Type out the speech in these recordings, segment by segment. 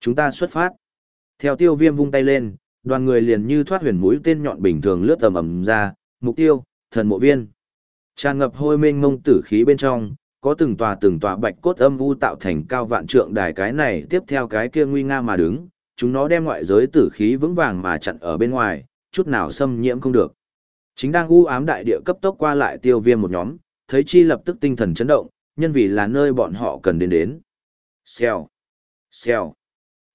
Chúng ta xuất phát. Theo tiêu viêm vung tay lên, đoàn người liền như thoát huyền mũi tên nhọn bình thường lướt tầm ầm ra, mục tiêu, thần mộ viên. Tràn ngập hôi mênh mông tử khí bên trong, có từng tòa từng tòa bạch cốt âm u tạo thành cao vạn trượng đài cái này tiếp theo cái kia nguy nga mà đứng, chúng nó đem ngoại giới tử khí vững vàng mà chặn ở bên ngoài, chút nào xâm nhiễm không được. Chính đang u ám đại địa cấp tốc qua lại tiêu viêm một nhóm, thấy chi lập tức tinh thần chấn động, nhân vì là nơi bọn họ cần đến đến. Xèo, xèo.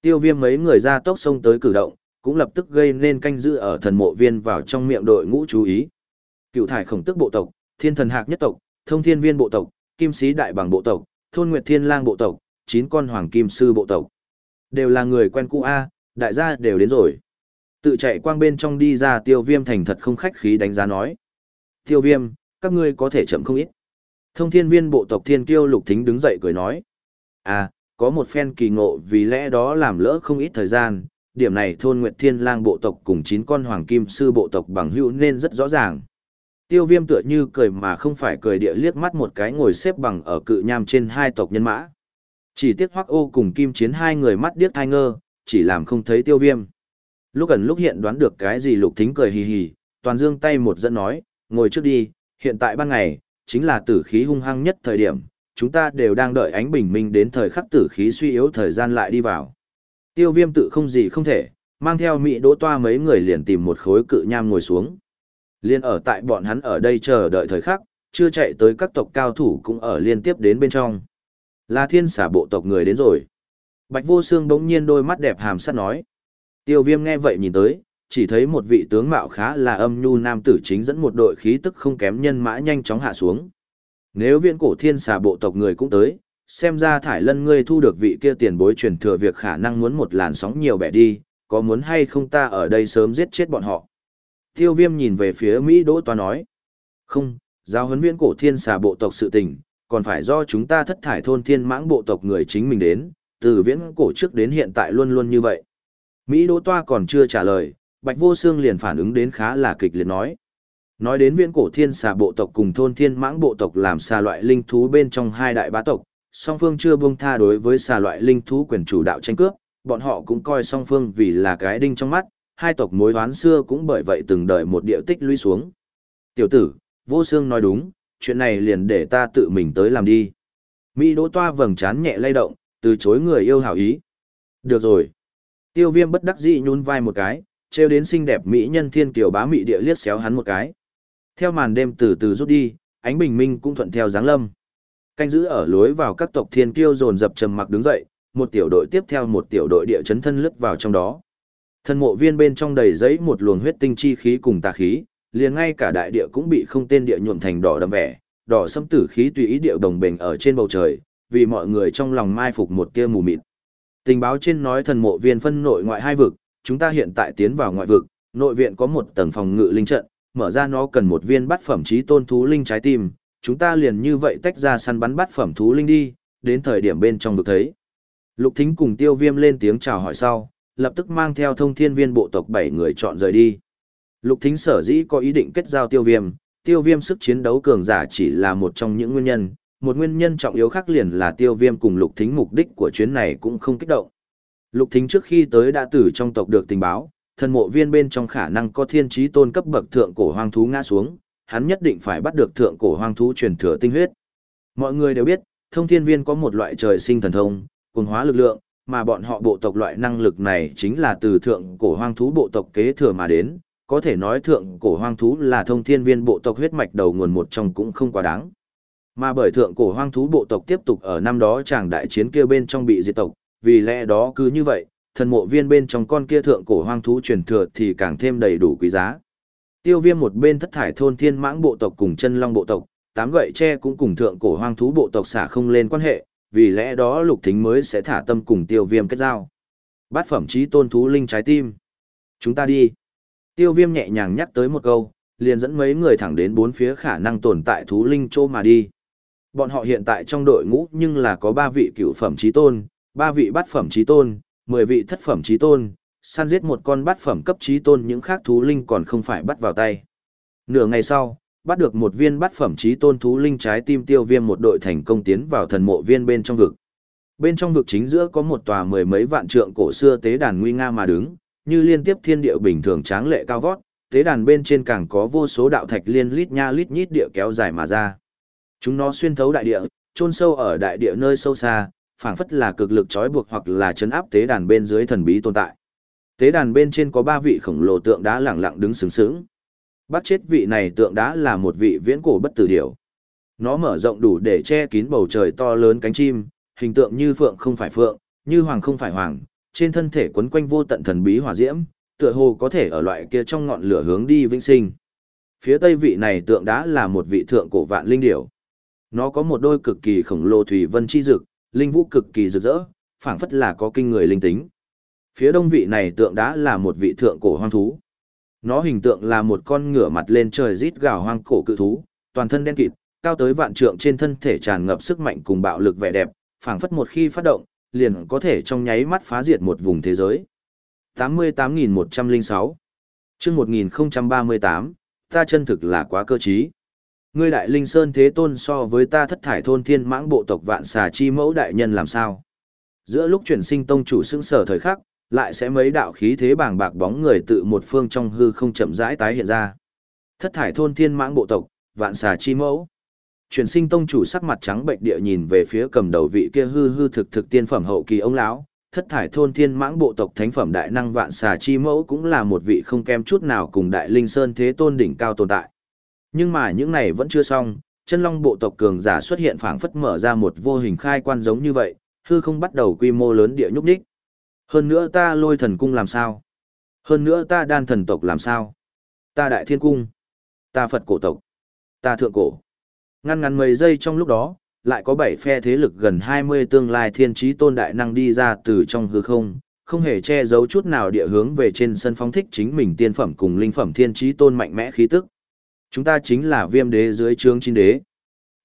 Tiêu viêm mấy người ra tốc sông tới cử động, cũng lập tức gây nên canh giữ ở thần mộ viên vào trong miệng đội ngũ chú ý. Cựu thải khổng tức bộ tộc, thiên thần hạc nhất tộc, thông thiên viên bộ tộc, kim sĩ đại bằng bộ tộc, thôn nguyệt thiên lang bộ tộc, chín con hoàng kim sư bộ tộc. Đều là người quen cũ A, đại gia đều đến rồi. Tự chạy quang bên trong đi ra tiêu viêm thành thật không khách khí đánh giá nói. Tiêu viêm, các ngươi có thể chậm không ít. Thông thiên viên bộ tộc thiên kiêu lục thính đứng dậy cười nói. À, có một phen kỳ ngộ vì lẽ đó làm lỡ không ít thời gian, điểm này thôn nguyệt thiên lang bộ tộc cùng chín con hoàng kim sư bộ tộc bằng hữu nên rất rõ ràng. Tiêu viêm tựa như cười mà không phải cười địa liếc mắt một cái ngồi xếp bằng ở cự nham trên hai tộc nhân mã. Chỉ tiếc hoắc ô cùng kim chiến hai người mắt điếc thai ngơ, chỉ làm không thấy tiêu viêm. Lúc gần lúc hiện đoán được cái gì lục thính cười hì hì, toàn dương tay một dẫn nói, ngồi trước đi, hiện tại ban ngày, chính là tử khí hung hăng nhất thời điểm, chúng ta đều đang đợi ánh bình minh đến thời khắc tử khí suy yếu thời gian lại đi vào. Tiêu viêm tự không gì không thể, mang theo mỹ đỗ toa mấy người liền tìm một khối cự nham ngồi xuống. Liên ở tại bọn hắn ở đây chờ đợi thời khắc, chưa chạy tới các tộc cao thủ cũng ở liên tiếp đến bên trong. Là thiên xả bộ tộc người đến rồi. Bạch vô xương bỗng nhiên đôi mắt đẹp hàm sắt nói. Tiêu viêm nghe vậy nhìn tới, chỉ thấy một vị tướng mạo khá là âm nhu nam tử chính dẫn một đội khí tức không kém nhân mã nhanh chóng hạ xuống. Nếu Viễn cổ thiên xà bộ tộc người cũng tới, xem ra thải lân ngươi thu được vị kia tiền bối truyền thừa việc khả năng muốn một làn sóng nhiều bẻ đi, có muốn hay không ta ở đây sớm giết chết bọn họ. Tiêu viêm nhìn về phía Mỹ Đỗ Toa nói. Không, giao huấn Viễn cổ thiên xà bộ tộc sự tình, còn phải do chúng ta thất thải thôn thiên mãng bộ tộc người chính mình đến, từ viễn cổ trước đến hiện tại luôn luôn như vậy. Mỹ Đỗ Toa còn chưa trả lời, Bạch Vô Xương liền phản ứng đến khá là kịch liệt nói. Nói đến viễn cổ thiên xà bộ tộc cùng thôn thiên mãng bộ tộc làm xà loại linh thú bên trong hai đại bá tộc, song phương chưa buông tha đối với xà loại linh thú quyền chủ đạo tranh cướp, bọn họ cũng coi song phương vì là cái đinh trong mắt, hai tộc mối oán xưa cũng bởi vậy từng đợi một địa tích lũy xuống. Tiểu tử, vô xương nói đúng, chuyện này liền để ta tự mình tới làm đi. Mỹ đỗ toa vầng chán nhẹ lay động, từ chối người yêu hảo ý. Được rồi. Tiêu viêm bất đắc dĩ nhún vai một cái, treo đến xinh đẹp mỹ nhân thiên kiều bá mỹ địa liếc xéo hắn một cái. Theo màn đêm từ từ rút đi, ánh bình minh cũng thuận theo dáng lâm. Canh giữ ở lối vào các tộc thiên kiêu dồn dập trầm mặc đứng dậy, một tiểu đội tiếp theo một tiểu đội địa chấn thân lướt vào trong đó. Thân mộ viên bên trong đầy giấy một luồng huyết tinh chi khí cùng tà khí, liền ngay cả đại địa cũng bị không tên địa nhuộm thành đỏ đậm vẻ, đỏ sẫm tử khí tùy ý điệu đồng bình ở trên bầu trời, vì mọi người trong lòng mai phục một tia mù mịt. Tình báo trên nói thần mộ viên phân nội ngoại hai vực, chúng ta hiện tại tiến vào ngoại vực, nội viện có một tầng phòng ngự linh trận, mở ra nó cần một viên bát phẩm trí tôn thú linh trái tim, chúng ta liền như vậy tách ra săn bắn bát phẩm thú linh đi, đến thời điểm bên trong được thấy. Lục Thính cùng Tiêu Viêm lên tiếng chào hỏi sau, lập tức mang theo thông thiên viên bộ tộc bảy người chọn rời đi. Lục Thính sở dĩ có ý định kết giao Tiêu Viêm, Tiêu Viêm sức chiến đấu cường giả chỉ là một trong những nguyên nhân, một nguyên nhân trọng yếu khác liền là Tiêu Viêm cùng Lục Thính mục đích của chuyến này cũng không kích động. Lục Thính trước khi tới đã từ trong tộc được tình báo, thần mộ viên bên trong khả năng có thiên trí tôn cấp bậc thượng cổ hoang thú ngã xuống, hắn nhất định phải bắt được thượng cổ hoang thú truyền thừa tinh huyết. Mọi người đều biết, thông thiên viên có một loại trời sinh thần thông, cùng hóa lực lượng, mà bọn họ bộ tộc loại năng lực này chính là từ thượng cổ hoang thú bộ tộc kế thừa mà đến, có thể nói thượng cổ hoang thú là thông thiên viên bộ tộc huyết mạch đầu nguồn một trong cũng không quá đáng. Mà bởi thượng cổ hoang thú bộ tộc tiếp tục ở năm đó chàng đại chiến kia bên trong bị diệt tộc, vì lẽ đó cứ như vậy, thần mộ viên bên trong con kia thượng cổ hoang thú truyền thừa thì càng thêm đầy đủ quý giá. Tiêu viêm một bên thất thải thôn thiên mãng bộ tộc cùng chân long bộ tộc, tám gậy tre cũng cùng thượng cổ hoang thú bộ tộc xả không lên quan hệ, vì lẽ đó lục thính mới sẽ thả tâm cùng tiêu viêm kết giao. Bát phẩm trí tôn thú linh trái tim. Chúng ta đi. Tiêu viêm nhẹ nhàng nhắc tới một câu, liền dẫn mấy người thẳng đến bốn phía khả năng tồn tại thú linh chỗ mà đi. Bọn họ hiện tại trong đội ngũ nhưng là có ba vị cựu phẩm trí tôn, ba vị bát phẩm trí tôn, mười vị thất phẩm trí tôn, săn giết một con bát phẩm cấp trí tôn những khác thú linh còn không phải bắt vào tay. Nửa ngày sau, bắt được một viên bát phẩm trí tôn thú linh trái tim tiêu viêm một đội thành công tiến vào thần mộ viên bên trong vực. Bên trong vực chính giữa có một tòa mười mấy vạn trượng cổ xưa tế đàn nguy nga mà đứng, như liên tiếp thiên địa bình thường tráng lệ cao vót, tế đàn bên trên càng có vô số đạo thạch liên lít nha lít nhít địa kéo dài mà ra. Chúng nó xuyên thấu đại địa, chôn sâu ở đại địa nơi sâu xa, phảng phất là cực lực trói buộc hoặc là chấn áp tế đàn bên dưới thần bí tồn tại. Tế đàn bên trên có ba vị khổng lồ tượng đá lẳng lặng đứng sướng sướng. Bắt chết vị này tượng đá là một vị viễn cổ bất tử điểu. Nó mở rộng đủ để che kín bầu trời to lớn cánh chim, hình tượng như phượng không phải phượng, như hoàng không phải hoàng, trên thân thể quấn quanh vô tận thần bí hỏa diễm, tựa hồ có thể ở loại kia trong ngọn lửa hướng đi vĩnh sinh. Phía tây vị này tượng đá là một vị thượng cổ vạn linh điểu. Nó có một đôi cực kỳ khổng lồ thủy vân chi dực, linh vũ cực kỳ rực rỡ, phảng phất là có kinh người linh tính. Phía đông vị này tượng đá là một vị thượng cổ hoang thú. Nó hình tượng là một con ngửa mặt lên trời rít gào hoang cổ cự thú, toàn thân đen kịt, cao tới vạn trượng trên thân thể tràn ngập sức mạnh cùng bạo lực vẻ đẹp, phảng phất một khi phát động, liền có thể trong nháy mắt phá diệt một vùng thế giới. 88.106 chương 1038, ta chân thực là quá cơ trí. Ngươi đại linh sơn thế tôn so với ta thất thải thôn thiên mãng bộ tộc vạn xà chi mẫu đại nhân làm sao? Giữa lúc chuyển sinh tông chủ xưng sở thời khắc, lại sẽ mấy đạo khí thế bàng bạc bóng người tự một phương trong hư không chậm rãi tái hiện ra. Thất thải thôn thiên mãng bộ tộc, vạn xà chi mẫu. Chuyển sinh tông chủ sắc mặt trắng bệnh địa nhìn về phía cầm đầu vị kia hư hư thực thực tiên phẩm hậu kỳ ông lão, thất thải thôn thiên mãng bộ tộc thánh phẩm đại năng vạn xà chi mẫu cũng là một vị không kém chút nào cùng đại linh sơn thế tôn đỉnh cao tồn tại. Nhưng mà những này vẫn chưa xong, chân long bộ tộc cường giả xuất hiện phảng phất mở ra một vô hình khai quan giống như vậy, hư không bắt đầu quy mô lớn địa nhúc đích. Hơn nữa ta lôi thần cung làm sao? Hơn nữa ta đan thần tộc làm sao? Ta đại thiên cung? Ta Phật cổ tộc? Ta thượng cổ? Ngăn ngắn mấy giây trong lúc đó, lại có bảy phe thế lực gần 20 tương lai thiên trí tôn đại năng đi ra từ trong hư không, không hề che giấu chút nào địa hướng về trên sân phóng thích chính mình tiên phẩm cùng linh phẩm thiên trí tôn mạnh mẽ khí tức. Chúng ta chính là viêm đế dưới trướng chín đế.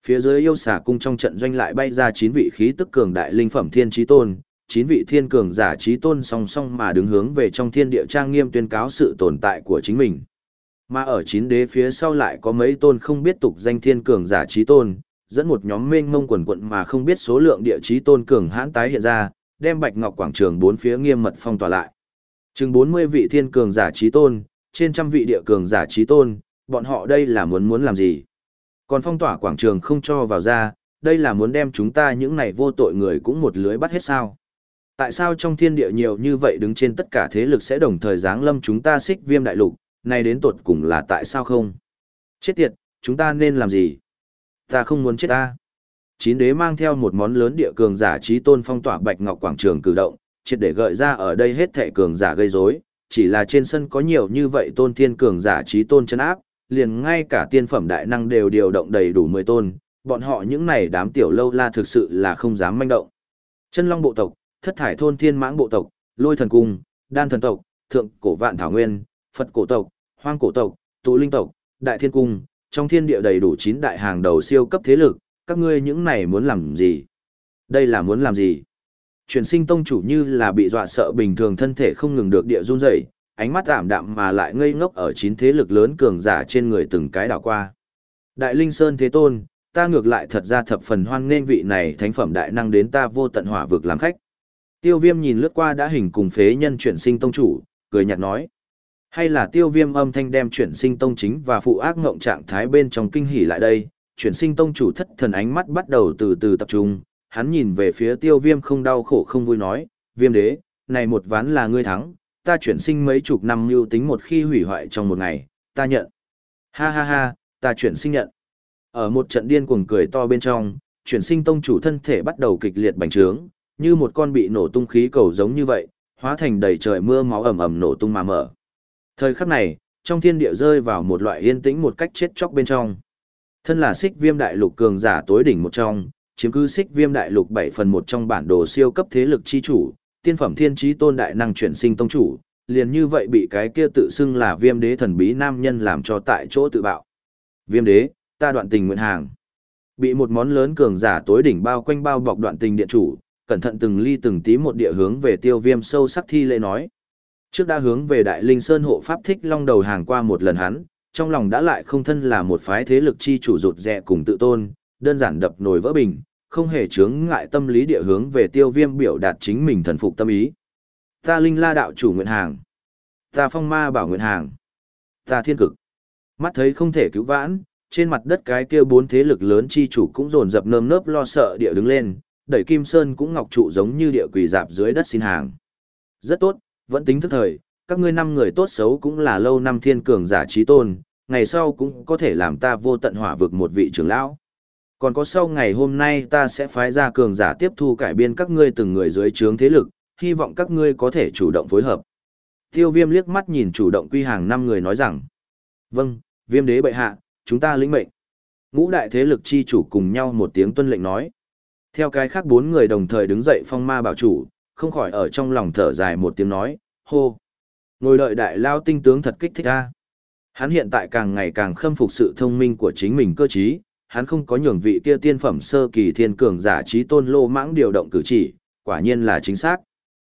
Phía dưới yêu xà cung trong trận doanh lại bay ra chín vị khí tức cường đại linh phẩm thiên trí tôn, chín vị thiên cường giả trí tôn song song mà đứng hướng về trong thiên địa trang nghiêm tuyên cáo sự tồn tại của chính mình. Mà ở chín đế phía sau lại có mấy tôn không biết tục danh thiên cường giả trí tôn, dẫn một nhóm mênh mông quần quận mà không biết số lượng địa trí tôn cường hãn tái hiện ra, đem Bạch Ngọc quảng trường bốn phía nghiêm mật phong tỏa lại. Chừng 40 vị thiên cường giả trí tôn, trên trăm vị địa cường giả trí tôn, bọn họ đây là muốn muốn làm gì? Còn phong tỏa quảng trường không cho vào ra, đây là muốn đem chúng ta những này vô tội người cũng một lưới bắt hết sao? Tại sao trong thiên địa nhiều như vậy đứng trên tất cả thế lực sẽ đồng thời giáng lâm chúng ta xích viêm đại lục, này đến tột cùng là tại sao không? Chết tiệt, chúng ta nên làm gì? Ta không muốn chết ta. Chín đế mang theo một món lớn địa cường giả trí tôn phong tỏa bạch ngọc quảng trường cử động, triệt để gợi ra ở đây hết thệ cường giả gây rối, chỉ là trên sân có nhiều như vậy tôn thiên cường giả trí tôn chân áp, liền ngay cả tiên phẩm đại năng đều điều động đầy đủ 10 tôn, bọn họ những này đám tiểu lâu la thực sự là không dám manh động. Chân long bộ tộc, thất thải thôn thiên mãng bộ tộc, lôi thần cung, đan thần tộc, thượng cổ vạn thảo nguyên, Phật cổ tộc, hoang cổ tộc, tụ linh tộc, đại thiên cung, trong thiên địa đầy đủ 9 đại hàng đầu siêu cấp thế lực, các ngươi những này muốn làm gì? Đây là muốn làm gì? Chuyển sinh tông chủ như là bị dọa sợ bình thường thân thể không ngừng được địa run rẩy, ánh mắt ảm đạm mà lại ngây ngốc ở chín thế lực lớn cường giả trên người từng cái đảo qua. Đại Linh Sơn Thế Tôn, ta ngược lại thật ra thập phần hoan nghênh vị này thánh phẩm đại năng đến ta vô tận hỏa vực làm khách. Tiêu viêm nhìn lướt qua đã hình cùng phế nhân chuyển sinh tông chủ, cười nhạt nói. Hay là tiêu viêm âm thanh đem chuyển sinh tông chính và phụ ác ngộng trạng thái bên trong kinh hỉ lại đây, chuyển sinh tông chủ thất thần ánh mắt bắt đầu từ từ tập trung, hắn nhìn về phía tiêu viêm không đau khổ không vui nói, viêm đế, này một ván là ngươi thắng, ta chuyển sinh mấy chục năm mưu tính một khi hủy hoại trong một ngày, ta nhận. Ha ha ha, ta chuyển sinh nhận. Ở một trận điên cuồng cười to bên trong, chuyển sinh tông chủ thân thể bắt đầu kịch liệt bành trướng, như một con bị nổ tung khí cầu giống như vậy, hóa thành đầy trời mưa máu ầm ầm nổ tung mà mở. Thời khắc này, trong thiên địa rơi vào một loại yên tĩnh một cách chết chóc bên trong. Thân là xích viêm đại lục cường giả tối đỉnh một trong, chiếm cứ xích viêm đại lục 7 phần một trong bản đồ siêu cấp thế lực chi chủ, tiên phẩm thiên trí tôn đại năng chuyển sinh tông chủ, liền như vậy bị cái kia tự xưng là viêm đế thần bí nam nhân làm cho tại chỗ tự bạo. Viêm đế, ta đoạn tình nguyện hàng. Bị một món lớn cường giả tối đỉnh bao quanh bao bọc đoạn tình điện chủ, cẩn thận từng ly từng tí một địa hướng về tiêu viêm sâu sắc thi lễ nói. Trước đã hướng về Đại Linh Sơn hộ pháp thích long đầu hàng qua một lần hắn, trong lòng đã lại không thân là một phái thế lực chi chủ rụt rẹ cùng tự tôn, đơn giản đập nồi vỡ bình, không hề chướng ngại tâm lý địa hướng về tiêu viêm biểu đạt chính mình thần phục tâm ý. Ta linh la đạo chủ nguyện hàng. Ta phong ma bảo nguyện hàng. Ta thiên cực. Mắt thấy không thể cứu vãn, trên mặt đất cái kia bốn thế lực lớn chi chủ cũng dồn dập nơm nớp lo sợ địa đứng lên, đẩy kim sơn cũng ngọc trụ giống như địa quỳ dạp dưới đất xin hàng. Rất tốt, vẫn tính thức thời, các ngươi năm người tốt xấu cũng là lâu năm thiên cường giả trí tôn, ngày sau cũng có thể làm ta vô tận hỏa vực một vị trưởng lão. Còn có sau ngày hôm nay ta sẽ phái ra cường giả tiếp thu cải biên các ngươi từng người dưới trướng thế lực, hy vọng các ngươi có thể chủ động phối hợp. Tiêu viêm liếc mắt nhìn chủ động quy hàng năm người nói rằng, vâng, viêm đế bệ hạ, chúng ta lĩnh mệnh. Ngũ đại thế lực chi chủ cùng nhau một tiếng tuân lệnh nói. Theo cái khác bốn người đồng thời đứng dậy phong ma bảo chủ, không khỏi ở trong lòng thở dài một tiếng nói, hô. Ngồi đợi đại lao tinh tướng thật kích thích a. Hắn hiện tại càng ngày càng khâm phục sự thông minh của chính mình cơ trí, hắn không có nhường vị kia tiên phẩm sơ kỳ thiên cường giả trí tôn lô mãng điều động cử chỉ, quả nhiên là chính xác.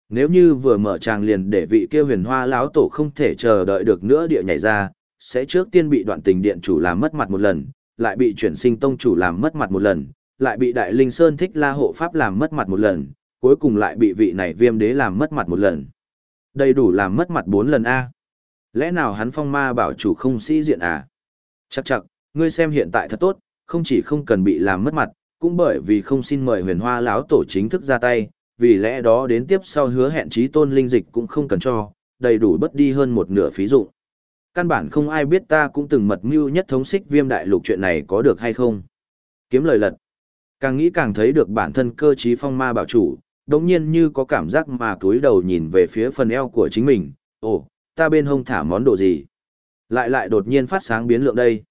Nếu như vừa mở tràng liền để vị kia huyền hoa lão tổ không thể chờ đợi được nữa địa nhảy ra, sẽ trước tiên bị đoạn tình điện chủ làm mất mặt một lần, lại bị chuyển sinh tông chủ làm mất mặt một lần, lại bị đại linh sơn thích la hộ pháp làm mất mặt một lần, cuối cùng lại bị vị này viêm đế làm mất mặt một lần. Đầy đủ làm mất mặt bốn lần A. Lẽ nào hắn phong ma bảo chủ không sĩ diện à? Chắc chắc, ngươi xem hiện tại thật tốt, không chỉ không cần bị làm mất mặt, cũng bởi vì không xin mời huyền hoa lão tổ chính thức ra tay, vì lẽ đó đến tiếp sau hứa hẹn trí tôn linh dịch cũng không cần cho, đầy đủ bất đi hơn một nửa phí dụng. Căn bản không ai biết ta cũng từng mật mưu nhất thống xích viêm đại lục chuyện này có được hay không. Kiếm lời lật. Càng nghĩ càng thấy được bản thân cơ trí phong ma bảo chủ, đồng nhiên như có cảm giác mà cúi đầu nhìn về phía phần eo của chính mình. Ồ, ta bên hông thả món đồ gì? Lại lại đột nhiên phát sáng biến lượng đây.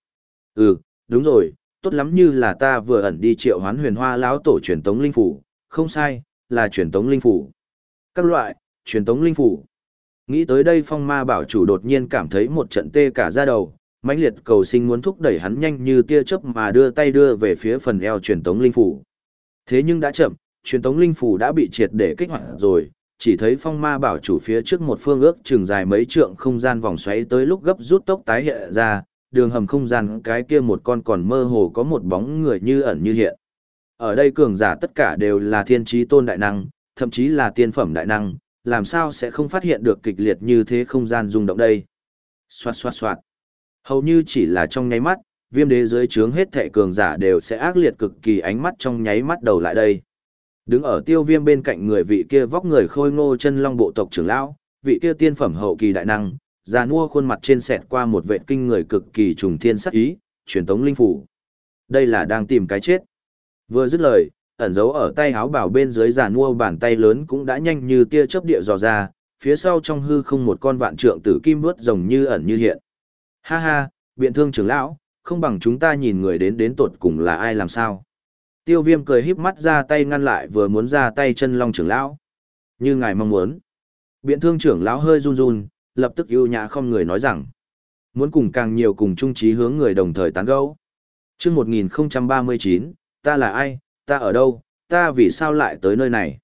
Ừ, đúng rồi, tốt lắm như là ta vừa ẩn đi triệu hoán huyền hoa lão tổ truyền tống linh phủ, không sai, là truyền tống linh phủ. Các loại, truyền tống linh phủ. Nghĩ tới đây phong ma bảo chủ đột nhiên cảm thấy một trận tê cả da đầu, mãnh liệt cầu sinh muốn thúc đẩy hắn nhanh như tia chớp mà đưa tay đưa về phía phần eo truyền tống linh phủ. Thế nhưng đã chậm, truyền tống linh phủ đã bị triệt để kích hoạt rồi, chỉ thấy phong ma bảo chủ phía trước một phương ước trường dài mấy trượng không gian vòng xoáy tới lúc gấp rút tốc tái hiện ra, đường hầm không gian cái kia một con còn mơ hồ có một bóng người như ẩn như hiện. Ở đây cường giả tất cả đều là thiên trí tôn đại năng, thậm chí là tiên phẩm đại năng, làm sao sẽ không phát hiện được kịch liệt như thế không gian rung động đây. Xoạt xoạt xoạt. Hầu như chỉ là trong nháy mắt, viêm đế dưới trướng hết thệ cường giả đều sẽ ác liệt cực kỳ ánh mắt trong nháy mắt đầu lại đây. Đứng ở tiêu viêm bên cạnh người vị kia vóc người khôi ngô chân long bộ tộc trưởng lão, vị kia tiên phẩm hậu kỳ đại năng, già nua khuôn mặt trên sẹt qua một vệ kinh người cực kỳ trùng thiên sắc ý, truyền tống linh phủ. Đây là đang tìm cái chết. Vừa dứt lời, ẩn giấu ở tay áo bảo bên dưới già nua bàn tay lớn cũng đã nhanh như tia chớp địa dò ra, phía sau trong hư không một con vạn trượng tử kim vớt rồng như ẩn như hiện. Ha ha, biện thương trưởng lão, không bằng chúng ta nhìn người đến đến tột cùng là ai làm sao. Tiêu viêm cười híp mắt ra tay ngăn lại vừa muốn ra tay chân long trưởng lão. Như ngài mong muốn. Biện thương trưởng lão hơi run run, lập tức ưu nhã không người nói rằng. Muốn cùng càng nhiều cùng chung trí hướng người đồng thời tán gẫu. Trước 1039, ta là ai, ta ở đâu, ta vì sao lại tới nơi này.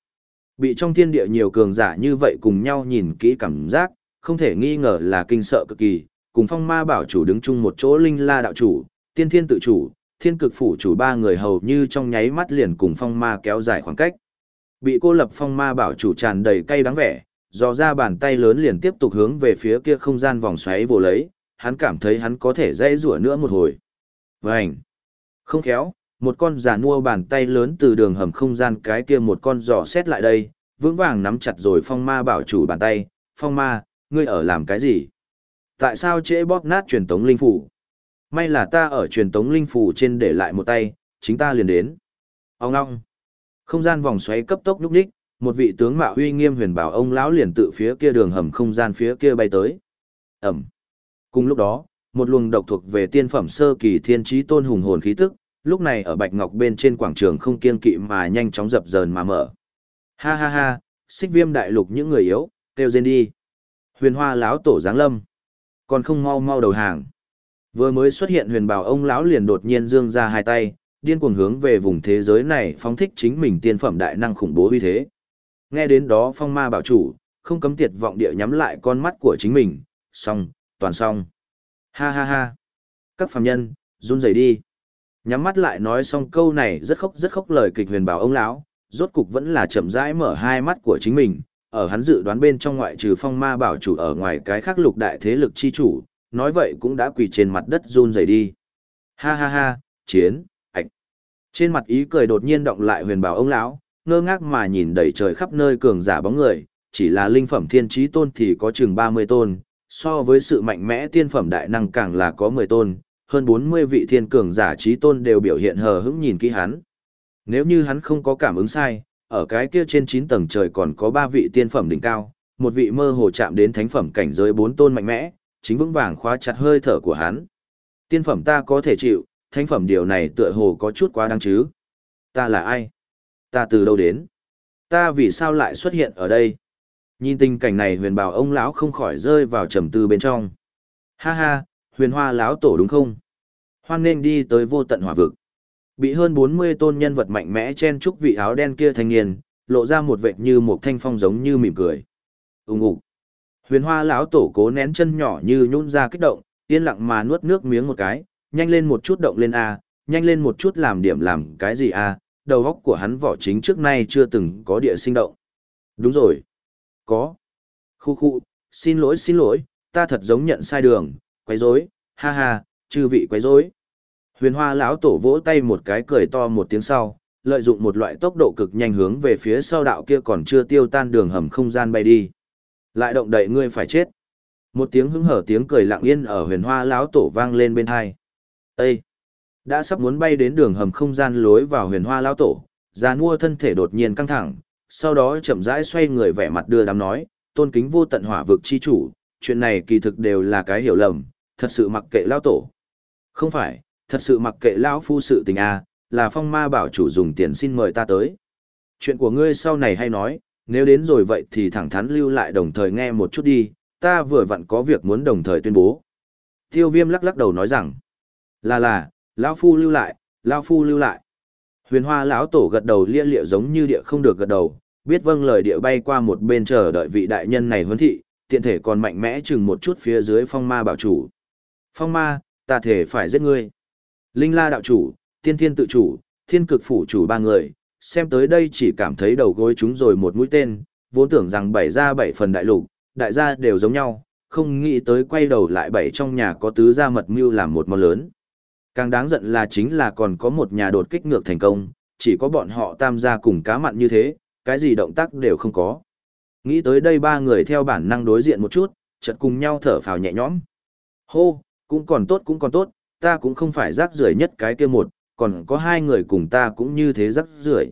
Bị trong thiên địa nhiều cường giả như vậy cùng nhau nhìn kỹ cảm giác, không thể nghi ngờ là kinh sợ cực kỳ, cùng phong ma bảo chủ đứng chung một chỗ linh la đạo chủ, tiên thiên tự chủ, thiên cực phủ chủ ba người hầu như trong nháy mắt liền cùng phong ma kéo dài khoảng cách. Bị cô lập phong ma bảo chủ tràn đầy cay đắng vẻ, dò ra bàn tay lớn liền tiếp tục hướng về phía kia không gian vòng xoáy vồ lấy, hắn cảm thấy hắn có thể dây rủa nữa một hồi. Vành! Không khéo, một con giả nua bàn tay lớn từ đường hầm không gian cái kia một con giò xét lại đây, vững vàng nắm chặt rồi phong ma bảo chủ bàn tay, phong ma, ngươi ở làm cái gì? Tại sao trễ bóp nát truyền tống linh phủ? May là ta ở truyền tống linh phủ trên để lại một tay, chính ta liền đến. Ông ngong. Không gian vòng xoáy cấp tốc núp đích, một vị tướng mạo uy nghiêm huyền bảo ông lão liền tự phía kia đường hầm không gian phía kia bay tới. Ẩm. Cùng lúc đó, một luồng độc thuộc về tiên phẩm sơ kỳ thiên trí tôn hùng hồn khí tức, lúc này ở bạch ngọc bên trên quảng trường không kiên kỵ mà nhanh chóng dập dờn mà mở. Ha ha ha, xích viêm đại lục những người yếu, kêu rên đi. Huyền hoa lão tổ giáng lâm. Còn không mau mau đầu hàng. Vừa mới xuất hiện huyền bảo ông lão liền đột nhiên dương ra hai tay, điên cuồng hướng về vùng thế giới này phóng thích chính mình tiên phẩm đại năng khủng bố uy thế. Nghe đến đó phong ma bảo chủ, không cấm tiệt vọng địa nhắm lại con mắt của chính mình, xong, toàn xong. Ha ha ha. Các phàm nhân, run rẩy đi. Nhắm mắt lại nói xong câu này rất khóc rất khóc lời kịch huyền bảo ông lão, rốt cục vẫn là chậm rãi mở hai mắt của chính mình, ở hắn dự đoán bên trong ngoại trừ phong ma bảo chủ ở ngoài cái khác lục đại thế lực chi chủ, nói vậy cũng đã quỳ trên mặt đất run rẩy đi. Ha ha ha, chiến, ạch. Trên mặt ý cười đột nhiên động lại huyền bảo ông lão, ngơ ngác mà nhìn đầy trời khắp nơi cường giả bóng người, chỉ là linh phẩm thiên trí tôn thì có chừng 30 tôn, so với sự mạnh mẽ tiên phẩm đại năng càng là có 10 tôn, hơn 40 vị thiên cường giả trí tôn đều biểu hiện hờ hững nhìn kỹ hắn. Nếu như hắn không có cảm ứng sai, ở cái kia trên 9 tầng trời còn có 3 vị tiên phẩm đỉnh cao, một vị mơ hồ chạm đến thánh phẩm cảnh giới 4 tôn mạnh mẽ, chính vững vàng khóa chặt hơi thở của hắn. Tiên phẩm ta có thể chịu, thánh phẩm điều này tựa hồ có chút quá đáng chứ. Ta là ai? Ta từ đâu đến? Ta vì sao lại xuất hiện ở đây? Nhìn tình cảnh này huyền bảo ông lão không khỏi rơi vào trầm tư bên trong. Ha ha, huyền hoa lão tổ đúng không? Hoan nên đi tới vô tận hỏa vực. Bị hơn 40 tôn nhân vật mạnh mẽ chen chúc vị áo đen kia thanh niên, lộ ra một vệt như một thanh phong giống như mỉm cười. Ùng ục. Huyền Hoa lão tổ cố nén chân nhỏ như nhún ra kích động, yên lặng mà nuốt nước miếng một cái, nhanh lên một chút động lên a, nhanh lên một chút làm điểm làm cái gì a, đầu óc của hắn vỏ chính trước nay chưa từng có địa sinh động. Đúng rồi. Có. Khu khu, xin lỗi xin lỗi, ta thật giống nhận sai đường, quấy rối, ha ha, chư vị quấy rối. Huyền Hoa lão tổ vỗ tay một cái cười to một tiếng sau, lợi dụng một loại tốc độ cực nhanh hướng về phía sau đạo kia còn chưa tiêu tan đường hầm không gian bay đi. Lại động đậy ngươi phải chết. Một tiếng hứng hở tiếng cười lặng yên ở Huyền Hoa lão tổ vang lên bên hai. Ê! Đã sắp muốn bay đến đường hầm không gian lối vào Huyền Hoa lao tổ, già mua thân thể đột nhiên căng thẳng, sau đó chậm rãi xoay người vẻ mặt đưa đám nói, tôn kính vô tận hỏa vực chi chủ, chuyện này kỳ thực đều là cái hiểu lầm, thật sự mặc kệ lao tổ. Không phải, thật sự mặc kệ lão phu sự tình a, à, là phong ma bảo chủ dùng tiền xin mời ta tới. Chuyện của ngươi sau này hay nói, nếu đến rồi vậy thì thẳng thắn lưu lại đồng thời nghe một chút đi, ta vừa vặn có việc muốn đồng thời tuyên bố. Tiêu viêm lắc lắc đầu nói rằng, là là, lão phu lưu lại, lão phu lưu lại. Huyền hoa lão tổ gật đầu lia lịa giống như địa không được gật đầu, biết vâng lời địa bay qua một bên chờ đợi vị đại nhân này huấn thị, tiện thể còn mạnh mẽ chừng một chút phía dưới phong ma bảo chủ. Phong ma, ta thể phải giết ngươi. Linh la đạo chủ, tiên thiên tự chủ, thiên cực phủ chủ ba người, xem tới đây chỉ cảm thấy đầu gối chúng rồi một mũi tên, vốn tưởng rằng bảy ra bảy phần đại lục, đại gia đều giống nhau, không nghĩ tới quay đầu lại bảy trong nhà có tứ gia mật mưu làm một món lớn. Càng đáng giận là chính là còn có một nhà đột kích ngược thành công, chỉ có bọn họ tam gia cùng cá mặn như thế, cái gì động tác đều không có. Nghĩ tới đây ba người theo bản năng đối diện một chút, chợt cùng nhau thở phào nhẹ nhõm. Hô, cũng còn tốt cũng còn tốt, ta cũng không phải rác rưởi nhất cái kia một, còn có hai người cùng ta cũng như thế rác rưởi.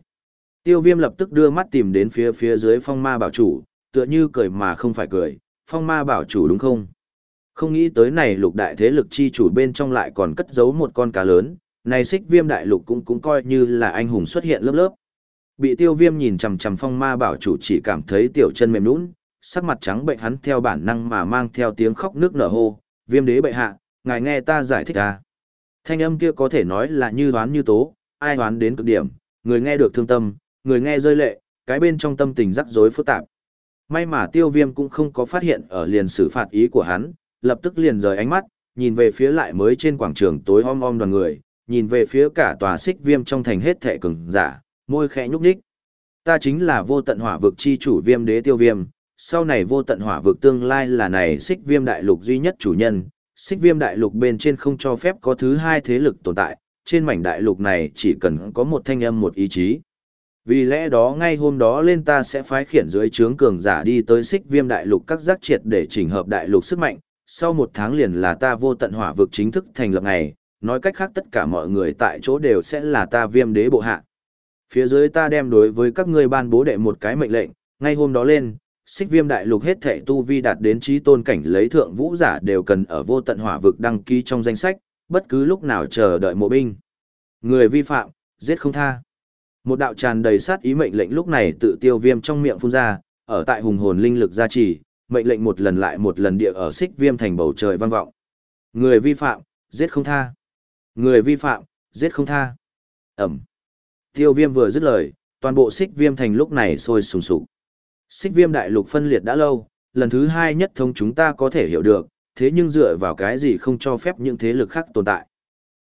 Tiêu viêm lập tức đưa mắt tìm đến phía phía dưới phong ma bảo chủ, tựa như cười mà không phải cười, phong ma bảo chủ đúng không? Không nghĩ tới này lục đại thế lực chi chủ bên trong lại còn cất giấu một con cá lớn, này xích viêm đại lục cũng cũng coi như là anh hùng xuất hiện lớp lớp. Bị tiêu viêm nhìn chằm chằm phong ma bảo chủ chỉ cảm thấy tiểu chân mềm nũng, sắc mặt trắng bệnh hắn theo bản năng mà mang theo tiếng khóc nước nở hô, viêm đế bệ hạ, ngài nghe ta giải thích à. Thanh âm kia có thể nói là như đoán như tố, ai đoán đến cực điểm, người nghe được thương tâm, người nghe rơi lệ, cái bên trong tâm tình rắc rối phức tạp. May mà tiêu viêm cũng không có phát hiện ở liền xử phạt ý của hắn, lập tức liền rời ánh mắt, nhìn về phía lại mới trên quảng trường tối om om đoàn người, nhìn về phía cả tòa xích viêm trong thành hết thệ cứng giả, môi khẽ nhúc nhích. Ta chính là vô tận hỏa vực chi chủ viêm đế tiêu viêm, sau này vô tận hỏa vực tương lai là này xích viêm đại lục duy nhất chủ nhân, xích viêm đại lục bên trên không cho phép có thứ hai thế lực tồn tại, trên mảnh đại lục này chỉ cần có một thanh âm một ý chí. Vì lẽ đó ngay hôm đó lên ta sẽ phái khiển dưới trướng cường giả đi tới xích viêm đại lục các giác triệt để chỉnh hợp đại lục sức mạnh, sau một tháng liền là ta vô tận hỏa vực chính thức thành lập ngày, nói cách khác tất cả mọi người tại chỗ đều sẽ là ta viêm đế bộ hạ. Phía dưới ta đem đối với các ngươi ban bố đệ một cái mệnh lệnh, ngay hôm đó lên, xích viêm đại lục hết thệ tu vi đạt đến trí tôn cảnh lấy thượng vũ giả đều cần ở vô tận hỏa vực đăng ký trong danh sách, bất cứ lúc nào chờ đợi mộ binh. Người vi phạm, giết không tha. Một đạo tràn đầy sát ý mệnh lệnh lúc này tự tiêu viêm trong miệng phun ra, ở tại hùng hồn linh lực gia trì, mệnh lệnh một lần lại một lần địa ở xích viêm thành bầu trời vang vọng. Người vi phạm, giết không tha. Người vi phạm, giết không tha. Ẩm. Tiêu viêm vừa dứt lời, toàn bộ xích viêm thành lúc này sôi sùng sục. Xích viêm đại lục phân liệt đã lâu, lần thứ hai nhất thông chúng ta có thể hiểu được, thế nhưng dựa vào cái gì không cho phép những thế lực khác tồn tại.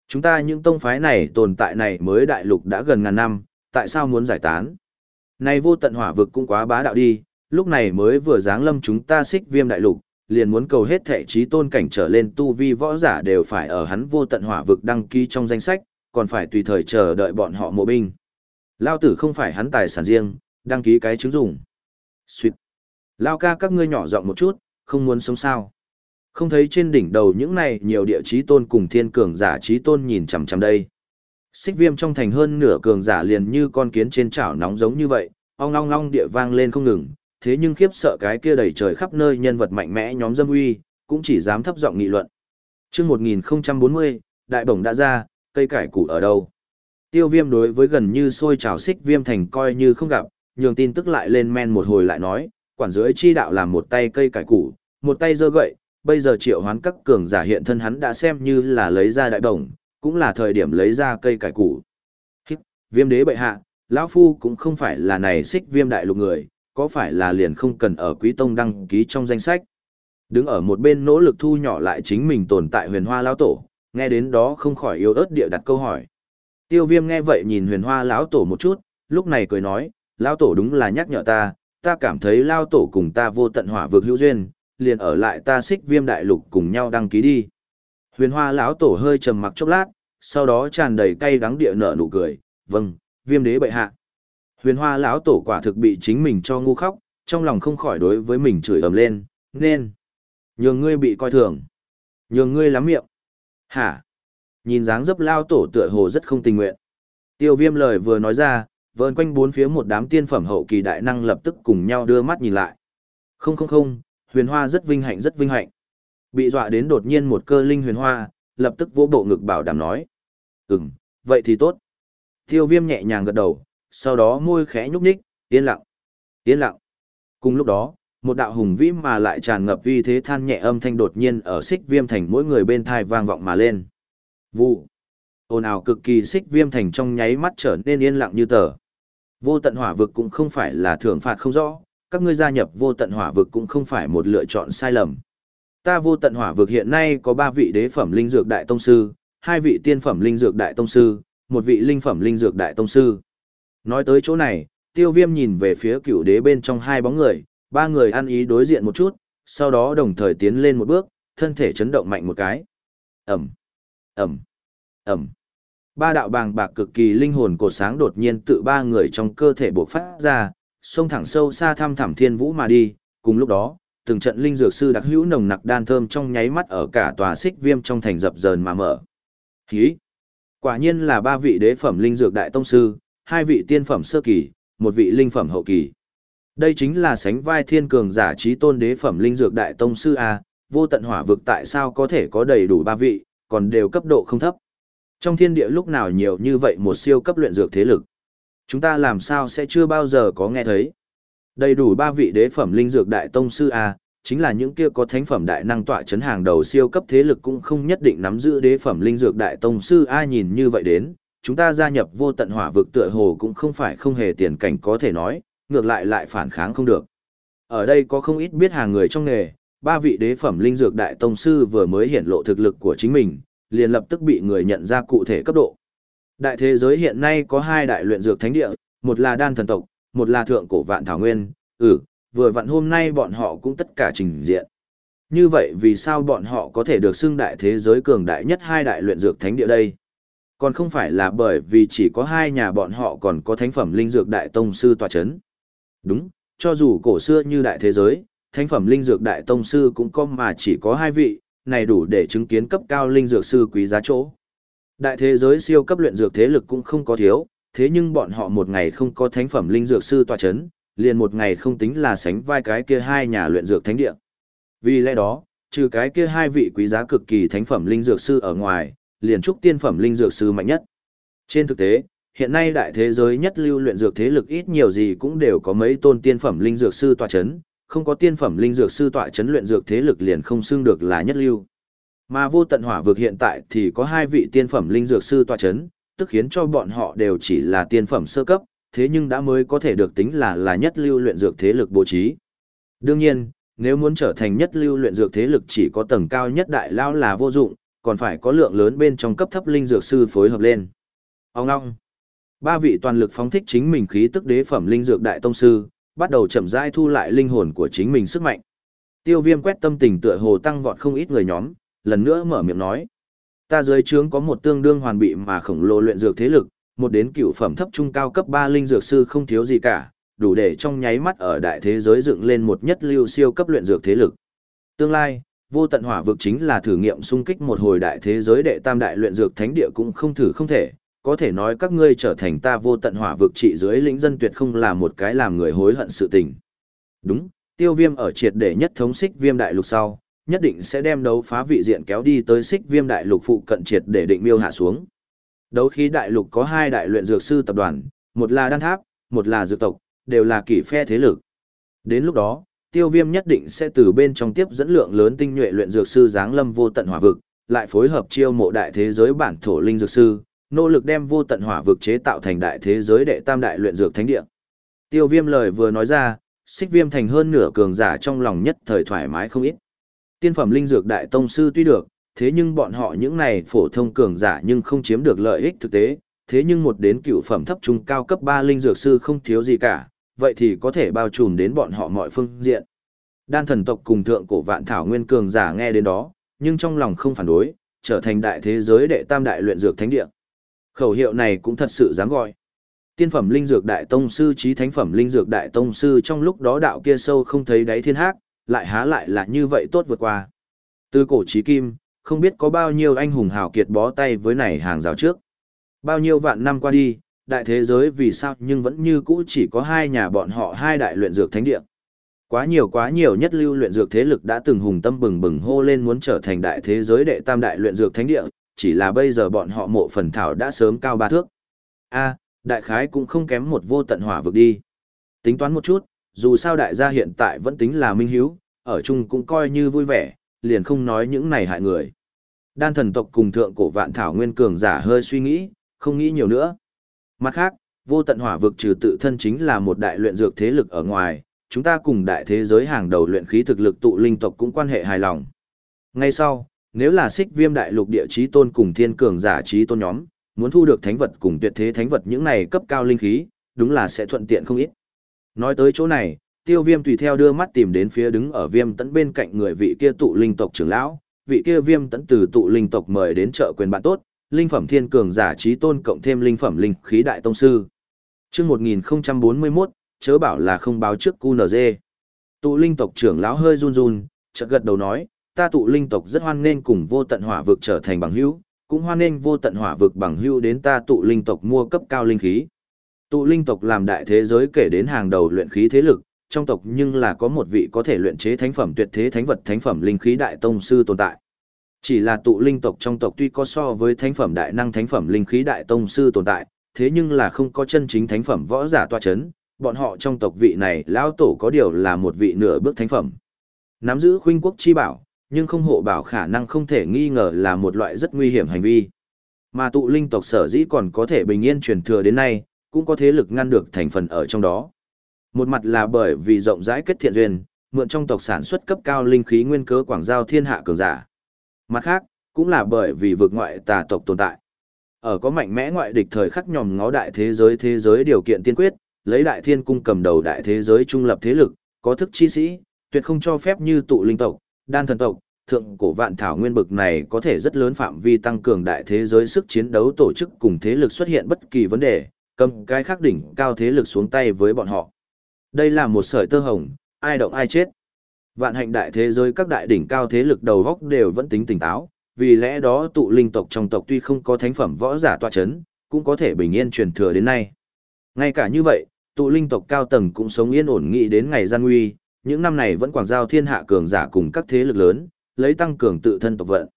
Chúng ta những tông phái này tồn tại này mới đại lục đã gần ngàn năm, tại sao muốn giải tán? Này vô tận hỏa vực cũng quá bá đạo đi, lúc này mới vừa giáng lâm chúng ta xích viêm đại lục, liền muốn cầu hết thệ trí tôn cảnh trở lên tu vi võ giả đều phải ở hắn vô tận hỏa vực đăng ký trong danh sách, còn phải tùy thời chờ đợi bọn họ mộ binh. Lao tử không phải hắn tài sản riêng, đăng ký cái chứng dùng. Xuyệt. Lao ca các ngươi nhỏ giọng một chút, không muốn sống sao. Không thấy trên đỉnh đầu những này nhiều địa trí tôn cùng thiên cường giả trí tôn nhìn chằm chằm đây. Xích viêm trong thành hơn nửa cường giả liền như con kiến trên chảo nóng giống như vậy, ong long long địa vang lên không ngừng, thế nhưng khiếp sợ cái kia đầy trời khắp nơi nhân vật mạnh mẽ nhóm dâm uy, cũng chỉ dám thấp giọng nghị luận. Chương 1040, đại bổng đã ra, cây cải củ ở đâu? Tiêu Viêm đối với gần như sôi trào xích viêm thành coi như không gặp, nhường tin tức lại lên men một hồi lại nói, quản dưới chi đạo làm một tay cây cải củ, một tay giơ gậy, bây giờ triệu hoán các cường giả hiện thân hắn đã xem như là lấy ra đại bổng, cũng là thời điểm lấy ra cây cải củ. Hít, viêm đế bệ hạ, lão phu cũng không phải là này xích viêm đại lục người, có phải là liền không cần ở quý tông đăng ký trong danh sách. Đứng ở một bên nỗ lực thu nhỏ lại chính mình tồn tại huyền hoa lão tổ, nghe đến đó không khỏi yếu ớt địa đặt câu hỏi. Tiêu viêm nghe vậy nhìn huyền hoa lão tổ một chút, lúc này cười nói, lão tổ đúng là nhắc nhở ta, ta cảm thấy lão tổ cùng ta vô tận hỏa vực hữu duyên, liền ở lại ta xích viêm đại lục cùng nhau đăng ký đi. Huyền hoa lão tổ hơi trầm mặc chốc lát, sau đó tràn đầy cay đắng địa nở nụ cười, vâng, viêm đế bệ hạ. Huyền hoa lão tổ quả thực bị chính mình cho ngu khóc, trong lòng không khỏi đối với mình chửi ầm lên, nên. Nhường ngươi bị coi thường. Nhường ngươi lắm miệng. Hả? Nhìn dáng dấp lao tổ tựa hồ rất không tình nguyện. Tiêu viêm lời vừa nói ra, vờn quanh bốn phía một đám tiên phẩm hậu kỳ đại năng lập tức cùng nhau đưa mắt nhìn lại. Không không không, huyền hoa rất vinh hạnh rất vinh hạnh. Bị dọa đến đột nhiên một cơ linh huyền hoa, lập tức vỗ bộ ngực bảo đảm nói. Ừm, vậy thì tốt. Tiêu viêm nhẹ nhàng gật đầu, sau đó môi khẽ nhúc nhích, yên lặng, yên lặng. Cùng lúc đó, một đạo hùng vĩ mà lại tràn ngập uy thế than nhẹ âm thanh đột nhiên ở xích viêm thành mỗi người bên thai vang vọng mà lên. Vụ. Ồn ào cực kỳ xích viêm thành trong nháy mắt trở nên yên lặng như tờ. Vô tận hỏa vực cũng không phải là thưởng phạt không rõ, các ngươi gia nhập vô tận hỏa vực cũng không phải một lựa chọn sai lầm. Ta vô tận hỏa vực hiện nay có ba vị đế phẩm linh dược đại tông sư, hai vị tiên phẩm linh dược đại tông sư, một vị linh phẩm linh dược đại tông sư. Nói tới chỗ này, tiêu viêm nhìn về phía cựu đế bên trong hai bóng người, ba người ăn ý đối diện một chút, sau đó đồng thời tiến lên một bước, thân thể chấn động mạnh một cái. Ẩm, Ẩm, Ẩm. Ba đạo bàng bạc cực kỳ linh hồn cột sáng đột nhiên tự ba người trong cơ thể bộc phát ra, xông thẳng sâu xa thăm thẳm thiên vũ mà đi, cùng lúc đó, từng trận linh dược sư đặc hữu nồng nặc đan thơm trong nháy mắt ở cả tòa xích viêm trong thành dập dờn mà mở. Hí! Quả nhiên là ba vị đế phẩm linh dược đại tông sư, hai vị tiên phẩm sơ kỳ, một vị linh phẩm hậu kỳ. Đây chính là sánh vai thiên cường giả trí tôn đế phẩm linh dược đại tông sư A, vô tận hỏa vực tại sao có thể có đầy đủ ba vị, còn đều cấp độ không thấp. Trong thiên địa lúc nào nhiều như vậy một siêu cấp luyện dược thế lực. Chúng ta làm sao sẽ chưa bao giờ có nghe thấy. Đầy đủ ba vị đế phẩm linh dược đại tông sư A, chính là những kia có thánh phẩm đại năng tọa chấn hàng đầu siêu cấp thế lực cũng không nhất định nắm giữ đế phẩm linh dược đại tông sư A nhìn như vậy đến, chúng ta gia nhập vô tận hỏa vực tựa hồ cũng không phải không hề tiền cảnh có thể nói, ngược lại lại phản kháng không được. Ở đây có không ít biết hàng người trong nghề, ba vị đế phẩm linh dược đại tông sư vừa mới hiển lộ thực lực của chính mình, liền lập tức bị người nhận ra cụ thể cấp độ. Đại thế giới hiện nay có hai đại luyện dược thánh địa, một là đan thần tộc, một là thượng cổ vạn thảo nguyên, ừ, vừa vặn hôm nay bọn họ cũng tất cả trình diện. Như vậy vì sao bọn họ có thể được xưng đại thế giới cường đại nhất hai đại luyện dược thánh địa đây? Còn không phải là bởi vì chỉ có hai nhà bọn họ còn có thánh phẩm linh dược đại tông sư tòa chấn. Đúng, cho dù cổ xưa như đại thế giới, thánh phẩm linh dược đại tông sư cũng có mà chỉ có hai vị, này đủ để chứng kiến cấp cao linh dược sư quý giá chỗ. Đại thế giới siêu cấp luyện dược thế lực cũng không có thiếu, thế nhưng bọn họ một ngày không có thánh phẩm linh dược sư tòa chấn, liền một ngày không tính là sánh vai cái kia hai nhà luyện dược thánh địa. Vì lẽ đó, trừ cái kia hai vị quý giá cực kỳ thánh phẩm linh dược sư ở ngoài, liền trúc tiên phẩm linh dược sư mạnh nhất. Trên thực tế, hiện nay đại thế giới nhất lưu luyện dược thế lực ít nhiều gì cũng đều có mấy tôn tiên phẩm linh dược sư tọa chấn, không có tiên phẩm linh dược sư tọa chấn luyện dược thế lực liền không xưng được là nhất lưu. Mà vô tận hỏa vực hiện tại thì có hai vị tiên phẩm linh dược sư tọa chấn, tức khiến cho bọn họ đều chỉ là tiên phẩm sơ cấp, thế nhưng đã mới có thể được tính là là nhất lưu luyện dược thế lực bố trí. Đương nhiên, nếu muốn trở thành nhất lưu luyện dược thế lực chỉ có tầng cao nhất đại lao là vô dụng, còn phải có lượng lớn bên trong cấp thấp linh dược sư phối hợp lên. Ông ngong. Ba vị toàn lực phóng thích chính mình khí tức đế phẩm linh dược đại tông sư, bắt đầu chậm rãi thu lại linh hồn của chính mình sức mạnh. Tiêu viêm quét tâm tình tựa hồ tăng vọt không ít người nhóm, lần nữa mở miệng nói. Ta dưới trướng có một tương đương hoàn bị mà khổng lồ luyện dược thế lực, một đến cựu phẩm thấp trung cao cấp 3 linh dược sư không thiếu gì cả, đủ để trong nháy mắt ở đại thế giới dựng lên một nhất lưu siêu cấp luyện dược thế lực. Tương lai, vô tận hỏa vực chính là thử nghiệm xung kích một hồi đại thế giới đệ tam đại luyện dược thánh địa cũng không thử không thể, có thể nói các ngươi trở thành ta vô tận hỏa vực trị dưới lĩnh dân tuyệt không là một cái làm người hối hận sự tình. Đúng, tiêu viêm ở triệt để nhất thống xích viêm đại lục sau, nhất định sẽ đem đấu phá vị diện kéo đi tới xích viêm đại lục phụ cận triệt để định miêu hạ xuống. Đấu khí đại lục có hai đại luyện dược sư tập đoàn, một là đan tháp, một là dược tộc, đều là kỷ phe thế lực. Đến lúc đó, tiêu viêm nhất định sẽ từ bên trong tiếp dẫn lượng lớn tinh nhuệ luyện dược sư giáng lâm vô tận hỏa vực, lại phối hợp chiêu mộ đại thế giới bản thổ linh dược sư, nỗ lực đem vô tận hỏa vực chế tạo thành đại thế giới đệ tam đại luyện dược thánh địa. Tiêu viêm lời vừa nói ra, xích viêm thành hơn nửa cường giả trong lòng nhất thời thoải mái không ít. Tiên phẩm linh dược đại tông sư tuy được, thế nhưng bọn họ những này phổ thông cường giả nhưng không chiếm được lợi ích thực tế, thế nhưng một đến cựu phẩm thấp trung cao cấp 3 linh dược sư không thiếu gì cả, vậy thì có thể bao trùm đến bọn họ mọi phương diện. Đan thần tộc cùng thượng cổ vạn thảo nguyên cường giả nghe đến đó, nhưng trong lòng không phản đối, trở thành đại thế giới đệ tam đại luyện dược thánh địa. Khẩu hiệu này cũng thật sự dám gọi. Tiên phẩm linh dược đại tông sư trí thánh phẩm linh dược đại tông sư trong lúc đó đạo kia sâu không thấy đáy thiên hác, lại há lại là như vậy tốt vượt qua. Từ cổ chí kim, không biết có bao nhiêu anh hùng hào kiệt bó tay với này hàng rào trước. Bao nhiêu vạn năm qua đi, đại thế giới vì sao nhưng vẫn như cũ chỉ có hai nhà bọn họ hai đại luyện dược thánh địa. Quá nhiều quá nhiều nhất lưu luyện dược thế lực đã từng hùng tâm bừng bừng hô lên muốn trở thành đại thế giới đệ tam đại luyện dược thánh địa, chỉ là bây giờ bọn họ mộ phần thảo đã sớm cao ba thước. A, đại khái cũng không kém một vô tận hỏa vực đi. Tính toán một chút, dù sao đại gia hiện tại vẫn tính là minh hiếu, ở chung cũng coi như vui vẻ, liền không nói những này hại người. Đan thần tộc cùng thượng cổ vạn thảo nguyên cường giả hơi suy nghĩ, không nghĩ nhiều nữa. Mặt khác, vô tận hỏa vực trừ tự thân chính là một đại luyện dược thế lực ở ngoài, chúng ta cùng đại thế giới hàng đầu luyện khí thực lực tụ linh tộc cũng quan hệ hài lòng. Ngay sau, nếu là xích viêm đại lục địa chí tôn cùng thiên cường giả chí tôn nhóm, muốn thu được thánh vật cùng tuyệt thế thánh vật những này cấp cao linh khí, đúng là sẽ thuận tiện không ít. Nói tới chỗ này, tiêu viêm tùy theo đưa mắt tìm đến phía đứng ở viêm tấn bên cạnh người vị kia tụ linh tộc trưởng lão, vị kia viêm tấn từ tụ linh tộc mời đến chợ quyền bạn tốt, linh phẩm thiên cường giả trí tôn cộng thêm linh phẩm linh khí đại tông sư. chương 1041, chớ bảo là không báo trước QNZ. Tụ linh tộc trưởng lão hơi run run, chợt gật đầu nói, ta tụ linh tộc rất hoan nghênh cùng vô tận hỏa vực trở thành bằng hữu, cũng hoan nghênh vô tận hỏa vực bằng hữu đến ta tụ linh tộc mua cấp cao linh khí. Tụ linh tộc làm đại thế giới kể đến hàng đầu luyện khí thế lực, trong tộc nhưng là có một vị có thể luyện chế thánh phẩm tuyệt thế thánh vật thánh phẩm linh khí đại tông sư tồn tại. Chỉ là tụ linh tộc trong tộc tuy có so với thánh phẩm đại năng thánh phẩm linh khí đại tông sư tồn tại, thế nhưng là không có chân chính thánh phẩm võ giả tọa chấn, bọn họ trong tộc vị này lão tổ có điều là một vị nửa bước thánh phẩm. Nắm giữ khuynh quốc chi bảo, nhưng không hộ bảo khả năng không thể nghi ngờ là một loại rất nguy hiểm hành vi. Mà tụ linh tộc sở dĩ còn có thể bình yên truyền thừa đến nay, cũng có thế lực ngăn được thành phần ở trong đó. Một mặt là bởi vì rộng rãi kết thiện duyên, mượn trong tộc sản xuất cấp cao linh khí nguyên cớ quảng giao thiên hạ cường giả. Mặt khác, cũng là bởi vì vực ngoại tà tộc tồn tại. Ở có mạnh mẽ ngoại địch thời khắc nhòm ngó đại thế giới thế giới điều kiện tiên quyết, lấy đại thiên cung cầm đầu đại thế giới trung lập thế lực, có thức chi sĩ, tuyệt không cho phép như tụ linh tộc, đan thần tộc, thượng cổ vạn thảo nguyên bực này có thể rất lớn phạm vi tăng cường đại thế giới sức chiến đấu tổ chức cùng thế lực xuất hiện bất kỳ vấn đề, cầm cái khắc đỉnh cao thế lực xuống tay với bọn họ. Đây là một sợi tơ hồng, ai động ai chết. Vạn hạnh đại thế giới các đại đỉnh cao thế lực đầu góc đều vẫn tính tỉnh táo, vì lẽ đó tụ linh tộc trong tộc tuy không có thánh phẩm võ giả tọa chấn, cũng có thể bình yên truyền thừa đến nay. Ngay cả như vậy, tụ linh tộc cao tầng cũng sống yên ổn nghị đến ngày gian nguy, những năm này vẫn quảng giao thiên hạ cường giả cùng các thế lực lớn, lấy tăng cường tự thân tộc vận.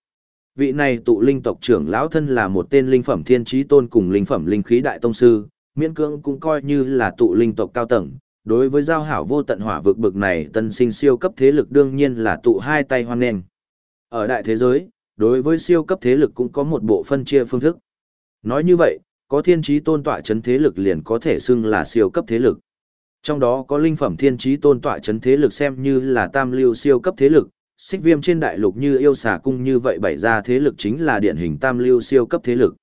Vị này tụ linh tộc trưởng lão thân là một tên linh phẩm thiên trí tôn cùng linh phẩm linh khí đại tông sư, miễn cưỡng cũng coi như là tụ linh tộc cao tầng, đối với giao hảo vô tận hỏa vực bực này tân sinh siêu cấp thế lực đương nhiên là tụ hai tay hoan nghênh. Ở đại thế giới, đối với siêu cấp thế lực cũng có một bộ phân chia phương thức. Nói như vậy, có thiên trí tôn tọa chấn thế lực liền có thể xưng là siêu cấp thế lực. Trong đó có linh phẩm thiên trí tôn tọa chấn thế lực xem như là tam lưu siêu cấp thế lực, xích viêm trên đại lục như yêu xà cung như vậy bày ra thế lực chính là điển hình tam lưu siêu cấp thế lực.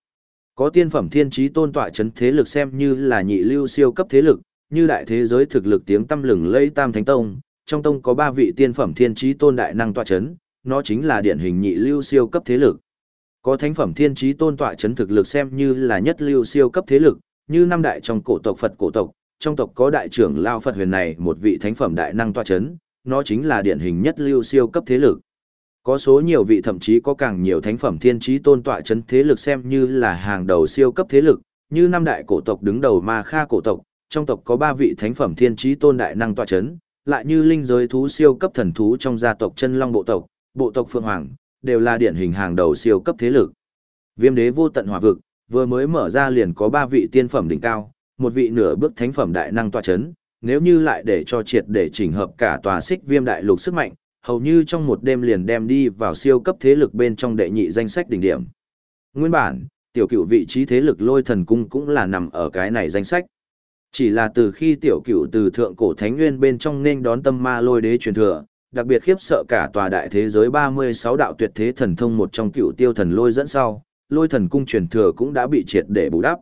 Có tiên phẩm thiên trí tôn tọa chấn thế lực xem như là nhị lưu siêu cấp thế lực, như đại thế giới thực lực tiếng tâm lừng lẫy tam thánh tông, trong tông có ba vị tiên phẩm thiên trí tôn đại năng tọa chấn, nó chính là điển hình nhị lưu siêu cấp thế lực. Có thánh phẩm thiên trí tôn tọa chấn thực lực xem như là nhất lưu siêu cấp thế lực, như năm đại trong cổ tộc Phật cổ tộc, trong tộc có đại trưởng lao Phật huyền này một vị thánh phẩm đại năng tọa chấn, nó chính là điển hình nhất lưu siêu cấp thế lực. Có số nhiều vị thậm chí có càng nhiều thánh phẩm thiên trí tôn tọa chấn thế lực xem như là hàng đầu siêu cấp thế lực, như năm đại cổ tộc đứng đầu Ma Kha cổ tộc, trong tộc có ba vị thánh phẩm thiên trí tôn đại năng tọa chấn, lại như linh giới thú siêu cấp thần thú trong gia tộc chân long bộ tộc, bộ tộc Phượng Hoàng, đều là điển hình hàng đầu siêu cấp thế lực. Viêm đế vô tận hỏa vực, vừa mới mở ra liền có ba vị tiên phẩm đỉnh cao, một vị nửa bước thánh phẩm đại năng tọa chấn, nếu như lại để cho triệt để chỉnh hợp cả tòa xích viêm đại lục sức mạnh, hầu như trong một đêm liền đem đi vào siêu cấp thế lực bên trong đệ nhị danh sách đỉnh điểm. Nguyên bản, tiểu cựu vị trí thế lực lôi thần cung cũng là nằm ở cái này danh sách. Chỉ là từ khi tiểu cựu từ thượng cổ thánh nguyên bên trong nên đón tâm ma lôi đế truyền thừa, đặc biệt khiếp sợ cả tòa đại thế giới 36 đạo tuyệt thế thần thông một trong cựu tiêu thần lôi dẫn sau, lôi thần cung truyền thừa cũng đã bị triệt để bù đắp.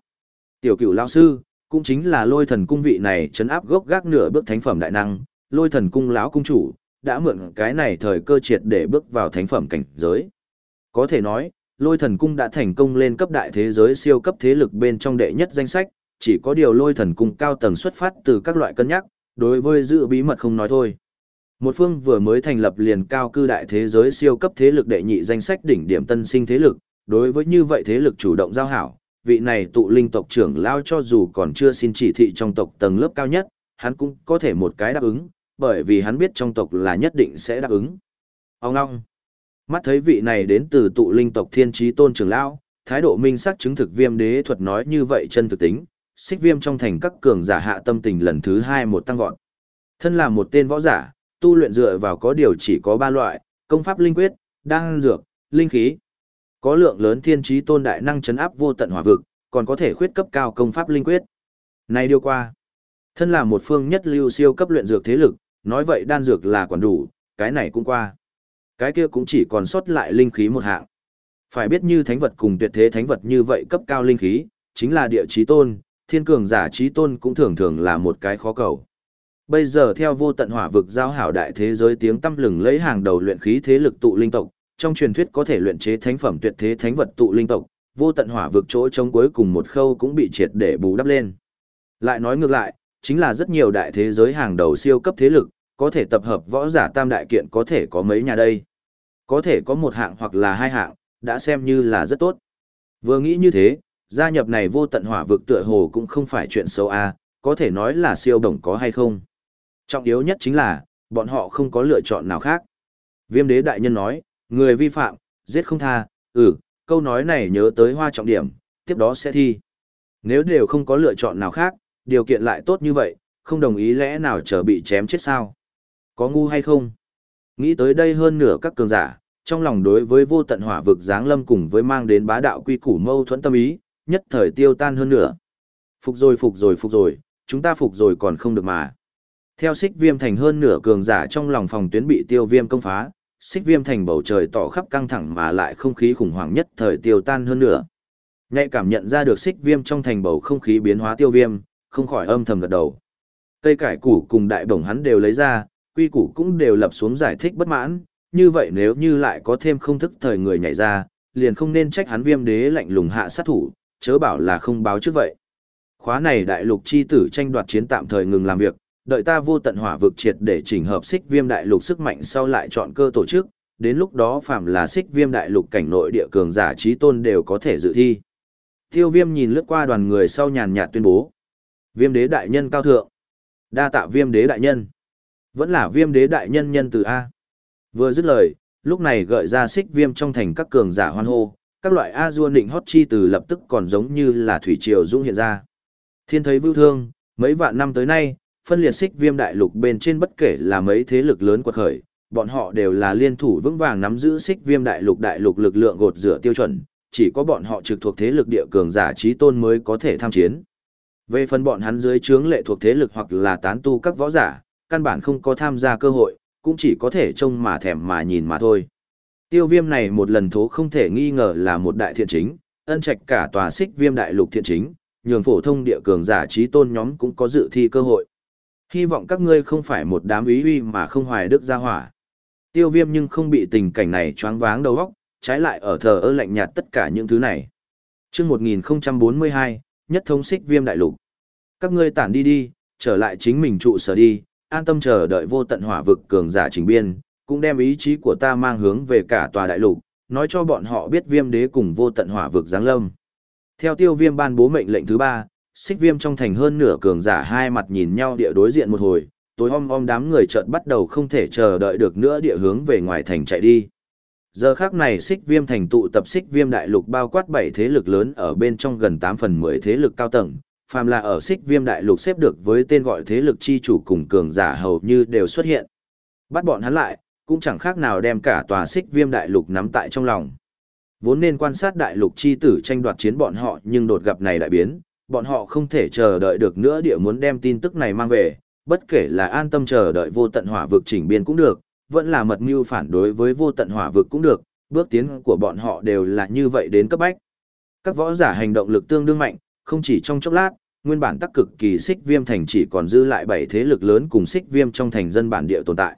Tiểu cựu lao sư, cũng chính là lôi thần cung vị này chấn áp gốc gác nửa bước thánh phẩm đại năng, lôi thần cung lão cung chủ, đã mượn cái này thời cơ triệt để bước vào thánh phẩm cảnh giới. Có thể nói, lôi thần cung đã thành công lên cấp đại thế giới siêu cấp thế lực bên trong đệ nhất danh sách, chỉ có điều lôi thần cung cao tầng xuất phát từ các loại cân nhắc, đối với giữ bí mật không nói thôi. Một phương vừa mới thành lập liền cao cư đại thế giới siêu cấp thế lực đệ nhị danh sách đỉnh điểm tân sinh thế lực, đối với như vậy thế lực chủ động giao hảo, vị này tụ linh tộc trưởng lao cho dù còn chưa xin chỉ thị trong tộc tầng lớp cao nhất, hắn cũng có thể một cái đáp ứng, bởi vì hắn biết trong tộc là nhất định sẽ đáp ứng. Ông ngong. Mắt thấy vị này đến từ tụ linh tộc thiên trí tôn trưởng lão, thái độ minh sắc chứng thực viêm đế thuật nói như vậy chân thực tính, xích viêm trong thành các cường giả hạ tâm tình lần thứ hai một tăng vọt. Thân là một tên võ giả, tu luyện dựa vào có điều chỉ có ba loại, công pháp linh quyết, đan dược, linh khí. Có lượng lớn thiên trí tôn đại năng chấn áp vô tận hỏa vực, còn có thể khuyết cấp cao công pháp linh quyết. Này điều qua, thân là một phương nhất lưu siêu cấp luyện dược thế lực, nói vậy đan dược là còn đủ, cái này cũng qua. Cái kia cũng chỉ còn sót lại linh khí một hạng. Phải biết như thánh vật cùng tuyệt thế thánh vật như vậy cấp cao linh khí, chính là địa trí tôn, thiên cường giả trí tôn cũng thường thường là một cái khó cầu. Bây giờ theo vô tận hỏa vực giao hảo đại thế giới tiếng tâm lừng lấy hàng đầu luyện khí thế lực tụ linh tộc, trong truyền thuyết có thể luyện chế thánh phẩm tuyệt thế thánh vật tụ linh tộc, vô tận hỏa vực chỗ trống cuối cùng một khâu cũng bị triệt để bù đắp lên. Lại nói ngược lại, chính là rất nhiều đại thế giới hàng đầu siêu cấp thế lực, có thể tập hợp võ giả tam đại kiện có thể có mấy nhà đây. Có thể có một hạng hoặc là hai hạng, đã xem như là rất tốt. Vừa nghĩ như thế, gia nhập này vô tận hỏa vực tựa hồ cũng không phải chuyện xấu a, có thể nói là siêu đồng có hay không. Trọng yếu nhất chính là, bọn họ không có lựa chọn nào khác. Viêm đế đại nhân nói, người vi phạm, giết không tha, ừ, câu nói này nhớ tới hoa trọng điểm, tiếp đó sẽ thi. Nếu đều không có lựa chọn nào khác, điều kiện lại tốt như vậy, không đồng ý lẽ nào chờ bị chém chết sao? Có ngu hay không? Nghĩ tới đây hơn nửa các cường giả, trong lòng đối với vô tận hỏa vực giáng lâm cùng với mang đến bá đạo quy củ mâu thuẫn tâm ý, nhất thời tiêu tan hơn nửa. Phục rồi phục rồi phục rồi, chúng ta phục rồi còn không được mà. Theo xích viêm thành hơn nửa cường giả trong lòng phòng tuyến bị tiêu viêm công phá, xích viêm thành bầu trời tỏ khắp căng thẳng mà lại không khí khủng hoảng nhất thời tiêu tan hơn nửa. Nhạy cảm nhận ra được xích viêm trong thành bầu không khí biến hóa tiêu viêm, không khỏi âm thầm gật đầu. Cây cải củ cùng đại bổng hắn đều lấy ra, quy củ cũng đều lập xuống giải thích bất mãn, như vậy nếu như lại có thêm không thức thời người nhảy ra, liền không nên trách hắn viêm đế lạnh lùng hạ sát thủ, chớ bảo là không báo trước vậy. Khóa này đại lục chi tử tranh đoạt chiến tạm thời ngừng làm việc, đợi ta vô tận hỏa vực triệt để chỉnh hợp xích viêm đại lục sức mạnh sau lại chọn cơ tổ chức, đến lúc đó phạm là xích viêm đại lục cảnh nội địa cường giả trí tôn đều có thể dự thi. Tiêu viêm nhìn lướt qua đoàn người sau nhàn nhạt tuyên bố. Viêm đế đại nhân cao thượng. Đa tạ viêm đế đại nhân. Vẫn là viêm đế đại nhân nhân từ A. Vừa dứt lời, lúc này gợi ra xích viêm trong thành các cường giả hoan hô, các loại A dua nịnh hót chi từ lập tức còn giống như là thủy triều dũng hiện ra. Thiên thấy vưu thương, mấy vạn năm tới nay, phân liệt xích viêm đại lục bên trên bất kể là mấy thế lực lớn quật khởi, bọn họ đều là liên thủ vững vàng nắm giữ xích viêm đại lục đại lục lực lượng gột rửa tiêu chuẩn, chỉ có bọn họ trực thuộc thế lực địa cường giả trí tôn mới có thể tham chiến. Về phần bọn hắn dưới trướng lệ thuộc thế lực hoặc là tán tu các võ giả, căn bản không có tham gia cơ hội, cũng chỉ có thể trông mà thèm mà nhìn mà thôi. Tiêu viêm này một lần thố không thể nghi ngờ là một đại thiện chính, ân trạch cả tòa xích viêm đại lục thiện chính, nhường phổ thông địa cường giả trí tôn nhóm cũng có dự thi cơ hội. Hy vọng các ngươi không phải một đám ý uy mà không hoài đức gia hỏa. Tiêu viêm nhưng không bị tình cảnh này choáng váng đầu óc, trái lại ở thờ ơ lạnh nhạt tất cả những thứ này. chương 1042, nhất thống xích viêm đại lục. Các ngươi tản đi đi, trở lại chính mình trụ sở đi, an tâm chờ đợi vô tận hỏa vực cường giả trình biên, cũng đem ý chí của ta mang hướng về cả tòa đại lục, nói cho bọn họ biết viêm đế cùng vô tận hỏa vực giáng lâm. Theo tiêu viêm ban bố mệnh lệnh thứ ba, xích viêm trong thành hơn nửa cường giả hai mặt nhìn nhau địa đối diện một hồi, tối om om đám người chợt bắt đầu không thể chờ đợi được nữa địa hướng về ngoài thành chạy đi. Giờ khác này xích viêm thành tụ tập xích viêm đại lục bao quát bảy thế lực lớn ở bên trong gần 8 phần 10 thế lực cao tầng, phàm là ở xích viêm đại lục xếp được với tên gọi thế lực chi chủ cùng cường giả hầu như đều xuất hiện. Bắt bọn hắn lại, cũng chẳng khác nào đem cả tòa xích viêm đại lục nắm tại trong lòng. Vốn nên quan sát đại lục chi tử tranh đoạt chiến bọn họ nhưng đột gặp này đại biến, bọn họ không thể chờ đợi được nữa địa muốn đem tin tức này mang về, bất kể là an tâm chờ đợi vô tận hỏa vực chỉnh biên cũng được, vẫn là mật mưu phản đối với vô tận hỏa vực cũng được, bước tiến của bọn họ đều là như vậy đến cấp bách. Các võ giả hành động lực tương đương mạnh, không chỉ trong chốc lát, nguyên bản tắc cực kỳ xích viêm thành chỉ còn dư lại bảy thế lực lớn cùng xích viêm trong thành dân bản địa tồn tại.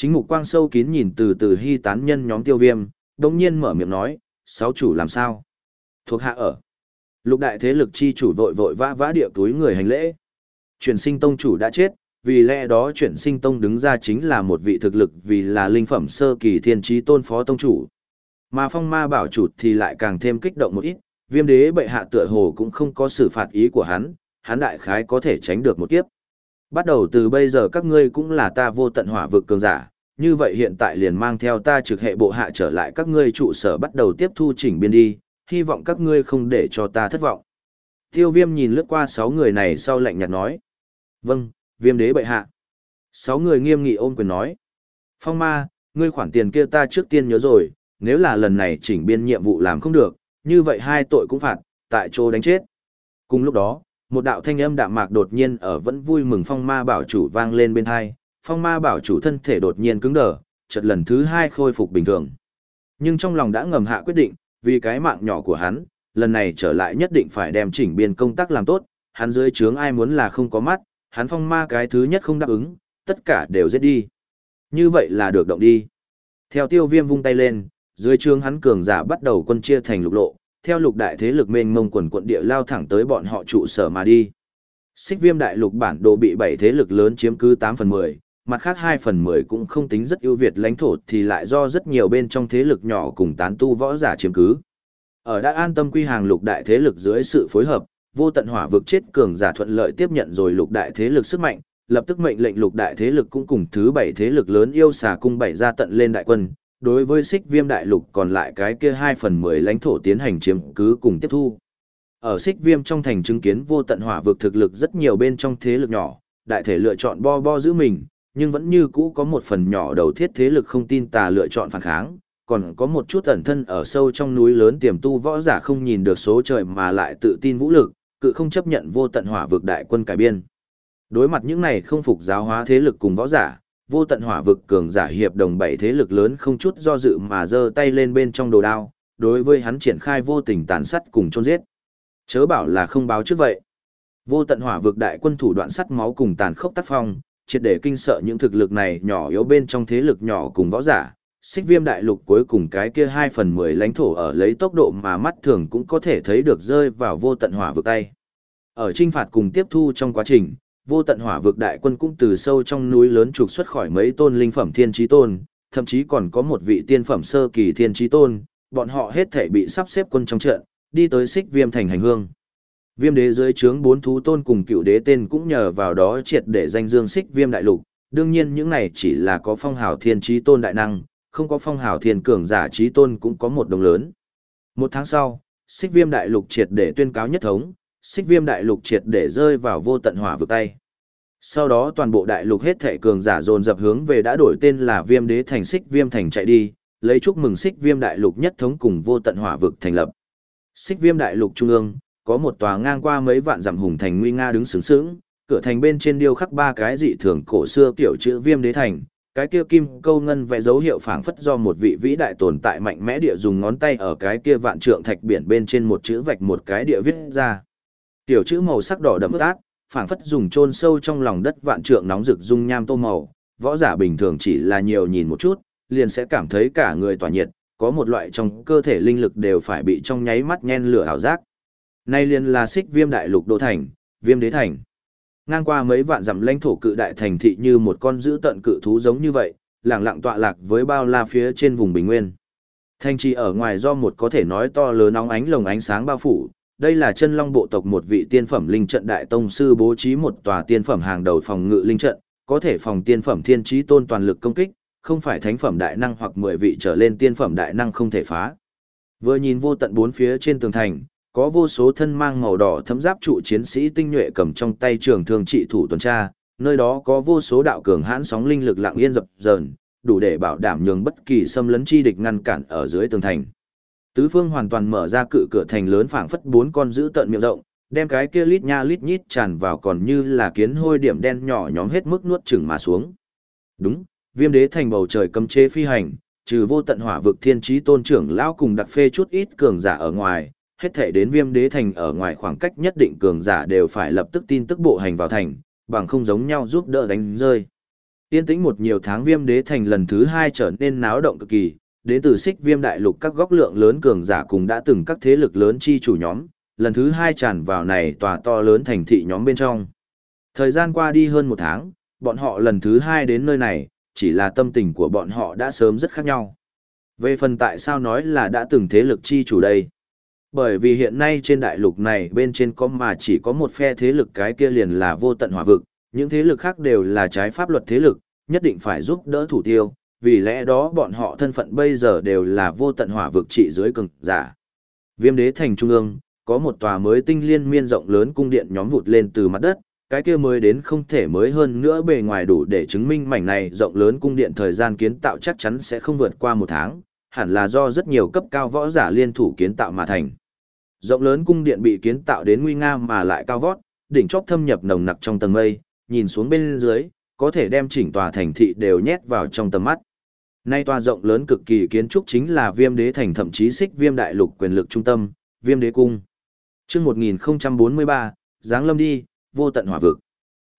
Chính mục quang sâu kín nhìn từ từ hy tán nhân nhóm tiêu viêm, đồng nhiên mở miệng nói, sáu chủ làm sao? Thuộc hạ ở. Lục đại thế lực chi chủ vội vội vã vã địa túi người hành lễ. Chuyển sinh tông chủ đã chết, vì lẽ đó chuyển sinh tông đứng ra chính là một vị thực lực vì là linh phẩm sơ kỳ thiên trí tôn phó tông chủ. Mà phong ma bảo chủ thì lại càng thêm kích động một ít, viêm đế bệ hạ tựa hồ cũng không có xử phạt ý của hắn, hắn đại khái có thể tránh được một kiếp. Bắt đầu từ bây giờ các ngươi cũng là ta vô tận hỏa vực cường giả, như vậy hiện tại liền mang theo ta trực hệ bộ hạ trở lại các ngươi trụ sở bắt đầu tiếp thu chỉnh biên đi, hy vọng các ngươi không để cho ta thất vọng. Tiêu viêm nhìn lướt qua sáu người này sau lạnh nhạt nói. Vâng, viêm đế bệ hạ. Sáu người nghiêm nghị ôm quyền nói. Phong ma, ngươi khoản tiền kia ta trước tiên nhớ rồi, nếu là lần này chỉnh biên nhiệm vụ làm không được, như vậy hai tội cũng phạt, tại chỗ đánh chết. Cùng lúc đó, một đạo thanh âm đạm mạc đột nhiên ở vẫn vui mừng phong ma bảo chủ vang lên bên hai, phong ma bảo chủ thân thể đột nhiên cứng đờ, chợt lần thứ hai khôi phục bình thường. Nhưng trong lòng đã ngầm hạ quyết định, vì cái mạng nhỏ của hắn, lần này trở lại nhất định phải đem chỉnh biên công tác làm tốt, hắn dưới trướng ai muốn là không có mắt, hắn phong ma cái thứ nhất không đáp ứng, tất cả đều giết đi. Như vậy là được động đi. Theo tiêu viêm vung tay lên, dưới trướng hắn cường giả bắt đầu quân chia thành lục lộ, theo lục đại thế lực mênh mông quần quận địa lao thẳng tới bọn họ trụ sở mà đi. Xích viêm đại lục bản đồ bị bảy thế lực lớn chiếm cứ 8 phần 10, mặt khác 2 phần 10 cũng không tính rất ưu việt lãnh thổ thì lại do rất nhiều bên trong thế lực nhỏ cùng tán tu võ giả chiếm cứ. Ở đã an tâm quy hàng lục đại thế lực dưới sự phối hợp, vô tận hỏa vực chết cường giả thuận lợi tiếp nhận rồi lục đại thế lực sức mạnh, lập tức mệnh lệnh lục đại thế lực cũng cùng thứ bảy thế lực lớn yêu xà cung bảy ra tận lên đại quân, đối với xích viêm đại lục còn lại cái kia 2 phần 10 lãnh thổ tiến hành chiếm cứ cùng tiếp thu. Ở xích viêm trong thành chứng kiến vô tận hỏa vực thực lực rất nhiều bên trong thế lực nhỏ, đại thể lựa chọn bo bo giữ mình, nhưng vẫn như cũ có một phần nhỏ đầu thiết thế lực không tin tà lựa chọn phản kháng, còn có một chút ẩn thân ở sâu trong núi lớn tiềm tu võ giả không nhìn được số trời mà lại tự tin vũ lực, cự không chấp nhận vô tận hỏa vực đại quân cải biên. Đối mặt những này không phục giáo hóa thế lực cùng võ giả, vô tận hỏa vực cường giả hiệp đồng bảy thế lực lớn không chút do dự mà giơ tay lên bên trong đồ đao, đối với hắn triển khai vô tình tàn sát cùng chôn giết. Chớ bảo là không báo trước vậy. Vô tận hỏa vực đại quân thủ đoạn sắt máu cùng tàn khốc tác phong, triệt để kinh sợ những thực lực này nhỏ yếu bên trong thế lực nhỏ cùng võ giả. Xích viêm đại lục cuối cùng cái kia 2 phần 10 lãnh thổ ở lấy tốc độ mà mắt thường cũng có thể thấy được rơi vào vô tận hỏa vực tay. Ở trinh phạt cùng tiếp thu trong quá trình, vô tận hỏa vực đại quân cũng từ sâu trong núi lớn trục xuất khỏi mấy tôn linh phẩm thiên trí tôn, thậm chí còn có một vị tiên phẩm sơ kỳ thiên trí tôn, bọn họ hết thể bị sắp xếp quân trong trận, đi tới xích viêm thành hành hương. Viêm đế dưới trướng bốn thú tôn cùng cựu đế tên cũng nhờ vào đó triệt để danh dương xích viêm đại lục, đương nhiên những này chỉ là có phong hào thiên trí tôn đại năng, không có phong hào thiên cường giả trí tôn cũng có một đồng lớn. Một tháng sau, xích viêm đại lục triệt để tuyên cáo nhất thống, xích viêm đại lục triệt để rơi vào vô tận hỏa vực tay. Sau đó toàn bộ đại lục hết thệ cường giả dồn dập hướng về đã đổi tên là viêm đế thành xích viêm thành chạy đi, lấy chúc mừng xích viêm đại lục nhất thống cùng vô tận hỏa vực thành lập. Xích viêm đại lục trung ương, có một tòa ngang qua mấy vạn dặm hùng thành nguy nga đứng sướng sướng, cửa thành bên trên điêu khắc ba cái dị thường cổ xưa kiểu chữ viêm đế thành, cái kia kim câu ngân vẽ dấu hiệu phảng phất do một vị vĩ đại tồn tại mạnh mẽ địa dùng ngón tay ở cái kia vạn trượng thạch biển bên trên một chữ vạch một cái địa viết ra. Tiểu chữ màu sắc đỏ đậm át, phảng phất dùng chôn sâu trong lòng đất vạn trượng nóng rực dung nham tô màu, võ giả bình thường chỉ là nhiều nhìn một chút, liền sẽ cảm thấy cả người tỏa nhiệt, có một loại trong cơ thể linh lực đều phải bị trong nháy mắt nhen lửa ảo giác. Nay liền là xích viêm đại lục đô thành, viêm đế thành. Ngang qua mấy vạn dặm lãnh thổ cự đại thành thị như một con dữ tận cự thú giống như vậy, lặng lặng tọa lạc với bao la phía trên vùng bình nguyên. Thành trì ở ngoài do một có thể nói to lớn nóng ánh lồng ánh sáng bao phủ, đây là chân long bộ tộc một vị tiên phẩm linh trận đại tông sư bố trí một tòa tiên phẩm hàng đầu phòng ngự linh trận, có thể phòng tiên phẩm thiên trí tôn toàn lực công kích, không phải thánh phẩm đại năng hoặc mười vị trở lên tiên phẩm đại năng không thể phá. Vừa nhìn vô tận bốn phía trên tường thành, có vô số thân mang màu đỏ thấm giáp trụ chiến sĩ tinh nhuệ cầm trong tay trường thương trị thủ tuần tra, nơi đó có vô số đạo cường hãn sóng linh lực lặng yên dập dờn, đủ để bảo đảm nhường bất kỳ xâm lấn chi địch ngăn cản ở dưới tường thành. Tứ phương hoàn toàn mở ra cự cửa thành lớn phảng phất bốn con giữ tận miệng rộng, đem cái kia lít nha lít nhít tràn vào còn như là kiến hôi điểm đen nhỏ nhóm hết mức nuốt chửng mà xuống. Đúng, viêm đế thành bầu trời cấm chế phi hành, trừ vô tận hỏa vực thiên trí tôn trưởng lão cùng đặc phê chút ít cường giả ở ngoài, hết thể đến viêm đế thành ở ngoài khoảng cách nhất định cường giả đều phải lập tức tin tức bộ hành vào thành, bằng không giống nhau giúp đỡ đánh rơi. yên tĩnh một nhiều tháng viêm đế thành lần thứ hai trở nên náo động cực kỳ, đến từ xích viêm đại lục các góc lượng lớn cường giả cùng đã từng các thế lực lớn chi chủ nhóm, lần thứ hai tràn vào này tòa to lớn thành thị nhóm bên trong. Thời gian qua đi hơn một tháng, bọn họ lần thứ hai đến nơi này, chỉ là tâm tình của bọn họ đã sớm rất khác nhau. Về phần tại sao nói là đã từng thế lực chi chủ đây? Bởi vì hiện nay trên đại lục này bên trên có mà chỉ có một phe thế lực cái kia liền là vô tận hỏa vực, những thế lực khác đều là trái pháp luật thế lực, nhất định phải giúp đỡ thủ tiêu, vì lẽ đó bọn họ thân phận bây giờ đều là vô tận hỏa vực trị dưới cường giả. Viêm đế thành trung ương, có một tòa mới tinh liên miên rộng lớn cung điện nhóm vụt lên từ mặt đất, cái kia mới đến không thể mới hơn nữa bề ngoài đủ để chứng minh mảnh này rộng lớn cung điện thời gian kiến tạo chắc chắn sẽ không vượt qua một tháng, hẳn là do rất nhiều cấp cao võ giả liên thủ kiến tạo mà thành. Rộng lớn cung điện bị kiến tạo đến nguy nga mà lại cao vót, đỉnh chóp thâm nhập nồng nặc trong tầng mây, nhìn xuống bên dưới, có thể đem chỉnh tòa thành thị đều nhét vào trong tầm mắt. Nay tòa rộng lớn cực kỳ kiến trúc chính là Viêm Đế thành thậm chí xích Viêm đại lục quyền lực trung tâm, Viêm Đế cung. Chương 1043, giáng lâm đi, vô tận hỏa vực.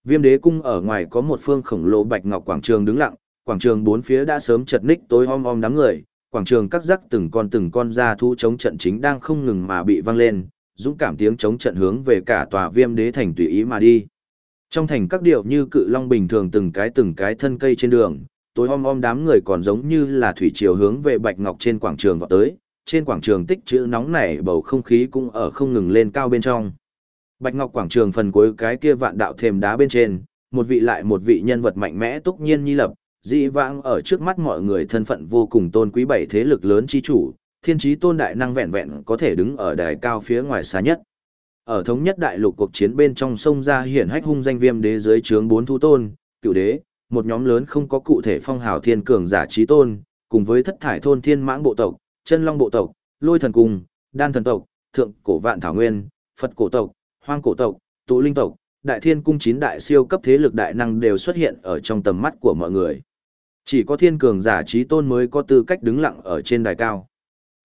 Viêm Đế cung ở ngoài có một phương khổng lồ bạch ngọc quảng trường đứng lặng, quảng trường bốn phía đã sớm chật ních tối om om đám người, quảng trường các rắc từng con từng con ra thu chống trận chính đang không ngừng mà bị vang lên, dũng cảm tiếng chống trận hướng về cả tòa Viêm Đế thành tùy ý mà đi. Trong thành các điệu như cự long bình thường từng cái từng cái thân cây trên đường, tối om om đám người còn giống như là thủy triều hướng về bạch ngọc trên quảng trường vọt tới, trên quảng trường tích chữ nóng nảy bầu không khí cũng ở không ngừng lên cao bên trong. Bạch ngọc quảng trường phần cuối cái kia vạn đạo thềm đá bên trên, một vị lại một vị nhân vật mạnh mẽ túc nhiên nhi lập, dị vãng ở trước mắt mọi người thân phận vô cùng tôn quý bảy thế lực lớn chi chủ, thiên trí tôn đại năng vẹn vẹn có thể đứng ở đài cao phía ngoài xa nhất. Ở thống nhất đại lục cuộc chiến bên trong sông ra hiển hách hung danh viêm đế dưới trướng bốn thu tôn, cựu đế, một nhóm lớn không có cụ thể phong hào thiên cường giả trí tôn, cùng với thất thải thôn thiên mãng bộ tộc, chân long bộ tộc, lôi thần cung, đan thần tộc, thượng cổ vạn thảo nguyên, phật cổ tộc, hoang cổ tộc, tụ linh tộc, đại thiên cung chín đại siêu cấp thế lực đại năng đều xuất hiện ở trong tầm mắt của mọi người. Chỉ có thiên cường giả trí tôn mới có tư cách đứng lặng ở trên đài cao.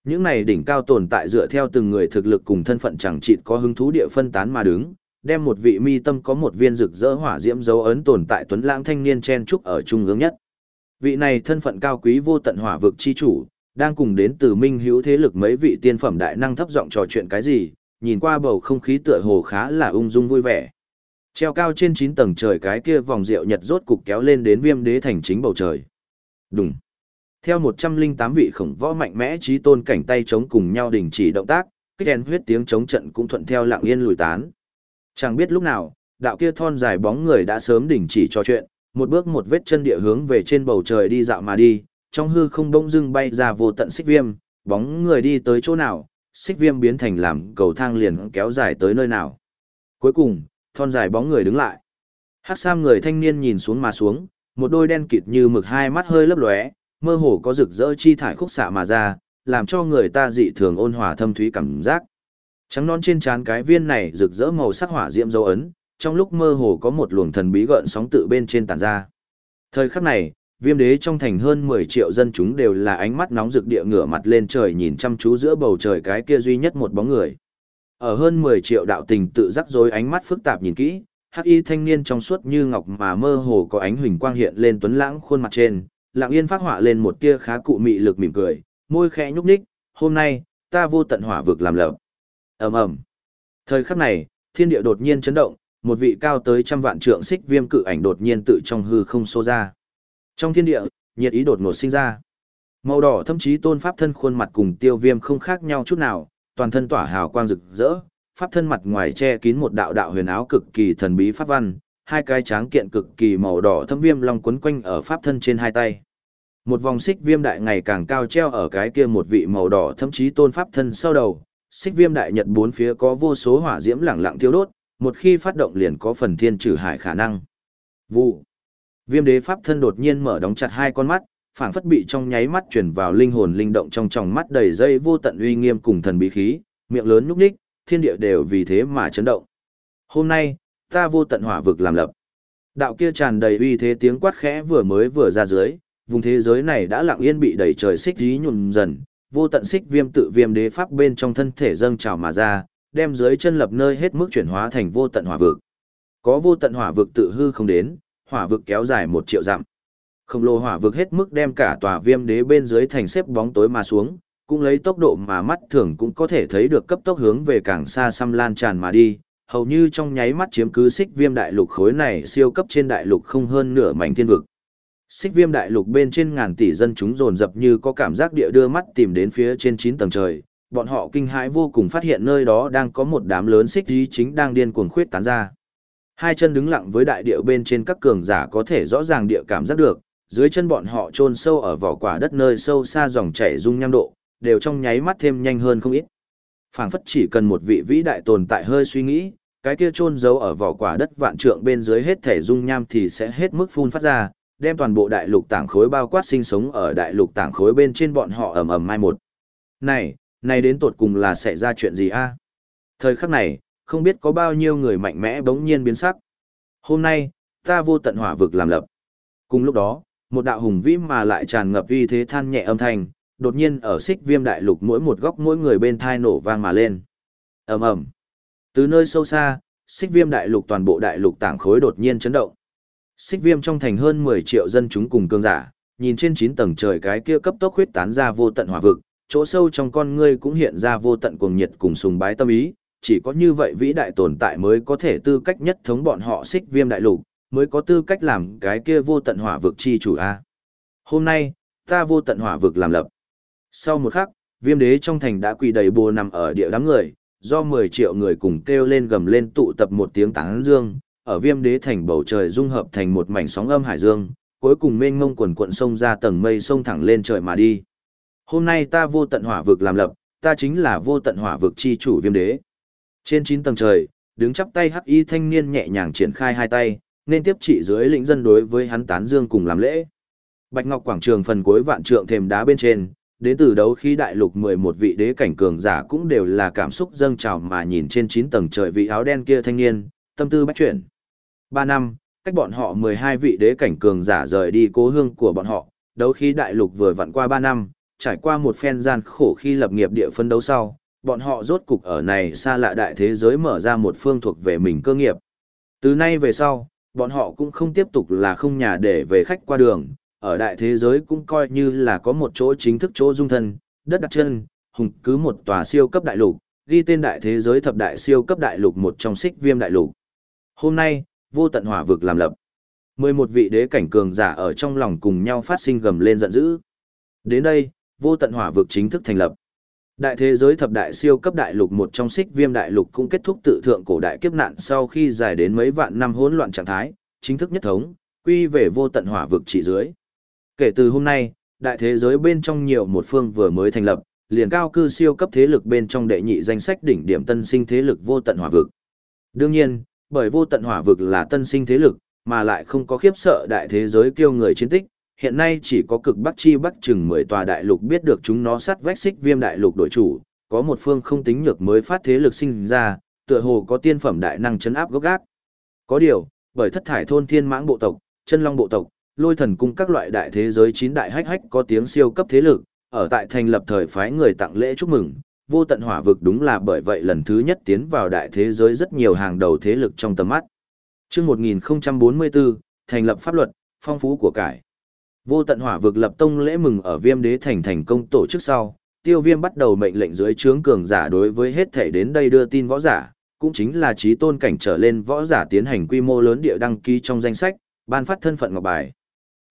Những này đỉnh cao tồn tại dựa theo từng người thực lực cùng thân phận chẳng chịt có hứng thú địa phân tán mà đứng, đem một vị mi tâm có một viên rực rỡ hỏa diễm dấu ấn tồn tại tuấn lãng thanh niên chen trúc ở trung ương nhất. Vị này thân phận cao quý vô tận hỏa vực chi chủ, đang cùng đến từ minh hữu thế lực mấy vị tiên phẩm đại năng thấp giọng trò chuyện cái gì, nhìn qua bầu không khí tựa hồ khá là ung dung vui vẻ. Treo cao trên 9 tầng trời cái kia vòng rượu nhật rốt cục kéo lên đến viêm đế thành chính bầu trời. Đúng. Theo 108 vị khổng võ mạnh mẽ trí tôn cảnh tay chống cùng nhau đình chỉ động tác, kích đèn huyết tiếng chống trận cũng thuận theo lặng yên lùi tán. Chẳng biết lúc nào, đạo kia thon dài bóng người đã sớm đình chỉ trò chuyện, một bước một vết chân địa hướng về trên bầu trời đi dạo mà đi, trong hư không bỗng dưng bay ra vô tận xích viêm, bóng người đi tới chỗ nào, xích viêm biến thành làm cầu thang liền kéo dài tới nơi nào. Cuối cùng, thon dài bóng người đứng lại. Hắc sam người thanh niên nhìn xuống mà xuống, một đôi đen kịt như mực hai mắt hơi lấp lóe, mơ hồ có rực rỡ chi thải khúc xạ mà ra, làm cho người ta dị thường ôn hòa thâm thúy cảm giác. Trắng non trên trán cái viên này rực rỡ màu sắc hỏa diễm dấu ấn, trong lúc mơ hồ có một luồng thần bí gợn sóng tự bên trên tản ra. Thời khắc này, Viêm đế trong thành hơn 10 triệu dân chúng đều là ánh mắt nóng rực địa ngửa mặt lên trời nhìn chăm chú giữa bầu trời cái kia duy nhất một bóng người. Ở hơn 10 triệu đạo tình tự rắc rối ánh mắt phức tạp nhìn kỹ, hắc y thanh niên trong suốt như ngọc mà mơ hồ có ánh huỳnh quang hiện lên tuấn lãng khuôn mặt trên, lặng yên phát họa lên một tia khá cụ mị lực mỉm cười, môi khẽ nhúc nhích, hôm nay, ta vô tận hỏa vực làm lợp ầm ầm Thời khắc này, thiên địa đột nhiên chấn động, một vị cao tới trăm vạn trượng xích viêm cự ảnh đột nhiên tự trong hư không xô ra. Trong thiên địa, nhiệt ý đột ngột sinh ra. Màu đỏ thậm chí tôn pháp thân khuôn mặt cùng tiêu viêm không khác nhau chút nào, toàn thân tỏa hào quang rực rỡ, pháp thân mặt ngoài che kín một đạo đạo huyền áo cực kỳ thần bí pháp văn, hai cái tráng kiện cực kỳ màu đỏ thâm viêm long quấn quanh ở pháp thân trên hai tay. Một vòng xích viêm đại ngày càng cao treo ở cái kia một vị màu đỏ thậm chí tôn pháp thân sau đầu, xích viêm đại nhật bốn phía có vô số hỏa diễm lẳng lặng thiêu đốt, một khi phát động liền có phần thiên trừ hải khả năng. Vụ. Viêm đế pháp thân đột nhiên mở đóng chặt hai con mắt, phảng phất bị trong nháy mắt chuyển vào linh hồn linh động trong tròng mắt đầy dây vô tận uy nghiêm cùng thần bí khí, miệng lớn nhúc nhích, thiên địa đều vì thế mà chấn động. Hôm nay, ta vô tận hỏa vực làm lập. Đạo kia tràn đầy uy thế tiếng quát khẽ vừa mới vừa ra dưới, vùng thế giới này đã lặng yên bị đẩy trời xích dí nhuộm dần, vô tận xích viêm tự viêm đế pháp bên trong thân thể dâng trào mà ra, đem dưới chân lập nơi hết mức chuyển hóa thành vô tận hỏa vực. Có vô tận hỏa vực tự hư không đến, hỏa vực kéo dài một triệu dặm. Khổng lồ hỏa vực hết mức đem cả tòa viêm đế bên dưới thành xếp bóng tối mà xuống, cũng lấy tốc độ mà mắt thường cũng có thể thấy được cấp tốc hướng về càng xa xăm lan tràn mà đi, hầu như trong nháy mắt chiếm cứ xích viêm đại lục khối này siêu cấp trên đại lục không hơn nửa mảnh thiên vực. Xích viêm đại lục bên trên ngàn tỷ dân chúng dồn dập như có cảm giác địa đưa mắt tìm đến phía trên 9 tầng trời, bọn họ kinh hãi vô cùng phát hiện nơi đó đang có một đám lớn xích dí chính đang điên cuồng khuyết tán ra. Hai chân đứng lặng với đại địa bên trên các cường giả có thể rõ ràng địa cảm giác được, dưới chân bọn họ chôn sâu ở vỏ quả đất nơi sâu xa dòng chảy dung nham độ, đều trong nháy mắt thêm nhanh hơn không ít. Phảng phất chỉ cần một vị vĩ đại tồn tại hơi suy nghĩ, cái kia chôn giấu ở vỏ quả đất vạn trượng bên dưới hết thể dung nham thì sẽ hết mức phun phát ra, đem toàn bộ đại lục tảng khối bao quát sinh sống ở đại lục tảng khối bên trên bọn họ ầm ầm mai một. Này, này đến tột cùng là xảy ra chuyện gì a? Thời khắc này, không biết có bao nhiêu người mạnh mẽ bỗng nhiên biến sắc. Hôm nay, ta vô tận hỏa vực làm lập. Cùng lúc đó, một đạo hùng vĩ mà lại tràn ngập uy thế than nhẹ âm thanh, đột nhiên ở xích viêm đại lục mỗi một góc mỗi người bên thai nổ vang mà lên. ầm ầm Từ nơi sâu xa, xích viêm đại lục toàn bộ đại lục tảng khối đột nhiên chấn động. Xích viêm trong thành hơn 10 triệu dân chúng cùng cương giả, nhìn trên 9 tầng trời cái kia cấp tốc huyết tán ra vô tận hỏa vực, chỗ sâu trong con ngươi cũng hiện ra vô tận cuồng nhiệt cùng sùng bái tâm ý, chỉ có như vậy vĩ đại tồn tại mới có thể tư cách nhất thống bọn họ xích viêm đại lục, mới có tư cách làm cái kia vô tận hỏa vực chi chủ a. Hôm nay, ta vô tận hỏa vực làm lập. Sau một khắc, viêm đế trong thành đã quỳ đầy bồ nằm ở địa đám người, do 10 triệu người cùng kêu lên gầm lên tụ tập một tiếng tán dương, ở viêm đế thành bầu trời dung hợp thành một mảnh sóng âm hải dương, cuối cùng mênh mông quần cuộn sông ra tầng mây sông thẳng lên trời mà đi. Hôm nay ta vô tận hỏa vực làm lập, ta chính là vô tận hỏa vực chi chủ viêm đế. Trên 9 tầng trời, đứng chắp tay hắc y thanh niên nhẹ nhàng triển khai hai tay, nên tiếp trị dưới lĩnh dân đối với hắn tán dương cùng làm lễ. Bạch Ngọc quảng trường phần cuối vạn trượng thềm đá bên trên, đến từ đấu khí đại lục 11 vị đế cảnh cường giả cũng đều là cảm xúc dâng trào mà nhìn trên 9 tầng trời vị áo đen kia thanh niên, tâm tư bách chuyển ba năm, cách bọn họ 12 vị đế cảnh cường giả rời đi cố hương của bọn họ, đấu khí đại lục vừa vặn qua 3 năm, trải qua một phen gian khổ khi lập nghiệp địa phân đấu sau, bọn họ rốt cục ở này xa lạ đại thế giới mở ra một phương thuộc về mình cơ nghiệp. Từ nay về sau, bọn họ cũng không tiếp tục là không nhà để về khách qua đường, ở đại thế giới cũng coi như là có một chỗ chính thức chỗ dung thân, đất đặt chân, hùng cứ một tòa siêu cấp đại lục, ghi tên đại thế giới thập đại siêu cấp đại lục một trong xích viêm đại lục. Hôm nay, vô tận hỏa vực làm lập. mười một vị đế cảnh cường giả ở trong lòng cùng nhau phát sinh gầm lên giận dữ. Đến đây, vô tận hỏa vực chính thức thành lập. Đại thế giới thập đại siêu cấp đại lục một trong xích viêm đại lục cũng kết thúc tự thượng cổ đại kiếp nạn sau khi dài đến mấy vạn năm hỗn loạn trạng thái, chính thức nhất thống, quy về vô tận hỏa vực chỉ dưới. Kể từ hôm nay, đại thế giới bên trong nhiều một phương vừa mới thành lập, liền cao cư siêu cấp thế lực bên trong đệ nhị danh sách đỉnh điểm tân sinh thế lực vô tận hỏa vực. Đương nhiên, bởi vô tận hỏa vực là tân sinh thế lực, mà lại không có khiếp sợ đại thế giới kêu người chiến tích, hiện nay chỉ có cực bắc chi bắc chừng 10 tòa đại lục biết được chúng nó sát vách xích viêm đại lục đổi chủ, có một phương không tính nhược mới phát thế lực sinh ra, tựa hồ có tiên phẩm đại năng chấn áp gốc gác. Có điều, bởi thất thải thôn thiên mãng bộ tộc, chân long bộ tộc, lôi thần cung các loại đại thế giới chín đại hách hách có tiếng siêu cấp thế lực, ở tại thành lập thời phái người tặng lễ chúc mừng, vô tận hỏa vực đúng là bởi vậy lần thứ nhất tiến vào đại thế giới rất nhiều hàng đầu thế lực trong tầm mắt. Trước 1044, thành lập pháp luật, phong phú của cải. Vô tận hỏa vực lập tông lễ mừng ở Viêm Đế thành thành công tổ chức sau, Tiêu Viêm bắt đầu mệnh lệnh dưới trướng cường giả đối với hết thể đến đây đưa tin võ giả, cũng chính là trí tôn cảnh trở lên võ giả tiến hành quy mô lớn địa đăng ký trong danh sách, ban phát thân phận ngọc bài.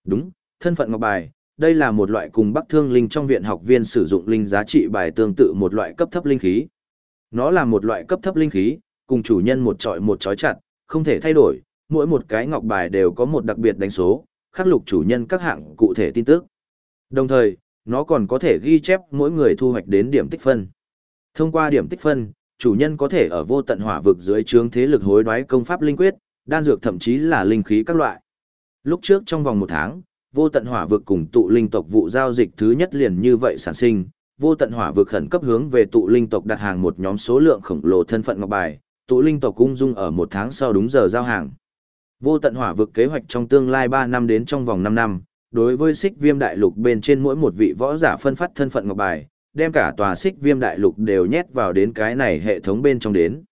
Đúng, thân phận ngọc bài, đây là một loại cùng Bắc Thương Linh trong viện học viên sử dụng linh giá trị bài tương tự một loại cấp thấp linh khí. Nó là một loại cấp thấp linh khí, cùng chủ nhân một trọi một trói chặt, không thể thay đổi, mỗi một cái ngọc bài đều có một đặc biệt đánh số, khắc lục chủ nhân các hạng cụ thể tin tức. Đồng thời, nó còn có thể ghi chép mỗi người thu hoạch đến điểm tích phân. Thông qua điểm tích phân, chủ nhân có thể ở vô tận hỏa vực dưới trướng thế lực hối đoái công pháp linh quyết, đan dược thậm chí là linh khí các loại. Lúc trước trong vòng một tháng, vô tận hỏa vực cùng tụ linh tộc vụ giao dịch thứ nhất liền như vậy sản sinh, vô tận hỏa vực khẩn cấp hướng về tụ linh tộc đặt hàng một nhóm số lượng khổng lồ thân phận ngọc bài, tụ linh tộc cung dung ở một tháng sau đúng giờ giao hàng. Vô tận hỏa vực kế hoạch trong tương lai ba năm đến trong vòng năm năm, đối với xích viêm đại lục bên trên mỗi một vị võ giả phân phát thân phận ngọc bài, đem cả tòa xích viêm đại lục đều nhét vào đến cái này hệ thống bên trong đến.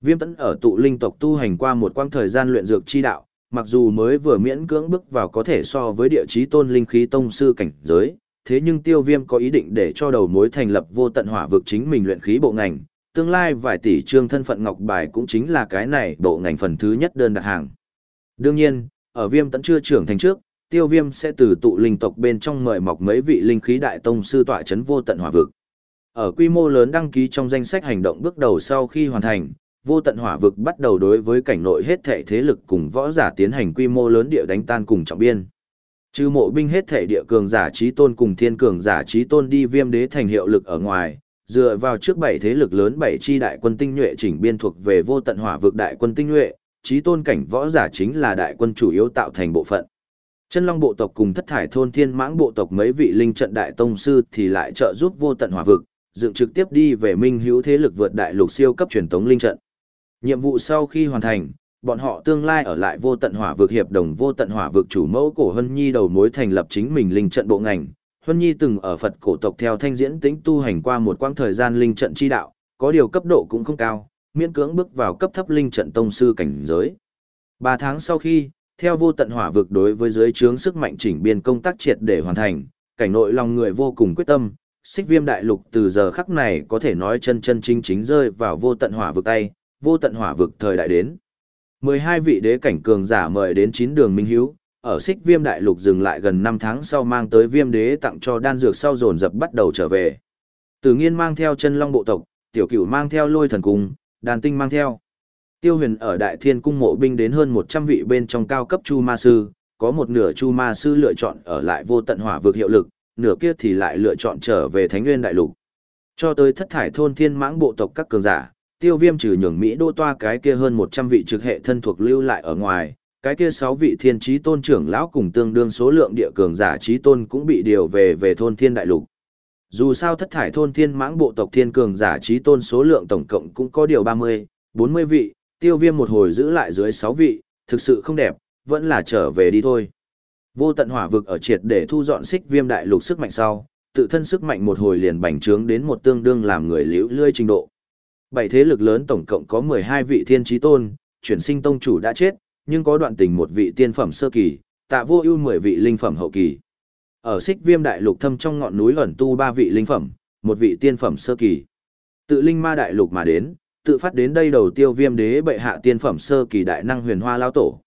Viêm tẫn ở tụ linh tộc tu hành qua một quãng thời gian luyện dược chi đạo, mặc dù mới vừa miễn cưỡng bước vào có thể so với địa chí tôn linh khí tông sư cảnh giới, thế nhưng tiêu viêm có ý định để cho đầu mối thành lập vô tận hỏa vực chính mình luyện khí bộ ngành, tương lai vài tỷ trương thân phận ngọc bài cũng chính là cái này bộ ngành phần thứ nhất đơn đặt hàng. Đương nhiên, ở viêm tận chưa trưởng thành trước, tiêu viêm sẽ từ tụ linh tộc bên trong mời mọc mấy vị linh khí đại tông sư tọa chấn vô tận hỏa vực. Ở quy mô lớn đăng ký trong danh sách hành động bước đầu sau khi hoàn thành, vô tận hỏa vực bắt đầu đối với cảnh nội hết thể thế lực cùng võ giả tiến hành quy mô lớn địa đánh tan cùng trọng biên. Trừ mộ binh hết thể địa cường giả trí tôn cùng thiên cường giả trí tôn đi viêm đế thành hiệu lực ở ngoài, dựa vào trước bảy thế lực lớn bảy chi đại quân tinh nhuệ chỉnh biên thuộc về vô tận hỏa vực đại quân tinh nhuệ, trí tôn cảnh võ giả chính là đại quân chủ yếu tạo thành bộ phận. Chân Long bộ tộc cùng thất thải thôn thiên mãng bộ tộc mấy vị linh trận đại tông sư thì lại trợ giúp vô tận hỏa vực, dựng trực tiếp đi về minh hữu thế lực vượt đại lục siêu cấp truyền tống linh trận. Nhiệm vụ sau khi hoàn thành, bọn họ tương lai ở lại vô tận hỏa vực hiệp đồng vô tận hỏa vực chủ mẫu cổ Hân Nhi đầu mối thành lập chính mình linh trận bộ ngành. Hân Nhi từng ở Phật cổ tộc theo thanh diễn tĩnh tu hành qua một quãng thời gian linh trận chi đạo, có điều cấp độ cũng không cao, miễn cưỡng bước vào cấp thấp linh trận tông sư cảnh giới. Ba tháng sau khi, theo vô tận hỏa vực đối với dưới trướng sức mạnh chỉnh biên công tác triệt để hoàn thành, cảnh nội lòng người vô cùng quyết tâm, xích viêm đại lục từ giờ khắc này có thể nói chân chân chính chính rơi vào vô tận hỏa vực tay, vô tận hỏa vực thời đại đến. 12 vị đế cảnh cường giả mời đến chín đường minh hiếu, ở xích viêm đại lục dừng lại gần 5 tháng sau mang tới viêm đế tặng cho đan dược sau dồn dập bắt đầu trở về. Tử nghiên mang theo chân long bộ tộc, tiểu cửu mang theo lôi thần cung, đàn tinh mang theo. Tiêu huyền ở đại thiên cung mộ binh đến hơn 100 vị bên trong cao cấp chu ma sư, có một nửa chu ma sư lựa chọn ở lại vô tận hỏa vực hiệu lực, nửa kia thì lại lựa chọn trở về thánh nguyên đại lục. Cho tới thất thải thôn thiên mãng bộ tộc các cường giả, tiêu viêm trừ nhường Mỹ đô toa cái kia hơn 100 vị trực hệ thân thuộc lưu lại ở ngoài, cái kia 6 vị thiên trí tôn trưởng lão cùng tương đương số lượng địa cường giả trí tôn cũng bị điều về về thôn thiên đại lục. Dù sao thất thải thôn thiên mãng bộ tộc thiên cường giả trí tôn số lượng tổng cộng cũng có điều 30, 40 vị, tiêu viêm một hồi giữ lại dưới 6 vị, thực sự không đẹp, vẫn là trở về đi thôi. Vô tận hỏa vực ở triệt để thu dọn xích viêm đại lục sức mạnh sau, tự thân sức mạnh một hồi liền bành trướng đến một tương đương làm người liễu lươi trình độ. Bảy thế lực lớn tổng cộng có 12 vị thiên trí tôn, chuyển sinh tông chủ đã chết, nhưng có đoạn tình một vị tiên phẩm sơ kỳ, tạ vô ưu 10 vị linh phẩm hậu kỳ. Ở xích viêm đại lục thâm trong ngọn núi ẩn tu ba vị linh phẩm, một vị tiên phẩm sơ kỳ. Tự linh ma đại lục mà đến, tự phát đến đây đầu tiêu viêm đế bệ hạ tiên phẩm sơ kỳ đại năng huyền hoa lao tổ.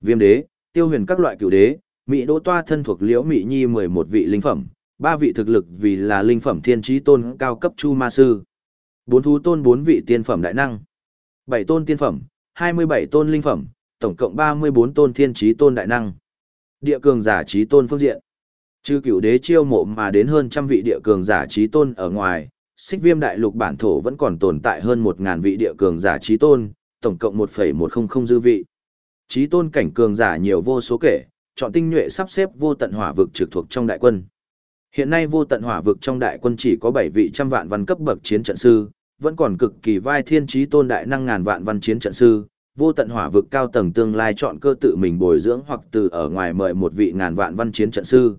Viêm đế, tiêu huyền các loại cựu đế, mỹ đỗ toa thân thuộc liễu mỹ nhi 11 vị linh phẩm, ba vị thực lực vì là linh phẩm thiên trí tôn cao cấp chu ma sư. Bốn thú tôn bốn vị tiên phẩm đại năng. Bảy tôn tiên phẩm, 27 tôn linh phẩm, tổng cộng 34 tôn thiên trí tôn đại năng. Địa cường giả trí tôn phương diện. Trừ cửu đế chiêu mộ mà đến hơn trăm vị địa cường giả trí tôn ở ngoài, xích viêm đại lục bản thổ vẫn còn tồn tại hơn một ngàn vị địa cường giả trí tôn, tổng cộng 1,100 dư vị. Trí tôn cảnh cường giả nhiều vô số kể, chọn tinh nhuệ sắp xếp vô tận hỏa vực trực thuộc trong đại quân. Hiện nay vô tận hỏa vực trong đại quân chỉ có 7 vị trăm vạn văn cấp bậc chiến trận sư, vẫn còn cực kỳ vai thiên trí tôn đại năng ngàn vạn văn chiến trận sư, vô tận hỏa vực cao tầng tương lai chọn cơ tự mình bồi dưỡng hoặc từ ở ngoài mời một vị ngàn vạn văn chiến trận sư.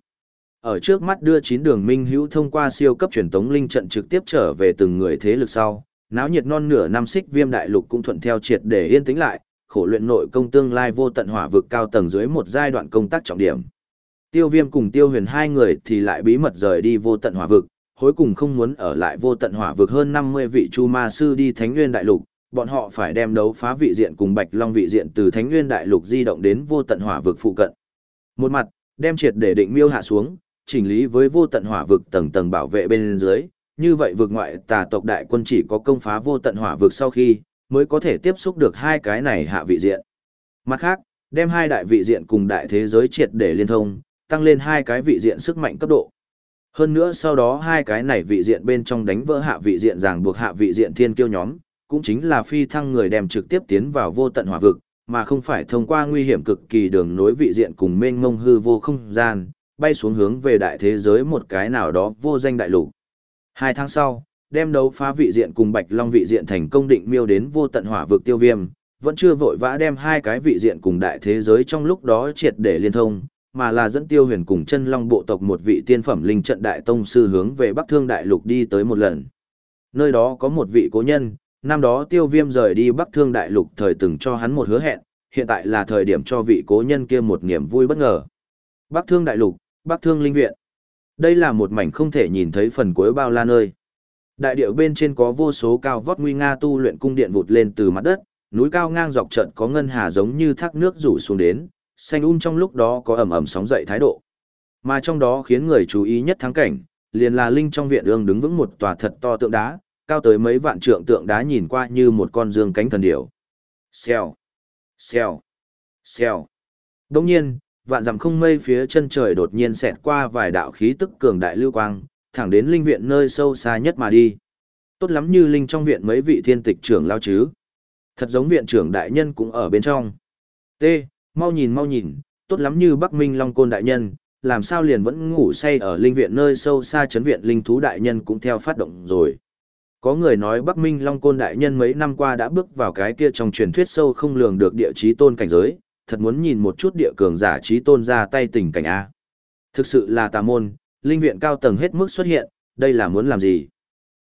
Ở trước mắt đưa chín đường minh hữu thông qua siêu cấp truyền tống linh trận trực tiếp trở về từng người thế lực sau, náo nhiệt non nửa năm xích viêm đại lục cũng thuận theo triệt để yên tĩnh lại, khổ luyện nội công tương lai vô tận hỏa vực cao tầng dưới một giai đoạn công tác trọng điểm. Tiêu viêm cùng tiêu huyền hai người thì lại bí mật rời đi vô tận hỏa vực, hối cùng không muốn ở lại vô tận hỏa vực hơn 50 vị chu ma sư đi thánh nguyên đại lục, bọn họ phải đem đấu phá vị diện cùng bạch long vị diện từ thánh nguyên đại lục di động đến vô tận hỏa vực phụ cận. Một mặt, đem triệt để định miêu hạ xuống, chỉnh lý với vô tận hỏa vực tầng tầng bảo vệ bên dưới, như vậy vực ngoại tà tộc đại quân chỉ có công phá vô tận hỏa vực sau khi, mới có thể tiếp xúc được hai cái này hạ vị diện. Mặt khác, đem hai đại vị diện cùng đại thế giới triệt để liên thông, tăng lên hai cái vị diện sức mạnh cấp độ. Hơn nữa sau đó hai cái này vị diện bên trong đánh vỡ hạ vị diện ràng buộc hạ vị diện thiên kiêu nhóm, cũng chính là phi thăng người đem trực tiếp tiến vào vô tận hỏa vực, mà không phải thông qua nguy hiểm cực kỳ đường nối vị diện cùng mênh mông hư vô không gian, bay xuống hướng về đại thế giới một cái nào đó vô danh đại lục. Hai tháng sau, đem đấu phá vị diện cùng Bạch Long vị diện thành công định miêu đến vô tận hỏa vực tiêu viêm, vẫn chưa vội vã đem hai cái vị diện cùng đại thế giới trong lúc đó triệt để liên thông, mà là dẫn tiêu huyền cùng chân long bộ tộc một vị tiên phẩm linh trận đại tông sư hướng về Bắc Thương Đại Lục đi tới một lần. Nơi đó có một vị cố nhân, năm đó tiêu viêm rời đi Bắc Thương Đại Lục thời từng cho hắn một hứa hẹn, hiện tại là thời điểm cho vị cố nhân kia một niềm vui bất ngờ. Bắc Thương Đại Lục, Bắc Thương Linh Viện. Đây là một mảnh không thể nhìn thấy phần cuối bao la nơi. Đại điệu bên trên có vô số cao vót nguy nga tu luyện cung điện vụt lên từ mặt đất, núi cao ngang dọc trận có ngân hà giống như thác nước rủ xuống đến, xanh um trong lúc đó có ẩm ẩm sóng dậy thái độ. Mà trong đó khiến người chú ý nhất thắng cảnh, liền là linh trong viện ương đứng vững một tòa thật to tượng đá, cao tới mấy vạn trượng tượng đá nhìn qua như một con dương cánh thần điểu. Xèo, xèo, xèo. Đồng nhiên, vạn dặm không mây phía chân trời đột nhiên xẹt qua vài đạo khí tức cường đại lưu quang, thẳng đến linh viện nơi sâu xa nhất mà đi. Tốt lắm như linh trong viện mấy vị thiên tịch trưởng lao chứ. Thật giống viện trưởng đại nhân cũng ở bên trong. T, mau nhìn mau nhìn, tốt lắm như Bắc Minh Long Côn đại nhân, làm sao liền vẫn ngủ say ở linh viện nơi sâu xa chấn viện linh thú đại nhân cũng theo phát động rồi. Có người nói Bắc Minh Long Côn đại nhân mấy năm qua đã bước vào cái kia trong truyền thuyết sâu không lường được địa chí tôn cảnh giới, thật muốn nhìn một chút địa cường giả trí tôn ra tay tình cảnh A. Thực sự là tà môn, linh viện cao tầng hết mức xuất hiện, đây là muốn làm gì?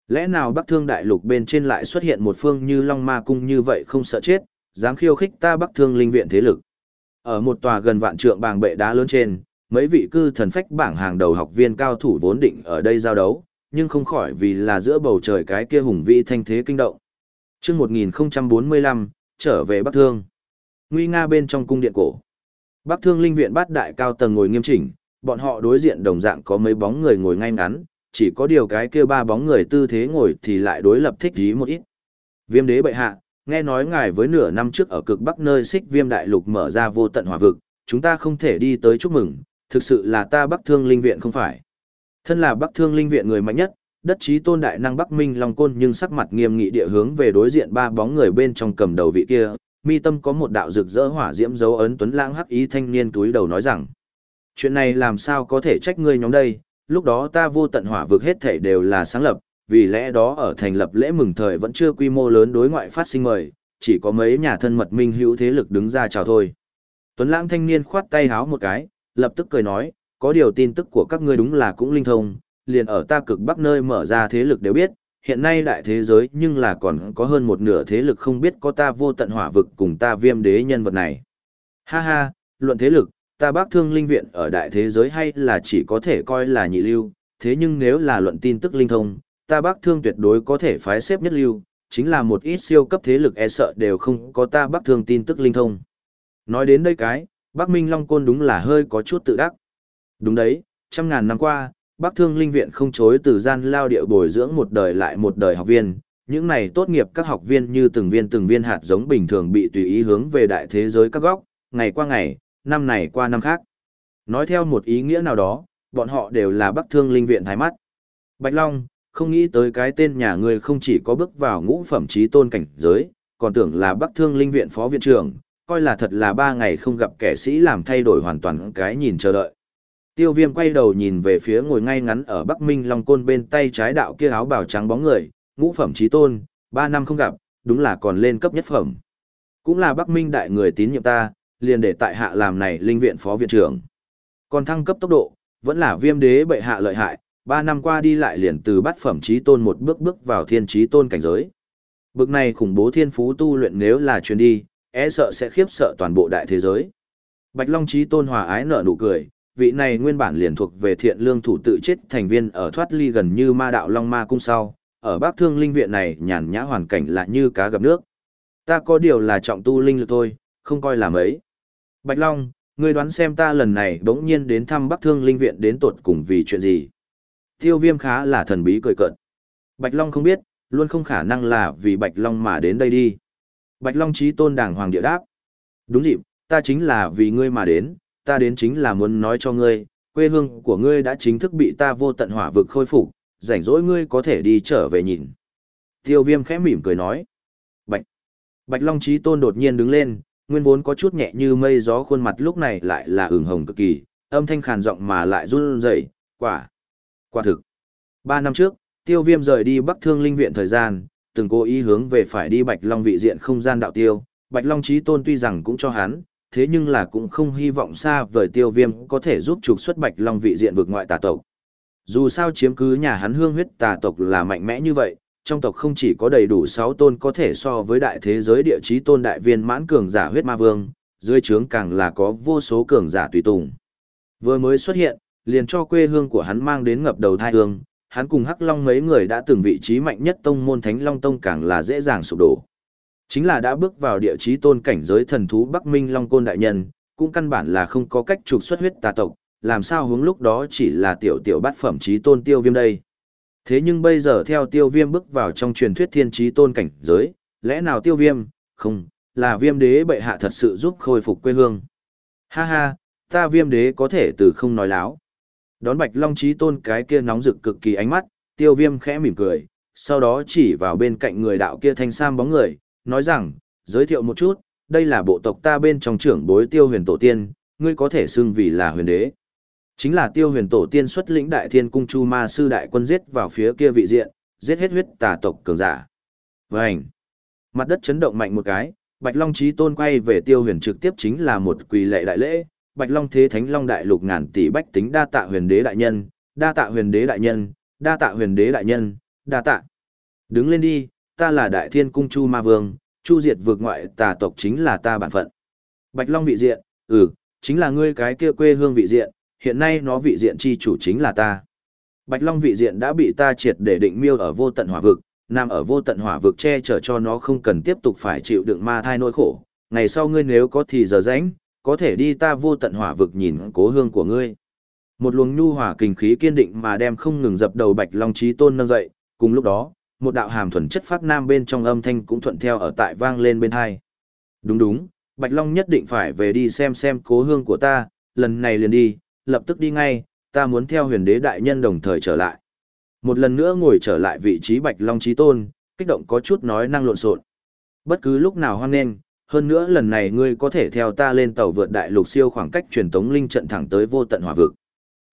Lẽ nào Bắc Thương Đại Lục bên trên lại xuất hiện một phương như Long Ma Cung như vậy không sợ chết, dám khiêu khích ta Bắc Thương linh viện thế lực? Ở một tòa gần vạn trượng bàng bệ đá lớn trên, mấy vị cư thần phách bảng hàng đầu học viên cao thủ vốn định ở đây giao đấu, nhưng không khỏi vì là giữa bầu trời cái kia hùng vĩ thanh thế kinh động. Trước 1045, trở về Bắc Thương. Nguy nga bên trong cung điện cổ. Bắc Thương Linh Viện bát đại cao tầng ngồi nghiêm chỉnh, bọn họ đối diện đồng dạng có mấy bóng người ngồi ngay ngắn, chỉ có điều cái kia ba bóng người tư thế ngồi thì lại đối lập thích ý một ít. Viêm đế bệ hạ, nghe nói ngài với nửa năm trước ở cực bắc nơi xích viêm đại lục mở ra vô tận hỏa vực, chúng ta không thể đi tới chúc mừng, thực sự là ta Bắc Thương Linh Viện không phải. Thân là Bắc Thương Linh Viện người mạnh nhất, đất trí tôn đại năng Bắc Minh Long Côn nhưng sắc mặt nghiêm nghị địa hướng về đối diện ba bóng người bên trong cầm đầu vị kia, mi tâm có một đạo rực rỡ hỏa diễm dấu ấn tuấn lãng hắc ý thanh niên túi đầu nói rằng chuyện này làm sao có thể trách ngươi nhóm đây lúc đó ta vô tận hỏa vực hết thể đều là sáng lập vì lẽ đó ở thành lập lễ mừng thời vẫn chưa quy mô lớn đối ngoại phát sinh mời chỉ có mấy nhà thân mật minh hữu thế lực đứng ra chào thôi tuấn lãng thanh niên khoát tay háo một cái lập tức cười nói có điều tin tức của các ngươi đúng là cũng linh thông liền ở ta cực bắc nơi mở ra thế lực đều biết hiện nay đại thế giới nhưng là còn có hơn một nửa thế lực không biết có ta vô tận hỏa vực cùng ta viêm đế nhân vật này. Ha ha, luận thế lực, ta bác thương linh viện ở đại thế giới hay là chỉ có thể coi là nhị lưu, thế nhưng nếu là luận tin tức linh thông, ta bác thương tuyệt đối có thể phái xếp nhất lưu, chính là một ít siêu cấp thế lực e sợ đều không có ta bác thương tin tức linh thông. Nói đến đây cái, bác Minh Long Côn đúng là hơi có chút tự đắc. Đúng đấy, trăm ngàn năm qua, Bắc Thương Linh Viện không chối từ gian lao điệu bồi dưỡng một đời lại một đời học viên, những này tốt nghiệp các học viên như từng viên từng viên hạt giống bình thường bị tùy ý hướng về đại thế giới các góc, ngày qua ngày, năm này qua năm khác. Nói theo một ý nghĩa nào đó, bọn họ đều là Bắc Thương Linh Viện thái mắt. Bạch Long, không nghĩ tới cái tên nhà ngươi không chỉ có bước vào ngũ phẩm trí tôn cảnh giới, còn tưởng là Bắc Thương Linh Viện phó viện trưởng, coi là thật là ba ngày không gặp kẻ sĩ làm thay đổi hoàn toàn cái nhìn chờ đợi. Tiêu viêm quay đầu nhìn về phía ngồi ngay ngắn ở Bắc Minh Long Côn bên tay trái đạo kia áo bào trắng bóng người, ngũ phẩm trí tôn, ba năm không gặp, đúng là còn lên cấp nhất phẩm. cũng là Bắc Minh đại người tín nhiệm ta, liền để tại hạ làm này linh viện phó viện trưởng. Còn thăng cấp tốc độ, vẫn là viêm đế bệ hạ lợi hại, ba năm qua đi lại liền từ bát phẩm trí tôn một bước bước vào thiên trí tôn cảnh giới. Bực này khủng bố thiên phú tu luyện nếu là chuyến đi, e sợ sẽ khiếp sợ toàn bộ đại thế giới. Bạch Long trí tôn hòa ái nở nụ cười, vị này nguyên bản liền thuộc về thiện lương thủ tự chết thành viên ở thoát ly gần như ma đạo Long Ma cung sau, ở Bắc Thương Linh viện này nhàn nhã hoàn cảnh là như cá gặp nước. Ta có điều là trọng tu linh lực thôi, không coi là mấy. Bạch Long, ngươi đoán xem ta lần này bỗng nhiên đến thăm Bắc Thương Linh viện đến tột cùng vì chuyện gì? Tiêu Viêm khá là thần bí cười cợt. Bạch Long không biết, luôn không khả năng là vì Bạch Long mà đến đây đi. Bạch Long trí tôn đàng hoàng địa đáp. Đúng dịp, ta chính là vì ngươi mà đến, ta đến chính là muốn nói cho ngươi, quê hương của ngươi đã chính thức bị ta vô tận hỏa vực khôi phục, rảnh rỗi ngươi có thể đi trở về nhìn. Tiêu viêm khẽ mỉm cười nói. Bạch. Bạch Long trí tôn đột nhiên đứng lên, nguyên vốn có chút nhẹ như mây gió khuôn mặt lúc này lại là ửng hồng cực kỳ, âm thanh khàn giọng mà lại run rẩy, quả. Quả thực. Ba năm trước, tiêu viêm rời đi Bắc Thương Linh Viện thời gian, từng cố ý hướng về phải đi Bạch Long vị diện không gian đạo tiêu. Bạch Long trí tôn tuy rằng cũng cho hắn, thế nhưng là cũng không hy vọng xa vời tiêu viêm có thể giúp trục xuất Bạch Long vị diện vực ngoại tà tộc. Dù sao chiếm cứ nhà hắn hương huyết tà tộc là mạnh mẽ như vậy, trong tộc không chỉ có đầy đủ 6 tôn có thể so với đại thế giới địa chí tôn đại viên mãn cường giả huyết ma vương, dưới trướng càng là có vô số cường giả tùy tùng. Vừa mới xuất hiện, liền cho quê hương của hắn mang đến ngập đầu thai hương, hắn cùng Hắc Long mấy người đã từng vị trí mạnh nhất tông môn Thánh Long Tông càng là dễ dàng sụp đổ. Chính là đã bước vào địa chí tôn cảnh giới thần thú Bắc Minh Long Côn đại nhân, cũng căn bản là không có cách trục xuất huyết tà tộc, làm sao hướng lúc đó chỉ là tiểu tiểu bát phẩm trí tôn tiêu viêm đây. Thế nhưng bây giờ theo tiêu viêm bước vào trong truyền thuyết thiên trí tôn cảnh giới, lẽ nào tiêu viêm, không, là viêm đế bệ hạ thật sự giúp khôi phục quê hương. Ha ha, ta viêm đế có thể từ không nói láo. Đón bạch long trí tôn cái kia nóng rực cực kỳ ánh mắt, tiêu viêm khẽ mỉm cười, sau đó chỉ vào bên cạnh người đạo kia thanh sam bóng người, nói rằng, giới thiệu một chút, đây là bộ tộc ta bên trong trưởng bối tiêu huyền tổ tiên, ngươi có thể xưng vì là huyền đế. Chính là tiêu huyền tổ tiên xuất lĩnh đại thiên cung chu ma sư đại quân giết vào phía kia vị diện, giết hết huyết tà tộc cường giả. Vânh! Mặt đất chấn động mạnh một cái, Bạch Long Chí Tôn quay về Tiêu Huyền trực tiếp chính là một quỳ lệ đại lễ, Bạch Long Thế Thánh Long Đại Lục ngàn tỷ bách tính đa tạ huyền đế đại nhân, đa tạ huyền đế đại nhân, đa tạ huyền đế đại nhân, đa tạ. Đứng lên đi, ta là Đại Thiên Cung Chu Ma Vương, Chu diệt vượt ngoại tà tộc chính là ta bản phận. Bạch Long vị diện, ừ, chính là ngươi cái kia quê hương vị diện, hiện nay nó vị diện chi chủ chính là ta. Bạch Long vị diện đã bị ta triệt để định miêu ở vô tận hỏa vực, nằm ở vô tận hỏa vực che chở cho nó không cần tiếp tục phải chịu đựng ma thai nỗi khổ. Ngày sau ngươi nếu có thì giờ rảnh, có thể đi ta vô tận hỏa vực nhìn cố hương của ngươi. Một luồng nhu hỏa kinh khí kiên định mà đem không ngừng dập đầu Bạch Long chí tôn nâng dậy, cùng lúc đó, một đạo hàm thuần chất phát nam bên trong âm thanh cũng thuận theo ở tại vang lên bên hai. Đúng đúng, Bạch Long nhất định phải về đi xem xem cố hương của ta, lần này liền đi, lập tức đi ngay, ta muốn theo huyền đế đại nhân đồng thời trở lại. Một lần nữa ngồi trở lại vị trí Bạch Long Chí Tôn, kích động có chút nói năng lộn xộn. Bất cứ lúc nào hoan nghênh, hơn nữa lần này ngươi có thể theo ta lên tàu vượt đại lục siêu khoảng cách truyền tống linh trận thẳng tới vô tận hỏa vực.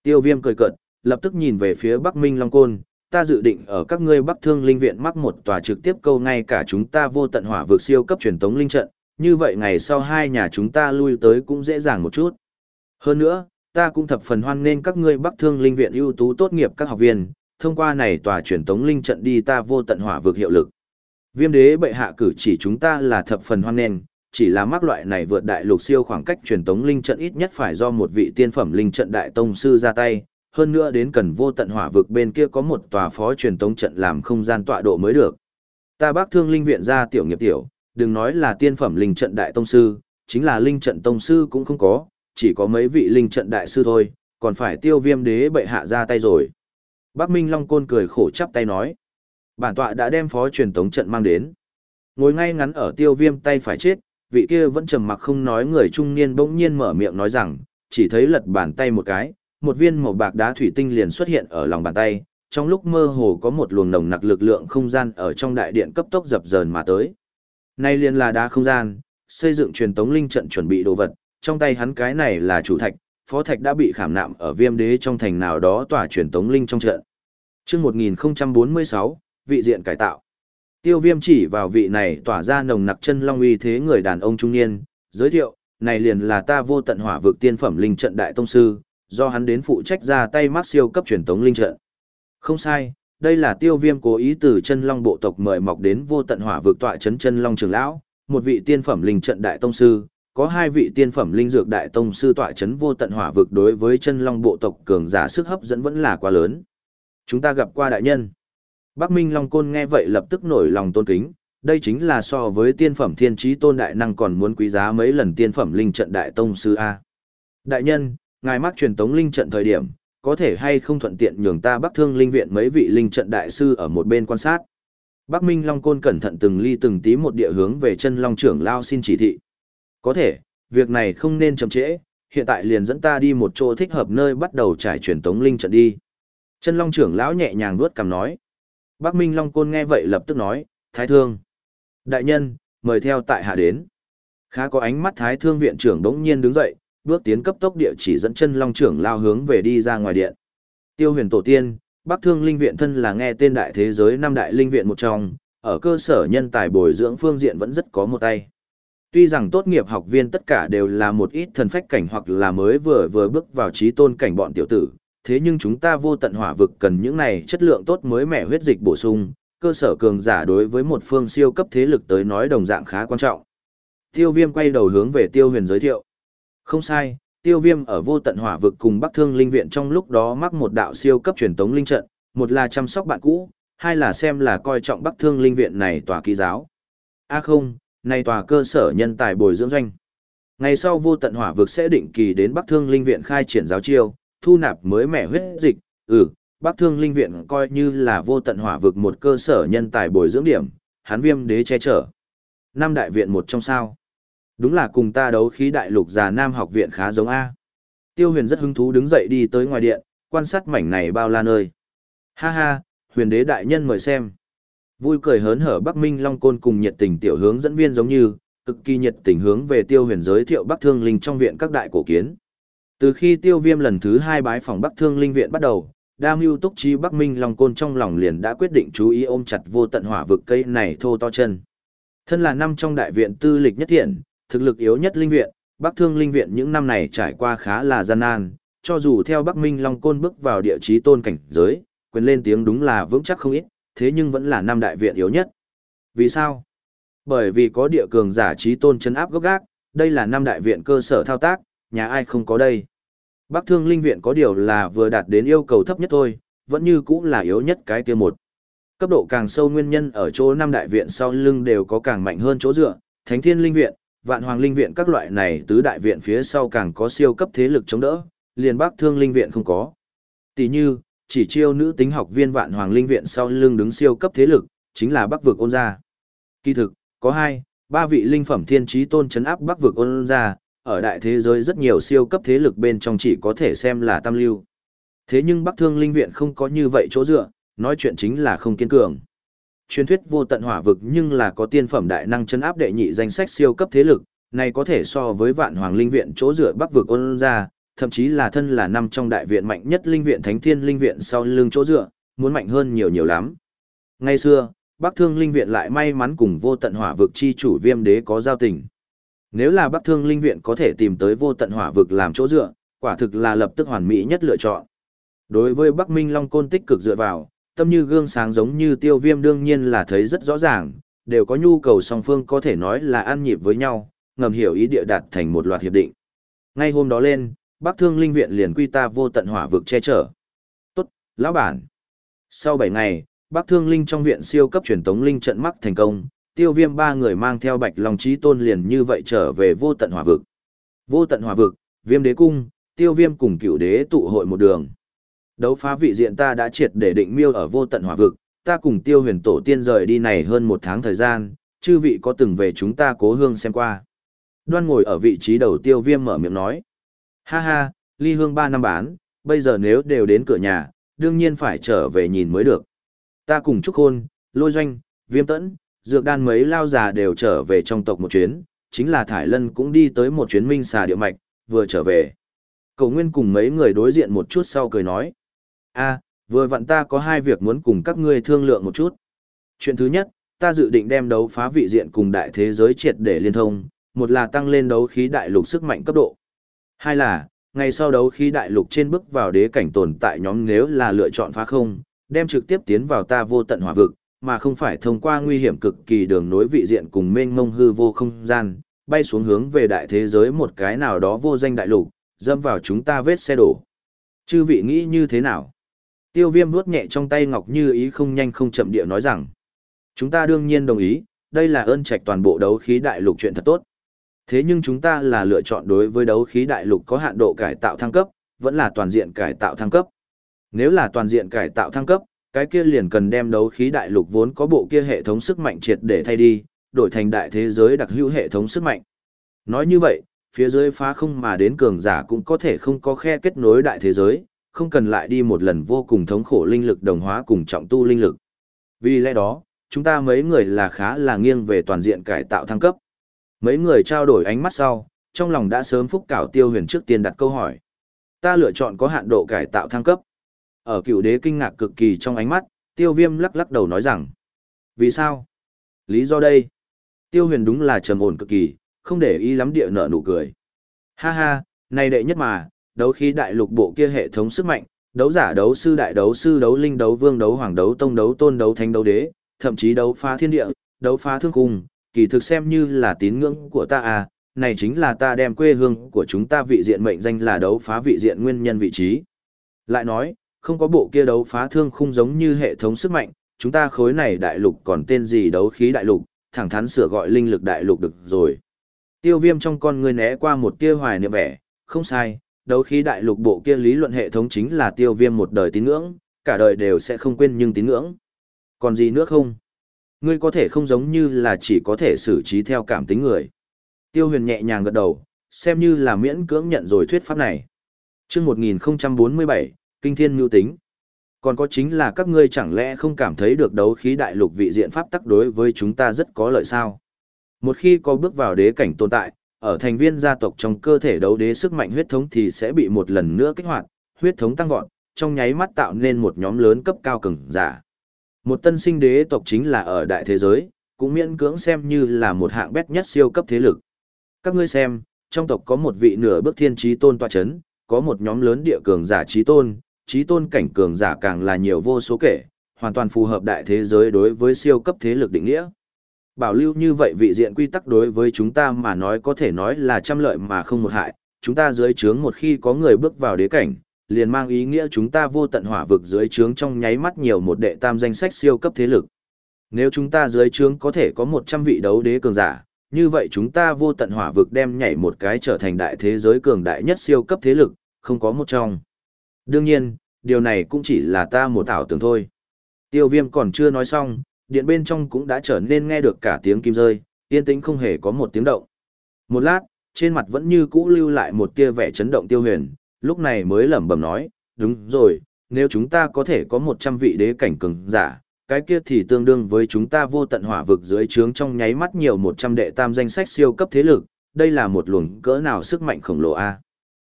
Tiêu Viêm cười cợt, lập tức nhìn về phía Bắc Minh Long Côn, ta dự định ở các ngươi Bắc Thương Linh viện mắc một tòa trực tiếp câu ngay cả chúng ta vô tận hỏa vực siêu cấp truyền tống linh trận, như vậy ngày sau hai nhà chúng ta lui tới cũng dễ dàng một chút. Hơn nữa, ta cũng thập phần hoan nghênh các ngươi Bắc Thương Linh viện ưu tú tốt nghiệp các học viên, thông qua này tòa truyền tống linh trận đi ta vô tận hỏa vực hiệu lực. Viêm đế bệ hạ cử chỉ chúng ta là thập phần hoan nghênh, chỉ là mắc loại này vượt đại lục siêu khoảng cách truyền tống linh trận ít nhất phải do một vị tiên phẩm linh trận đại tông sư ra tay, hơn nữa đến cần vô tận hỏa vực bên kia có một tòa phó truyền tống trận làm không gian tọa độ mới được. Ta Bắc Thương Linh viện ra tiểu nghiệp tiểu, đừng nói là tiên phẩm linh trận đại tông sư, chính là linh trận tông sư cũng không có, chỉ có mấy vị linh trận đại sư thôi, còn phải tiêu viêm đế bệ hạ ra tay rồi. Bác Minh Long Côn cười khổ chắp tay nói. Bản tọa đã đem phó truyền tống trận mang đến. Ngồi ngay ngắn ở tiêu viêm tay phải chết, vị kia vẫn trầm mặc không nói người trung niên bỗng nhiên mở miệng nói rằng, chỉ thấy lật bàn tay một cái, một viên màu bạc đá thủy tinh liền xuất hiện ở lòng bàn tay, trong lúc mơ hồ có một luồng nồng nặc lực lượng không gian ở trong đại điện cấp tốc dập dờn mà tới. Nay liền là đá không gian, xây dựng truyền tống linh trận chuẩn bị đồ vật, trong tay hắn cái này là chủ thạch, phó thạch đã bị khảm nạm ở viêm đế trong thành nào đó tỏa truyền tống linh trong trận. Trước 1046, vị diện cải tạo. Tiêu viêm chỉ vào vị này tỏa ra nồng nặc chân long uy thế người đàn ông trung niên, giới thiệu, này liền là ta vô tận hỏa vực tiên phẩm linh trận đại tông sư, do hắn đến phụ trách ra tay mắc siêu cấp truyền tống linh trận. Không sai, đây là tiêu viêm cố ý từ chân long bộ tộc mời mọc đến vô tận hỏa vực tọa chấn chân long trường lão, một vị tiên phẩm linh trận đại tông sư, có hai vị tiên phẩm linh dược đại tông sư tọa chấn vô tận hỏa vực đối với chân long bộ tộc cường giả sức hấp dẫn vẫn là quá lớn. Chúng ta gặp qua đại nhân. Bắc Minh Long Côn nghe vậy lập tức nổi lòng tôn kính, đây chính là so với tiên phẩm thiên trí tôn đại năng còn muốn quý giá mấy lần tiên phẩm linh trận đại tông sư A. Đại nhân, ngài mắc truyền tống linh trận thời điểm, có thể hay không thuận tiện nhường ta bắc thương linh viện mấy vị linh trận đại sư ở một bên quan sát. Bắc Minh Long Côn cẩn thận từng ly từng tí một địa hướng về chân Long trưởng lao xin chỉ thị. Có thể, việc này không nên chậm trễ, hiện tại liền dẫn ta đi một chỗ thích hợp nơi bắt đầu trải truyền tống linh trận đi. Chân Long trưởng lão nhẹ nhàng vuốt cằm nói. Bắc Minh Long Côn nghe vậy lập tức nói, Thái Thương. Đại nhân, mời theo tại hạ đến. Khá có ánh mắt Thái Thương viện trưởng đống nhiên đứng dậy, bước tiến cấp tốc địa chỉ dẫn chân Long trưởng lao hướng về đi ra ngoài điện. Tiêu huyền tổ tiên, Bắc Thương Linh Viện thân là nghe tên đại thế giới năm đại linh viện một trong, ở cơ sở nhân tài bồi dưỡng phương diện vẫn rất có một tay. Tuy rằng tốt nghiệp học viên tất cả đều là một ít thần phách cảnh hoặc là mới vừa vừa bước vào trí tôn cảnh bọn tiểu tử, thế nhưng chúng ta vô tận hỏa vực cần những này chất lượng tốt mới mẻ huyết dịch bổ sung, cơ sở cường giả đối với một phương siêu cấp thế lực tới nói đồng dạng khá quan trọng. Tiêu viêm quay đầu hướng về tiêu huyền giới thiệu. Không sai, tiêu viêm ở vô tận hỏa vực cùng bắc thương linh viện trong lúc đó mắc một đạo siêu cấp truyền tống linh trận, một là chăm sóc bạn cũ, hai là xem là coi trọng bắc thương linh viện này tòa ký giáo. a không, này tòa cơ sở nhân tài bồi dưỡng doanh. Ngày sau vô tận hỏa vực sẽ định kỳ đến bắc thương linh viện khai triển giáo chiêu, thu nạp mới mẻ huyết dịch, ừ, Bắc Thương Linh Viện coi như là vô tận hỏa vực một cơ sở nhân tài bồi dưỡng điểm, hán viêm đế che chở. Năm đại viện một trong sao. Đúng là cùng ta đấu khí đại lục già Nam học viện khá giống A. Tiêu huyền rất hứng thú đứng dậy đi tới ngoài điện, quan sát mảnh này bao la nơi. Ha ha, huyền đế đại nhân mời xem. Vui cười hớn hở Bắc Minh Long Côn cùng nhiệt tình tiểu hướng dẫn viên giống như, cực kỳ nhiệt tình hướng về tiêu huyền giới thiệu Bắc Thương Linh trong viện các đại cổ kiến. Từ khi tiêu viêm lần thứ hai bái phòng Bắc Thương Linh viện bắt đầu, đa mưu túc trí Bắc Minh Long Côn trong lòng liền đã quyết định chú ý ôm chặt vô tận hỏa vực cây này thô to chân. Thân là năm trong đại viện tư lịch nhất thiện, thực lực yếu nhất linh viện, Bắc Thương Linh viện những năm này trải qua khá là gian nan, cho dù theo Bắc Minh Long Côn bước vào địa chí tôn cảnh giới, quyền lên tiếng đúng là vững chắc không ít, thế nhưng vẫn là năm đại viện yếu nhất. Vì sao? Bởi vì có địa cường giả trí tôn chấn áp gốc gác, đây là năm đại viện cơ sở thao tác, nhà ai không có đây. Bắc Thương Linh Viện có điều là vừa đạt đến yêu cầu thấp nhất thôi, vẫn như cũng là yếu nhất cái kia một. Cấp độ càng sâu nguyên nhân ở chỗ năm đại viện sau lưng đều có càng mạnh hơn chỗ dựa, Thánh Thiên Linh Viện, Vạn Hoàng Linh Viện các loại này tứ đại viện phía sau càng có siêu cấp thế lực chống đỡ, liền Bắc Thương Linh Viện không có. Tỷ như, chỉ chiêu nữ tính học viên Vạn Hoàng Linh Viện sau lưng đứng siêu cấp thế lực, chính là Bắc vực ôn gia. Kỳ thực, có hai, ba vị linh phẩm thiên trí tôn chấn áp Bắc vực ôn gia, ở đại thế giới rất nhiều siêu cấp thế lực bên trong chỉ có thể xem là tam lưu. Thế nhưng Bắc Thương Linh Viện không có như vậy chỗ dựa, nói chuyện chính là không kiên cường. Truyền thuyết vô tận hỏa vực nhưng là có tiên phẩm đại năng chân áp đệ nhị danh sách siêu cấp thế lực, này có thể so với vạn hoàng linh viện chỗ dựa Bắc vực ôn ra, thậm chí là thân là năm trong đại viện mạnh nhất linh viện Thánh Thiên Linh Viện sau lưng chỗ dựa, muốn mạnh hơn nhiều nhiều lắm. Ngay xưa, Bắc Thương Linh Viện lại may mắn cùng vô tận hỏa vực chi chủ viêm đế có giao tình. Nếu là Bắc Thương Linh Viện có thể tìm tới vô tận hỏa vực làm chỗ dựa, quả thực là lập tức hoàn mỹ nhất lựa chọn. Đối với Bắc Minh Long Côn tích cực dựa vào, tâm như gương sáng giống như tiêu viêm đương nhiên là thấy rất rõ ràng, đều có nhu cầu song phương có thể nói là ăn nhịp với nhau, ngầm hiểu ý địa đạt thành một loạt hiệp định. Ngay hôm đó lên, Bắc Thương Linh Viện liền quy ta vô tận hỏa vực che chở. Tốt, lão bản. Sau 7 ngày, Bắc Thương Linh trong viện siêu cấp truyền tống linh trận mắc thành công, tiêu viêm ba người mang theo bạch long trí tôn liền như vậy trở về vô tận hỏa vực. Vô tận hỏa vực, viêm đế cung, tiêu viêm cùng cựu đế tụ hội một đường. Đấu phá vị diện ta đã triệt để định miêu ở vô tận hỏa vực, ta cùng tiêu huyền tổ tiên rời đi này hơn một tháng thời gian, chư vị có từng về chúng ta cố hương xem qua. Đoan ngồi ở vị trí đầu tiêu viêm mở miệng nói. Ha ha, ly hương ba năm bán, bây giờ nếu đều đến cửa nhà, đương nhiên phải trở về nhìn mới được. Ta cùng chúc hôn, lôi doanh, viêm tẫn, dược đan mấy lao già đều trở về trong tộc một chuyến, chính là Thải Lân cũng đi tới một chuyến minh xà địa mạch, vừa trở về. Cầu Nguyên cùng mấy người đối diện một chút sau cười nói. a vừa vặn ta có hai việc muốn cùng các ngươi thương lượng một chút. Chuyện thứ nhất, ta dự định đem đấu phá vị diện cùng đại thế giới triệt để liên thông, một là tăng lên đấu khí đại lục sức mạnh cấp độ. Hai là, ngày sau đấu khí đại lục trên bước vào đế cảnh tồn tại nhóm nếu là lựa chọn phá không, đem trực tiếp tiến vào ta vô tận hỏa vực, mà không phải thông qua nguy hiểm cực kỳ đường nối vị diện cùng mênh mông hư vô không gian, bay xuống hướng về đại thế giới một cái nào đó vô danh đại lục, dâm vào chúng ta vết xe đổ. Chư vị nghĩ như thế nào? Tiêu viêm vuốt nhẹ trong tay ngọc như ý không nhanh không chậm địa nói rằng, chúng ta đương nhiên đồng ý, đây là ơn trạch toàn bộ đấu khí đại lục chuyện thật tốt. Thế nhưng chúng ta là lựa chọn đối với đấu khí đại lục có hạn độ cải tạo thăng cấp, vẫn là toàn diện cải tạo thăng cấp. Nếu là toàn diện cải tạo thăng cấp, cái kia liền cần đem đấu khí đại lục vốn có bộ kia hệ thống sức mạnh triệt để thay đi, đổi thành đại thế giới đặc hữu hệ thống sức mạnh. Nói như vậy, phía dưới phá không mà đến cường giả cũng có thể không có khe kết nối đại thế giới, không cần lại đi một lần vô cùng thống khổ linh lực đồng hóa cùng trọng tu linh lực. Vì lẽ đó, chúng ta mấy người là khá là nghiêng về toàn diện cải tạo thăng cấp. Mấy người trao đổi ánh mắt sau, trong lòng đã sớm phúc cảo tiêu huyền trước tiên đặt câu hỏi. Ta lựa chọn có hạn độ cải tạo thăng cấp. Ở cựu đế kinh ngạc cực kỳ trong ánh mắt, tiêu viêm lắc lắc đầu nói rằng. Vì sao? Lý do đây. Tiêu huyền đúng là trầm ổn cực kỳ, không để ý lắm địa nợ nụ cười. Ha ha, này đệ nhất mà, đấu khí đại lục bộ kia hệ thống sức mạnh, đấu giả đấu sư đại đấu sư đấu linh đấu vương đấu hoàng đấu tông đấu tôn đấu thánh đấu đế, thậm chí đấu phá thiên địa, đấu phá thương cung, kỳ thực xem như là tín ngưỡng của ta à, này chính là ta đem quê hương của chúng ta vị diện mệnh danh là đấu phá vị diện nguyên nhân vị trí. Lại nói, không có bộ kia đấu phá thương khung giống như hệ thống sức mạnh, chúng ta khối này đại lục còn tên gì đấu khí đại lục, thẳng thắn sửa gọi linh lực đại lục được rồi. Tiêu viêm trong con người né qua một tia hoài niệm vẻ, không sai, đấu khí đại lục bộ kia lý luận hệ thống chính là tiêu viêm một đời tín ngưỡng, cả đời đều sẽ không quên nhưng tín ngưỡng. Còn gì nữa không? Ngươi có thể không giống như là chỉ có thể xử trí theo cảm tính người. Tiêu huyền nhẹ nhàng gật đầu, xem như là miễn cưỡng nhận rồi thuyết pháp này. chương 1047, Kinh Thiên Mưu Tính. Còn có chính là các ngươi chẳng lẽ không cảm thấy được đấu khí đại lục vị diện pháp tắc đối với chúng ta rất có lợi sao? Một khi có bước vào đế cảnh tồn tại, ở thành viên gia tộc trong cơ thể đấu đế sức mạnh huyết thống thì sẽ bị một lần nữa kích hoạt, huyết thống tăng vọt, trong nháy mắt tạo nên một nhóm lớn cấp cao cường giả. Một tân sinh đế tộc chính là ở đại thế giới, cũng miễn cưỡng xem như là một hạng bét nhất siêu cấp thế lực. Các ngươi xem, trong tộc có một vị nửa bước thiên trí tôn tọa chấn, có một nhóm lớn địa cường giả trí tôn, trí tôn cảnh cường giả càng là nhiều vô số kể, hoàn toàn phù hợp đại thế giới đối với siêu cấp thế lực định nghĩa. Bảo lưu như vậy vị diện quy tắc đối với chúng ta mà nói có thể nói là trăm lợi mà không một hại, chúng ta dưới trướng một khi có người bước vào đế cảnh, liền mang ý nghĩa chúng ta vô tận hỏa vực dưới trướng trong nháy mắt nhiều một đệ tam danh sách siêu cấp thế lực. Nếu chúng ta dưới trướng có thể có 100 vị đấu đế cường giả, như vậy chúng ta vô tận hỏa vực đem nhảy một cái trở thành đại thế giới cường đại nhất siêu cấp thế lực, không có một trong. Đương nhiên, điều này cũng chỉ là ta một ảo tưởng thôi. Tiêu viêm còn chưa nói xong, điện bên trong cũng đã trở nên nghe được cả tiếng kim rơi, yên tĩnh không hề có một tiếng động. Một lát, trên mặt vẫn như cũ lưu lại một tia vẻ chấn động tiêu huyền, lúc này mới lẩm bẩm nói, đúng rồi, nếu chúng ta có thể có 100 vị đế cảnh cường giả, cái kia thì tương đương với chúng ta vô tận hỏa vực dưới trướng trong nháy mắt nhiều 100 đệ tam danh sách siêu cấp thế lực, đây là một luồng cỡ nào sức mạnh khổng lồ a.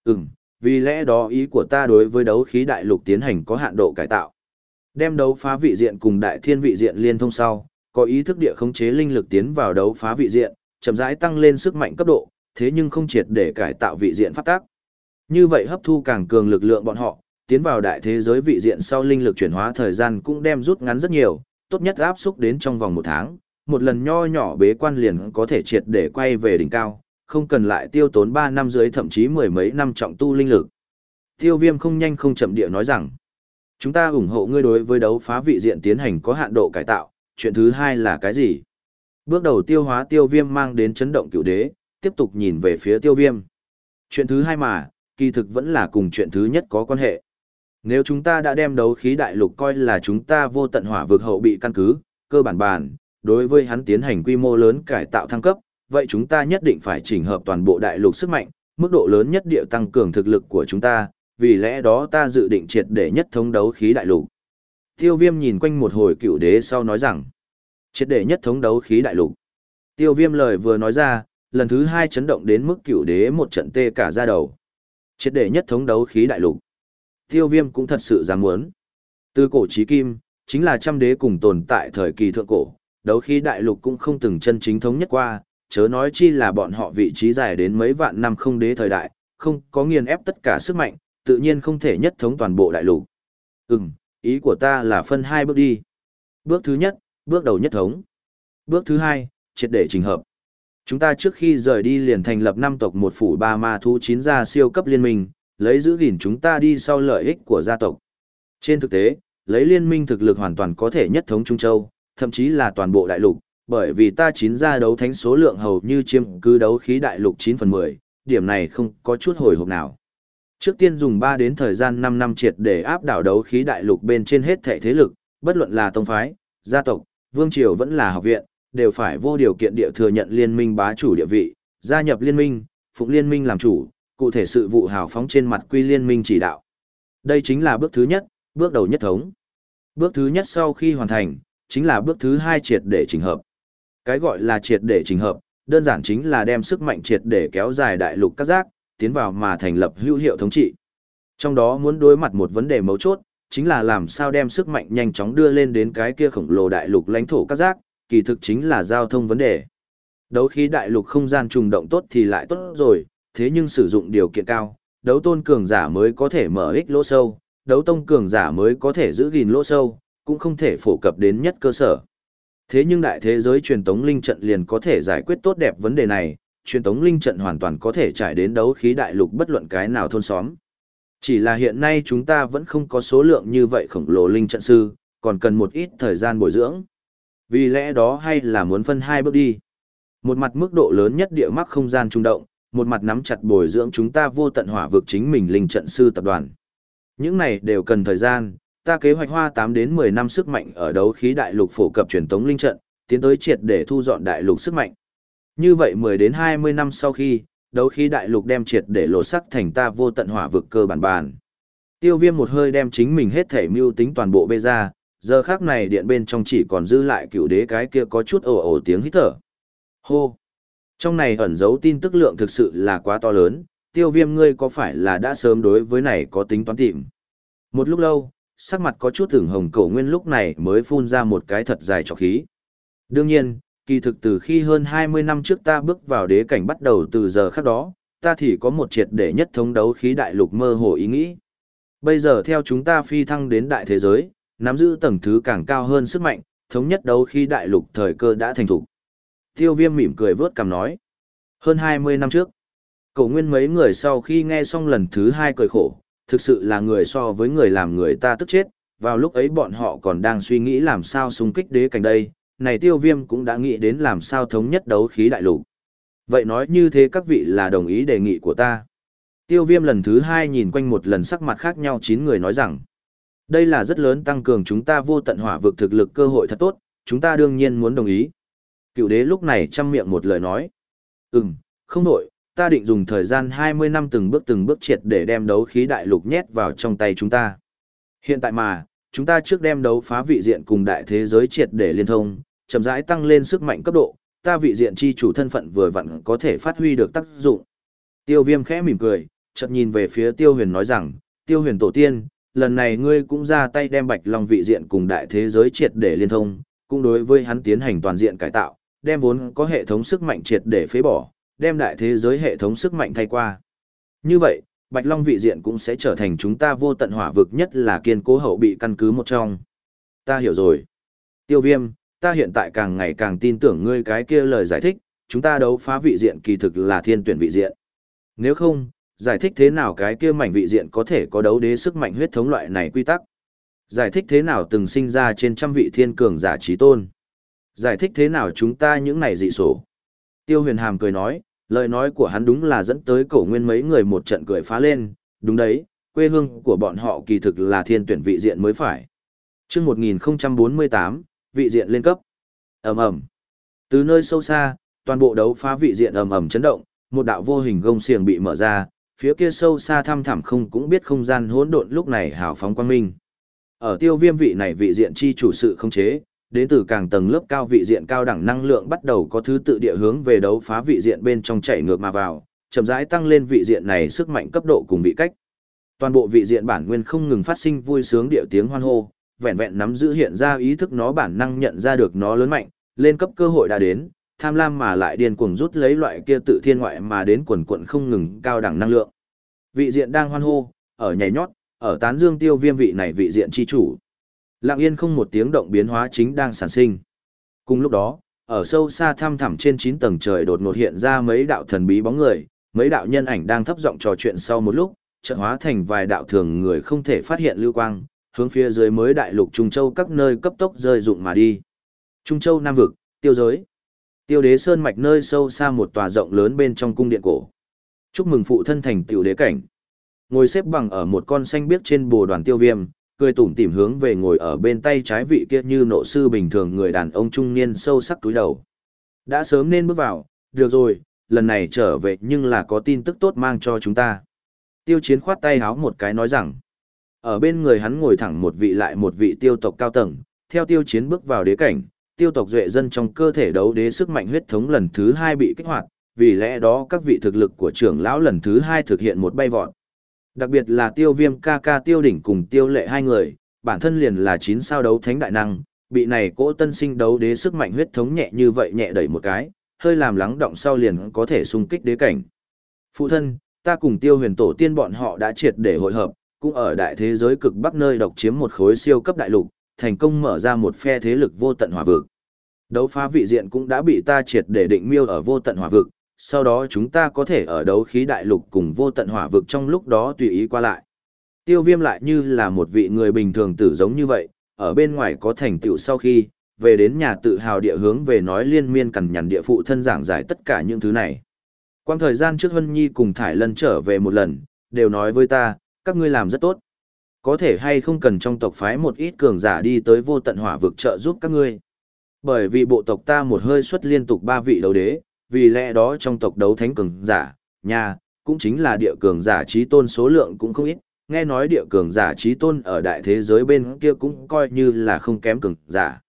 Ừm, vì lẽ đó ý của ta đối với đấu khí đại lục tiến hành có hạn độ cải tạo. Đem đấu phá vị diện cùng đại thiên vị diện liên thông sau, có ý thức địa khống chế linh lực tiến vào đấu phá vị diện, chậm rãi tăng lên sức mạnh cấp độ, thế nhưng không triệt để cải tạo vị diện pháp tác. Như vậy hấp thu càng cường lực lượng bọn họ, tiến vào đại thế giới vị diện sau linh lực chuyển hóa thời gian cũng đem rút ngắn rất nhiều, tốt nhất áp xúc đến trong vòng một tháng, một lần nho nhỏ bế quan liền có thể triệt để quay về đỉnh cao, không cần lại tiêu tốn 3 năm dưới thậm chí mười mấy năm trọng tu linh lực. Tiêu viêm không nhanh không chậm địa nói rằng, chúng ta ủng hộ ngươi đối với đấu phá vị diện tiến hành có hạn độ cải tạo, chuyện thứ hai là cái gì? Bước đầu tiêu hóa tiêu viêm mang đến chấn động cựu đế, tiếp tục nhìn về phía tiêu viêm. Chuyện thứ hai mà, kỳ thực vẫn là cùng chuyện thứ nhất có quan hệ. Nếu chúng ta đã đem đấu khí đại lục coi là chúng ta vô tận hỏa vực hậu bị căn cứ, cơ bản bản, đối với hắn tiến hành quy mô lớn cải tạo thăng cấp, vậy chúng ta nhất định phải chỉnh hợp toàn bộ đại lục sức mạnh, mức độ lớn nhất địa tăng cường thực lực của chúng ta, vì lẽ đó ta dự định triệt để nhất thống đấu khí đại lục. Tiêu viêm nhìn quanh một hồi cựu đế sau nói rằng, triệt để nhất thống đấu khí đại lục. Tiêu viêm lời vừa nói ra, lần thứ hai chấn động đến mức cựu đế một trận tê cả ra đầu. Triệt để nhất thống đấu khí đại lục. Tiêu viêm cũng thật sự dám muốn. Từ cổ chí kim, chính là trăm đế cùng tồn tại thời kỳ thượng cổ, đấu khí đại lục cũng không từng chân chính thống nhất qua, chớ nói chi là bọn họ vị trí dài đến mấy vạn năm không đế thời đại, không có nghiền ép tất cả sức mạnh, tự nhiên không thể nhất thống toàn bộ đại lục. Ừm, ý của ta là phân hai bước đi. Bước thứ nhất, bước đầu nhất thống. Bước thứ hai, triệt để trình hợp. Chúng ta trước khi rời đi liền thành lập năm tộc một phủ ba ma thú chín gia siêu cấp liên minh, lấy giữ gìn chúng ta đi sau lợi ích của gia tộc. Trên thực tế, lấy liên minh thực lực hoàn toàn có thể nhất thống Trung Châu, thậm chí là toàn bộ đại lục, bởi vì ta chín gia đấu thánh số lượng hầu như chiếm cứ đấu khí đại lục 9 phần 10, điểm này không có chút hồi hộp nào. Trước tiên dùng 3 đến thời gian 5 năm triệt để áp đảo đấu khí đại lục bên trên hết thể thế lực, bất luận là tông phái, gia tộc, vương triều vẫn là học viện, đều phải vô điều kiện địa thừa nhận liên minh bá chủ địa vị, gia nhập liên minh, phụng liên minh làm chủ, cụ thể sự vụ hào phóng trên mặt quy liên minh chỉ đạo. Đây chính là bước thứ nhất, bước đầu nhất thống. Bước thứ nhất sau khi hoàn thành, chính là bước thứ hai triệt để chỉnh hợp. Cái gọi là triệt để chỉnh hợp, đơn giản chính là đem sức mạnh triệt để kéo dài đại lục các giác, tiến vào mà thành lập hữu hiệu thống trị. Trong đó muốn đối mặt một vấn đề mấu chốt, chính là làm sao đem sức mạnh nhanh chóng đưa lên đến cái kia khổng lồ đại lục lãnh thổ các giác, kỳ thực chính là giao thông vấn đề. Đấu khí đại lục không gian trùng động tốt thì lại tốt rồi, thế nhưng sử dụng điều kiện cao, đấu tôn cường giả mới có thể mở ích lỗ sâu, đấu tông cường giả mới có thể giữ gìn lỗ sâu, cũng không thể phổ cập đến nhất cơ sở. Thế nhưng đại thế giới truyền tống linh trận liền có thể giải quyết tốt đẹp vấn đề này, truyền tống linh trận hoàn toàn có thể trải đến đấu khí đại lục bất luận cái nào thôn xóm. Chỉ là hiện nay chúng ta vẫn không có số lượng như vậy khổng lồ linh trận sư, còn cần một ít thời gian bồi dưỡng. Vì lẽ đó hay là muốn phân hai bước đi. Một mặt mức độ lớn nhất địa mắc không gian trung động, một mặt nắm chặt bồi dưỡng chúng ta vô tận hỏa vực chính mình linh trận sư tập đoàn. Những này đều cần thời gian, ta kế hoạch hoa 8 đến 10 năm sức mạnh ở đấu khí đại lục phổ cập truyền tống linh trận, tiến tới triệt để thu dọn đại lục sức mạnh. Như vậy 10 đến 20 năm sau khi, đấu khí đại lục đem triệt để lộ sắc thành ta vô tận hỏa vực cơ bản bản. Tiêu viêm một hơi đem chính mình hết thể mưu tính toàn bộ bê ra, giờ khác này điện bên trong chỉ còn dư lại cựu đế cái kia có chút ồ ồ tiếng hít thở. Hô! Trong này ẩn giấu tin tức lượng thực sự là quá to lớn, tiêu viêm ngươi có phải là đã sớm đối với này có tính toán tìm. Một lúc lâu, sắc mặt có chút thửng hồng cổ nguyên lúc này mới phun ra một cái thật dài trọc khí. Đương nhiên, kỳ thực từ khi hơn 20 năm trước ta bước vào đế cảnh bắt đầu từ giờ khác đó, ta thì có một triệt để nhất thống đấu khí đại lục mơ hồ ý nghĩ. Bây giờ theo chúng ta phi thăng đến đại thế giới, nắm giữ tầng thứ càng cao hơn sức mạnh, thống nhất đấu khí đại lục thời cơ đã thành thủ. Tiêu viêm mỉm cười vớt cằm nói. Hơn 20 năm trước, cổ nguyên mấy người sau khi nghe xong lần thứ hai cười khổ, thực sự là người so với người làm người ta tức chết, vào lúc ấy bọn họ còn đang suy nghĩ làm sao xung kích đế cảnh đây, này tiêu viêm cũng đã nghĩ đến làm sao thống nhất đấu khí đại lục. Vậy nói như thế các vị là đồng ý đề nghị của ta. Tiêu viêm lần thứ hai nhìn quanh một lần sắc mặt khác nhau chín người nói rằng, đây là rất lớn tăng cường chúng ta vô tận hỏa vực thực lực cơ hội thật tốt, chúng ta đương nhiên muốn đồng ý. Cựu đế lúc này chăm miệng một lời nói. Ừm, không đổi, ta định dùng thời gian 20 năm từng bước từng bước triệt để đem đấu khí đại lục nhét vào trong tay chúng ta. Hiện tại mà, chúng ta trước đem đấu phá vị diện cùng đại thế giới triệt để liên thông, chậm rãi tăng lên sức mạnh cấp độ, ta vị diện chi chủ thân phận vừa vặn có thể phát huy được tác dụng. Tiêu viêm khẽ mỉm cười, chợt nhìn về phía tiêu huyền nói rằng, tiêu huyền tổ tiên, lần này ngươi cũng ra tay đem bạch long vị diện cùng đại thế giới triệt để liên thông, cũng đối với hắn tiến hành toàn diện cải tạo, đem vốn có hệ thống sức mạnh triệt để phế bỏ, đem đại thế giới hệ thống sức mạnh thay qua. Như vậy, Bạch Long vị diện cũng sẽ trở thành chúng ta vô tận hỏa vực nhất là kiên cố hậu bị căn cứ một trong. Ta hiểu rồi. Tiêu viêm, ta hiện tại càng ngày càng tin tưởng ngươi cái kia lời giải thích, chúng ta đấu phá vị diện kỳ thực là thiên tuyển vị diện. Nếu không, giải thích thế nào cái kia mảnh vị diện có thể có đấu đế sức mạnh huyết thống loại này quy tắc? Giải thích thế nào từng sinh ra trên trăm vị thiên cường giả trí tôn? Giải thích thế nào chúng ta những này dị sổ? Tiêu huyền hàm cười nói, lời nói của hắn đúng là dẫn tới cổ nguyên mấy người một trận cười phá lên, đúng đấy, quê hương của bọn họ kỳ thực là thiên tuyển vị diện mới phải. Trước 1048, vị diện lên cấp. ầm ầm Từ nơi sâu xa, toàn bộ đấu phá vị diện ầm ầm chấn động, một đạo vô hình gông xiềng bị mở ra, phía kia sâu xa thăm thẳm không cũng biết không gian hỗn độn lúc này hào phóng quang minh. Ở tiêu viêm vị này vị diện chi chủ sự không chế, đến từ càng tầng lớp cao vị diện cao đẳng năng lượng bắt đầu có thứ tự địa hướng về đấu phá vị diện bên trong chảy ngược mà vào, chậm rãi tăng lên vị diện này sức mạnh cấp độ cùng vị cách. Toàn bộ vị diện bản nguyên không ngừng phát sinh vui sướng điệu tiếng hoan hô, vẹn vẹn nắm giữ hiện ra ý thức nó bản năng nhận ra được nó lớn mạnh, lên cấp cơ hội đã đến, tham lam mà lại điên cuồng rút lấy loại kia tự thiên ngoại mà đến quần quận không ngừng cao đẳng năng lượng. Vị diện đang hoan hô, ở nhảy nhót, ở tán dương tiêu viêm vị này vị diện chi chủ. Lặng yên không một tiếng động biến hóa chính đang sản sinh. Cùng lúc đó, ở sâu xa thăm thẳm trên 9 tầng trời đột ngột hiện ra mấy đạo thần bí bóng người, mấy đạo nhân ảnh đang thấp giọng trò chuyện sau một lúc, chợt hóa thành vài đạo thường người không thể phát hiện lưu quang, hướng phía dưới mới đại lục Trung Châu các nơi cấp tốc rơi dụng mà đi. Trung Châu Nam vực, tiêu giới. Tiêu đế sơn mạch nơi sâu xa một tòa rộng lớn bên trong cung điện cổ. Chúc mừng phụ thân thành tiểu đế cảnh. Ngồi xếp bằng ở một con xanh biếc trên bồ đoàn tiêu viêm, cười tủm tỉm hướng về ngồi ở bên tay trái vị kia như nộ sư bình thường người đàn ông trung niên sâu sắc túi đầu. Đã sớm nên bước vào, được rồi, lần này trở về nhưng là có tin tức tốt mang cho chúng ta. Tiêu chiến khoát tay háo một cái nói rằng, ở bên người hắn ngồi thẳng một vị lại một vị tiêu tộc cao tầng, theo tiêu chiến bước vào đế cảnh, tiêu tộc duệ dân trong cơ thể đấu đế sức mạnh huyết thống lần thứ hai bị kích hoạt, vì lẽ đó các vị thực lực của trưởng lão lần thứ hai thực hiện một bay vọt. Đặc biệt là tiêu viêm ca ca tiêu đỉnh cùng tiêu lệ hai người, bản thân liền là chín sao đấu thánh đại năng, bị này cỗ tân sinh đấu đế sức mạnh huyết thống nhẹ như vậy nhẹ đẩy một cái, hơi làm lắng động sau liền có thể xung kích đế cảnh. Phụ thân, ta cùng tiêu huyền tổ tiên bọn họ đã triệt để hội hợp, cũng ở đại thế giới cực bắc nơi độc chiếm một khối siêu cấp đại lục, thành công mở ra một phe thế lực vô tận hỏa vực. Đấu phá vị diện cũng đã bị ta triệt để định miêu ở vô tận hỏa vực, sau đó chúng ta có thể ở đấu khí đại lục cùng vô tận hỏa vực trong lúc đó tùy ý qua lại. Tiêu viêm lại như là một vị người bình thường tử giống như vậy, ở bên ngoài có thành tựu sau khi, về đến nhà tự hào địa hướng về nói liên miên cằn nhằn địa phụ thân giảng giải tất cả những thứ này. Quang thời gian trước Hân Nhi cùng Thải Lân trở về một lần, đều nói với ta, các ngươi làm rất tốt. Có thể hay không cần trong tộc phái một ít cường giả đi tới vô tận hỏa vực trợ giúp các ngươi. Bởi vì bộ tộc ta một hơi xuất liên tục ba vị đấu đế, vì lẽ đó trong tộc đấu thánh cường giả, nhà, cũng chính là địa cường giả trí tôn số lượng cũng không ít, nghe nói địa cường giả trí tôn ở đại thế giới bên kia cũng coi như là không kém cường giả.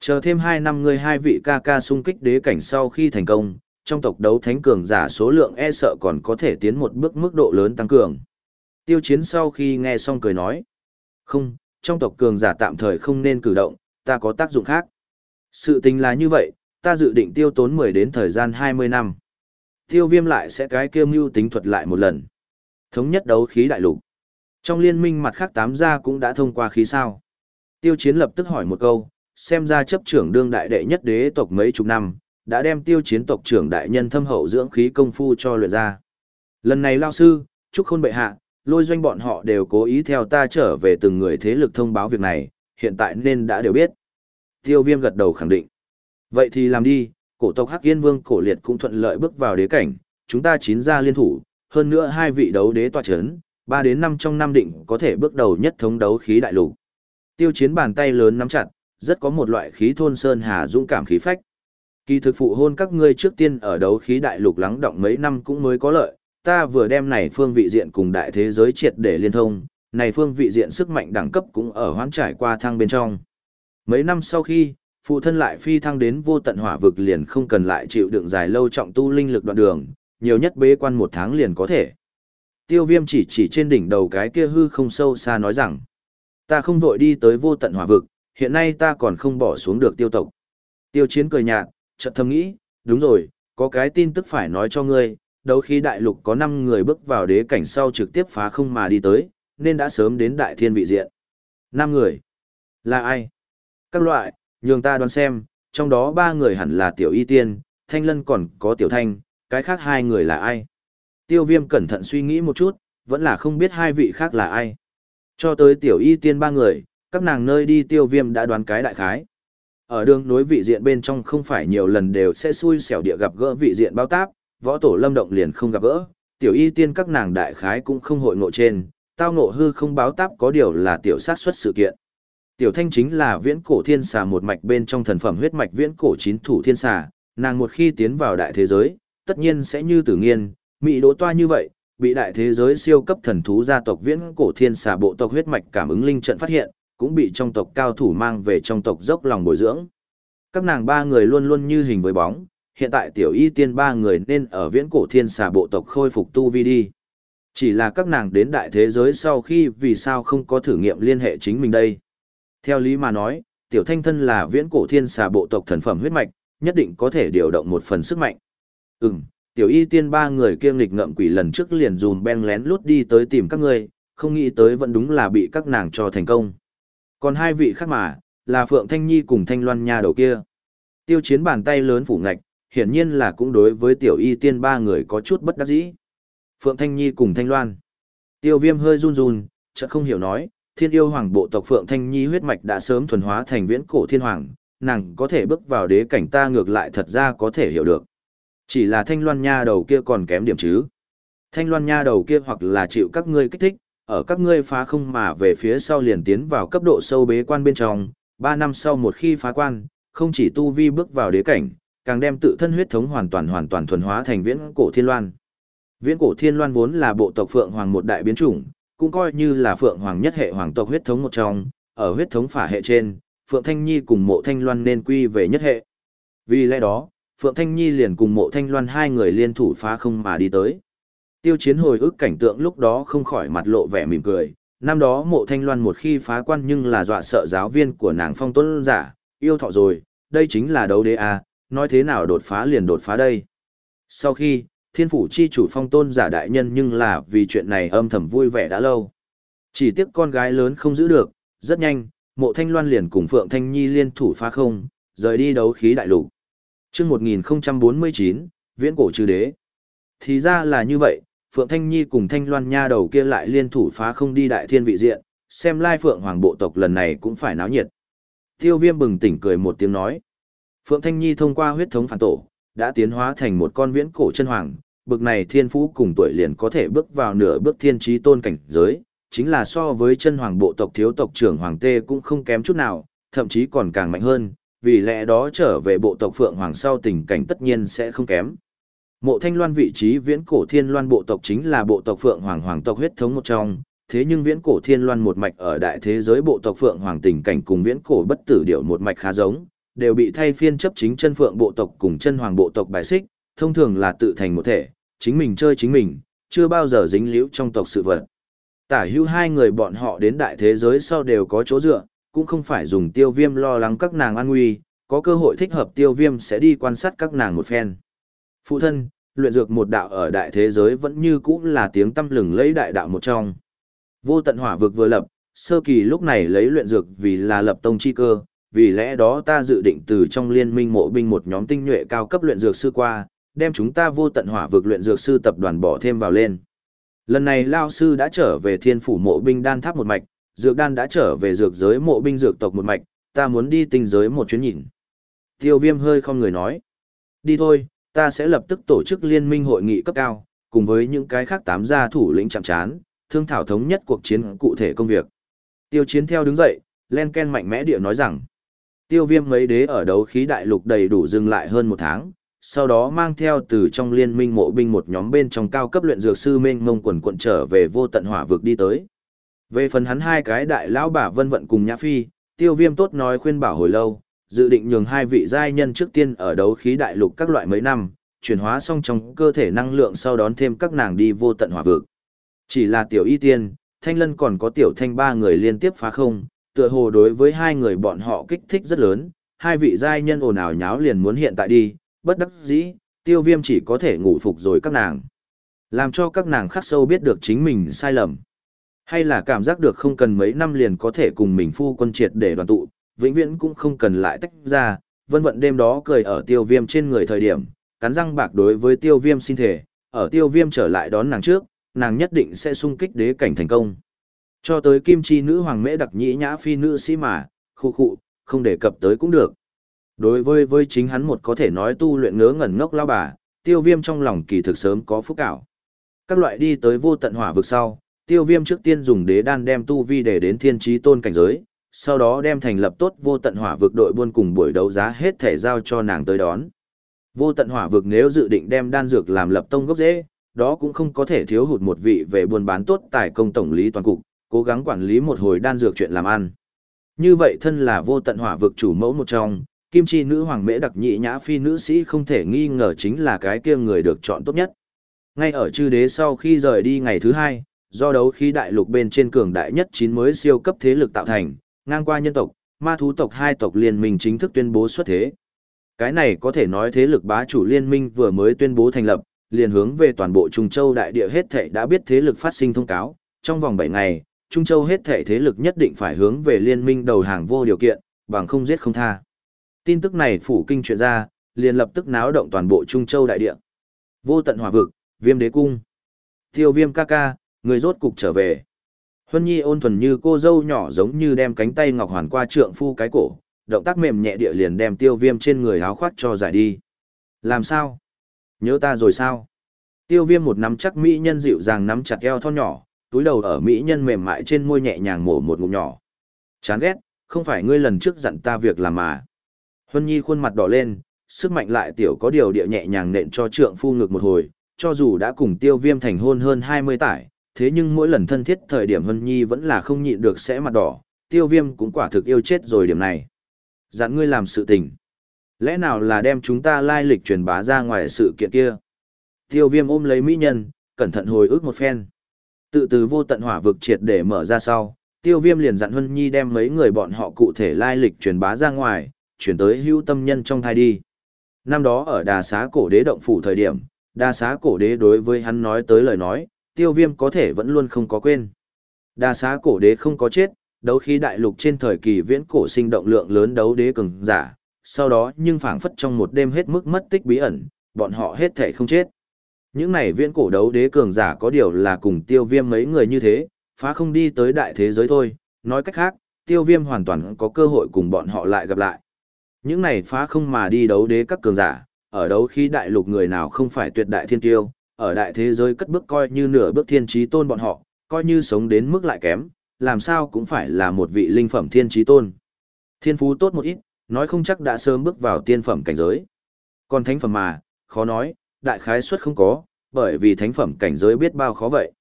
Chờ thêm 2 năm người hai vị ca ca xung kích đế cảnh sau khi thành công, trong tộc đấu thánh cường giả số lượng e sợ còn có thể tiến một bước mức độ lớn tăng cường. Tiêu chiến sau khi nghe xong cười nói. Không, trong tộc cường giả tạm thời không nên cử động, ta có tác dụng khác. Sự tình là như vậy, ta dự định tiêu tốn 10 đến thời gian 20 năm. Tiêu viêm lại sẽ cái kêu mưu tính thuật lại một lần. Thống nhất đấu khí đại lục. Trong liên minh mặt khác tám gia cũng đã thông qua khí sao. Tiêu chiến lập tức hỏi một câu, xem ra chấp trưởng đương đại đệ nhất đế tộc mấy chục năm, đã đem tiêu chiến tộc trưởng đại nhân thâm hậu dưỡng khí công phu cho luyện ra. Lần này lao sư, chúc khôn bệ hạ, lôi doanh bọn họ đều cố ý theo ta trở về từng người thế lực thông báo việc này, hiện tại nên đã đều biết. Tiêu viêm gật đầu khẳng định. Vậy thì làm đi, cổ tộc Hắc Yên Vương cổ liệt cũng thuận lợi bước vào đế cảnh, chúng ta chín ra liên thủ, hơn nữa hai vị đấu đế tọa chấn, ba đến năm trong năm định có thể bước đầu nhất thống đấu khí đại lục. Tiêu chiến bàn tay lớn nắm chặt, rất có một loại khí thôn sơn hà dũng cảm khí phách. Kỳ thực phụ hôn các ngươi trước tiên ở đấu khí đại lục lắng động mấy năm cũng mới có lợi, ta vừa đem này phương vị diện cùng đại thế giới triệt để liên thông, này phương vị diện sức mạnh đẳng cấp cũng ở hoán trải qua thang bên trong. Mấy năm sau khi, phụ thân lại phi thăng đến vô tận hỏa vực liền không cần lại chịu đựng dài lâu trọng tu linh lực đoạn đường, nhiều nhất bế quan một tháng liền có thể. Tiêu viêm chỉ chỉ trên đỉnh đầu cái kia hư không sâu xa nói rằng, ta không vội đi tới vô tận hỏa vực, hiện nay ta còn không bỏ xuống được tiêu tộc. Tiêu chiến cười nhạt, chợt thầm nghĩ, đúng rồi, có cái tin tức phải nói cho ngươi, đấu khí đại lục có 5 người bước vào đế cảnh sau trực tiếp phá không mà đi tới, nên đã sớm đến đại thiên vị diện. 5 người. Là ai? Các loại, nhường ta đoán xem, trong đó ba người hẳn là tiểu y tiên, thanh lân còn có tiểu thanh, cái khác hai người là ai? Tiêu viêm cẩn thận suy nghĩ một chút, vẫn là không biết hai vị khác là ai. Cho tới tiểu y tiên ba người, các nàng nơi đi tiêu viêm đã đoán cái đại khái. Ở đường nối vị diện bên trong không phải nhiều lần đều sẽ xui xẻo địa gặp gỡ vị diện bao táp, võ tổ lâm động liền không gặp gỡ, tiểu y tiên các nàng đại khái cũng không hội ngộ trên, tao ngộ hư không báo táp có điều là tiểu sát xuất sự kiện. Tiểu thanh chính là viễn cổ thiên xà một mạch bên trong thần phẩm huyết mạch viễn cổ chín thủ thiên xà, nàng một khi tiến vào đại thế giới, tất nhiên sẽ như tử nghiên, mỹ đỗ toa như vậy, bị đại thế giới siêu cấp thần thú gia tộc viễn cổ thiên xà bộ tộc huyết mạch cảm ứng linh trận phát hiện, cũng bị trong tộc cao thủ mang về trong tộc dốc lòng bồi dưỡng. Các nàng ba người luôn luôn như hình với bóng, hiện tại tiểu y tiên ba người nên ở viễn cổ thiên xà bộ tộc khôi phục tu vi đi. Chỉ là các nàng đến đại thế giới sau khi vì sao không có thử nghiệm liên hệ chính mình đây. Theo lý mà nói, tiểu thanh thân là viễn cổ thiên xà bộ tộc thần phẩm huyết mạch, nhất định có thể điều động một phần sức mạnh. Ừm, tiểu y tiên ba người kia nghịch ngậm quỷ lần trước liền dùm ben lén lút đi tới tìm các ngươi, không nghĩ tới vẫn đúng là bị các nàng cho thành công. Còn hai vị khác mà, là Phượng Thanh Nhi cùng Thanh Loan Nha đầu kia. Tiêu chiến bàn tay lớn phủ ngạch, hiển nhiên là cũng đối với tiểu y tiên ba người có chút bất đắc dĩ. Phượng Thanh Nhi cùng Thanh Loan. Tiêu viêm hơi run run, chợt không hiểu nói, thiên yêu hoàng bộ tộc Phượng Thanh Nhi huyết mạch đã sớm thuần hóa thành viễn cổ thiên hoàng, nàng có thể bước vào đế cảnh ta ngược lại thật ra có thể hiểu được. Chỉ là thanh loan nha đầu kia còn kém điểm chứ. Thanh loan nha đầu kia hoặc là chịu các ngươi kích thích, ở các ngươi phá không mà về phía sau liền tiến vào cấp độ sâu bế quan bên trong, ba năm sau một khi phá quan, không chỉ tu vi bước vào đế cảnh, càng đem tự thân huyết thống hoàn toàn hoàn toàn thuần hóa thành viễn cổ thiên loan. Viễn cổ thiên loan vốn là bộ tộc Phượng Hoàng một đại biến chủng, cũng coi như là Phượng Hoàng nhất hệ hoàng tộc huyết thống một trong, ở huyết thống phả hệ trên, Phượng Thanh Nhi cùng mộ Thanh Loan nên quy về nhất hệ. Vì lẽ đó, Phượng Thanh Nhi liền cùng mộ Thanh Loan hai người liên thủ phá không mà đi tới. Tiêu chiến hồi ức cảnh tượng lúc đó không khỏi mặt lộ vẻ mỉm cười, năm đó mộ Thanh Loan một khi phá quan nhưng là dọa sợ giáo viên của nàng phong tuấn giả, yêu thọ rồi, đây chính là đấu đế à, nói thế nào đột phá liền đột phá đây. Sau khi, thiên phủ chi chủ phong tôn giả đại nhân nhưng là vì chuyện này âm thầm vui vẻ đã lâu. Chỉ tiếc con gái lớn không giữ được, rất nhanh, mộ thanh loan liền cùng Phượng Thanh Nhi liên thủ phá không, rời đi đấu khí đại lục. chương 1049, viễn cổ trừ đế. Thì ra là như vậy, Phượng Thanh Nhi cùng Thanh Loan nha đầu kia lại liên thủ phá không đi đại thiên vị diện, xem lai Phượng Hoàng bộ tộc lần này cũng phải náo nhiệt. Tiêu viêm bừng tỉnh cười một tiếng nói. Phượng Thanh Nhi thông qua huyết thống phản tổ, đã tiến hóa thành một con viễn cổ chân hoàng, bực này thiên phú cùng tuổi liền có thể bước vào nửa bước thiên trí tôn cảnh giới, chính là so với chân hoàng bộ tộc thiếu tộc trưởng hoàng tê cũng không kém chút nào, thậm chí còn càng mạnh hơn, vì lẽ đó trở về bộ tộc phượng hoàng sau tình cảnh tất nhiên sẽ không kém. Mộ Thanh Loan vị trí viễn cổ thiên loan bộ tộc chính là bộ tộc phượng hoàng hoàng tộc huyết thống một trong, thế nhưng viễn cổ thiên loan một mạch ở đại thế giới bộ tộc phượng hoàng tình cảnh cùng viễn cổ bất tử điệu một mạch khá giống, đều bị thay phiên chấp chính chân phượng bộ tộc cùng chân hoàng bộ tộc bài xích, thông thường là tự thành một thể, chính mình chơi chính mình, chưa bao giờ dính liễu trong tộc sự vật. Tả hữu hai người bọn họ đến đại thế giới sau đều có chỗ dựa, cũng không phải dùng tiêu viêm lo lắng các nàng an nguy, có cơ hội thích hợp tiêu viêm sẽ đi quan sát các nàng một phen. Phụ thân, luyện dược một đạo ở đại thế giới vẫn như cũ là tiếng tâm lừng lấy đại đạo một trong. Vô tận hỏa vực vừa lập, sơ kỳ lúc này lấy luyện dược vì là lập tông chi cơ, vì lẽ đó ta dự định từ trong liên minh mộ binh một nhóm tinh nhuệ cao cấp luyện dược sư qua, đem chúng ta vô tận hỏa vực luyện dược sư tập đoàn bỏ thêm vào lên. Lần này Lao Sư đã trở về thiên phủ mộ binh đan tháp một mạch, dược đan đã trở về dược giới mộ binh dược tộc một mạch, ta muốn đi tinh giới một chuyến nhìn. Tiêu viêm hơi không người nói. Đi thôi, ta sẽ lập tức tổ chức liên minh hội nghị cấp cao, cùng với những cái khác tám gia thủ lĩnh chạm chán, thương thảo thống nhất cuộc chiến cụ thể công việc. Tiêu chiến theo đứng dậy, len ken mạnh mẽ địa nói rằng, tiêu viêm mấy đế ở đấu khí đại lục đầy đủ dừng lại hơn một tháng, sau đó mang theo từ trong liên minh mộ binh một nhóm bên trong cao cấp luyện dược sư mênh mông quần quận trở về vô tận hỏa vực đi tới. Về phần hắn hai cái đại lão bà vân vận cùng nhã phi, tiêu viêm tốt nói khuyên bảo hồi lâu, dự định nhường hai vị giai nhân trước tiên ở đấu khí đại lục các loại mấy năm, chuyển hóa xong trong cơ thể năng lượng sau đón thêm các nàng đi vô tận hỏa vực. Chỉ là tiểu y tiên, thanh lân còn có tiểu thanh ba người liên tiếp phá không, tựa hồ đối với hai người bọn họ kích thích rất lớn, hai vị giai nhân ồn ào nháo liền muốn hiện tại đi, bất đắc dĩ, tiêu viêm chỉ có thể ngủ phục rồi các nàng. Làm cho các nàng khắc sâu biết được chính mình sai lầm. Hay là cảm giác được không cần mấy năm liền có thể cùng mình phu quân triệt để đoàn tụ, vĩnh viễn cũng không cần lại tách ra, vân vận đêm đó cười ở tiêu viêm trên người thời điểm, cắn răng bạc đối với tiêu viêm xin thể, ở tiêu viêm trở lại đón nàng trước, nàng nhất định sẽ sung kích đế cảnh thành công. Cho tới kim chi nữ hoàng mễ đặc nhĩ nhã phi nữ sĩ mà, khu khu, không đề cập tới cũng được. Đối với với chính hắn một có thể nói tu luyện ngớ ngẩn ngốc lao bà, tiêu viêm trong lòng kỳ thực sớm có phúc ảo. Các loại đi tới vô tận hỏa vực sau, tiêu viêm trước tiên dùng đế đan đem tu vi để đến thiên trí tôn cảnh giới, sau đó đem thành lập tốt vô tận hỏa vực đội buôn cùng buổi đấu giá hết thể giao cho nàng tới đón. Vô tận hỏa vực nếu dự định đem đan dược làm lập tông gốc dễ, đó cũng không có thể thiếu hụt một vị về buôn bán tốt tài công tổng lý toàn cục, cố gắng quản lý một hồi đan dược chuyện làm ăn. Như vậy thân là vô tận hỏa vực chủ mẫu một trong, kim chi nữ hoàng mễ đặc nhị nhã phi nữ sĩ không thể nghi ngờ chính là cái kia người được chọn tốt nhất. Ngay ở chư đế sau khi rời đi ngày thứ hai, do đấu khí đại lục bên trên cường đại nhất chín mới siêu cấp thế lực tạo thành, ngang qua nhân tộc, ma thú tộc hai tộc liên minh chính thức tuyên bố xuất thế. Cái này có thể nói thế lực bá chủ liên minh vừa mới tuyên bố thành lập, liền hướng về toàn bộ Trung Châu đại địa hết thảy đã biết thế lực phát sinh thông cáo, trong vòng 7 ngày, Trung Châu hết thảy thế lực nhất định phải hướng về liên minh đầu hàng vô điều kiện, bằng không giết không tha. Tin tức này phủ kinh chuyện ra, liền lập tức náo động toàn bộ Trung Châu đại địa. Vô tận hỏa vực, viêm đế cung. Tiêu viêm ca ca, người rốt cục trở về. Huân Nhi ôn thuần như cô dâu nhỏ giống như đem cánh tay ngọc hoàn qua trượng phu cái cổ, động tác mềm nhẹ địa liền đem tiêu viêm trên người áo khoác cho giải đi. Làm sao? Nhớ ta rồi sao? Tiêu viêm một nắm chắc mỹ nhân dịu dàng nắm chặt eo thon nhỏ, túi đầu ở mỹ nhân mềm mại trên môi nhẹ nhàng mổ một ngụm nhỏ. Chán ghét, không phải ngươi lần trước dặn ta việc làm mà. Huân Nhi khuôn mặt đỏ lên, sức mạnh lại tiểu có điều địa nhẹ nhàng nện cho trượng phu ngực một hồi, cho dù đã cùng tiêu viêm thành hôn hơn 20 tải, thế nhưng mỗi lần thân thiết thời điểm Huân Nhi vẫn là không nhịn được sẽ mặt đỏ, tiêu viêm cũng quả thực yêu chết rồi điểm này. Dặn ngươi làm sự tình. Lẽ nào là đem chúng ta lai lịch truyền bá ra ngoài sự kiện kia? Tiêu viêm ôm lấy mỹ nhân, cẩn thận hồi ức một phen. Tự từ vô tận hỏa vực triệt để mở ra sau, tiêu viêm liền dặn Huân Nhi đem mấy người bọn họ cụ thể lai lịch truyền bá ra ngoài, chuyển tới hưu tâm nhân trong thai đi. Năm đó ở đà xá cổ đế động phủ thời điểm, đà xá cổ đế đối với hắn nói tới lời nói, tiêu viêm có thể vẫn luôn không có quên. Đà xá cổ đế không có chết, đấu khí đại lục trên thời kỳ viễn cổ sinh động lượng lớn đấu đế cường giả, sau đó nhưng phảng phất trong một đêm hết mức mất tích bí ẩn, bọn họ hết thể không chết. Những này viễn cổ đấu đế cường giả có điều là cùng tiêu viêm mấy người như thế, phá không đi tới đại thế giới thôi, nói cách khác, tiêu viêm hoàn toàn có cơ hội cùng bọn họ lại gặp lại. Những này phá không mà đi đấu đế các cường giả, ở đấu khí đại lục người nào không phải tuyệt đại thiên tiêu, ở đại thế giới cất bước coi như nửa bước thiên trí tôn bọn họ, coi như sống đến mức lại kém, làm sao cũng phải là một vị linh phẩm thiên trí tôn. Thiên phú tốt một ít, nói không chắc đã sớm bước vào tiên phẩm cảnh giới. Còn thánh phẩm mà, khó nói, đại khái suất không có, bởi vì thánh phẩm cảnh giới biết bao khó vậy.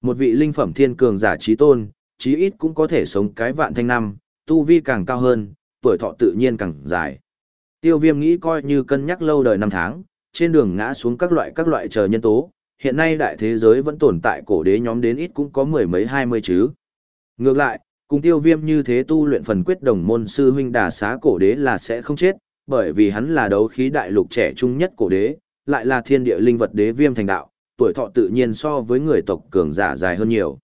Một vị linh phẩm thiên cường giả trí tôn, chí ít cũng có thể sống cái vạn thanh năm, tu vi càng cao hơn, tuổi thọ tự nhiên càng dài. Tiêu viêm nghĩ coi như cân nhắc lâu đời năm tháng, trên đường ngã xuống các loại các loại chờ nhân tố, hiện nay đại thế giới vẫn tồn tại cổ đế nhóm đến ít cũng có mười mấy hai mươi chứ. Ngược lại, cùng tiêu viêm như thế tu luyện phần quyết đồng môn sư huynh đà xá cổ đế là sẽ không chết, bởi vì hắn là đấu khí đại lục trẻ trung nhất cổ đế, lại là thiên địa linh vật đế viêm thành đạo, tuổi thọ tự nhiên so với người tộc cường giả dài hơn nhiều.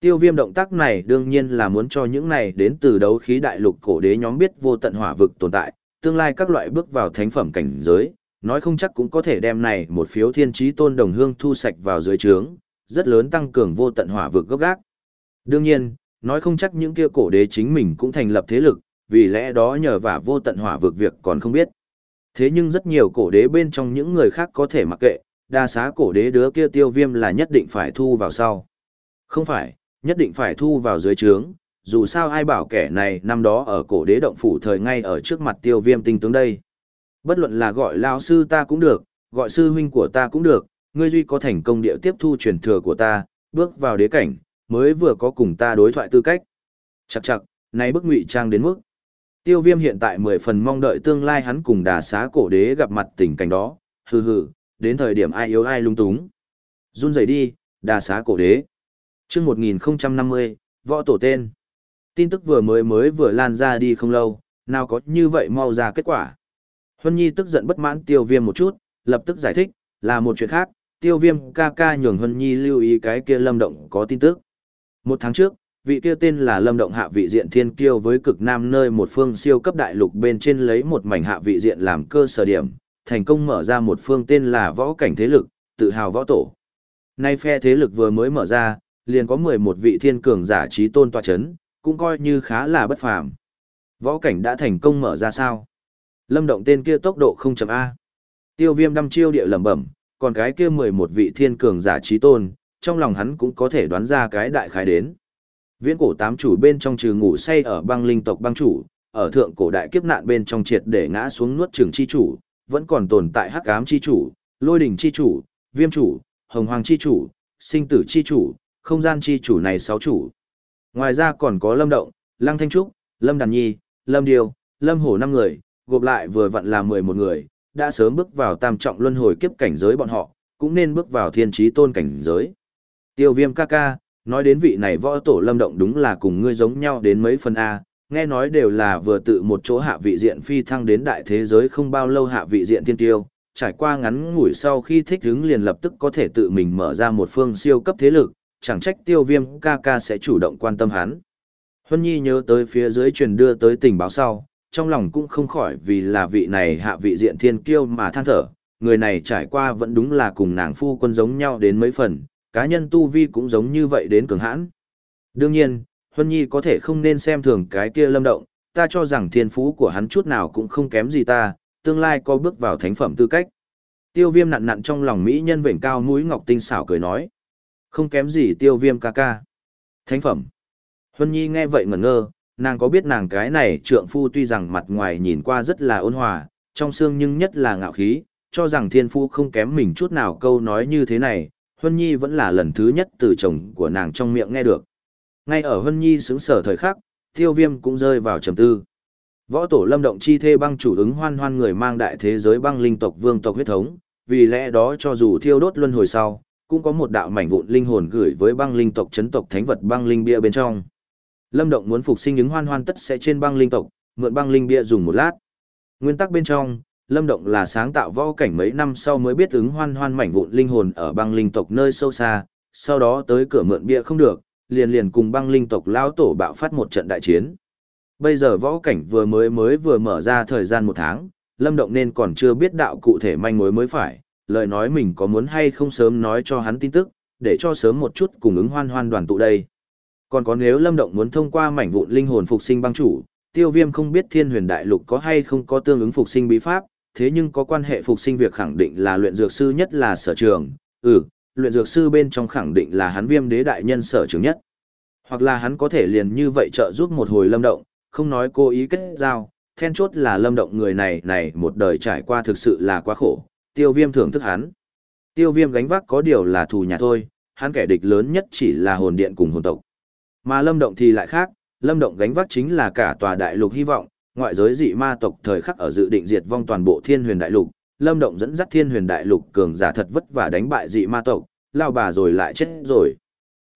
Tiêu viêm động tác này đương nhiên là muốn cho những này đến từ đấu khí đại lục cổ đế nhóm biết vô tận hỏa vực tồn tại, tương lai các loại bước vào thánh phẩm cảnh giới, nói không chắc cũng có thể đem này một phiếu thiên trí tôn đồng hương thu sạch vào dưới trướng, rất lớn tăng cường vô tận hỏa vực gốc gác. Đương nhiên, nói không chắc những kia cổ đế chính mình cũng thành lập thế lực, vì lẽ đó nhờ vả vô tận hỏa vực việc còn không biết. Thế nhưng rất nhiều cổ đế bên trong những người khác có thể mặc kệ, đa xá cổ đế đứa kia tiêu viêm là nhất định phải thu vào sau. Không phải, nhất định phải thu vào dưới trướng, dù sao ai bảo kẻ này năm đó ở cổ đế động phủ thời ngay ở trước mặt tiêu viêm tinh tướng đây. Bất luận là gọi lao sư ta cũng được, gọi sư huynh của ta cũng được, ngươi duy có thành công địa tiếp thu truyền thừa của ta, bước vào đế cảnh, mới vừa có cùng ta đối thoại tư cách. Chặt chặt, nay bức ngụy trang đến mức. Tiêu viêm hiện tại mười phần mong đợi tương lai hắn cùng đà xá cổ đế gặp mặt tình cảnh đó, hừ hừ, đến thời điểm ai yếu ai lung túng. Run rẩy đi, đà xá cổ đế chương 1050, võ tổ tên. Tin tức vừa mới mới vừa lan ra đi không lâu, nào có như vậy mau ra kết quả. Huân Nhi tức giận bất mãn tiêu viêm một chút, lập tức giải thích, là một chuyện khác, tiêu viêm ca ca nhường Huân Nhi lưu ý cái kia lâm động có tin tức. Một tháng trước, vị kia tên là lâm động hạ vị diện thiên kiêu với cực nam nơi một phương siêu cấp đại lục bên trên lấy một mảnh hạ vị diện làm cơ sở điểm, thành công mở ra một phương tên là võ cảnh thế lực, tự hào võ tổ. Nay phe thế lực vừa mới mở ra, liền có 11 vị thiên cường giả trí tôn tọa chấn, cũng coi như khá là bất phàm. Võ cảnh đã thành công mở ra sao? Lâm động tên kia tốc độ không chậm a Tiêu viêm đâm chiêu địa lẩm bẩm, còn cái kia 11 vị thiên cường giả trí tôn, trong lòng hắn cũng có thể đoán ra cái đại khái đến. Viễn cổ tám chủ bên trong trừ ngủ say ở băng linh tộc băng chủ, ở thượng cổ đại kiếp nạn bên trong triệt để ngã xuống nuốt trường chi chủ, vẫn còn tồn tại hắc ám chi chủ, lôi đỉnh chi chủ, viêm chủ, hồng hoàng chi chủ, sinh tử chi chủ, không gian chi chủ này sáu chủ. Ngoài ra còn có Lâm Động, Lăng Thanh Trúc, Lâm Đàn Nhi, Lâm Điều, Lâm Hổ năm người, gộp lại vừa vặn là 11 người, đã sớm bước vào tam trọng luân hồi kiếp cảnh giới bọn họ, cũng nên bước vào thiên trí tôn cảnh giới. Tiêu viêm ca ca, nói đến vị này võ tổ lâm động đúng là cùng ngươi giống nhau đến mấy phần A, Nghe nói đều là vừa tự một chỗ hạ vị diện phi thăng đến đại thế giới không bao lâu hạ vị diện thiên tiêu, trải qua ngắn ngủi sau khi thích hứng liền lập tức có thể tự mình mở ra một phương siêu cấp thế lực, chẳng trách tiêu viêm ca ca sẽ chủ động quan tâm hắn. Huân Nhi nhớ tới phía dưới truyền đưa tới tình báo sau, trong lòng cũng không khỏi vì là vị này hạ vị diện thiên kiêu mà than thở, người này trải qua vẫn đúng là cùng nàng phu quân giống nhau đến mấy phần, cá nhân tu vi cũng giống như vậy đến cường hãn. Đương nhiên, Huân Nhi có thể không nên xem thường cái kia lâm động, ta cho rằng thiên phú của hắn chút nào cũng không kém gì ta, tương lai có bước vào thánh phẩm tư cách. Tiêu viêm nặn nặn trong lòng Mỹ nhân vệnh cao mũi ngọc tinh xảo cười nói. Không kém gì tiêu viêm ca ca. Thánh phẩm. Huân Nhi nghe vậy ngẩn ngơ, nàng có biết nàng cái này trượng phu tuy rằng mặt ngoài nhìn qua rất là ôn hòa, trong xương nhưng nhất là ngạo khí, cho rằng thiên phu không kém mình chút nào câu nói như thế này, Huân Nhi vẫn là lần thứ nhất từ chồng của nàng trong miệng nghe được. Ngay ở Huân Nhi xứng sở thời khắc, tiêu viêm cũng rơi vào trầm tư. Võ tổ lâm động chi thê băng chủ ứng hoan hoan người mang đại thế giới băng linh tộc vương tộc huyết thống, vì lẽ đó cho dù thiêu đốt luân hồi sau, cũng có một đạo mảnh vụn linh hồn gửi với băng linh tộc chấn tộc thánh vật băng linh bia bên trong. Lâm Động muốn phục sinh ứng hoan hoan tất sẽ trên băng linh tộc, mượn băng linh bia dùng một lát. Nguyên tắc bên trong, Lâm Động là sáng tạo võ cảnh mấy năm sau mới biết ứng hoan hoan mảnh vụn linh hồn ở băng linh tộc nơi sâu xa, sau đó tới cửa mượn bia không được, liền liền cùng băng linh tộc lao tổ bạo phát một trận đại chiến. Bây giờ võ cảnh vừa mới mới vừa mở ra thời gian một tháng, Lâm Động nên còn chưa biết đạo cụ thể manh mối mới phải, lời nói mình có muốn hay không sớm nói cho hắn tin tức, để cho sớm một chút cùng ứng hoan hoan đoàn tụ đây. Còn có nếu Lâm Động muốn thông qua mảnh vụn linh hồn phục sinh băng chủ, Tiêu Viêm không biết Thiên Huyền Đại Lục có hay không có tương ứng phục sinh bí pháp, thế nhưng có quan hệ phục sinh việc khẳng định là luyện dược sư nhất là sở trường, ừ, luyện dược sư bên trong khẳng định là hắn Viêm Đế đại nhân sở trường nhất. Hoặc là hắn có thể liền như vậy trợ giúp một hồi Lâm Động, không nói cố ý kết giao, then chốt là Lâm Động người này này một đời trải qua thực sự là quá khổ, Tiêu Viêm thưởng thức hắn. Tiêu Viêm gánh vác có điều là thù nhà thôi, hắn kẻ địch lớn nhất chỉ là hồn điện cùng hồn tộc. Mà Lâm Động thì lại khác, Lâm Động gánh vác chính là cả tòa đại lục hy vọng, ngoại giới dị ma tộc thời khắc ở dự định diệt vong toàn bộ Thiên Huyền đại lục, Lâm Động dẫn dắt Thiên Huyền đại lục cường giả thật vất vả đánh bại dị ma tộc, lao bà rồi lại chết rồi.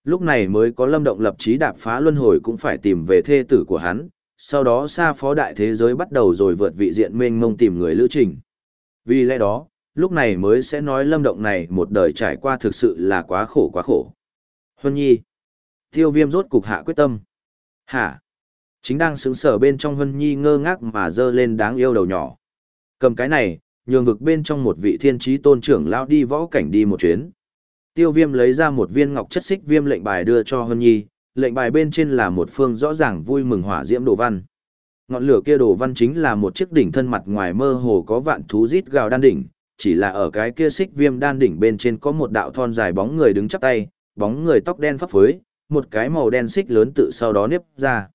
Lúc này mới có Lâm Động lập chí đạp phá luân hồi cũng phải tìm về thê tử của hắn, sau đó xa phó đại thế giới bắt đầu rồi vượt vị diện mênh mông tìm người lữ trình. Vì lẽ đó, lúc này mới sẽ nói Lâm Động này một đời trải qua thực sự là quá khổ quá khổ. Huân Nhi Tiêu viêm rốt cục hạ quyết tâm. Hả? Chính đang sững sở bên trong huân Nhi ngơ ngác mà dơ lên đáng yêu đầu nhỏ. Cầm cái này, nhường vực bên trong một vị thiên trí tôn trưởng lao đi võ cảnh đi một chuyến. Tiêu viêm lấy ra một viên ngọc chất xích viêm lệnh bài đưa cho huân Nhi, lệnh bài bên trên là một phương rõ ràng vui mừng hỏa diễm đồ văn. Ngọn lửa kia đồ văn chính là một chiếc đỉnh thân mặt ngoài mơ hồ có vạn thú rít gào đan đỉnh, chỉ là ở cái kia xích viêm đan đỉnh bên trên có một đạo thon dài bóng người đứng chắp tay, bóng người tóc đen phấp phới, một cái màu đen xích lớn tự sau đó nếp ra.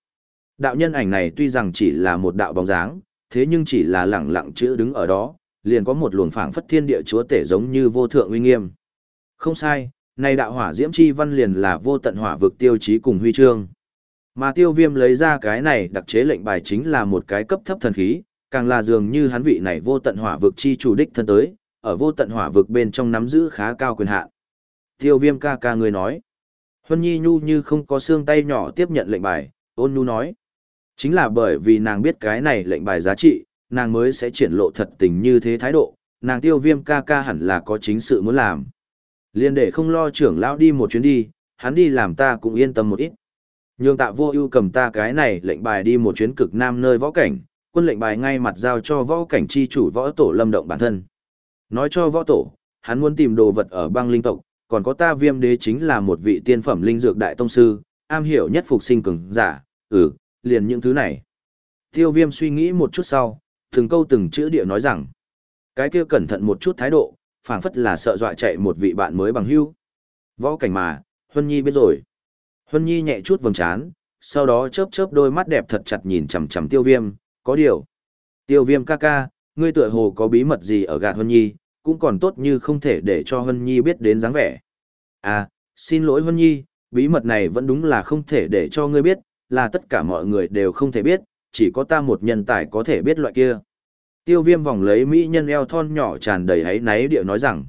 Đạo nhân ảnh này tuy rằng chỉ là một đạo bóng dáng, thế nhưng chỉ là lẳng lặng chữ đứng ở đó, liền có một luồng phảng phất thiên địa chúa tể giống như vô thượng uy nghiêm. Không sai, này đạo hỏa diễm chi văn liền là vô tận hỏa vực tiêu chí cùng huy chương. Mà tiêu viêm lấy ra cái này đặc chế lệnh bài chính là một cái cấp thấp thần khí, càng là dường như hắn vị này vô tận hỏa vực chi chủ đích thân tới, ở vô tận hỏa vực bên trong nắm giữ khá cao quyền hạn. Tiêu viêm ca ca người nói, Huân Nhi Nhu như không có xương tay nhỏ tiếp nhận lệnh bài, ôn nhu nói. Chính là bởi vì nàng biết cái này lệnh bài giá trị, nàng mới sẽ triển lộ thật tình như thế thái độ, nàng tiêu viêm ca ca hẳn là có chính sự muốn làm. Liên để không lo trưởng lão đi một chuyến đi, hắn đi làm ta cũng yên tâm một ít. Nhường tạ vô ưu cầm ta cái này lệnh bài đi một chuyến cực nam nơi võ cảnh, quân lệnh bài ngay mặt giao cho võ cảnh chi chủ võ tổ lâm động bản thân. Nói cho võ tổ, hắn muốn tìm đồ vật ở băng linh tộc, còn có ta viêm đế chính là một vị tiên phẩm linh dược đại tông sư, am hiểu nhất phục sinh cường giả, ừ, liền những thứ này. Tiêu viêm suy nghĩ một chút sau, từng câu từng chữ địa nói rằng, cái kia cẩn thận một chút thái độ, phảng phất là sợ dọa chạy một vị bạn mới bằng hữu. Võ cảnh mà, Huân Nhi biết rồi. Huân Nhi nhẹ chút vầng trán, sau đó chớp chớp đôi mắt đẹp thật chặt nhìn chằm chằm Tiêu Viêm, có điều. Tiêu Viêm ca ca, ngươi tựa hồ có bí mật gì ở gạt Huân Nhi, cũng còn tốt như không thể để cho Hân Nhi biết đến dáng vẻ. À, xin lỗi Hân Nhi, bí mật này vẫn đúng là không thể để cho ngươi biết, là tất cả mọi người đều không thể biết, chỉ có ta một nhân tài có thể biết loại kia. Tiêu viêm vòng lấy mỹ nhân eo thon nhỏ tràn đầy hấy náy điệu nói rằng.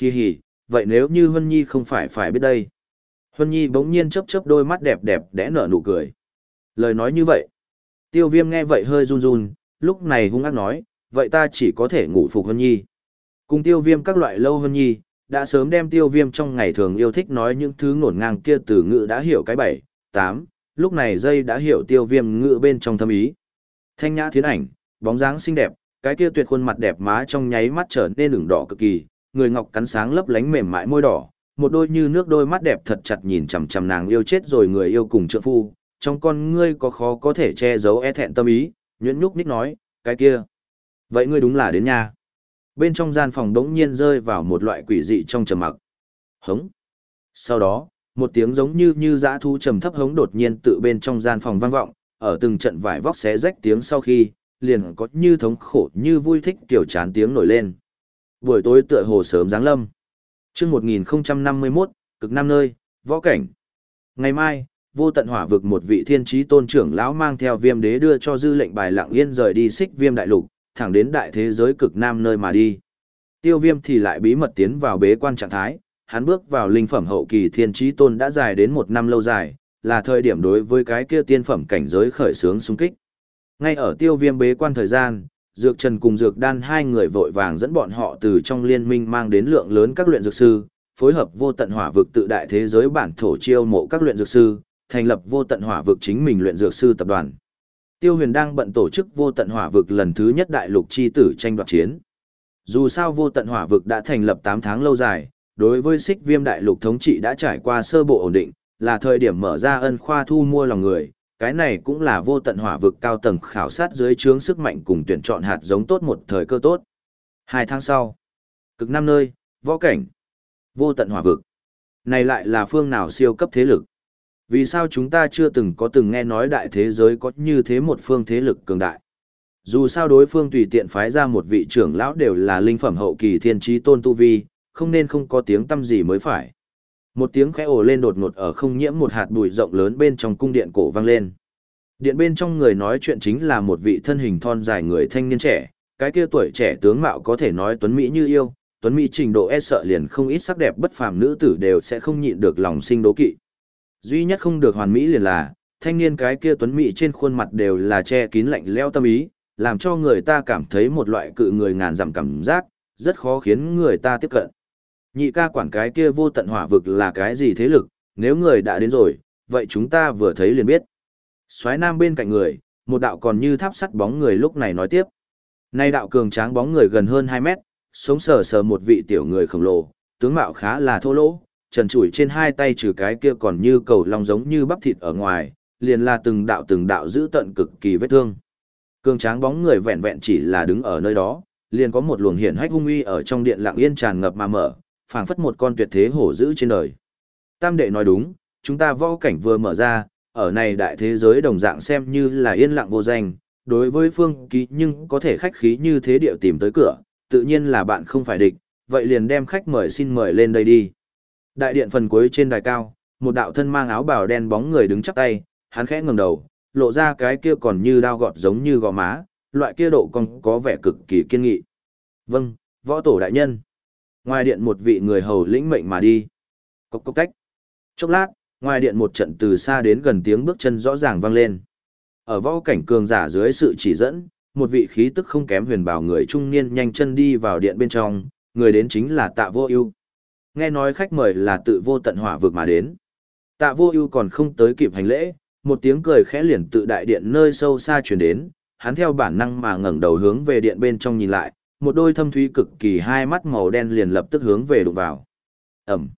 Hi hi, vậy nếu như Hân Nhi không phải phải biết đây. Hân Nhi bỗng nhiên chớp chớp đôi mắt đẹp đẹp đẽ nở nụ cười. Lời nói như vậy. Tiêu viêm nghe vậy hơi run run, lúc này hung ác nói, vậy ta chỉ có thể ngủ phục Hân Nhi. Cùng tiêu viêm các loại lâu Hân Nhi, đã sớm đem tiêu viêm trong ngày thường yêu thích nói những thứ ngổn ngang kia từ ngữ đã hiểu cái bảy, tám, lúc này dây đã hiểu tiêu viêm ngữ bên trong thâm ý. Thanh nhã thiến ảnh, bóng dáng xinh đẹp, cái kia tuyệt khuôn mặt đẹp má trong nháy mắt trở nên ửng đỏ cực kỳ, người ngọc cắn sáng lấp lánh mềm mại môi đỏ, một đôi như nước đôi mắt đẹp thật chặt nhìn chằm chằm nàng yêu chết rồi người yêu cùng trượng phu, trong con ngươi có khó có thể che giấu e thẹn tâm ý, nhuyễn nhúc ních nói, cái kia. Vậy ngươi đúng là đến nhà. Bên trong gian phòng đống nhiên rơi vào một loại quỷ dị trong trầm mặc. Hống. Sau đó, một tiếng giống như như dã thu trầm thấp hống đột nhiên tự bên trong gian phòng vang vọng, ở từng trận vải vóc xé rách tiếng sau khi, liền có như thống khổ như vui thích kiểu chán tiếng nổi lên. Buổi tối tựa hồ sớm giáng lâm. Trước 1051, cực năm nơi, võ cảnh. Ngày mai, vô tận hỏa vực một vị thiên trí tôn trưởng lão mang theo viêm đế đưa cho dư lệnh bài lặng yên rời đi xích viêm đại lục, thẳng đến đại thế giới cực nam nơi mà đi. Tiêu viêm thì lại bí mật tiến vào bế quan trạng thái, hắn bước vào linh phẩm hậu kỳ thiên trí tôn đã dài đến một năm lâu dài, là thời điểm đối với cái kia tiên phẩm cảnh giới khởi sướng xung kích. Ngay ở tiêu viêm bế quan thời gian, Dược Trần cùng Dược Đan hai người vội vàng dẫn bọn họ từ trong liên minh mang đến lượng lớn các luyện dược sư, phối hợp vô tận hỏa vực tự đại thế giới bản thổ chiêu mộ các luyện dược sư, thành lập vô tận hỏa vực chính mình luyện dược sư tập đoàn. Tiêu Huyền đang bận tổ chức vô tận hỏa vực lần thứ nhất đại lục chi tử tranh đoạt chiến. Dù sao vô tận hỏa vực đã thành lập 8 tháng lâu dài, đối với xích viêm đại lục thống trị đã trải qua sơ bộ ổn định, là thời điểm mở ra ân khoa thu mua lòng người, cái này cũng là vô tận hỏa vực cao tầng khảo sát dưới trướng sức mạnh cùng tuyển chọn hạt giống tốt một thời cơ tốt. Hai tháng sau, cực năm nơi, võ cảnh, vô tận hỏa vực. Này lại là phương nào siêu cấp thế lực? Vì sao chúng ta chưa từng có từng nghe nói đại thế giới có như thế một phương thế lực cường đại? Dù sao đối phương tùy tiện phái ra một vị trưởng lão đều là linh phẩm hậu kỳ thiên trí tôn tu vi, không nên không có tiếng tâm gì mới phải. Một tiếng khẽ ồ lên đột ngột ở không nhiễm một hạt bụi rộng lớn bên trong cung điện cổ vang lên. Điện bên trong người nói chuyện chính là một vị thân hình thon dài người thanh niên trẻ, cái kia tuổi trẻ tướng mạo có thể nói tuấn mỹ như yêu, tuấn mỹ trình độ e sợ liền không ít sắc đẹp bất phàm nữ tử đều sẽ không nhịn được lòng sinh đố kỵ. Duy nhất không được hoàn mỹ liền là, thanh niên cái kia tuấn mỹ trên khuôn mặt đều là che kín lạnh lẽo tâm ý, làm cho người ta cảm thấy một loại cự người ngàn dặm cảm giác, rất khó khiến người ta tiếp cận. Nhị ca quản cái kia vô tận hỏa vực là cái gì thế lực, nếu người đã đến rồi, vậy chúng ta vừa thấy liền biết. Soái nam bên cạnh người, một đạo còn như tháp sắt bóng người lúc này nói tiếp. Nay đạo cường tráng bóng người gần hơn 2 mét, sống sờ sờ một vị tiểu người khổng lồ, tướng mạo khá là thô lỗ, trần trụi trên hai tay trừ cái kia còn như cầu long giống như bắp thịt ở ngoài, liền là từng đạo từng đạo giữ tận cực kỳ vết thương. Cường tráng bóng người vẹn vẹn chỉ là đứng ở nơi đó, liền có một luồng hiển hách hung uy ở trong điện lặng yên tràn ngập mà mở, phảng phất một con tuyệt thế hổ dữ trên đời. Tam đệ nói đúng, chúng ta võ cảnh vừa mở ra, ở này đại thế giới đồng dạng xem như là yên lặng vô danh, đối với phương ký nhưng có thể khách khí như thế điệu tìm tới cửa, tự nhiên là bạn không phải địch, vậy liền đem khách mời xin mời lên đây đi. Đại điện phần cuối trên đài cao, một đạo thân mang áo bào đen bóng người đứng chắp tay, hắn khẽ ngẩng đầu, lộ ra cái kia còn như đao gọt giống như gò má, loại kia độ cong có vẻ cực kỳ kiên nghị. Vâng, võ tổ đại nhân. Ngoài điện một vị người hầu lĩnh mệnh mà đi. Cốc cốc cách. Chốc lát, ngoài điện một trận từ xa đến gần tiếng bước chân rõ ràng vang lên. Ở võ cảnh cường giả dưới sự chỉ dẫn, một vị khí tức không kém huyền bảo người trung niên nhanh chân đi vào điện bên trong, người đến chính là tạ vô ưu. Nghe nói khách mời là tự vô tận hỏa vực mà đến. Tạ vô ưu còn không tới kịp hành lễ, một tiếng cười khẽ liền tự đại điện nơi sâu xa truyền đến, hắn theo bản năng mà ngẩng đầu hướng về điện bên trong nhìn lại, một đôi thâm thúy cực kỳ hai mắt màu đen liền lập tức hướng về đụng vào. Ẩm.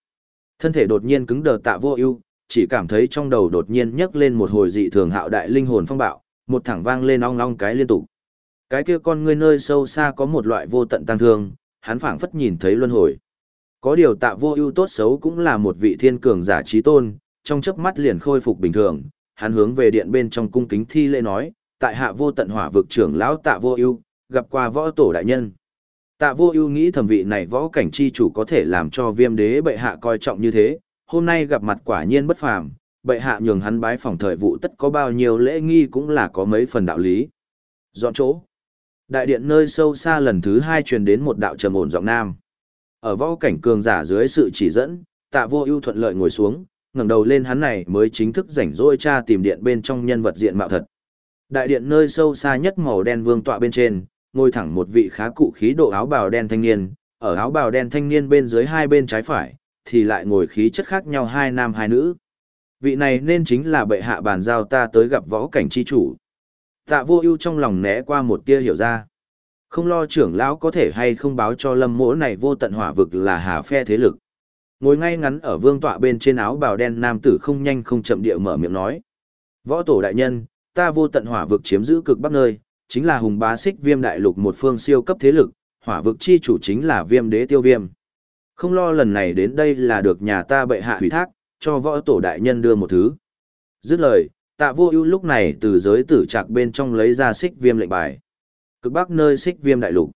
Thân thể đột nhiên cứng đờ tạ vô ưu, chỉ cảm thấy trong đầu đột nhiên nhấc lên một hồi dị thường hạo đại linh hồn phong bạo, một thẳng vang lên ong ong cái liên tục. Cái kia con ngươi nơi sâu xa có một loại vô tận tăng thương, hắn phảng phất nhìn thấy luân hồi. Có điều tạ vô ưu tốt xấu cũng là một vị thiên cường giả trí tôn, trong chớp mắt liền khôi phục bình thường, hắn hướng về điện bên trong cung kính thi lễ nói, tại hạ vô tận hỏa vực trưởng lão tạ vô ưu, gặp qua võ tổ đại nhân. Tạ vô ưu nghĩ thẩm vị này võ cảnh chi chủ có thể làm cho viêm đế bệ hạ coi trọng như thế, hôm nay gặp mặt quả nhiên bất phàm, bệ hạ nhường hắn bái phòng thời vụ tất có bao nhiêu lễ nghi cũng là có mấy phần đạo lý. Dọn chỗ. Đại điện nơi sâu xa lần thứ hai truyền đến một đạo trầm ổn giọng nam. Ở võ cảnh cường giả dưới sự chỉ dẫn, tạ vô ưu thuận lợi ngồi xuống, ngẩng đầu lên hắn này mới chính thức rảnh rỗi tra tìm điện bên trong nhân vật diện mạo thật. Đại điện nơi sâu xa nhất màu đen vương tọa bên trên, ngồi thẳng một vị khá cụ khí độ áo bào đen thanh niên, ở áo bào đen thanh niên bên dưới hai bên trái phải, thì lại ngồi khí chất khác nhau hai nam hai nữ. Vị này nên chính là bệ hạ bàn giao ta tới gặp võ cảnh chi chủ. Tạ vô ưu trong lòng né qua một tia hiểu ra. Không lo trưởng lão có thể hay không báo cho lâm mỗ này vô tận hỏa vực là hà phe thế lực. Ngồi ngay ngắn ở vương tọa bên trên áo bào đen nam tử không nhanh không chậm địa mở miệng nói. Võ tổ đại nhân, ta vô tận hỏa vực chiếm giữ cực bắc nơi, chính là hùng bá xích viêm đại lục một phương siêu cấp thế lực, hỏa vực chi chủ chính là viêm đế tiêu viêm. Không lo lần này đến đây là được nhà ta bệ hạ hủy thác, cho võ tổ đại nhân đưa một thứ. Dứt lời, tạ vô ưu lúc này từ giới tử trạc bên trong lấy ra xích viêm lệnh bài. Cực bắc nơi xích viêm đại lục.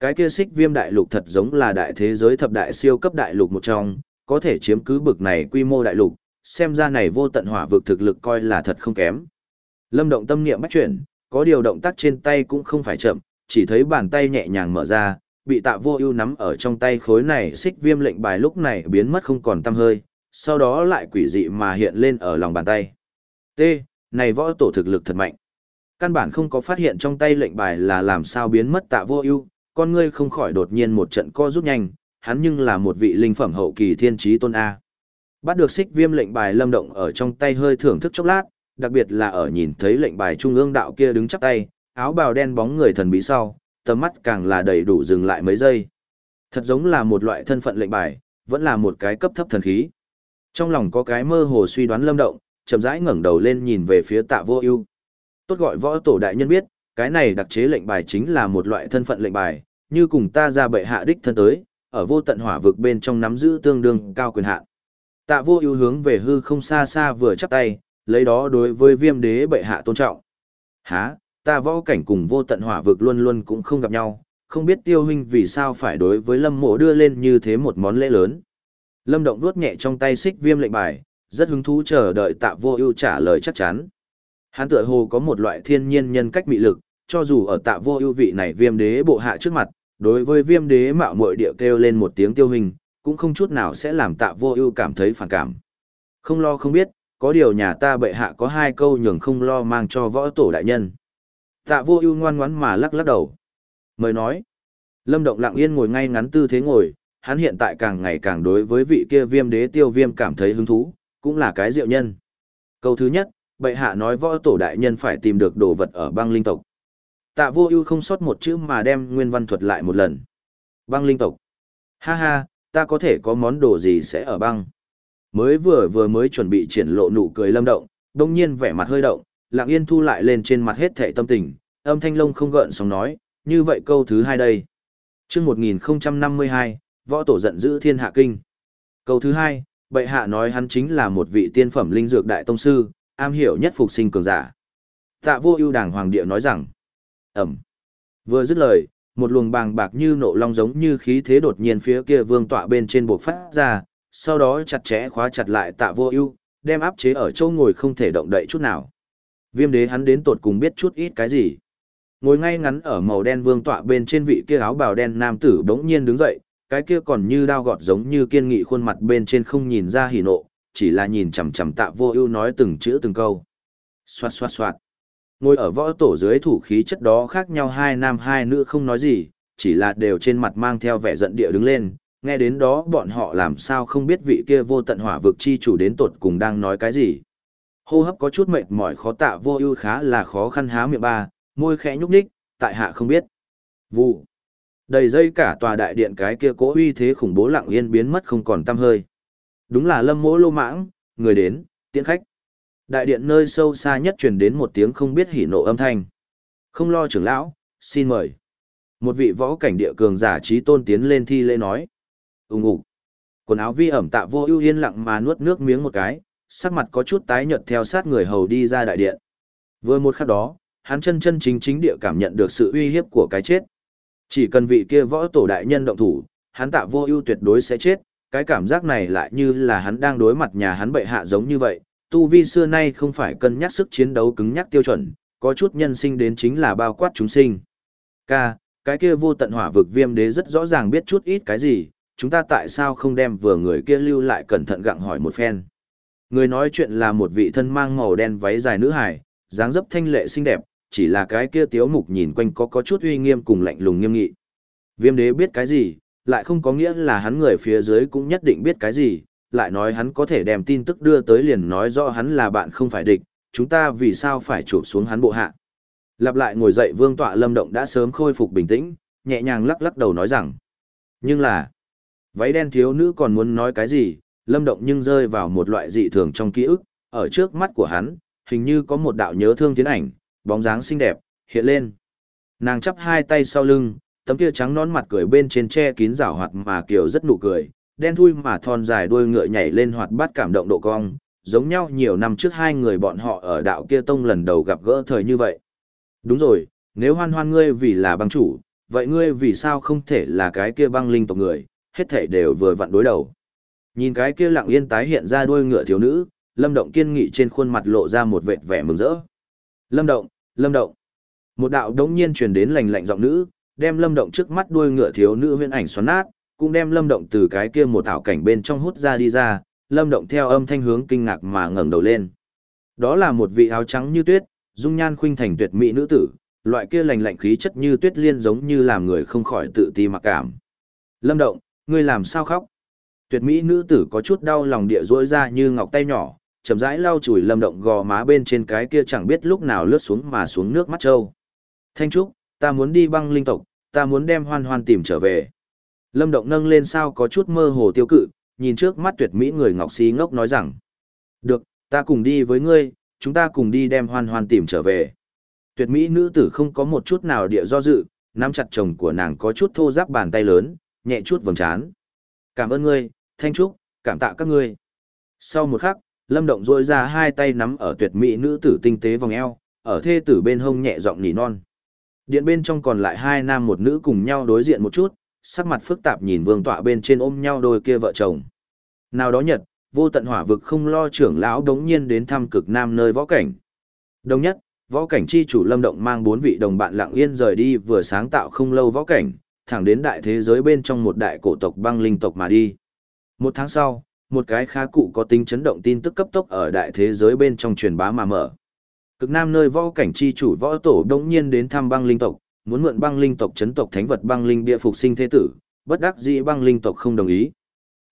Cái kia xích viêm đại lục thật giống là đại thế giới thập đại siêu cấp đại lục một trong, có thể chiếm cứ bực này quy mô đại lục, xem ra này vô tận hỏa vực thực lực coi là thật không kém. Lâm động tâm niệm bắt chuyển, có điều động tác trên tay cũng không phải chậm, chỉ thấy bàn tay nhẹ nhàng mở ra, bị tạ vô ưu nắm ở trong tay khối này xích viêm lệnh bài lúc này biến mất không còn tăm hơi, sau đó lại quỷ dị mà hiện lên ở lòng bàn tay. T, này võ tổ thực lực thật mạnh. Căn bản không có phát hiện trong tay lệnh bài là làm sao biến mất tạ vô ưu, con ngươi không khỏi đột nhiên một trận co rút nhanh, hắn nhưng là một vị linh phẩm hậu kỳ thiên trí tôn A. Bắt được xích viêm lệnh bài lâm động ở trong tay hơi thưởng thức chốc lát, đặc biệt là ở nhìn thấy lệnh bài trung ương đạo kia đứng chắp tay, áo bào đen bóng người thần bí sau, tầm mắt càng là đầy đủ dừng lại mấy giây. Thật giống là một loại thân phận lệnh bài, vẫn là một cái cấp thấp thần khí. Trong lòng có cái mơ hồ suy đoán lâm động, chậm rãi ngẩng đầu lên nhìn về phía tạ vô ưu. Tốt gọi võ tổ đại nhân biết, cái này đặc chế lệnh bài chính là một loại thân phận lệnh bài, như cùng ta ra bệ hạ đích thân tới, ở vô tận hỏa vực bên trong nắm giữ tương đương cao quyền hạn. Tạ vô ưu hướng về hư không xa xa vừa chắp tay, lấy đó đối với viêm đế bệ hạ tôn trọng. Hả, ta võ cảnh cùng vô tận hỏa vực luôn luôn cũng không gặp nhau, không biết tiêu huynh vì sao phải đối với lâm mộ đưa lên như thế một món lễ lớn. Lâm động đuốt nhẹ trong tay xích viêm lệnh bài, rất hứng thú chờ đợi tạ vô ưu trả lời chắc chắn. Hắn tựa hồ có một loại thiên nhiên nhân cách mị lực, cho dù ở tạ vô ưu vị này viêm đế bộ hạ trước mặt, đối với viêm đế mạo muội địa kêu lên một tiếng tiêu hình, cũng không chút nào sẽ làm tạ vô ưu cảm thấy phản cảm. Không lo không biết, có điều nhà ta bệ hạ có hai câu nhường không lo mang cho võ tổ đại nhân. Tạ vô ưu ngoan ngoãn mà lắc lắc đầu. Mời nói, lâm động lặng yên ngồi ngay ngắn tư thế ngồi, hắn hiện tại càng ngày càng đối với vị kia viêm đế tiêu viêm cảm thấy hứng thú, cũng là cái diệu nhân. Câu thứ nhất, bệ hạ nói võ tổ đại nhân phải tìm được đồ vật ở băng linh tộc. Tạ vô ưu không sót một chữ mà đem nguyên văn thuật lại một lần. Băng linh tộc. Ha ha, ta có thể có món đồ gì sẽ ở băng. Mới vừa vừa mới chuẩn bị triển lộ nụ cười lâm động, đông nhiên vẻ mặt hơi động, lặng yên thu lại lên trên mặt hết thệ tâm tình, âm thanh lông không gợn sóng nói, như vậy câu thứ hai đây. chương 1052, võ tổ giận dữ thiên hạ kinh. Câu thứ hai, bệ hạ nói hắn chính là một vị tiên phẩm linh dược đại tông sư, am hiểu nhất phục sinh cường giả. Tạ vô ưu đàng hoàng địa nói rằng, ẩm. Vừa dứt lời, một luồng bàng bạc như nộ long giống như khí thế đột nhiên phía kia vương tọa bên trên buộc phát ra, sau đó chặt chẽ khóa chặt lại tạ vô ưu, đem áp chế ở châu ngồi không thể động đậy chút nào. Viêm đế hắn đến tột cùng biết chút ít cái gì. Ngồi ngay ngắn ở màu đen vương tọa bên trên vị kia áo bào đen nam tử bỗng nhiên đứng dậy, cái kia còn như đao gọt giống như kiên nghị khuôn mặt bên trên không nhìn ra hỉ nộ, chỉ là nhìn chằm chằm tạ vô ưu nói từng chữ từng câu. Xoạt xoạt xoạt. Ngồi ở võ tổ dưới thủ khí chất đó khác nhau hai nam hai nữ không nói gì, chỉ là đều trên mặt mang theo vẻ giận địa đứng lên, nghe đến đó bọn họ làm sao không biết vị kia vô tận hỏa vực chi chủ đến tột cùng đang nói cái gì. Hô hấp có chút mệt mỏi khó tạ vô ưu khá là khó khăn há miệng ba, môi khẽ nhúc nhích, tại hạ không biết. Vụ. Đầy dây cả tòa đại điện cái kia cố uy thế khủng bố lặng yên biến mất không còn tăm hơi. Đúng là lâm mỗ lô mãng, người đến, tiễn khách. Đại điện nơi sâu xa nhất truyền đến một tiếng không biết hỉ nộ âm thanh. Không lo trưởng lão, xin mời. Một vị võ cảnh địa cường giả trí tôn tiến lên thi lễ nói. Úng ủ. Quần áo vi ẩm tạ vô ưu yên lặng mà nuốt nước miếng một cái, sắc mặt có chút tái nhợt theo sát người hầu đi ra đại điện. Vừa một khắc đó, hắn chân chân chính chính địa cảm nhận được sự uy hiếp của cái chết. Chỉ cần vị kia võ tổ đại nhân động thủ, hắn tạ vô ưu tuyệt đối sẽ chết, cái cảm giác này lại như là hắn đang đối mặt nhà hắn bệ hạ giống như vậy, tu vi xưa nay không phải cân nhắc sức chiến đấu cứng nhắc tiêu chuẩn, có chút nhân sinh đến chính là bao quát chúng sinh. Ca, cái kia vô tận hỏa vực viêm đế rất rõ ràng biết chút ít cái gì, chúng ta tại sao không đem vừa người kia lưu lại cẩn thận gặng hỏi một phen. Người nói chuyện là một vị thân mang màu đen váy dài nữ hài, dáng dấp thanh lệ xinh đẹp, chỉ là cái kia tiếu mục nhìn quanh có có chút uy nghiêm cùng lạnh lùng nghiêm nghị. Viêm đế biết cái gì, lại không có nghĩa là hắn người phía dưới cũng nhất định biết cái gì, lại nói hắn có thể đem tin tức đưa tới liền nói rõ hắn là bạn không phải địch, chúng ta vì sao phải chụp xuống hắn bộ hạ. Lặp lại ngồi dậy vương tọa lâm động đã sớm khôi phục bình tĩnh, nhẹ nhàng lắc lắc đầu nói rằng. Nhưng là, váy đen thiếu nữ còn muốn nói cái gì, lâm động nhưng rơi vào một loại dị thường trong ký ức, ở trước mắt của hắn, hình như có một đạo nhớ thương tiến ảnh, bóng dáng xinh đẹp, hiện lên. Nàng chắp hai tay sau lưng, tấm kia trắng nón mặt cười bên trên che kín rảo hoạt mà kiểu rất nụ cười, đen thui mà thon dài đuôi ngựa nhảy lên hoạt bát cảm động độ cong, giống nhau nhiều năm trước hai người bọn họ ở đạo kia tông lần đầu gặp gỡ thời như vậy. Đúng rồi, nếu hoan hoan ngươi vì là băng chủ, vậy ngươi vì sao không thể là cái kia băng linh tộc người, hết thể đều vừa vặn đối đầu. Nhìn cái kia lặng yên tái hiện ra đuôi ngựa thiếu nữ, Lâm Động kiên nghị trên khuôn mặt lộ ra một vệt vẻ mừng rỡ. Lâm Động, Lâm Động. Một đạo đống nhiên truyền đến lành lạnh giọng nữ, đem Lâm Động trước mắt đuôi ngựa thiếu nữ huyễn ảnh xoắn nát, cũng đem Lâm Động từ cái kia một ảo cảnh bên trong hút ra đi ra, Lâm Động theo âm thanh hướng kinh ngạc mà ngẩng đầu lên. Đó là một vị áo trắng như tuyết, dung nhan khuynh thành tuyệt mỹ nữ tử, loại kia lành lạnh khí chất như tuyết liên giống như làm người không khỏi tự ti mặc cảm. Lâm Động, ngươi làm sao khóc? Tuyệt mỹ nữ tử có chút đau lòng địa rỗi ra như ngọc tay nhỏ, chậm rãi lau chùi Lâm Động gò má bên trên cái kia chẳng biết lúc nào lướt xuống mà xuống nước mắt trâu. Thanh Trúc, ta muốn đi băng linh tộc, ta muốn đem hoan hoan tìm trở về. Lâm Động nâng lên sao có chút mơ hồ tiêu cự, nhìn trước mắt tuyệt mỹ người ngọc xí ngốc nói rằng. Được, ta cùng đi với ngươi, chúng ta cùng đi đem hoan hoan tìm trở về. Tuyệt mỹ nữ tử không có một chút nào địa do dự, nắm chặt chồng của nàng có chút thô giáp bàn tay lớn, nhẹ chút vầng trán. Cảm ơn ngươi, Thanh Trúc, cảm tạ các ngươi. Sau một khắc, Lâm Động rôi ra hai tay nắm ở tuyệt mỹ nữ tử tinh tế vòng eo, ở thê tử bên hông nhẹ giọng nỉ non. Điện bên trong còn lại hai nam một nữ cùng nhau đối diện một chút, sắc mặt phức tạp nhìn vương tọa bên trên ôm nhau đôi kia vợ chồng. Nào đó nhật, vô tận hỏa vực không lo trưởng lão đống nhiên đến thăm cực nam nơi võ cảnh. Đồng nhất, võ cảnh chi chủ lâm động mang bốn vị đồng bạn lặng yên rời đi vừa sáng tạo không lâu võ cảnh, thẳng đến đại thế giới bên trong một đại cổ tộc băng linh tộc mà đi. Một tháng sau, một cái khá cụ có tính chấn động tin tức cấp tốc ở đại thế giới bên trong truyền bá mà mở. Cực nam nơi võ cảnh chi chủ võ tổ đống nhiên đến thăm băng linh tộc, muốn mượn băng linh tộc chấn tộc thánh vật băng linh bia phục sinh thế tử, bất đắc dĩ băng linh tộc không đồng ý.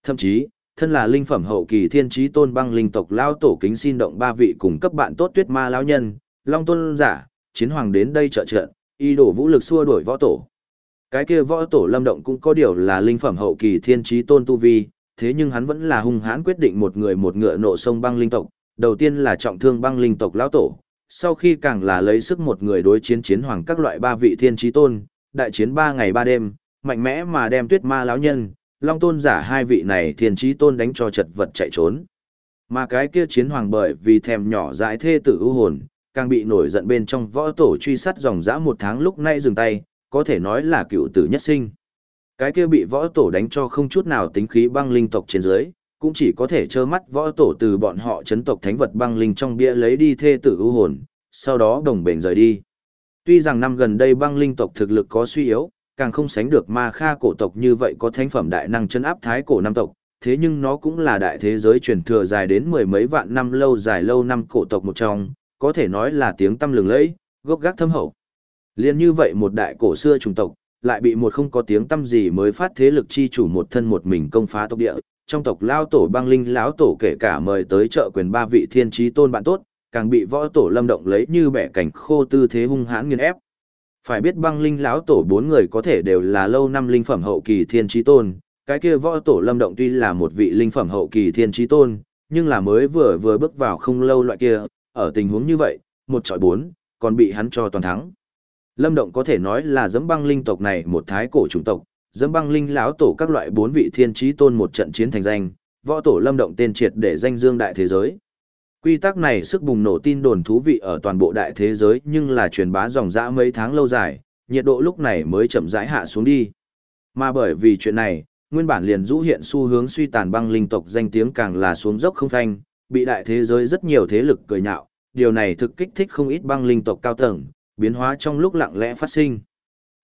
Thậm chí, thân là linh phẩm hậu kỳ thiên trí tôn băng linh tộc lao tổ kính xin động ba vị cùng cấp bạn tốt tuyết ma lão nhân, long tôn giả, chiến hoàng đến đây trợ trận, y đổ vũ lực xua đuổi võ tổ. Cái kia võ tổ lâm động cũng có điều là linh phẩm hậu kỳ thiên trí tôn tu vi, thế nhưng hắn vẫn là hung hãn quyết định một người một ngựa nộ sông băng linh tộc, đầu tiên là trọng thương băng linh tộc lão tổ, sau khi càng là lấy sức một người đối chiến chiến hoàng các loại ba vị thiên trí tôn, đại chiến ba ngày ba đêm, mạnh mẽ mà đem tuyết ma lão nhân, long tôn giả hai vị này thiên trí tôn đánh cho chật vật chạy trốn. Mà cái kia chiến hoàng bởi vì thèm nhỏ dãi thê tử ưu hồn, càng bị nổi giận bên trong võ tổ truy sát dòng dã một tháng lúc nay dừng tay, có thể nói là cựu tử nhất sinh. Cái kia bị võ tổ đánh cho không chút nào tính khí băng linh tộc trên dưới, cũng chỉ có thể trơ mắt võ tổ từ bọn họ chấn tộc thánh vật băng linh trong bia lấy đi thê tử ưu hồn, sau đó đồng bền rời đi. Tuy rằng năm gần đây băng linh tộc thực lực có suy yếu, càng không sánh được ma kha cổ tộc như vậy có thánh phẩm đại năng chân áp thái cổ năm tộc, thế nhưng nó cũng là đại thế giới truyền thừa dài đến mười mấy vạn năm lâu dài lâu năm cổ tộc một trong, có thể nói là tiếng tâm lừng lẫy, gốc gác thâm hậu. Liên như vậy một đại cổ xưa trùng tộc, lại bị một không có tiếng tâm gì mới phát thế lực chi chủ một thân một mình công phá tộc địa, trong tộc lao tổ băng linh lão tổ kể cả mời tới trợ quyền ba vị thiên trí tôn bạn tốt, càng bị võ tổ lâm động lấy như bẻ cảnh khô tư thế hung hãn nghiền ép. Phải biết băng linh lão tổ bốn người có thể đều là lâu năm linh phẩm hậu kỳ thiên trí tôn, cái kia võ tổ lâm động tuy là một vị linh phẩm hậu kỳ thiên trí tôn, nhưng là mới vừa vừa bước vào không lâu loại kia, ở tình huống như vậy, một trọi bốn, còn bị hắn cho toàn thắng. Lâm động có thể nói là dẫm băng linh tộc này một thái cổ chủng tộc, dẫm băng linh lão tổ các loại bốn vị thiên trí tôn một trận chiến thành danh, võ tổ lâm động tên triệt để danh dương đại thế giới. Quy tắc này sức bùng nổ tin đồn thú vị ở toàn bộ đại thế giới nhưng là truyền bá dòng dã mấy tháng lâu dài, nhiệt độ lúc này mới chậm rãi hạ xuống đi. Mà bởi vì chuyện này, nguyên bản liền rũ hiện xu hướng suy tàn băng linh tộc danh tiếng càng là xuống dốc không thanh, bị đại thế giới rất nhiều thế lực cười nhạo, điều này thực kích thích không ít băng linh tộc cao tầng, biến hóa trong lúc lặng lẽ phát sinh.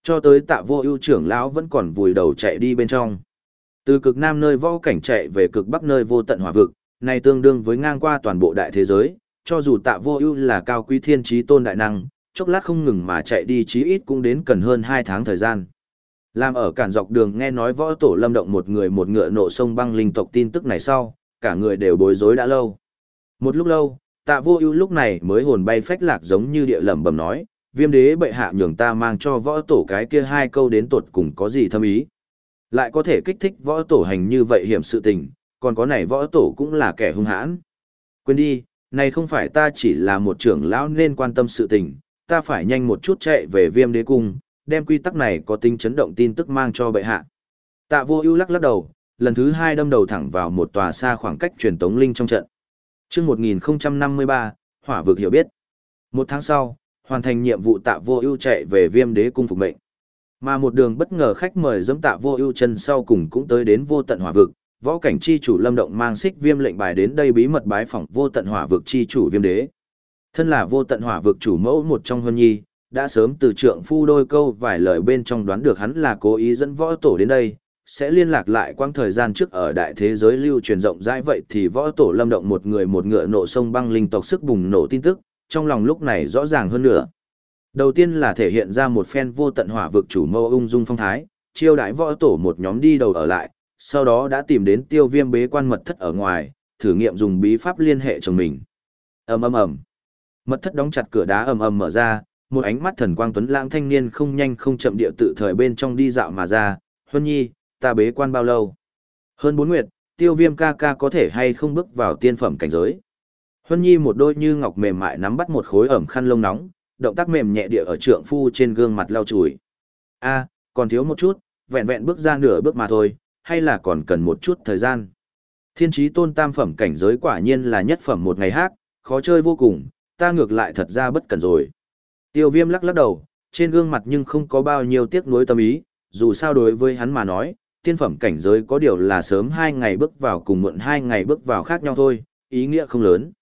Cho tới tạ vô ưu trưởng lão vẫn còn vùi đầu chạy đi bên trong. Từ cực nam nơi võ cảnh chạy về cực bắc nơi vô tận hỏa vực, này tương đương với ngang qua toàn bộ đại thế giới, cho dù tạ vô ưu là cao quý thiên trí tôn đại năng, chốc lát không ngừng mà chạy đi chí ít cũng đến cần hơn 2 tháng thời gian. Làm ở cản dọc đường nghe nói võ tổ lâm động một người một ngựa nộ sông băng linh tộc tin tức này sau, cả người đều bối rối đã lâu. Một lúc lâu, tạ vô ưu lúc này mới hồn bay phách lạc giống như địa lẩm bẩm nói, viêm đế bệ hạ nhường ta mang cho võ tổ cái kia hai câu đến tột cùng có gì thâm ý. Lại có thể kích thích võ tổ hành như vậy hiểm sự tình, còn có này võ tổ cũng là kẻ hung hãn. Quên đi, này không phải ta chỉ là một trưởng lão nên quan tâm sự tình, ta phải nhanh một chút chạy về viêm đế cung, đem quy tắc này có tính chấn động tin tức mang cho bệ hạ. Tạ vô ưu lắc lắc đầu, lần thứ hai đâm đầu thẳng vào một tòa xa khoảng cách truyền tống linh trong trận. Trước 1053, hỏa vực hiểu biết. Một tháng sau, hoàn thành nhiệm vụ tạ vô ưu chạy về viêm đế cung phục mệnh. Mà một đường bất ngờ khách mời dẫm tạ vô ưu chân sau cùng cũng tới đến vô tận hỏa vực, võ cảnh chi chủ lâm động mang xích viêm lệnh bài đến đây bí mật bái phỏng vô tận hỏa vực chi chủ viêm đế. Thân là vô tận hỏa vực chủ mẫu một trong huân nhi, đã sớm từ trượng phu đôi câu vài lời bên trong đoán được hắn là cố ý dẫn võ tổ đến đây, sẽ liên lạc lại quang thời gian trước ở đại thế giới lưu truyền rộng rãi vậy thì võ tổ lâm động một người một ngựa nộ sông băng linh tộc sức bùng nổ tin tức, trong lòng lúc này rõ ràng hơn nữa. Đầu tiên là thể hiện ra một phen vô tận hỏa vực chủ mâu ung dung phong thái, chiêu đãi võ tổ một nhóm đi đầu ở lại, sau đó đã tìm đến tiêu viêm bế quan mật thất ở ngoài, thử nghiệm dùng bí pháp liên hệ chồng mình. ầm ầm ầm, Mật thất đóng chặt cửa đá ầm ầm mở ra, một ánh mắt thần quang tuấn lãng thanh niên không nhanh không chậm địa tự thời bên trong đi dạo mà ra, "Huân Nhi, ta bế quan bao lâu?" "Hơn bốn nguyệt, Tiêu Viêm ca ca có thể hay không bước vào tiên phẩm cảnh giới?" Huân Nhi một đôi như ngọc mềm mại nắm bắt một khối ẩm khăn lông nóng, động tác mềm nhẹ địa ở trượng phu trên gương mặt lau chùi. "A, còn thiếu một chút, vẹn vẹn bước ra nửa bước mà thôi, hay là còn cần một chút thời gian?" Thiên trí tôn tam phẩm cảnh giới quả nhiên là nhất phẩm một ngày hát, khó chơi vô cùng, ta ngược lại thật ra bất cần rồi. Tiêu viêm lắc lắc đầu, trên gương mặt nhưng không có bao nhiêu tiếc nuối tâm ý, dù sao đối với hắn mà nói, tiên phẩm cảnh giới có điều là sớm hai ngày bước vào cùng muộn hai ngày bước vào khác nhau thôi, ý nghĩa không lớn.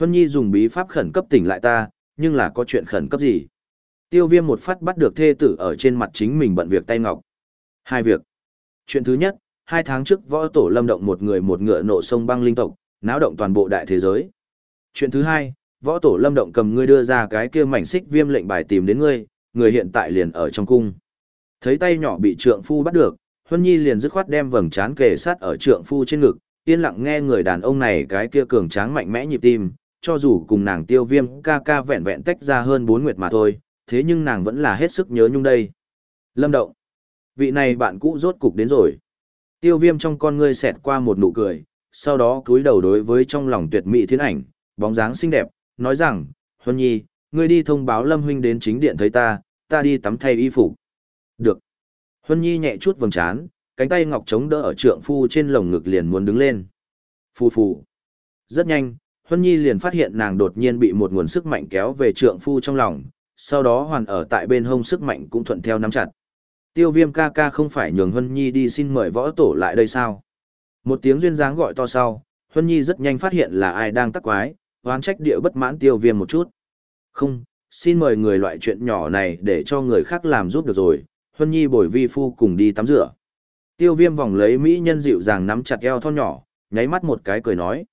Huân Nhi dùng bí pháp khẩn cấp tỉnh lại ta, nhưng là có chuyện khẩn cấp gì? Tiêu viêm một phát bắt được thê tử ở trên mặt chính mình bận việc tay ngọc. Hai việc. Chuyện thứ nhất, hai tháng trước võ tổ lâm động một người một ngựa nộ sông băng linh tộc, náo động toàn bộ đại thế giới. Chuyện thứ hai, võ tổ lâm động cầm ngươi đưa ra cái kia mảnh xích viêm lệnh bài tìm đến ngươi, người hiện tại liền ở trong cung. Thấy tay nhỏ bị trượng phu bắt được, Huân Nhi liền dứt khoát đem vầng trán kề sát ở trượng phu trên ngực, yên lặng nghe người đàn ông này cái kia cường tráng mạnh mẽ nhịp tim, cho dù cùng nàng tiêu viêm ca ca vẹn vẹn tách ra hơn bốn nguyệt mà thôi, thế nhưng nàng vẫn là hết sức nhớ nhung đây. Lâm động, vị này bạn cũ rốt cục đến rồi. Tiêu viêm trong con ngươi xẹt qua một nụ cười, sau đó cúi đầu đối với trong lòng tuyệt mỹ thiên ảnh, bóng dáng xinh đẹp, nói rằng, Huân Nhi, ngươi đi thông báo Lâm Huynh đến chính điện thấy ta, ta đi tắm thay y phục. Được. Huân Nhi nhẹ chút vầng trán, cánh tay ngọc chống đỡ ở trượng phu trên lồng ngực liền muốn đứng lên. Phù phù. Rất nhanh, Huân Nhi liền phát hiện nàng đột nhiên bị một nguồn sức mạnh kéo về trượng phu trong lòng, sau đó hoàn ở tại bên hông sức mạnh cũng thuận theo nắm chặt. Tiêu viêm ca ca không phải nhường Huân Nhi đi xin mời võ tổ lại đây sao? Một tiếng duyên dáng gọi to sau, Huân Nhi rất nhanh phát hiện là ai đang tắc quái, oán trách địa bất mãn tiêu viêm một chút. Không, xin mời người loại chuyện nhỏ này để cho người khác làm giúp được rồi, Huân Nhi bồi vi phu cùng đi tắm rửa. Tiêu viêm vòng lấy mỹ nhân dịu dàng nắm chặt eo thon nhỏ, nháy mắt một cái cười nói.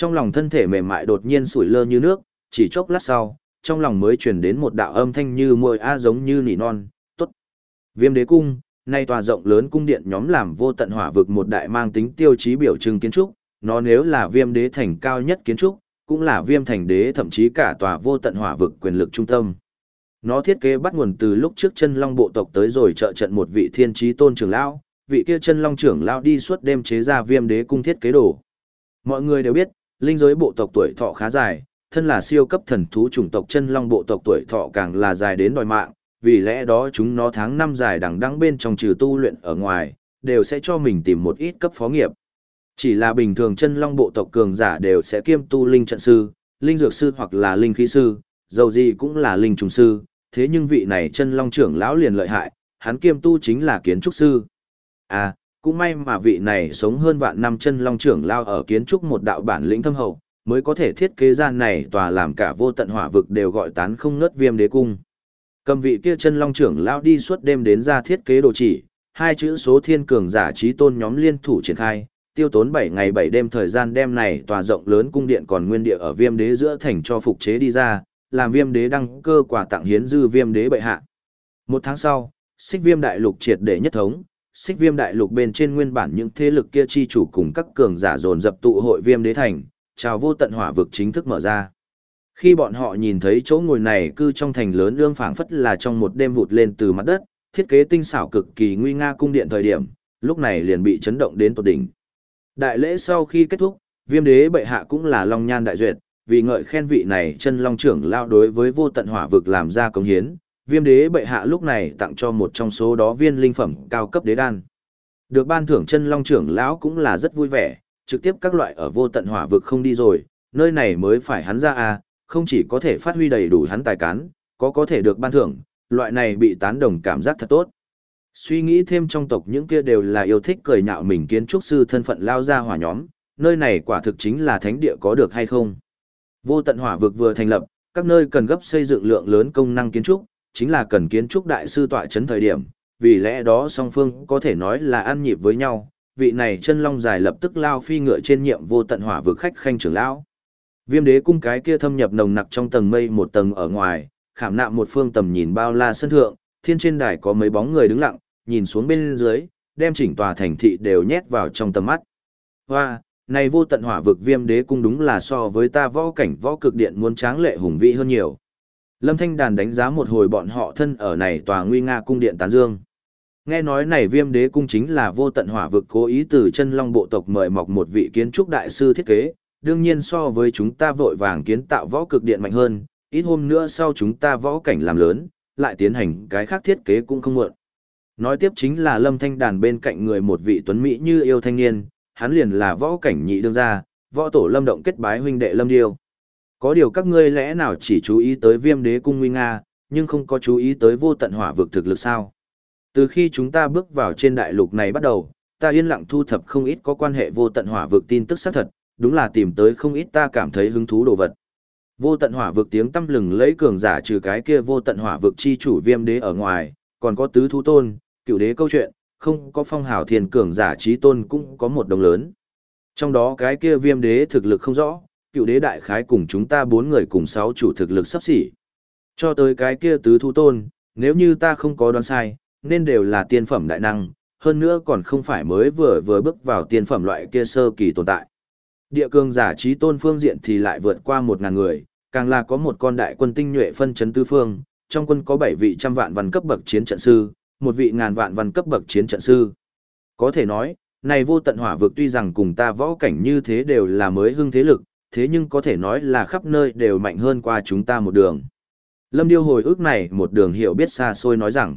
Trong lòng thân thể mềm mại đột nhiên sủi lơ như nước, chỉ chốc lát sau, trong lòng mới truyền đến một đạo âm thanh như môi a giống như nỉ non, tốt. Viêm đế cung, nay tòa rộng lớn cung điện nhóm làm vô tận hỏa vực một đại mang tính tiêu chí biểu trưng kiến trúc, nó nếu là viêm đế thành cao nhất kiến trúc, cũng là viêm thành đế thậm chí cả tòa vô tận hỏa vực quyền lực trung tâm. Nó thiết kế bắt nguồn từ lúc trước chân long bộ tộc tới rồi trợ trận một vị thiên trí tôn trưởng lão, vị kia chân long trưởng lão đi suốt đêm chế ra viêm đế cung thiết kế đồ. Mọi người đều biết, linh giới bộ tộc tuổi thọ khá dài, thân là siêu cấp thần thú chủng tộc chân long bộ tộc tuổi thọ càng là dài đến đòi mạng, vì lẽ đó chúng nó tháng năm dài đằng đẵng bên trong trừ tu luyện ở ngoài, đều sẽ cho mình tìm một ít cấp phó nghiệp. Chỉ là bình thường chân long bộ tộc cường giả đều sẽ kiêm tu linh trận sư, linh dược sư hoặc là linh khí sư, dầu gì cũng là linh trùng sư, thế nhưng vị này chân long trưởng lão liền lợi hại, hắn kiêm tu chính là kiến trúc sư. À, cũng may mà vị này sống hơn vạn năm chân long trưởng lao ở kiến trúc một đạo bản lĩnh thâm hậu, mới có thể thiết kế ra này tòa làm cả vô tận hỏa vực đều gọi tán không ngớt viêm đế cung. Cầm vị kia chân long trưởng lao đi suốt đêm đến ra thiết kế đồ chỉ, hai chữ số thiên cường giả trí tôn nhóm liên thủ triển khai, tiêu tốn 7 ngày 7 đêm thời gian đêm này tòa rộng lớn cung điện còn nguyên địa ở viêm đế giữa thành cho phục chế đi ra, làm viêm đế đăng cơ quả tặng hiến dư viêm đế bệ hạ. Một tháng sau, xích viêm đại lục triệt để nhất thống, xích viêm đại lục bên trên nguyên bản những thế lực kia chi chủ cùng các cường giả dồn dập tụ hội viêm đế thành, chào vô tận hỏa vực chính thức mở ra. Khi bọn họ nhìn thấy chỗ ngồi này cư trong thành lớn ương phảng phất là trong một đêm vụt lên từ mặt đất, thiết kế tinh xảo cực kỳ nguy nga cung điện thời điểm, lúc này liền bị chấn động đến tột đỉnh. Đại lễ sau khi kết thúc, viêm đế bệ hạ cũng là long nhan đại duyệt, vì ngợi khen vị này chân long trưởng lao đối với vô tận hỏa vực làm ra công hiến, viêm đế bệ hạ lúc này tặng cho một trong số đó viên linh phẩm cao cấp đế đan. Được ban thưởng chân long trưởng lão cũng là rất vui vẻ, trực tiếp các loại ở vô tận hỏa vực không đi rồi, nơi này mới phải hắn ra à, không chỉ có thể phát huy đầy đủ hắn tài cán, có có thể được ban thưởng, loại này bị tán đồng cảm giác thật tốt. Suy nghĩ thêm trong tộc những kia đều là yêu thích cười nhạo mình kiến trúc sư thân phận lao ra hỏa nhóm, nơi này quả thực chính là thánh địa có được hay không. Vô tận hỏa vực vừa thành lập, các nơi cần gấp xây dựng lượng lớn công năng kiến trúc, chính là cần kiến trúc đại sư tọa chấn thời điểm, vì lẽ đó song phương có thể nói là ăn nhịp với nhau, vị này chân long dài lập tức lao phi ngựa trên nhiệm vô tận hỏa vực khách khanh trưởng lão. Viêm đế cung cái kia thâm nhập nồng nặc trong tầng mây một tầng ở ngoài, khảm nạm một phương tầm nhìn bao la sân thượng, thiên trên đài có mấy bóng người đứng lặng, nhìn xuống bên dưới, đem chỉnh tòa thành thị đều nhét vào trong tầm mắt. Hoa, này vô tận hỏa vực viêm đế cung đúng là so với ta võ cảnh võ cực điện muốn tráng lệ hùng vĩ hơn nhiều. Lâm Thanh Đàn đánh giá một hồi bọn họ thân ở này tòa nguy nga cung điện tán dương. Nghe nói này viêm đế cung chính là vô tận hỏa vực cố ý từ chân long bộ tộc mời mọc một vị kiến trúc đại sư thiết kế, đương nhiên so với chúng ta vội vàng kiến tạo võ cực điện mạnh hơn, ít hôm nữa sau chúng ta võ cảnh làm lớn, lại tiến hành cái khác thiết kế cũng không muộn. Nói tiếp chính là lâm thanh đàn bên cạnh người một vị tuấn Mỹ như yêu thanh niên, hắn liền là võ cảnh nhị đương gia, võ tổ lâm động kết bái huynh đệ lâm điêu. Có điều các ngươi lẽ nào chỉ chú ý tới viêm đế cung nguy nga, nhưng không có chú ý tới vô tận hỏa vực thực lực sao? Từ khi chúng ta bước vào trên đại lục này bắt đầu, ta yên lặng thu thập không ít có quan hệ vô tận hỏa vực tin tức xác thật, đúng là tìm tới không ít ta cảm thấy hứng thú đồ vật. Vô tận hỏa vực tiếng tâm lừng lấy cường giả trừ cái kia vô tận hỏa vực chi chủ viêm đế ở ngoài, còn có tứ thú tôn, cựu đế câu chuyện, không có phong hào thiền cường giả trí tôn cũng có một đồng lớn. Trong đó cái kia viêm đế thực lực không rõ, cựu đế đại khái cùng chúng ta bốn người cùng sáu chủ thực lực sắp xỉ. Cho tới cái kia tứ thu tôn, nếu như ta không có đoán sai, nên đều là tiên phẩm đại năng, hơn nữa còn không phải mới vừa vừa bước vào tiên phẩm loại kia sơ kỳ tồn tại. Địa cường giả trí tôn phương diện thì lại vượt qua một ngàn người, càng là có một con đại quân tinh nhuệ phân chấn tứ phương, trong quân có bảy vị trăm vạn văn cấp bậc chiến trận sư, một vị ngàn vạn văn cấp bậc chiến trận sư. Có thể nói, này vô tận hỏa vực tuy rằng cùng ta võ cảnh như thế đều là mới hưng thế lực, thế nhưng có thể nói là khắp nơi đều mạnh hơn qua chúng ta một đường. Lâm Điêu hồi ức này một đường hiểu biết xa xôi nói rằng,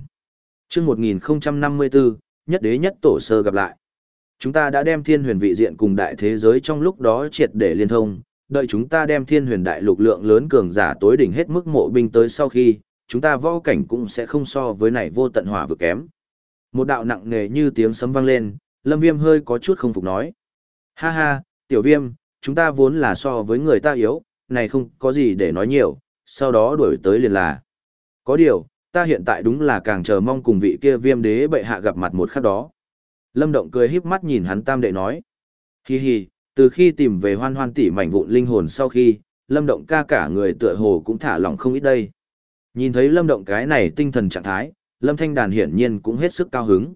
chương 1054, nhất đế nhất tổ sơ gặp lại. Chúng ta đã đem thiên huyền vị diện cùng đại thế giới trong lúc đó triệt để liên thông, đợi chúng ta đem thiên huyền đại lục lượng lớn cường giả tối đỉnh hết mức mộ binh tới sau khi, chúng ta võ cảnh cũng sẽ không so với này vô tận hỏa vực kém. Một đạo nặng nề như tiếng sấm vang lên, lâm viêm hơi có chút không phục nói. Ha ha, tiểu viêm, chúng ta vốn là so với người ta yếu, này không có gì để nói nhiều, sau đó đuổi tới liền là. Có điều, ta hiện tại đúng là càng chờ mong cùng vị kia viêm đế bệ hạ gặp mặt một khắc đó. Lâm Động cười híp mắt nhìn hắn tam đệ nói. Hi hi, từ khi tìm về hoan hoan tỉ mảnh vụn linh hồn sau khi, Lâm Động ca cả người tựa hồ cũng thả lỏng không ít đây. Nhìn thấy Lâm Động cái này tinh thần trạng thái, Lâm Thanh Đàn hiển nhiên cũng hết sức cao hứng.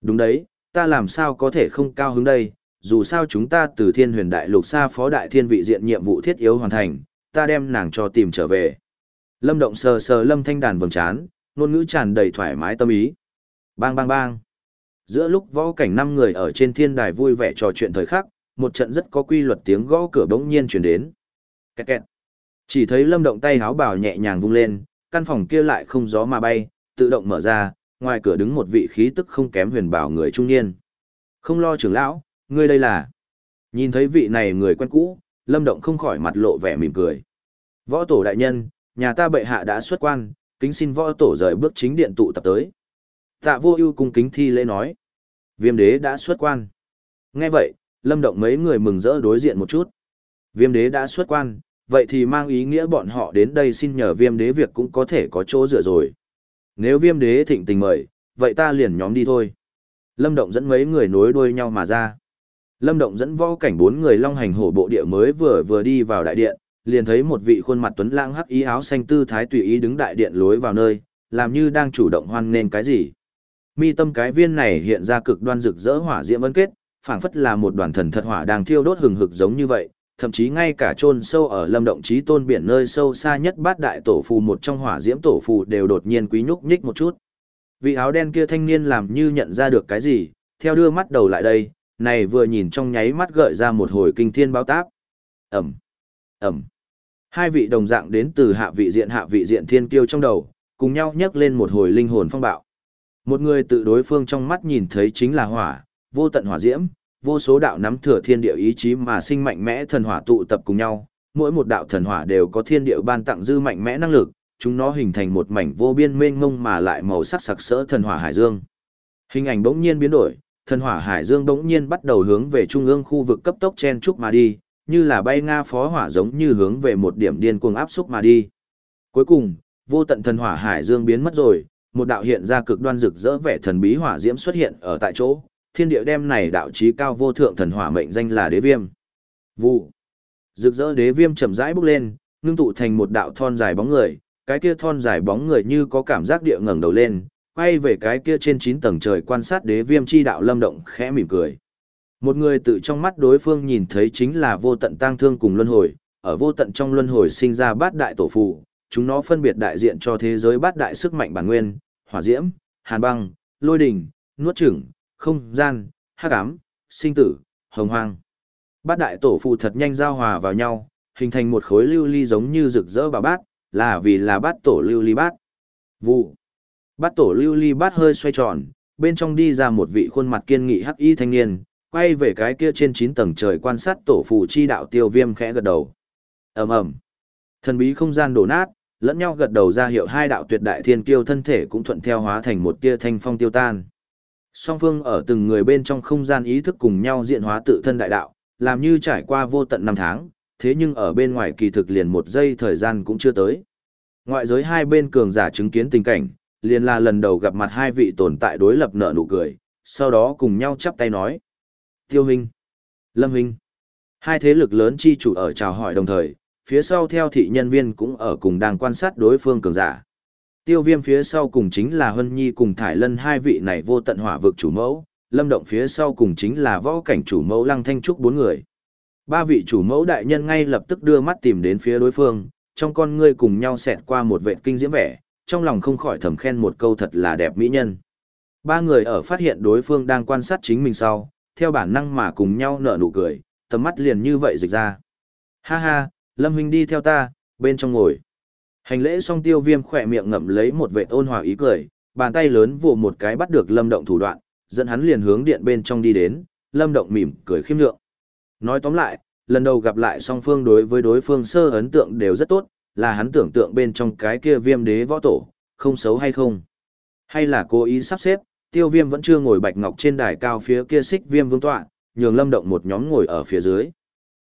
Đúng đấy, ta làm sao có thể không cao hứng đây, dù sao chúng ta từ thiên huyền đại lục xa phó đại thiên vị diện nhiệm vụ thiết yếu hoàn thành, ta đem nàng cho tìm trở về. Lâm Động sờ sờ Lâm Thanh Đàn vầng trán, ngôn ngữ tràn đầy thoải mái tâm ý. Bang bang bang. Giữa lúc võ cảnh năm người ở trên thiên đài vui vẻ trò chuyện thời khắc, một trận rất có quy luật tiếng gõ cửa bỗng nhiên chuyển đến. Kẹt kẹt. Chỉ thấy Lâm Động tay háo bảo nhẹ nhàng vung lên, căn phòng kia lại không gió mà bay, tự động mở ra, ngoài cửa đứng một vị khí tức không kém huyền bảo người trung niên. Không lo trưởng lão, ngươi đây là. Nhìn thấy vị này người quen cũ, Lâm Động không khỏi mặt lộ vẻ mỉm cười. Võ tổ đại nhân, nhà ta bệ hạ đã xuất quan, kính xin võ tổ rời bước chính điện tụ tập tới. Tạ vô ưu cung kính thi lễ nói. Viêm đế đã xuất quan. Nghe vậy, Lâm Động mấy người mừng rỡ đối diện một chút. Viêm đế đã xuất quan, vậy thì mang ý nghĩa bọn họ đến đây xin nhờ viêm đế việc cũng có thể có chỗ dựa rồi. Nếu viêm đế thịnh tình mời, vậy ta liền nhóm đi thôi. Lâm Động dẫn mấy người nối đuôi nhau mà ra. Lâm Động dẫn võ cảnh bốn người long hành hổ bộ địa mới vừa vừa đi vào đại điện, liền thấy một vị khuôn mặt tuấn lãng hắc ý áo xanh tư thái tùy ý đứng đại điện lối vào nơi, làm như đang chủ động hoan nên cái gì. Mi tâm cái viên này hiện ra cực đoan rực rỡ hỏa diễm ấn kết, phảng phất là một đoàn thần thật hỏa đang thiêu đốt hừng hực giống như vậy, thậm chí ngay cả chôn sâu ở lâm động trí tôn biển nơi sâu xa nhất bát đại tổ phù một trong hỏa diễm tổ phù đều đột nhiên quý nhúc nhích một chút. Vị áo đen kia thanh niên làm như nhận ra được cái gì, theo đưa mắt đầu lại đây, này vừa nhìn trong nháy mắt gợi ra một hồi kinh thiên báo táp. Ẩm, Ẩm. Hai vị đồng dạng đến từ hạ vị diện hạ vị diện thiên kiêu trong đầu, cùng nhau nhấc lên một hồi linh hồn phong bạo. Một người tự đối phương trong mắt nhìn thấy chính là hỏa, vô tận hỏa diễm, vô số đạo nắm thừa thiên địa ý chí mà sinh mạnh mẽ thần hỏa tụ tập cùng nhau, mỗi một đạo thần hỏa đều có thiên địa ban tặng dư mạnh mẽ năng lực, chúng nó hình thành một mảnh vô biên mênh mông mà lại màu sắc sặc sỡ thần hỏa hải dương. Hình ảnh bỗng nhiên biến đổi, thần hỏa hải dương bỗng nhiên bắt đầu hướng về trung ương khu vực cấp tốc chen trúc mà đi, như là bay nga phó hỏa giống như hướng về một điểm điên cuồng áp xúc mà đi. Cuối cùng, vô tận thần hỏa hải dương biến mất rồi, một đạo hiện ra cực đoan rực rỡ vẻ thần bí hỏa diễm xuất hiện ở tại chỗ, thiên địa đem này đạo chí cao vô thượng thần hỏa mệnh danh là đế viêm. Vụ. Rực rỡ đế viêm chậm rãi bốc lên, ngưng tụ thành một đạo thon dài bóng người, cái kia thon dài bóng người như có cảm giác địa ngẩng đầu lên, quay về cái kia trên 9 tầng trời quan sát đế viêm chi đạo lâm động khẽ mỉm cười. Một người tự trong mắt đối phương nhìn thấy chính là vô tận tang thương cùng luân hồi, ở vô tận trong luân hồi sinh ra bát đại tổ phụ, chúng nó phân biệt đại diện cho thế giới bát đại sức mạnh bản nguyên, hỏa diễm, hàn băng, lôi đỉnh, nuốt chửng, không gian, hắc ám, sinh tử, hồng hoang. Bát đại tổ phụ thật nhanh giao hòa vào nhau, hình thành một khối lưu ly giống như rực rỡ bà bát, là vì là bát tổ lưu ly bát. Vụ. Bát tổ lưu ly bát hơi xoay tròn, bên trong đi ra một vị khuôn mặt kiên nghị hắc y thanh niên, quay về cái kia trên 9 tầng trời quan sát tổ phù chi đạo tiêu viêm khẽ gật đầu. ầm ầm Thần bí không gian đổ nát, lẫn nhau gật đầu ra hiệu hai đạo tuyệt đại thiên kiêu thân thể cũng thuận theo hóa thành một tia thanh phong tiêu tan. Song phương ở từng người bên trong không gian ý thức cùng nhau diện hóa tự thân đại đạo, làm như trải qua vô tận năm tháng, thế nhưng ở bên ngoài kỳ thực liền một giây thời gian cũng chưa tới. Ngoại giới hai bên cường giả chứng kiến tình cảnh, liền là lần đầu gặp mặt hai vị tồn tại đối lập nợ nụ cười, sau đó cùng nhau chắp tay nói. Tiêu Hinh, Lâm Hinh, hai thế lực lớn chi chủ ở chào hỏi đồng thời, phía sau theo thị nhân viên cũng ở cùng đang quan sát đối phương cường giả. Tiêu viêm phía sau cùng chính là Hân Nhi cùng Thải Lân hai vị này vô tận hỏa vực chủ mẫu, lâm động phía sau cùng chính là võ cảnh chủ mẫu Lăng Thanh Trúc bốn người. Ba vị chủ mẫu đại nhân ngay lập tức đưa mắt tìm đến phía đối phương, trong con ngươi cùng nhau xẹt qua một vệ kinh diễm vẻ, trong lòng không khỏi thầm khen một câu thật là đẹp mỹ nhân. Ba người ở phát hiện đối phương đang quan sát chính mình sau, theo bản năng mà cùng nhau nở nụ cười, tầm mắt liền như vậy dịch ra. Ha ha, Lâm Huynh đi theo ta, bên trong ngồi. Hành lễ xong tiêu viêm khỏe miệng ngậm lấy một vệ ôn hòa ý cười, bàn tay lớn vụ một cái bắt được lâm động thủ đoạn, dẫn hắn liền hướng điện bên trong đi đến, lâm động mỉm cười khiêm lượng. Nói tóm lại, lần đầu gặp lại song phương đối với đối phương sơ ấn tượng đều rất tốt, là hắn tưởng tượng bên trong cái kia viêm đế võ tổ, không xấu hay không. Hay là cố ý sắp xếp, tiêu viêm vẫn chưa ngồi bạch ngọc trên đài cao phía kia xích viêm vương tọa, nhường lâm động một nhóm ngồi ở phía dưới.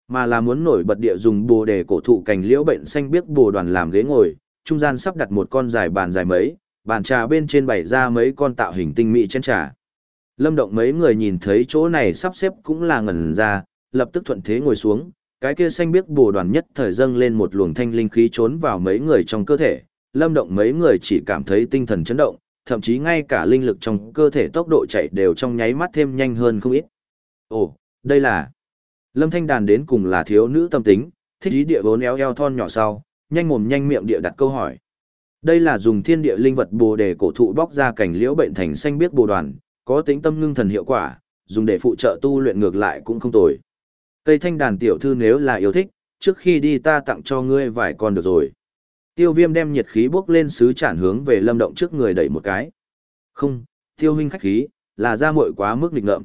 Mà là muốn nổi bật địa dùng bồ đề cổ thụ cành liễu bệnh xanh biếc bồ đoàn làm ghế ngồi, trung gian sắp đặt một con dài bàn dài mấy, bàn trà bên trên bày ra mấy con tạo hình tinh mỹ chén trà. Lâm động mấy người nhìn thấy chỗ này sắp xếp cũng là ngẩn ra, lập tức thuận thế ngồi xuống, cái kia xanh biếc bồ đoàn nhất thời dâng lên một luồng thanh linh khí trốn vào mấy người trong cơ thể. Lâm động mấy người chỉ cảm thấy tinh thần chấn động, thậm chí ngay cả linh lực trong cơ thể tốc độ chạy đều trong nháy mắt thêm nhanh hơn không ít. Ồ, đây là... Lâm Thanh Đàn đến cùng là thiếu nữ tâm tính, thích ý địa vốn éo eo thon nhỏ sau, nhanh mồm nhanh miệng địa đặt câu hỏi. Đây là dùng thiên địa linh vật bồ đề cổ thụ bóc ra cảnh liễu bệnh thành xanh biếc bồ đoàn, có tính tâm ngưng thần hiệu quả, dùng để phụ trợ tu luyện ngược lại cũng không tồi. Cây thanh đàn tiểu thư nếu là yêu thích, trước khi đi ta tặng cho ngươi vài con được rồi. Tiêu viêm đem nhiệt khí bốc lên sứ chản hướng về lâm động trước người đẩy một cái. Không, tiêu huynh khách khí, là ra muội quá mức nghịch ngợm.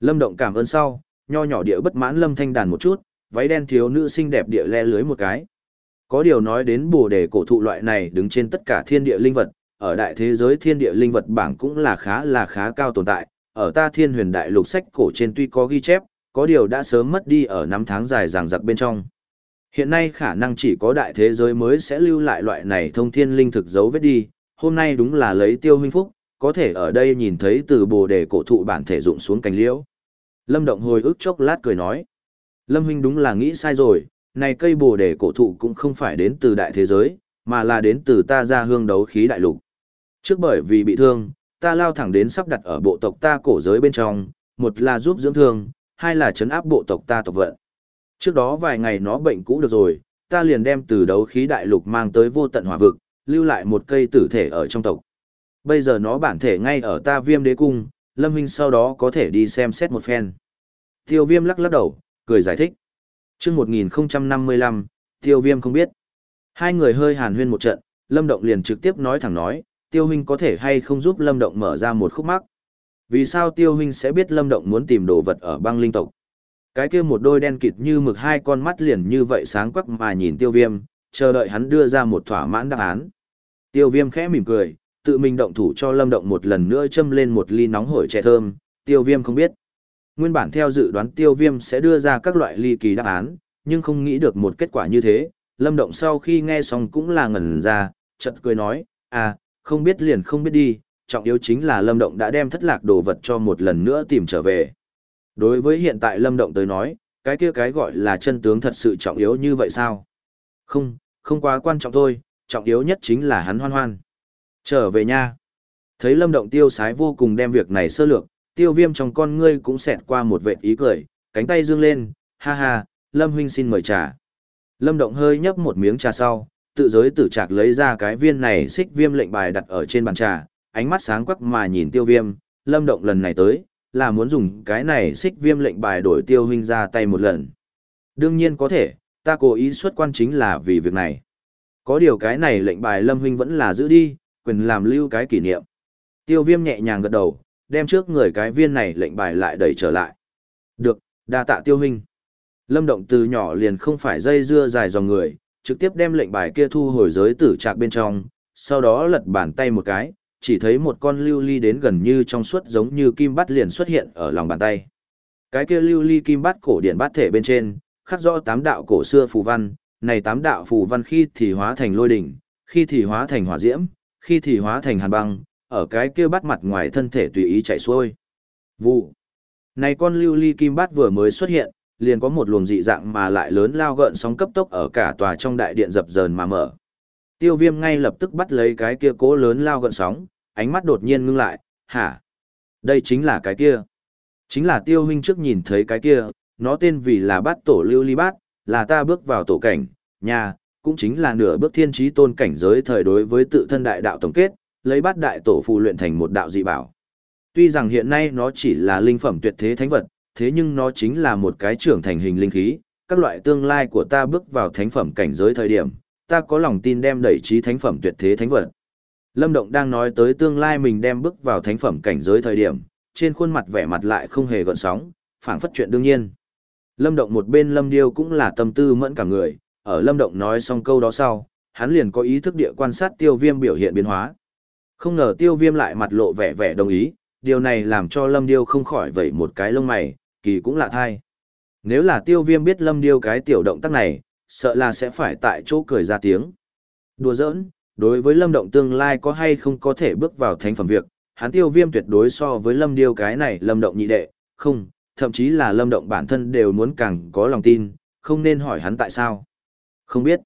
Lâm động cảm ơn sau, nho nhỏ địa bất mãn lâm thanh đàn một chút, váy đen thiếu nữ xinh đẹp địa le lưới một cái. Có điều nói đến bồ đề cổ thụ loại này đứng trên tất cả thiên địa linh vật, ở đại thế giới thiên địa linh vật bảng cũng là khá là khá cao tồn tại, ở ta thiên huyền đại lục sách cổ trên tuy có ghi chép, có điều đã sớm mất đi ở năm tháng dài ràng giặc bên trong. Hiện nay khả năng chỉ có đại thế giới mới sẽ lưu lại loại này thông thiên linh thực dấu vết đi, hôm nay đúng là lấy tiêu huynh phúc, có thể ở đây nhìn thấy từ bồ đề cổ thụ bản thể dụng xuống cành liễu. Lâm Động hồi ức chốc lát cười nói. Lâm huynh đúng là nghĩ sai rồi, này cây bồ đề cổ thụ cũng không phải đến từ đại thế giới, mà là đến từ ta ra hương đấu khí đại lục. Trước bởi vì bị thương, ta lao thẳng đến sắp đặt ở bộ tộc ta cổ giới bên trong, một là giúp dưỡng thương, hai là chấn áp bộ tộc ta tộc vận. Trước đó vài ngày nó bệnh cũ được rồi, ta liền đem từ đấu khí đại lục mang tới vô tận hỏa vực, lưu lại một cây tử thể ở trong tộc. Bây giờ nó bản thể ngay ở ta viêm đế cung, Lâm Hinh sau đó có thể đi xem xét một phen. Tiêu viêm lắc lắc đầu, cười giải thích. chương 1055, tiêu viêm không biết. Hai người hơi hàn huyên một trận, Lâm Động liền trực tiếp nói thẳng nói, tiêu huynh có thể hay không giúp Lâm Động mở ra một khúc mắc. Vì sao tiêu huynh sẽ biết Lâm Động muốn tìm đồ vật ở băng linh tộc? Cái kia một đôi đen kịt như mực hai con mắt liền như vậy sáng quắc mà nhìn tiêu viêm, chờ đợi hắn đưa ra một thỏa mãn đáp án. Tiêu viêm khẽ mỉm cười, tự mình động thủ cho lâm động một lần nữa châm lên một ly nóng hổi trẻ thơm, tiêu viêm không biết. Nguyên bản theo dự đoán tiêu viêm sẽ đưa ra các loại ly kỳ đáp án, nhưng không nghĩ được một kết quả như thế. Lâm động sau khi nghe xong cũng là ngẩn ra, chợt cười nói, à, không biết liền không biết đi, trọng yếu chính là lâm động đã đem thất lạc đồ vật cho một lần nữa tìm trở về. Đối với hiện tại lâm động tới nói, cái kia cái gọi là chân tướng thật sự trọng yếu như vậy sao? Không, không quá quan trọng thôi, trọng yếu nhất chính là hắn hoan hoan. Trở về nha. Thấy lâm động tiêu sái vô cùng đem việc này sơ lược, tiêu viêm trong con ngươi cũng xẹt qua một vệt ý cười, cánh tay dương lên, ha ha, lâm huynh xin mời trà. Lâm động hơi nhấp một miếng trà sau, tự giới tử trạc lấy ra cái viên này xích viêm lệnh bài đặt ở trên bàn trà, ánh mắt sáng quắc mà nhìn tiêu viêm, lâm động lần này tới, là muốn dùng cái này xích viêm lệnh bài đổi tiêu huynh ra tay một lần. Đương nhiên có thể, ta cố ý xuất quan chính là vì việc này. Có điều cái này lệnh bài lâm huynh vẫn là giữ đi, quyền làm lưu cái kỷ niệm. Tiêu viêm nhẹ nhàng gật đầu, đem trước người cái viên này lệnh bài lại đẩy trở lại. Được, đa tạ tiêu huynh. Lâm động từ nhỏ liền không phải dây dưa dài dòng người, trực tiếp đem lệnh bài kia thu hồi giới tử trạc bên trong, sau đó lật bàn tay một cái, chỉ thấy một con lưu ly đến gần như trong suốt giống như kim bát liền xuất hiện ở lòng bàn tay. Cái kia lưu ly kim bát cổ điện bát thể bên trên, khắc rõ tám đạo cổ xưa phù văn, này tám đạo phù văn khi thì hóa thành lôi đỉnh, khi thì hóa thành hỏa diễm, khi thì hóa thành hàn băng, ở cái kia bắt mặt ngoài thân thể tùy ý chạy xuôi. Vụ. Này con lưu ly kim bát vừa mới xuất hiện, liền có một luồng dị dạng mà lại lớn lao gợn sóng cấp tốc ở cả tòa trong đại điện dập dờn mà mở. Tiêu viêm ngay lập tức bắt lấy cái kia cố lớn lao gợn sóng, ánh mắt đột nhiên ngưng lại, hả? Đây chính là cái kia. Chính là tiêu huynh trước nhìn thấy cái kia, nó tên vì là bát tổ lưu ly bát, là ta bước vào tổ cảnh, nhà, cũng chính là nửa bước thiên trí tôn cảnh giới thời đối với tự thân đại đạo tổng kết, lấy bát đại tổ phù luyện thành một đạo dị bảo. Tuy rằng hiện nay nó chỉ là linh phẩm tuyệt thế thánh vật, thế nhưng nó chính là một cái trưởng thành hình linh khí, các loại tương lai của ta bước vào thánh phẩm cảnh giới thời điểm, ta có lòng tin đem đẩy trí thánh phẩm tuyệt thế thánh vật. Lâm Động đang nói tới tương lai mình đem bước vào thánh phẩm cảnh giới thời điểm, trên khuôn mặt vẻ mặt lại không hề gợn sóng, phảng phất chuyện đương nhiên. Lâm Động một bên Lâm Điêu cũng là tâm tư mẫn cả người, ở Lâm Động nói xong câu đó sau, hắn liền có ý thức địa quan sát tiêu viêm biểu hiện biến hóa. Không ngờ tiêu viêm lại mặt lộ vẻ vẻ đồng ý, điều này làm cho Lâm Điêu không khỏi vẩy một cái lông mày, kỳ cũng lạ thai. Nếu là tiêu viêm biết Lâm Điêu cái tiểu động tác này, sợ là sẽ phải tại chỗ cười ra tiếng. Đùa giỡn, đối với Lâm Động tương lai có hay không có thể bước vào thánh phẩm việc, hắn tiêu viêm tuyệt đối so với Lâm Điêu cái này Lâm Động nhị đệ, không, thậm chí là Lâm Động bản thân đều muốn càng có lòng tin, không nên hỏi hắn tại sao. Không biết.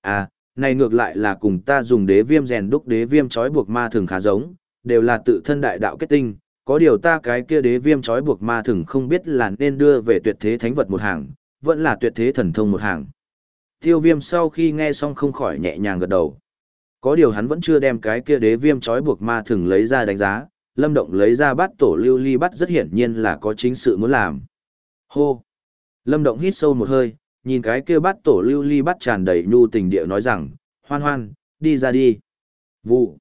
À, này ngược lại là cùng ta dùng đế viêm rèn đúc đế viêm trói buộc ma thường khá giống, đều là tự thân đại đạo kết tinh, có điều ta cái kia đế viêm trói buộc ma thường không biết là nên đưa về tuyệt thế thánh vật một hàng, vẫn là tuyệt thế thần thông một hàng. Tiêu viêm sau khi nghe xong không khỏi nhẹ nhàng gật đầu. Có điều hắn vẫn chưa đem cái kia đế viêm trói buộc ma thường lấy ra đánh giá, lâm động lấy ra bắt tổ lưu ly bắt rất hiển nhiên là có chính sự muốn làm. Hô! Lâm động hít sâu một hơi, nhìn cái kia bắt tổ lưu ly bắt tràn đầy nhu tình địa nói rằng, hoan hoan, đi ra đi. Vụ.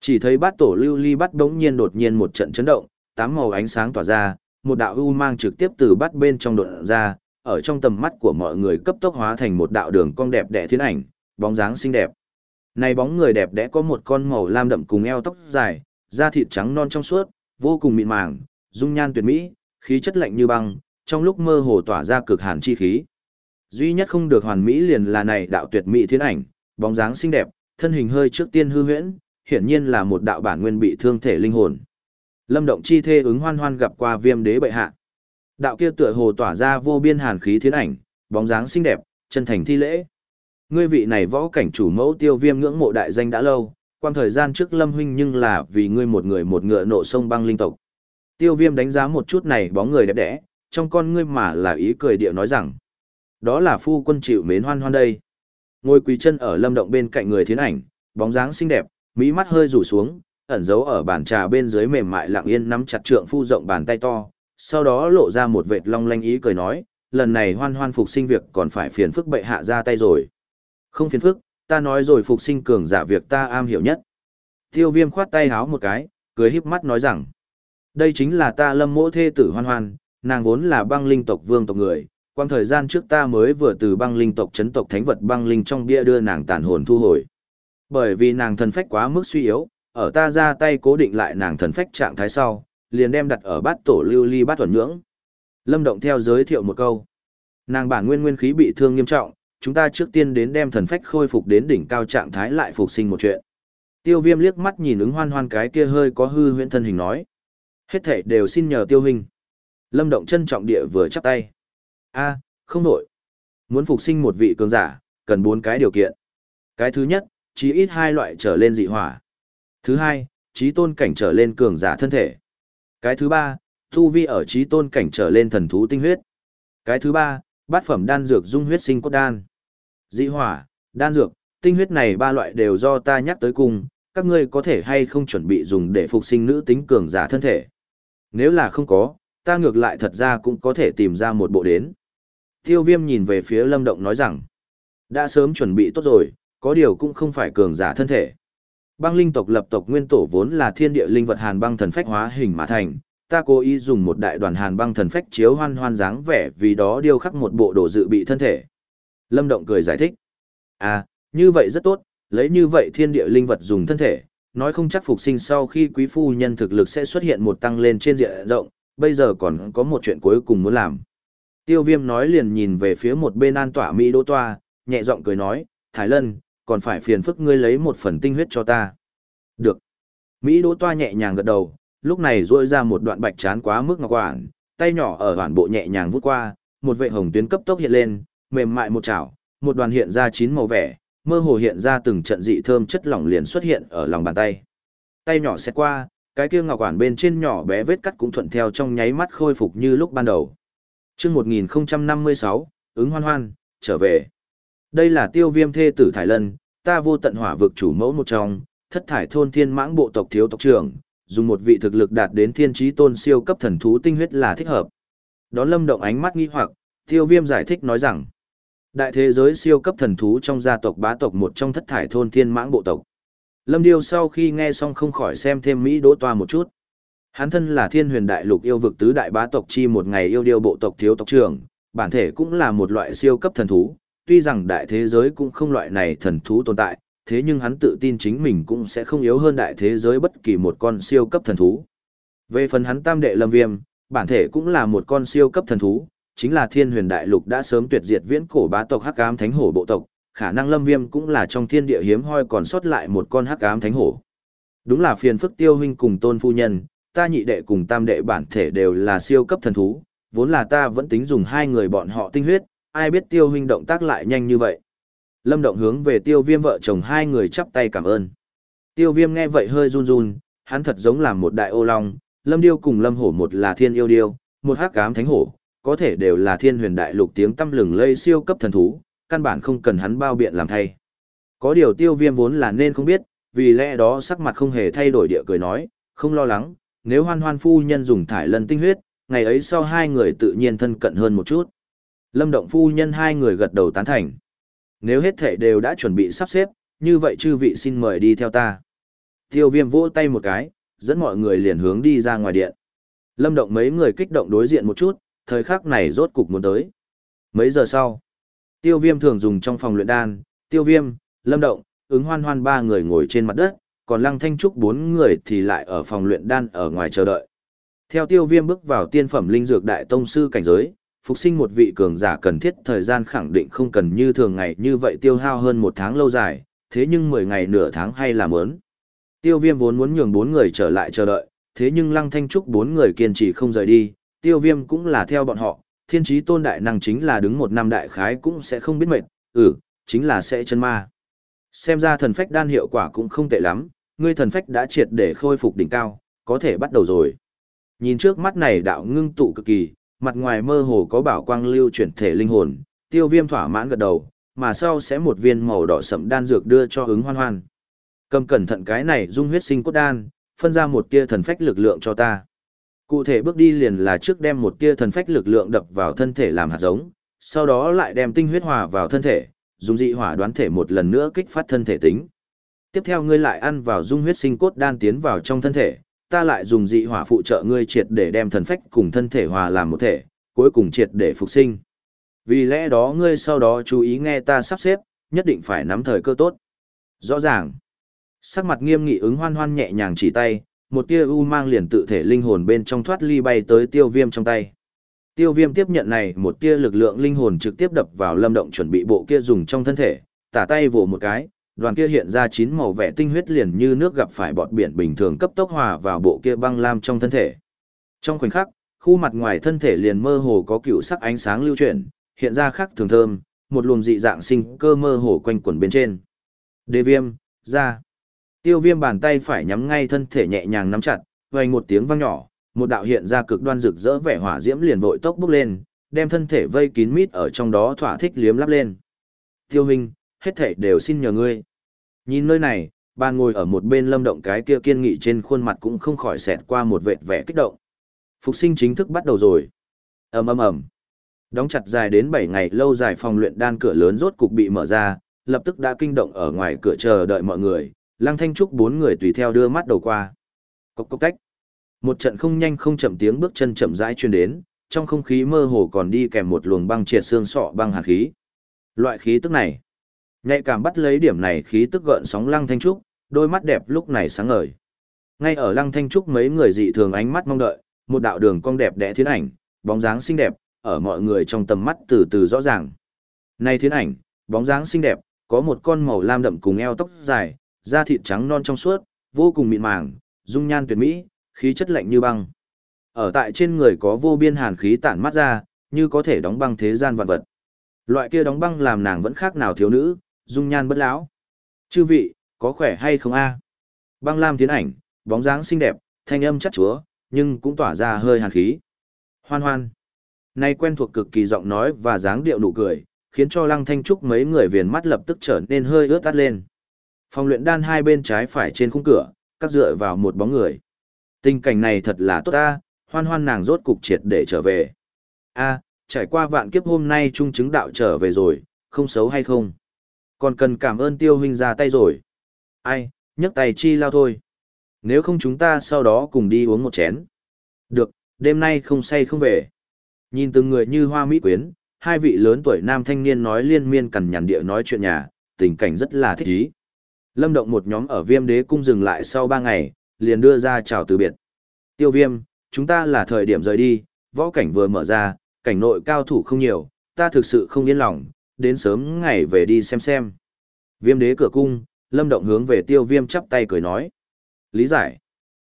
Chỉ thấy bát tổ lưu ly bắt đống nhiên đột nhiên một trận chấn động, tám màu ánh sáng tỏa ra, một đạo u mang trực tiếp từ bắt bên trong đột ra, ở trong tầm mắt của mọi người cấp tốc hóa thành một đạo đường cong đẹp đẽ thiên ảnh, bóng dáng xinh đẹp. Này bóng người đẹp đẽ có một con màu lam đậm cùng eo tóc dài, da thịt trắng non trong suốt, vô cùng mịn màng, dung nhan tuyệt mỹ, khí chất lạnh như băng, trong lúc mơ hồ tỏa ra cực hàn chi khí. Duy nhất không được hoàn mỹ liền là này đạo tuyệt mỹ thiên ảnh, bóng dáng xinh đẹp, thân hình hơi trước tiên hư huyễn, hiển nhiên là một đạo bản nguyên bị thương thể linh hồn. Lâm động chi thê ứng hoan hoan gặp qua viêm đế bệ hạ. Đạo kia tựa hồ tỏa ra vô biên hàn khí thiên ảnh, bóng dáng xinh đẹp, chân thành thi lễ. Ngươi vị này võ cảnh chủ mẫu tiêu viêm ngưỡng mộ đại danh đã lâu, quan thời gian trước lâm huynh nhưng là vì ngươi một người một ngựa nộ sông băng linh tộc. Tiêu viêm đánh giá một chút này bóng người đẹp đẽ, trong con ngươi mà là ý cười địa nói rằng. Đó là phu quân chịu mến hoan hoan đây. Ngồi quỳ chân ở lâm động bên cạnh người thiến ảnh, bóng dáng xinh đẹp, mỹ mắt hơi rủ xuống, ẩn giấu ở bàn trà bên dưới mềm mại lặng yên nắm chặt trượng phu rộng bàn tay to, sau đó lộ ra một vệt long lanh ý cười nói, lần này hoan hoan phục sinh việc còn phải phiền phức bệ hạ ra tay rồi. Không phiền phức, ta nói rồi phục sinh cường giả việc ta am hiểu nhất. Tiêu viêm khoát tay háo một cái, cười híp mắt nói rằng, đây chính là ta lâm mỗ thê tử hoan hoan, nàng vốn là băng linh tộc vương tộc người, quang thời gian trước ta mới vừa từ băng linh tộc chấn tộc thánh vật băng linh trong bia đưa nàng tàn hồn thu hồi. Bởi vì nàng thần phách quá mức suy yếu, ở ta ra tay cố định lại nàng thần phách trạng thái sau, liền đem đặt ở bát tổ lưu ly bát thuần nhưỡng. Lâm Động theo giới thiệu một câu. Nàng bản nguyên nguyên khí bị thương nghiêm trọng, chúng ta trước tiên đến đem thần phách khôi phục đến đỉnh cao trạng thái lại phục sinh một chuyện. Tiêu viêm liếc mắt nhìn ứng hoan hoan cái kia hơi có hư huyễn thân hình nói. Hết thảy đều xin nhờ tiêu huynh Lâm Động trân trọng địa vừa chắp tay. a không nổi. Muốn phục sinh một vị cường giả, cần bốn cái điều kiện. Cái thứ nhất, chí ít hai loại trở lên dị hỏa. Thứ hai, trí tôn cảnh trở lên cường giả thân thể. Cái thứ ba, thu vi ở trí tôn cảnh trở lên thần thú tinh huyết. Cái thứ ba, bát phẩm đan dược dung huyết sinh cốt đan. Dị hỏa, đan dược, tinh huyết này ba loại đều do ta nhắc tới cùng, các ngươi có thể hay không chuẩn bị dùng để phục sinh nữ tính cường giả thân thể. Nếu là không có, ta ngược lại thật ra cũng có thể tìm ra một bộ đến. Tiêu viêm nhìn về phía lâm động nói rằng, đã sớm chuẩn bị tốt rồi, có điều cũng không phải cường giả thân thể. Băng linh tộc lập tộc nguyên tổ vốn là thiên địa linh vật hàn băng thần phách hóa hình mà thành, ta cố ý dùng một đại đoàn hàn băng thần phách chiếu hoan hoan dáng vẻ vì đó điêu khắc một bộ đồ dự bị thân thể. Lâm Động cười giải thích. À, như vậy rất tốt, lấy như vậy thiên địa linh vật dùng thân thể, nói không chắc phục sinh sau khi quý phu nhân thực lực sẽ xuất hiện một tăng lên trên diện rộng, bây giờ còn có một chuyện cuối cùng muốn làm. Tiêu viêm nói liền nhìn về phía một bên an tỏa Mỹ đỗ toa, nhẹ giọng cười nói, Thái Lân, còn phải phiền phức ngươi lấy một phần tinh huyết cho ta. Được. Mỹ đỗ toa nhẹ nhàng gật đầu, lúc này rôi ra một đoạn bạch chán quá mức ngọc quản, tay nhỏ ở hoàn bộ nhẹ nhàng vút qua, một vệ hồng tuyến cấp tốc hiện lên, mềm mại một chảo, một đoàn hiện ra chín màu vẻ, mơ hồ hiện ra từng trận dị thơm chất lỏng liền xuất hiện ở lòng bàn tay. Tay nhỏ xét qua, cái kia ngọc quản bên trên nhỏ bé vết cắt cũng thuận theo trong nháy mắt khôi phục như lúc ban đầu. Chương 1056, ứng hoan hoan, trở về. Đây là tiêu viêm thê tử Thải Lân, ta vô tận hỏa vực chủ mẫu một trong, thất thải thôn thiên mãng bộ tộc thiếu tộc trưởng, dùng một vị thực lực đạt đến thiên trí tôn siêu cấp thần thú tinh huyết là thích hợp. Đón lâm động ánh mắt nghi hoặc, tiêu viêm giải thích nói rằng, đại thế giới siêu cấp thần thú trong gia tộc bá tộc một trong thất thải thôn thiên mãng bộ tộc. Lâm Điêu sau khi nghe xong không khỏi xem thêm Mỹ đỗ toa một chút. Hắn thân là thiên huyền đại lục yêu vực tứ đại bá tộc chi một ngày yêu điêu bộ tộc thiếu tộc trưởng, bản thể cũng là một loại siêu cấp thần thú, tuy rằng đại thế giới cũng không loại này thần thú tồn tại, thế nhưng hắn tự tin chính mình cũng sẽ không yếu hơn đại thế giới bất kỳ một con siêu cấp thần thú. Về phần hắn tam đệ lâm viêm, bản thể cũng là một con siêu cấp thần thú, chính là thiên huyền đại lục đã sớm tuyệt diệt viễn cổ bá tộc hắc ám thánh hổ bộ tộc, khả năng lâm viêm cũng là trong thiên địa hiếm hoi còn sót lại một con hắc ám thánh hổ. Đúng là phiền phức tiêu huynh cùng tôn phu nhân, ta nhị đệ cùng tam đệ bản thể đều là siêu cấp thần thú, vốn là ta vẫn tính dùng hai người bọn họ tinh huyết, ai biết tiêu huynh động tác lại nhanh như vậy. Lâm Động hướng về tiêu viêm vợ chồng hai người chắp tay cảm ơn. Tiêu viêm nghe vậy hơi run run, hắn thật giống là một đại ô long, Lâm Điêu cùng Lâm Hổ một là thiên yêu điêu, một hắc cám thánh hổ, có thể đều là thiên huyền đại lục tiếng tâm lừng lây siêu cấp thần thú, căn bản không cần hắn bao biện làm thay. Có điều tiêu viêm vốn là nên không biết, vì lẽ đó sắc mặt không hề thay đổi địa cười nói, không lo lắng, nếu hoan hoan phu nhân dùng thải lần tinh huyết, ngày ấy sau hai người tự nhiên thân cận hơn một chút. Lâm Động phu nhân hai người gật đầu tán thành. Nếu hết thể đều đã chuẩn bị sắp xếp, như vậy chư vị xin mời đi theo ta. Tiêu viêm vỗ tay một cái, dẫn mọi người liền hướng đi ra ngoài điện. Lâm Động mấy người kích động đối diện một chút, thời khắc này rốt cục muốn tới. Mấy giờ sau, tiêu viêm thường dùng trong phòng luyện đan, tiêu viêm, Lâm Động, ứng hoan hoan ba người ngồi trên mặt đất, còn lăng thanh trúc bốn người thì lại ở phòng luyện đan ở ngoài chờ đợi. Theo tiêu viêm bước vào tiên phẩm linh dược đại tông sư cảnh giới, phục sinh một vị cường giả cần thiết thời gian khẳng định không cần như thường ngày như vậy tiêu hao hơn một tháng lâu dài, thế nhưng 10 ngày nửa tháng hay là mớn. Tiêu viêm vốn muốn nhường bốn người trở lại chờ đợi, thế nhưng lăng thanh trúc bốn người kiên trì không rời đi, tiêu viêm cũng là theo bọn họ, thiên trí tôn đại năng chính là đứng một năm đại khái cũng sẽ không biết mệt, ừ, chính là sẽ chân ma. Xem ra thần phách đan hiệu quả cũng không tệ lắm, ngươi thần phách đã triệt để khôi phục đỉnh cao, có thể bắt đầu rồi. Nhìn trước mắt này đạo ngưng tụ cực kỳ, mặt ngoài mơ hồ có bảo quang lưu chuyển thể linh hồn, tiêu viêm thỏa mãn gật đầu, mà sau sẽ một viên màu đỏ sậm đan dược đưa cho ứng hoan hoan. Cầm cẩn thận cái này dung huyết sinh cốt đan, phân ra một tia thần phách lực lượng cho ta. Cụ thể bước đi liền là trước đem một tia thần phách lực lượng đập vào thân thể làm hạt giống, sau đó lại đem tinh huyết hòa vào thân thể, dùng dị hỏa đoán thể một lần nữa kích phát thân thể tính. Tiếp theo ngươi lại ăn vào dung huyết sinh cốt đan tiến vào trong thân thể, ta lại dùng dị hỏa phụ trợ ngươi triệt để đem thần phách cùng thân thể hòa làm một thể, cuối cùng triệt để phục sinh. Vì lẽ đó ngươi sau đó chú ý nghe ta sắp xếp, nhất định phải nắm thời cơ tốt. Rõ ràng. Sắc mặt nghiêm nghị ứng hoan hoan nhẹ nhàng chỉ tay, một tia u mang liền tự thể linh hồn bên trong thoát ly bay tới tiêu viêm trong tay. Tiêu viêm tiếp nhận này một tia lực lượng linh hồn trực tiếp đập vào lâm động chuẩn bị bộ kia dùng trong thân thể, tả tay vỗ một cái, đoàn kia hiện ra chín màu vẻ tinh huyết liền như nước gặp phải bọt biển bình thường cấp tốc hòa vào bộ kia băng lam trong thân thể. Trong khoảnh khắc, khu mặt ngoài thân thể liền mơ hồ có cựu sắc ánh sáng lưu chuyển, hiện ra khắc thường thơm, một luồng dị dạng sinh cơ mơ hồ quanh quẩn bên trên. Đế viêm, ra. Tiêu viêm bàn tay phải nhắm ngay thân thể nhẹ nhàng nắm chặt, vang một tiếng vang nhỏ, một đạo hiện ra cực đoan rực rỡ vẻ hỏa diễm liền vội tốc bốc lên, đem thân thể vây kín mít ở trong đó thỏa thích liếm lắp lên. Tiêu hình, hết thể đều xin nhờ ngươi. Nhìn nơi này, bàn ngồi ở một bên lâm động cái kia kiên nghị trên khuôn mặt cũng không khỏi xẹt qua một vệt vẻ kích động. Phục sinh chính thức bắt đầu rồi. ầm ầm ầm. Đóng chặt dài đến 7 ngày lâu dài phòng luyện đan cửa lớn rốt cục bị mở ra, lập tức đã kinh động ở ngoài cửa chờ đợi mọi người, Lăng Thanh Trúc bốn người tùy theo đưa mắt đầu qua. Cốc cốc cách. Một trận không nhanh không chậm tiếng bước chân chậm rãi truyền đến, trong không khí mơ hồ còn đi kèm một luồng băng triệt xương sọ băng hàn khí. Loại khí tức này, nhạy cảm bắt lấy điểm này khí tức gợn sóng Lăng Thanh Trúc, đôi mắt đẹp lúc này sáng ngời. Ngay ở Lăng Thanh Trúc mấy người dị thường ánh mắt mong đợi, một đạo đường cong đẹp đẽ thiên ảnh, bóng dáng xinh đẹp, ở mọi người trong tầm mắt từ từ rõ ràng. nay thiên ảnh, bóng dáng xinh đẹp, có một con màu lam đậm cùng eo tóc dài, da thịt trắng non trong suốt, vô cùng mịn màng, dung nhan tuyệt mỹ, khí chất lạnh như băng. Ở tại trên người có vô biên hàn khí tản mắt ra, như có thể đóng băng thế gian vạn vật. Loại kia đóng băng làm nàng vẫn khác nào thiếu nữ, dung nhan bất lão. Chư vị, có khỏe hay không a? Băng lam tiến ảnh, bóng dáng xinh đẹp, thanh âm chất chúa, nhưng cũng tỏa ra hơi hàn khí. Hoan hoan. Nay quen thuộc cực kỳ giọng nói và dáng điệu nụ cười, khiến cho Lăng Thanh Trúc mấy người viền mắt lập tức trở nên hơi ướt át lên. Phòng luyện đan hai bên trái phải trên khung cửa, các dựa vào một bóng người. Tình cảnh này thật là tốt ta, hoan hoan nàng rốt cục triệt để trở về. a trải qua vạn kiếp hôm nay trung chứng đạo trở về rồi, không xấu hay không? Còn cần cảm ơn tiêu huynh ra tay rồi. Ai, nhấc tay chi lao thôi. Nếu không chúng ta sau đó cùng đi uống một chén. Được, đêm nay không say không về. Nhìn từng người như hoa mỹ quyến, hai vị lớn tuổi nam thanh niên nói liên miên cằn nhằn địa nói chuyện nhà, tình cảnh rất là thích ý. Lâm động một nhóm ở viêm đế cung dừng lại sau ba ngày, liền đưa ra chào từ biệt. Tiêu viêm, chúng ta là thời điểm rời đi, võ cảnh vừa mở ra, cảnh nội cao thủ không nhiều, ta thực sự không yên lòng, đến sớm ngày về đi xem xem. Viêm đế cửa cung, lâm động hướng về tiêu viêm chắp tay cười nói. Lý giải.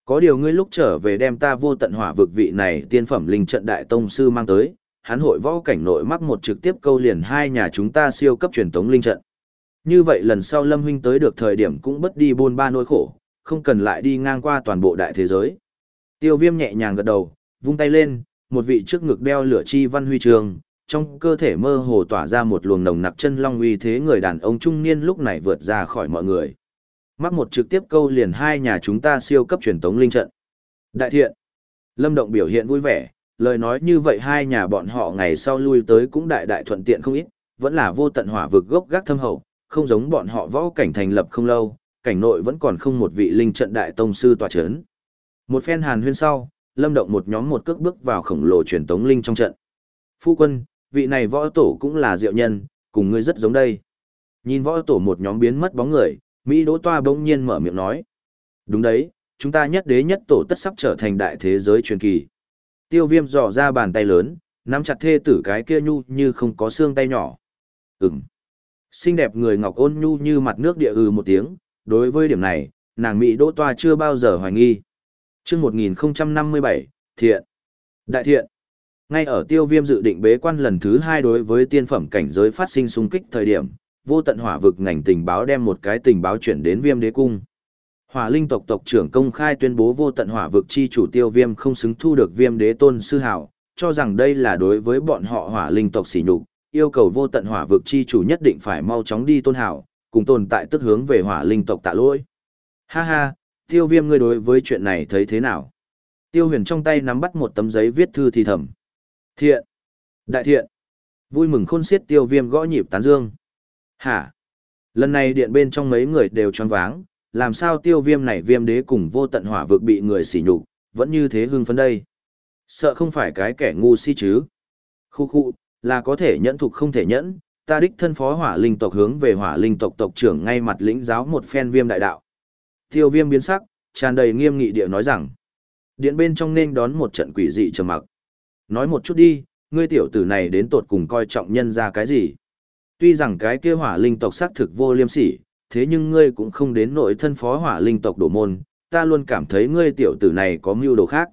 Có điều ngươi lúc trở về đem ta vô tận hỏa vực vị này tiên phẩm linh trận đại tông sư mang tới, hắn hội võ cảnh nội mắc một trực tiếp câu liền hai nhà chúng ta siêu cấp truyền tống linh trận. Như vậy lần sau Lâm Huynh tới được thời điểm cũng bất đi buôn ba nỗi khổ, không cần lại đi ngang qua toàn bộ đại thế giới. Tiêu viêm nhẹ nhàng gật đầu, vung tay lên, một vị trước ngực đeo lửa chi văn huy trường, trong cơ thể mơ hồ tỏa ra một luồng nồng nặc chân long uy thế người đàn ông trung niên lúc này vượt ra khỏi mọi người. Mắc một trực tiếp câu liền hai nhà chúng ta siêu cấp truyền tống linh trận. Đại thiện. Lâm Động biểu hiện vui vẻ, lời nói như vậy hai nhà bọn họ ngày sau lui tới cũng đại đại thuận tiện không ít, vẫn là vô tận hỏa vực gốc gác thâm hậu, không giống bọn họ võ cảnh thành lập không lâu, cảnh nội vẫn còn không một vị linh trận đại tông sư tòa chấn. Một phen hàn huyên sau, lâm động một nhóm một cước bước vào khổng lồ truyền tống linh trong trận. Phu quân, vị này võ tổ cũng là diệu nhân, cùng ngươi rất giống đây. Nhìn võ tổ một nhóm biến mất bóng người, Mỹ Đỗ Toa bỗng nhiên mở miệng nói. Đúng đấy, chúng ta nhất đế nhất tổ tất sắp trở thành đại thế giới truyền kỳ. Tiêu viêm dò ra bàn tay lớn, nắm chặt thê tử cái kia nhu như không có xương tay nhỏ. Ừm. Xinh đẹp người ngọc ôn nhu như mặt nước địa ừ một tiếng, đối với điểm này, nàng Mỹ Đỗ Toa chưa bao giờ hoài nghi. chương 1057, Thiện. Đại thiện. Ngay ở tiêu viêm dự định bế quan lần thứ hai đối với tiên phẩm cảnh giới phát sinh xung kích thời điểm, vô tận hỏa vực ngành tình báo đem một cái tình báo chuyển đến viêm đế cung. Hỏa linh tộc tộc trưởng công khai tuyên bố vô tận hỏa vực chi chủ tiêu viêm không xứng thu được viêm đế tôn sư hảo, cho rằng đây là đối với bọn họ hỏa linh tộc sỉ nhục, yêu cầu vô tận hỏa vực chi chủ nhất định phải mau chóng đi tôn hảo, cùng tồn tại tức hướng về hỏa linh tộc tạ lỗi. Ha ha, tiêu viêm ngươi đối với chuyện này thấy thế nào? Tiêu huyền trong tay nắm bắt một tấm giấy viết thư thì thầm. Thiện! Đại thiện! Vui mừng khôn xiết tiêu viêm gõ nhịp tán dương. Hả? Lần này điện bên trong mấy người đều choáng váng, làm sao tiêu viêm này viêm đế cùng vô tận hỏa vực bị người sỉ nhục, vẫn như thế hưng phấn đây. Sợ không phải cái kẻ ngu si chứ. Khu khu, là có thể nhẫn thục không thể nhẫn, ta đích thân phó hỏa linh tộc hướng về hỏa linh tộc tộc trưởng ngay mặt lĩnh giáo một phen viêm đại đạo. Tiêu viêm biến sắc, tràn đầy nghiêm nghị địa nói rằng, điện bên trong nên đón một trận quỷ dị trầm mặc. Nói một chút đi, ngươi tiểu tử này đến tột cùng coi trọng nhân ra cái gì? Tuy rằng cái kia hỏa linh tộc xác thực vô liêm sỉ, thế nhưng ngươi cũng không đến nội thân phó hỏa linh tộc đổ môn, ta luôn cảm thấy ngươi tiểu tử này có mưu đồ khác.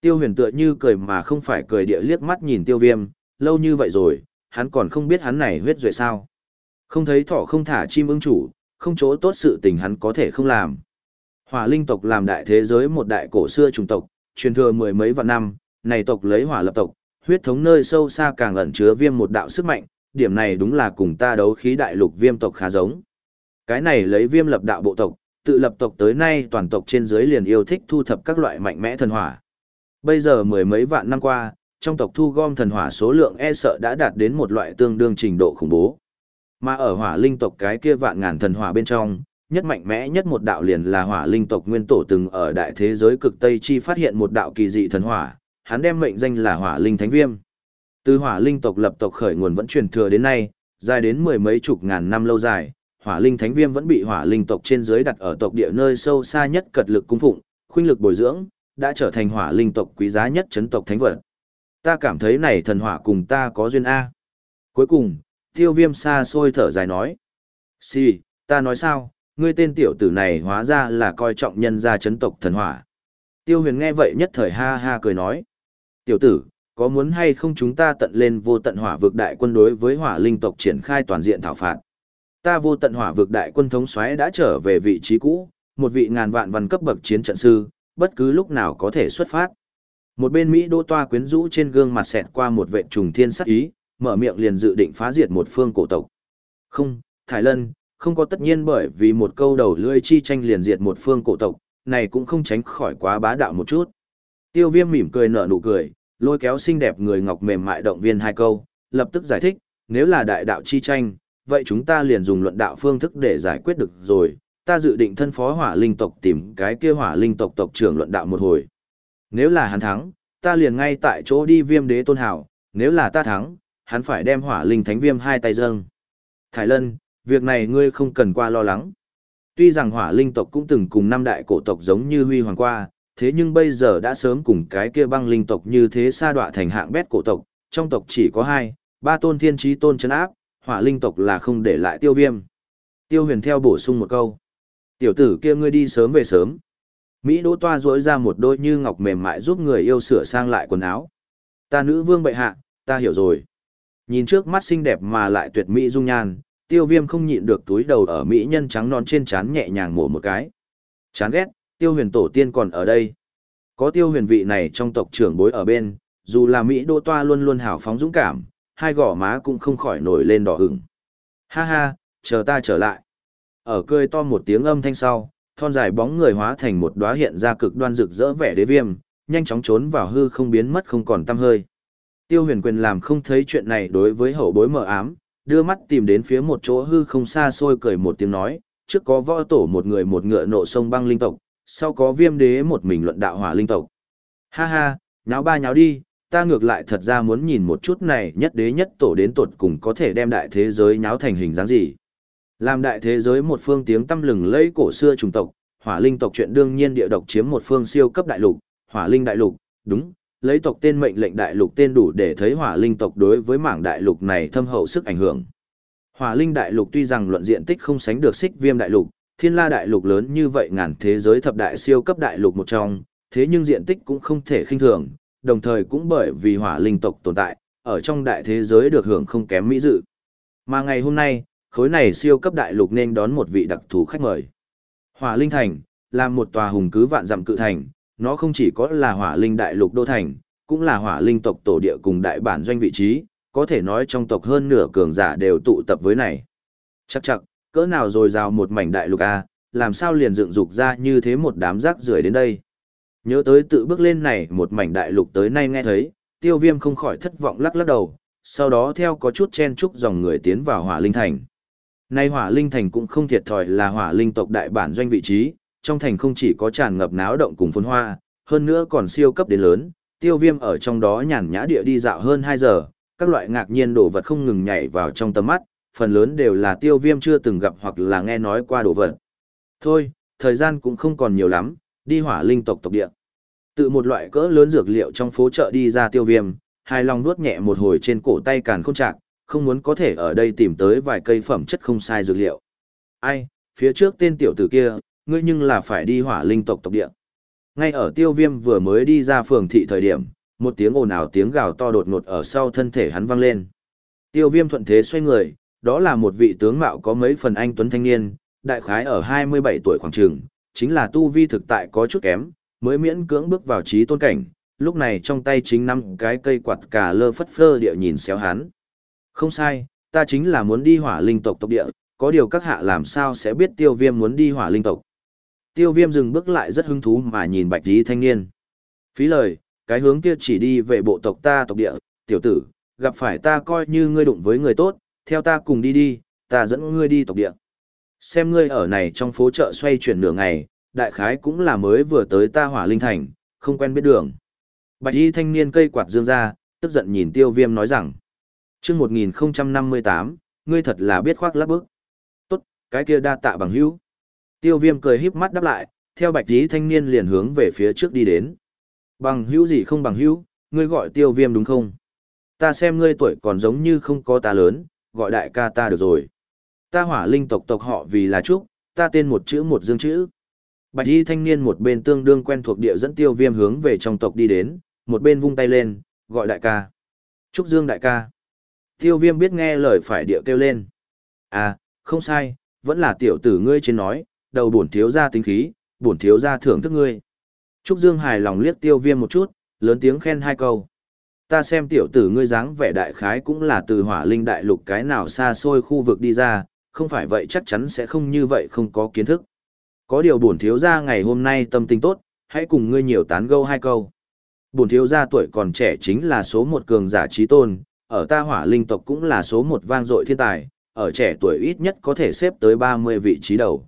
Tiêu huyền tựa như cười mà không phải cười địa liếc mắt nhìn tiêu viêm, lâu như vậy rồi, hắn còn không biết hắn này huyết rồi sao. Không thấy thỏ không thả chim ưng chủ, không chỗ tốt sự tình hắn có thể không làm. Hỏa linh tộc làm đại thế giới một đại cổ xưa trùng tộc, truyền thừa mười mấy vạn năm, này tộc lấy hỏa lập tộc, huyết thống nơi sâu xa càng ẩn chứa viêm một đạo sức mạnh, điểm này đúng là cùng ta đấu khí đại lục viêm tộc khá giống. Cái này lấy viêm lập đạo bộ tộc, tự lập tộc tới nay toàn tộc trên dưới liền yêu thích thu thập các loại mạnh mẽ thần hỏa. Bây giờ mười mấy vạn năm qua, trong tộc thu gom thần hỏa số lượng e sợ đã đạt đến một loại tương đương trình độ khủng bố. Mà ở hỏa linh tộc cái kia vạn ngàn thần hỏa bên trong, nhất mạnh mẽ nhất một đạo liền là hỏa linh tộc nguyên tổ từng ở đại thế giới cực Tây chi phát hiện một đạo kỳ dị thần hỏa, hắn đem mệnh danh là hỏa linh thánh viêm. Từ hỏa linh tộc lập tộc khởi nguồn vẫn truyền thừa đến nay, dài đến mười mấy chục ngàn năm lâu dài, hỏa linh thánh viêm vẫn bị hỏa linh tộc trên dưới đặt ở tộc địa nơi sâu xa nhất cật lực cung phụng, khuynh lực bồi dưỡng, đã trở thành hỏa linh tộc quý giá nhất chấn tộc thánh vật. Ta cảm thấy này thần hỏa cùng ta có duyên A. Cuối cùng, tiêu viêm xa xôi thở dài nói. Si, ta nói sao, ngươi tên tiểu tử này hóa ra là coi trọng nhân gia chấn tộc thần hỏa. Tiêu huyền nghe vậy nhất thời ha ha cười nói. Tiểu tử, có muốn hay không chúng ta tận lên vô tận hỏa vực đại quân đối với hỏa linh tộc triển khai toàn diện thảo phạt. Ta vô tận hỏa vực đại quân thống soái đã trở về vị trí cũ, một vị ngàn vạn văn cấp bậc chiến trận sư, bất cứ lúc nào có thể xuất phát. Một bên Mỹ đô toa quyến rũ trên gương mặt xẹt qua một vệ trùng thiên sắc ý, mở miệng liền dự định phá diệt một phương cổ tộc. Không, Thái Lân, không có tất nhiên bởi vì một câu đầu lưỡi chi tranh liền diệt một phương cổ tộc, này cũng không tránh khỏi quá bá đạo một chút. Tiêu viêm mỉm cười nở nụ cười, lôi kéo xinh đẹp người ngọc mềm mại động viên hai câu, lập tức giải thích, nếu là đại đạo chi tranh, vậy chúng ta liền dùng luận đạo phương thức để giải quyết được rồi, ta dự định thân phó hỏa linh tộc tìm cái kia hỏa linh tộc tộc trưởng luận đạo một hồi. Nếu là hắn thắng, ta liền ngay tại chỗ đi viêm đế tôn hảo, nếu là ta thắng, hắn phải đem hỏa linh thánh viêm hai tay dâng. Thái Lân, việc này ngươi không cần qua lo lắng. Tuy rằng hỏa linh tộc cũng từng cùng năm đại cổ tộc giống như huy hoàng qua, thế nhưng bây giờ đã sớm cùng cái kia băng linh tộc như thế sa đọa thành hạng bét cổ tộc, trong tộc chỉ có hai, ba tôn thiên trí tôn chấn áp, hỏa linh tộc là không để lại tiêu viêm. Tiêu huyền theo bổ sung một câu. Tiểu tử kia ngươi đi sớm về sớm. Mỹ đỗ toa rỗi ra một đôi như ngọc mềm mại giúp người yêu sửa sang lại quần áo. Ta nữ vương bệ hạ, ta hiểu rồi. Nhìn trước mắt xinh đẹp mà lại tuyệt mỹ dung nhan, tiêu viêm không nhịn được túi đầu ở mỹ nhân trắng non trên trán nhẹ nhàng mổ một cái. Chán ghét, tiêu huyền tổ tiên còn ở đây. Có tiêu huyền vị này trong tộc trưởng bối ở bên, dù là Mỹ đô toa luôn luôn hào phóng dũng cảm, hai gò má cũng không khỏi nổi lên đỏ hửng. Ha ha, chờ ta trở lại. Ở cười to một tiếng âm thanh sau, thon dài bóng người hóa thành một đóa hiện ra cực đoan rực rỡ vẻ đế viêm, nhanh chóng trốn vào hư không biến mất không còn tăm hơi. Tiêu huyền quyền làm không thấy chuyện này đối với hậu bối mờ ám, đưa mắt tìm đến phía một chỗ hư không xa xôi cười một tiếng nói, trước có võ tổ một người một ngựa nộ sông băng linh tộc, sau có viêm đế một mình luận đạo hỏa linh tộc. Ha ha, nháo ba nháo đi, ta ngược lại thật ra muốn nhìn một chút này nhất đế nhất tổ đến tột cùng có thể đem đại thế giới nháo thành hình dáng gì. Làm đại thế giới một phương tiếng tâm lừng lẫy cổ xưa trùng tộc, hỏa linh tộc chuyện đương nhiên địa độc chiếm một phương siêu cấp đại lục, hỏa linh đại lục, đúng, lấy tộc tên mệnh lệnh đại lục tên đủ để thấy hỏa linh tộc đối với mảng đại lục này thâm hậu sức ảnh hưởng. Hỏa linh đại lục tuy rằng luận diện tích không sánh được xích viêm đại lục, thiên la đại lục lớn như vậy ngàn thế giới thập đại siêu cấp đại lục một trong, thế nhưng diện tích cũng không thể khinh thường, đồng thời cũng bởi vì hỏa linh tộc tồn tại, ở trong đại thế giới được hưởng không kém mỹ dự. Mà ngày hôm nay, khối này siêu cấp đại lục nên đón một vị đặc thù khách mời. Hỏa Linh Thành, là một tòa hùng cứ vạn dặm cự thành, nó không chỉ có là hỏa linh đại lục đô thành, cũng là hỏa linh tộc tổ địa cùng đại bản doanh vị trí, có thể nói trong tộc hơn nửa cường giả đều tụ tập với này. Chắc chắc, cỡ nào rồi rào một mảnh đại lục A, làm sao liền dựng dục ra như thế một đám rác rưởi đến đây. Nhớ tới tự bước lên này một mảnh đại lục tới nay nghe thấy, tiêu viêm không khỏi thất vọng lắc lắc đầu, sau đó theo có chút chen chúc dòng người tiến vào hỏa linh thành. Nay hỏa linh thành cũng không thiệt thòi là hỏa linh tộc đại bản doanh vị trí, trong thành không chỉ có tràn ngập náo động cùng phồn hoa, hơn nữa còn siêu cấp đến lớn, tiêu viêm ở trong đó nhàn nhã địa đi dạo hơn 2 giờ, các loại ngạc nhiên đồ vật không ngừng nhảy vào trong tầm mắt, phần lớn đều là tiêu viêm chưa từng gặp hoặc là nghe nói qua đồ vật. Thôi, thời gian cũng không còn nhiều lắm, đi hỏa linh tộc tộc địa. Tự một loại cỡ lớn dược liệu trong phố chợ đi ra tiêu viêm, hai lòng nuốt nhẹ một hồi trên cổ tay càn khôn chạc, không muốn có thể ở đây tìm tới vài cây phẩm chất không sai dược liệu. Ai, phía trước tên tiểu tử kia, ngươi nhưng là phải đi hỏa linh tộc tộc địa. Ngay ở tiêu viêm vừa mới đi ra phường thị thời điểm, một tiếng ồn ào tiếng gào to đột ngột ở sau thân thể hắn vang lên. Tiêu viêm thuận thế xoay người, đó là một vị tướng mạo có mấy phần anh tuấn thanh niên, đại khái ở 27 tuổi khoảng trường, chính là tu vi thực tại có chút kém, mới miễn cưỡng bước vào trí tôn cảnh, lúc này trong tay chính năm cái cây quạt cà lơ phất phơ địa nhìn xéo hắn. Không sai, ta chính là muốn đi hỏa linh tộc tộc địa, có điều các hạ làm sao sẽ biết tiêu viêm muốn đi hỏa linh tộc. Tiêu viêm dừng bước lại rất hứng thú mà nhìn bạch tí thanh niên. Phí lời, cái hướng kia chỉ đi về bộ tộc ta tộc địa, tiểu tử, gặp phải ta coi như ngươi đụng với người tốt, theo ta cùng đi đi, ta dẫn ngươi đi tộc địa. Xem ngươi ở này trong phố chợ xoay chuyển nửa ngày, đại khái cũng là mới vừa tới ta hỏa linh thành, không quen biết đường. Bạch y thanh niên cây quạt dương ra, tức giận nhìn tiêu viêm nói rằng. chương 1058, ngươi thật là biết khoác lắp bức. Tốt, cái kia đa tạ bằng hữu. Tiêu viêm cười híp mắt đáp lại, theo bạch y thanh niên liền hướng về phía trước đi đến. Bằng hữu gì không bằng hữu, ngươi gọi tiêu viêm đúng không? Ta xem ngươi tuổi còn giống như không có ta lớn, gọi đại ca ta được rồi. Ta hỏa linh tộc tộc họ vì là Trúc, ta tên một chữ một dương chữ. Bạch y thanh niên một bên tương đương quen thuộc địa dẫn tiêu viêm hướng về trong tộc đi đến, một bên vung tay lên, gọi đại ca. Trúc Dương đại ca. Tiêu viêm biết nghe lời phải địa kêu lên. À, không sai, vẫn là tiểu tử ngươi trên nói, đầu bổn thiếu ra tính khí, bổn thiếu ra thưởng thức ngươi. Trúc Dương hài lòng liếc tiêu viêm một chút, lớn tiếng khen hai câu. Ta xem tiểu tử ngươi dáng vẻ đại khái cũng là từ hỏa linh đại lục cái nào xa xôi khu vực đi ra, không phải vậy chắc chắn sẽ không như vậy không có kiến thức. Có điều bổn thiếu gia ngày hôm nay tâm tình tốt, hãy cùng ngươi nhiều tán gẫu hai câu. Bổn thiếu gia tuổi còn trẻ chính là số một cường giả trí tôn, ở ta hỏa linh tộc cũng là số một vang dội thiên tài, ở trẻ tuổi ít nhất có thể xếp tới 30 vị trí đầu.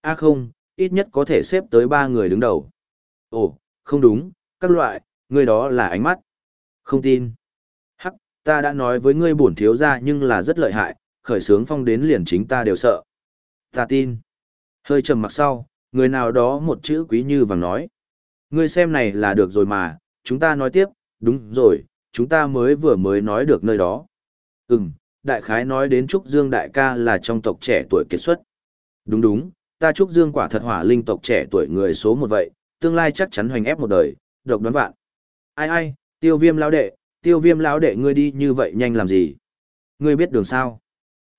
A à không, ít nhất có thể xếp tới 3 người đứng đầu. Ồ, không đúng, các loại, người đó là ánh mắt. Không tin. Hắc, ta đã nói với ngươi bổn thiếu gia nhưng là rất lợi hại, khởi sướng phong đến liền chính ta đều sợ. Ta tin. Hơi trầm mặc sau, người nào đó một chữ quý như vàng nói. Ngươi xem này là được rồi mà, chúng ta nói tiếp, đúng rồi, chúng ta mới vừa mới nói được nơi đó. Ừm, đại khái nói đến Trúc Dương đại ca là trong tộc trẻ tuổi kiệt xuất. Đúng đúng, ta Trúc Dương quả thật hỏa linh tộc trẻ tuổi người số một vậy, tương lai chắc chắn hoành ép một đời, độc đoán vạn. Ai ai, tiêu viêm lão đệ, tiêu viêm lão đệ ngươi đi như vậy nhanh làm gì? Ngươi biết đường sao?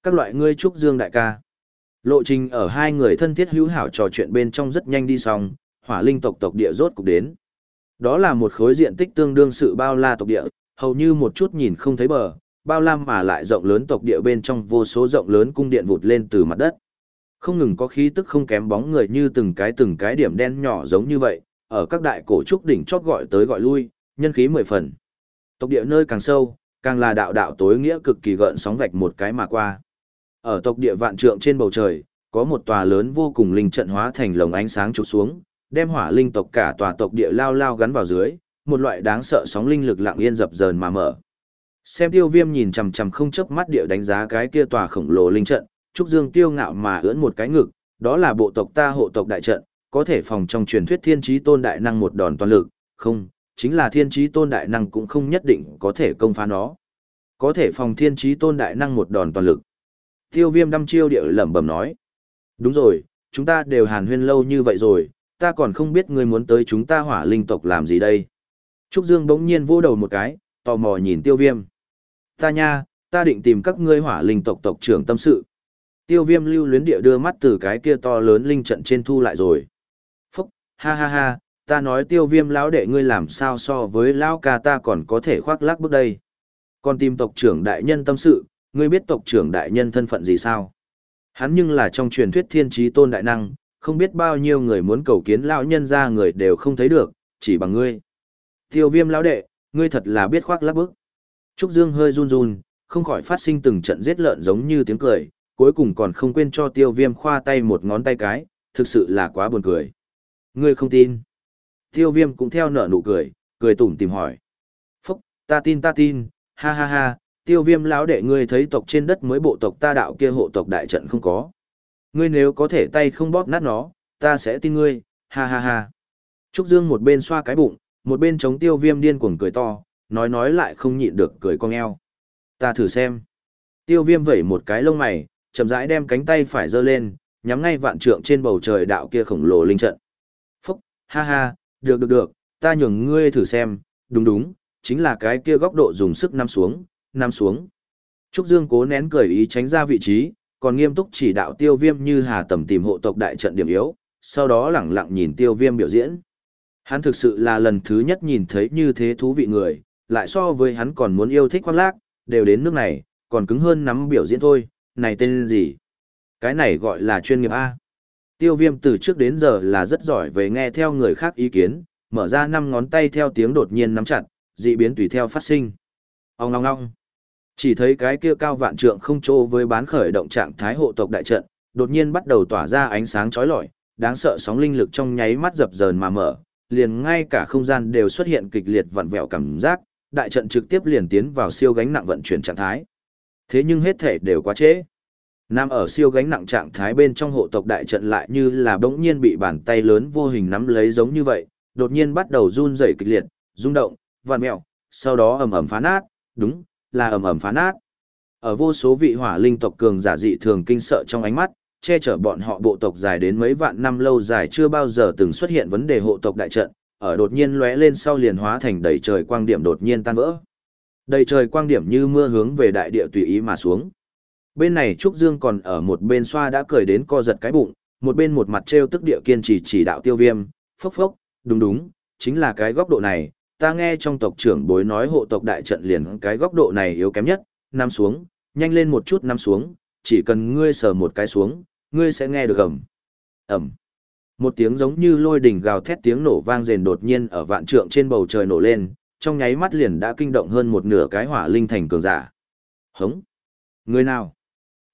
Các loại ngươi Trúc Dương đại ca. Lộ trình ở hai người thân thiết hữu hảo trò chuyện bên trong rất nhanh đi xong, hỏa linh tộc tộc địa rốt cục đến. Đó là một khối diện tích tương đương sự bao la tộc địa, hầu như một chút nhìn không thấy bờ, bao la mà lại rộng lớn tộc địa bên trong vô số rộng lớn cung điện vụt lên từ mặt đất. Không ngừng có khí tức không kém bóng người như từng cái từng cái điểm đen nhỏ giống như vậy, ở các đại cổ trúc đỉnh chót gọi tới gọi lui, nhân khí mười phần. Tộc địa nơi càng sâu, càng là đạo đạo tối nghĩa cực kỳ gợn sóng vạch một cái mà qua. Ở tộc địa vạn trượng trên bầu trời, có một tòa lớn vô cùng linh trận hóa thành lồng ánh sáng chụp xuống, đem hỏa linh tộc cả tòa tộc địa lao lao gắn vào dưới, một loại đáng sợ sóng linh lực lặng yên dập dờn mà mở. Xem tiêu viêm nhìn chằm chằm không chớp mắt địa đánh giá cái kia tòa khổng lồ linh trận, Trúc Dương tiêu ngạo mà ưỡn một cái ngực, đó là bộ tộc ta hộ tộc đại trận, có thể phòng trong truyền thuyết thiên trí tôn đại năng một đòn toàn lực, không, chính là thiên trí tôn đại năng cũng không nhất định có thể công phá nó. Có thể phòng thiên trí tôn đại năng một đòn toàn lực. Tiêu viêm đăm chiêu địa lẩm bẩm nói. Đúng rồi, chúng ta đều hàn huyên lâu như vậy rồi, ta còn không biết ngươi muốn tới chúng ta hỏa linh tộc làm gì đây. Trúc Dương bỗng nhiên vô đầu một cái, tò mò nhìn tiêu viêm. Ta nha, ta định tìm các ngươi hỏa linh tộc tộc trưởng tâm sự. Tiêu viêm lưu luyến địa đưa mắt từ cái kia to lớn linh trận trên thu lại rồi. Phúc, ha ha ha, ta nói tiêu viêm lão đệ ngươi làm sao so với lão ca ta còn có thể khoác lác bước đây. Còn tìm tộc trưởng đại nhân tâm sự, ngươi biết tộc trưởng đại nhân thân phận gì sao? Hắn nhưng là trong truyền thuyết thiên trí tôn đại năng, không biết bao nhiêu người muốn cầu kiến lão nhân ra người đều không thấy được, chỉ bằng ngươi. Tiêu viêm lão đệ, ngươi thật là biết khoác lác bước. Trúc Dương hơi run run, không khỏi phát sinh từng trận giết lợn giống như tiếng cười, cuối cùng còn không quên cho tiêu viêm khoa tay một ngón tay cái, thực sự là quá buồn cười. Ngươi không tin. Tiêu viêm cũng theo nở nụ cười, cười tủm tìm hỏi. Phúc, ta tin ta tin, ha ha ha, tiêu viêm lão đệ ngươi thấy tộc trên đất mới bộ tộc ta đạo kia hộ tộc đại trận không có. Ngươi nếu có thể tay không bóp nát nó, ta sẽ tin ngươi, ha ha ha. Trúc Dương một bên xoa cái bụng, một bên chống tiêu viêm điên cuồng cười to, nói nói lại không nhịn được cười cong eo. Ta thử xem. Tiêu viêm vẩy một cái lông mày, chậm rãi đem cánh tay phải giơ lên, nhắm ngay vạn trượng trên bầu trời đạo kia khổng lồ linh trận. Phúc, ha ha, được được được, ta nhường ngươi thử xem, đúng đúng, chính là cái kia góc độ dùng sức nằm xuống, nằm xuống. Trúc Dương cố nén cười ý tránh ra vị trí, còn nghiêm túc chỉ đạo tiêu viêm như hà tầm tìm hộ tộc đại trận điểm yếu, sau đó lẳng lặng nhìn tiêu viêm biểu diễn. Hắn thực sự là lần thứ nhất nhìn thấy như thế thú vị người, lại so với hắn còn muốn yêu thích khoác lác, đều đến nước này, còn cứng hơn nắm biểu diễn thôi, này tên gì? Cái này gọi là chuyên nghiệp A. Tiêu viêm từ trước đến giờ là rất giỏi về nghe theo người khác ý kiến, mở ra năm ngón tay theo tiếng đột nhiên nắm chặt, dị biến tùy theo phát sinh. Ông ngong ngong. Chỉ thấy cái kia cao vạn trượng không trô với bán khởi động trạng thái hộ tộc đại trận, đột nhiên bắt đầu tỏa ra ánh sáng chói lọi, đáng sợ sóng linh lực trong nháy mắt dập dờn mà mở, liền ngay cả không gian đều xuất hiện kịch liệt vặn vẹo cảm giác, đại trận trực tiếp liền tiến vào siêu gánh nặng vận chuyển trạng thái. Thế nhưng hết thể đều quá trễ. Nam ở siêu gánh nặng trạng thái bên trong hộ tộc đại trận lại như là bỗng nhiên bị bàn tay lớn vô hình nắm lấy giống như vậy, đột nhiên bắt đầu run rẩy kịch liệt, rung động, vặn mèo, sau đó ầm ầm phá nát, đúng, là ầm ầm phá nát. Ở vô số vị hỏa linh tộc cường giả dị thường kinh sợ trong ánh mắt, che chở bọn họ bộ tộc dài đến mấy vạn năm lâu dài chưa bao giờ từng xuất hiện vấn đề hộ tộc đại trận, ở đột nhiên lóe lên sau liền hóa thành đầy trời quang điểm đột nhiên tan vỡ. Đầy trời quang điểm như mưa hướng về đại địa tùy ý mà xuống. Bên này Trúc Dương còn ở một bên xoa đã cười đến co giật cái bụng, một bên một mặt treo tức địa kiên trì chỉ đạo tiêu viêm, phốc phốc, đúng đúng, chính là cái góc độ này, ta nghe trong tộc trưởng bối nói hộ tộc đại trận liền cái góc độ này yếu kém nhất, nằm xuống, nhanh lên một chút nằm xuống, chỉ cần ngươi sờ một cái xuống, ngươi sẽ nghe được ầm. Ầm. Một tiếng giống như lôi đỉnh gào thét tiếng nổ vang rền đột nhiên ở vạn trượng trên bầu trời nổ lên, trong nháy mắt liền đã kinh động hơn một nửa cái hỏa linh thành cường giả. Hống! Người nào?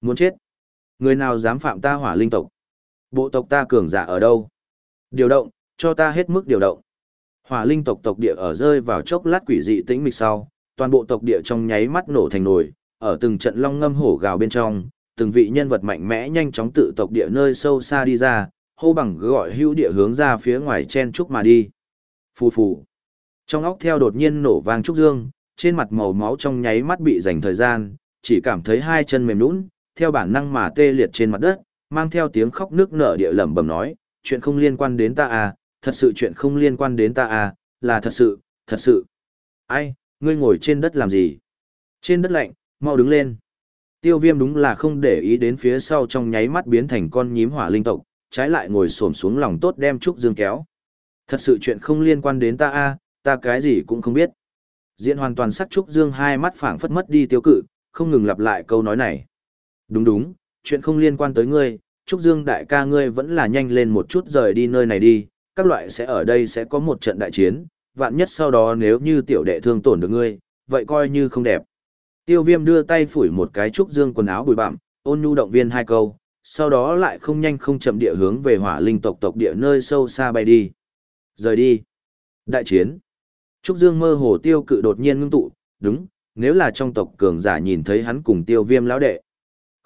Muốn chết? Người nào dám phạm ta hỏa linh tộc? Bộ tộc ta cường giả ở đâu? Điều động, cho ta hết mức điều động. Hỏa linh tộc tộc địa ở rơi vào chốc lát quỷ dị tĩnh mịch sau, toàn bộ tộc địa trong nháy mắt nổ thành nồi, ở từng trận long ngâm hổ gào bên trong, từng vị nhân vật mạnh mẽ nhanh chóng tự tộc địa nơi sâu xa đi ra, hô bằng gọi hữu địa hướng ra phía ngoài chen trúc mà đi. Phù phù. Trong óc theo đột nhiên nổ vang trúc dương, trên mặt màu máu trong nháy mắt bị dành thời gian, chỉ cảm thấy hai chân mềm nhũn, theo bản năng mà tê liệt trên mặt đất, mang theo tiếng khóc nước nở địa lẩm bẩm nói, chuyện không liên quan đến ta à, thật sự chuyện không liên quan đến ta à, là thật sự, thật sự. Ai, ngươi ngồi trên đất làm gì? Trên đất lạnh, mau đứng lên. Tiêu viêm đúng là không để ý đến phía sau trong nháy mắt biến thành con nhím hỏa linh tộc, trái lại ngồi xổm xuống lòng tốt đem Trúc Dương kéo. Thật sự chuyện không liên quan đến ta a ta cái gì cũng không biết. Diễn hoàn toàn sắc Trúc Dương hai mắt phảng phất mất đi tiêu cự, không ngừng lặp lại câu nói này. Đúng đúng, chuyện không liên quan tới ngươi, Trúc Dương đại ca ngươi vẫn là nhanh lên một chút rời đi nơi này đi, các loại sẽ ở đây sẽ có một trận đại chiến, vạn nhất sau đó nếu như tiểu đệ thương tổn được ngươi, vậy coi như không đẹp. Tiêu viêm đưa tay phủi một cái Trúc Dương quần áo bụi bặm, ôn nhu động viên hai câu, sau đó lại không nhanh không chậm địa hướng về hỏa linh tộc tộc địa nơi sâu xa bay đi. Rời đi. Đại chiến. Trúc Dương mơ hồ tiêu cự đột nhiên ngưng tụ, đúng, nếu là trong tộc cường giả nhìn thấy hắn cùng tiêu viêm lão đệ.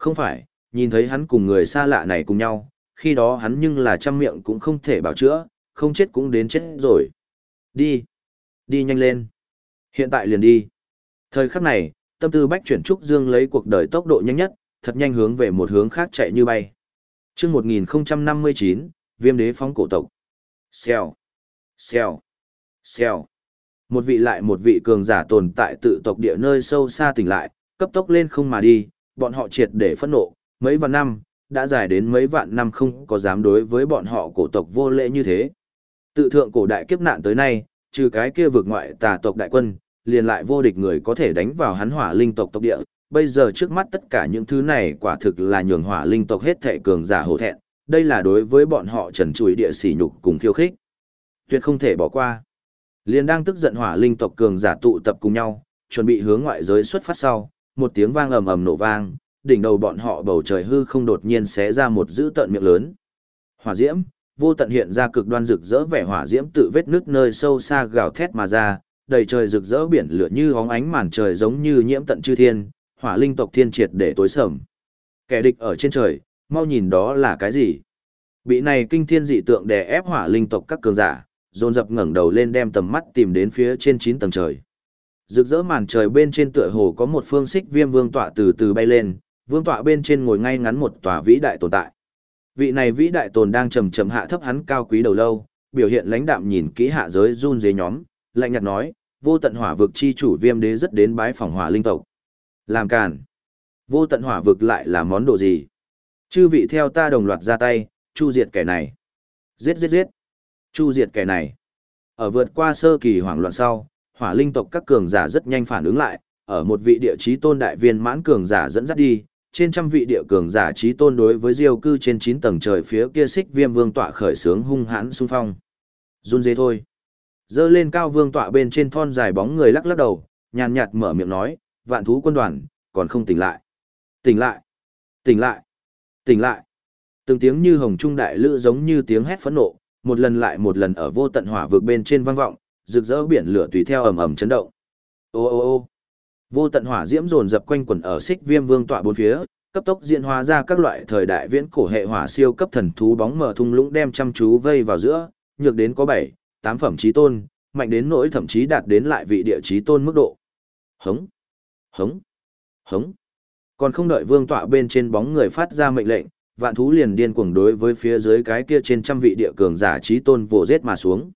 Không phải, nhìn thấy hắn cùng người xa lạ này cùng nhau, khi đó hắn nhưng là trăm miệng cũng không thể bảo chữa, không chết cũng đến chết rồi. Đi. Đi nhanh lên. Hiện tại liền đi. Thời khắc này, tâm tư bách chuyển Trúc Dương lấy cuộc đời tốc độ nhanh nhất, thật nhanh hướng về một hướng khác chạy như bay. Trước 1059, viêm đế phóng cổ tộc. Xèo. Xèo. Xèo. Một vị lại một vị cường giả tồn tại tự tộc địa nơi sâu xa tỉnh lại, cấp tốc lên không mà đi, bọn họ triệt để phẫn nộ, mấy vạn năm, đã dài đến mấy vạn năm không có dám đối với bọn họ cổ tộc vô lễ như thế. Tự thượng cổ đại kiếp nạn tới nay, trừ cái kia vực ngoại tà tộc đại quân, liền lại vô địch người có thể đánh vào hắn hỏa linh tộc tộc địa. Bây giờ trước mắt tất cả những thứ này quả thực là nhường hỏa linh tộc hết thệ cường giả hổ thẹn, đây là đối với bọn họ trần trụi địa sỉ nhục cùng khiêu khích. Tuyệt không thể bỏ qua. Liền đang tức giận hỏa linh tộc cường giả tụ tập cùng nhau, chuẩn bị hướng ngoại giới xuất phát sau, một tiếng vang ầm ầm nổ vang, đỉnh đầu bọn họ bầu trời hư không đột nhiên xé ra một dữ tận miệng lớn. Hỏa diễm, vô tận hiện ra cực đoan rực rỡ vẻ hỏa diễm tự vết nước nơi sâu xa gào thét mà ra, đầy trời rực rỡ biển lửa như hóng ánh màn trời giống như nhiễm tận chư thiên, hỏa linh tộc thiên triệt để tối sầm. Kẻ địch ở trên trời, mau nhìn đó là cái gì? Bị này kinh thiên dị tượng đè ép hỏa linh tộc các cường giả, dồn dập ngẩng đầu lên đem tầm mắt tìm đến phía trên 9 tầng trời. Rực rỡ màn trời bên trên tựa hồ có một phương xích viêm vương tọa từ từ bay lên, vương tọa bên trên ngồi ngay ngắn một tòa vĩ đại tồn tại. Vị này vĩ đại tồn đang trầm trầm hạ thấp hắn cao quý đầu lâu, biểu hiện lãnh đạm nhìn kỹ hạ giới run rế nhóm, lạnh nhạt nói, vô tận hỏa vực chi chủ viêm đế rất đến bái phòng hỏa linh tộc. Làm càn. Vô tận hỏa vực lại là món đồ gì? Chư vị theo ta đồng loạt ra tay, chu diệt kẻ này. Giết giết giết. Chu diệt kẻ này. Ở vượt qua sơ kỳ hoảng loạn sau, hỏa linh tộc các cường giả rất nhanh phản ứng lại, ở một vị địa chí tôn đại viên mãn cường giả dẫn dắt đi, trên trăm vị địa cường giả chí tôn đối với diêu cư trên 9 tầng trời phía kia xích viêm vương tọa khởi sướng hung hãn xung phong. Run dế thôi. Dơ lên cao vương tọa bên trên thon dài bóng người lắc lắc đầu, nhàn nhạt mở miệng nói, vạn thú quân đoàn, còn không tỉnh lại. Tỉnh lại. Tỉnh lại. Tỉnh lại. Từng tiếng như hồng trung đại lữ giống như tiếng hét phẫn nộ, một lần lại một lần ở vô tận hỏa vực bên trên vang vọng, rực rỡ biển lửa tùy theo ầm ầm chấn động. Ô ô ô. Vô tận hỏa diễm dồn dập quanh quẩn ở xích viêm vương tọa bốn phía, cấp tốc diễn hóa ra các loại thời đại viễn cổ hệ hỏa siêu cấp thần thú bóng mở thung lũng đem chăm chú vây vào giữa, nhược đến có bảy, tám phẩm chí tôn, mạnh đến nỗi thậm chí đạt đến lại vị địa chí tôn mức độ. Hống, hống, hống. Còn không đợi vương tọa bên trên bóng người phát ra mệnh lệnh, vạn thú liền điên cuồng đối với phía dưới cái kia trên trăm vị địa cường giả chí tôn vồ giết mà xuống.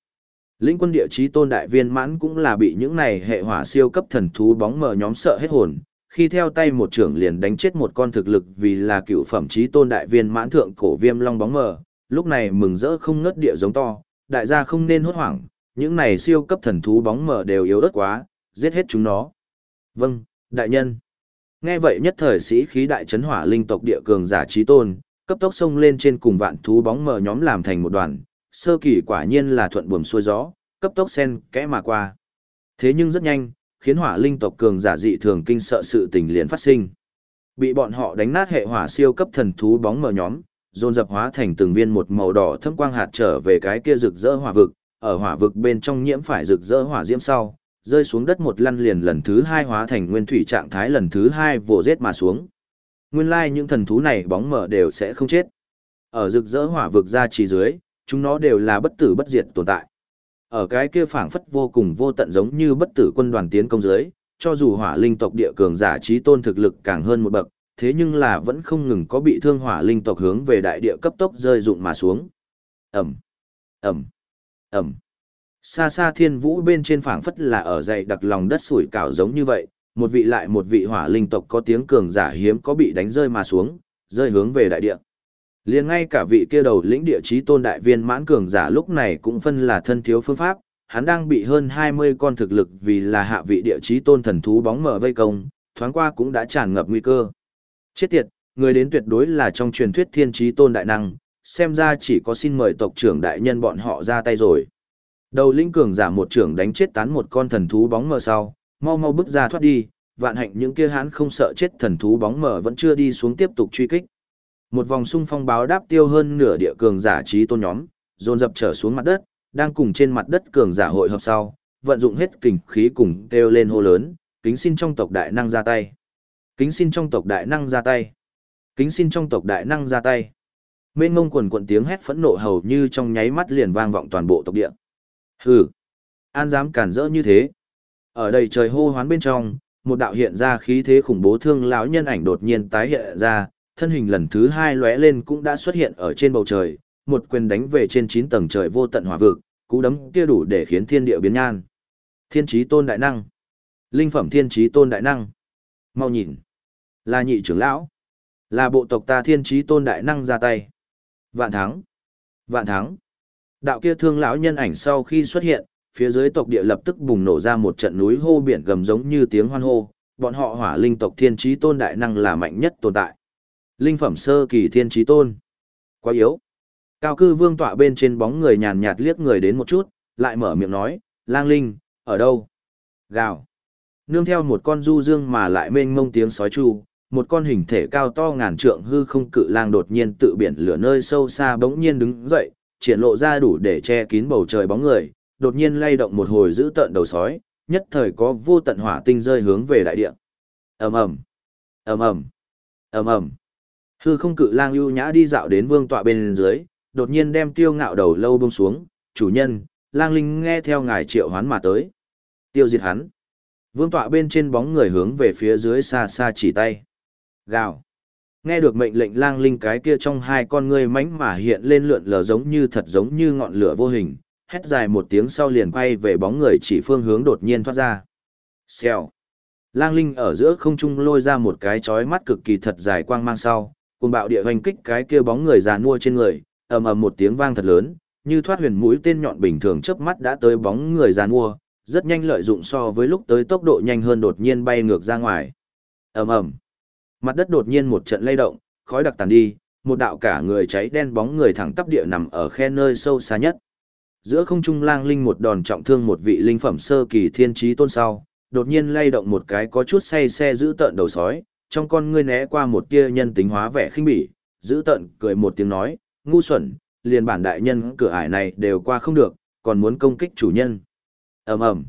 Lĩnh quân địa chí tôn đại viên mãn cũng là bị những này hệ hỏa siêu cấp thần thú bóng mờ nhóm sợ hết hồn, khi theo tay một trưởng liền đánh chết một con thực lực vì là cựu phẩm chí tôn đại viên mãn thượng cổ viêm long bóng mờ, lúc này mừng rỡ không ngớt địa giống to, đại gia không nên hốt hoảng, những này siêu cấp thần thú bóng mờ đều yếu ớt quá, giết hết chúng nó. Vâng, đại nhân. Nghe vậy nhất thời sĩ khí đại chấn hỏa linh tộc địa cường giả chí tôn, cấp tốc xông lên trên cùng vạn thú bóng mờ nhóm làm thành một đoàn, sơ kỳ quả nhiên là thuận buồm xuôi gió, cấp tốc sen kẽ mà qua. Thế nhưng rất nhanh, khiến hỏa linh tộc cường giả dị thường kinh sợ sự tình liền phát sinh. Bị bọn họ đánh nát hệ hỏa siêu cấp thần thú bóng mờ nhóm, dồn dập hóa thành từng viên một màu đỏ thâm quang hạt trở về cái kia rực rỡ hỏa vực, ở hỏa vực bên trong nhiễm phải rực rỡ hỏa diễm sau, rơi xuống đất một lăn liền lần thứ hai hóa thành nguyên thủy trạng thái lần thứ hai vồ rết mà xuống. Nguyên lai những thần thú này bóng mờ đều sẽ không chết. Ở rực rỡ hỏa vực ra chỉ dưới, chúng nó đều là bất tử bất diệt tồn tại. Ở cái kia phảng phất vô cùng vô tận giống như bất tử quân đoàn tiến công dưới, cho dù hỏa linh tộc địa cường giả trí tôn thực lực càng hơn một bậc, thế nhưng là vẫn không ngừng có bị thương hỏa linh tộc hướng về đại địa cấp tốc rơi dụng mà xuống. Ẩm, Ẩm, Ẩm. Xa xa thiên vũ bên trên phảng phất là ở dày đặc lòng đất sủi cảo giống như vậy, một vị lại một vị hỏa linh tộc có tiếng cường giả hiếm có bị đánh rơi mà xuống, rơi hướng về đại địa liền ngay cả vị kia đầu lĩnh địa chí tôn đại viên mãn cường giả lúc này cũng phân là thân thiếu phương pháp, hắn đang bị hơn 20 con thực lực vì là hạ vị địa chí tôn thần thú bóng mở vây công, thoáng qua cũng đã tràn ngập nguy cơ. Chết tiệt, người đến tuyệt đối là trong truyền thuyết thiên chí tôn đại năng, xem ra chỉ có xin mời tộc trưởng đại nhân bọn họ ra tay rồi. Đầu lĩnh cường giả một trưởng đánh chết tán một con thần thú bóng mờ sau, mau mau bước ra thoát đi, vạn hạnh những kia hắn không sợ chết thần thú bóng mờ vẫn chưa đi xuống tiếp tục truy kích. Một vòng xung phong báo đáp tiêu hơn nửa địa cường giả trí tôn nhóm, dồn dập trở xuống mặt đất, đang cùng trên mặt đất cường giả hội hợp sau, vận dụng hết kình khí cùng kêu lên hô lớn, kính xin trong tộc đại năng ra tay. Kính xin trong tộc đại năng ra tay. Kính xin trong tộc đại năng ra tay. Mênh ngông quần quận tiếng hét phẫn nộ hầu như trong nháy mắt liền vang vọng toàn bộ tộc địa. Hừ, an dám cản rỡ như thế. Ở đây trời hô hoán bên trong, một đạo hiện ra khí thế khủng bố thương lão nhân ảnh đột nhiên tái hiện ra, thân hình lần thứ hai lóe lên cũng đã xuất hiện ở trên bầu trời, một quyền đánh về trên 9 tầng trời vô tận hỏa vực, cú đấm kia đủ để khiến thiên địa biến nhan. Thiên trí tôn đại năng. Linh phẩm thiên trí tôn đại năng. Mau nhìn. Là nhị trưởng lão. Là bộ tộc ta thiên trí tôn đại năng ra tay. Vạn thắng. Vạn thắng. Đạo kia thương lão nhân ảnh sau khi xuất hiện, phía dưới tộc địa lập tức bùng nổ ra một trận núi hô biển gầm giống như tiếng hoan hô, bọn họ hỏa linh tộc thiên trí tôn đại năng là mạnh nhất tồn tại. Linh phẩm sơ kỳ thiên trí tôn. Quá yếu. Cao cư vương tọa bên trên bóng người nhàn nhạt liếc người đến một chút, lại mở miệng nói, lang linh, ở đâu? Gào. Nương theo một con du dương mà lại mênh mông tiếng sói chu, một con hình thể cao to ngàn trượng hư không cự lang đột nhiên tự biển lửa nơi sâu xa bỗng nhiên đứng dậy, triển lộ ra đủ để che kín bầu trời bóng người, đột nhiên lay động một hồi giữ tợn đầu sói, nhất thời có vô tận hỏa tinh rơi hướng về đại địa. Ầm ầm, ầm ầm, ầm ầm. Hư không cự lang ưu nhã đi dạo đến vương tọa bên dưới, đột nhiên đem tiêu ngạo đầu lâu buông xuống, "Chủ nhân, lang linh nghe theo ngài triệu hoán mà tới." Tiêu diệt hắn. Vương tọa bên trên bóng người hướng về phía dưới xa xa chỉ tay. Gào. Nghe được mệnh lệnh lang linh cái kia trong hai con ngươi mánh mà hiện lên lượn lờ giống như thật giống như ngọn lửa vô hình, hét dài một tiếng sau liền quay về bóng người chỉ phương hướng đột nhiên thoát ra. Xèo. Lang linh ở giữa không trung lôi ra một cái chói mắt cực kỳ thật dài quang mang sau, cùng bạo địa hoành kích cái kia bóng người già nua trên người, ầm ầm một tiếng vang thật lớn, như thoát huyền mũi tên nhọn bình thường chớp mắt đã tới bóng người già nua, rất nhanh lợi dụng so với lúc tới tốc độ nhanh hơn đột nhiên bay ngược ra ngoài. ầm ầm, mặt đất đột nhiên một trận lay động, khói đặc tàn đi, một đạo cả người cháy đen bóng người thẳng tắp địa nằm ở khe nơi sâu xa nhất. Giữa không trung lang linh một đòn trọng thương một vị linh phẩm sơ kỳ thiên trí tôn sau, đột nhiên lay động một cái có chút say xe giữ tợn đầu sói, trong con ngươi né qua một tia nhân tính hóa vẻ khinh bỉ, giữ tận cười một tiếng nói, ngu xuẩn, liền bản đại nhân cửa ải này đều qua không được, còn muốn công kích chủ nhân. Ầm ầm.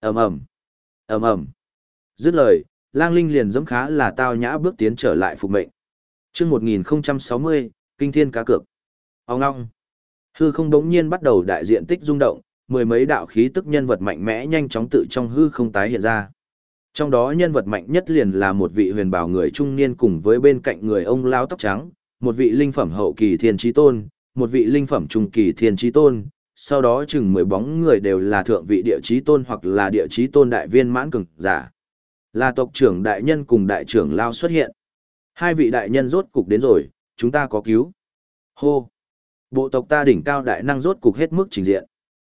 Ầm ầm. Ầm ầm. Dứt lời lang linh liền dẫm khá là tao nhã bước tiến trở lại phục mệnh. Chương một nghìn sáu mươi kinh thiên cá cược. Ông ngong. Hư không đống nhiên bắt đầu đại diện tích rung động mười mấy đạo khí tức nhân vật mạnh mẽ nhanh chóng tự trong hư không tái hiện ra trong đó nhân vật mạnh nhất liền là một vị huyền bảo người trung niên cùng với bên cạnh người ông lao tóc trắng một vị linh phẩm hậu kỳ thiên trí tôn một vị linh phẩm trung kỳ thiên trí tôn sau đó chừng mười bóng người đều là thượng vị địa trí tôn hoặc là địa trí tôn đại viên mãn cường giả. Là tộc trưởng đại nhân cùng đại trưởng lao xuất hiện. Hai vị đại nhân rốt cục đến rồi, chúng ta có cứu. Hô! Bộ tộc ta đỉnh cao đại năng rốt cục hết mức trình diện.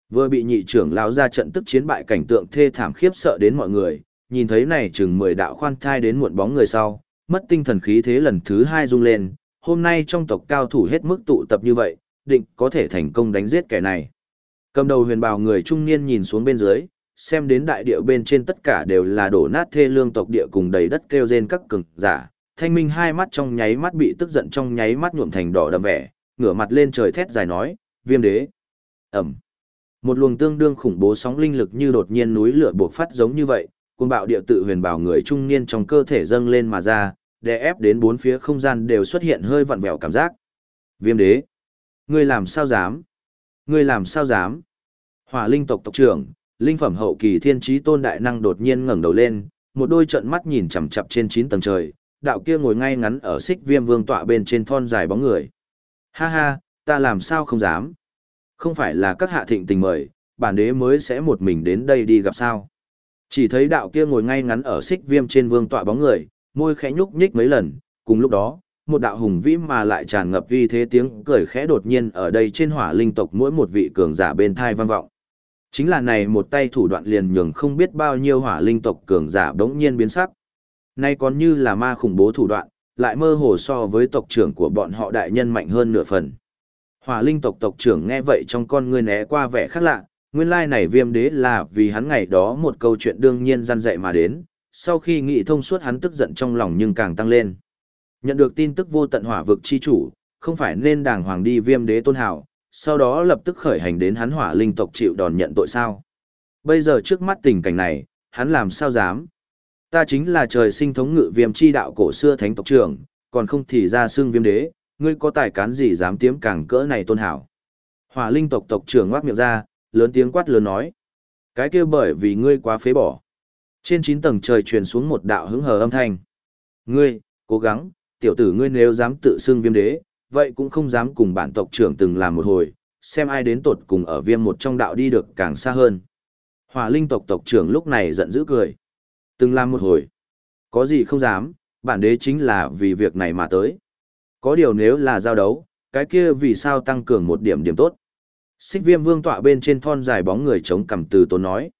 Vừa bị nhị trưởng lao ra trận tức chiến bại cảnh tượng thê thảm khiếp sợ đến mọi người, nhìn thấy này chừng mười đạo khoan thai đến muộn bóng người sau, mất tinh thần khí thế lần thứ hai rung lên, hôm nay trong tộc cao thủ hết mức tụ tập như vậy, định có thể thành công đánh giết kẻ này. Cầm đầu huyền bào người trung niên nhìn xuống bên dưới, xem đến đại địa bên trên tất cả đều là đổ nát thê lương tộc địa cùng đầy đất kêu rên các cường giả. Thanh minh hai mắt trong nháy mắt bị tức giận trong nháy mắt nhuộm thành đỏ đậm vẻ, ngửa mặt lên trời thét dài nói, viêm đế. Ẩm. Một luồng tương đương khủng bố sóng linh lực như đột nhiên núi lửa buộc phát giống như vậy, cuồng bạo địa tự huyền bảo người trung niên trong cơ thể dâng lên mà ra, đè ép đến bốn phía không gian đều xuất hiện hơi vặn vẹo cảm giác. Viêm đế. Ngươi làm sao dám? Ngươi làm sao dám? Hỏa linh tộc tộc trưởng, linh phẩm hậu kỳ thiên trí tôn đại năng đột nhiên ngẩng đầu lên, một đôi trận mắt nhìn chằm chằm trên chín tầng trời, đạo kia ngồi ngay ngắn ở xích viêm vương tọa bên trên thon dài bóng người. Ha ha, ta làm sao không dám? Không phải là các hạ thịnh tình mời, bản đế mới sẽ một mình đến đây đi gặp sao? Chỉ thấy đạo kia ngồi ngay ngắn ở xích viêm trên vương tọa bóng người, môi khẽ nhúc nhích mấy lần, cùng lúc đó, một đạo hùng vĩ mà lại tràn ngập uy thế tiếng cười khẽ đột nhiên ở đây trên hỏa linh tộc mỗi một vị cường giả bên thai vang vọng. Chính là này một tay thủ đoạn liền nhường không biết bao nhiêu hỏa linh tộc cường giả đống nhiên biến sắc. Nay còn như là ma khủng bố thủ đoạn, lại mơ hồ so với tộc trưởng của bọn họ đại nhân mạnh hơn nửa phần. Hỏa linh tộc tộc trưởng nghe vậy trong con ngươi né qua vẻ khác lạ, nguyên lai này viêm đế là vì hắn ngày đó một câu chuyện đương nhiên răn dạy mà đến, sau khi nghị thông suốt hắn tức giận trong lòng nhưng càng tăng lên. Nhận được tin tức vô tận hỏa vực chi chủ, không phải nên đàng hoàng đi viêm đế tôn hảo, sau đó lập tức khởi hành đến hắn hỏa linh tộc chịu đòn nhận tội sao. Bây giờ trước mắt tình cảnh này, hắn làm sao dám? Ta chính là trời sinh thống ngự viêm chi đạo cổ xưa thánh tộc trưởng, còn không thì ra xương viêm đế, ngươi có tài cán gì dám tiếm càng cỡ này tôn hảo. Hỏa linh tộc tộc trưởng ngoác miệng ra, lớn tiếng quát lớn nói. Cái kia bởi vì ngươi quá phế bỏ. Trên chín tầng trời truyền xuống một đạo hứng hờ âm thanh. Ngươi, cố gắng, tiểu tử ngươi nếu dám tự xưng viêm đế, vậy cũng không dám cùng bản tộc trưởng từng làm một hồi, xem ai đến tột cùng ở viêm một trong đạo đi được càng xa hơn. Hỏa linh tộc tộc trưởng lúc này giận dữ cười. Từng làm một hồi. Có gì không dám, bản đế chính là vì việc này mà tới. Có điều nếu là giao đấu, cái kia vì sao tăng cường một điểm điểm tốt. Xích viêm vương tọa bên trên thon dài bóng người chống cằm từ tốn nói.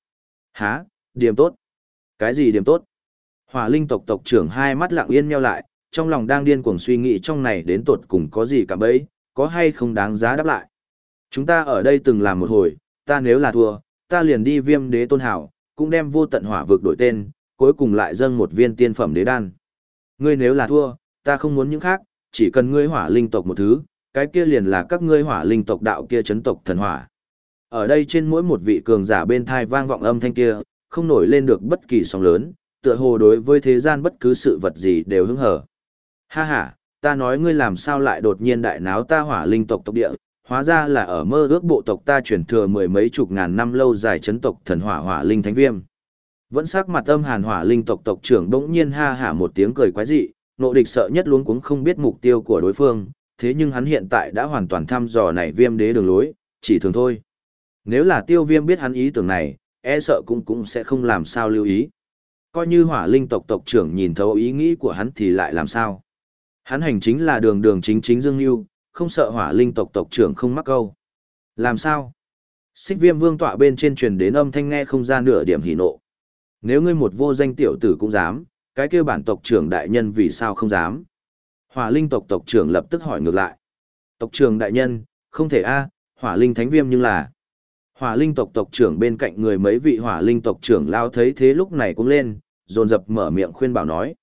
Há, điểm tốt. Cái gì điểm tốt? Hỏa linh tộc tộc trưởng hai mắt lặng yên nheo lại, trong lòng đang điên cuồng suy nghĩ trong này đến tột cùng có gì cả bấy, có hay không đáng giá đáp lại. Chúng ta ở đây từng làm một hồi, ta nếu là thua, ta liền đi viêm đế tôn hảo, cũng đem vô tận hỏa vực đổi tên, cuối cùng lại dâng một viên tiên phẩm đế đan. Ngươi nếu là thua, ta không muốn những khác, chỉ cần ngươi hỏa linh tộc một thứ, cái kia liền là các ngươi hỏa linh tộc đạo kia chấn tộc thần hỏa. Ở đây trên mỗi một vị cường giả bên thai vang vọng âm thanh kia, không nổi lên được bất kỳ sóng lớn, tựa hồ đối với thế gian bất cứ sự vật gì đều hứng hở. Ha ha, ta nói ngươi làm sao lại đột nhiên đại náo ta hỏa linh tộc tộc địa, hóa ra là ở mơ ước bộ tộc ta chuyển thừa mười mấy chục ngàn năm lâu dài chấn tộc thần hỏa hỏa linh thánh viêm. Vẫn sắc mặt âm hàn hỏa linh tộc tộc trưởng bỗng nhiên ha hả một tiếng cười quái dị, nộ địch sợ nhất luống cuống không biết mục tiêu của đối phương, thế nhưng hắn hiện tại đã hoàn toàn thăm dò này viêm đế đường lối, chỉ thường thôi. Nếu là tiêu viêm biết hắn ý tưởng này, e sợ cũng cũng sẽ không làm sao lưu ý. Coi như hỏa linh tộc tộc trưởng nhìn thấu ý nghĩ của hắn thì lại làm sao. Hắn hành chính là đường đường chính chính dương yêu, không sợ hỏa linh tộc tộc trưởng không mắc câu. Làm sao? Xích viêm vương tọa bên trên truyền đến âm thanh nghe không ra nửa điểm hỉ nộ. Nếu ngươi một vô danh tiểu tử cũng dám, cái kêu bản tộc trưởng đại nhân vì sao không dám? Hỏa linh tộc tộc trưởng lập tức hỏi ngược lại. Tộc trưởng đại nhân, không thể a, hỏa linh thánh viêm nhưng là. Hỏa linh tộc tộc trưởng bên cạnh người mấy vị hỏa linh tộc trưởng lao thấy thế lúc này cũng lên, dồn dập mở miệng khuyên bảo nói.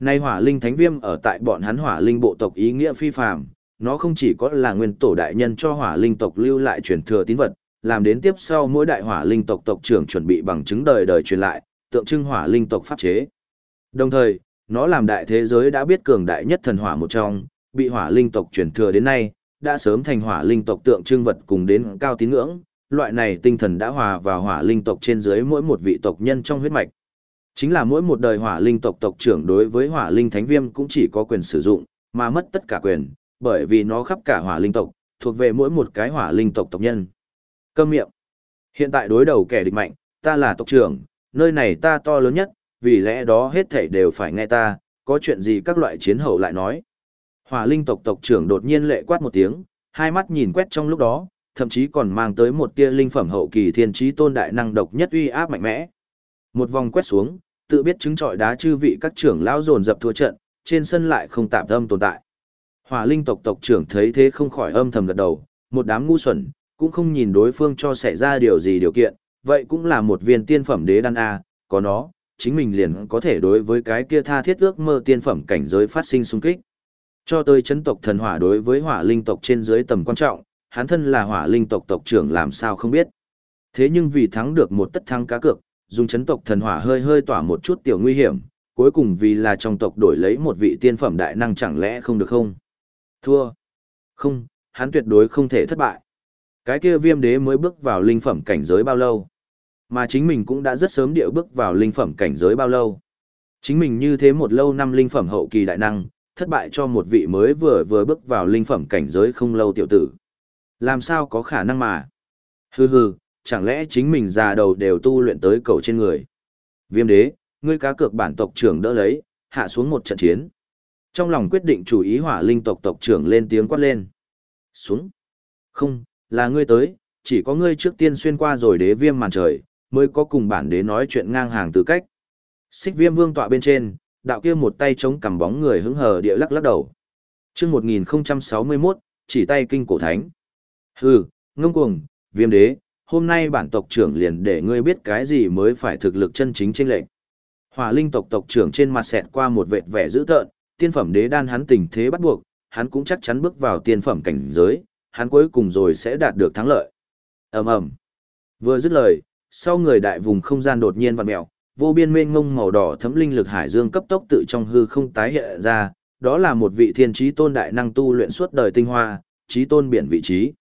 Nay hỏa linh thánh viêm ở tại bọn hắn hỏa linh bộ tộc ý nghĩa phi phàm, nó không chỉ có là nguyên tổ đại nhân cho hỏa linh tộc lưu lại truyền thừa tín vật, làm đến tiếp sau mỗi đại hỏa linh tộc tộc trưởng chuẩn bị bằng chứng đời đời truyền lại, tượng trưng hỏa linh tộc pháp chế. Đồng thời, nó làm đại thế giới đã biết cường đại nhất thần hỏa một trong, bị hỏa linh tộc truyền thừa đến nay, đã sớm thành hỏa linh tộc tượng trưng vật cùng đến cao tín ngưỡng, loại này tinh thần đã hòa vào hỏa linh tộc trên dưới mỗi một vị tộc nhân trong huyết mạch. Chính là mỗi một đời hỏa linh tộc tộc trưởng đối với hỏa linh thánh viêm cũng chỉ có quyền sử dụng, mà mất tất cả quyền, bởi vì nó khắp cả hỏa linh tộc, thuộc về mỗi một cái hỏa linh tộc tộc nhân. Câm miệng. Hiện tại đối đầu kẻ địch mạnh, ta là tộc trưởng, nơi này ta to lớn nhất, vì lẽ đó hết thảy đều phải nghe ta, có chuyện gì các loại chiến hậu lại nói. Hỏa linh tộc tộc trưởng đột nhiên lệ quát một tiếng, hai mắt nhìn quét trong lúc đó, thậm chí còn mang tới một tia linh phẩm hậu kỳ thiên trí tôn đại năng độc nhất uy áp mạnh mẽ. Một vòng quét xuống, tự biết chứng trọi đá chư vị các trưởng lão dồn dập thua trận, trên sân lại không tạm âm tồn tại. Hỏa linh tộc tộc trưởng thấy thế không khỏi âm thầm gật đầu, một đám ngu xuẩn, cũng không nhìn đối phương cho xảy ra điều gì điều kiện, vậy cũng là một viên tiên phẩm đế đan A, có nó, chính mình liền có thể đối với cái kia tha thiết ước mơ tiên phẩm cảnh giới phát sinh xung kích. Cho tới chấn tộc thần hỏa đối với hỏa linh tộc trên dưới tầm quan trọng, hắn thân là hỏa linh tộc tộc trưởng làm sao không biết. Thế nhưng vì thắng được một tất thắng cá cược, dùng chấn tộc thần hỏa hơi hơi tỏa một chút tiểu nguy hiểm, cuối cùng vì là trong tộc đổi lấy một vị tiên phẩm đại năng chẳng lẽ không được không? Thua. Không, hắn tuyệt đối không thể thất bại. Cái kia viêm đế mới bước vào linh phẩm cảnh giới bao lâu? Mà chính mình cũng đã rất sớm điệu bước vào linh phẩm cảnh giới bao lâu? Chính mình như thế một lâu năm linh phẩm hậu kỳ đại năng, thất bại cho một vị mới vừa vừa bước vào linh phẩm cảnh giới không lâu tiểu tử. Làm sao có khả năng mà? Hừ hừ, chẳng lẽ chính mình già đầu đều tu luyện tới cầu trên người? Viêm đế, ngươi cá cược bản tộc trưởng đỡ lấy, hạ xuống một trận chiến. Trong lòng quyết định chủ ý hỏa linh tộc tộc trưởng lên tiếng quát lên. Xuống. Không, là ngươi tới, chỉ có ngươi trước tiên xuyên qua rồi đế viêm màn trời, mới có cùng bản đế nói chuyện ngang hàng tư cách. Xích viêm vương tọa bên trên, đạo kia một tay chống cầm bóng người hứng hờ địa lắc lắc đầu. chương 1061, chỉ tay kinh cổ thánh. Hừ, ngông cuồng, viêm đế, hôm nay bản tộc trưởng liền để ngươi biết cái gì mới phải thực lực chân chính trên lệnh. Hỏa linh tộc tộc trưởng trên mặt xẹt qua một vệt vẻ dữ tợn, tiên phẩm đế đan hắn tình thế bắt buộc, hắn cũng chắc chắn bước vào tiên phẩm cảnh giới, hắn cuối cùng rồi sẽ đạt được thắng lợi. Ầm ầm. Vừa dứt lời, sau người đại vùng không gian đột nhiên vặn mèo, vô biên mênh mông màu đỏ thấm linh lực hải dương cấp tốc tự trong hư không tái hiện ra, đó là một vị thiên trí tôn đại năng tu luyện suốt đời tinh hoa, trí tôn biển vị trí.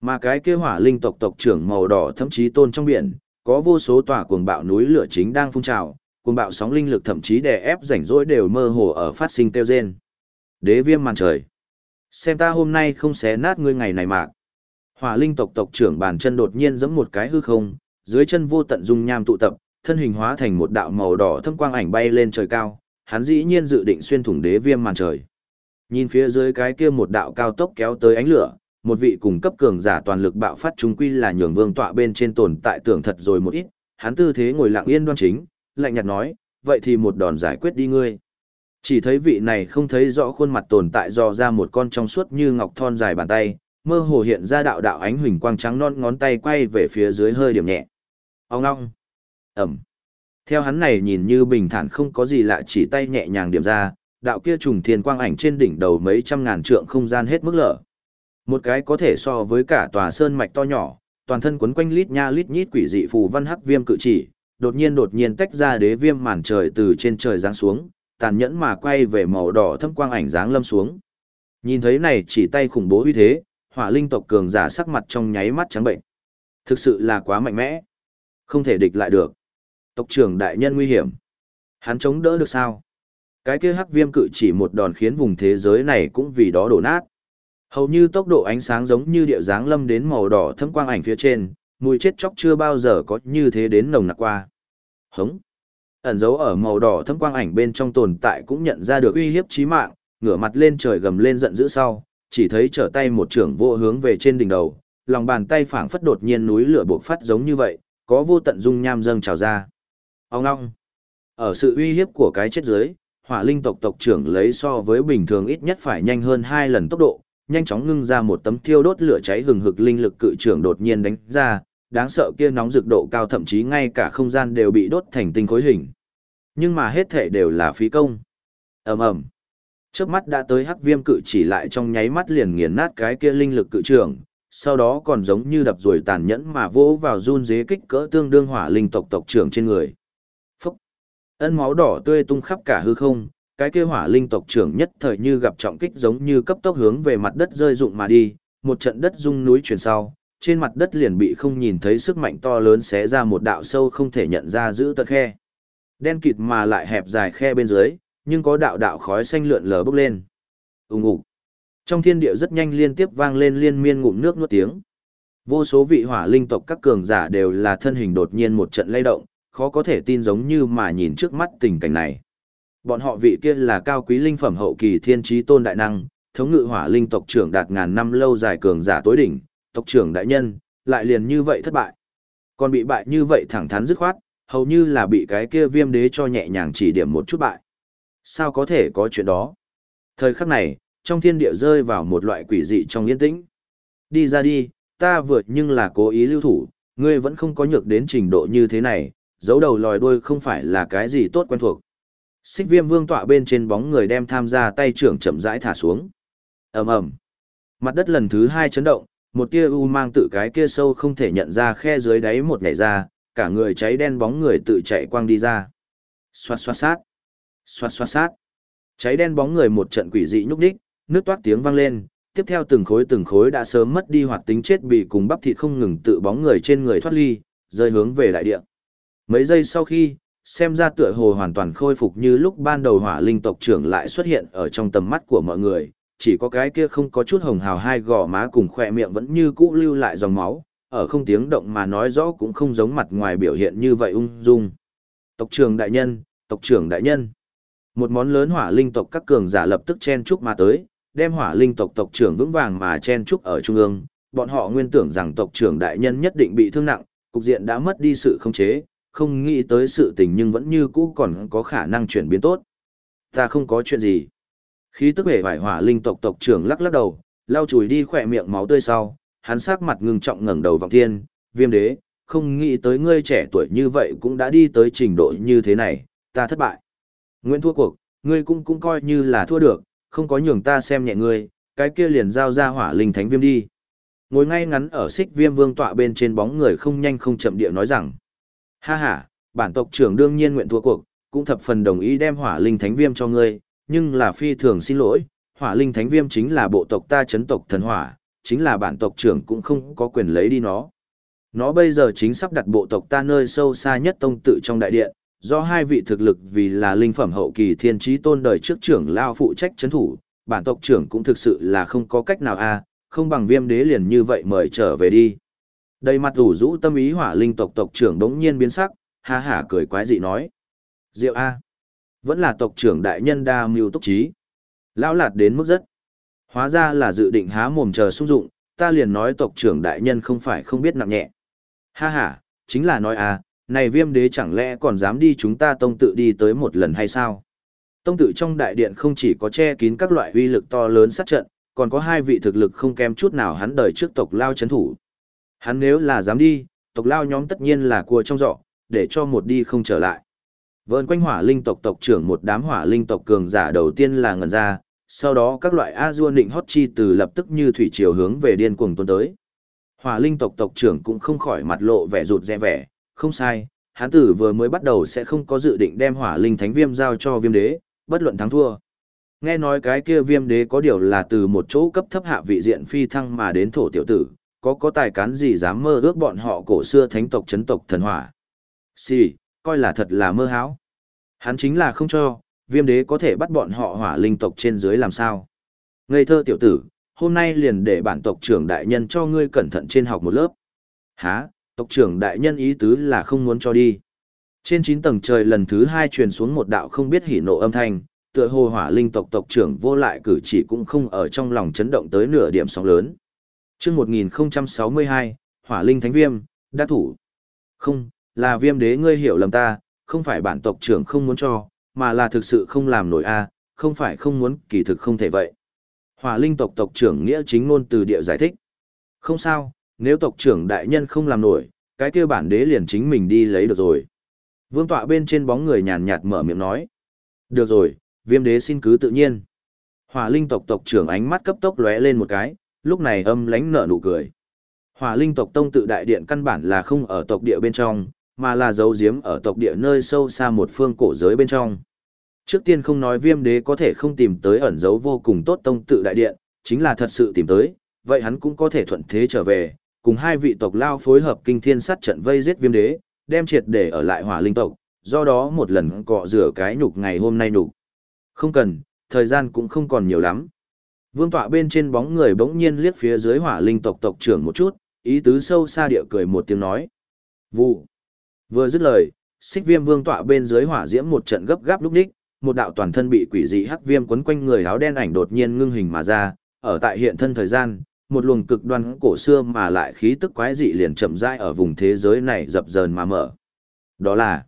Mà cái kia hỏa linh tộc tộc trưởng màu đỏ thậm chí tôn trong biển, có vô số tòa cuồng bạo núi lửa chính đang phun trào, cuồng bạo sóng linh lực thậm chí đè ép rảnh rỗi đều mơ hồ ở phát sinh tiêu rên. Đế viêm màn trời. Xem ta hôm nay không xé nát ngươi ngày này mạc. Hỏa linh tộc tộc trưởng bàn chân đột nhiên giẫm một cái hư không, dưới chân vô tận dung nham tụ tập, thân hình hóa thành một đạo màu đỏ thâm quang ảnh bay lên trời cao, hắn dĩ nhiên dự định xuyên thủng đế viêm màn trời. Nhìn phía dưới cái kia một đạo cao tốc kéo tới ánh lửa, một vị cùng cấp cường giả toàn lực bạo phát chúng quy là nhường vương tọa bên trên tồn tại tưởng thật rồi một ít, hắn tư thế ngồi lặng yên đoan chính, lạnh nhạt nói, vậy thì một đòn giải quyết đi ngươi. Chỉ thấy vị này không thấy rõ khuôn mặt tồn tại do ra một con trong suốt như ngọc thon dài bàn tay, mơ hồ hiện ra đạo đạo ánh huỳnh quang trắng non ngón tay quay về phía dưới hơi điểm nhẹ. Ông ngong. Ẩm. Theo hắn này nhìn như bình thản không có gì lạ chỉ tay nhẹ nhàng điểm ra, đạo kia trùng thiên quang ảnh trên đỉnh đầu mấy trăm ngàn trượng không gian hết mức lở. Một cái có thể so với cả tòa sơn mạch to nhỏ, toàn thân quấn quanh lít nha lít nhít quỷ dị phù văn hắc viêm cự chỉ, đột nhiên đột nhiên tách ra đế viêm màn trời từ trên trời giáng xuống, tàn nhẫn mà quay về màu đỏ thâm quang ảnh dáng lâm xuống. Nhìn thấy này chỉ tay khủng bố uy thế, hỏa linh tộc cường giả sắc mặt trong nháy mắt trắng bệnh. Thực sự là quá mạnh mẽ. Không thể địch lại được. Tộc trưởng đại nhân nguy hiểm. Hắn chống đỡ được sao? Cái kia hắc viêm cự chỉ một đòn khiến vùng thế giới này cũng vì đó đổ nát. Hầu như tốc độ ánh sáng giống như điệu dáng lâm đến màu đỏ thâm quang ảnh phía trên, mùi chết chóc chưa bao giờ có như thế đến nồng nặc qua. Hống. Ẩn dấu ở màu đỏ thâm quang ảnh bên trong tồn tại cũng nhận ra được uy hiếp chí mạng, ngửa mặt lên trời gầm lên giận dữ sau, chỉ thấy trở tay một trưởng vô hướng về trên đỉnh đầu, lòng bàn tay phảng phất đột nhiên núi lửa bộc phát giống như vậy, có vô tận dung nham dâng trào ra. Ông ngong. Ở sự uy hiếp của cái chết dưới, hỏa linh tộc tộc trưởng lấy so với bình thường ít nhất phải nhanh hơn hai lần tốc độ, nhanh chóng ngưng ra một tấm thiêu đốt lửa cháy hừng hực linh lực cự trưởng đột nhiên đánh ra, đáng sợ kia nóng rực độ cao thậm chí ngay cả không gian đều bị đốt thành tinh khối hình. Nhưng mà hết thể đều là phí công. Ầm ầm. Trước mắt đã tới hắc viêm cự chỉ lại trong nháy mắt liền nghiền nát cái kia linh lực cự trưởng, sau đó còn giống như đập rồi tàn nhẫn mà vỗ vào run dế kích cỡ tương đương hỏa linh tộc tộc trưởng trên người. Phúc! Ân máu đỏ tươi tung khắp cả hư không, cái kia hỏa linh tộc trưởng nhất thời như gặp trọng kích giống như cấp tốc hướng về mặt đất rơi rụng mà đi, một trận đất rung núi chuyển sau, trên mặt đất liền bị không nhìn thấy sức mạnh to lớn xé ra một đạo sâu không thể nhận ra giữ tận khe. Đen kịt mà lại hẹp dài khe bên dưới, nhưng có đạo đạo khói xanh lượn lờ bốc lên. Ùng ục. Trong thiên địa rất nhanh liên tiếp vang lên liên miên ngụm nước nuốt tiếng. Vô số vị hỏa linh tộc các cường giả đều là thân hình đột nhiên một trận lay động, khó có thể tin giống như mà nhìn trước mắt tình cảnh này. Bọn họ vị kia là cao quý linh phẩm hậu kỳ thiên trí tôn đại năng, thống ngự hỏa linh tộc trưởng đạt ngàn năm lâu dài cường giả tối đỉnh, tộc trưởng đại nhân, lại liền như vậy thất bại. Còn bị bại như vậy thẳng thắn dứt khoát, hầu như là bị cái kia viêm đế cho nhẹ nhàng chỉ điểm một chút bại. Sao có thể có chuyện đó? Thời khắc này, trong thiên địa rơi vào một loại quỷ dị trong yên tĩnh. Đi ra đi, ta vượt nhưng là cố ý lưu thủ, ngươi vẫn không có nhược đến trình độ như thế này, giấu đầu lòi đuôi không phải là cái gì tốt quen thuộc. Xích viêm vương tọa bên trên bóng người đem tham gia tay trưởng chậm rãi thả xuống. ầm ầm Mặt đất lần thứ hai chấn động, một tia u mang tự cái kia sâu không thể nhận ra khe dưới đáy một ngày ra, cả người cháy đen bóng người tự chạy quang đi ra. Xoát xoát sát. Xoát xoát sát. Cháy đen bóng người một trận quỷ dị nhúc đích, nước toát tiếng vang lên, tiếp theo từng khối từng khối đã sớm mất đi hoạt tính chết bị cùng bắp thịt không ngừng tự bóng người trên người thoát ly, rơi hướng về đại địa. Mấy giây sau khi, xem ra tựa hồ hoàn toàn khôi phục như lúc ban đầu hỏa linh tộc trưởng lại xuất hiện ở trong tầm mắt của mọi người, chỉ có cái kia không có chút hồng hào hai gò má cùng khỏe miệng vẫn như cũ lưu lại dòng máu, ở không tiếng động mà nói rõ cũng không giống mặt ngoài biểu hiện như vậy ung dung. Tộc trưởng đại nhân, tộc trưởng đại nhân. Một món lớn hỏa linh tộc các cường giả lập tức chen chúc mà tới, đem hỏa linh tộc tộc trưởng vững vàng mà chen chúc ở trung ương, bọn họ nguyên tưởng rằng tộc trưởng đại nhân nhất định bị thương nặng, cục diện đã mất đi sự khống chế, không nghĩ tới sự tình nhưng vẫn như cũ còn có khả năng chuyển biến tốt. Ta không có chuyện gì. Khí tức hề vải hỏa linh tộc tộc trưởng lắc lắc đầu, lau chùi đi khỏe miệng máu tươi sau, hắn sắc mặt ngưng trọng ngẩng đầu vọng thiên, viêm đế, không nghĩ tới ngươi trẻ tuổi như vậy cũng đã đi tới trình độ như thế này, ta thất bại. Nguyễn thua cuộc, ngươi cũng cũng coi như là thua được, không có nhường ta xem nhẹ ngươi, cái kia liền giao ra hỏa linh thánh viêm đi. Ngồi ngay ngắn ở xích viêm vương tọa bên trên bóng người không nhanh không chậm địa nói rằng, ha ha, bản tộc trưởng đương nhiên nguyện thua cuộc, cũng thập phần đồng ý đem hỏa linh thánh viêm cho ngươi, nhưng là phi thường xin lỗi, hỏa linh thánh viêm chính là bộ tộc ta chấn tộc thần hỏa, chính là bản tộc trưởng cũng không có quyền lấy đi nó. Nó bây giờ chính sắp đặt bộ tộc ta nơi sâu xa nhất tông tự trong đại điện, do hai vị thực lực vì là linh phẩm hậu kỳ thiên trí tôn đời trước trưởng lao phụ trách chấn thủ, bản tộc trưởng cũng thực sự là không có cách nào a, không bằng viêm đế liền như vậy mời trở về đi. Đầy mặt ủ rũ tâm ý hỏa linh tộc tộc trưởng đống nhiên biến sắc, ha hả cười quái dị nói. Diệu A. Vẫn là tộc trưởng đại nhân đa mưu túc trí. Lão lạt đến mức rất. Hóa ra là dự định há mồm chờ sung dụng, ta liền nói tộc trưởng đại nhân không phải không biết nặng nhẹ. Ha ha, chính là nói à, này viêm đế chẳng lẽ còn dám đi chúng ta tông tự đi tới một lần hay sao? Tông tự trong đại điện không chỉ có che kín các loại uy lực to lớn sát trận, còn có hai vị thực lực không kém chút nào hắn đời trước tộc lao chấn thủ. Hắn nếu là dám đi, tộc lao nhóm tất nhiên là cua trong dọ, để cho một đi không trở lại. Vơn quanh hỏa linh tộc tộc trưởng một đám hỏa linh tộc cường giả đầu tiên là ngần ra, sau đó các loại a dua định hót chi từ lập tức như thủy chiều hướng về điên cuồng tuôn tới. Hỏa linh tộc tộc trưởng cũng không khỏi mặt lộ vẻ rụt rè vẻ, không sai, hắn tử vừa mới bắt đầu sẽ không có dự định đem hỏa linh thánh viêm giao cho viêm đế, bất luận thắng thua. Nghe nói cái kia viêm đế có điều là từ một chỗ cấp thấp hạ vị diện phi thăng mà đến thổ tiểu tử, có có tài cán gì dám mơ ước bọn họ cổ xưa thánh tộc chấn tộc thần hỏa. Xì, coi là thật là mơ hão. Hắn chính là không cho, viêm đế có thể bắt bọn họ hỏa linh tộc trên dưới làm sao. Ngây thơ tiểu tử, hôm nay liền để bản tộc trưởng đại nhân cho ngươi cẩn thận trên học một lớp. Hả, tộc trưởng đại nhân ý tứ là không muốn cho đi. Trên 9 tầng trời lần thứ hai truyền xuống một đạo không biết hỉ nộ âm thanh, tựa hồ hỏa linh tộc tộc trưởng vô lại cử chỉ cũng không ở trong lòng chấn động tới nửa điểm sóng lớn. Trước 1062, hỏa linh thánh viêm, đã thủ. Không, là viêm đế ngươi hiểu lầm ta, không phải bản tộc trưởng không muốn cho, mà là thực sự không làm nổi a, không phải không muốn, kỳ thực không thể vậy. Hỏa linh tộc tộc trưởng nghĩa chính ngôn từ địa giải thích. Không sao, nếu tộc trưởng đại nhân không làm nổi, cái kia bản đế liền chính mình đi lấy được rồi. Vương tọa bên trên bóng người nhàn nhạt mở miệng nói. Được rồi, viêm đế xin cứ tự nhiên. Hỏa linh tộc tộc trưởng ánh mắt cấp tốc lóe lên một cái, lúc này âm lánh nở nụ cười. Hỏa linh tộc tông tự đại điện căn bản là không ở tộc địa bên trong, mà là giấu giếm ở tộc địa nơi sâu xa một phương cổ giới bên trong. Trước tiên không nói viêm đế có thể không tìm tới ẩn dấu vô cùng tốt tông tự đại điện, chính là thật sự tìm tới, vậy hắn cũng có thể thuận thế trở về, cùng hai vị tộc lao phối hợp kinh thiên sát trận vây giết viêm đế, đem triệt để ở lại hỏa linh tộc, do đó một lần cọ rửa cái nhục ngày hôm nay nhục. Không cần, thời gian cũng không còn nhiều lắm. Vương tọa bên trên bóng người bỗng nhiên liếc phía dưới hỏa linh tộc tộc trưởng một chút, ý tứ sâu xa địa cười một tiếng nói. Vụ. Vừa dứt lời, xích viêm vương tọa bên dưới hỏa diễm một trận gấp gáp lúc đích, một đạo toàn thân bị quỷ dị hắc viêm quấn quanh người áo đen ảnh đột nhiên ngưng hình mà ra, ở tại hiện thân thời gian, một luồng cực đoan cổ xưa mà lại khí tức quái dị liền chậm rãi ở vùng thế giới này dập dờn mà mở. Đó là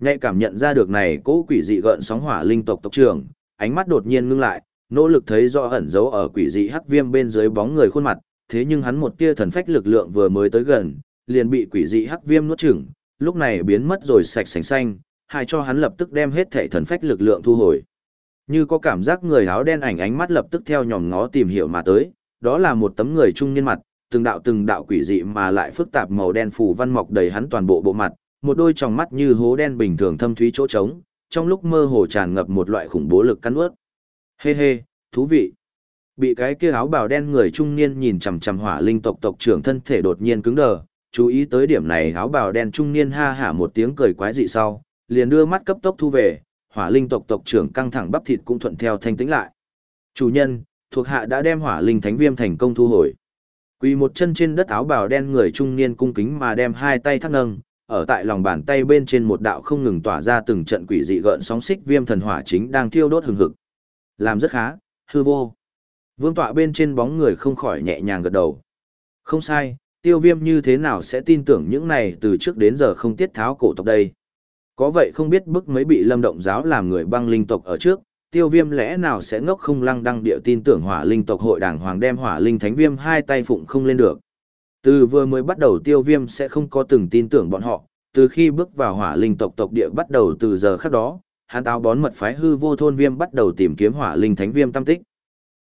nhạy cảm nhận ra được này cỗ quỷ dị gợn sóng hỏa linh tộc tộc trưởng, ánh mắt đột nhiên ngưng lại, nỗ lực thấy rõ ẩn dấu ở quỷ dị hắc viêm bên dưới bóng người khuôn mặt, thế nhưng hắn một tia thần phách lực lượng vừa mới tới gần, liền bị quỷ dị hắc viêm nuốt chửng, lúc này biến mất rồi sạch sành xanh, hai cho hắn lập tức đem hết thể thần phách lực lượng thu hồi. Như có cảm giác người áo đen ảnh ánh mắt lập tức theo nhòm ngó tìm hiểu mà tới, đó là một tấm người trung niên mặt, từng đạo từng đạo quỷ dị mà lại phức tạp màu đen phủ văn mọc đầy hắn toàn bộ bộ mặt, một đôi tròng mắt như hố đen bình thường thâm thúy chỗ trống, trong lúc mơ hồ tràn ngập một loại khủng bố lực cắn ướt. Hê hê, thú vị. Bị cái kia áo bào đen người trung niên nhìn chằm chằm hỏa linh tộc tộc trưởng thân thể đột nhiên cứng đờ, chú ý tới điểm này áo bào đen trung niên ha hả một tiếng cười quái dị sau, liền đưa mắt cấp tốc thu về, hỏa linh tộc tộc trưởng căng thẳng bắp thịt cũng thuận theo thanh tĩnh lại. Chủ nhân, thuộc hạ đã đem hỏa linh thánh viêm thành công thu hồi. Quỳ một chân trên đất áo bào đen người trung niên cung kính mà đem hai tay thắt nâng, ở tại lòng bàn tay bên trên một đạo không ngừng tỏa ra từng trận quỷ dị gợn sóng xích viêm thần hỏa chính đang thiêu đốt hừng hực. Làm rất khá, hư vô. Vương tọa bên trên bóng người không khỏi nhẹ nhàng gật đầu. Không sai, tiêu viêm như thế nào sẽ tin tưởng những này từ trước đến giờ không tiết tháo cổ tộc đây. Có vậy không biết bức mấy bị lâm động giáo làm người băng linh tộc ở trước, tiêu viêm lẽ nào sẽ ngốc không lăng đăng địa tin tưởng hỏa linh tộc hội đảng hoàng đem hỏa linh thánh viêm hai tay phụng không lên được. Từ vừa mới bắt đầu tiêu viêm sẽ không có từng tin tưởng bọn họ, từ khi bước vào hỏa linh tộc tộc địa bắt đầu từ giờ khắc đó, hắn táo bón mật phái hư vô thôn viêm bắt đầu tìm kiếm hỏa linh thánh viêm tam tích.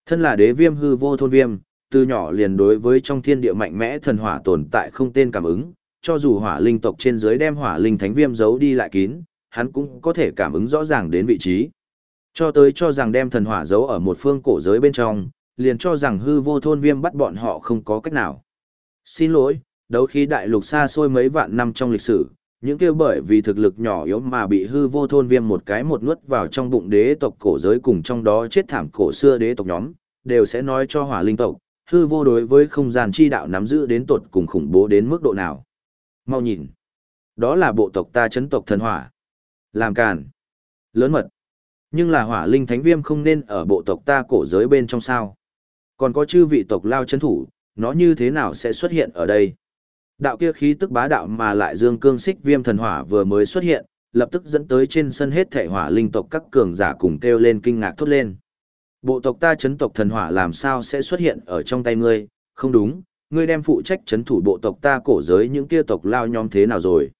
Thân là đế viêm hư vô thôn viêm, từ nhỏ liền đối với trong thiên địa mạnh mẽ thần hỏa tồn tại không tên cảm ứng, cho dù hỏa linh tộc trên dưới đem hỏa linh thánh viêm giấu đi lại kín, hắn cũng có thể cảm ứng rõ ràng đến vị trí. Cho tới cho rằng đem thần hỏa giấu ở một phương cổ giới bên trong, liền cho rằng hư vô thôn viêm bắt bọn họ không có cách nào. Xin lỗi, đấu khí đại lục xa xôi mấy vạn năm trong lịch sử, những kêu bởi vì thực lực nhỏ yếu mà bị hư vô thôn viêm một cái một nuốt vào trong bụng đế tộc cổ giới cùng trong đó chết thảm cổ xưa đế tộc nhóm, đều sẽ nói cho hỏa linh tộc, hư vô đối với không gian chi đạo nắm giữ đến tột cùng khủng bố đến mức độ nào. Mau nhìn. Đó là bộ tộc ta chấn tộc thần hỏa. Làm càn. Lớn mật. Nhưng là hỏa linh thánh viêm không nên ở bộ tộc ta cổ giới bên trong sao. Còn có chư vị tộc lao chấn thủ, nó như thế nào sẽ xuất hiện ở đây? Đạo kia khí tức bá đạo mà lại dương cương xích viêm thần hỏa vừa mới xuất hiện, lập tức dẫn tới trên sân hết thể hỏa linh tộc các cường giả cùng kêu lên kinh ngạc thốt lên. Bộ tộc ta chấn tộc thần hỏa làm sao sẽ xuất hiện ở trong tay ngươi, không đúng, ngươi đem phụ trách chấn thủ bộ tộc ta cổ giới những kia tộc lao nhóm thế nào rồi.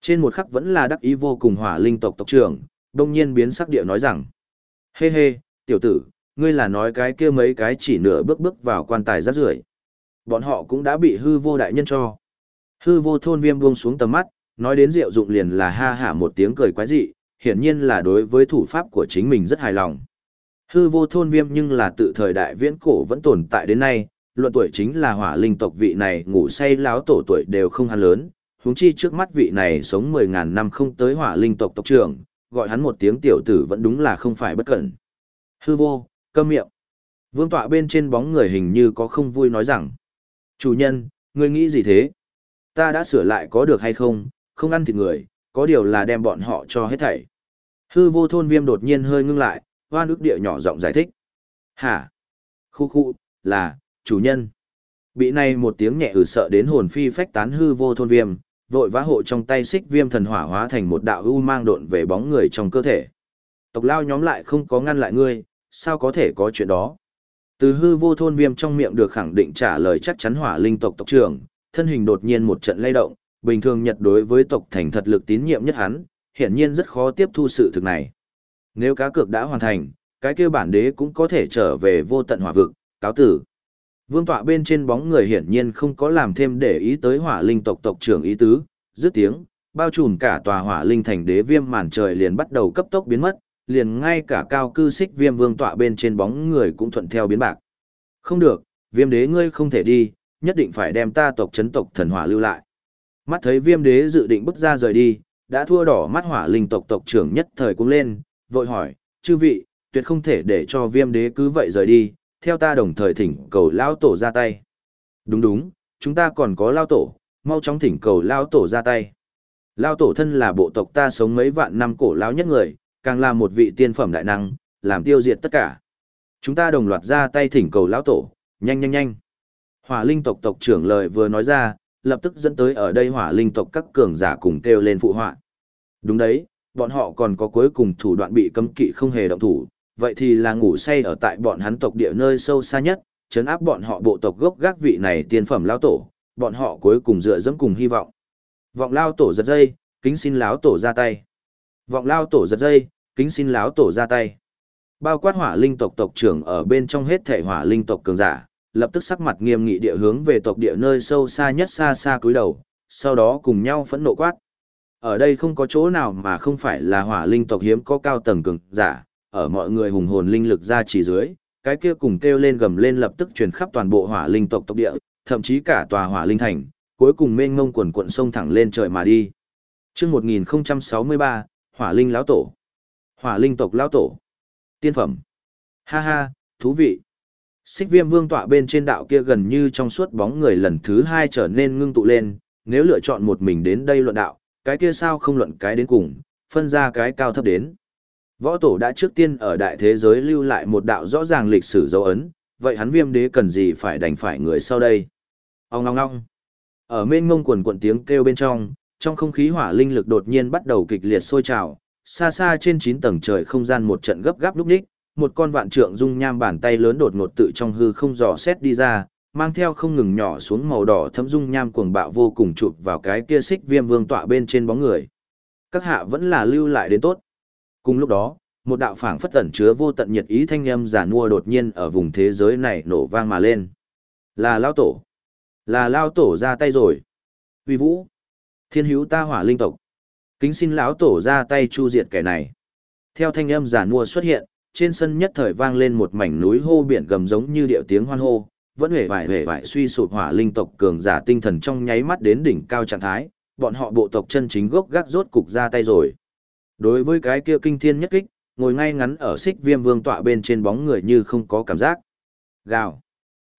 Trên một khắc vẫn là đắc ý vô cùng hỏa linh tộc tộc trưởng, đông nhiên biến sắc địa nói rằng. Hê hê, tiểu tử, ngươi là nói cái kia mấy cái chỉ nửa bước bước vào quan tài rác rưởi Bọn họ cũng đã bị hư vô đại nhân cho. Hư vô thôn viêm buông xuống tầm mắt, nói đến rượu dụng liền là ha hả một tiếng cười quái dị, hiển nhiên là đối với thủ pháp của chính mình rất hài lòng. Hư vô thôn viêm nhưng là tự thời đại viễn cổ vẫn tồn tại đến nay, luận tuổi chính là hỏa linh tộc vị này ngủ say láo tổ tuổi đều không hắn lớn, huống chi trước mắt vị này sống 10.000 năm không tới hỏa linh tộc tộc trưởng, gọi hắn một tiếng tiểu tử vẫn đúng là không phải bất cẩn. Hư vô, câm miệng. Vương tọa bên trên bóng người hình như có không vui nói rằng, chủ nhân, ngươi nghĩ gì thế? Ta đã sửa lại có được hay không, không ăn thịt người, có điều là đem bọn họ cho hết thảy. Hư vô thôn viêm đột nhiên hơi ngưng lại, hoa nước địa nhỏ giọng giải thích. Hả? Khu khu, là, chủ nhân. Bị này một tiếng nhẹ ử sợ đến hồn phi phách tán hư vô thôn viêm, vội vã hộ trong tay xích viêm thần hỏa hóa thành một đạo u mang độn về bóng người trong cơ thể. Tộc lao nhóm lại không có ngăn lại ngươi, sao có thể có chuyện đó? Từ hư vô thôn viêm trong miệng được khẳng định trả lời chắc chắn hỏa linh tộc tộc trưởng, thân hình đột nhiên một trận lay động, bình thường nhật đối với tộc thành thật lực tín nhiệm nhất hắn, hiển nhiên rất khó tiếp thu sự thực này. Nếu cá cược đã hoàn thành, cái kia bản đế cũng có thể trở về vô tận hỏa vực, cáo tử. Vương tọa bên trên bóng người hiển nhiên không có làm thêm để ý tới hỏa linh tộc tộc trưởng ý tứ, dứt tiếng, bao trùm cả tòa hỏa linh thành đế viêm màn trời liền bắt đầu cấp tốc biến mất, liền ngay cả cao cư xích viêm vương tọa bên trên bóng người cũng thuận theo biến bạc. Không được, viêm đế ngươi không thể đi, nhất định phải đem ta tộc chấn tộc thần hỏa lưu lại. Mắt thấy viêm đế dự định bước ra rời đi, đã thua đỏ mắt hỏa linh tộc tộc trưởng nhất thời cũng lên, vội hỏi, chư vị, tuyệt không thể để cho viêm đế cứ vậy rời đi, theo ta đồng thời thỉnh cầu lao tổ ra tay. Đúng đúng, chúng ta còn có lao tổ, mau chóng thỉnh cầu lao tổ ra tay. Lao tổ thân là bộ tộc ta sống mấy vạn năm cổ lao nhất người, càng là một vị tiên phẩm đại năng, làm tiêu diệt tất cả. Chúng ta đồng loạt ra tay thỉnh cầu lao tổ, nhanh nhanh nhanh. Hỏa linh tộc tộc trưởng lời vừa nói ra, lập tức dẫn tới ở đây hỏa linh tộc các cường giả cùng kêu lên phụ họa. Đúng đấy, bọn họ còn có cuối cùng thủ đoạn bị cấm kỵ không hề động thủ, vậy thì là ngủ say ở tại bọn hắn tộc địa nơi sâu xa nhất, chấn áp bọn họ bộ tộc gốc gác vị này tiên phẩm lao tổ, bọn họ cuối cùng dựa dẫm cùng hy vọng. Vọng lao tổ giật dây, kính xin lão tổ ra tay. Vọng lao tổ giật dây, kính xin lão tổ ra tay. Bao quát hỏa linh tộc tộc trưởng ở bên trong hết thể hỏa linh tộc cường giả, lập tức sắc mặt nghiêm nghị địa hướng về tộc địa nơi sâu xa nhất xa xa cúi đầu, sau đó cùng nhau phẫn nộ quát. Ở đây không có chỗ nào mà không phải là hỏa linh tộc hiếm có cao tầng cường giả, ở mọi người hùng hồn linh lực ra chỉ dưới, cái kia cùng kêu lên gầm lên lập tức truyền khắp toàn bộ hỏa linh tộc tộc địa, thậm chí cả tòa hỏa linh thành, cuối cùng mênh ngông quần cuộn sông thẳng lên trời mà đi. Chương 1063, Hỏa linh lão tổ. Hỏa linh tộc lão tổ. Tiên phẩm. Ha ha, thú vị. Xích viêm vương tọa bên trên đạo kia gần như trong suốt bóng người lần thứ hai trở nên ngưng tụ lên, nếu lựa chọn một mình đến đây luận đạo, cái kia sao không luận cái đến cùng, phân ra cái cao thấp đến. Võ tổ đã trước tiên ở đại thế giới lưu lại một đạo rõ ràng lịch sử dấu ấn, vậy hắn viêm đế cần gì phải đành phải người sau đây? Ông ngong ngong. Ở mênh ngông quần quận tiếng kêu bên trong, trong không khí hỏa linh lực đột nhiên bắt đầu kịch liệt sôi trào, xa xa trên 9 tầng trời không gian một trận gấp gáp lúc ních, một con vạn trượng dung nham bàn tay lớn đột ngột tự trong hư không dò xét đi ra, mang theo không ngừng nhỏ xuống màu đỏ thấm dung nham cuồng bạo vô cùng chụp vào cái kia xích viêm vương tọa bên trên bóng người. Các hạ vẫn là lưu lại đến tốt. Cùng lúc đó, một đạo phảng phất tẩn chứa vô tận nhiệt ý thanh âm giả nua đột nhiên ở vùng thế giới này nổ vang mà lên. Là lao tổ. Là lao tổ ra tay rồi. Uy vũ. Thiên hữu ta hỏa linh tộc. Kính xin lão tổ ra tay chu diệt kẻ này. Theo thanh âm giả nua xuất hiện, trên sân nhất thời vang lên một mảnh núi hô biển gầm giống như điệu tiếng hoan hô, vẫn hề vải hề vải suy sụp hỏa linh tộc cường giả tinh thần trong nháy mắt đến đỉnh cao trạng thái, bọn họ bộ tộc chân chính gốc gác rốt cục ra tay rồi. Đối với cái kia kinh thiên nhất kích, ngồi ngay ngắn ở xích viêm vương tọa bên trên bóng người như không có cảm giác. Gào.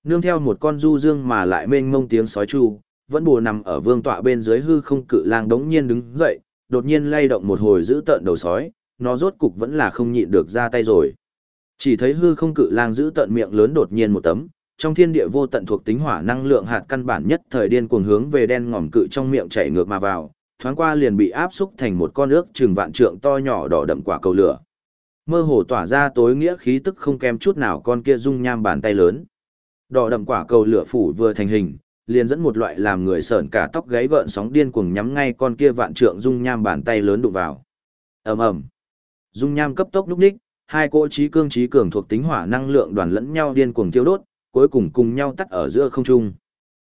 Nương theo một con du dương mà lại mênh mông tiếng sói chu, vẫn bùa nằm ở vương tọa bên dưới hư không cự lang đống nhiên đứng dậy, đột nhiên lay động một hồi giữ tợn đầu sói, nó rốt cục vẫn là không nhịn được ra tay rồi. Chỉ thấy hư không cự lang giữ tợn miệng lớn đột nhiên một tấm, trong thiên địa vô tận thuộc tính hỏa năng lượng hạt căn bản nhất thời điên cuồng hướng về đen ngòm cự trong miệng chảy ngược mà vào, thoáng qua liền bị áp xúc thành một con nước chừng vạn trượng to nhỏ đỏ đậm quả cầu lửa. Mơ hồ tỏa ra tối nghĩa khí tức không kém chút nào con kia dung nham bàn tay lớn. Đỏ đậm quả cầu lửa phủ vừa thành hình, liền dẫn một loại làm người sởn cả tóc gáy gợn sóng điên cuồng nhắm ngay con kia vạn trượng dung nham bàn tay lớn đụng vào. Ầm ầm. Dung nham cấp tốc lúc ních, hai cỗ trí cương trí cường thuộc tính hỏa năng lượng đoàn lẫn nhau điên cuồng thiêu đốt, cuối cùng cùng nhau tắt ở giữa không trung.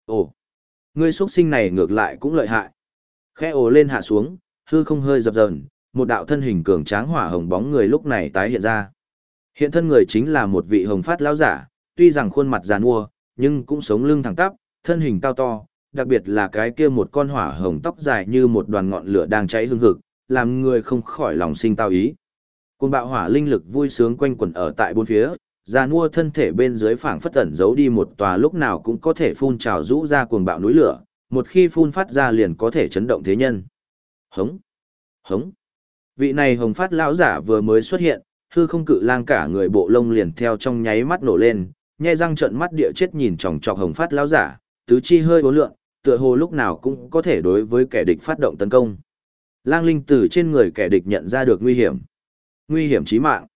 Ồ, ngươi xuất sinh này ngược lại cũng lợi hại. Khe ồ lên hạ xuống, hư không hơi dập dờn, một đạo thân hình cường tráng hỏa hồng bóng người lúc này tái hiện ra. Hiện thân người chính là một vị hồng phát lão giả, tuy rằng khuôn mặt giàn mua, nhưng cũng sống lưng thẳng tắp, thân hình cao to, đặc biệt là cái kia một con hỏa hồng tóc dài như một đoàn ngọn lửa đang cháy hương hực, làm người không khỏi lòng sinh tao ý. Cuồng bạo hỏa linh lực vui sướng quanh quẩn ở tại bốn phía, già nua thân thể bên dưới phảng phất ẩn giấu đi một tòa lúc nào cũng có thể phun trào rũ ra cuồng bạo núi lửa, một khi phun phát ra liền có thể chấn động thế nhân. Hống! Hống! Vị này hồng phát lão giả vừa mới xuất hiện, hư không cự lang cả người bộ lông liền theo trong nháy mắt nổ lên, nhe răng trợn mắt địa chết nhìn chòng chọc hồng phát lão giả, tứ chi hơi bố lượng, tựa hồ lúc nào cũng có thể đối với kẻ địch phát động tấn công. Lang linh từ trên người kẻ địch nhận ra được nguy hiểm. Nguy hiểm chí mạng.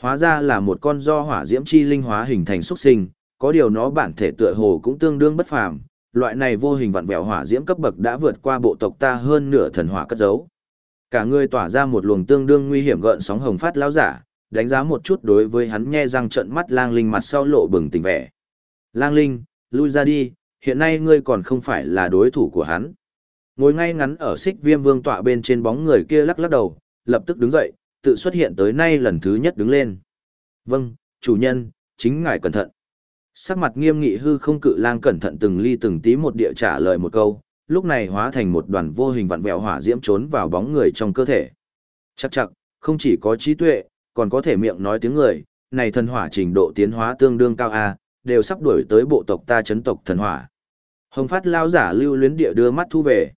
Hóa ra là một con do hỏa diễm chi linh hóa hình thành xuất sinh, có điều nó bản thể tựa hồ cũng tương đương bất phàm, loại này vô hình vặn vẹo hỏa diễm cấp bậc đã vượt qua bộ tộc ta hơn nửa thần hỏa cất giấu. Cả người tỏa ra một luồng tương đương nguy hiểm gợn sóng hồng phát lão giả, đánh giá một chút đối với hắn nhe răng trận mắt lang linh mặt sau lộ bừng tình vẻ. Lang linh, lui ra đi, hiện nay ngươi còn không phải là đối thủ của hắn. Ngồi ngay ngắn ở xích viêm vương tọa bên trên bóng người kia lắc lắc đầu, lập tức đứng dậy, tự xuất hiện tới nay lần thứ nhất đứng lên. Vâng, chủ nhân, chính ngài cẩn thận. Sắc mặt nghiêm nghị hư không cự lang cẩn thận từng ly từng tí một địa trả lời một câu, lúc này hóa thành một đoàn vô hình vặn vẹo hỏa diễm trốn vào bóng người trong cơ thể. Chắc chắc, không chỉ có trí tuệ, còn có thể miệng nói tiếng người, này thần hỏa trình độ tiến hóa tương đương cao A, đều sắp đuổi tới bộ tộc ta chấn tộc thần hỏa. Hồng phát lao giả lưu luyến địa đưa mắt thu về.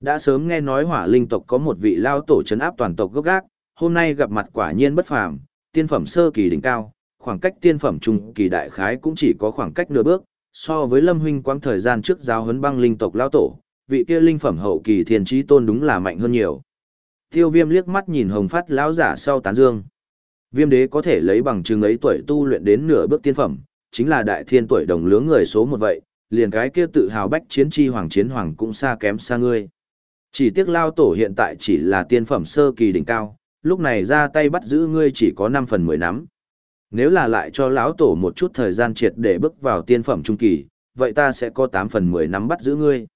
Đã sớm nghe nói hỏa linh tộc có một vị lao tổ chấn áp toàn tộc gốc gác, hôm nay gặp mặt quả nhiên bất phàm, tiên phẩm sơ kỳ đỉnh cao, khoảng cách tiên phẩm trung kỳ đại khái cũng chỉ có khoảng cách nửa bước, so với Lâm huynh quãng thời gian trước giáo huấn băng linh tộc lao tổ, vị kia linh phẩm hậu kỳ thiên trí tôn đúng là mạnh hơn nhiều. Tiêu Viêm liếc mắt nhìn Hồng Phát lão giả sau tán dương. Viêm đế có thể lấy bằng chứng ấy tuổi tu luyện đến nửa bước tiên phẩm, chính là đại thiên tuổi đồng lứa người số một vậy, liền cái kia tự hào bách chiến chi hoàng chiến hoàng cũng xa kém xa ngươi. Chỉ tiếc lao tổ hiện tại chỉ là tiên phẩm sơ kỳ đỉnh cao, lúc này ra tay bắt giữ ngươi chỉ có 5 phần 10 nắm. Nếu là lại cho lão tổ một chút thời gian triệt để bước vào tiên phẩm trung kỳ, vậy ta sẽ có 8 phần 10 nắm bắt giữ ngươi.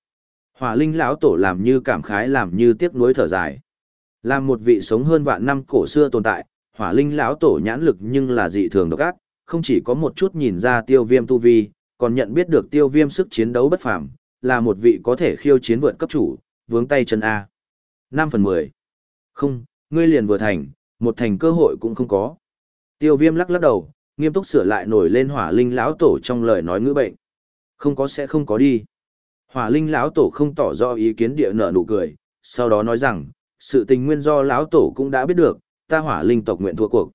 Hỏa linh lão tổ làm như cảm khái làm như tiếc nuối thở dài. Làm một vị sống hơn vạn năm cổ xưa tồn tại, hỏa linh lão tổ nhãn lực nhưng là dị thường độc ác, không chỉ có một chút nhìn ra tiêu viêm tu vi, còn nhận biết được tiêu viêm sức chiến đấu bất phàm, là một vị có thể khiêu chiến vượt cấp chủ, vướng tay chân A. 5 phần 10. Không, ngươi liền vừa thành, một thành cơ hội cũng không có. Tiêu viêm lắc lắc đầu, nghiêm túc sửa lại nổi lên hỏa linh lão tổ trong lời nói ngữ bệnh. Không có sẽ không có đi. Hỏa linh lão tổ không tỏ rõ ý kiến địa nở nụ cười, sau đó nói rằng, sự tình nguyên do lão tổ cũng đã biết được, ta hỏa linh tộc nguyện thua cuộc.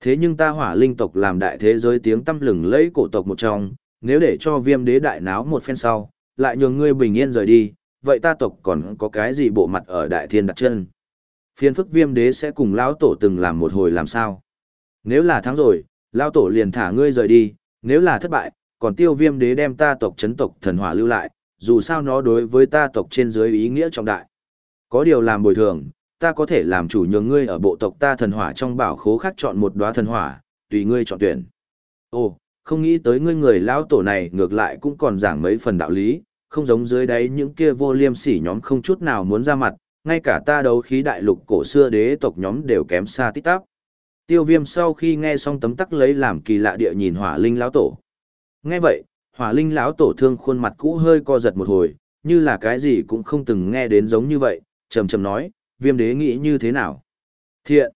Thế nhưng ta hỏa linh tộc làm đại thế giới tiếng tăm lừng lẫy cổ tộc một trong, nếu để cho viêm đế đại náo một phen sau, lại nhường ngươi bình yên rời đi, vậy ta tộc còn có cái gì bộ mặt ở đại thiên đặt chân. Phiên phức viêm đế sẽ cùng lão tổ từng làm một hồi làm sao. Nếu là thắng rồi, lão tổ liền thả ngươi rời đi, nếu là thất bại, còn tiêu viêm đế đem ta tộc chấn tộc thần hỏa lưu lại, dù sao nó đối với ta tộc trên dưới ý nghĩa trọng đại. Có điều làm bồi thường, ta có thể làm chủ nhường ngươi ở bộ tộc ta thần hỏa trong bảo khố khác chọn một đóa thần hỏa, tùy ngươi chọn tuyển. Ồ, không nghĩ tới ngươi người lão tổ này ngược lại cũng còn giảng mấy phần đạo lý, không giống dưới đấy những kia vô liêm sỉ nhóm không chút nào muốn ra mặt, ngay cả ta đấu khí đại lục cổ xưa đế tộc nhóm đều kém xa tít tắp. Tiêu viêm sau khi nghe xong tấm tắc lấy làm kỳ lạ địa nhìn hỏa linh lão tổ. Nghe vậy, hỏa linh lão tổ thương khuôn mặt cũ hơi co giật một hồi, như là cái gì cũng không từng nghe đến giống như vậy, trầm trầm nói, viêm đế nghĩ như thế nào? Thiện!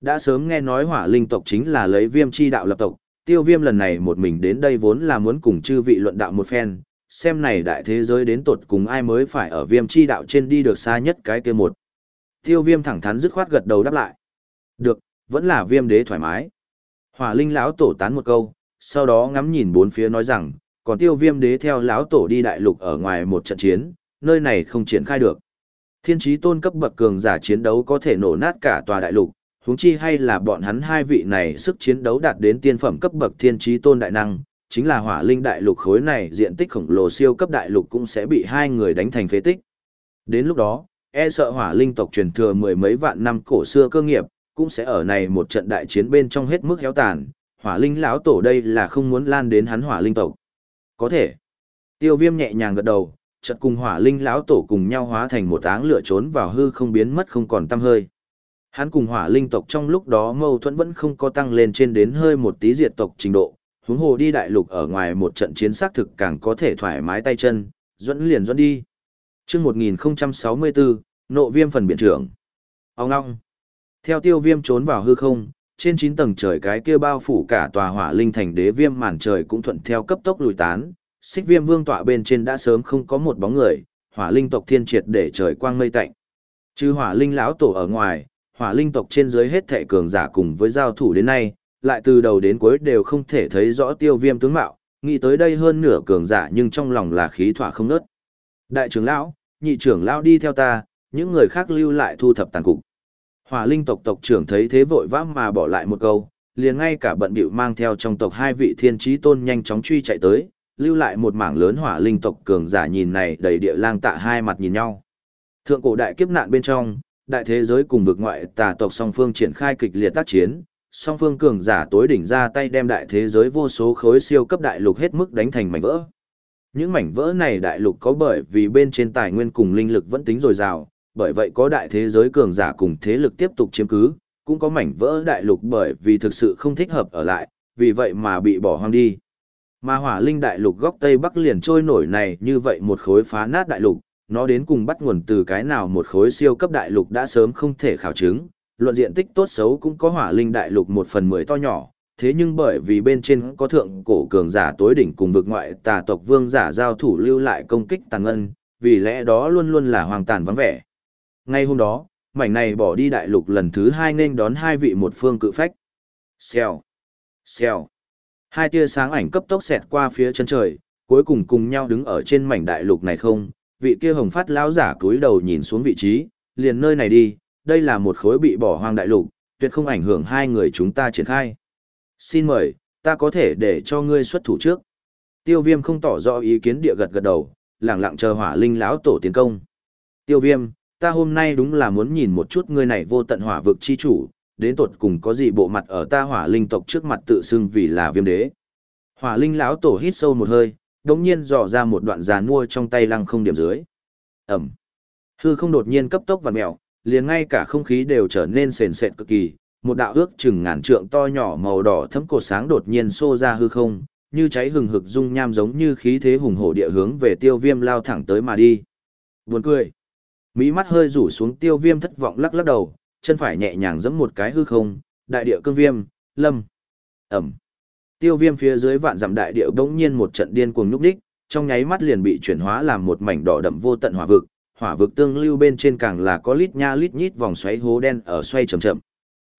Đã sớm nghe nói hỏa linh tộc chính là lấy viêm chi đạo lập tộc, tiêu viêm lần này một mình đến đây vốn là muốn cùng chư vị luận đạo một phen, xem này đại thế giới đến tột cùng ai mới phải ở viêm chi đạo trên đi được xa nhất cái kia một. Tiêu viêm thẳng thắn dứt khoát gật đầu đáp lại. Được, vẫn là viêm đế thoải mái. Hỏa linh lão tổ tán một câu, sau đó ngắm nhìn bốn phía nói rằng, còn tiêu viêm đế theo lão tổ đi đại lục ở ngoài một trận chiến, nơi này không triển khai được. Thiên trí tôn cấp bậc cường giả chiến đấu có thể nổ nát cả tòa đại lục, huống chi hay là bọn hắn hai vị này sức chiến đấu đạt đến tiên phẩm cấp bậc thiên trí tôn đại năng, chính là hỏa linh đại lục khối này diện tích khổng lồ siêu cấp đại lục cũng sẽ bị hai người đánh thành phế tích. Đến lúc đó, e sợ hỏa linh tộc truyền thừa mười mấy vạn năm cổ xưa cơ nghiệp, cũng sẽ ở này một trận đại chiến bên trong hết mức héo tàn, hỏa linh lão tổ đây là không muốn lan đến hắn hỏa linh tộc. Có thể. Tiêu viêm nhẹ nhàng gật đầu, chợt cùng hỏa linh lão tổ cùng nhau hóa thành một áng lửa trốn vào hư không biến mất không còn tăm hơi. Hắn cùng hỏa linh tộc trong lúc đó mâu thuẫn vẫn không có tăng lên trên đến hơi một tí diệt tộc trình độ, huống hồ đi đại lục ở ngoài một trận chiến xác thực càng có thể thoải mái tay chân, dẫn liền dẫn đi. chương 1064, nộ viêm phần biển trưởng. Ông ngong. Theo tiêu viêm trốn vào hư không, trên 9 tầng trời cái kia bao phủ cả tòa hỏa linh thành đế viêm màn trời cũng thuận theo cấp tốc lùi tán, xích viêm vương tọa bên trên đã sớm không có một bóng người, hỏa linh tộc thiên triệt để trời quang mây tạnh. Chứ hỏa linh lão tổ ở ngoài, hỏa linh tộc trên dưới hết thệ cường giả cùng với giao thủ đến nay, lại từ đầu đến cuối đều không thể thấy rõ tiêu viêm tướng mạo, nghĩ tới đây hơn nửa cường giả nhưng trong lòng là khí thỏa không nớt. Đại trưởng lão, nhị trưởng lão đi theo ta, những người khác lưu lại thu thập tàn cục. Hỏa linh tộc tộc trưởng thấy thế vội vã mà bỏ lại một câu, liền ngay cả bận bịu mang theo trong tộc hai vị thiên trí tôn nhanh chóng truy chạy tới, lưu lại một mảng lớn hỏa linh tộc cường giả nhìn này đầy địa lang tạ hai mặt nhìn nhau. Thượng cổ đại kiếp nạn bên trong, đại thế giới cùng vực ngoại tà tộc song phương triển khai kịch liệt tác chiến, song phương cường giả tối đỉnh ra tay đem đại thế giới vô số khối siêu cấp đại lục hết mức đánh thành mảnh vỡ. Những mảnh vỡ này đại lục có bởi vì bên trên tài nguyên cùng linh lực vẫn tính dồi dào, bởi vậy có đại thế giới cường giả cùng thế lực tiếp tục chiếm cứ, cũng có mảnh vỡ đại lục bởi vì thực sự không thích hợp ở lại, vì vậy mà bị bỏ hoang đi. Mà hỏa linh đại lục góc Tây Bắc liền trôi nổi này như vậy một khối phá nát đại lục, nó đến cùng bắt nguồn từ cái nào một khối siêu cấp đại lục đã sớm không thể khảo chứng, luận diện tích tốt xấu cũng có hỏa linh đại lục một phần mười to nhỏ, thế nhưng bởi vì bên trên có thượng cổ cường giả tối đỉnh cùng vực ngoại tà tộc vương giả giao thủ lưu lại công kích tàn ngân, vì lẽ đó luôn luôn là hoàng tàn vắng vẻ. Ngay hôm đó, mảnh này bỏ đi đại lục lần thứ hai nên đón hai vị một phương cự phách. Xèo, xèo. Hai tia sáng ảnh cấp tốc xẹt qua phía chân trời, cuối cùng cùng nhau đứng ở trên mảnh đại lục này không, vị kia hồng phát lão giả cúi đầu nhìn xuống vị trí, liền nơi này đi, đây là một khối bị bỏ hoang đại lục, tuyệt không ảnh hưởng hai người chúng ta triển khai. Xin mời, ta có thể để cho ngươi xuất thủ trước. Tiêu viêm không tỏ rõ ý kiến địa gật gật đầu, lẳng lặng chờ hỏa linh lão tổ tiến công. Tiêu viêm, ta hôm nay đúng là muốn nhìn một chút ngươi này vô tận hỏa vực chi chủ, đến tột cùng có gì bộ mặt ở ta hỏa linh tộc trước mặt tự xưng vì là viêm đế. Hỏa linh lão tổ hít sâu một hơi, đống nhiên dò ra một đoạn giàn mua trong tay lăng không điểm dưới. Ẩm. Hư không đột nhiên cấp tốc và mèo, liền ngay cả không khí đều trở nên sền sệt cực kỳ, một đạo ước chừng ngàn trượng to nhỏ màu đỏ thấm cột sáng đột nhiên xô ra hư không, như cháy hừng hực dung nham giống như khí thế hùng hổ địa hướng về tiêu viêm lao thẳng tới mà đi. Buồn cười. Mỹ mắt hơi rủ xuống tiêu viêm thất vọng lắc lắc đầu, chân phải nhẹ nhàng giẫm một cái hư không, đại địa cương viêm, lâm. Ẩm. Tiêu viêm phía dưới vạn dặm đại địa bỗng nhiên một trận điên cuồng nhúc đích, trong nháy mắt liền bị chuyển hóa làm một mảnh đỏ đậm vô tận hỏa vực, hỏa vực tương lưu bên trên càng là có lít nha lít nhít vòng xoáy hố đen ở xoay chậm chậm.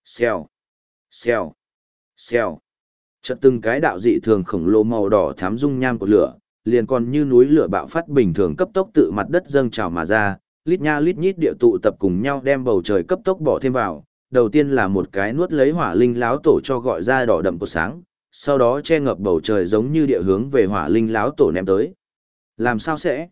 Xèo, xèo, xèo. Chợt từng cái đạo dị thường khổng lồ màu đỏ thám dung nham của lửa, liền còn như núi lửa bạo phát bình thường cấp tốc tự mặt đất dâng trào mà ra, lít nha lít nhít địa tụ tập cùng nhau đem bầu trời cấp tốc bỏ thêm vào. Đầu tiên là một cái nuốt lấy hỏa linh láo tổ cho gọi ra đỏ đậm của sáng, sau đó che ngập bầu trời giống như địa hướng về hỏa linh láo tổ ném tới. Làm sao sẽ?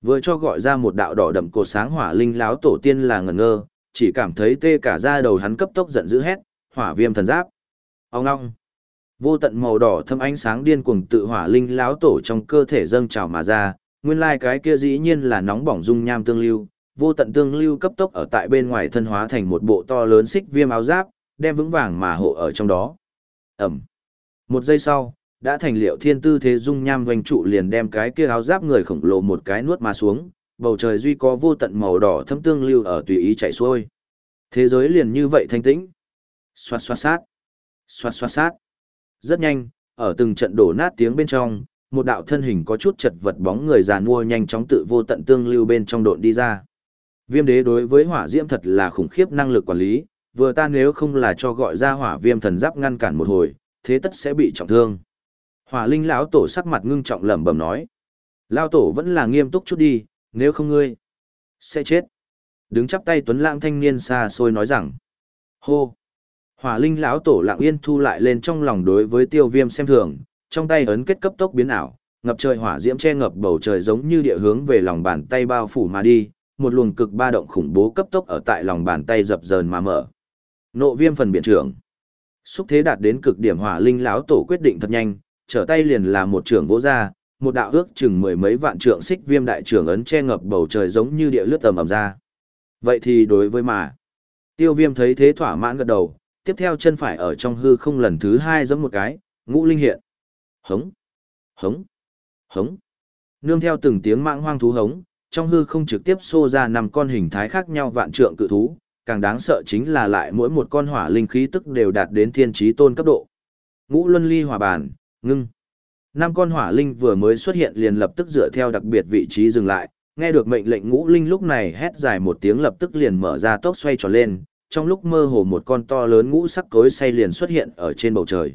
Vừa cho gọi ra một đạo đỏ đậm cột sáng hỏa linh láo tổ tiên là ngẩn ngơ, chỉ cảm thấy tê cả da đầu hắn cấp tốc giận dữ hét, hỏa viêm thần giáp. Ông ngong. Vô tận màu đỏ thâm ánh sáng điên cuồng tự hỏa linh láo tổ trong cơ thể dâng trào mà ra, nguyên lai cái kia dĩ nhiên là nóng bỏng dung nham tương lưu, vô tận tương lưu cấp tốc ở tại bên ngoài thân hóa thành một bộ to lớn xích viêm áo giáp, đem vững vàng mà hộ ở trong đó. Ẩm. Một giây sau, đã thành liệu thiên tư thế dung nham doanh trụ liền đem cái kia áo giáp người khổng lồ một cái nuốt mà xuống, bầu trời duy có vô tận màu đỏ thâm tương lưu ở tùy ý chạy xuôi. Thế giới liền như vậy thanh tĩnh. Xoát xoát sát. Xoát xoát sát. Rất nhanh, ở từng trận đổ nát tiếng bên trong, một đạo thân hình có chút chật vật bóng người già nua nhanh chóng tự vô tận tương lưu bên trong độn đi ra. Viêm đế đối với hỏa diễm thật là khủng khiếp năng lực quản lý, vừa ta nếu không là cho gọi ra hỏa viêm thần giáp ngăn cản một hồi, thế tất sẽ bị trọng thương. Hỏa linh lão tổ sắc mặt ngưng trọng lẩm bẩm nói. Lão tổ vẫn là nghiêm túc chút đi, nếu không ngươi, sẽ chết. Đứng chắp tay tuấn lãng thanh niên xa xôi nói rằng. Hô! Hỏa linh lão tổ lặng yên thu lại lên trong lòng đối với tiêu viêm xem thường, trong tay ấn kết cấp tốc biến ảo, ngập trời hỏa diễm che ngập bầu trời giống như địa hướng về lòng bàn tay bao phủ mà đi, một luồng cực ba động khủng bố cấp tốc ở tại lòng bàn tay dập dờn mà mở. Nộ viêm phần biện trưởng. Xúc thế đạt đến cực điểm hỏa linh lão tổ quyết định thật nhanh, trở tay liền là một trưởng vỗ ra, một đạo ước chừng mười mấy vạn trượng xích viêm đại trưởng ấn che ngập bầu trời giống như địa lướt tầm ầm ra. Vậy thì đối với mà, tiêu viêm thấy thế thỏa mãn gật đầu, tiếp theo chân phải ở trong hư không lần thứ hai giẫm một cái, ngũ linh hiện. Hống, hống, hống. Nương theo từng tiếng mạng hoang thú hống, trong hư không trực tiếp xô ra năm con hình thái khác nhau vạn trượng cự thú, càng đáng sợ chính là lại mỗi một con hỏa linh khí tức đều đạt đến thiên trí tôn cấp độ. Ngũ luân ly hỏa bàn, ngưng. Năm con hỏa linh vừa mới xuất hiện liền lập tức dựa theo đặc biệt vị trí dừng lại, nghe được mệnh lệnh ngũ linh lúc này hét dài một tiếng lập tức liền mở ra tốc xoay tròn lên, trong lúc mơ hồ một con to lớn ngũ sắc cối say liền xuất hiện ở trên bầu trời.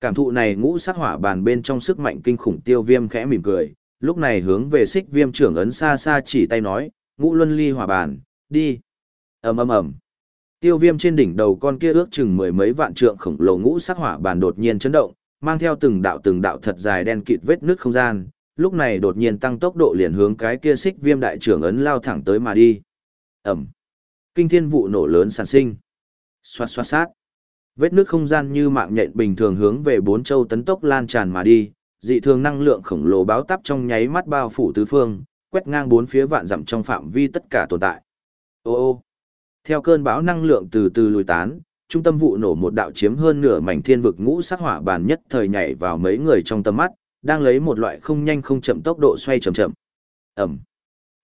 Cảm thụ này ngũ sắc hỏa bàn bên trong sức mạnh kinh khủng tiêu viêm khẽ mỉm cười, lúc này hướng về xích viêm trưởng ấn xa xa chỉ tay nói, ngũ luân ly hỏa bàn, đi. ầm ầm ầm Tiêu viêm trên đỉnh đầu con kia ước chừng mười mấy vạn trượng khổng lồ ngũ sắc hỏa bàn đột nhiên chấn động, mang theo từng đạo từng đạo thật dài đen kịt vết nước không gian, lúc này đột nhiên tăng tốc độ liền hướng cái kia xích viêm đại trưởng ấn lao thẳng tới mà đi. Ẩm. Kinh thiên vụ nổ lớn sản sinh. Xoát xoát sát. Vết nước không gian như mạng nhện bình thường hướng về bốn châu tấn tốc lan tràn mà đi, dị thường năng lượng khổng lồ báo tắp trong nháy mắt bao phủ tứ phương, quét ngang bốn phía vạn dặm trong phạm vi tất cả tồn tại. Ô ô. Theo cơn bão năng lượng từ từ lùi tán, trung tâm vụ nổ một đạo chiếm hơn nửa mảnh thiên vực ngũ sắc hỏa bàn nhất thời nhảy vào mấy người trong tầm mắt, đang lấy một loại không nhanh không chậm tốc độ xoay chậm chậm. Ẩm.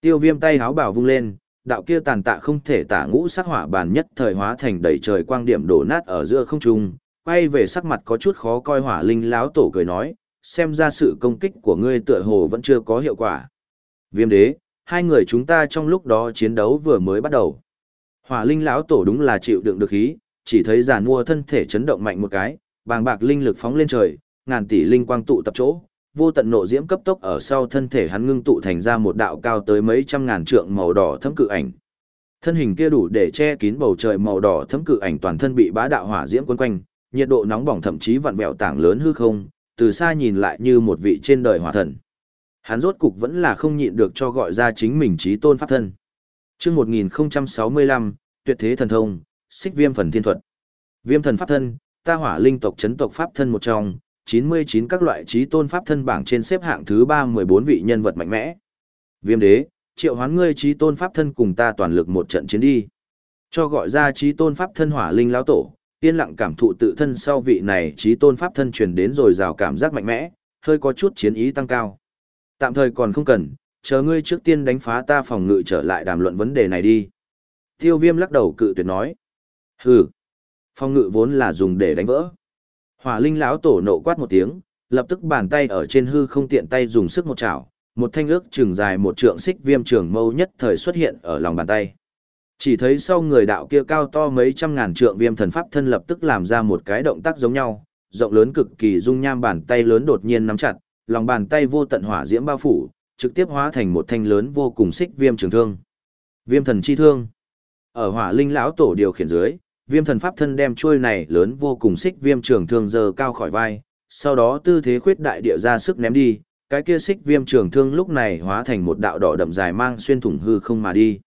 Tiêu viêm tay háo bảo vung lên, đạo kia tàn tạ không thể tả ngũ sắc hỏa bàn nhất thời hóa thành đầy trời quang điểm đổ nát ở giữa không trung, quay về sắc mặt có chút khó coi hỏa linh láo tổ cười nói, xem ra sự công kích của ngươi tựa hồ vẫn chưa có hiệu quả. Viêm đế, hai người chúng ta trong lúc đó chiến đấu vừa mới bắt đầu. Hỏa linh lão tổ đúng là chịu đựng được khí, chỉ thấy giàn mua thân thể chấn động mạnh một cái, bàng bạc linh lực phóng lên trời, ngàn tỷ linh quang tụ tập chỗ, vô tận nộ diễm cấp tốc ở sau thân thể hắn ngưng tụ thành ra một đạo cao tới mấy trăm ngàn trượng màu đỏ thấm cự ảnh. Thân hình kia đủ để che kín bầu trời màu đỏ thấm cự ảnh toàn thân bị bá đạo hỏa diễm quấn quanh, nhiệt độ nóng bỏng thậm chí vặn vẹo tảng lớn hư không, từ xa nhìn lại như một vị trên đời hỏa thần. Hắn rốt cục vẫn là không nhịn được cho gọi ra chính mình chí tôn pháp thân. Chương 1065, Tuyệt thế thần thông, Xích Viêm phần thiên thuật. Viêm thần pháp thân, ta hỏa linh tộc chấn tộc pháp thân một trong, 99 các loại trí tôn pháp thân bảng trên xếp hạng thứ 314 vị nhân vật mạnh mẽ. Viêm đế, triệu hoán ngươi trí tôn pháp thân cùng ta toàn lực một trận chiến đi. Cho gọi ra trí tôn pháp thân hỏa linh lão tổ, yên lặng cảm thụ tự thân sau vị này trí tôn pháp thân truyền đến rồi rào cảm giác mạnh mẽ, hơi có chút chiến ý tăng cao. Tạm thời còn không cần, chờ ngươi trước tiên đánh phá ta phòng ngự trở lại đàm luận vấn đề này đi. Tiêu viêm lắc đầu cự tuyệt nói. Hừ, phòng ngự vốn là dùng để đánh vỡ. Hỏa linh lão tổ nộ quát một tiếng, lập tức bàn tay ở trên hư không tiện tay dùng sức một chảo, một thanh ước trường dài một trượng xích viêm trường mâu nhất thời xuất hiện ở lòng bàn tay. Chỉ thấy sau người đạo kia cao to mấy trăm ngàn trượng viêm thần pháp thân lập tức làm ra một cái động tác giống nhau, rộng lớn cực kỳ dung nham bàn tay lớn đột nhiên nắm chặt, lòng bàn tay vô tận hỏa diễm bao phủ, trực tiếp hóa thành một thanh lớn vô cùng xích viêm trường thương. Viêm thần chi thương. Ở hỏa linh lão tổ điều khiển dưới, viêm thần pháp thân đem chuôi này lớn vô cùng xích viêm trường thương giờ cao khỏi vai, sau đó tư thế khuyết đại địa ra sức ném đi, cái kia xích viêm trường thương lúc này hóa thành một đạo đỏ đậm dài mang xuyên thủng hư không mà đi.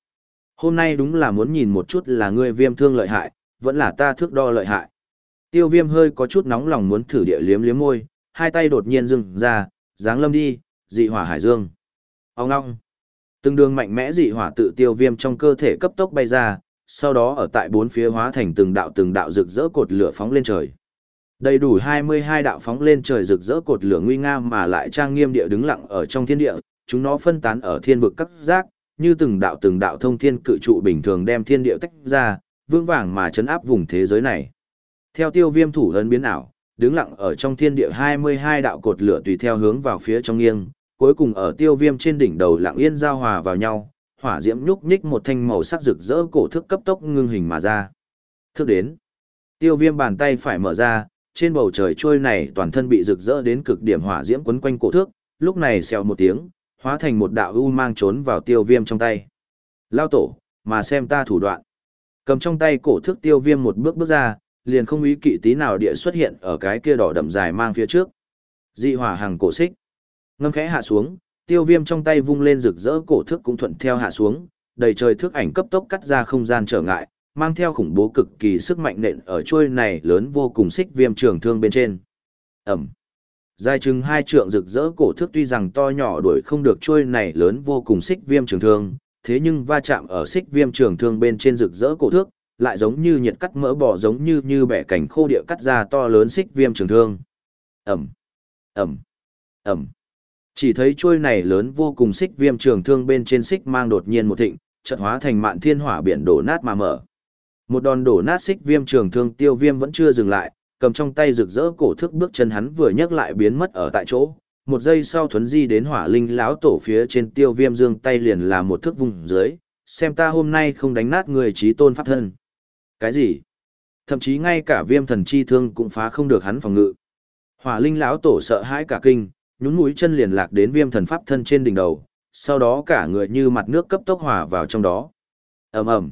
Hôm nay đúng là muốn nhìn một chút là ngươi viêm thương lợi hại, vẫn là ta thước đo lợi hại. Tiêu viêm hơi có chút nóng lòng muốn thử địa liếm liếm môi, hai tay đột nhiên dừng ra, dáng lâm đi, dị hỏa hải dương. Ông ngong. Từng đường mạnh mẽ dị hỏa tự tiêu viêm trong cơ thể cấp tốc bay ra, sau đó ở tại bốn phía hóa thành từng đạo từng đạo rực rỡ cột lửa phóng lên trời. Đầy đủ 22 đạo phóng lên trời rực rỡ cột lửa nguy nga mà lại trang nghiêm địa đứng lặng ở trong thiên địa, chúng nó phân tán ở thiên vực các giác, như từng đạo từng đạo thông thiên cự trụ bình thường đem thiên địa tách ra, vương vàng mà chấn áp vùng thế giới này. Theo tiêu viêm thủ ấn biến ảo, đứng lặng ở trong thiên địa 22 đạo cột lửa tùy theo hướng vào phía trong nghiêng, cuối cùng ở tiêu viêm trên đỉnh đầu lặng yên giao hòa vào nhau, hỏa diễm nhúc nhích một thanh màu sắc rực rỡ cổ thức cấp tốc ngưng hình mà ra. Thức đến. Tiêu viêm bàn tay phải mở ra, trên bầu trời trôi này toàn thân bị rực rỡ đến cực điểm hỏa diễm quấn quanh cổ thước, lúc này xèo một tiếng, hóa thành một đạo u mang trốn vào tiêu viêm trong tay. Lao tổ, mà xem ta thủ đoạn. Cầm trong tay cổ thước tiêu viêm một bước bước ra, liền không ý kỵ tí nào địa xuất hiện ở cái kia đỏ đậm dài mang phía trước. Dị hỏa hàng cổ xích. Ngâm khẽ hạ xuống, tiêu viêm trong tay vung lên rực rỡ cổ thước cũng thuận theo hạ xuống, đầy trời thước ảnh cấp tốc cắt ra không gian trở ngại, mang theo khủng bố cực kỳ sức mạnh nện ở chuôi này lớn vô cùng xích viêm trường thương bên trên. Ẩm. Dài chừng hai trượng rực rỡ cổ thước tuy rằng to nhỏ đuổi không được chuôi này lớn vô cùng xích viêm trường thương, thế nhưng va chạm ở xích viêm trường thương bên trên rực rỡ cổ thước, lại giống như nhiệt cắt mỡ bò giống như như bẻ cảnh khô địa cắt ra to lớn xích viêm trường thương. Ẩm. Ẩm. Ẩm. Chỉ thấy chuôi này lớn vô cùng xích viêm trường thương bên trên xích mang đột nhiên một thịnh, chợt hóa thành mạn thiên hỏa biển đổ nát mà mở. Một đòn đổ nát xích viêm trường thương tiêu viêm vẫn chưa dừng lại, cầm trong tay rực rỡ cổ thức bước chân hắn vừa nhấc lại biến mất ở tại chỗ. Một giây sau thuấn di đến hỏa linh lão tổ phía trên tiêu viêm dương tay liền là một thước vùng dưới, xem ta hôm nay không đánh nát người trí tôn pháp thân. Cái gì? Thậm chí ngay cả viêm thần chi thương cũng phá không được hắn phòng ngự. Hỏa linh lão tổ sợ hãi cả kinh, nhún mũi chân liền lạc đến viêm thần pháp thân trên đỉnh đầu, sau đó cả người như mặt nước cấp tốc hòa vào trong đó. ầm ầm,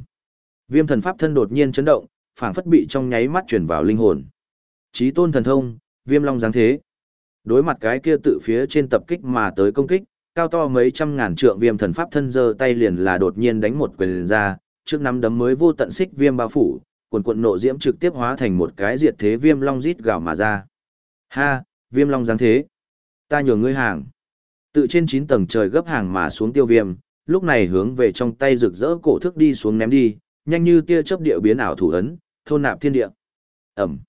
viêm thần pháp thân đột nhiên chấn động, phảng phất bị trong nháy mắt chuyển vào linh hồn. Chí tôn thần thông, viêm long giáng thế. Đối mặt cái kia tự phía trên tập kích mà tới công kích, cao to mấy trăm ngàn trượng viêm thần pháp thân giơ tay liền là đột nhiên đánh một quyền ra, trước năm đấm mới vô tận xích viêm bao phủ, quần quận nộ diễm trực tiếp hóa thành một cái diệt thế viêm long rít gào mà ra. Ha, viêm long giáng thế. Ta nhường ngươi hàng. Tự trên 9 tầng trời gấp hàng mà xuống tiêu viêm, lúc này hướng về trong tay rực rỡ cổ thức đi xuống ném đi, nhanh như tia chớp địa biến ảo thủ ấn, thôn nạp thiên địa. Ẩm.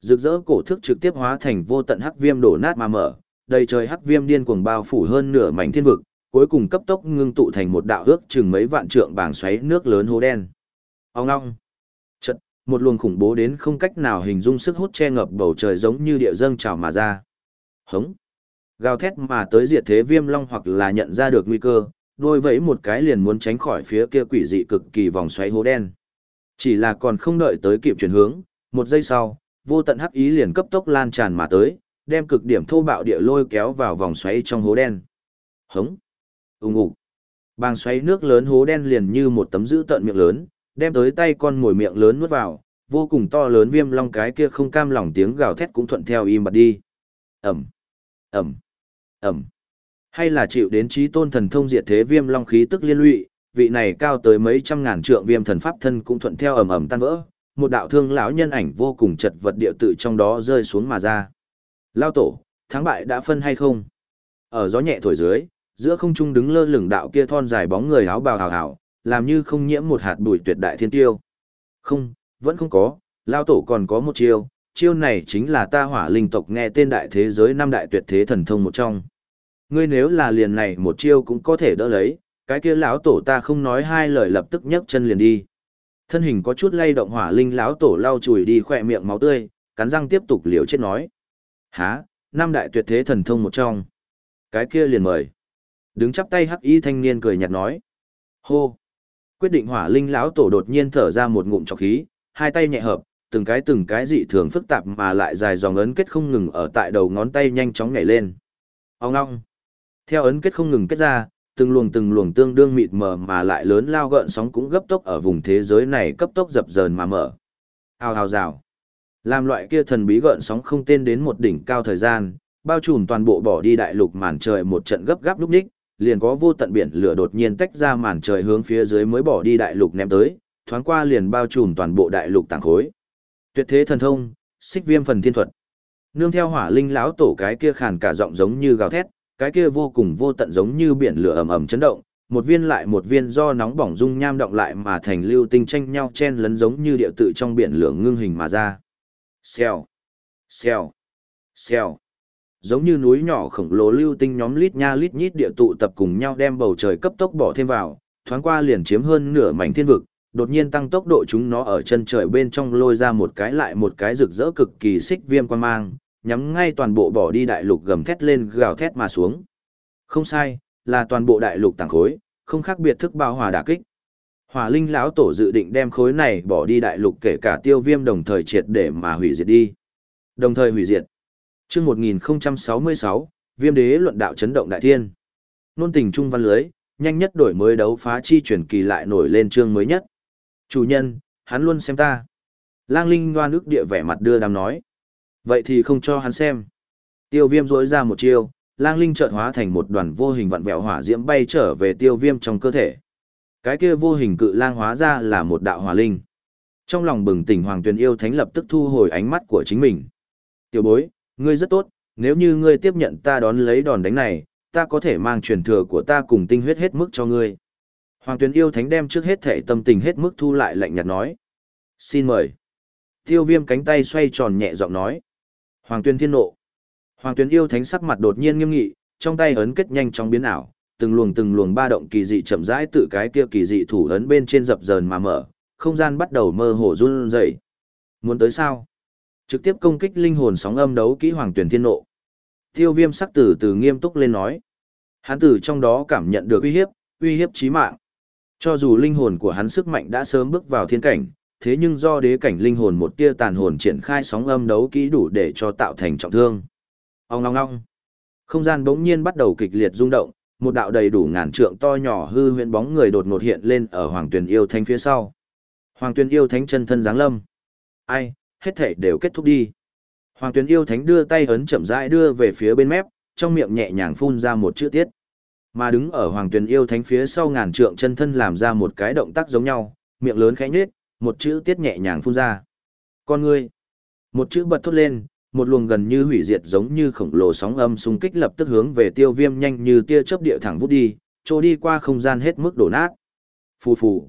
Rực rỡ cổ thức trực tiếp hóa thành vô tận hắc viêm đổ nát mà mở, đầy trời hắc viêm điên cuồng bao phủ hơn nửa mảnh thiên vực, cuối cùng cấp tốc ngưng tụ thành một đạo ước chừng mấy vạn trượng bảng xoáy nước lớn hố đen. Ông ngong. Chật, một luồng khủng bố đến không cách nào hình dung sức hút che ngập bầu trời giống như địa dâng trào mà ra. Hống. Gào thét mà tới diệt thế viêm long hoặc là nhận ra được nguy cơ, đôi vẫy một cái liền muốn tránh khỏi phía kia quỷ dị cực kỳ vòng xoáy hố đen. Chỉ là còn không đợi tới kịp chuyển hướng, một giây sau, vô tận hắc ý liền cấp tốc lan tràn mà tới, đem cực điểm thô bạo địa lôi kéo vào vòng xoáy trong hố đen. Hống. Ùng ục. Bàng xoáy nước lớn hố đen liền như một tấm giữ tận miệng lớn, đem tới tay con mồi miệng lớn nuốt vào, vô cùng to lớn viêm long cái kia không cam lòng tiếng gào thét cũng thuận theo im bặt đi. Ẩm. Ẩm. Ẩm. Hay là chịu đến trí tôn thần thông diệt thế viêm long khí tức liên lụy, vị này cao tới mấy trăm ngàn trượng viêm thần pháp thân cũng thuận theo ầm ầm tan vỡ, một đạo thương lão nhân ảnh vô cùng chật vật địa tự trong đó rơi xuống mà ra. Lao tổ, thắng bại đã phân hay không? Ở gió nhẹ thổi dưới, giữa không trung đứng lơ lửng đạo kia thon dài bóng người áo bào hào hào, làm như không nhiễm một hạt bụi tuyệt đại thiên tiêu. Không, vẫn không có, lao tổ còn có một chiêu, chiêu này chính là ta hỏa linh tộc nghe tên đại thế giới năm đại tuyệt thế thần thông một trong. Ngươi nếu là liền này một chiêu cũng có thể đỡ lấy, cái kia lão tổ ta không nói hai lời lập tức nhấc chân liền đi. Thân hình có chút lay động hỏa linh lão tổ lau chùi đi khỏe miệng máu tươi, cắn răng tiếp tục liều chết nói. Hả, năm đại tuyệt thế thần thông một trong. Cái kia liền mời. Đứng chắp tay hắc y thanh niên cười nhạt nói. Hô. Quyết định hỏa linh lão tổ đột nhiên thở ra một ngụm trọc khí, hai tay nhẹ hợp, từng cái từng cái dị thường phức tạp mà lại dài dòng ấn kết không ngừng ở tại đầu ngón tay nhanh chóng nhảy lên. Ông ngong. Theo ấn kết không ngừng kết ra, từng luồng từng luồng tương đương mịt mờ mà lại lớn lao gợn sóng cũng gấp tốc ở vùng thế giới này cấp tốc dập dờn mà mở. Hào hào rào. Làm loại kia thần bí gợn sóng không tên đến một đỉnh cao thời gian, bao trùm toàn bộ bỏ đi đại lục màn trời một trận gấp gáp lúc ních, liền có vô tận biển lửa đột nhiên tách ra màn trời hướng phía dưới mới bỏ đi đại lục ném tới, thoáng qua liền bao trùm toàn bộ đại lục tàng khối. Tuyệt thế thần thông, xích viêm phần thiên thuật. Nương theo hỏa linh lão tổ cái kia khàn cả giọng giống như gào thét, cái kia vô cùng vô tận giống như biển lửa ầm ầm chấn động, một viên lại một viên do nóng bỏng dung nham động lại mà thành lưu tinh tranh nhau chen lấn giống như địa tự trong biển lửa ngưng hình mà ra. Xèo, xèo, xèo. Giống như núi nhỏ khổng lồ lưu tinh nhóm lít nha lít nhít địa tụ tập cùng nhau đem bầu trời cấp tốc bỏ thêm vào, thoáng qua liền chiếm hơn nửa mảnh thiên vực, đột nhiên tăng tốc độ chúng nó ở chân trời bên trong lôi ra một cái lại một cái rực rỡ cực kỳ xích viêm quan mang, nhắm ngay toàn bộ bỏ đi đại lục gầm thét lên gào thét mà xuống. Không sai, là toàn bộ đại lục tàng khối, không khác biệt thức bao hòa đả kích. Hỏa Linh lão tổ dự định đem khối này bỏ đi đại lục kể cả tiêu viêm đồng thời triệt để mà hủy diệt đi. Đồng thời hủy diệt. Chương 1066, Viêm đế luận đạo chấn động đại thiên. Nôn tình trung văn lưới, nhanh nhất đổi mới đấu phá chi truyền kỳ lại nổi lên chương mới nhất. Chủ nhân, hắn luôn xem ta. Lang Linh đoan ức địa vẻ mặt đưa đám nói. Vậy thì không cho hắn xem. Tiêu viêm rỗi ra một chiêu, lang linh chợt hóa thành một đoàn vô hình vặn vẹo hỏa diễm bay trở về tiêu viêm trong cơ thể. Cái kia vô hình cự lang hóa ra là một đạo hỏa linh. Trong lòng bừng tỉnh Hoàng Tuyền yêu thánh lập tức thu hồi ánh mắt của chính mình. Tiểu bối, ngươi rất tốt, nếu như ngươi tiếp nhận ta đón lấy đòn đánh này, ta có thể mang truyền thừa của ta cùng tinh huyết hết mức cho ngươi. Hoàng Tuyền yêu thánh đem trước hết thể tâm tình hết mức thu lại lạnh nhạt nói. Xin mời. Tiêu viêm cánh tay xoay tròn nhẹ giọng nói. Hoàng Tuyền thiên nộ. Hoàng Tuyền yêu thánh sắc mặt đột nhiên nghiêm nghị, trong tay ấn kết nhanh chóng biến ảo, từng luồng từng luồng ba động kỳ dị chậm rãi tự cái kia kỳ dị thủ ấn bên trên dập dờn mà mở, không gian bắt đầu mơ hồ run rẩy. Muốn tới sao? Trực tiếp công kích linh hồn sóng âm đấu kỹ Hoàng Tuyền thiên nộ. Tiêu Viêm sắc tử từ nghiêm túc lên nói. Hắn tử trong đó cảm nhận được uy hiếp, uy hiếp chí mạng. Cho dù linh hồn của hắn sức mạnh đã sớm bước vào thiên cảnh, thế nhưng do đế cảnh linh hồn một tia tàn hồn triển khai sóng âm đấu kỹ đủ để cho tạo thành trọng thương. Ông ngong ngong. Không gian bỗng nhiên bắt đầu kịch liệt rung động, một đạo đầy đủ ngàn trượng to nhỏ hư huyễn bóng người đột ngột hiện lên ở Hoàng Tuyền Yêu Thánh phía sau. Hoàng Tuyền Yêu Thánh chân thân giáng lâm. Ai, hết thể đều kết thúc đi. Hoàng Tuyền Yêu Thánh đưa tay ấn chậm rãi đưa về phía bên mép, trong miệng nhẹ nhàng phun ra một chữ tiết. Mà đứng ở Hoàng Tuyền Yêu Thánh phía sau ngàn trượng chân thân làm ra một cái động tác giống nhau, miệng lớn khẽ nhếch, một chữ tiết nhẹ nhàng phun ra. Con ngươi. Một chữ bật thốt lên, một luồng gần như hủy diệt giống như khổng lồ sóng âm xung kích lập tức hướng về tiêu viêm nhanh như tia chớp địa thẳng vút đi, trôi đi qua không gian hết mức đổ nát. Phù phù.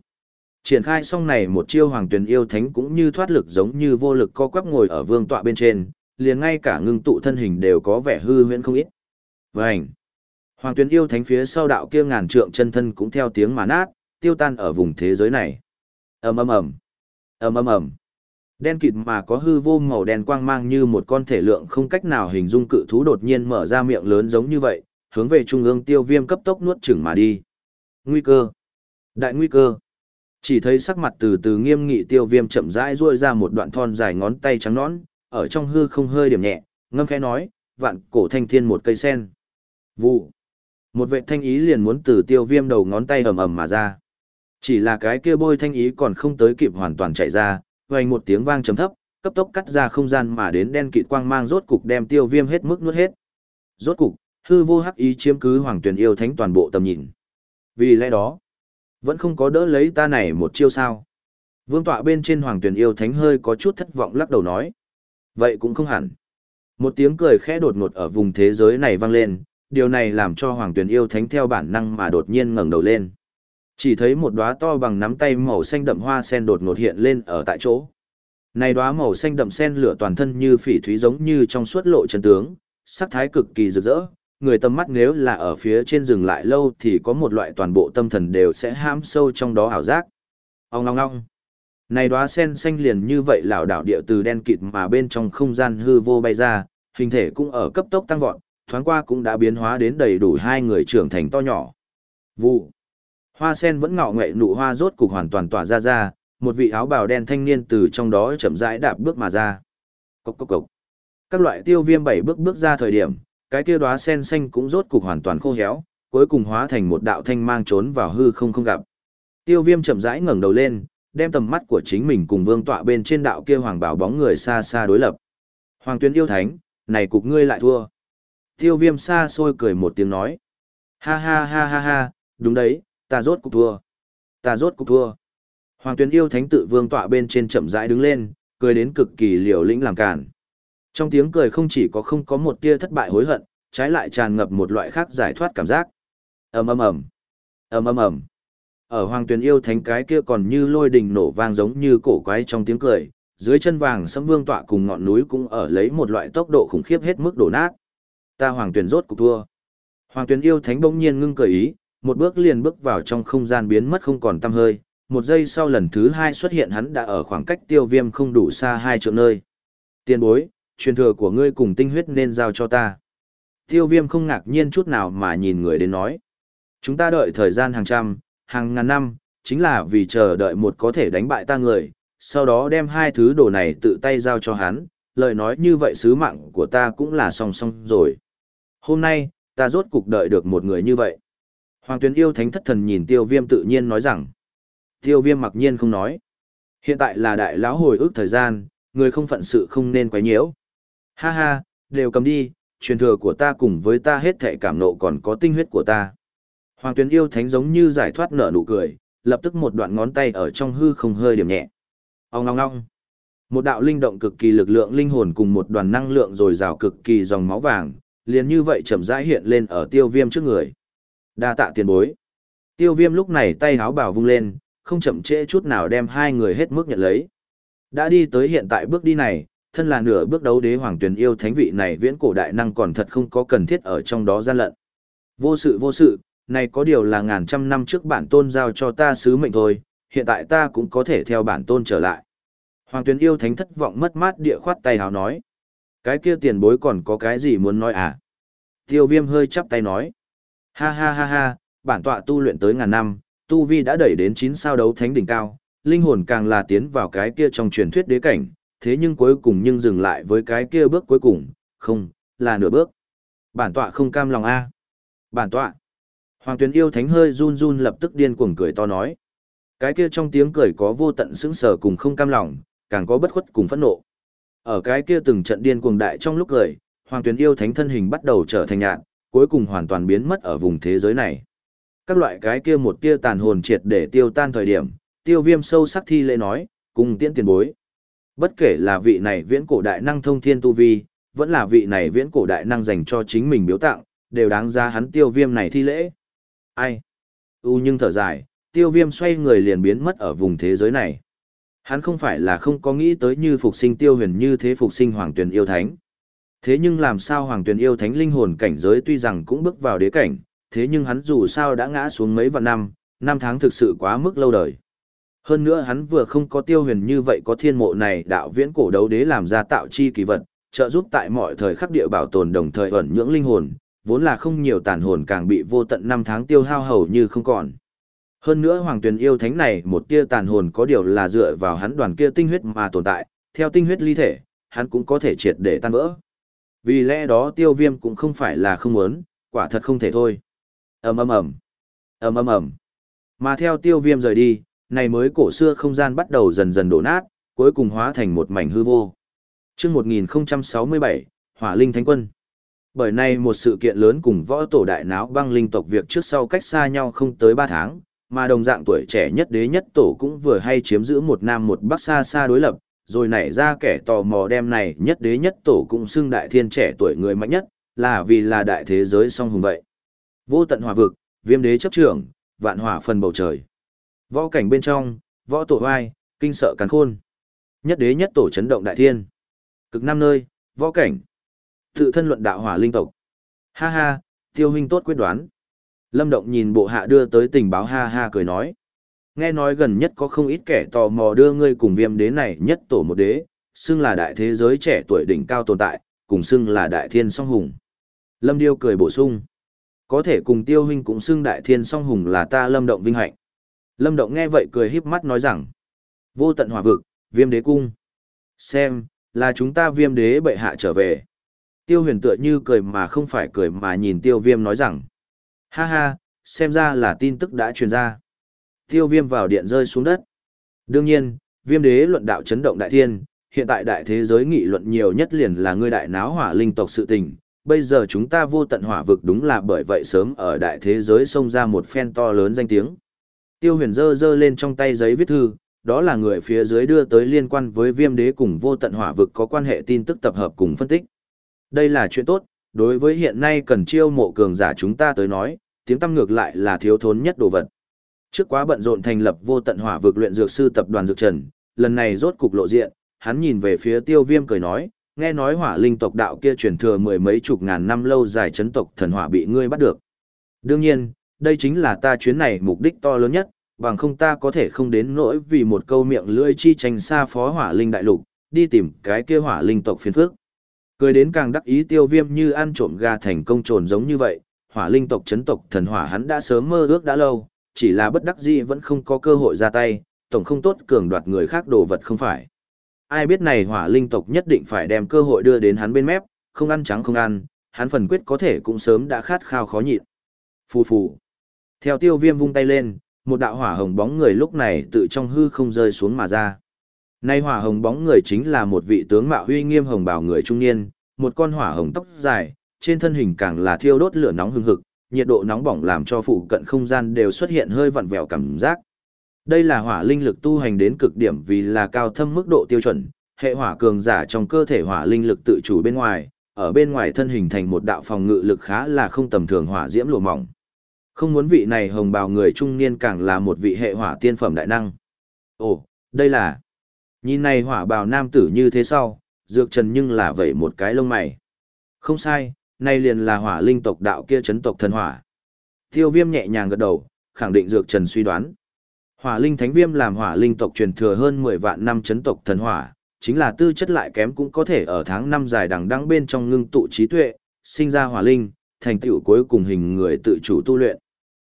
Triển khai xong này một chiêu hoàng Tuyền yêu thánh cũng như thoát lực giống như vô lực co quắp ngồi ở vương tọa bên trên, liền ngay cả ngưng tụ thân hình đều có vẻ hư huyễn không ít. Vành. Hoàng tuyến yêu thánh phía sau đạo kia ngàn trượng chân thân cũng theo tiếng mà nát, tiêu tan ở vùng thế giới này. ầm ầm ầm, ầm ầm ầm. Đen kịt mà có hư vô màu đen quang mang như một con thể lượng không cách nào hình dung cự thú đột nhiên mở ra miệng lớn giống như vậy, hướng về trung ương tiêu viêm cấp tốc nuốt chửng mà đi. Nguy cơ. Đại nguy cơ. Chỉ thấy sắc mặt từ từ nghiêm nghị tiêu viêm chậm rãi ruôi ra một đoạn thon dài ngón tay trắng nõn, ở trong hư không hơi điểm nhẹ, ngâm khẽ nói, vạn cổ thanh thiên một cây sen. Vụ. Một vệ thanh ý liền muốn từ tiêu viêm đầu ngón tay ầm ầm mà ra. Chỉ là cái kia bôi thanh ý còn không tới kịp hoàn toàn chạy ra, vang một tiếng vang trầm thấp, cấp tốc cắt ra không gian mà đến đen kịt quang mang rốt cục đem tiêu viêm hết mức nuốt hết. Rốt cục, hư vô hắc ý chiếm cứ hoàng tuyển yêu thánh toàn bộ tầm nhìn. Vì lẽ đó, vẫn không có đỡ lấy ta này một chiêu sao. Vương tọa bên trên hoàng tuyển yêu thánh hơi có chút thất vọng lắc đầu nói. Vậy cũng không hẳn. Một tiếng cười khẽ đột ngột ở vùng thế giới này vang lên, điều này làm cho hoàng Tuyền yêu thánh theo bản năng mà đột nhiên ngẩng đầu lên. Chỉ thấy một đóa to bằng nắm tay màu xanh đậm hoa sen đột ngột hiện lên ở tại chỗ. Này đóa màu xanh đậm sen lửa toàn thân như phỉ thúy giống như trong suốt lộ chân tướng, sắc thái cực kỳ rực rỡ, người tầm mắt nếu là ở phía trên rừng lại lâu thì có một loại toàn bộ tâm thần đều sẽ ham sâu trong đó ảo giác. Ông long long Này đóa sen xanh liền như vậy lảo đảo địa từ đen kịt mà bên trong không gian hư vô bay ra, hình thể cũng ở cấp tốc tăng vọt, thoáng qua cũng đã biến hóa đến đầy đủ hai người trưởng thành to nhỏ. Vụ. Hoa sen vẫn ngọ nghệ nụ hoa rốt cục hoàn toàn tỏa ra ra, một vị áo bào đen thanh niên từ trong đó chậm rãi đạp bước mà ra. Cốc cốc cốc. Các loại tiêu viêm bảy bước bước ra thời điểm, cái kia đóa sen xanh cũng rốt cục hoàn toàn khô héo, cuối cùng hóa thành một đạo thanh mang trốn vào hư không không gặp. Tiêu viêm chậm rãi ngẩng đầu lên, đem tầm mắt của chính mình cùng vương tọa bên trên đạo kia hoàng bảo bóng người xa xa đối lập. Hoàng tuyên yêu thánh, này cục ngươi lại thua. Tiêu viêm xa xôi cười một tiếng nói. Ha ha ha ha ha, đúng đấy, ta rốt cục thua. Ta rốt cục thua. Hoàng tuyên yêu thánh tự vương tọa bên trên chậm rãi đứng lên, cười đến cực kỳ liều lĩnh làm cản. Trong tiếng cười không chỉ có không có một tia thất bại hối hận, trái lại tràn ngập một loại khác giải thoát cảm giác. ầm ầm ầm, ầm ầm ầm. Ở Hoàng tuyến yêu thánh cái kia còn như lôi đình nổ vang giống như cổ quái trong tiếng cười, dưới chân vàng sẫm vương tọa cùng ngọn núi cũng ở lấy một loại tốc độ khủng khiếp hết mức đổ nát. Ta Hoàng Tuyền rốt cục thua. Hoàng Tuyền yêu thánh bỗng nhiên ngưng cởi ý, một bước liền bước vào trong không gian biến mất không còn tăm hơi, một giây sau lần thứ hai xuất hiện hắn đã ở khoảng cách tiêu viêm không đủ xa hai triệu nơi. Tiền bối, truyền thừa của ngươi cùng tinh huyết nên giao cho ta. Tiêu viêm không ngạc nhiên chút nào mà nhìn người đến nói. Chúng ta đợi thời gian hàng trăm, hàng ngàn năm, chính là vì chờ đợi một có thể đánh bại ta người, sau đó đem hai thứ đồ này tự tay giao cho hắn, lời nói như vậy sứ mạng của ta cũng là song song rồi. Hôm nay, ta rốt cục đợi được một người như vậy. Hoàng tuyến yêu thánh thất thần nhìn tiêu viêm tự nhiên nói rằng. Tiêu viêm mặc nhiên không nói. Hiện tại là đại lão hồi ức thời gian, người không phận sự không nên quấy nhiễu. Ha ha, đều cầm đi, truyền thừa của ta cùng với ta hết thệ cảm nộ còn có tinh huyết của ta. Hoàng tuyến yêu thánh giống như giải thoát nở nụ cười, lập tức một đoạn ngón tay ở trong hư không hơi điểm nhẹ. Ông ngong ngong. Một đạo linh động cực kỳ lực lượng linh hồn cùng một đoàn năng lượng rồi rào cực kỳ dòng máu vàng, liền như vậy chậm rãi hiện lên ở tiêu viêm trước người. Đa tạ tiền bối. Tiêu viêm lúc này tay háo bảo vung lên, không chậm trễ chút nào đem hai người hết mức nhận lấy. Đã đi tới hiện tại bước đi này, thân là nửa bước đấu đế hoàng tuyển yêu thánh vị này viễn cổ đại năng còn thật không có cần thiết ở trong đó gian lận. Vô sự vô sự, này có điều là ngàn trăm năm trước bản tôn giao cho ta sứ mệnh thôi, hiện tại ta cũng có thể theo bản tôn trở lại. Hoàng tuyền yêu thánh thất vọng mất mát địa khoát tay hào nói. Cái kia tiền bối còn có cái gì muốn nói à? Tiêu viêm hơi chắp tay nói. Ha ha ha ha, bản tọa tu luyện tới ngàn năm, tu vi đã đẩy đến 9 sao đấu thánh đỉnh cao, linh hồn càng là tiến vào cái kia trong truyền thuyết đế cảnh, thế nhưng cuối cùng nhưng dừng lại với cái kia bước cuối cùng, không, là nửa bước. Bản tọa không cam lòng a. Bản tọa. Hoàng tuyến yêu thánh hơi run run lập tức điên cuồng cười to nói. Cái kia trong tiếng cười có vô tận sững sờ cùng không cam lòng, càng có bất khuất cùng phẫn nộ. Ở cái kia từng trận điên cuồng đại trong lúc cười, Hoàng tuyến yêu thánh thân hình bắt đầu trở thành nhạt, cuối cùng hoàn toàn biến mất ở vùng thế giới này. Các loại cái kia một tia tàn hồn triệt để tiêu tan thời điểm, tiêu viêm sâu sắc thi lễ nói, cùng tiễn tiền bối. Bất kể là vị này viễn cổ đại năng thông thiên tu vi, vẫn là vị này viễn cổ đại năng dành cho chính mình biếu tặng, đều đáng ra hắn tiêu viêm này thi lễ. Ai? U nhưng thở dài, tiêu viêm xoay người liền biến mất ở vùng thế giới này. Hắn không phải là không có nghĩ tới như phục sinh tiêu huyền như thế phục sinh hoàng tuyền yêu thánh. Thế nhưng làm sao hoàng tuyền yêu thánh linh hồn cảnh giới tuy rằng cũng bước vào đế cảnh, thế nhưng hắn dù sao đã ngã xuống mấy vạn năm, năm tháng thực sự quá mức lâu đời. Hơn nữa hắn vừa không có tiêu huyền như vậy có thiên mộ này đạo viễn cổ đấu đế làm ra tạo chi kỳ vật, trợ giúp tại mọi thời khắc địa bảo tồn đồng thời ẩn nhưỡng linh hồn, vốn là không nhiều tàn hồn càng bị vô tận năm tháng tiêu hao hầu như không còn. Hơn nữa hoàng tuyển yêu thánh này một tia tàn hồn có điều là dựa vào hắn đoàn kia tinh huyết mà tồn tại, theo tinh huyết ly thể, hắn cũng có thể triệt để tan vỡ. Vì lẽ đó tiêu viêm cũng không phải là không muốn, quả thật không thể thôi. ầm ầm ầm ầm ầm ầm Mà theo tiêu viêm rời đi, này mới cổ xưa không gian bắt đầu dần dần đổ nát, cuối cùng hóa thành một mảnh hư vô. Trước 1067, Hỏa Linh Thánh Quân. Bởi nay một sự kiện lớn cùng võ tổ đại náo băng linh tộc việc trước sau cách xa nhau không tới 3 tháng, mà đồng dạng tuổi trẻ nhất đế nhất tổ cũng vừa hay chiếm giữ một nam một bắc xa xa đối lập, rồi nảy ra kẻ tò mò đem này nhất đế nhất tổ cũng xưng đại thiên trẻ tuổi người mạnh nhất, là vì là đại thế giới song hùng vậy. Vô tận hòa vực, viêm đế chấp trưởng, vạn hỏa phần bầu trời. Võ cảnh bên trong, võ tổ oai, kinh sợ càn khôn. Nhất đế nhất tổ chấn động đại thiên. Cực năm nơi, võ cảnh. Tự thân luận đạo hỏa linh tộc. Ha ha, tiêu huynh tốt quyết đoán. Lâm Động nhìn bộ hạ đưa tới tình báo ha ha cười nói. Nghe nói gần nhất có không ít kẻ tò mò đưa ngươi cùng viêm đế này nhất tổ một đế, xưng là đại thế giới trẻ tuổi đỉnh cao tồn tại, cùng xưng là đại thiên song hùng. Lâm Điêu cười bổ sung. Có thể cùng tiêu huynh cũng xưng đại thiên song hùng là ta lâm động vinh hạnh. Lâm động nghe vậy cười híp mắt nói rằng. Vô tận hỏa vực, viêm đế cung. Xem, là chúng ta viêm đế bệ hạ trở về. Tiêu huyền tựa như cười mà không phải cười mà nhìn tiêu viêm nói rằng. Ha ha, xem ra là tin tức đã truyền ra. Tiêu viêm vào điện rơi xuống đất. Đương nhiên, viêm đế luận đạo chấn động đại thiên, hiện tại đại thế giới nghị luận nhiều nhất liền là ngươi đại náo hỏa linh tộc sự tình. Bây giờ chúng ta vô tận hỏa vực đúng là bởi vậy sớm ở đại thế giới xông ra một phen to lớn danh tiếng. Tiêu huyền dơ dơ lên trong tay giấy viết thư, đó là người phía dưới đưa tới liên quan với viêm đế cùng vô tận hỏa vực có quan hệ tin tức tập hợp cùng phân tích. Đây là chuyện tốt, đối với hiện nay cần chiêu mộ cường giả chúng ta tới nói, tiếng tăm ngược lại là thiếu thốn nhất đồ vật. Trước quá bận rộn thành lập vô tận hỏa vực luyện dược sư tập đoàn dược trần, lần này rốt cục lộ diện, hắn nhìn về phía tiêu viêm cười nói, nghe nói hỏa linh tộc đạo kia truyền thừa mười mấy chục ngàn năm lâu dài chấn tộc thần hỏa bị ngươi bắt được. Đương nhiên, đây chính là ta chuyến này mục đích to lớn nhất, bằng không ta có thể không đến nỗi vì một câu miệng lưỡi chi tranh xa phó hỏa linh đại lục, đi tìm cái kia hỏa linh tộc phiền phước. Cười đến càng đắc ý tiêu viêm như ăn trộm gà thành công trồn giống như vậy, hỏa linh tộc chấn tộc thần hỏa hắn đã sớm mơ ước đã lâu, chỉ là bất đắc dĩ vẫn không có cơ hội ra tay, tổng không tốt cường đoạt người khác đồ vật không phải. Ai biết này hỏa linh tộc nhất định phải đem cơ hội đưa đến hắn bên mép, không ăn trắng không ăn, hắn phần quyết có thể cũng sớm đã khát khao khó nhịn. Phù phù. Theo tiêu viêm vung tay lên, một đạo hỏa hồng bóng người lúc này tự trong hư không rơi xuống mà ra. Nay hỏa hồng bóng người chính là một vị tướng mạo huy nghiêm hồng bào người trung niên, một con hỏa hồng tóc dài, trên thân hình càng là thiêu đốt lửa nóng hừng hực, nhiệt độ nóng bỏng làm cho phụ cận không gian đều xuất hiện hơi vặn vẹo cảm giác. Đây là hỏa linh lực tu hành đến cực điểm vì là cao thâm mức độ tiêu chuẩn, hệ hỏa cường giả trong cơ thể hỏa linh lực tự chủ bên ngoài, ở bên ngoài thân hình thành một đạo phòng ngự lực khá là không tầm thường hỏa diễm lùa mỏng. Không muốn vị này hồng bào người trung niên càng là một vị hệ hỏa tiên phẩm đại năng. Ồ, đây là... Nhìn này hỏa bào nam tử như thế sau, dược trần nhưng là vậy một cái lông mày. Không sai, nay liền là hỏa linh tộc đạo kia chấn tộc thần hỏa. Tiêu viêm nhẹ nhàng gật đầu, khẳng định dược trần suy đoán. Hỏa linh thánh viêm làm hỏa linh tộc truyền thừa hơn 10 vạn năm chấn tộc thần hỏa, chính là tư chất lại kém cũng có thể ở tháng năm dài đằng đăng bên trong ngưng tụ trí tuệ, sinh ra hỏa linh, thành tựu cuối cùng hình người tự chủ tu luyện.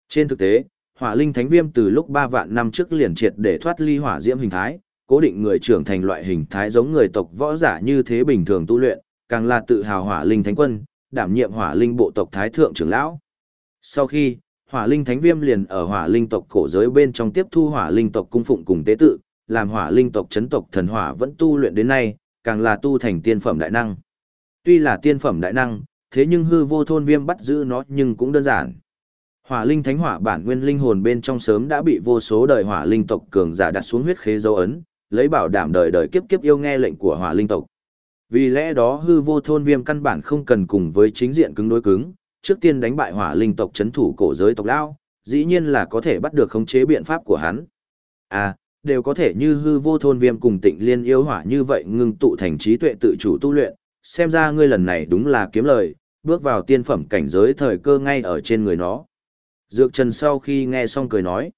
Trên thực tế, hỏa linh thánh viêm từ lúc 3 vạn năm trước liền triệt để thoát ly hỏa diễm hình thái, cố định người trưởng thành loại hình thái giống người tộc võ giả như thế bình thường tu luyện, càng là tự hào hỏa linh thánh quân, đảm nhiệm hỏa linh bộ tộc thái thượng trưởng lão. Sau khi, hỏa linh thánh viêm liền ở hỏa linh tộc cổ giới bên trong tiếp thu hỏa linh tộc cung phụng cùng tế tự, làm hỏa linh tộc chấn tộc thần hỏa vẫn tu luyện đến nay, càng là tu thành tiên phẩm đại năng. Tuy là tiên phẩm đại năng, thế nhưng hư vô thôn viêm bắt giữ nó nhưng cũng đơn giản. Hỏa linh thánh hỏa bản nguyên linh hồn bên trong sớm đã bị vô số đời hỏa linh tộc cường giả đặt xuống huyết khế dấu ấn, lấy bảo đảm đời đời kiếp kiếp yêu nghe lệnh của hỏa linh tộc. Vì lẽ đó hư vô thôn viêm căn bản không cần cùng với chính diện cứng đối cứng, trước tiên đánh bại hỏa linh tộc chấn thủ cổ giới tộc lao, dĩ nhiên là có thể bắt được khống chế biện pháp của hắn. À, đều có thể như hư vô thôn viêm cùng tịnh liên yêu hỏa như vậy ngưng tụ thành trí tuệ tự chủ tu luyện, xem ra ngươi lần này đúng là kiếm lời, bước vào tiên phẩm cảnh giới thời cơ ngay ở trên người nó. Dược Trần sau khi nghe xong cười nói,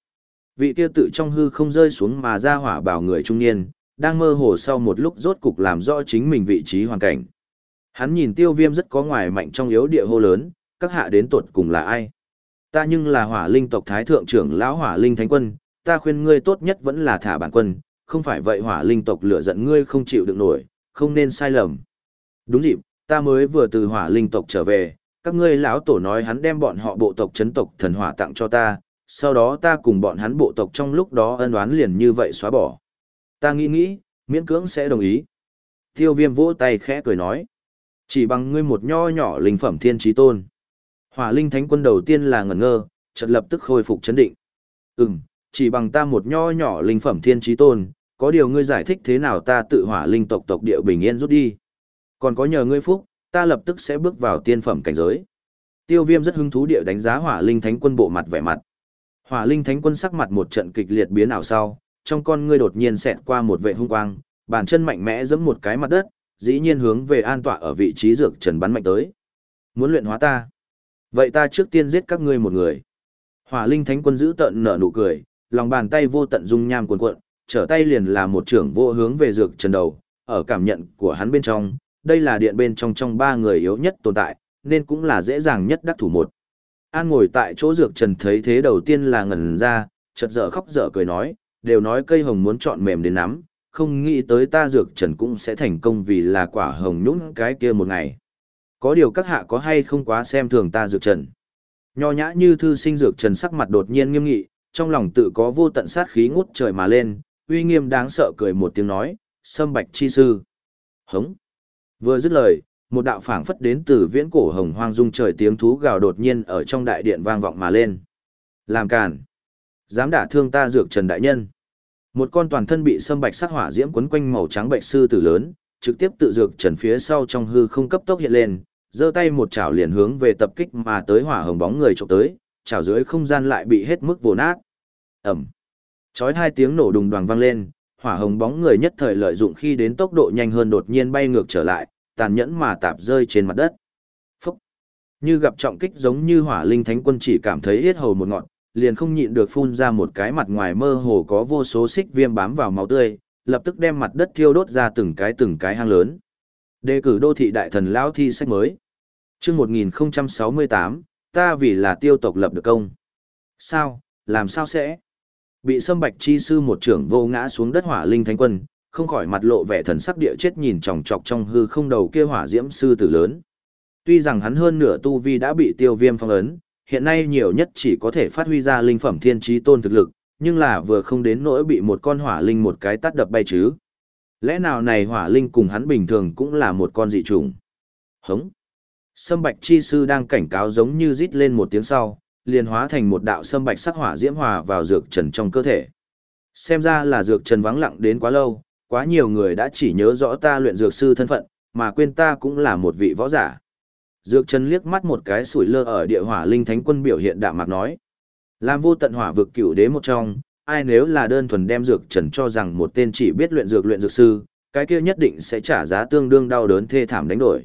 vị kia tự trong hư không rơi xuống mà ra hỏa bảo người trung niên, đang mơ hồ sau một lúc rốt cục làm rõ chính mình vị trí hoàn cảnh. Hắn nhìn tiêu viêm rất có ngoài mạnh trong yếu địa hô lớn, các hạ đến tuột cùng là ai? Ta nhưng là hỏa linh tộc thái thượng trưởng lão hỏa linh thánh quân, ta khuyên ngươi tốt nhất vẫn là thả bản quân, không phải vậy hỏa linh tộc lửa giận ngươi không chịu được nổi, không nên sai lầm. Đúng dịp, ta mới vừa từ hỏa linh tộc trở về, các ngươi lão tổ nói hắn đem bọn họ bộ tộc chấn tộc thần hỏa tặng cho ta, sau đó ta cùng bọn hắn bộ tộc trong lúc đó ân oán liền như vậy xóa bỏ. Ta nghĩ nghĩ, miễn cưỡng sẽ đồng ý. Tiêu viêm vỗ tay khẽ cười nói. Chỉ bằng ngươi một nho nhỏ linh phẩm thiên trí tôn. Hỏa linh thánh quân đầu tiên là ngẩn ngơ, chợt lập tức khôi phục chấn định. Ừm, chỉ bằng ta một nho nhỏ linh phẩm thiên trí tôn, có điều ngươi giải thích thế nào ta tự hỏa linh tộc tộc địa bình yên rút đi. Còn có nhờ ngươi phúc, ta lập tức sẽ bước vào tiên phẩm cảnh giới. Tiêu viêm rất hứng thú địa đánh giá hỏa linh thánh quân bộ mặt vẻ mặt. Hỏa linh thánh quân sắc mặt một trận kịch liệt biến ảo sau, trong con ngươi đột nhiên xẹt qua một vệ hung quang, bàn chân mạnh mẽ giẫm một cái mặt đất, dĩ nhiên hướng về an tọa ở vị trí dược trần bắn mạnh tới. Muốn luyện hóa ta? Vậy ta trước tiên giết các ngươi một người. Hỏa linh thánh quân giữ tận nở nụ cười, lòng bàn tay vô tận dung nham cuồn cuộn, trở tay liền là một trưởng vô hướng về dược trần đầu, ở cảm nhận của hắn bên trong, đây là điện bên trong trong ba người yếu nhất tồn tại, nên cũng là dễ dàng nhất đắc thủ một. An ngồi tại chỗ dược trần thấy thế đầu tiên là ngẩn ra, chợt dở khóc dở cười nói, đều nói cây hồng muốn chọn mềm đến nắm, không nghĩ tới ta dược trần cũng sẽ thành công vì là quả hồng nhũng cái kia một ngày. Có điều các hạ có hay không quá xem thường ta dược trần. Nho nhã như thư sinh dược trần sắc mặt đột nhiên nghiêm nghị, trong lòng tự có vô tận sát khí ngút trời mà lên, uy nghiêm đáng sợ cười một tiếng nói, sâm bạch chi sư. Hống. Vừa dứt lời, một đạo phảng phất đến từ viễn cổ hồng hoang dung trời tiếng thú gào đột nhiên ở trong đại điện vang vọng mà lên. Làm càn. Dám đả thương ta dược trần đại nhân. Một con toàn thân bị sâm bạch sắc hỏa diễm quấn quanh màu trắng bệnh sư tử lớn, trực tiếp tự dược trần phía sau trong hư không cấp tốc hiện lên, giơ tay một chảo liền hướng về tập kích mà tới hỏa hồng bóng người chụp tới, chảo dưới không gian lại bị hết mức vồ nát. Ẩm. Chói hai tiếng nổ đùng đoàng vang lên, hỏa hồng bóng người nhất thời lợi dụng khi đến tốc độ nhanh hơn đột nhiên bay ngược trở lại, tàn nhẫn mà tạp rơi trên mặt đất. Phúc. Như gặp trọng kích giống như hỏa linh thánh quân chỉ cảm thấy hết hầu một ngọn, liền không nhịn được phun ra một cái mặt ngoài mơ hồ có vô số xích viêm bám vào máu tươi, lập tức đem mặt đất thiêu đốt ra từng cái từng cái hang lớn. Đề cử đô thị đại thần lão thi sách mới. Chương 1068, ta vì là tiêu tộc lập được công. Sao, làm sao sẽ? Bị Sâm Bạch chi sư một trưởng vô ngã xuống đất hỏa linh thánh quân, không khỏi mặt lộ vẻ thần sắc địa chết nhìn chòng chọc trong hư không đầu kia hỏa diễm sư tử lớn. Tuy rằng hắn hơn nửa tu vi đã bị tiêu viêm phong ấn, hiện nay nhiều nhất chỉ có thể phát huy ra linh phẩm thiên trí tôn thực lực, nhưng là vừa không đến nỗi bị một con hỏa linh một cái tắt đập bay chứ. Lẽ nào này hỏa linh cùng hắn bình thường cũng là một con dị trùng? Hống! Sâm bạch chi sư đang cảnh cáo giống như rít lên một tiếng sau, liền hóa thành một đạo sâm bạch sắc hỏa diễm hòa vào dược trần trong cơ thể. Xem ra là dược trần vắng lặng đến quá lâu, quá nhiều người đã chỉ nhớ rõ ta luyện dược sư thân phận, mà quên ta cũng là một vị võ giả. Dược Trần liếc mắt một cái sủi lơ ở địa hỏa linh thánh quân biểu hiện đạm mạc nói. Làm vô tận hỏa vực cửu đế một trong, ai nếu là đơn thuần đem Dược Trần cho rằng một tên chỉ biết luyện dược luyện dược sư, cái kia nhất định sẽ trả giá tương đương đau đớn thê thảm đánh đổi.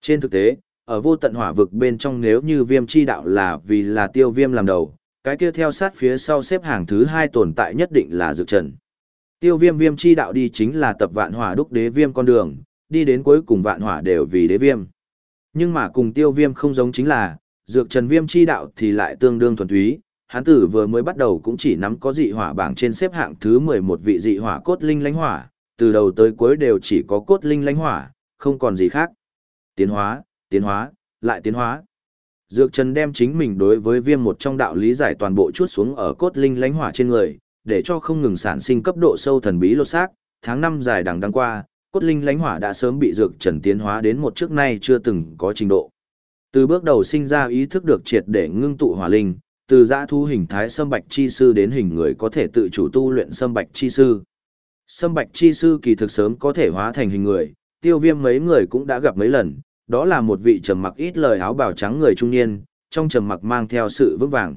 Trên thực tế, ở vô tận hỏa vực bên trong nếu như viêm chi đạo là vì là tiêu viêm làm đầu, cái kia theo sát phía sau xếp hàng thứ hai tồn tại nhất định là Dược Trần. Tiêu viêm viêm chi đạo đi chính là tập vạn hỏa đúc đế viêm con đường, đi đến cuối cùng vạn hỏa đều vì đế viêm. Nhưng mà cùng tiêu viêm không giống chính là, dược trần viêm chi đạo thì lại tương đương thuần túy, hán tử vừa mới bắt đầu cũng chỉ nắm có dị hỏa bảng trên xếp hạng thứ 11 vị dị hỏa cốt linh lánh hỏa, từ đầu tới cuối đều chỉ có cốt linh lánh hỏa, không còn gì khác. Tiến hóa, tiến hóa, lại tiến hóa. Dược Trần đem chính mình đối với viêm một trong đạo lý giải toàn bộ chuốt xuống ở cốt linh lánh hỏa trên người, để cho không ngừng sản sinh cấp độ sâu thần bí lột xác, tháng năm dài đằng đăng qua, cốt linh lánh hỏa đã sớm bị dược trần tiến hóa đến một trước nay chưa từng có trình độ. Từ bước đầu sinh ra ý thức được triệt để ngưng tụ hỏa linh, từ dã thu hình thái sâm bạch chi sư đến hình người có thể tự chủ tu luyện sâm bạch chi sư. Sâm bạch chi sư kỳ thực sớm có thể hóa thành hình người, tiêu viêm mấy người cũng đã gặp mấy lần, đó là một vị trầm mặc ít lời áo bào trắng người trung niên, trong trầm mặc mang theo sự vững vàng.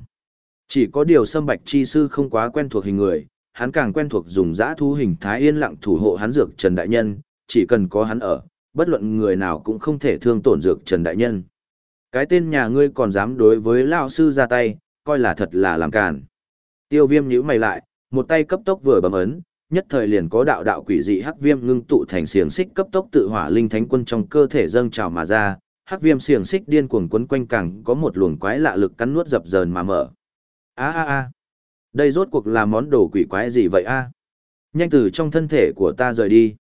Chỉ có điều sâm bạch chi sư không quá quen thuộc hình người, hắn càng quen thuộc dùng giã thu hình thái yên lặng thủ hộ hắn dược Trần Đại Nhân, chỉ cần có hắn ở, bất luận người nào cũng không thể thương tổn dược Trần Đại Nhân. Cái tên nhà ngươi còn dám đối với Lao Sư ra tay, coi là thật là làm càn. Tiêu viêm nhíu mày lại, một tay cấp tốc vừa bấm ấn, nhất thời liền có đạo đạo quỷ dị hắc viêm ngưng tụ thành xiềng xích cấp tốc tự hỏa linh thánh quân trong cơ thể dâng trào mà ra, hắc viêm xiềng xích điên cuồng quấn quanh càng có một luồng quái lạ lực cắn nuốt dập dờn mà mở. A a a. Đây rốt cuộc là món đồ quỷ quái gì vậy a? Nhanh từ trong thân thể của ta rời đi.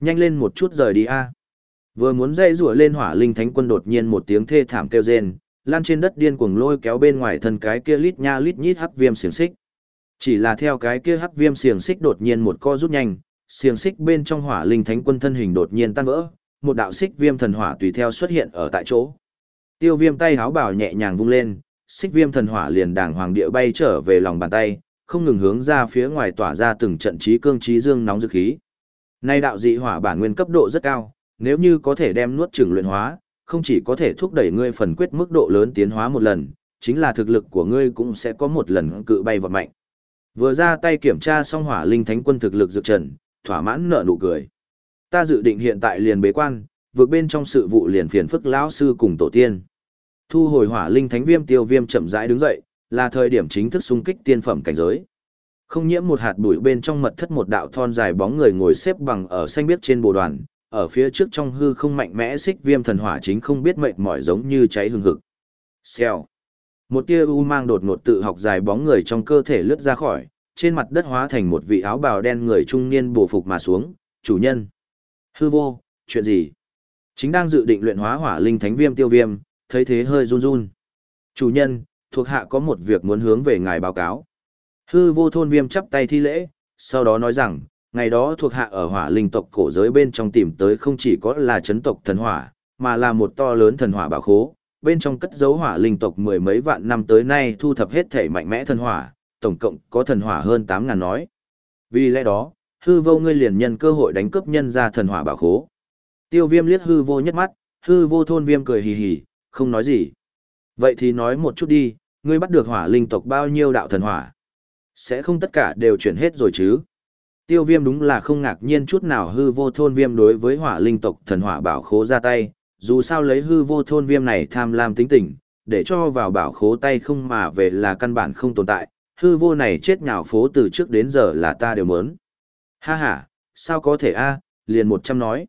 Nhanh lên một chút rời đi a. Vừa muốn dây rủa lên hỏa linh thánh quân đột nhiên một tiếng thê thảm kêu rên, lan trên đất điên cuồng lôi kéo bên ngoài thân cái kia lít nha lít nhít hắc viêm xiềng xích. Chỉ là theo cái kia hắc viêm xiềng xích đột nhiên một co rút nhanh, xiềng xích bên trong hỏa linh thánh quân thân hình đột nhiên tan vỡ, một đạo xích viêm thần hỏa tùy theo xuất hiện ở tại chỗ. Tiêu viêm tay háo bảo nhẹ nhàng vung lên, xích viêm thần hỏa liền đàng hoàng địa bay trở về lòng bàn tay, không ngừng hướng ra phía ngoài tỏa ra từng trận trí cương trí dương nóng dư khí. Nay đạo dị hỏa bản nguyên cấp độ rất cao, nếu như có thể đem nuốt chửng luyện hóa, không chỉ có thể thúc đẩy ngươi phần quyết mức độ lớn tiến hóa một lần, chính là thực lực của ngươi cũng sẽ có một lần cự bay vọt mạnh. Vừa ra tay kiểm tra xong hỏa linh thánh quân thực lực dược trần, thỏa mãn nở nụ cười. Ta dự định hiện tại liền bế quan, vượt bên trong sự vụ liền phiền phức lão sư cùng tổ tiên. Thu hồi hỏa linh thánh viêm tiêu viêm chậm rãi đứng dậy, là thời điểm chính thức xung kích tiên phẩm cảnh giới. Không nhiễm một hạt bụi bên trong mật thất một đạo thon dài bóng người ngồi xếp bằng ở xanh biếc trên bồ đoàn, ở phía trước trong hư không mạnh mẽ xích viêm thần hỏa chính không biết mệt mỏi giống như cháy hừng hực. Xèo. Một tia u mang đột ngột tự học dài bóng người trong cơ thể lướt ra khỏi, trên mặt đất hóa thành một vị áo bào đen người trung niên bổ phục mà xuống, chủ nhân. Hư vô, chuyện gì? Chính đang dự định luyện hóa hỏa linh thánh viêm tiêu viêm, thấy thế hơi run run. Chủ nhân, thuộc hạ có một việc muốn hướng về ngài báo cáo. Hư vô thôn viêm chắp tay thi lễ, sau đó nói rằng, ngày đó thuộc hạ ở hỏa linh tộc cổ giới bên trong tìm tới không chỉ có là chấn tộc thần hỏa, mà là một to lớn thần hỏa bảo khố, bên trong cất dấu hỏa linh tộc mười mấy vạn năm tới nay thu thập hết thể mạnh mẽ thần hỏa, tổng cộng có thần hỏa hơn 8.000 nói. Vì lẽ đó, hư vô ngươi liền nhân cơ hội đánh cướp nhân ra thần hỏa bảo khố. Tiêu viêm liếc hư vô nhất mắt, hư vô thôn viêm cười hì hì, không nói gì. Vậy thì nói một chút đi, ngươi bắt được hỏa linh tộc bao nhiêu đạo thần hỏa? Sẽ không tất cả đều chuyển hết rồi chứ? Tiêu viêm đúng là không ngạc nhiên chút nào hư vô thôn viêm đối với hỏa linh tộc thần hỏa bảo khố ra tay, dù sao lấy hư vô thôn viêm này tham lam tính tình, để cho vào bảo khố tay không mà về là căn bản không tồn tại, hư vô này chết nhào phố từ trước đến giờ là ta đều muốn. Ha ha, sao có thể a liền một trăm nói.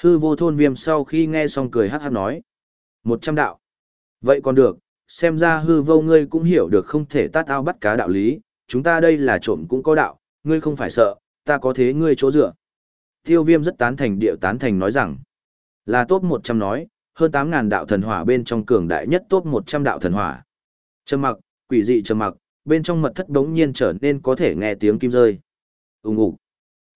Hư vô thôn viêm sau khi nghe xong cười hát hát nói. Một trăm đạo. Vậy còn được, xem ra hư vô ngươi cũng hiểu được không thể tát ao bắt cá đạo lý, chúng ta đây là trộm cũng có đạo, ngươi không phải sợ, ta có thế ngươi chỗ dựa. Tiêu viêm rất tán thành điệu tán thành nói rằng, là top 100 nói, hơn 8.000 đạo thần hỏa bên trong cường đại nhất top 100 đạo thần hỏa. Trầm mặc, quỷ dị trầm mặc, bên trong mật thất đống nhiên trở nên có thể nghe tiếng kim rơi. Úng ủ.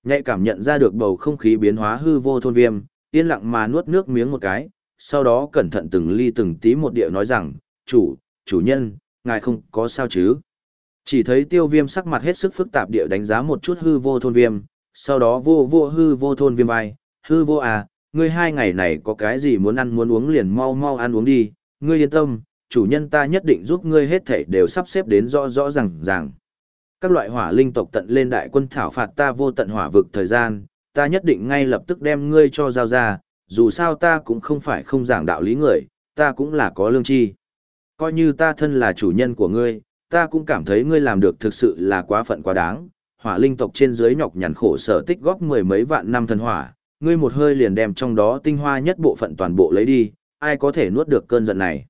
Nhạy cảm nhận ra được bầu không khí biến hóa hư vô thôn viêm, yên lặng mà nuốt nước miếng một cái, sau đó cẩn thận từng ly từng tí một điệu nói rằng, chủ, chủ nhân, ngài không có sao chứ. Chỉ thấy tiêu viêm sắc mặt hết sức phức tạp địa đánh giá một chút hư vô thôn viêm, sau đó vô vô hư vô thôn viêm vai, hư vô à, ngươi hai ngày này có cái gì muốn ăn muốn uống liền mau mau ăn uống đi, ngươi yên tâm, chủ nhân ta nhất định giúp ngươi hết thảy đều sắp xếp đến rõ rõ ràng ràng. Các loại hỏa linh tộc tận lên đại quân thảo phạt ta vô tận hỏa vực thời gian, ta nhất định ngay lập tức đem ngươi cho giao ra, dù sao ta cũng không phải không giảng đạo lý người, ta cũng là có lương tri. Coi như ta thân là chủ nhân của ngươi, ta cũng cảm thấy ngươi làm được thực sự là quá phận quá đáng. Hỏa linh tộc trên dưới nhọc nhằn khổ sở tích góp mười mấy vạn năm thần hỏa, ngươi một hơi liền đem trong đó tinh hoa nhất bộ phận toàn bộ lấy đi, ai có thể nuốt được cơn giận này.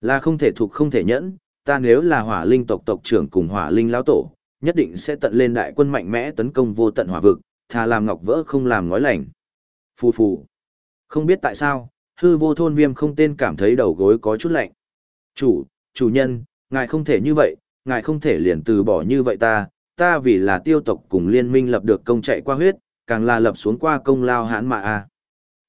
Là không thể thuộc không thể nhẫn, ta nếu là hỏa linh tộc tộc trưởng cùng hỏa linh lão tổ, nhất định sẽ tận lên đại quân mạnh mẽ tấn công vô tận hỏa vực, thà làm ngọc vỡ không làm ngói lành. Phù phù. Không biết tại sao, hư vô thôn viêm không tên cảm thấy đầu gối có chút lạnh. Chủ, chủ nhân, ngài không thể như vậy, ngài không thể liền từ bỏ như vậy ta, ta vì là tiêu tộc cùng liên minh lập được công chạy qua huyết, càng là lập xuống qua công lao hãn mạ a.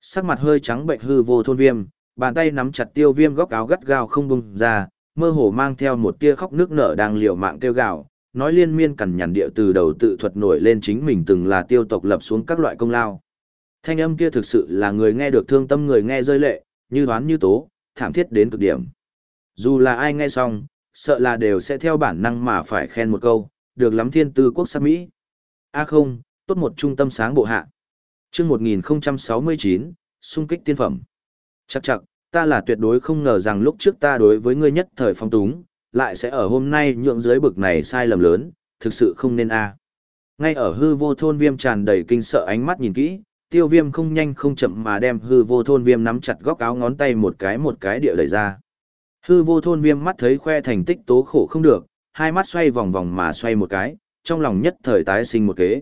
Sắc mặt hơi trắng bệnh hư vô thôn viêm, bàn tay nắm chặt tiêu viêm góc áo gắt gao không bung ra, mơ hồ mang theo một tia khóc nước nở đang liều mạng kêu gào, nói liên miên cằn nhằn địa từ đầu tự thuật nổi lên chính mình từng là tiêu tộc lập xuống các loại công lao. Thanh âm kia thực sự là người nghe được thương tâm người nghe rơi lệ, như đoán như tố, thảm thiết đến cực điểm. Dù là ai nghe xong, sợ là đều sẽ theo bản năng mà phải khen một câu, được lắm thiên tư quốc sắc Mỹ. A không, tốt một trung tâm sáng bộ hạ. chương 1069, xung kích tiên phẩm. Chắc chắc, ta là tuyệt đối không ngờ rằng lúc trước ta đối với ngươi nhất thời phong túng, lại sẽ ở hôm nay nhượng dưới bực này sai lầm lớn, thực sự không nên a. Ngay ở hư vô thôn viêm tràn đầy kinh sợ ánh mắt nhìn kỹ, tiêu viêm không nhanh không chậm mà đem hư vô thôn viêm nắm chặt góc áo ngón tay một cái một cái địa đẩy ra. Hư vô thôn viêm mắt thấy khoe thành tích tố khổ không được, hai mắt xoay vòng vòng mà xoay một cái, trong lòng nhất thời tái sinh một kế.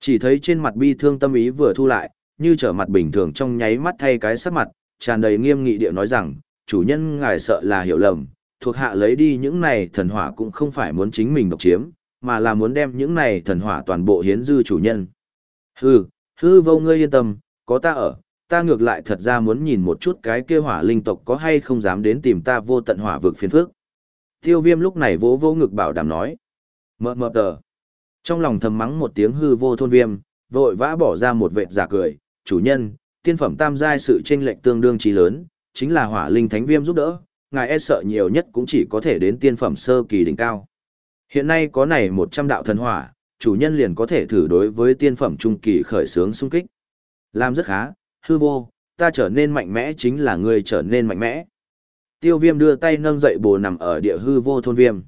Chỉ thấy trên mặt bi thương tâm ý vừa thu lại, như trở mặt bình thường trong nháy mắt thay cái sắc mặt, tràn đầy nghiêm nghị điệu nói rằng, chủ nhân ngài sợ là hiểu lầm, thuộc hạ lấy đi những này thần hỏa cũng không phải muốn chính mình độc chiếm, mà là muốn đem những này thần hỏa toàn bộ hiến dư chủ nhân. Hư, hư vô ngươi yên tâm, có ta ở, ta ngược lại thật ra muốn nhìn một chút cái kia hỏa linh tộc có hay không dám đến tìm ta vô tận hỏa vực phiền phước. Tiêu viêm lúc này vỗ vô ngực bảo đảm nói. Mờ mờ tờ. Trong lòng thầm mắng một tiếng hư vô thôn viêm, vội vã bỏ ra một vệt giả cười, chủ nhân, tiên phẩm tam giai sự chênh lệch tương đương trí lớn, chính là hỏa linh thánh viêm giúp đỡ, ngài e sợ nhiều nhất cũng chỉ có thể đến tiên phẩm sơ kỳ đỉnh cao. Hiện nay có này 100 đạo thần hỏa, chủ nhân liền có thể thử đối với tiên phẩm trung kỳ khởi sướng xung kích. Làm rất khá, hư vô, ta trở nên mạnh mẽ chính là ngươi trở nên mạnh mẽ. Tiêu viêm đưa tay nâng dậy bồ nằm ở địa hư vô thôn viêm.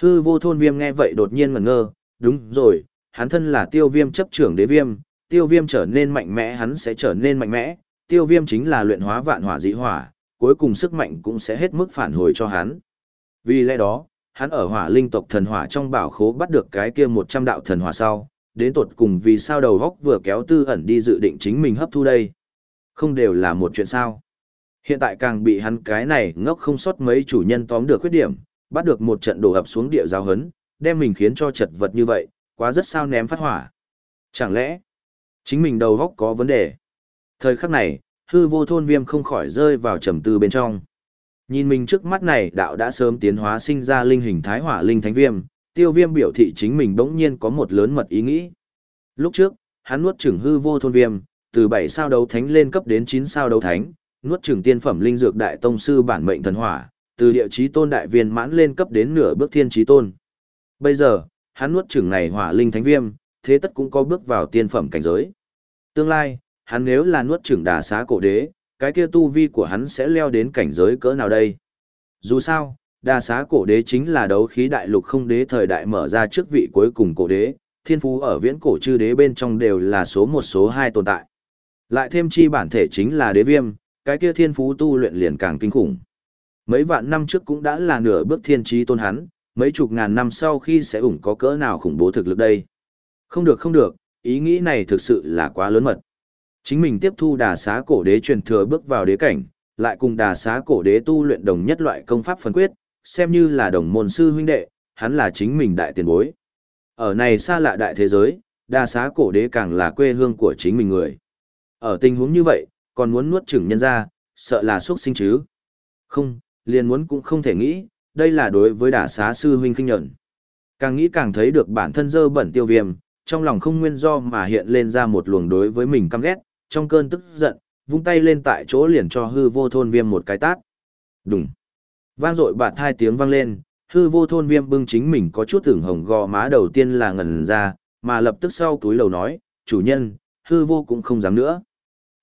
Hư vô thôn viêm nghe vậy đột nhiên ngẩn ngơ, đúng rồi, hắn thân là tiêu viêm chấp trưởng đế viêm, tiêu viêm trở nên mạnh mẽ hắn sẽ trở nên mạnh mẽ, tiêu viêm chính là luyện hóa vạn hỏa dị hỏa, cuối cùng sức mạnh cũng sẽ hết mức phản hồi cho hắn. Vì lẽ đó, hắn ở hỏa linh tộc thần hỏa trong bảo khố bắt được cái kia 100 đạo thần hỏa sau, đến tột cùng vì sao đầu góc vừa kéo tư ẩn đi dự định chính mình hấp thu đây. Không đều là một chuyện sao. Hiện tại càng bị hắn cái này ngốc không sót mấy chủ nhân tóm được khuyết điểm, bắt được một trận đổ ập xuống địa giao hấn, đem mình khiến cho chật vật như vậy, quá rất sao ném phát hỏa. Chẳng lẽ, chính mình đầu góc có vấn đề? Thời khắc này, hư vô thôn viêm không khỏi rơi vào trầm tư bên trong. Nhìn mình trước mắt này đạo đã sớm tiến hóa sinh ra linh hình thái hỏa linh thánh viêm, tiêu viêm biểu thị chính mình bỗng nhiên có một lớn mật ý nghĩ. Lúc trước, hắn nuốt chửng hư vô thôn viêm, từ 7 sao đấu thánh lên cấp đến 9 sao đấu thánh, nuốt chửng tiên phẩm linh dược đại tông sư bản mệnh thần hỏa, từ địa chí tôn đại viên mãn lên cấp đến nửa bước thiên chí tôn. Bây giờ, hắn nuốt chửng này hỏa linh thánh viêm, thế tất cũng có bước vào tiên phẩm cảnh giới. Tương lai, hắn nếu là nuốt chửng đà xá cổ đế, cái kia tu vi của hắn sẽ leo đến cảnh giới cỡ nào đây? Dù sao, đa xá cổ đế chính là đấu khí đại lục không đế thời đại mở ra trước vị cuối cùng cổ đế, thiên phú ở viễn cổ chư đế bên trong đều là số một số hai tồn tại. Lại thêm chi bản thể chính là đế viêm, cái kia thiên phú tu luyện liền càng kinh khủng. Mấy vạn năm trước cũng đã là nửa bước thiên trí tôn hắn, mấy chục ngàn năm sau khi sẽ ủng có cỡ nào khủng bố thực lực đây. Không được không được, ý nghĩ này thực sự là quá lớn mật. Chính mình tiếp thu đà xá cổ đế truyền thừa bước vào đế cảnh, lại cùng đà xá cổ đế tu luyện đồng nhất loại công pháp phân quyết, xem như là đồng môn sư huynh đệ, hắn là chính mình đại tiền bối. Ở này xa lạ đại thế giới, đà xá cổ đế càng là quê hương của chính mình người. Ở tình huống như vậy, còn muốn nuốt chửng nhân ra, sợ là xuất sinh chứ. Không, liền muốn cũng không thể nghĩ, đây là đối với đà xá sư huynh kinh nhận. Càng nghĩ càng thấy được bản thân dơ bẩn tiêu viêm, trong lòng không nguyên do mà hiện lên ra một luồng đối với mình căm ghét, trong cơn tức giận, vung tay lên tại chỗ liền cho hư vô thôn viêm một cái tát. đùng Vang dội bạt hai tiếng vang lên, hư vô thôn viêm bưng chính mình có chút tưởng hồng gò má đầu tiên là ngẩn ra, mà lập tức sau túi lầu nói, chủ nhân, hư vô cũng không dám nữa.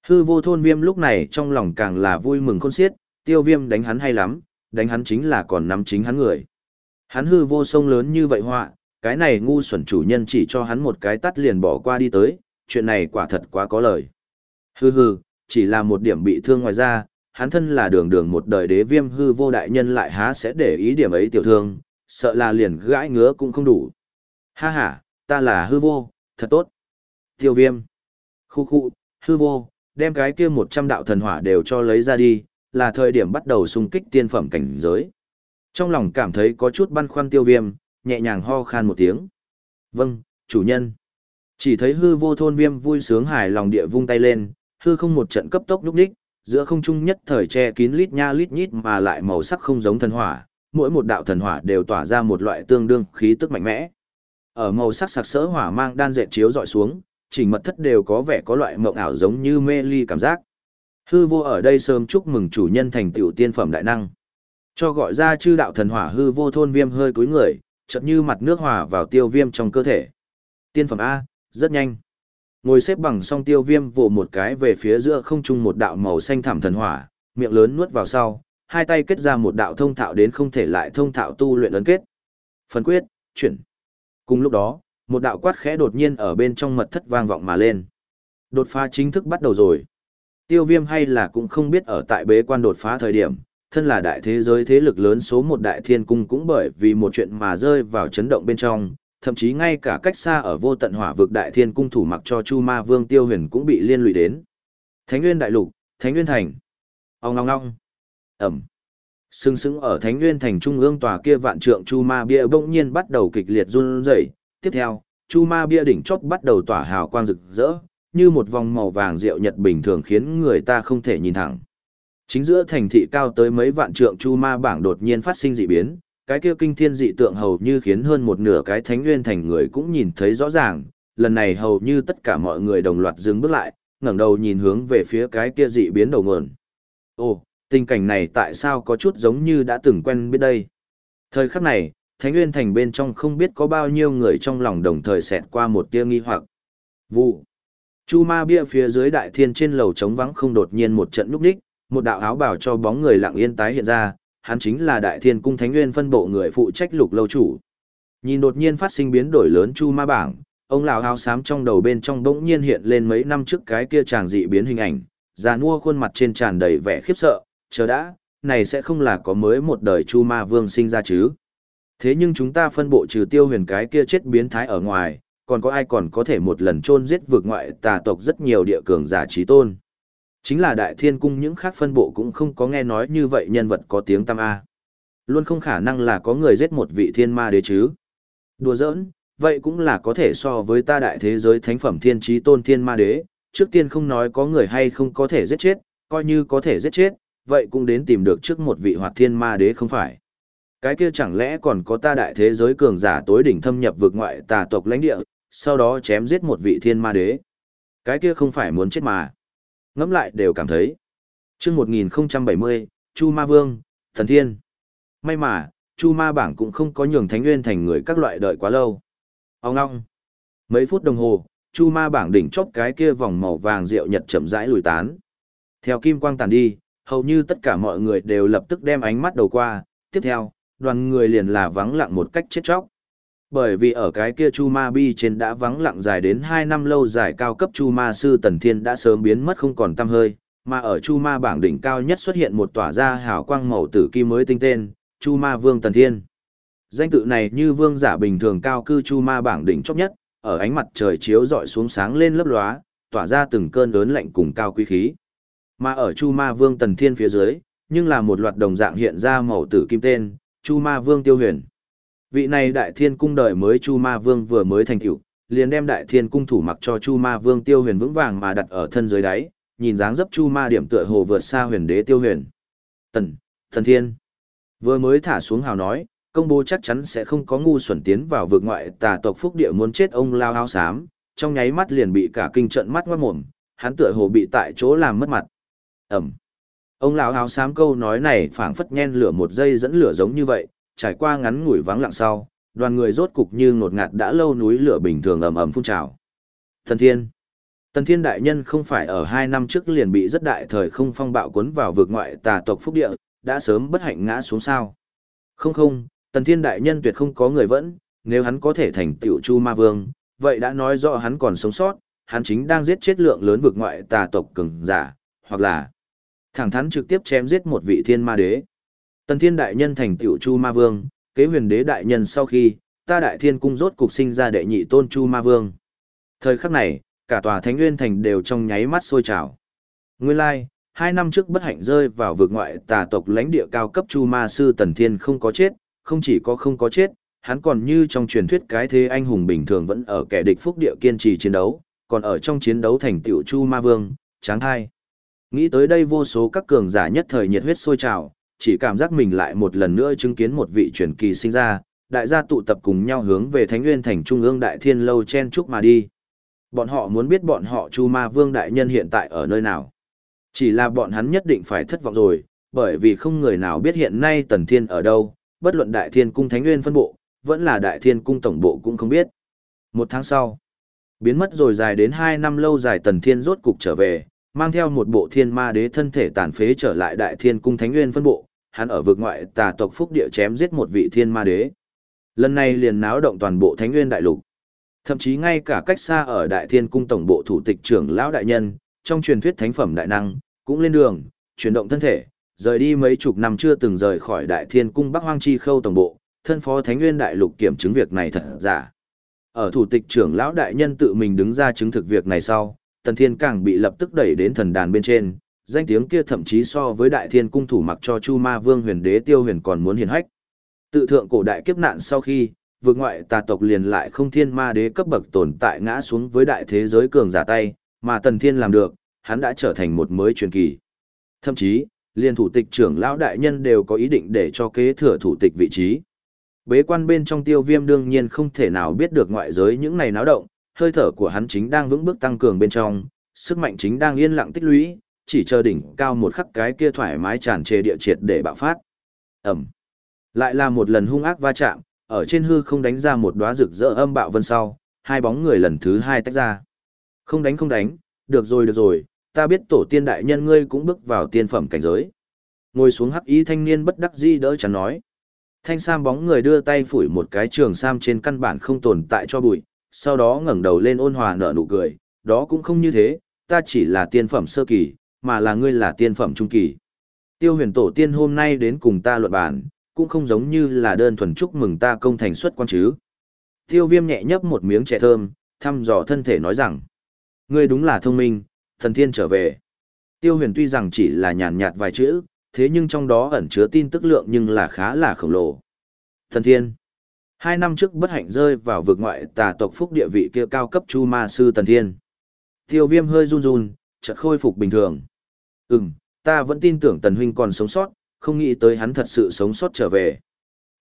Hư vô thôn viêm lúc này trong lòng càng là vui mừng khôn xiết, tiêu viêm đánh hắn hay lắm, đánh hắn chính là còn nắm chính hắn người. Hắn hư vô sông lớn như vậy họa, cái này ngu xuẩn chủ nhân chỉ cho hắn một cái tắt liền bỏ qua đi tới, chuyện này quả thật quá có lời. Hư hư, chỉ là một điểm bị thương ngoài ra, hắn thân là đường đường một đời đế viêm hư vô đại nhân lại há sẽ để ý điểm ấy tiểu thương, sợ là liền gãi ngứa cũng không đủ. Ha ha, ta là hư vô, thật tốt. Tiêu viêm. Khu khu, hư vô, đem cái kia một trăm đạo thần hỏa đều cho lấy ra đi, là thời điểm bắt đầu xung kích tiên phẩm cảnh giới. Trong lòng cảm thấy có chút băn khoăn tiêu viêm, nhẹ nhàng ho khan một tiếng. Vâng, chủ nhân. Chỉ thấy hư vô thôn viêm vui sướng hài lòng địa vung tay lên, hư không một trận cấp tốc núp đích, giữa không trung nhất thời che kín lít nha lít nhít mà lại màu sắc không giống thần hỏa, mỗi một đạo thần hỏa đều tỏa ra một loại tương đương khí tức mạnh mẽ. Ở màu sắc sặc sỡ hỏa mang đan dệt chiếu dọi xuống, chỉnh mật thất đều có vẻ có loại mộng ảo giống như mê ly cảm giác. Hư vô ở đây sớm chúc mừng chủ nhân thành tựu tiên phẩm đại năng. Cho gọi ra chư đạo thần hỏa hư vô thôn viêm hơi cúi người, chợt như mặt nước hòa vào tiêu viêm trong cơ thể. Tiên phẩm A, rất nhanh. Ngồi xếp bằng song tiêu viêm vỗ một cái về phía giữa không trung một đạo màu xanh thảm thần hỏa, miệng lớn nuốt vào sau, hai tay kết ra một đạo thông thạo đến không thể lại thông thạo tu luyện ấn kết. Phần quyết, chuyển. Cùng lúc đó, một đạo quát khẽ đột nhiên ở bên trong mật thất vang vọng mà lên. Đột phá chính thức bắt đầu rồi. Tiêu viêm hay là cũng không biết ở tại bế quan đột phá thời điểm, thân là đại thế giới thế lực lớn số một đại thiên cung cũng bởi vì một chuyện mà rơi vào chấn động bên trong, thậm chí ngay cả cách xa ở vô tận hỏa vực đại thiên cung thủ mặc cho Chu Ma Vương Tiêu Huyền cũng bị liên lụy đến. Thánh Nguyên Đại Lục, Thánh Nguyên Thành. Ong long long Ẩm. Sưng sững ở Thánh Nguyên Thành trung ương tòa kia vạn trượng Chu Ma bia bỗng nhiên bắt đầu kịch liệt run rẩy. Tiếp theo, Chu Ma bia đỉnh chóp bắt đầu tỏa hào quang rực rỡ, như một vòng màu vàng rượu nhật bình thường khiến người ta không thể nhìn thẳng. Chính giữa thành thị cao tới mấy vạn trượng chu ma bảng đột nhiên phát sinh dị biến, cái kia kinh thiên dị tượng hầu như khiến hơn một nửa cái thánh nguyên thành người cũng nhìn thấy rõ ràng, lần này hầu như tất cả mọi người đồng loạt dừng bước lại, ngẩng đầu nhìn hướng về phía cái kia dị biến đầu nguồn. Ồ, tình cảnh này tại sao có chút giống như đã từng quen biết đây? Thời khắc này, Thánh Nguyên Thành bên trong không biết có bao nhiêu người trong lòng đồng thời xẹt qua một tia nghi hoặc. Vụ. Chu ma bia phía dưới đại thiên trên lầu trống vắng không đột nhiên một trận lúc đích, một đạo áo bảo cho bóng người lặng yên tái hiện ra, hắn chính là đại thiên cung thánh nguyên phân bộ người phụ trách lục lâu chủ. Nhìn đột nhiên phát sinh biến đổi lớn chu ma bảng, ông lão hao xám trong đầu bên trong bỗng nhiên hiện lên mấy năm trước cái kia chàng dị biến hình ảnh, già nua khuôn mặt trên tràn đầy vẻ khiếp sợ, chờ đã, này sẽ không là có mới một đời chu ma vương sinh ra chứ. Thế nhưng chúng ta phân bộ trừ tiêu huyền cái kia chết biến thái ở ngoài, còn có ai còn có thể một lần chôn giết vượt ngoại tà tộc rất nhiều địa cường giả trí tôn. Chính là đại thiên cung những khác phân bộ cũng không có nghe nói như vậy nhân vật có tiếng tăm A. Luôn không khả năng là có người giết một vị thiên ma đế chứ. Đùa giỡn, vậy cũng là có thể so với ta đại thế giới thánh phẩm thiên trí tôn thiên ma đế, trước tiên không nói có người hay không có thể giết chết, coi như có thể giết chết, vậy cũng đến tìm được trước một vị hoạt thiên ma đế không phải. Cái kia chẳng lẽ còn có ta đại thế giới cường giả tối đỉnh thâm nhập vực ngoại tà tộc lãnh địa, sau đó chém giết một vị thiên ma đế. Cái kia không phải muốn chết mà. Ngẫm lại đều cảm thấy. chương 1070, Chu Ma Vương, Thần Thiên. May mà, Chu Ma bảng cũng không có nhường Thánh Nguyên thành người các loại đợi quá lâu. Ông ngong. Mấy phút đồng hồ, Chu Ma bảng đỉnh chóp cái kia vòng màu vàng rượu nhật chậm rãi lùi tán. Theo kim quang tàn đi, hầu như tất cả mọi người đều lập tức đem ánh mắt đầu qua, tiếp theo, đoàn người liền là vắng lặng một cách chết chóc. Bởi vì ở cái kia Chu Ma Bi trên đã vắng lặng dài đến 2 năm lâu dài cao cấp Chu Ma Sư Tần Thiên đã sớm biến mất không còn tăm hơi, mà ở Chu Ma bảng đỉnh cao nhất xuất hiện một tỏa ra hào quang màu tử kim mới tinh tên, Chu Ma Vương Tần Thiên. Danh tự này như vương giả bình thường cao cư Chu Ma bảng đỉnh chóp nhất, ở ánh mặt trời chiếu rọi xuống sáng lên lấp lóa, tỏa ra từng cơn lớn lạnh cùng cao quý khí. Mà ở Chu Ma Vương Tần Thiên phía dưới, nhưng là một loạt đồng dạng hiện ra màu tử kim tên, Chu Ma Vương Tiêu Huyền. Vị này Đại Thiên cung đời mới Chu Ma Vương vừa mới thành tựu, liền đem Đại Thiên cung thủ mặc cho Chu Ma Vương Tiêu Huyền vững vàng mà đặt ở thân dưới đáy, nhìn dáng dấp Chu Ma điểm tựa hồ vượt xa Huyền Đế Tiêu Huyền. Tần, Thần Thiên. Vừa mới thả xuống hào nói, công bố chắc chắn sẽ không có ngu xuẩn tiến vào vực ngoại tà tộc phúc địa muốn chết ông lao áo xám, trong nháy mắt liền bị cả kinh trận mắt ngoát mồm, hắn tựa hồ bị tại chỗ làm mất mặt. Ẩm. Ông lão áo xám câu nói này phảng phất nhen lửa một giây dẫn lửa giống như vậy, trải qua ngắn ngủi vắng lặng sau, đoàn người rốt cục như ngột ngạt đã lâu núi lửa bình thường ầm ầm phun trào. Thần Thiên. Tần Thiên đại nhân không phải ở hai năm trước liền bị rất đại thời không phong bạo cuốn vào vực ngoại tà tộc phúc địa, đã sớm bất hạnh ngã xuống sao. Không không, Tần Thiên đại nhân tuyệt không có người vẫn, nếu hắn có thể thành tiểu chu ma vương, vậy đã nói rõ hắn còn sống sót, hắn chính đang giết chết lượng lớn vực ngoại tà tộc cường giả, hoặc là thẳng thắn trực tiếp chém giết một vị thiên ma đế. Tần Thiên đại nhân thành tiểu chu ma vương, kế huyền đế đại nhân sau khi, ta đại thiên cung rốt cục sinh ra đệ nhị tôn chu ma vương. Thời khắc này, cả tòa thánh nguyên thành đều trong nháy mắt sôi trào. Nguyên lai, like, hai năm trước bất hạnh rơi vào vực ngoại tà tộc lãnh địa cao cấp chu ma sư Tần Thiên không có chết, không chỉ có không có chết, hắn còn như trong truyền thuyết cái thế anh hùng bình thường vẫn ở kẻ địch phúc địa kiên trì chiến đấu, còn ở trong chiến đấu thành tiểu chu ma vương, tráng hai. Nghĩ tới đây vô số các cường giả nhất thời nhiệt huyết sôi trào, chỉ cảm giác mình lại một lần nữa chứng kiến một vị truyền kỳ sinh ra, đại gia tụ tập cùng nhau hướng về Thánh Nguyên thành trung ương đại thiên lâu chen chúc mà đi. Bọn họ muốn biết bọn họ Chu Ma Vương đại nhân hiện tại ở nơi nào. Chỉ là bọn hắn nhất định phải thất vọng rồi, bởi vì không người nào biết hiện nay Tần Thiên ở đâu, bất luận Đại Thiên cung Thánh Nguyên phân bộ, vẫn là Đại Thiên cung tổng bộ cũng không biết. Một tháng sau, biến mất rồi dài đến hai năm lâu dài Tần Thiên rốt cục trở về, mang theo một bộ thiên ma đế thân thể tàn phế trở lại đại thiên cung thánh nguyên phân bộ, hắn ở vực ngoại tà tộc phúc địa chém giết một vị thiên ma đế. Lần này liền náo động toàn bộ thánh nguyên đại lục. Thậm chí ngay cả cách xa ở đại thiên cung tổng bộ thủ tịch trưởng lão đại nhân, trong truyền thuyết thánh phẩm đại năng, cũng lên đường, chuyển động thân thể, rời đi mấy chục năm chưa từng rời khỏi đại thiên cung Bắc Hoang Chi Khâu tổng bộ, thân phó thánh nguyên đại lục kiểm chứng việc này thật giả. Ở thủ tịch trưởng lão đại nhân tự mình đứng ra chứng thực việc này sau, Tần Thiên càng bị lập tức đẩy đến thần đàn bên trên, danh tiếng kia thậm chí so với Đại Thiên cung thủ mặc cho Chu Ma Vương Huyền Đế Tiêu Huyền còn muốn hiền hách. Tự thượng cổ đại kiếp nạn sau khi, vượt ngoại tà tộc liền lại không thiên ma đế cấp bậc tồn tại ngã xuống với đại thế giới cường giả tay, mà Tần Thiên làm được, hắn đã trở thành một mới truyền kỳ. Thậm chí, liên thủ tịch trưởng lão đại nhân đều có ý định để cho kế thừa thủ tịch vị trí. Bế quan bên trong tiêu viêm đương nhiên không thể nào biết được ngoại giới những này náo động, hơi thở của hắn chính đang vững bước tăng cường bên trong, sức mạnh chính đang yên lặng tích lũy, chỉ chờ đỉnh cao một khắc cái kia thoải mái tràn trề địa triệt để bạo phát. Ẩm. Lại là một lần hung ác va chạm, ở trên hư không đánh ra một đóa rực rỡ âm bạo vân sau, hai bóng người lần thứ hai tách ra. Không đánh không đánh, được rồi được rồi, ta biết tổ tiên đại nhân ngươi cũng bước vào tiên phẩm cảnh giới. Ngồi xuống hắc ý thanh niên bất đắc dĩ đỡ chắn nói. Thanh sam bóng người đưa tay phủi một cái trường sam trên căn bản không tồn tại cho bụi, sau đó ngẩng đầu lên ôn hòa nở nụ cười, đó cũng không như thế, ta chỉ là tiên phẩm sơ kỳ, mà là ngươi là tiên phẩm trung kỳ. Tiêu huyền tổ tiên hôm nay đến cùng ta luận bàn, cũng không giống như là đơn thuần chúc mừng ta công thành xuất quan chứ. Tiêu viêm nhẹ nhấp một miếng chè thơm, thăm dò thân thể nói rằng, ngươi đúng là thông minh, thần thiên trở về. Tiêu huyền tuy rằng chỉ là nhàn nhạt vài chữ, thế nhưng trong đó ẩn chứa tin tức lượng nhưng là khá là khổng lồ. Thần thiên. Hai năm trước bất hạnh rơi vào vực ngoại tà tộc phúc địa vị kia cao cấp chu ma sư tần thiên. Tiêu viêm hơi run run, chợt khôi phục bình thường. Ừm, ta vẫn tin tưởng tần huynh còn sống sót, không nghĩ tới hắn thật sự sống sót trở về.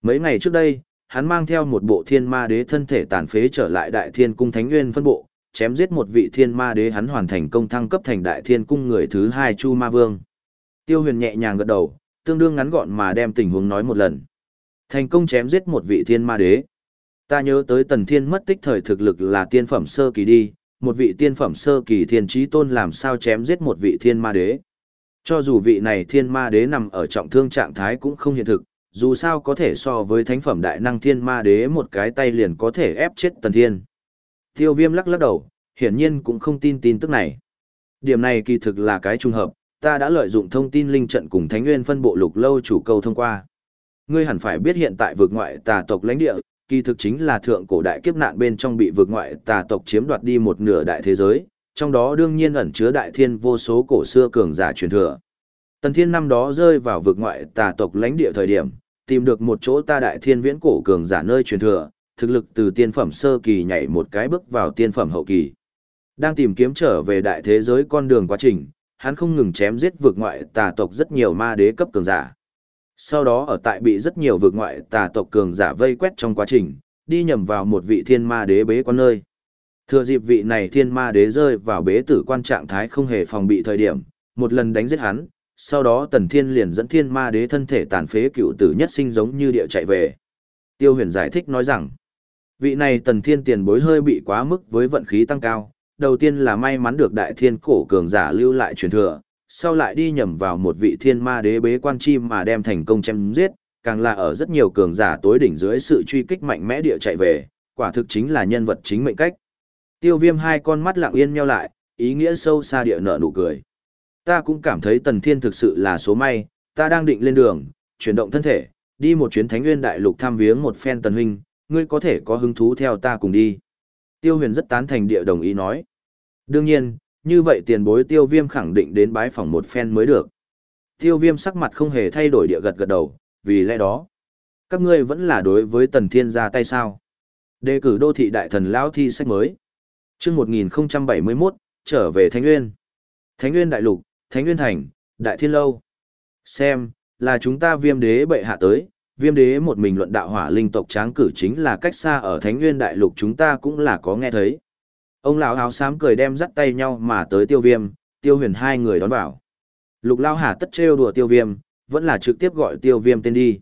Mấy ngày trước đây, hắn mang theo một bộ thiên ma đế thân thể tàn phế trở lại đại thiên cung thánh nguyên phân bộ, chém giết một vị thiên ma đế hắn hoàn thành công thăng cấp thành đại thiên cung người thứ hai chu ma vương. Tiêu huyền nhẹ nhàng gật đầu, tương đương ngắn gọn mà đem tình huống nói một lần. Thành công chém giết một vị thiên ma đế. Ta nhớ tới tần thiên mất tích thời thực lực là tiên phẩm sơ kỳ đi, một vị tiên phẩm sơ kỳ thiên trí tôn làm sao chém giết một vị thiên ma đế. Cho dù vị này thiên ma đế nằm ở trọng thương trạng thái cũng không hiện thực, dù sao có thể so với thánh phẩm đại năng thiên ma đế một cái tay liền có thể ép chết tần thiên. Tiêu viêm lắc lắc đầu, hiển nhiên cũng không tin tin tức này. Điểm này kỳ thực là cái trùng hợp, ta đã lợi dụng thông tin linh trận cùng Thánh Nguyên phân bộ lục lâu chủ câu thông qua. Ngươi hẳn phải biết hiện tại vực ngoại tà tộc lãnh địa, kỳ thực chính là thượng cổ đại kiếp nạn bên trong bị vực ngoại tà tộc chiếm đoạt đi một nửa đại thế giới, trong đó đương nhiên ẩn chứa đại thiên vô số cổ xưa cường giả truyền thừa. Tần Thiên năm đó rơi vào vực ngoại tà tộc lãnh địa thời điểm, tìm được một chỗ ta đại thiên viễn cổ cường giả nơi truyền thừa, thực lực từ tiên phẩm sơ kỳ nhảy một cái bước vào tiên phẩm hậu kỳ. Đang tìm kiếm trở về đại thế giới con đường quá trình, hắn không ngừng chém giết vượt ngoại tà tộc rất nhiều ma đế cấp cường giả. Sau đó ở tại bị rất nhiều vượt ngoại tà tộc cường giả vây quét trong quá trình, đi nhầm vào một vị thiên ma đế bế quan nơi. Thừa dịp vị này thiên ma đế rơi vào bế tử quan trạng thái không hề phòng bị thời điểm, một lần đánh giết hắn, sau đó tần thiên liền dẫn thiên ma đế thân thể tàn phế cựu tử nhất sinh giống như địa chạy về. Tiêu huyền giải thích nói rằng, vị này tần thiên tiền bối hơi bị quá mức với vận khí tăng cao, đầu tiên là may mắn được đại thiên cổ cường giả lưu lại truyền thừa, sau lại đi nhầm vào một vị thiên ma đế bế quan chim mà đem thành công chém giết, càng là ở rất nhiều cường giả tối đỉnh dưới sự truy kích mạnh mẽ địa chạy về, quả thực chính là nhân vật chính mệnh cách. Tiêu viêm hai con mắt lặng yên nheo lại, ý nghĩa sâu xa địa nở nụ cười. Ta cũng cảm thấy tần thiên thực sự là số may, ta đang định lên đường, chuyển động thân thể, đi một chuyến thánh nguyên đại lục thăm viếng một phen tần huynh, ngươi có thể có hứng thú theo ta cùng đi. Tiêu huyền rất tán thành địa đồng ý nói. Đương nhiên, như vậy tiền bối tiêu viêm khẳng định đến bái phòng một phen mới được. Tiêu viêm sắc mặt không hề thay đổi địa gật gật đầu, vì lẽ đó. Các ngươi vẫn là đối với tần thiên ra tay sao. Đề cử đô thị đại thần lão thi sách mới. chương 1071, trở về Thánh Nguyên. Thánh Nguyên đại lục, Thánh Nguyên thành, Đại Thiên Lâu. Xem, là chúng ta viêm đế bệ hạ tới, viêm đế một mình luận đạo hỏa linh tộc tráng cử chính là cách xa ở thánh nguyên đại lục chúng ta cũng là có nghe thấy ông lão áo xám cười đem dắt tay nhau mà tới tiêu viêm tiêu huyền hai người đón vào. Lục lao hà tất trêu đùa tiêu viêm vẫn là trực tiếp gọi tiêu viêm tên đi.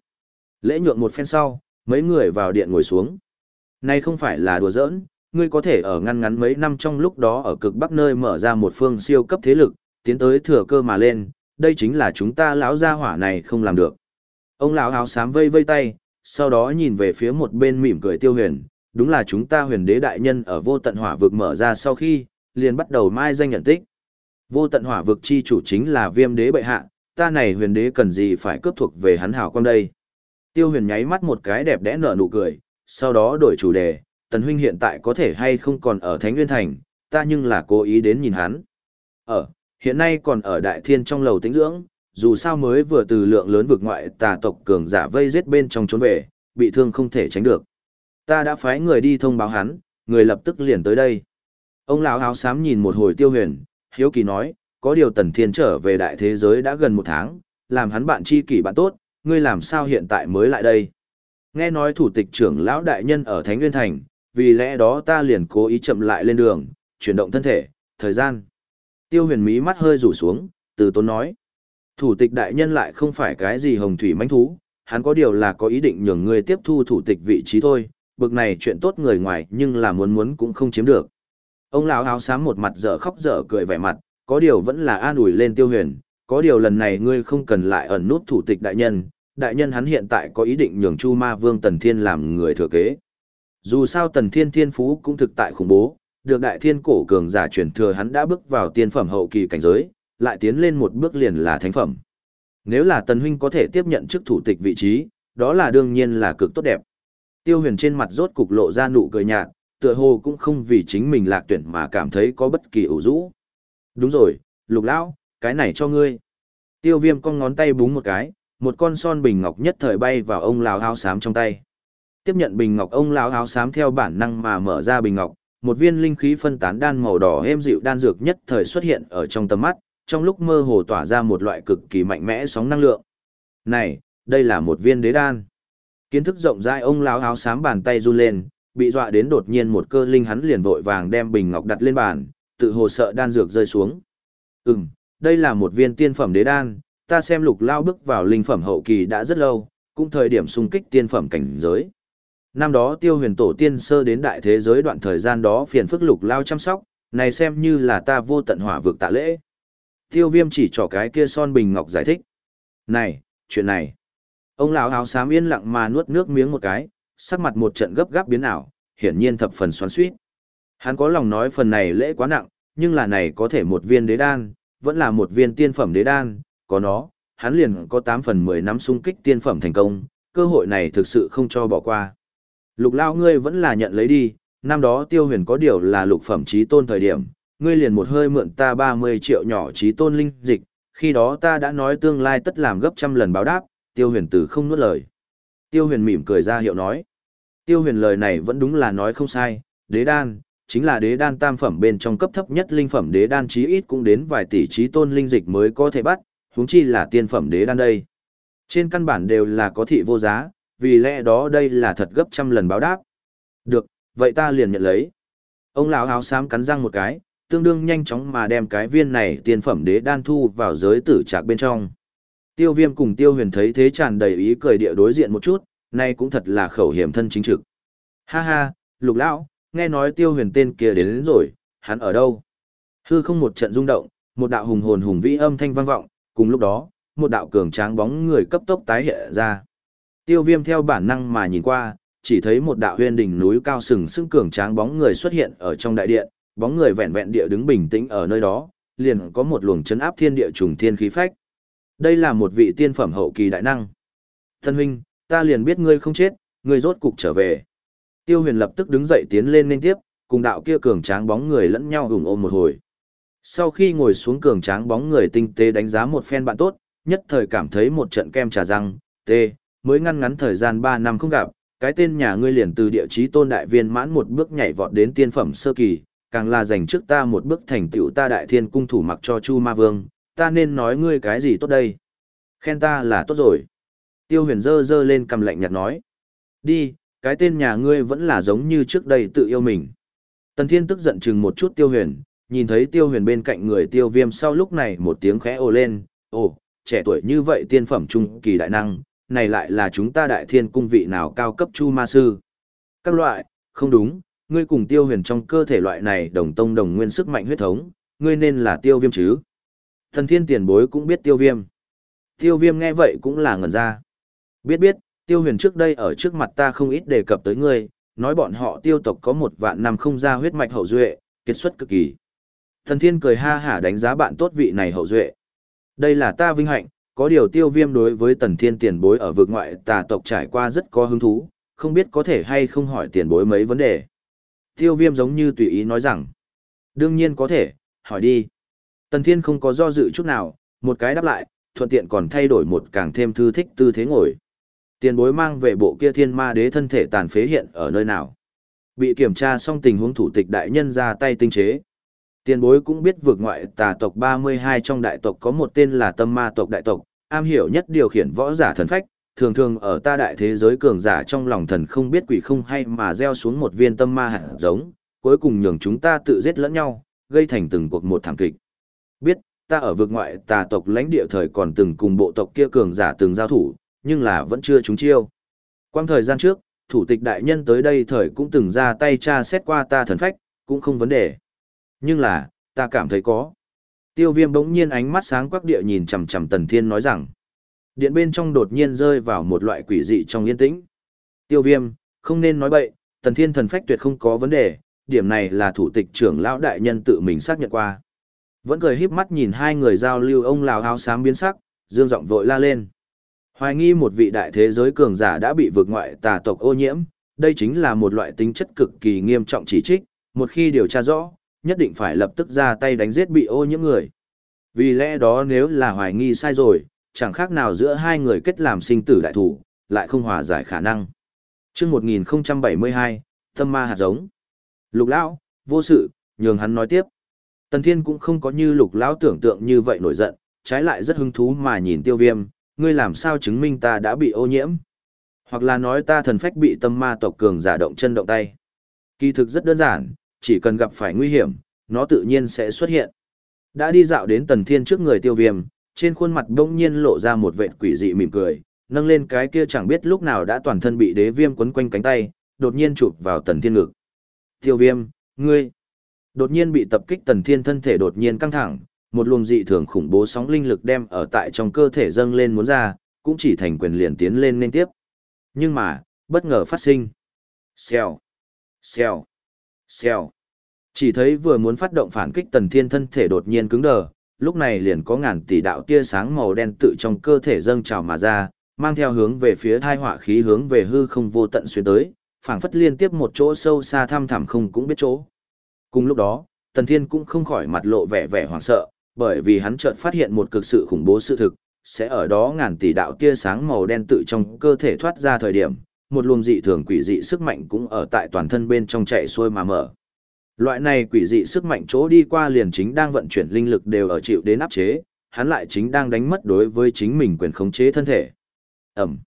Lễ nhượng một phen sau mấy người vào điện ngồi xuống. Nay không phải là đùa giỡn ngươi có thể ở ngăn ngắn mấy năm trong lúc đó ở cực bắc nơi mở ra một phương siêu cấp thế lực tiến tới thừa cơ mà lên đây chính là chúng ta lão gia hỏa này không làm được. Ông lão áo xám vây vây tay, sau đó nhìn về phía một bên mỉm cười tiêu huyền, đúng là chúng ta huyền đế đại nhân ở vô tận hỏa vực mở ra sau khi, liền bắt đầu mai danh nhận tích. Vô tận hỏa vực chi chủ chính là viêm đế bệ hạ, ta này huyền đế cần gì phải cướp thuộc về hắn hảo con đây. Tiêu huyền nháy mắt một cái đẹp đẽ nở nụ cười, sau đó đổi chủ đề, tần huynh hiện tại có thể hay không còn ở Thánh Nguyên Thành, ta nhưng là cố ý đến nhìn hắn. Ở, hiện nay còn ở Đại Thiên trong lầu tĩnh dưỡng, dù sao mới vừa từ lượng lớn vực ngoại tà tộc cường giả vây giết bên trong trốn về, bị thương không thể tránh được. Ta đã phái người đi thông báo hắn, người lập tức liền tới đây. Ông lão áo xám nhìn một hồi tiêu huyền, hiếu kỳ nói, có điều tần thiên trở về đại thế giới đã gần một tháng, làm hắn bạn tri kỷ bạn tốt, ngươi làm sao hiện tại mới lại đây. Nghe nói thủ tịch trưởng lão đại nhân ở Thánh Nguyên Thành, vì lẽ đó ta liền cố ý chậm lại lên đường, chuyển động thân thể, thời gian. Tiêu huyền mí mắt hơi rủ xuống, từ tốn nói. Thủ tịch đại nhân lại không phải cái gì hồng thủy manh thú, hắn có điều là có ý định nhường ngươi tiếp thu thủ tịch vị trí thôi, bực này chuyện tốt người ngoài nhưng là muốn muốn cũng không chiếm được. Ông lão áo xám một mặt dở khóc dở cười vẻ mặt, có điều vẫn là an ủi lên tiêu huyền, có điều lần này ngươi không cần lại ẩn nút thủ tịch đại nhân, đại nhân hắn hiện tại có ý định nhường Chu Ma Vương Tần Thiên làm người thừa kế. Dù sao Tần Thiên thiên phú cũng thực tại khủng bố, được đại thiên cổ cường giả truyền thừa hắn đã bước vào tiên phẩm hậu kỳ cảnh giới, lại tiến lên một bước liền là thánh phẩm. Nếu là Tần Huynh có thể tiếp nhận chức thủ tịch vị trí, đó là đương nhiên là cực tốt đẹp. Tiêu huyền trên mặt rốt cục lộ ra nụ cười nhạt, tựa hồ cũng không vì chính mình lạc tuyển mà cảm thấy có bất kỳ ủ rũ. Đúng rồi, lục lão, cái này cho ngươi. Tiêu viêm con ngón tay búng một cái, một con son bình ngọc nhất thời bay vào ông lão áo xám trong tay. Tiếp nhận bình ngọc ông lão áo xám theo bản năng mà mở ra bình ngọc, một viên linh khí phân tán đan màu đỏ êm dịu đan dược nhất thời xuất hiện ở trong tầm mắt, trong lúc mơ hồ tỏa ra một loại cực kỳ mạnh mẽ sóng năng lượng. Này, đây là một viên đế đan. Kiến thức rộng rãi ông lão áo xám bàn tay run lên, bị dọa đến đột nhiên một cơ linh hắn liền vội vàng đem bình ngọc đặt lên bàn, tự hồ sợ đan dược rơi xuống. Ừm, đây là một viên tiên phẩm đế đan, ta xem lục lao bước vào linh phẩm hậu kỳ đã rất lâu, cũng thời điểm xung kích tiên phẩm cảnh giới. Năm đó tiêu huyền tổ tiên sơ đến đại thế giới đoạn thời gian đó phiền phức lục lao chăm sóc, này xem như là ta vô tận hỏa vực tạ lễ. Tiêu viêm chỉ trỏ cái kia son bình ngọc giải thích. Này, chuyện này. Ông lão áo xám yên lặng mà nuốt nước miếng một cái, sắc mặt một trận gấp gáp biến ảo, hiển nhiên thập phần xoắn xuýt. Hắn có lòng nói phần này lễ quá nặng, nhưng là này có thể một viên đế đan, vẫn là một viên tiên phẩm đế đan, có nó, hắn liền có 8 phần 10 năm xung kích tiên phẩm thành công, cơ hội này thực sự không cho bỏ qua. Lục lao ngươi vẫn là nhận lấy đi, năm đó tiêu huyền có điều là lục phẩm trí tôn thời điểm, ngươi liền một hơi mượn ta 30 triệu nhỏ trí tôn linh dịch, khi đó ta đã nói tương lai tất làm gấp trăm lần báo đáp, tiêu huyền từ không nuốt lời. Tiêu huyền mỉm cười ra hiệu nói. Tiêu huyền lời này vẫn đúng là nói không sai, đế đan, chính là đế đan tam phẩm bên trong cấp thấp nhất linh phẩm đế đan chí ít cũng đến vài tỷ trí tôn linh dịch mới có thể bắt, huống chi là tiên phẩm đế đan đây. Trên căn bản đều là có thị vô giá, vì lẽ đó đây là thật gấp trăm lần báo đáp. Được, vậy ta liền nhận lấy. Ông lão áo xám cắn răng một cái, tương đương nhanh chóng mà đem cái viên này tiên phẩm đế đan thu vào giới tử trạc bên trong. Tiêu viêm cùng tiêu huyền thấy thế tràn đầy ý cười địa đối diện một chút, nay cũng thật là khẩu hiểm thân chính trực. Ha ha, lục lão, nghe nói tiêu huyền tên kia đến, đến rồi, hắn ở đâu? Hư không một trận rung động, một đạo hùng hồn hùng vĩ âm thanh vang vọng, cùng lúc đó, một đạo cường tráng bóng người cấp tốc tái hiện ra. Tiêu viêm theo bản năng mà nhìn qua, chỉ thấy một đạo huyên đỉnh núi cao sừng sững cường tráng bóng người xuất hiện ở trong đại điện, bóng người vẹn vẹn địa đứng bình tĩnh ở nơi đó, liền có một luồng chấn áp thiên địa trùng thiên khí phách. Đây là một vị tiên phẩm hậu kỳ đại năng. Thân huynh, ta liền biết ngươi không chết, ngươi rốt cục trở về. Tiêu huyền lập tức đứng dậy tiến lên liên tiếp, cùng đạo kia cường tráng bóng người lẫn nhau hùng ôm một hồi. Sau khi ngồi xuống cường tráng bóng người tinh tế đánh giá một phen bạn tốt, nhất thời cảm thấy một trận kem trà răng, tê, mới ngăn ngắn thời gian 3 năm không gặp, cái tên nhà ngươi liền từ địa chí tôn đại viên mãn một bước nhảy vọt đến tiên phẩm sơ kỳ, càng là giành trước ta một bước thành tựu ta đại thiên cung thủ mặc cho Chu Ma Vương, ta nên nói ngươi cái gì tốt đây? Khen ta là tốt rồi. Tiêu huyền dơ dơ lên cầm lạnh nhạt nói. Đi, cái tên nhà ngươi vẫn là giống như trước đây tự yêu mình. Tần Thiên tức giận chừng một chút tiêu huyền, nhìn thấy tiêu huyền bên cạnh người tiêu viêm sau lúc này một tiếng khẽ ồ lên, ồ, trẻ tuổi như vậy tiên phẩm trung kỳ đại năng, này lại là chúng ta đại thiên cung vị nào cao cấp chu ma sư. Các loại, không đúng, ngươi cùng tiêu huyền trong cơ thể loại này đồng tông đồng nguyên sức mạnh huyết thống, ngươi nên là tiêu viêm chứ. Thần thiên tiền bối cũng biết tiêu viêm. Tiêu viêm nghe vậy cũng là ngẩn ra. Biết biết, tiêu huyền trước đây ở trước mặt ta không ít đề cập tới ngươi, nói bọn họ tiêu tộc có một vạn năm không ra huyết mạch hậu duệ, kiệt xuất cực kỳ. Thần thiên cười ha hả đánh giá bạn tốt vị này hậu duệ. Đây là ta vinh hạnh, có điều tiêu viêm đối với tần thiên tiền bối ở vực ngoại tà tộc trải qua rất có hứng thú, không biết có thể hay không hỏi tiền bối mấy vấn đề. Tiêu viêm giống như tùy ý nói rằng, đương nhiên có thể, hỏi đi. Tần thiên không có do dự chút nào, một cái đáp lại, thuận tiện còn thay đổi một càng thêm thư thích tư thế ngồi. Tiền bối mang về bộ kia thiên ma đế thân thể tàn phế hiện ở nơi nào. Bị kiểm tra xong tình huống thủ tịch đại nhân ra tay tinh chế. Tiền bối cũng biết vượt ngoại tà tộc 32 trong đại tộc có một tên là tâm ma tộc đại tộc, am hiểu nhất điều khiển võ giả thần phách, thường thường ở ta đại thế giới cường giả trong lòng thần không biết quỷ không hay mà gieo xuống một viên tâm ma hạt giống, cuối cùng nhường chúng ta tự giết lẫn nhau, gây thành từng cuộc một thảm kịch. Biết, ta ở vực ngoại tà tộc lãnh địa thời còn từng cùng bộ tộc kia cường giả từng giao thủ, nhưng là vẫn chưa trúng chiêu. Quang thời gian trước, thủ tịch đại nhân tới đây thời cũng từng ra tay tra xét qua ta thần phách, cũng không vấn đề. Nhưng là, ta cảm thấy có. Tiêu viêm bỗng nhiên ánh mắt sáng quắc địa nhìn chằm chằm tần thiên nói rằng. Điện bên trong đột nhiên rơi vào một loại quỷ dị trong yên tĩnh. Tiêu viêm, không nên nói bậy, tần thiên thần phách tuyệt không có vấn đề, điểm này là thủ tịch trưởng lão đại nhân tự mình xác nhận qua. Vẫn cười híp mắt nhìn hai người giao lưu ông lào áo xám biến sắc, dương giọng vội la lên. Hoài nghi một vị đại thế giới cường giả đã bị vượt ngoại tà tộc ô nhiễm, đây chính là một loại tính chất cực kỳ nghiêm trọng chỉ trích, một khi điều tra rõ, nhất định phải lập tức ra tay đánh giết bị ô nhiễm người. Vì lẽ đó nếu là hoài nghi sai rồi, chẳng khác nào giữa hai người kết làm sinh tử đại thủ, lại không hòa giải khả năng. Trước 1072, tâm ma hạt giống. Lục lão, vô sự, nhường hắn nói tiếp. Tần Thiên cũng không có như lục lão tưởng tượng như vậy nổi giận, trái lại rất hứng thú mà nhìn tiêu viêm, ngươi làm sao chứng minh ta đã bị ô nhiễm. Hoặc là nói ta thần phách bị tâm ma tộc cường giả động chân động tay. Kỳ thực rất đơn giản, chỉ cần gặp phải nguy hiểm, nó tự nhiên sẽ xuất hiện. Đã đi dạo đến tần thiên trước người tiêu viêm, trên khuôn mặt bỗng nhiên lộ ra một vệt quỷ dị mỉm cười, nâng lên cái kia chẳng biết lúc nào đã toàn thân bị đế viêm quấn quanh cánh tay, đột nhiên chụp vào tần thiên ngực. Tiêu viêm, ngươi, đột nhiên bị tập kích tần thiên thân thể đột nhiên căng thẳng, một luồng dị thường khủng bố sóng linh lực đem ở tại trong cơ thể dâng lên muốn ra, cũng chỉ thành quyền liền tiến lên nên tiếp. Nhưng mà, bất ngờ phát sinh. Xèo, xèo, xèo. Chỉ thấy vừa muốn phát động phản kích tần thiên thân thể đột nhiên cứng đờ, lúc này liền có ngàn tỷ đạo tia sáng màu đen tự trong cơ thể dâng trào mà ra, mang theo hướng về phía thai họa khí hướng về hư không vô tận xuyên tới, phảng phất liên tiếp một chỗ sâu xa thăm thẳm không cũng biết chỗ. Cùng lúc đó, Tần Thiên cũng không khỏi mặt lộ vẻ vẻ hoảng sợ, bởi vì hắn chợt phát hiện một cực sự khủng bố sự thực, sẽ ở đó ngàn tỷ đạo tia sáng màu đen tự trong cơ thể thoát ra thời điểm, một luồng dị thường quỷ dị sức mạnh cũng ở tại toàn thân bên trong chạy xuôi mà mở. Loại này quỷ dị sức mạnh chỗ đi qua liền chính đang vận chuyển linh lực đều ở chịu đến áp chế, hắn lại chính đang đánh mất đối với chính mình quyền khống chế thân thể. Ẩm.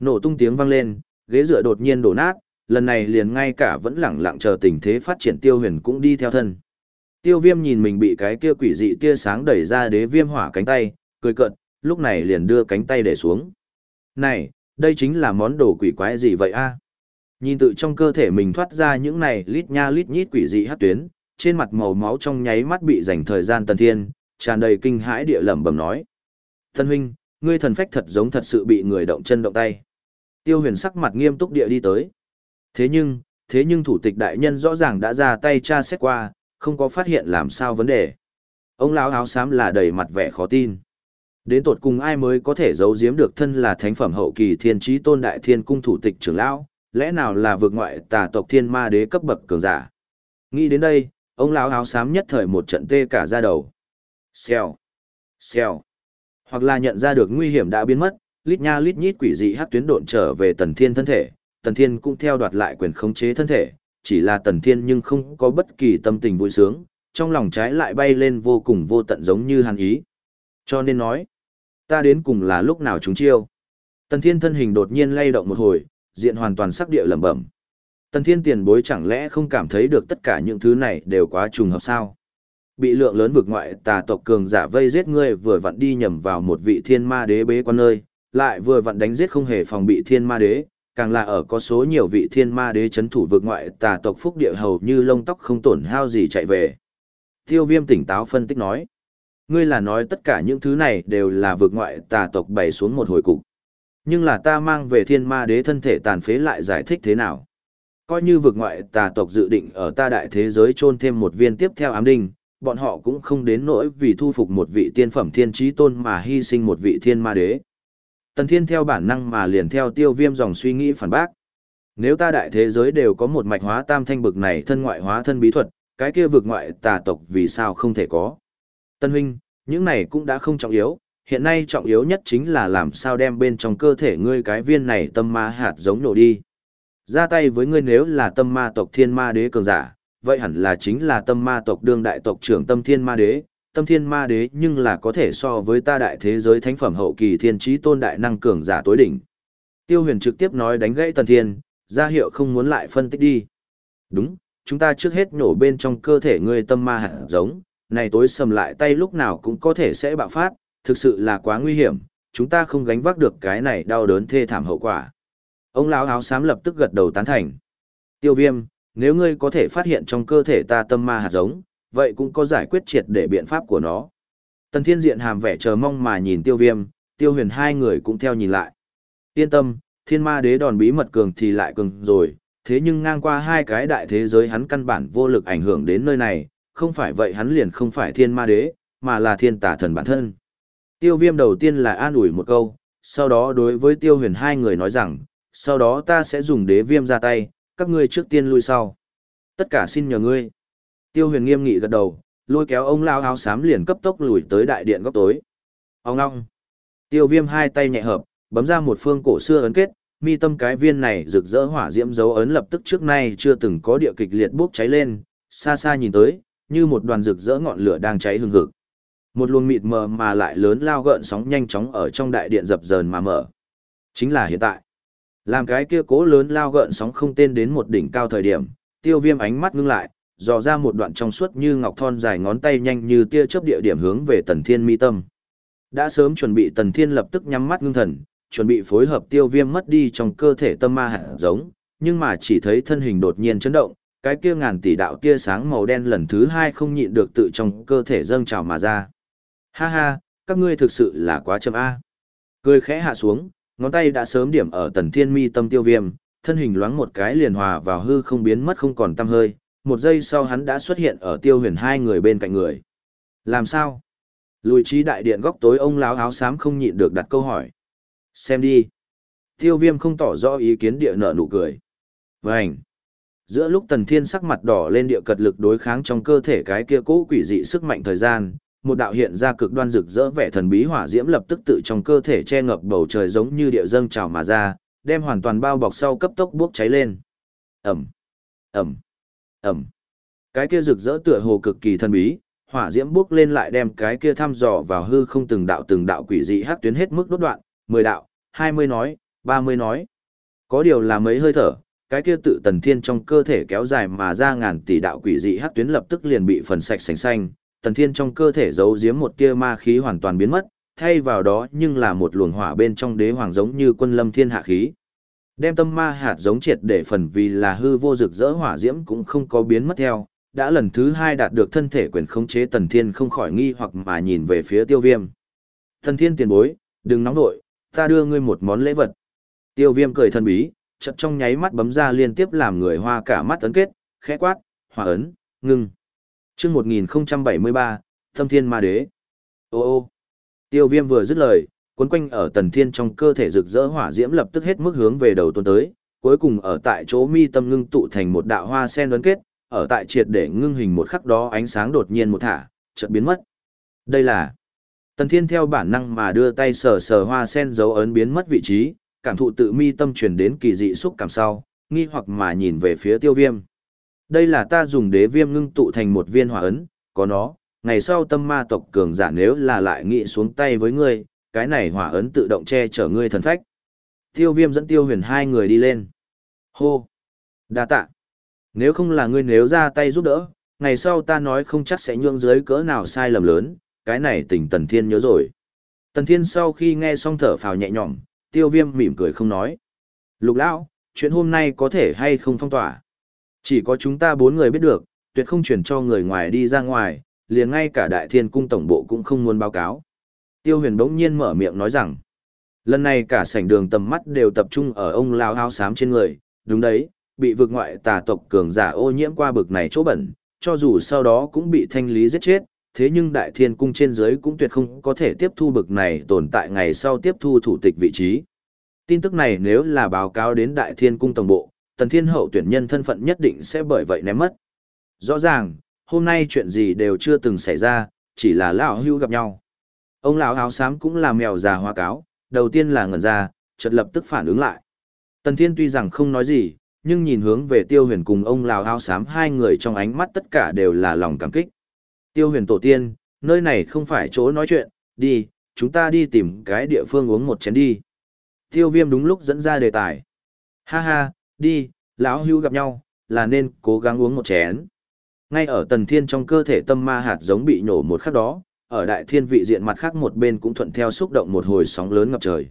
Nổ tung tiếng vang lên, ghế dựa đột nhiên đổ nát, lần này liền ngay cả vẫn lẳng lặng chờ tình thế phát triển tiêu huyền cũng đi theo thân. Tiêu viêm nhìn mình bị cái kia quỷ dị tia sáng đẩy ra đế viêm hỏa cánh tay, cười cợt, lúc này liền đưa cánh tay để xuống. Này, đây chính là món đồ quỷ quái gì vậy a? Nhìn tự trong cơ thể mình thoát ra những này lít nha lít nhít quỷ dị hát tuyến, trên mặt màu máu trong nháy mắt bị dành thời gian tần thiên, tràn đầy kinh hãi địa lẩm bẩm nói. Thân huynh, ngươi thần phách thật giống thật sự bị người động chân động tay. Tiêu huyền sắc mặt nghiêm túc địa đi tới. Thế nhưng, thế nhưng thủ tịch đại nhân rõ ràng đã ra tay tra xét qua, không có phát hiện làm sao vấn đề. Ông lão áo xám là đầy mặt vẻ khó tin. Đến tột cùng ai mới có thể giấu giếm được thân là thánh phẩm hậu kỳ thiên trí tôn đại thiên cung thủ tịch trưởng lão, lẽ nào là vượt ngoại tà tộc thiên ma đế cấp bậc cường giả. Nghĩ đến đây, ông lão áo xám nhất thời một trận tê cả ra đầu. Xèo, xèo. Hoặc là nhận ra được nguy hiểm đã biến mất, lít nha lít nhít quỷ dị hát tuyến độn trở về tần thiên thân thể, tần thiên cũng theo đoạt lại quyền khống chế thân thể, chỉ là tần thiên nhưng không có bất kỳ tâm tình vui sướng, trong lòng trái lại bay lên vô cùng vô tận giống như hàn ý. Cho nên nói, ta đến cùng là lúc nào chúng chiêu. Tần thiên thân hình đột nhiên lay động một hồi, diện hoàn toàn sắc địa lẩm bẩm. Tần thiên tiền bối chẳng lẽ không cảm thấy được tất cả những thứ này đều quá trùng hợp sao? Bị lượng lớn vực ngoại tà tộc cường giả vây giết ngươi vừa vặn đi nhầm vào một vị thiên ma đế bế quan nơi, lại vừa vặn đánh giết không hề phòng bị thiên ma đế, càng là ở có số nhiều vị thiên ma đế chấn thủ vực ngoại tà tộc phúc địa hầu như lông tóc không tổn hao gì chạy về. Tiêu viêm tỉnh táo phân tích nói. Ngươi là nói tất cả những thứ này đều là vực ngoại tà tộc bày xuống một hồi cục. Nhưng là ta mang về thiên ma đế thân thể tàn phế lại giải thích thế nào? Coi như vực ngoại tà tộc dự định ở ta đại thế giới chôn thêm một viên tiếp theo ám đinh, bọn họ cũng không đến nỗi vì thu phục một vị tiên phẩm thiên trí tôn mà hy sinh một vị thiên ma đế. Tần Thiên theo bản năng mà liền theo tiêu viêm dòng suy nghĩ phản bác. Nếu ta đại thế giới đều có một mạch hóa tam thanh bực này thân ngoại hóa thân bí thuật, cái kia vực ngoại tà tộc vì sao không thể có. Tân huynh, những này cũng đã không trọng yếu, hiện nay trọng yếu nhất chính là làm sao đem bên trong cơ thể ngươi cái viên này tâm ma hạt giống nổ đi. Ra tay với ngươi nếu là tâm ma tộc thiên ma đế cường giả, vậy hẳn là chính là tâm ma tộc đương đại tộc trưởng tâm thiên ma đế, tâm thiên ma đế nhưng là có thể so với ta đại thế giới thánh phẩm hậu kỳ thiên trí tôn đại năng cường giả tối đỉnh. Tiêu huyền trực tiếp nói đánh gãy tần thiên, ra hiệu không muốn lại phân tích đi. Đúng, chúng ta trước hết nổ bên trong cơ thể ngươi tâm ma hạt giống, này tối sầm lại tay lúc nào cũng có thể sẽ bạo phát, thực sự là quá nguy hiểm, chúng ta không gánh vác được cái này đau đớn thê thảm hậu quả. Ông lão áo xám lập tức gật đầu tán thành. Tiêu viêm, nếu ngươi có thể phát hiện trong cơ thể ta tâm ma hạt giống, vậy cũng có giải quyết triệt để biện pháp của nó. Tần Thiên Diện hàm vẻ chờ mong mà nhìn Tiêu Viêm, Tiêu Huyền hai người cũng theo nhìn lại. Yên tâm, Thiên Ma Đế đòn bí mật cường thì lại cường rồi, thế nhưng ngang qua hai cái đại thế giới hắn căn bản vô lực ảnh hưởng đến nơi này, không phải vậy hắn liền không phải Thiên Ma Đế, mà là Thiên Tả Thần bản thân. Tiêu Viêm đầu tiên là an ủi một câu, sau đó đối với Tiêu Huyền hai người nói rằng, sau đó ta sẽ dùng đế viêm ra tay, các ngươi trước tiên lui sau. Tất cả xin nhờ ngươi. Tiêu huyền nghiêm nghị gật đầu, lôi kéo ông lao áo xám liền cấp tốc lùi tới đại điện góc tối. Ông ngong. Tiêu viêm hai tay nhẹ hợp, bấm ra một phương cổ xưa ấn kết, mi tâm cái viên này rực rỡ hỏa diễm dấu ấn lập tức trước nay chưa từng có địa kịch liệt bốc cháy lên, xa xa nhìn tới, như một đoàn rực rỡ ngọn lửa đang cháy hừng hực. Một luồng mịt mờ mà lại lớn lao gợn sóng nhanh chóng ở trong đại điện dập dờn mà mở. Chính là hiện tại. Làm cái kia cố lớn lao gợn sóng không tên đến một đỉnh cao thời điểm, tiêu viêm ánh mắt ngưng lại, dò ra một đoạn trong suốt như ngọc thon dài ngón tay nhanh như tia chớp địa điểm hướng về tần thiên mi tâm. Đã sớm chuẩn bị tần thiên lập tức nhắm mắt ngưng thần, chuẩn bị phối hợp tiêu viêm mất đi trong cơ thể tâm ma hạt giống, nhưng mà chỉ thấy thân hình đột nhiên chấn động, cái kia ngàn tỷ đạo tia sáng màu đen lần thứ hai không nhịn được tự trong cơ thể dâng trào mà ra. Ha ha, các ngươi thực sự là quá chậm A. Cười khẽ hạ xuống, ngón tay đã sớm điểm ở tần thiên mi tâm tiêu viêm, thân hình loáng một cái liền hòa vào hư không biến mất không còn tăm hơi, một giây sau hắn đã xuất hiện ở tiêu huyền hai người bên cạnh người. Làm sao? Lùi trí đại điện góc tối ông láo áo xám không nhịn được đặt câu hỏi. Xem đi. Tiêu viêm không tỏ rõ ý kiến địa nợ nụ cười. Vânh. Giữa lúc tần thiên sắc mặt đỏ lên địa cật lực đối kháng trong cơ thể cái kia cũ quỷ dị sức mạnh thời gian, một đạo hiện ra cực đoan rực rỡ vẻ thần bí hỏa diễm lập tức tự trong cơ thể che ngập bầu trời giống như địa dâng trào mà ra, đem hoàn toàn bao bọc sau cấp tốc bốc cháy lên. Ẩm, Ẩm, Ẩm. Cái kia rực rỡ tựa hồ cực kỳ thần bí, hỏa diễm bốc lên lại đem cái kia thăm dò vào hư không từng đạo từng đạo quỷ dị hắc tuyến hết mức đốt đoạn, 10 đạo, 20 nói, 30 nói. Có điều là mấy hơi thở, cái kia tự tần thiên trong cơ thể kéo dài mà ra ngàn tỷ đạo quỷ dị hắc tuyến lập tức liền bị phần sạch sành xanh, tần thiên trong cơ thể giấu giếm một tia ma khí hoàn toàn biến mất, thay vào đó nhưng là một luồng hỏa bên trong đế hoàng giống như quân lâm thiên hạ khí. Đem tâm ma hạt giống triệt để phần vì là hư vô rực rỡ hỏa diễm cũng không có biến mất theo, đã lần thứ hai đạt được thân thể quyền khống chế tần thiên không khỏi nghi hoặc mà nhìn về phía tiêu viêm. Tần thiên tiền bối, đừng nóng nội, ta đưa ngươi một món lễ vật. Tiêu viêm cười thân bí, chật trong nháy mắt bấm ra liên tiếp làm người hoa cả mắt ấn kết, khẽ quát, hòa ấn, ngưng. Trước 1073, Thâm Thiên Ma Đế. Ô ô. Tiêu Viêm vừa dứt lời, cuốn quanh ở Tần Thiên trong cơ thể rực rỡ hỏa diễm lập tức hết mức hướng về đầu tuần tới, cuối cùng ở tại chỗ mi tâm ngưng tụ thành một đạo hoa sen ấn kết, ở tại triệt để ngưng hình một khắc đó ánh sáng đột nhiên một thả, chợt biến mất. Đây là Tần Thiên theo bản năng mà đưa tay sờ sờ hoa sen dấu ấn biến mất vị trí, cảm thụ tự mi tâm truyền đến kỳ dị xúc cảm sau, nghi hoặc mà nhìn về phía Tiêu Viêm. Đây là ta dùng đế viêm ngưng tụ thành một viên hỏa ấn, có nó, ngày sau tâm ma tộc cường giả nếu là lại nghĩ xuống tay với ngươi, cái này hỏa ấn tự động che chở ngươi thần phách. Tiêu viêm dẫn tiêu huyền hai người đi lên. Hô! đa tạ! Nếu không là ngươi nếu ra tay giúp đỡ, ngày sau ta nói không chắc sẽ nhượng dưới cỡ nào sai lầm lớn, cái này tỉnh Tần Thiên nhớ rồi. Tần Thiên sau khi nghe xong thở phào nhẹ nhõm, tiêu viêm mỉm cười không nói. Lục lão, chuyện hôm nay có thể hay không phong tỏa. Chỉ có chúng ta bốn người biết được, tuyệt không chuyển cho người ngoài đi ra ngoài, liền ngay cả đại thiên cung tổng bộ cũng không muốn báo cáo. Tiêu huyền bỗng nhiên mở miệng nói rằng, lần này cả sảnh đường tầm mắt đều tập trung ở ông lao áo xám trên người, đúng đấy, bị vực ngoại tà tộc cường giả ô nhiễm qua bực này chỗ bẩn, cho dù sau đó cũng bị thanh lý giết chết, thế nhưng đại thiên cung trên dưới cũng tuyệt không có thể tiếp thu bực này tồn tại ngày sau tiếp thu thủ tịch vị trí. Tin tức này nếu là báo cáo đến đại thiên cung tổng bộ, tần thiên hậu tuyển nhân thân phận nhất định sẽ bởi vậy ném mất. Rõ ràng, hôm nay chuyện gì đều chưa từng xảy ra, chỉ là lão hưu gặp nhau. Ông lão áo xám cũng là mèo già hoa cáo, đầu tiên là ngẩn ra, chợt lập tức phản ứng lại. Tần thiên tuy rằng không nói gì, nhưng nhìn hướng về tiêu huyền cùng ông lão áo xám hai người trong ánh mắt tất cả đều là lòng cảm kích. Tiêu huyền tổ tiên, nơi này không phải chỗ nói chuyện, đi, chúng ta đi tìm cái địa phương uống một chén đi. Tiêu viêm đúng lúc dẫn ra đề tài. Ha ha, đi, lão hưu gặp nhau, là nên cố gắng uống một chén. Ngay ở tần thiên trong cơ thể tâm ma hạt giống bị nổ một khắc đó, ở đại thiên vị diện mặt khác một bên cũng thuận theo xúc động một hồi sóng lớn ngập trời.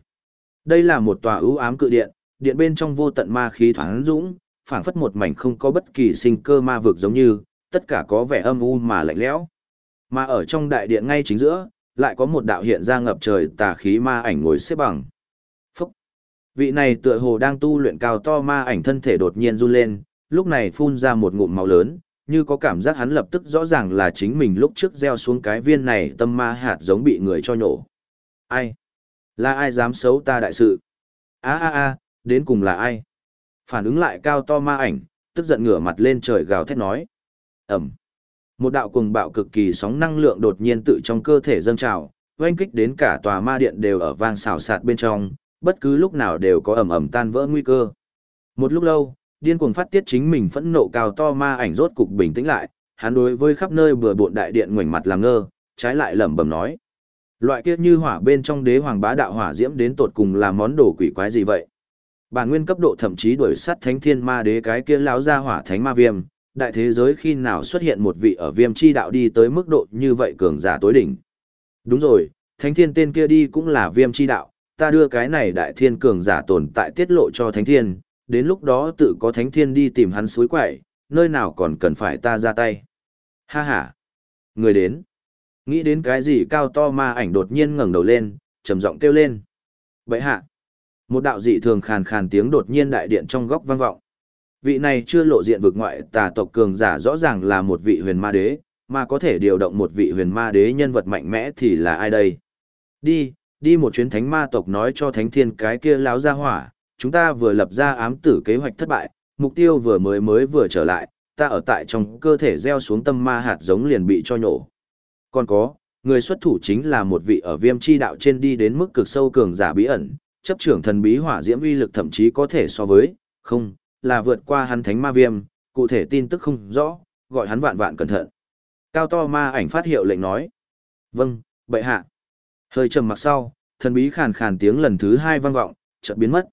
Đây là một tòa ưu ám cự điện, điện bên trong vô tận ma khí thoáng dũng, phảng phất một mảnh không có bất kỳ sinh cơ ma vực giống như, tất cả có vẻ âm u mà lạnh lẽo. Mà ở trong đại điện ngay chính giữa, lại có một đạo hiện ra ngập trời tà khí ma ảnh ngồi xếp bằng. Vị này tựa hồ đang tu luyện cao to ma ảnh thân thể đột nhiên run lên, lúc này phun ra một ngụm máu lớn, như có cảm giác hắn lập tức rõ ràng là chính mình lúc trước gieo xuống cái viên này tâm ma hạt giống bị người cho nhổ. Ai? Là ai dám xấu ta đại sự? a a a đến cùng là ai? Phản ứng lại cao to ma ảnh, tức giận ngửa mặt lên trời gào thét nói. Ẩm. Một đạo cuồng bạo cực kỳ sóng năng lượng đột nhiên tự trong cơ thể dâng trào, oanh kích đến cả tòa ma điện đều ở vang xào sạt bên trong, bất cứ lúc nào đều có ẩm ẩm tan vỡ nguy cơ. Một lúc lâu, điên cuồng phát tiết chính mình phẫn nộ cao to ma ảnh rốt cục bình tĩnh lại, hắn đối với khắp nơi bừa bộn đại điện ngoảnh mặt làm ngơ, trái lại lẩm bẩm nói: Loại kia như hỏa bên trong đế hoàng bá đạo hỏa diễm đến tột cùng là món đồ quỷ quái gì vậy? Bản nguyên cấp độ thậm chí đuổi sát thánh thiên ma đế cái kia láo ra hỏa thánh ma viêm, đại thế giới khi nào xuất hiện một vị ở viêm chi đạo đi tới mức độ như vậy cường giả tối đỉnh. Đúng rồi, thánh thiên tên kia đi cũng là viêm chi đạo, ta đưa cái này đại thiên cường giả tồn tại tiết lộ cho thánh thiên, đến lúc đó tự có thánh thiên đi tìm hắn suối quậy, nơi nào còn cần phải ta ra tay. Ha ha! Người đến! Nghĩ đến cái gì cao to ma ảnh đột nhiên ngẩng đầu lên, trầm giọng kêu lên. Vậy hạ. Một đạo dị thường khàn khàn tiếng đột nhiên đại điện trong góc vang vọng. Vị này chưa lộ diện vực ngoại tà tộc cường giả rõ ràng là một vị huyền ma đế, mà có thể điều động một vị huyền ma đế nhân vật mạnh mẽ thì là ai đây? Đi, đi một chuyến thánh ma tộc nói cho thánh thiên cái kia láo ra hỏa, chúng ta vừa lập ra ám tử kế hoạch thất bại, mục tiêu vừa mới mới vừa trở lại, ta ở tại trong cơ thể gieo xuống tâm ma hạt giống liền bị cho nhổ. Còn có, người xuất thủ chính là một vị ở viêm chi đạo trên đi đến mức cực sâu cường giả bí ẩn, chấp trưởng thần bí hỏa diễm uy lực thậm chí có thể so với, không, là vượt qua hắn thánh ma viêm, cụ thể tin tức không rõ, gọi hắn vạn vạn cẩn thận. Cao to ma ảnh phát hiệu lệnh nói. Vâng, bệ hạ. Hơi trầm mặc sau, thần bí khàn khàn tiếng lần thứ hai vang vọng, chợt biến mất.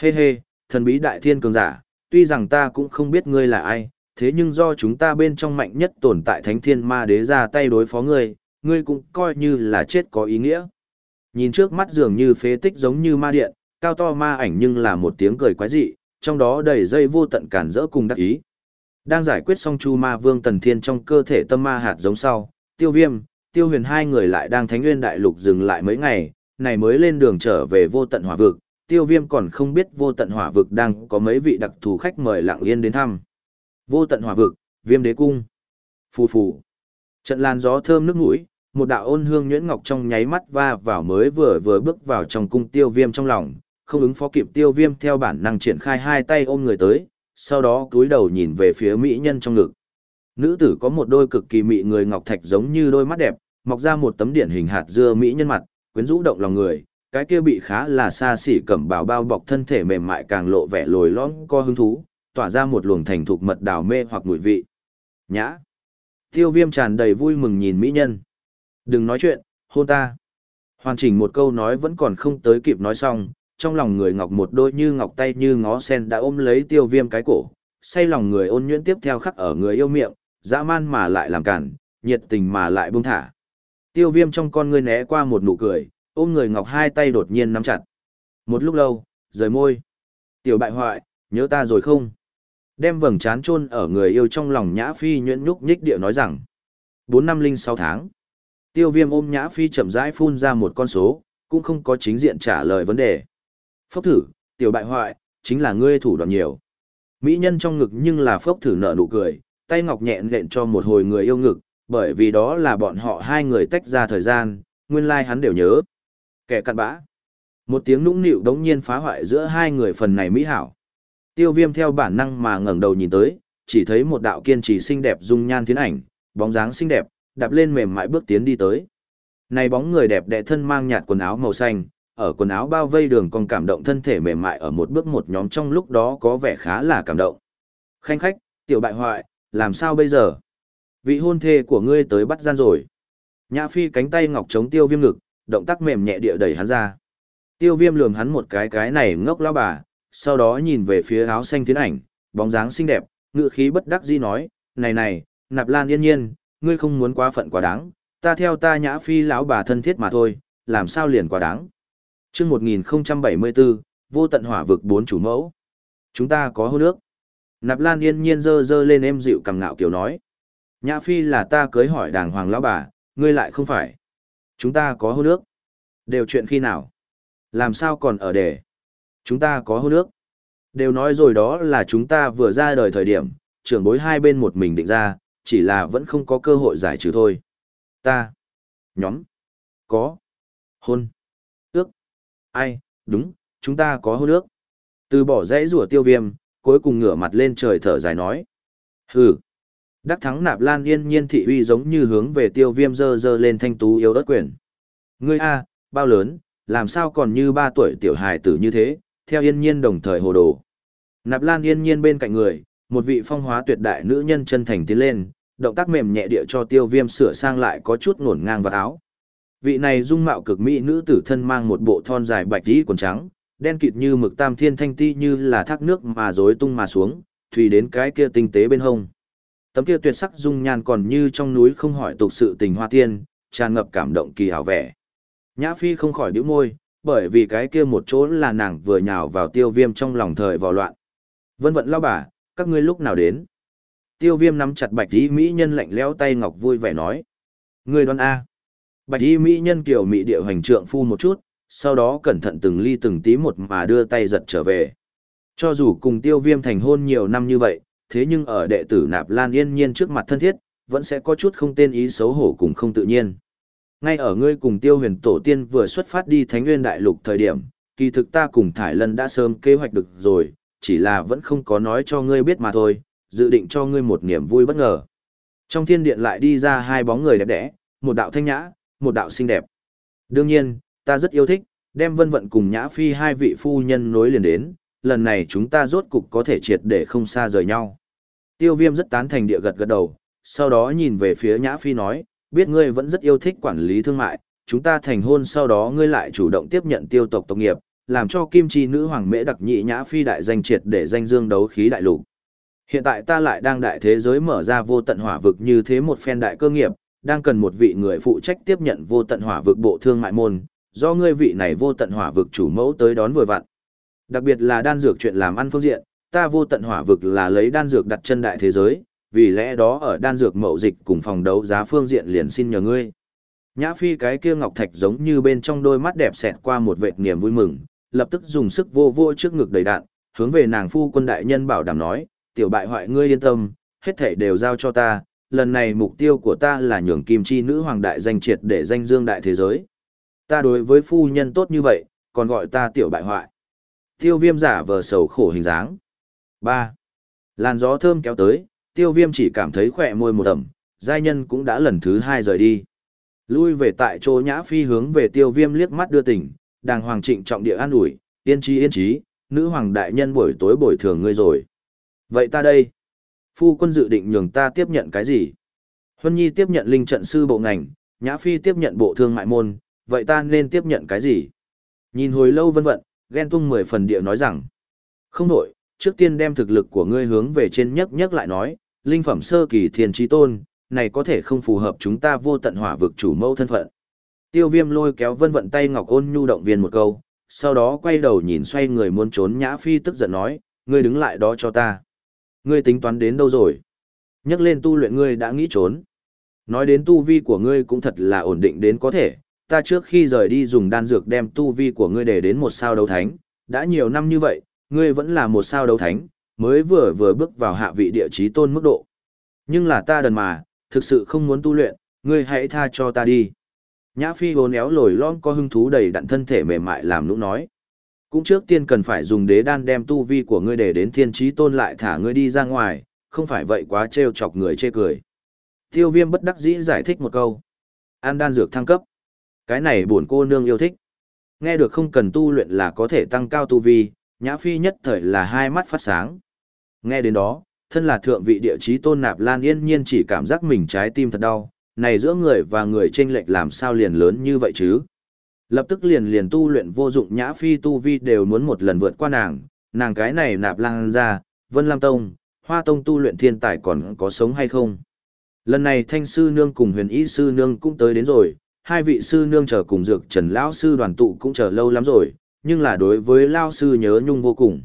Hê hê, thần bí đại thiên cường giả, tuy rằng ta cũng không biết ngươi là ai, thế nhưng do chúng ta bên trong mạnh nhất tồn tại thánh thiên ma đế ra tay đối phó ngươi, ngươi cũng coi như là chết có ý nghĩa. Nhìn trước mắt dường như phế tích giống như ma điện, cao to ma ảnh nhưng là một tiếng cười quái dị, trong đó đầy dây vô tận cản rỡ cùng đắc ý. Đang giải quyết xong chu ma vương tần thiên trong cơ thể tâm ma hạt giống sau, tiêu viêm, tiêu huyền hai người lại đang thánh nguyên đại lục dừng lại mấy ngày, này mới lên đường trở về vô tận hỏa vực, tiêu viêm còn không biết vô tận hỏa vực đang có mấy vị đặc thù khách mời lặng yên đến thăm. Vô tận hỏa vực, viêm đế cung. Phù phù. Trận làn gió thơm nước mũi, một đạo ôn hương nhuyễn ngọc trong nháy mắt va vào mới vừa vừa bước vào trong cung tiêu viêm trong lòng, không ứng phó kịp tiêu viêm theo bản năng triển khai hai tay ôm người tới, sau đó cúi đầu nhìn về phía mỹ nhân trong ngực. Nữ tử có một đôi cực kỳ mị người ngọc thạch giống như đôi mắt đẹp, mọc ra một tấm điển hình hạt dưa mỹ nhân mặt, quyến rũ động lòng người, cái kia bị khá là xa xỉ cẩm bào bao bọc thân thể mềm mại càng lộ vẻ lồi lõm co hứng thú, tỏa ra một luồng thành thục mật đào mê hoặc mùi vị. Nhã. Tiêu viêm tràn đầy vui mừng nhìn mỹ nhân. Đừng nói chuyện, hôn ta. Hoàn chỉnh một câu nói vẫn còn không tới kịp nói xong, trong lòng người ngọc một đôi như ngọc tay như ngó sen đã ôm lấy tiêu viêm cái cổ, say lòng người ôn nhuyễn tiếp theo khắc ở người yêu miệng, dã man mà lại làm cản, nhiệt tình mà lại buông thả. Tiêu viêm trong con ngươi né qua một nụ cười, ôm người ngọc hai tay đột nhiên nắm chặt. Một lúc lâu, rời môi. Tiểu bại hoại, nhớ ta rồi không? Đem vầng trán chôn ở người yêu trong lòng nhã phi nhuyễn nhúc nhích điệu nói rằng. bốn năm linh sáu tháng. Tiêu viêm ôm nhã phi chậm rãi phun ra một con số, cũng không có chính diện trả lời vấn đề. Phốc thử, tiểu bại hoại, chính là ngươi thủ đoạn nhiều. Mỹ nhân trong ngực nhưng là phốc thử nở nụ cười, tay ngọc nhẹn lện cho một hồi người yêu ngực, bởi vì đó là bọn họ hai người tách ra thời gian, nguyên lai like hắn đều nhớ. Kẻ cặn bã. Một tiếng nũng nịu đống nhiên phá hoại giữa hai người phần này mỹ hảo. Tiêu viêm theo bản năng mà ngẩng đầu nhìn tới, chỉ thấy một đạo kiên trì xinh đẹp dung nhan thiến ảnh, bóng dáng xinh đẹp, đạp lên mềm mại bước tiến đi tới. Này bóng người đẹp đẽ thân mang nhạt quần áo màu xanh, ở quần áo bao vây đường còn cảm động thân thể mềm mại ở một bước một nhóm trong lúc đó có vẻ khá là cảm động. Khanh khách, tiểu bại hoại, làm sao bây giờ? Vị hôn thê của ngươi tới bắt gian rồi. Nhã phi cánh tay ngọc chống tiêu viêm ngực, động tác mềm nhẹ địa đẩy hắn ra. Tiêu viêm lườm hắn một cái cái này ngốc lao bà, sau đó nhìn về phía áo xanh tiến ảnh, bóng dáng xinh đẹp, ngự khí bất đắc dĩ nói, này này, nạp lan yên nhiên, ngươi không muốn quá phận quá đáng, ta theo ta nhã phi lão bà thân thiết mà thôi, làm sao liền quá đáng. chương 1074, vô tận hỏa vực bốn chủ mẫu. Chúng ta có hôn nước. Nạp lan yên nhiên dơ dơ lên em dịu cầm ngạo kiểu nói. Nhã phi là ta cưới hỏi đàng hoàng lão bà, ngươi lại không phải. Chúng ta có hôn nước. Đều chuyện khi nào? Làm sao còn ở để? Chúng ta có hôn nước. Đều nói rồi đó là chúng ta vừa ra đời thời điểm, trưởng bối hai bên một mình định ra, chỉ là vẫn không có cơ hội giải trừ thôi. Ta. Nhóm. Có. Hôn. Ước. Ai, đúng, chúng ta có hôn ước. Từ bỏ dãy rủa tiêu viêm, cuối cùng ngửa mặt lên trời thở dài nói. Hừ. Đắc thắng nạp lan yên nhiên thị uy giống như hướng về tiêu viêm dơ dơ lên thanh tú yếu ớt quyền. Ngươi A, bao lớn, làm sao còn như ba tuổi tiểu hài tử như thế, theo yên nhiên đồng thời hồ đồ. Nạp lan yên nhiên bên cạnh người, một vị phong hóa tuyệt đại nữ nhân chân thành tiến lên, động tác mềm nhẹ địa cho tiêu viêm sửa sang lại có chút ngổn ngang vào áo. Vị này dung mạo cực mỹ nữ tử thân mang một bộ thon dài bạch tí quần trắng, đen kịt như mực tam thiên thanh ti như là thác nước mà rối tung mà xuống, thủy đến cái kia tinh tế bên hông. Tấm kia tuyệt sắc dung nhan còn như trong núi không hỏi tục sự tình hoa tiên, tràn ngập cảm động kỳ hảo vẻ. Nhã Phi không khỏi bĩu môi, bởi vì cái kia một chỗ là nàng vừa nhào vào tiêu viêm trong lòng thời vào loạn. Vân vận lao bà, các ngươi lúc nào đến? Tiêu viêm nắm chặt bạch tí mỹ nhân lạnh lẽo tay ngọc vui vẻ nói. Người đoán A. Bạch y mỹ nhân kiểu mỹ địa hoành trượng phu một chút, sau đó cẩn thận từng ly từng tí một mà đưa tay giật trở về. Cho dù cùng tiêu viêm thành hôn nhiều năm như vậy, thế nhưng ở đệ tử nạp lan yên nhiên trước mặt thân thiết, vẫn sẽ có chút không tên ý xấu hổ cùng không tự nhiên. Ngay ở ngươi cùng tiêu huyền tổ tiên vừa xuất phát đi Thánh Nguyên Đại Lục thời điểm, kỳ thực ta cùng Thải Lân đã sớm kế hoạch được rồi, chỉ là vẫn không có nói cho ngươi biết mà thôi, dự định cho ngươi một niềm vui bất ngờ. Trong thiên điện lại đi ra hai bóng người đẹp đẽ, một đạo thanh nhã, một đạo xinh đẹp. Đương nhiên, ta rất yêu thích, đem vân vận cùng nhã phi hai vị phu nhân nối liền đến, lần này chúng ta rốt cục có thể triệt để không xa rời nhau. Tiêu viêm rất tán thành địa gật gật đầu, sau đó nhìn về phía nhã phi nói, biết ngươi vẫn rất yêu thích quản lý thương mại, chúng ta thành hôn sau đó ngươi lại chủ động tiếp nhận tiêu tộc tộc nghiệp, làm cho kim chi nữ hoàng mễ đặc nhị nhã phi đại danh triệt để danh dương đấu khí đại lục. Hiện tại ta lại đang đại thế giới mở ra vô tận hỏa vực như thế một phen đại cơ nghiệp, đang cần một vị người phụ trách tiếp nhận vô tận hỏa vực bộ thương mại môn, do ngươi vị này vô tận hỏa vực chủ mẫu tới đón vừa vặn. Đặc biệt là đan dược chuyện làm ăn phương diện, ta vô tận hỏa vực là lấy đan dược đặt chân đại thế giới, vì lẽ đó ở đan dược mậu dịch cùng phòng đấu giá phương diện liền xin nhờ ngươi. Nhã Phi cái kia ngọc thạch giống như bên trong đôi mắt đẹp xẹt qua một vệt niềm vui mừng, lập tức dùng sức vô vô trước ngực đầy đạn, hướng về nàng phu quân đại nhân bảo đảm nói, tiểu bại hoại ngươi yên tâm, hết thảy đều giao cho ta, lần này mục tiêu của ta là nhường kim chi nữ hoàng đại danh triệt để danh dương đại thế giới. Ta đối với phu nhân tốt như vậy, còn gọi ta tiểu bại hoại. Tiêu viêm giả vờ sầu khổ hình dáng. 3. Làn gió thơm kéo tới, tiêu viêm chỉ cảm thấy khỏe môi một ẩm, giai nhân cũng đã lần thứ hai rời đi. Lui về tại chỗ nhã phi hướng về tiêu viêm liếc mắt đưa tỉnh, đàng hoàng trịnh trọng địa an ủi, yên trí yên trí, nữ hoàng đại nhân buổi tối bồi thường ngươi rồi. Vậy ta đây, phu quân dự định nhường ta tiếp nhận cái gì? Huân Nhi tiếp nhận linh trận sư bộ ngành, Nhã Phi tiếp nhận bộ thương mại môn, vậy ta nên tiếp nhận cái gì? Nhìn hồi lâu vân vận, ghen tung mười phần địa nói rằng, không nổi, trước tiên đem thực lực của ngươi hướng về trên nhất nhất lại nói, linh phẩm sơ kỳ thiền trí tôn, này có thể không phù hợp chúng ta vô tận hỏa vực chủ mẫu thân phận. Tiêu viêm lôi kéo vân vận tay ngọc ôn nhu động viên một câu, sau đó quay đầu nhìn xoay người muốn trốn nhã phi tức giận nói, ngươi đứng lại đó cho ta. Ngươi tính toán đến đâu rồi? Nhắc lên tu luyện ngươi đã nghĩ trốn. Nói đến tu vi của ngươi cũng thật là ổn định đến có thể, ta trước khi rời đi dùng đan dược đem tu vi của ngươi để đến một sao đấu thánh, đã nhiều năm như vậy, ngươi vẫn là một sao đấu thánh, mới vừa vừa bước vào hạ vị địa chí tôn mức độ. Nhưng là ta đần mà, thực sự không muốn tu luyện, ngươi hãy tha cho ta đi. Nhã Phi hồn éo lồi lon có hứng thú đầy đặn thân thể mềm mại làm nũng nói. Cũng trước tiên cần phải dùng đế đan đem tu vi của ngươi để đến thiên trí tôn lại thả ngươi đi ra ngoài, không phải vậy quá trêu chọc người chê cười. Tiêu viêm bất đắc dĩ giải thích một câu. An đan dược thăng cấp. Cái này buồn cô nương yêu thích. Nghe được không cần tu luyện là có thể tăng cao tu vi, nhã phi nhất thời là hai mắt phát sáng. Nghe đến đó, thân là thượng vị địa chí tôn nạp lan yên nhiên chỉ cảm giác mình trái tim thật đau, này giữa người và người chênh lệch làm sao liền lớn như vậy chứ? Lập tức liền liền tu luyện vô dụng nhã phi tu vi đều muốn một lần vượt qua nàng, nàng cái này nạp lan ra, vân lam tông, hoa tông tu luyện thiên tài còn có sống hay không? Lần này thanh sư nương cùng huyền ý sư nương cũng tới đến rồi, hai vị sư nương chờ cùng dược trần lão sư đoàn tụ cũng chờ lâu lắm rồi, nhưng là đối với lao sư nhớ nhung vô cùng.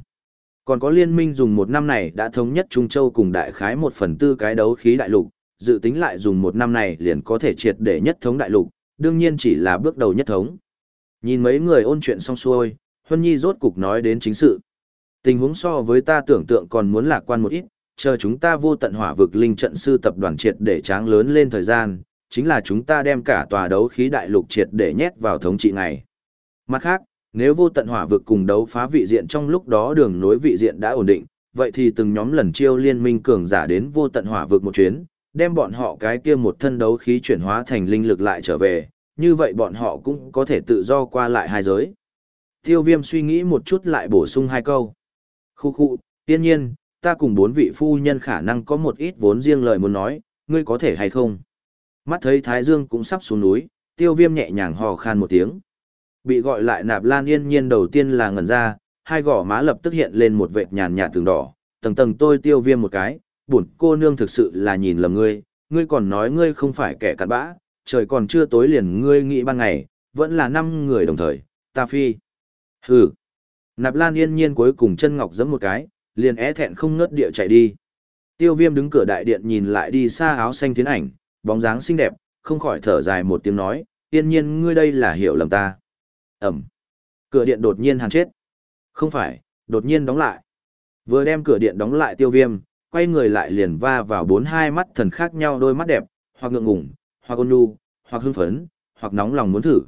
Còn có liên minh dùng một năm này đã thống nhất Trung Châu cùng đại khái một phần tư cái đấu khí đại lục, dự tính lại dùng một năm này liền có thể triệt để nhất thống đại lục, đương nhiên chỉ là bước đầu nhất thống. Nhìn mấy người ôn chuyện xong xuôi, Huân Nhi rốt cục nói đến chính sự. Tình huống so với ta tưởng tượng còn muốn lạc quan một ít, chờ chúng ta vô tận hỏa vực linh trận sư tập đoàn triệt để tráng lớn lên thời gian, chính là chúng ta đem cả tòa đấu khí đại lục triệt để nhét vào thống trị này. Mặt khác, nếu vô tận hỏa vực cùng đấu phá vị diện trong lúc đó đường nối vị diện đã ổn định, vậy thì từng nhóm lần chiêu liên minh cường giả đến vô tận hỏa vực một chuyến, đem bọn họ cái kia một thân đấu khí chuyển hóa thành linh lực lại trở về, như vậy bọn họ cũng có thể tự do qua lại hai giới. Tiêu viêm suy nghĩ một chút lại bổ sung hai câu. Khu khu, tiên nhiên, ta cùng bốn vị phu nhân khả năng có một ít vốn riêng lời muốn nói, ngươi có thể hay không? Mắt thấy Thái Dương cũng sắp xuống núi, tiêu viêm nhẹ nhàng hò khan một tiếng. Bị gọi lại nạp lan yên nhiên đầu tiên là ngẩn ra, hai gò má lập tức hiện lên một vệt nhàn nhạt tường đỏ, tầng tầng tôi tiêu viêm một cái, buồn cô nương thực sự là nhìn lầm ngươi, ngươi còn nói ngươi không phải kẻ cặn bã, trời còn chưa tối liền ngươi nghĩ ban ngày, vẫn là năm người đồng thời, ta phi. Hừ. Nạp Lan yên nhiên cuối cùng chân ngọc giẫm một cái, liền é thẹn không ngớt địa chạy đi. Tiêu Viêm đứng cửa đại điện nhìn lại đi xa áo xanh tiến ảnh, bóng dáng xinh đẹp, không khỏi thở dài một tiếng nói, yên nhiên ngươi đây là hiểu lầm ta. Ẩm. Cửa điện đột nhiên hàn chết. Không phải, đột nhiên đóng lại. Vừa đem cửa điện đóng lại tiêu viêm, quay người lại liền va vào bốn hai mắt thần khác nhau đôi mắt đẹp, hoặc ngượng ngủng, hoặc ôn nhu, hoặc hưng phấn, hoặc nóng lòng muốn thử.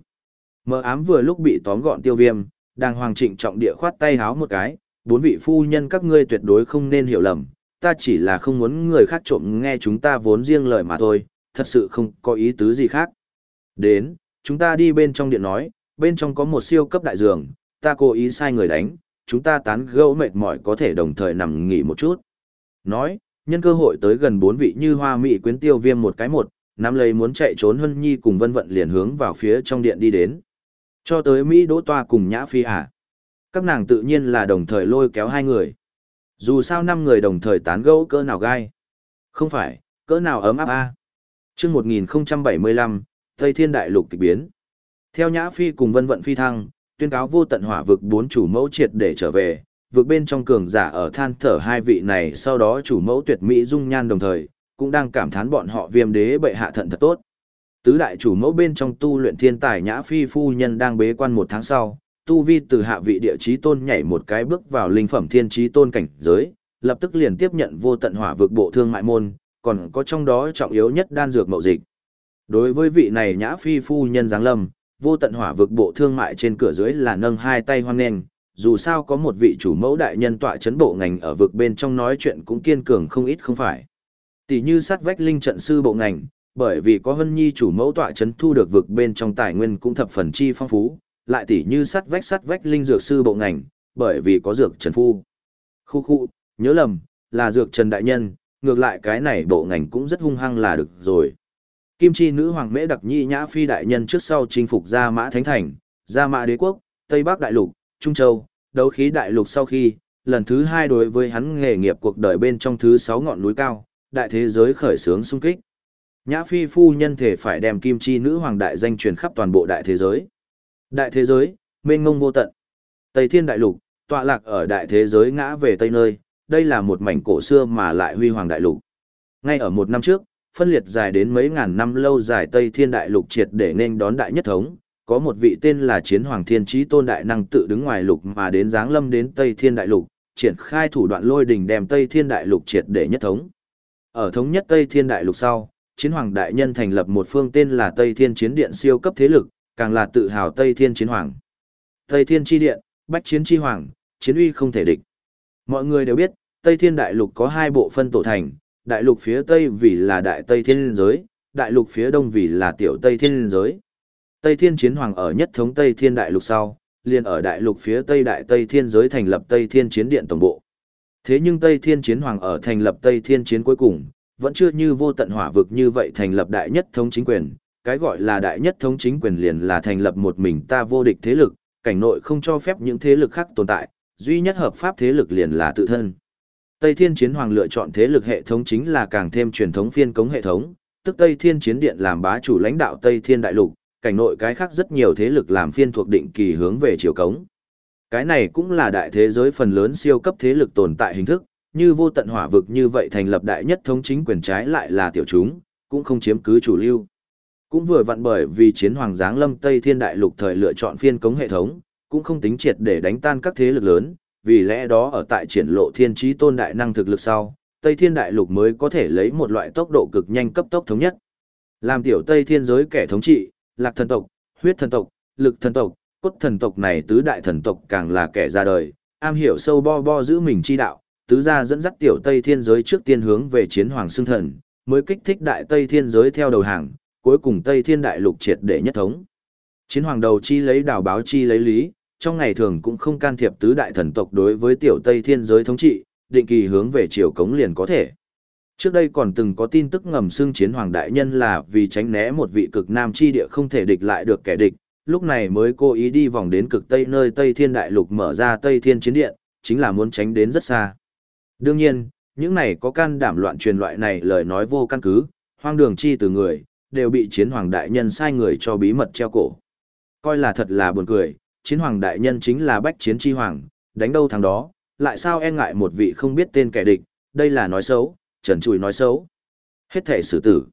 Mờ ám vừa lúc bị tóm gọn tiêu viêm, đang hoàng trịnh trọng địa khoát tay háo một cái, bốn vị phu nhân các ngươi tuyệt đối không nên hiểu lầm, ta chỉ là không muốn người khác trộm nghe chúng ta vốn riêng lời mà thôi, thật sự không có ý tứ gì khác. Đến, chúng ta đi bên trong điện nói, bên trong có một siêu cấp đại giường, ta cố ý sai người đánh, chúng ta tán gẫu mệt mỏi có thể đồng thời nằm nghỉ một chút. Nói, nhân cơ hội tới gần bốn vị như hoa mỹ quyến tiêu viêm một cái một, nắm lấy muốn chạy trốn Hân Nhi cùng vân vận liền hướng vào phía trong điện đi đến. Cho tới Mỹ đỗ toa cùng Nhã Phi à. Các nàng tự nhiên là đồng thời lôi kéo hai người. Dù sao năm người đồng thời tán gẫu cỡ nào gai. Không phải, cỡ nào ấm áp a. À. Trước 1075, Tây Thiên Đại Lục kịch biến. Theo Nhã Phi cùng Vân Vận Phi thăng, tuyên cáo vô tận hỏa vực bốn chủ mẫu triệt để trở về, vực bên trong cường giả ở than thở hai vị này sau đó chủ mẫu tuyệt mỹ dung nhan đồng thời, cũng đang cảm thán bọn họ viêm đế bệ hạ thận thật tốt. Tứ đại chủ mẫu bên trong tu luyện thiên tài nhã phi phu nhân đang bế quan một tháng sau, tu vi từ hạ vị địa chí tôn nhảy một cái bước vào linh phẩm thiên chí tôn cảnh giới, lập tức liền tiếp nhận vô tận hỏa vực bộ thương mại môn, còn có trong đó trọng yếu nhất đan dược mậu dịch. Đối với vị này nhã phi phu nhân giáng lâm, vô tận hỏa vực bộ thương mại trên cửa dưới là nâng hai tay hoang nghênh, dù sao có một vị chủ mẫu đại nhân tọa chấn bộ ngành ở vực bên trong nói chuyện cũng kiên cường không ít không phải. Tỷ như sát vách linh trận sư bộ ngành, bởi vì có Hân Nhi chủ mẫu tọa chấn thu được vực bên trong tài nguyên cũng thập phần chi phong phú, lại tỷ như sát vách sát vách linh dược sư bộ ngành, bởi vì có dược trần phu. Khu khu, nhớ lầm, là dược trần đại nhân, ngược lại cái này bộ ngành cũng rất hung hăng là được rồi. Kim chi nữ hoàng mễ đặc nhi nhã phi đại nhân trước sau chinh phục Gia Mã Thánh Thành, Gia Mã Đế Quốc, Tây Bắc Đại Lục, Trung Châu, đấu khí Đại Lục sau khi, lần thứ hai đối với hắn nghề nghiệp cuộc đời bên trong thứ sáu ngọn núi cao, đại thế giới khởi sướng sung kích. Nhã phi phu nhân thể phải đem kim chi nữ hoàng đại danh truyền khắp toàn bộ đại thế giới. Đại thế giới, mênh ngông vô tận. Tây Thiên Đại Lục, tọa lạc ở đại thế giới ngã về Tây nơi, đây là một mảnh cổ xưa mà lại huy hoàng đại lục. Ngay ở một năm trước, phân liệt dài đến mấy ngàn năm lâu dài Tây Thiên Đại Lục triệt để nên đón đại nhất thống, có một vị tên là Chiến Hoàng Thiên Chí Tôn Đại Năng tự đứng ngoài lục mà đến giáng lâm đến Tây Thiên Đại Lục, triển khai thủ đoạn lôi đình đem Tây Thiên Đại Lục triệt để nhất thống. Ở thống nhất Tây Thiên Đại Lục sau, Chiến Hoàng Đại Nhân thành lập một phương tên là Tây Thiên Chiến Điện siêu cấp thế lực, càng là tự hào Tây Thiên Chiến Hoàng. Tây Thiên Chi Điện, Bách Chiến Chi Hoàng, chiến uy không thể địch. Mọi người đều biết, Tây Thiên Đại Lục có hai bộ phân tổ thành, đại lục phía Tây vì là Đại Tây Thiên Giới, đại lục phía Đông vì là Tiểu Tây Thiên Giới. Tây Thiên Chiến Hoàng ở nhất thống Tây Thiên Đại Lục sau, liền ở đại lục phía Tây Đại Tây Thiên Giới thành lập Tây Thiên Chiến Điện Tổng Bộ. Thế nhưng Tây Thiên Chiến Hoàng ở thành lập Tây Thiên Chiến cuối cùng, vẫn chưa như vô tận hỏa vực như vậy thành lập đại nhất thống chính quyền. Cái gọi là đại nhất thống chính quyền liền là thành lập một mình ta vô địch thế lực, cảnh nội không cho phép những thế lực khác tồn tại, duy nhất hợp pháp thế lực liền là tự thân. Tây Thiên Chiến Hoàng lựa chọn thế lực hệ thống chính là càng thêm truyền thống phiên cống hệ thống, tức Tây Thiên Chiến Điện làm bá chủ lãnh đạo Tây Thiên Đại Lục, cảnh nội cái khác rất nhiều thế lực làm phiên thuộc định kỳ hướng về chiều cống. Cái này cũng là đại thế giới phần lớn siêu cấp thế lực tồn tại hình thức, như vô tận hỏa vực như vậy thành lập đại nhất thống chính quyền trái lại là tiểu chúng, cũng không chiếm cứ chủ lưu. Cũng vừa vặn bởi vì chiến hoàng giáng lâm Tây Thiên Đại Lục thời lựa chọn phiên cống hệ thống, cũng không tính triệt để đánh tan các thế lực lớn, vì lẽ đó ở tại triển lộ thiên trí tôn đại năng thực lực sau, Tây Thiên Đại Lục mới có thể lấy một loại tốc độ cực nhanh cấp tốc thống nhất. Làm tiểu Tây Thiên giới kẻ thống trị, lạc thần tộc, huyết thần tộc, lực thần tộc, cốt thần tộc này tứ đại thần tộc càng là kẻ ra đời, am hiểu sâu bo bo giữ mình chi đạo, tứ gia dẫn dắt tiểu Tây Thiên giới trước tiên hướng về chiến hoàng xương thần, mới kích thích đại Tây Thiên giới theo đầu hàng, cuối cùng Tây Thiên Đại Lục triệt để nhất thống. Chiến hoàng đầu chi lấy đảo báo chi lấy lý, trong ngày thường cũng không can thiệp tứ đại thần tộc đối với tiểu Tây Thiên giới thống trị, định kỳ hướng về chiều cống liền có thể. Trước đây còn từng có tin tức ngầm xưng chiến hoàng đại nhân là vì tránh né một vị cực nam chi địa không thể địch lại được kẻ địch, lúc này mới cố ý đi vòng đến cực tây nơi Tây Thiên Đại Lục mở ra Tây Thiên Chiến Điện, chính là muốn tránh đến rất xa. Đương nhiên, những này có can đảm loạn truyền loại này lời nói vô căn cứ, hoang đường chi từ người, đều bị chiến hoàng đại nhân sai người cho bí mật treo cổ. Coi là thật là buồn cười, chiến hoàng đại nhân chính là bách chiến chi hoàng, đánh đâu thằng đó, lại sao e ngại một vị không biết tên kẻ địch, đây là nói xấu, trần trùi nói xấu. Hết thể xử tử.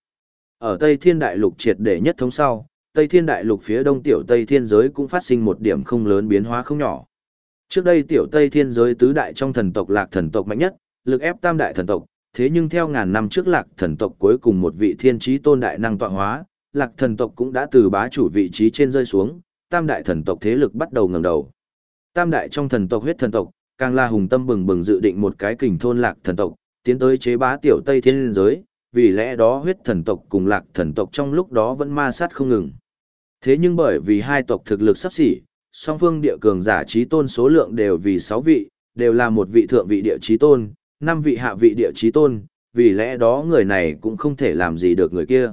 Ở Tây Thiên Đại Lục triệt để nhất thống sau, Tây Thiên Đại Lục phía đông tiểu Tây Thiên giới cũng phát sinh một điểm không lớn biến hóa không nhỏ. Trước đây tiểu Tây Thiên giới tứ đại trong thần tộc lạc thần tộc mạnh nhất, lực ép tam đại thần tộc, thế nhưng theo ngàn năm trước lạc thần tộc cuối cùng một vị thiên trí tôn đại năng tọa hóa, lạc thần tộc cũng đã từ bá chủ vị trí trên rơi xuống, tam đại thần tộc thế lực bắt đầu ngẩng đầu. Tam đại trong thần tộc huyết thần tộc, càng là hùng tâm bừng bừng dự định một cái kình thôn lạc thần tộc, tiến tới chế bá tiểu Tây Thiên giới, vì lẽ đó huyết thần tộc cùng lạc thần tộc trong lúc đó vẫn ma sát không ngừng. Thế nhưng bởi vì hai tộc thực lực sắp xỉ, song phương địa cường giả trí tôn số lượng đều vì 6 vị, đều là một vị thượng vị địa trí tôn, năm vị hạ vị địa trí tôn, vì lẽ đó người này cũng không thể làm gì được người kia.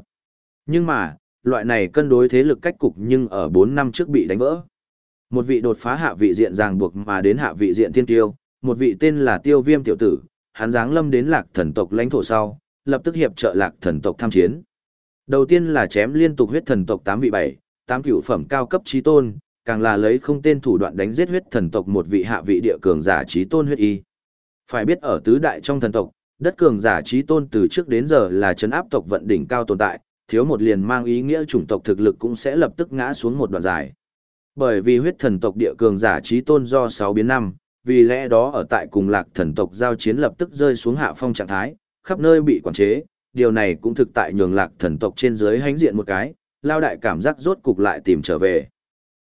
Nhưng mà, loại này cân đối thế lực cách cục nhưng ở 4 năm trước bị đánh vỡ. Một vị đột phá hạ vị diện ràng buộc mà đến hạ vị diện thiên tiêu, một vị tên là tiêu viêm tiểu tử, hắn giáng lâm đến lạc thần tộc lãnh thổ sau, lập tức hiệp trợ lạc thần tộc tham chiến. Đầu tiên là chém liên tục huyết thần tộc 8 vị 7, 8 cửu phẩm cao cấp trí tôn, càng là lấy không tên thủ đoạn đánh giết huyết thần tộc một vị hạ vị địa cường giả trí tôn huyết y. Phải biết ở tứ đại trong thần tộc, đất cường giả trí tôn từ trước đến giờ là chấn áp tộc vận đỉnh cao tồn tại, thiếu một liền mang ý nghĩa chủng tộc thực lực cũng sẽ lập tức ngã xuống một đoạn dài. Bởi vì huyết thần tộc địa cường giả trí tôn do 6 biến 5, vì lẽ đó ở tại cùng lạc thần tộc giao chiến lập tức rơi xuống hạ phong trạng thái, khắp nơi bị quản chế, điều này cũng thực tại nhường lạc thần tộc trên dưới hánh diện một cái, lao đại cảm giác rốt cục lại tìm trở về.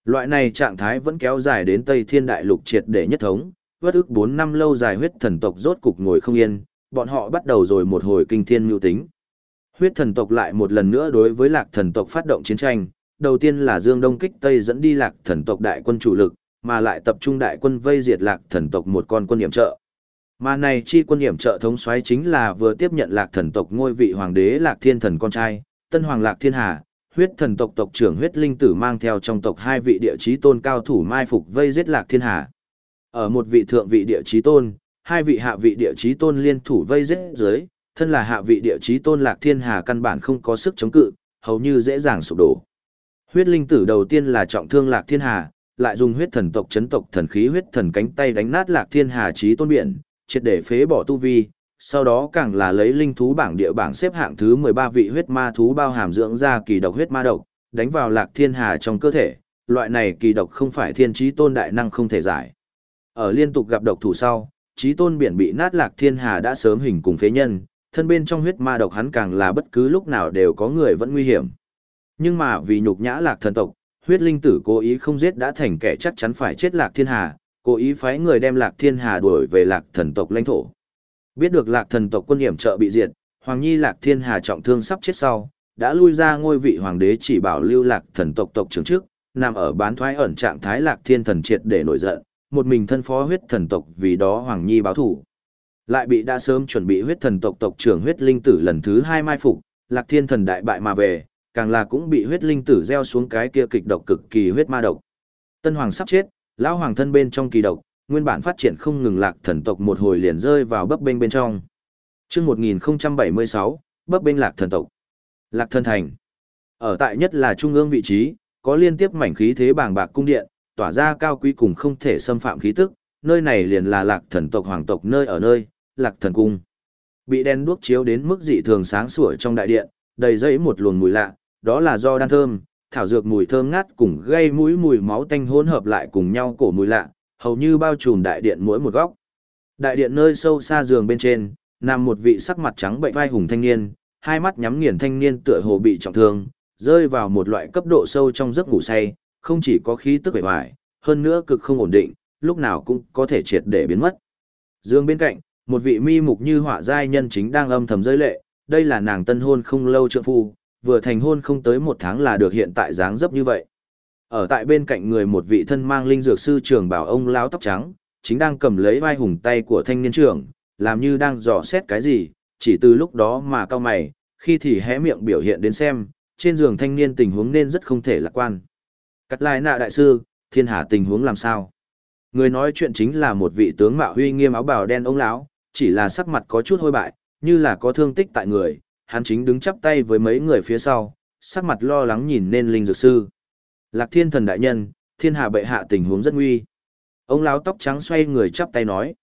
Loại này trạng thái vẫn kéo dài đến Tây Thiên Đại Lục triệt để nhất thống, vất ức 4 năm lâu dài huyết thần tộc rốt cục ngồi không yên, bọn họ bắt đầu rồi một hồi kinh thiên mưu tính. Huyết thần tộc lại một lần nữa đối với lạc thần tộc phát động chiến tranh, đầu tiên là Dương Đông kích Tây dẫn đi lạc thần tộc đại quân chủ lực, mà lại tập trung đại quân vây diệt lạc thần tộc một con quân điểm trợ. Mà này chi quân điểm trợ thống soái chính là vừa tiếp nhận lạc thần tộc ngôi vị hoàng đế lạc thiên thần con trai, tân hoàng lạc thiên hà, huyết thần tộc tộc trưởng huyết linh tử mang theo trong tộc hai vị địa chí tôn cao thủ mai phục vây giết lạc thiên hà. Ở một vị thượng vị địa chí tôn, hai vị hạ vị địa chí tôn liên thủ vây giết dưới, thân là hạ vị địa chí tôn lạc thiên hà căn bản không có sức chống cự, hầu như dễ dàng sụp đổ. Huyết linh tử đầu tiên là trọng thương lạc thiên hà, lại dùng huyết thần tộc chấn tộc thần khí huyết thần cánh tay đánh nát lạc thiên hà chí tôn biển, triệt để phế bỏ tu vi, sau đó càng là lấy linh thú bảng địa bảng xếp hạng thứ 13 vị huyết ma thú bao hàm dưỡng ra kỳ độc huyết ma độc, đánh vào lạc thiên hà trong cơ thể, loại này kỳ độc không phải thiên trí tôn đại năng không thể giải. Ở liên tục gặp độc thủ sau, trí tôn biển bị nát lạc thiên hà đã sớm hình cùng phế nhân, thân bên trong huyết ma độc hắn càng là bất cứ lúc nào đều có người vẫn nguy hiểm. Nhưng mà vì nhục nhã lạc thần tộc, huyết linh tử cố ý không giết đã thành kẻ chắc chắn phải chết lạc thiên hà, cố ý phái người đem lạc thiên hà đuổi về lạc thần tộc lãnh thổ. Biết được lạc thần tộc quân hiểm trợ bị diệt, Hoàng Nhi lạc thiên hà trọng thương sắp chết sau, đã lui ra ngôi vị hoàng đế chỉ bảo lưu lạc thần tộc tộc trưởng trước, nằm ở bán thoái ẩn trạng thái lạc thiên thần triệt để nổi giận, một mình thân phó huyết thần tộc vì đó Hoàng Nhi báo thủ. Lại bị đã sớm chuẩn bị huyết thần tộc tộc trưởng huyết linh tử lần thứ hai mai phục, lạc thiên thần đại bại mà về, càng là cũng bị huyết linh tử gieo xuống cái kia kịch độc cực kỳ huyết ma độc. Tân hoàng sắp chết, lão hoàng thân bên trong kỳ độc, nguyên bản phát triển không ngừng lạc thần tộc một hồi liền rơi vào bấp bênh bên trong. Chương 1076, bấp bênh lạc thần tộc. Lạc thần thành. Ở tại nhất là trung ương vị trí, có liên tiếp mảnh khí thế bàng bạc cung điện, tỏa ra cao quý cùng không thể xâm phạm khí tức, nơi này liền là lạc thần tộc hoàng tộc nơi ở nơi, lạc thần cung. Bị đen đuốc chiếu đến mức dị thường sáng sủa trong đại điện, đầy dẫy một luồng mùi lạ, đó là do đan thơm, thảo dược mùi thơm ngát cùng gây mũi mùi máu tanh hỗn hợp lại cùng nhau cổ mùi lạ, hầu như bao trùm đại điện mỗi một góc. Đại điện nơi sâu xa giường bên trên, nằm một vị sắc mặt trắng bệnh vai hùng thanh niên, hai mắt nhắm nghiền thanh niên tựa hồ bị trọng thương, rơi vào một loại cấp độ sâu trong giấc ngủ say, không chỉ có khí tức bề ngoài, hơn nữa cực không ổn định, lúc nào cũng có thể triệt để biến mất. Dương bên cạnh, một vị mi mục như họa giai nhân chính đang âm thầm rơi lệ, đây là nàng tân hôn không lâu trượng phu, vừa thành hôn không tới một tháng là được hiện tại dáng dấp như vậy. Ở tại bên cạnh người một vị thân mang linh dược sư trưởng bảo ông lão tóc trắng, chính đang cầm lấy vai hùng tay của thanh niên trưởng, làm như đang dò xét cái gì, chỉ từ lúc đó mà cao mày, khi thì hé miệng biểu hiện đến xem, trên giường thanh niên tình huống nên rất không thể lạc quan. Cắt lại nạ đại sư, thiên hạ tình huống làm sao? Người nói chuyện chính là một vị tướng mạo huy nghiêm áo bào đen ông lão, chỉ là sắc mặt có chút hôi bại, như là có thương tích tại người, hắn chính đứng chắp tay với mấy người phía sau, sắc mặt lo lắng nhìn nên linh dược sư. Lạc thiên thần đại nhân, thiên hạ bệ hạ tình huống rất nguy. Ông lão tóc trắng xoay người chắp tay nói.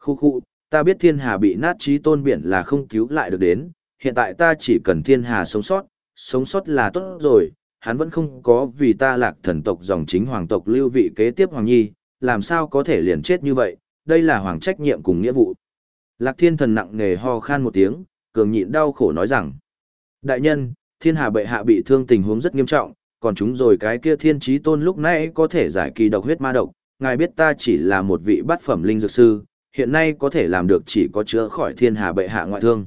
Khu khu, ta biết thiên hà bị nát trí tôn biển là không cứu lại được đến, hiện tại ta chỉ cần thiên hà sống sót, sống sót là tốt rồi, hắn vẫn không có vì ta lạc thần tộc dòng chính hoàng tộc lưu vị kế tiếp hoàng nhi, làm sao có thể liền chết như vậy, đây là hoàng trách nhiệm cùng nghĩa vụ. Lạc thiên thần nặng nề ho khan một tiếng, cường nhịn đau khổ nói rằng, đại nhân, thiên hà bệ hạ bị thương tình huống rất nghiêm trọng, còn chúng rồi cái kia thiên trí tôn lúc nãy có thể giải kỳ độc huyết ma độc, ngài biết ta chỉ là một vị bát phẩm linh dược sư, hiện nay có thể làm được chỉ có chữa khỏi thiên hà bệ hạ ngoại thương.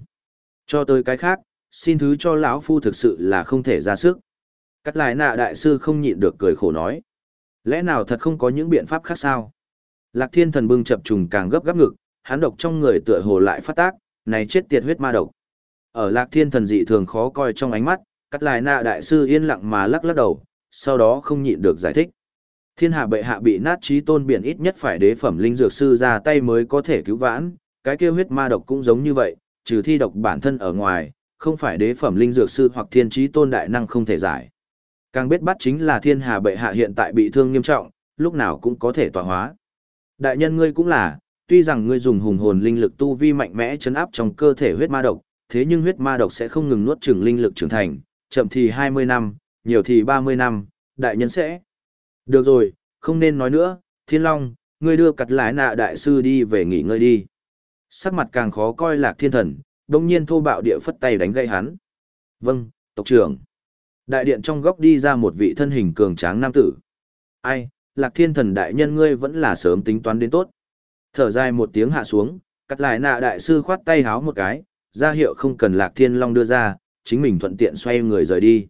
Cho tới cái khác, xin thứ cho lão phu thực sự là không thể ra sức. Cắt lại nạ đại sư không nhịn được cười khổ nói. Lẽ nào thật không có những biện pháp khác sao? Lạc thiên thần bưng chập trùng càng gấp gáp ngực, hắn độc trong người tựa hồ lại phát tác, này chết tiệt huyết ma độc. Ở lạc thiên thần dị thường khó coi trong ánh mắt, cắt lại nạ đại sư yên lặng mà lắc lắc đầu, sau đó không nhịn được giải thích. Thiên hạ bệ hạ bị nát trí tôn biển ít nhất phải đế phẩm linh dược sư ra tay mới có thể cứu vãn, cái kia huyết ma độc cũng giống như vậy, trừ thi độc bản thân ở ngoài, không phải đế phẩm linh dược sư hoặc thiên trí tôn đại năng không thể giải. Càng biết bắt chính là thiên hà bệ hạ hiện tại bị thương nghiêm trọng, lúc nào cũng có thể tỏa hóa. Đại nhân ngươi cũng là, tuy rằng ngươi dùng hùng hồn linh lực tu vi mạnh mẽ chấn áp trong cơ thể huyết ma độc, thế nhưng huyết ma độc sẽ không ngừng nuốt chửng linh lực trưởng thành, chậm thì 20 năm, nhiều thì 30 năm, đại nhân sẽ. Được rồi, không nên nói nữa, Thiên Long, ngươi đưa cặt lái nạ đại sư đi về nghỉ ngơi đi. Sắc mặt càng khó coi lạc thiên thần, đồng nhiên thô bạo địa phất tay đánh gây hắn. Vâng, tộc trưởng. Đại điện trong góc đi ra một vị thân hình cường tráng nam tử. Ai, lạc thiên thần đại nhân ngươi vẫn là sớm tính toán đến tốt. Thở dài một tiếng hạ xuống, cắt lại nạ đại sư khoát tay háo một cái, ra hiệu không cần lạc thiên long đưa ra, chính mình thuận tiện xoay người rời đi.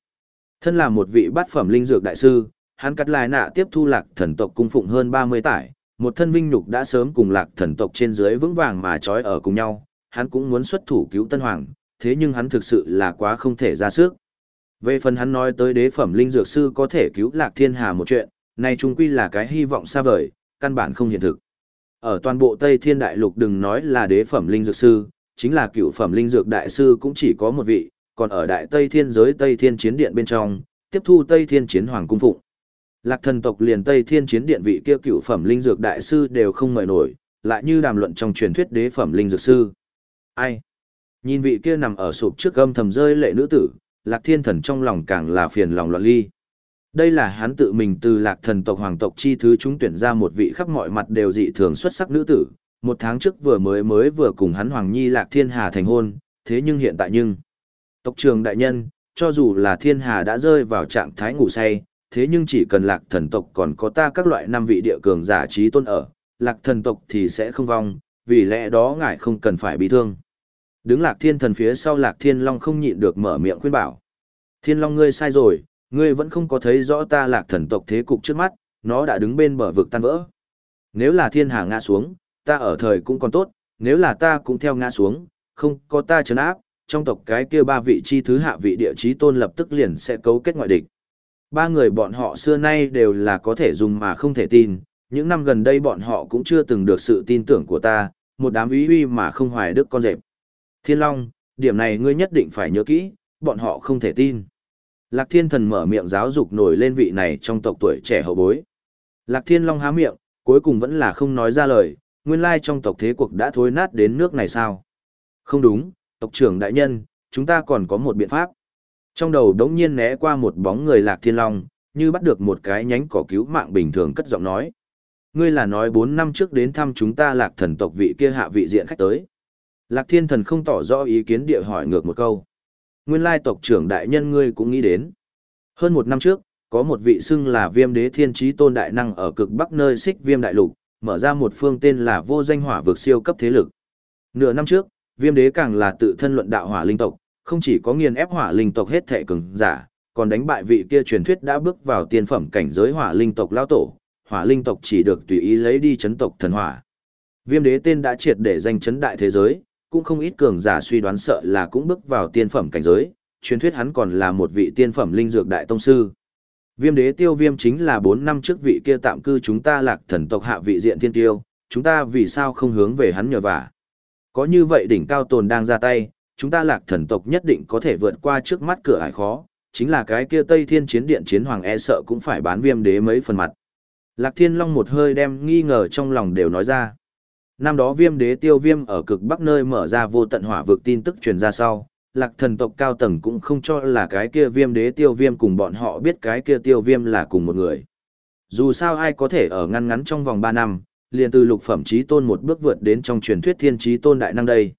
Thân là một vị bát phẩm linh dược đại sư, hắn cắt lại nạ tiếp thu lạc thần tộc cung phụng hơn 30 tải, một thân vinh nhục đã sớm cùng lạc thần tộc trên dưới vững vàng mà trói ở cùng nhau, hắn cũng muốn xuất thủ cứu Tân Hoàng, thế nhưng hắn thực sự là quá không thể ra sức. Về phần hắn nói tới đế phẩm linh dược sư có thể cứu lạc thiên hà một chuyện, này trung quy là cái hy vọng xa vời, căn bản không hiện thực. Ở toàn bộ Tây Thiên Đại Lục đừng nói là đế phẩm linh dược sư, chính là cựu phẩm linh dược đại sư cũng chỉ có một vị, còn ở Đại Tây Thiên giới Tây Thiên Chiến Điện bên trong, tiếp thu Tây Thiên Chiến Hoàng cung phụng. Lạc thần tộc liền Tây Thiên Chiến Điện vị kia cựu phẩm linh dược đại sư đều không mời nổi, lại như đàm luận trong truyền thuyết đế phẩm linh dược sư. Ai? Nhìn vị kia nằm ở sụp trước gâm thầm rơi lệ nữ tử, Lạc Thiên Thần trong lòng càng là phiền lòng loạn ly. Đây là hắn tự mình từ Lạc Thần tộc hoàng tộc chi thứ chúng tuyển ra một vị khắp mọi mặt đều dị thường xuất sắc nữ tử, một tháng trước vừa mới mới vừa cùng hắn Hoàng Nhi Lạc Thiên Hà thành hôn, thế nhưng hiện tại nhưng tộc trường đại nhân, cho dù là Thiên Hà đã rơi vào trạng thái ngủ say, thế nhưng chỉ cần Lạc Thần tộc còn có ta các loại năm vị địa cường giả trí tôn ở, Lạc Thần tộc thì sẽ không vong, vì lẽ đó ngài không cần phải bị thương. Đứng lạc thiên thần phía sau lạc thiên long không nhịn được mở miệng khuyên bảo. Thiên long ngươi sai rồi, ngươi vẫn không có thấy rõ ta lạc thần tộc thế cục trước mắt, nó đã đứng bên bờ vực tan vỡ. Nếu là thiên hà ngã xuống, ta ở thời cũng còn tốt, nếu là ta cũng theo ngã xuống, không có ta chấn áp, trong tộc cái kia ba vị chi thứ hạ vị địa chí tôn lập tức liền sẽ cấu kết ngoại địch. Ba người bọn họ xưa nay đều là có thể dùng mà không thể tin, những năm gần đây bọn họ cũng chưa từng được sự tin tưởng của ta, một đám ý uy mà không hoài đức con rệp. Thiên Long, điểm này ngươi nhất định phải nhớ kỹ, bọn họ không thể tin. Lạc Thiên Thần mở miệng giáo dục nổi lên vị này trong tộc tuổi trẻ hậu bối. Lạc Thiên Long há miệng, cuối cùng vẫn là không nói ra lời, nguyên lai trong tộc thế cuộc đã thối nát đến nước này sao? Không đúng, tộc trưởng đại nhân, chúng ta còn có một biện pháp. Trong đầu đống nhiên né qua một bóng người Lạc Thiên Long, như bắt được một cái nhánh cỏ cứu mạng bình thường cất giọng nói. Ngươi là nói 4 năm trước đến thăm chúng ta Lạc thần tộc vị kia hạ vị diện khách tới. Lạc thiên thần không tỏ rõ ý kiến địa hỏi ngược một câu. Nguyên lai tộc trưởng đại nhân ngươi cũng nghĩ đến. Hơn một năm trước, có một vị xưng là viêm đế thiên trí tôn đại năng ở cực bắc nơi xích viêm đại lục, mở ra một phương tên là vô danh hỏa vực siêu cấp thế lực. Nửa năm trước, viêm đế càng là tự thân luận đạo hỏa linh tộc, không chỉ có nghiền ép hỏa linh tộc hết thể cường giả, còn đánh bại vị kia truyền thuyết đã bước vào tiên phẩm cảnh giới hỏa linh tộc lao tổ, hỏa linh tộc chỉ được tùy ý lấy đi chấn tộc thần hỏa. Viêm đế tên đã triệt để danh chấn đại thế giới, cũng không ít cường giả suy đoán sợ là cũng bước vào tiên phẩm cảnh giới, truyền thuyết hắn còn là một vị tiên phẩm linh dược đại tông sư. Viêm đế tiêu viêm chính là 4 năm trước vị kia tạm cư chúng ta lạc thần tộc hạ vị diện thiên tiêu, chúng ta vì sao không hướng về hắn nhờ vả. Có như vậy đỉnh cao tồn đang ra tay, chúng ta lạc thần tộc nhất định có thể vượt qua trước mắt cửa ải khó, chính là cái kia Tây Thiên chiến điện chiến hoàng e sợ cũng phải bán viêm đế mấy phần mặt. Lạc Thiên Long một hơi đem nghi ngờ trong lòng đều nói ra. Năm đó viêm đế tiêu viêm ở cực bắc nơi mở ra vô tận hỏa vực tin tức truyền ra sau, lạc thần tộc cao tầng cũng không cho là cái kia viêm đế tiêu viêm cùng bọn họ biết cái kia tiêu viêm là cùng một người. Dù sao ai có thể ở ngăn ngắn trong vòng 3 năm, liền từ lục phẩm trí tôn một bước vượt đến trong truyền thuyết thiên trí tôn đại năng đây.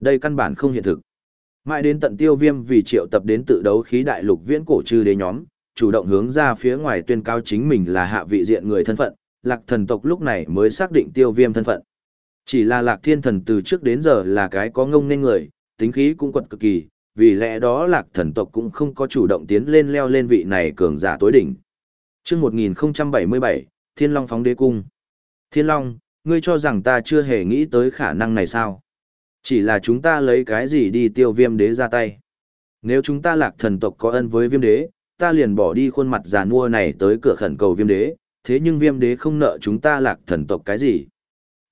Đây căn bản không hiện thực. Mãi đến tận tiêu viêm vì triệu tập đến tự đấu khí đại lục viễn cổ trừ đế nhóm, chủ động hướng ra phía ngoài tuyên cao chính mình là hạ vị diện người thân phận, lạc thần tộc lúc này mới xác định tiêu viêm thân phận. Chỉ là lạc thiên thần từ trước đến giờ là cái có ngông nên người, tính khí cũng quật cực kỳ, vì lẽ đó lạc thần tộc cũng không có chủ động tiến lên leo lên vị này cường giả tối đỉnh. chương 1077, Thiên Long phóng đế cung. Thiên Long, ngươi cho rằng ta chưa hề nghĩ tới khả năng này sao? Chỉ là chúng ta lấy cái gì đi tiêu viêm đế ra tay. Nếu chúng ta lạc thần tộc có ân với viêm đế, ta liền bỏ đi khuôn mặt già nua này tới cửa khẩn cầu viêm đế, thế nhưng viêm đế không nợ chúng ta lạc thần tộc cái gì.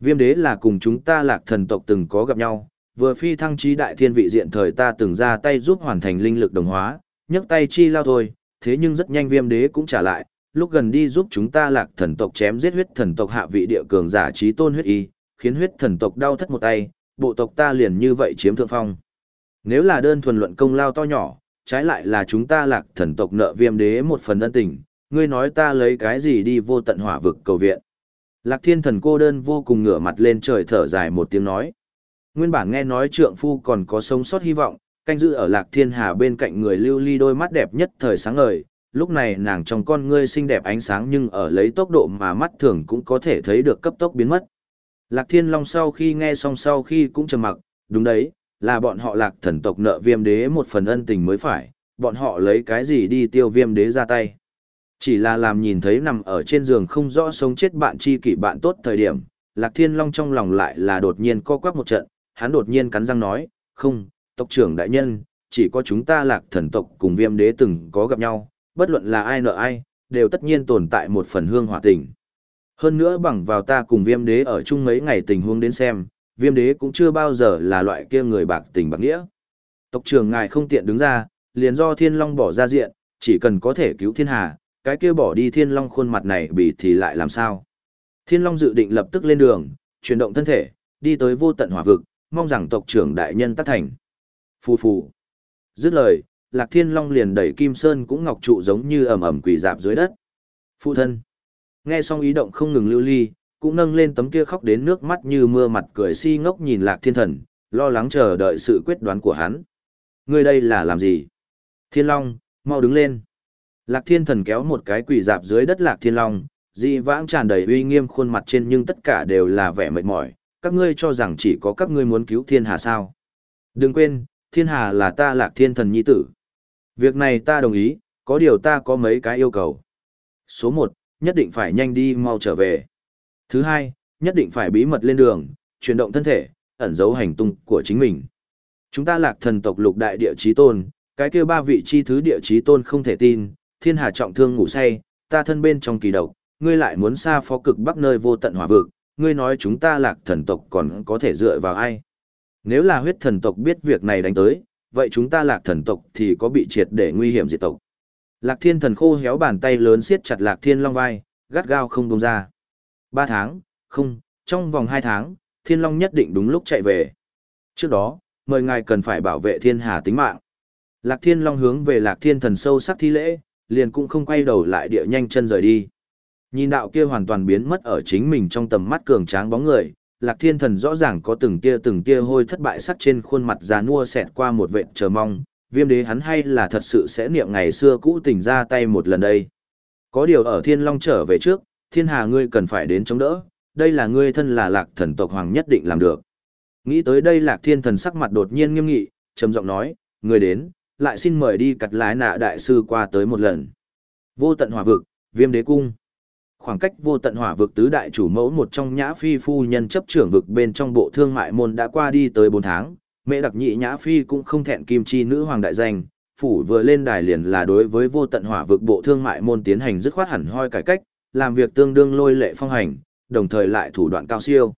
Viêm đế là cùng chúng ta lạc thần tộc từng có gặp nhau, vừa phi thăng trí đại thiên vị diện thời ta từng ra tay giúp hoàn thành linh lực đồng hóa, nhấc tay chi lao thôi, thế nhưng rất nhanh viêm đế cũng trả lại, lúc gần đi giúp chúng ta lạc thần tộc chém giết huyết thần tộc hạ vị địa cường giả trí tôn huyết y, khiến huyết thần tộc đau thất một tay, bộ tộc ta liền như vậy chiếm thượng phong. Nếu là đơn thuần luận công lao to nhỏ, trái lại là chúng ta lạc thần tộc nợ viêm đế một phần ân tình, ngươi nói ta lấy cái gì đi vô tận hỏa vực cầu viện. Lạc thiên thần cô đơn vô cùng ngửa mặt lên trời thở dài một tiếng nói. Nguyên bản nghe nói trượng phu còn có sống sót hy vọng, canh giữ ở lạc thiên hà bên cạnh người lưu ly đôi mắt đẹp nhất thời sáng ngời, lúc này nàng trong con ngươi xinh đẹp ánh sáng nhưng ở lấy tốc độ mà mắt thường cũng có thể thấy được cấp tốc biến mất. Lạc thiên long sau khi nghe xong sau khi cũng trầm mặc, đúng đấy, là bọn họ lạc thần tộc nợ viêm đế một phần ân tình mới phải, bọn họ lấy cái gì đi tiêu viêm đế ra tay. Chỉ là làm nhìn thấy nằm ở trên giường không rõ sống chết bạn chi kỷ bạn tốt thời điểm, Lạc Thiên Long trong lòng lại là đột nhiên co quắp một trận, hắn đột nhiên cắn răng nói, không, tộc trưởng đại nhân, chỉ có chúng ta lạc thần tộc cùng viêm đế từng có gặp nhau, bất luận là ai nợ ai, đều tất nhiên tồn tại một phần hương hỏa tình. Hơn nữa bằng vào ta cùng viêm đế ở chung mấy ngày tình huống đến xem, viêm đế cũng chưa bao giờ là loại kia người bạc tình bạc nghĩa. Tộc trưởng ngài không tiện đứng ra, liền do thiên long bỏ ra diện, chỉ cần có thể cứu thiên hà, cái kia bỏ đi thiên long khuôn mặt này bị thì lại làm sao. Thiên long dự định lập tức lên đường, chuyển động thân thể, đi tới vô tận hỏa vực, mong rằng tộc trưởng đại nhân tác thành. Phù phù. Dứt lời, Lạc Thiên Long liền đẩy Kim Sơn cũng ngọc trụ giống như ẩm ẩm quỳ dạp dưới đất. Phụ thân. Nghe xong ý động không ngừng lưu ly, cũng nâng lên tấm kia khóc đến nước mắt như mưa mặt cười si ngốc nhìn Lạc Thiên Thần, lo lắng chờ đợi sự quyết đoán của hắn. Ngươi đây là làm gì? Thiên Long, mau đứng lên. Lạc Thiên Thần kéo một cái quỷ dạp dưới đất Lạc Thiên Long, dị vãng tràn đầy uy nghiêm khuôn mặt trên nhưng tất cả đều là vẻ mệt mỏi, các ngươi cho rằng chỉ có các ngươi muốn cứu thiên hà sao. Đừng quên, thiên hà là ta lạc thiên thần nhi tử. Việc này ta đồng ý, có điều ta có mấy cái yêu cầu. Số một, nhất định phải nhanh đi mau trở về. Thứ hai, nhất định phải bí mật lên đường, chuyển động thân thể, ẩn giấu hành tung của chính mình. Chúng ta lạc thần tộc lục đại địa chí tôn, cái kia ba vị chi thứ địa chí tôn không thể tin, thiên hà trọng thương ngủ say, ta thân bên trong kỳ độc, ngươi lại muốn xa phó cực bắc nơi vô tận hỏa vực, ngươi nói chúng ta lạc thần tộc còn có thể dựa vào ai? Nếu là huyết thần tộc biết việc này đánh tới, vậy chúng ta lạc thần tộc thì có bị triệt để nguy hiểm diệt tộc. Lạc thiên thần khô héo bàn tay lớn siết chặt lạc thiên long vai, gắt gao không buông ra. Ba tháng, không, trong vòng hai tháng, thiên long nhất định đúng lúc chạy về. Trước đó, mời ngài cần phải bảo vệ thiên hà tính mạng. Lạc thiên long hướng về lạc thiên thần sâu sắc thi lễ, liền cũng không quay đầu lại địa nhanh chân rời đi. Nhìn đạo kia hoàn toàn biến mất ở chính mình trong tầm mắt cường tráng bóng người, Lạc Thiên Thần rõ ràng có từng tia từng tia hôi thất bại sắc trên khuôn mặt già nua xẹt qua một vệt chờ mong, viêm đế hắn hay là thật sự sẽ niệm ngày xưa cũ tình ra tay một lần đây. Có điều ở Thiên Long trở về trước, Thiên Hà ngươi cần phải đến chống đỡ, đây là ngươi thân là Lạc Thần tộc hoàng nhất định làm được. Nghĩ tới đây Lạc Thiên Thần sắc mặt đột nhiên nghiêm nghị, trầm giọng nói, ngươi đến, lại xin mời đi cặt lái nạ đại sư qua tới một lần. Vô tận hỏa vực, viêm đế cung. Khoảng cách vô tận hỏa vực tứ đại chủ mẫu một trong nhã phi phu nhân chấp trưởng vực bên trong bộ thương mại môn đã qua đi tới 4 tháng, mẹ đặc nhị nhã phi cũng không thẹn kim chi nữ hoàng đại danh, phủ vừa lên đài liền là đối với vô tận hỏa vực bộ thương mại môn tiến hành dứt khoát hẳn hoi cải cách, làm việc tương đương lôi lệ phong hành, đồng thời lại thủ đoạn cao siêu.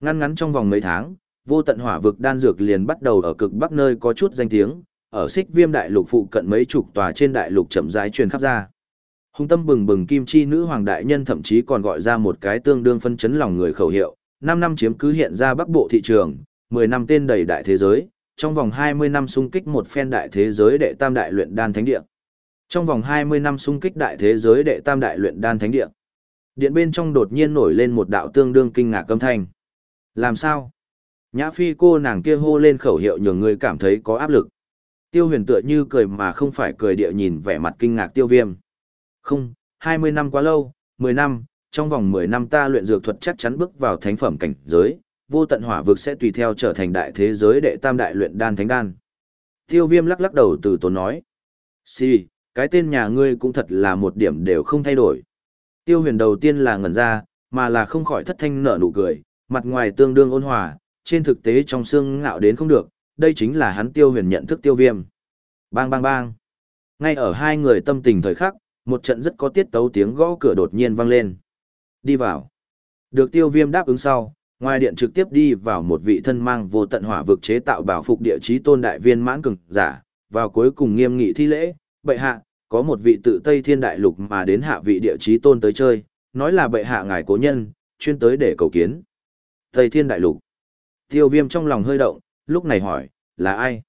Ngăn ngắn trong vòng mấy tháng, vô tận hỏa vực đan dược liền bắt đầu ở cực bắc nơi có chút danh tiếng, ở xích viêm đại lục phụ cận mấy chục tòa trên đại lục chậm rãi truyền khắp ra. Hùng tâm bừng bừng kim chi nữ hoàng đại nhân thậm chí còn gọi ra một cái tương đương phân chấn lòng người khẩu hiệu, 5 năm chiếm cứ hiện ra bắc bộ thị trường, 10 năm tên đầy đại thế giới, trong vòng 20 năm xung kích một phen đại thế giới đệ tam đại luyện đan thánh địa. Trong vòng 20 năm xung kích đại thế giới đệ tam đại luyện đan thánh địa. Điện bên trong đột nhiên nổi lên một đạo tương đương kinh ngạc âm thanh. Làm sao? Nhã phi cô nàng kia hô lên khẩu hiệu nhường người cảm thấy có áp lực. Tiêu huyền tựa như cười mà không phải cười địa nhìn vẻ mặt kinh ngạc tiêu viêm. Không, 20 năm quá lâu, 10 năm, trong vòng 10 năm ta luyện dược thuật chắc chắn bước vào thánh phẩm cảnh giới, vô tận hỏa vực sẽ tùy theo trở thành đại thế giới đệ tam đại luyện đan thánh đan. Tiêu viêm lắc lắc đầu từ tốn nói. Si, cái tên nhà ngươi cũng thật là một điểm đều không thay đổi. Tiêu huyền đầu tiên là ngẩn ra, mà là không khỏi thất thanh nở nụ cười, mặt ngoài tương đương ôn hòa, trên thực tế trong xương ngạo đến không được, đây chính là hắn tiêu huyền nhận thức tiêu viêm. Bang bang bang. Ngay ở hai người tâm tình thời khắc, một trận rất có tiết tấu tiếng gõ cửa đột nhiên vang lên. Đi vào. Được tiêu viêm đáp ứng sau, ngoài điện trực tiếp đi vào một vị thân mang vô tận hỏa vực chế tạo bảo phục địa chí tôn đại viên mãn cường giả, vào cuối cùng nghiêm nghị thi lễ, bệ hạ, có một vị tự Tây Thiên Đại Lục mà đến hạ vị địa chí tôn tới chơi, nói là bệ hạ ngài cố nhân, chuyên tới để cầu kiến. Tây Thiên Đại Lục. Tiêu viêm trong lòng hơi động, lúc này hỏi, là ai?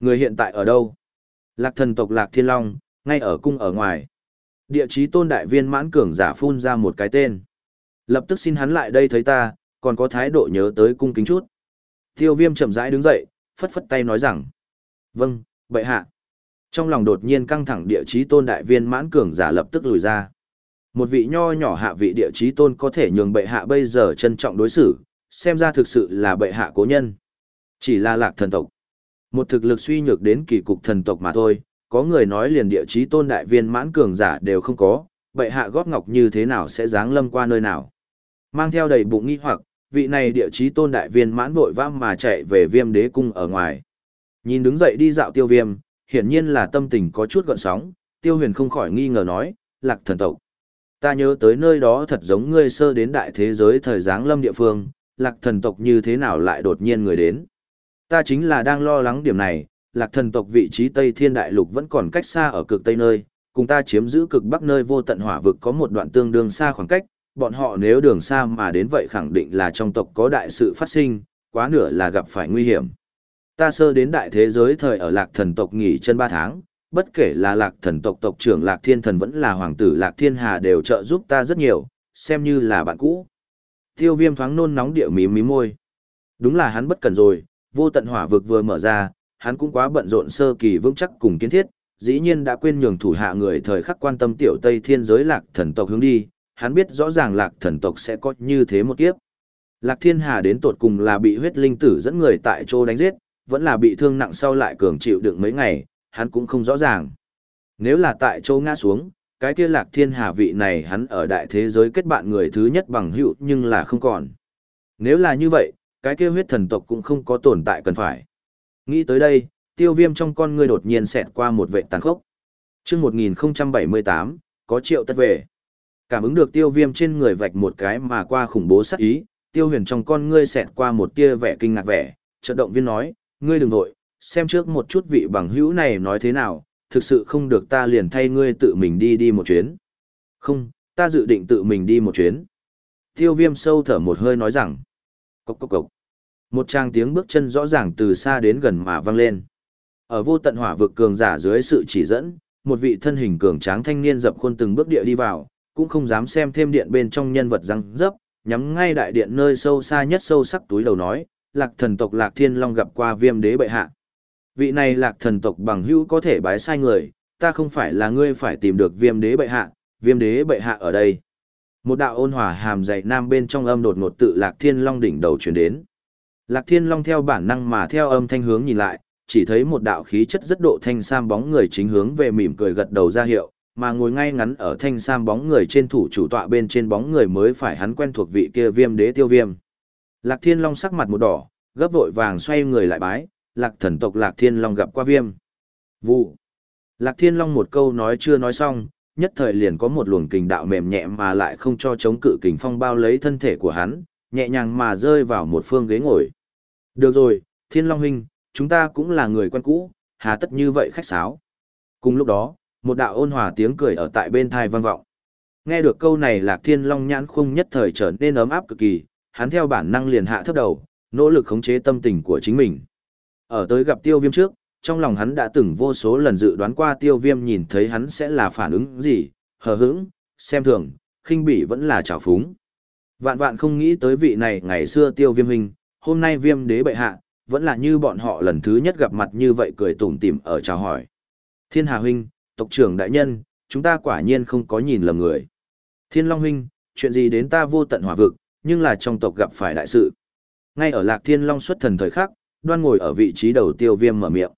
Người hiện tại ở đâu? Lạc thần tộc Lạc Thiên Long, ngay ở cung ở ngoài. Địa chí tôn đại viên mãn cường giả phun ra một cái tên. Lập tức xin hắn lại đây thấy ta, còn có thái độ nhớ tới cung kính chút. Tiêu viêm chậm rãi đứng dậy, phất phất tay nói rằng. Vâng, bệ hạ. Trong lòng đột nhiên căng thẳng địa chí tôn đại viên mãn cường giả lập tức lùi ra. Một vị nho nhỏ hạ vị địa chí tôn có thể nhường bệ hạ bây giờ trân trọng đối xử, xem ra thực sự là bệ hạ cố nhân. Chỉ là lạc thần tộc. Một thực lực suy nhược đến kỳ cục thần tộc mà thôi, có người nói liền địa chí tôn đại viên mãn cường giả đều không có, bệ hạ góp ngọc như thế nào sẽ dáng lâm qua nơi nào. Mang theo đầy bụng nghi hoặc, vị này địa chí tôn đại viên mãn vội vã mà chạy về viêm đế cung ở ngoài. Nhìn đứng dậy đi dạo tiêu viêm, hiển nhiên là tâm tình có chút gợn sóng, tiêu huyền không khỏi nghi ngờ nói, lạc thần tộc. Ta nhớ tới nơi đó thật giống ngươi sơ đến đại thế giới thời giáng lâm địa phương, lạc thần tộc như thế nào lại đột nhiên người đến. Ta chính là đang lo lắng điểm này, lạc thần tộc vị trí Tây Thiên Đại Lục vẫn còn cách xa ở cực Tây nơi, cùng ta chiếm giữ cực Bắc nơi vô tận hỏa vực có một đoạn tương đương xa khoảng cách, bọn họ nếu đường xa mà đến vậy khẳng định là trong tộc có đại sự phát sinh, quá nửa là gặp phải nguy hiểm. Ta sơ đến đại thế giới thời ở lạc thần tộc nghỉ chân 3 tháng, bất kể là lạc thần tộc tộc trưởng lạc thiên thần vẫn là hoàng tử lạc thiên hà đều trợ giúp ta rất nhiều, xem như là bạn cũ. Tiêu viêm thoáng nôn nóng địa mí mí môi. Đúng là hắn bất cần rồi, vô tận hỏa vực vừa mở ra, hắn cũng quá bận rộn sơ kỳ vững chắc cùng kiến thiết, dĩ nhiên đã quên nhường thủ hạ người thời khắc quan tâm tiểu Tây Thiên giới lạc thần tộc hướng đi, hắn biết rõ ràng lạc thần tộc sẽ có như thế một kiếp. Lạc Thiên Hà đến tột cùng là bị huyết linh tử dẫn người tại chỗ đánh giết, vẫn là bị thương nặng sau lại cường chịu đựng mấy ngày, hắn cũng không rõ ràng. Nếu là tại chỗ ngã xuống, cái kia Lạc Thiên Hà vị này hắn ở đại thế giới kết bạn người thứ nhất bằng hữu nhưng là không còn. Nếu là như vậy, cái kia huyết thần tộc cũng không có tồn tại cần phải. Nghĩ tới đây, tiêu viêm trong con ngươi đột nhiên xẹt qua một vệ tàn khốc. chương 1078, có triệu tất về. Cảm ứng được tiêu viêm trên người vạch một cái mà qua khủng bố sát ý, tiêu huyền trong con ngươi xẹt qua một tia vẻ kinh ngạc vẻ, trợ động viên nói, ngươi đừng vội, xem trước một chút vị bằng hữu này nói thế nào, thực sự không được ta liền thay ngươi tự mình đi đi một chuyến. Không, ta dự định tự mình đi một chuyến. Tiêu viêm sâu thở một hơi nói rằng, cốc cốc cốc. Một trang tiếng bước chân rõ ràng từ xa đến gần mà vang lên. Ở vô tận hỏa vực cường giả dưới sự chỉ dẫn, một vị thân hình cường tráng thanh niên dập khuôn từng bước địa đi vào, cũng không dám xem thêm điện bên trong nhân vật răng dấp, nhắm ngay đại điện nơi sâu xa nhất sâu sắc túi đầu nói, lạc thần tộc lạc thiên long gặp qua viêm đế bệ hạ. Vị này lạc thần tộc bằng hữu có thể bái sai người, ta không phải là ngươi phải tìm được viêm đế bệ hạ, viêm đế bệ hạ ở đây. Một đạo ôn hòa hàm dày nam bên trong âm đột ngột tự lạc thiên long đỉnh đầu truyền đến. Lạc thiên long theo bản năng mà theo âm thanh hướng nhìn lại, chỉ thấy một đạo khí chất rất độ thanh sam bóng người chính hướng về mỉm cười gật đầu ra hiệu, mà ngồi ngay ngắn ở thanh sam bóng người trên thủ chủ tọa bên trên bóng người mới phải hắn quen thuộc vị kia viêm đế tiêu viêm. Lạc Thiên Long sắc mặt một đỏ, gấp vội vàng xoay người lại bái, Lạc thần tộc Lạc Thiên Long gặp qua viêm. Vụ. Lạc Thiên Long một câu nói chưa nói xong, nhất thời liền có một luồng kình đạo mềm nhẹ mà lại không cho chống cự kình phong bao lấy thân thể của hắn, nhẹ nhàng mà rơi vào một phương ghế ngồi. Được rồi, Thiên Long huynh, chúng ta cũng là người quen cũ, hà tất như vậy khách sáo. Cùng lúc đó, một đạo ôn hòa tiếng cười ở tại bên thai vang vọng. Nghe được câu này Lạc Thiên Long nhãn khung nhất thời trở nên ấm áp cực kỳ, hắn theo bản năng liền hạ thấp đầu, nỗ lực khống chế tâm tình của chính mình. Ở tới gặp tiêu viêm trước, trong lòng hắn đã từng vô số lần dự đoán qua tiêu viêm nhìn thấy hắn sẽ là phản ứng gì, hờ hững, xem thường, khinh bỉ vẫn là trào phúng. Vạn vạn không nghĩ tới vị này ngày xưa tiêu viêm hình, hôm nay viêm đế bệ hạ, vẫn là như bọn họ lần thứ nhất gặp mặt như vậy cười tủm tỉm ở chào hỏi. Thiên Hà huynh, tộc trưởng đại nhân, chúng ta quả nhiên không có nhìn lầm người. Thiên Long huynh, chuyện gì đến ta vô tận hỏa vực, nhưng là trong tộc gặp phải đại sự. Ngay ở Lạc Thiên Long xuất thần thời khắc, đoan ngồi ở vị trí đầu tiêu viêm mở miệng.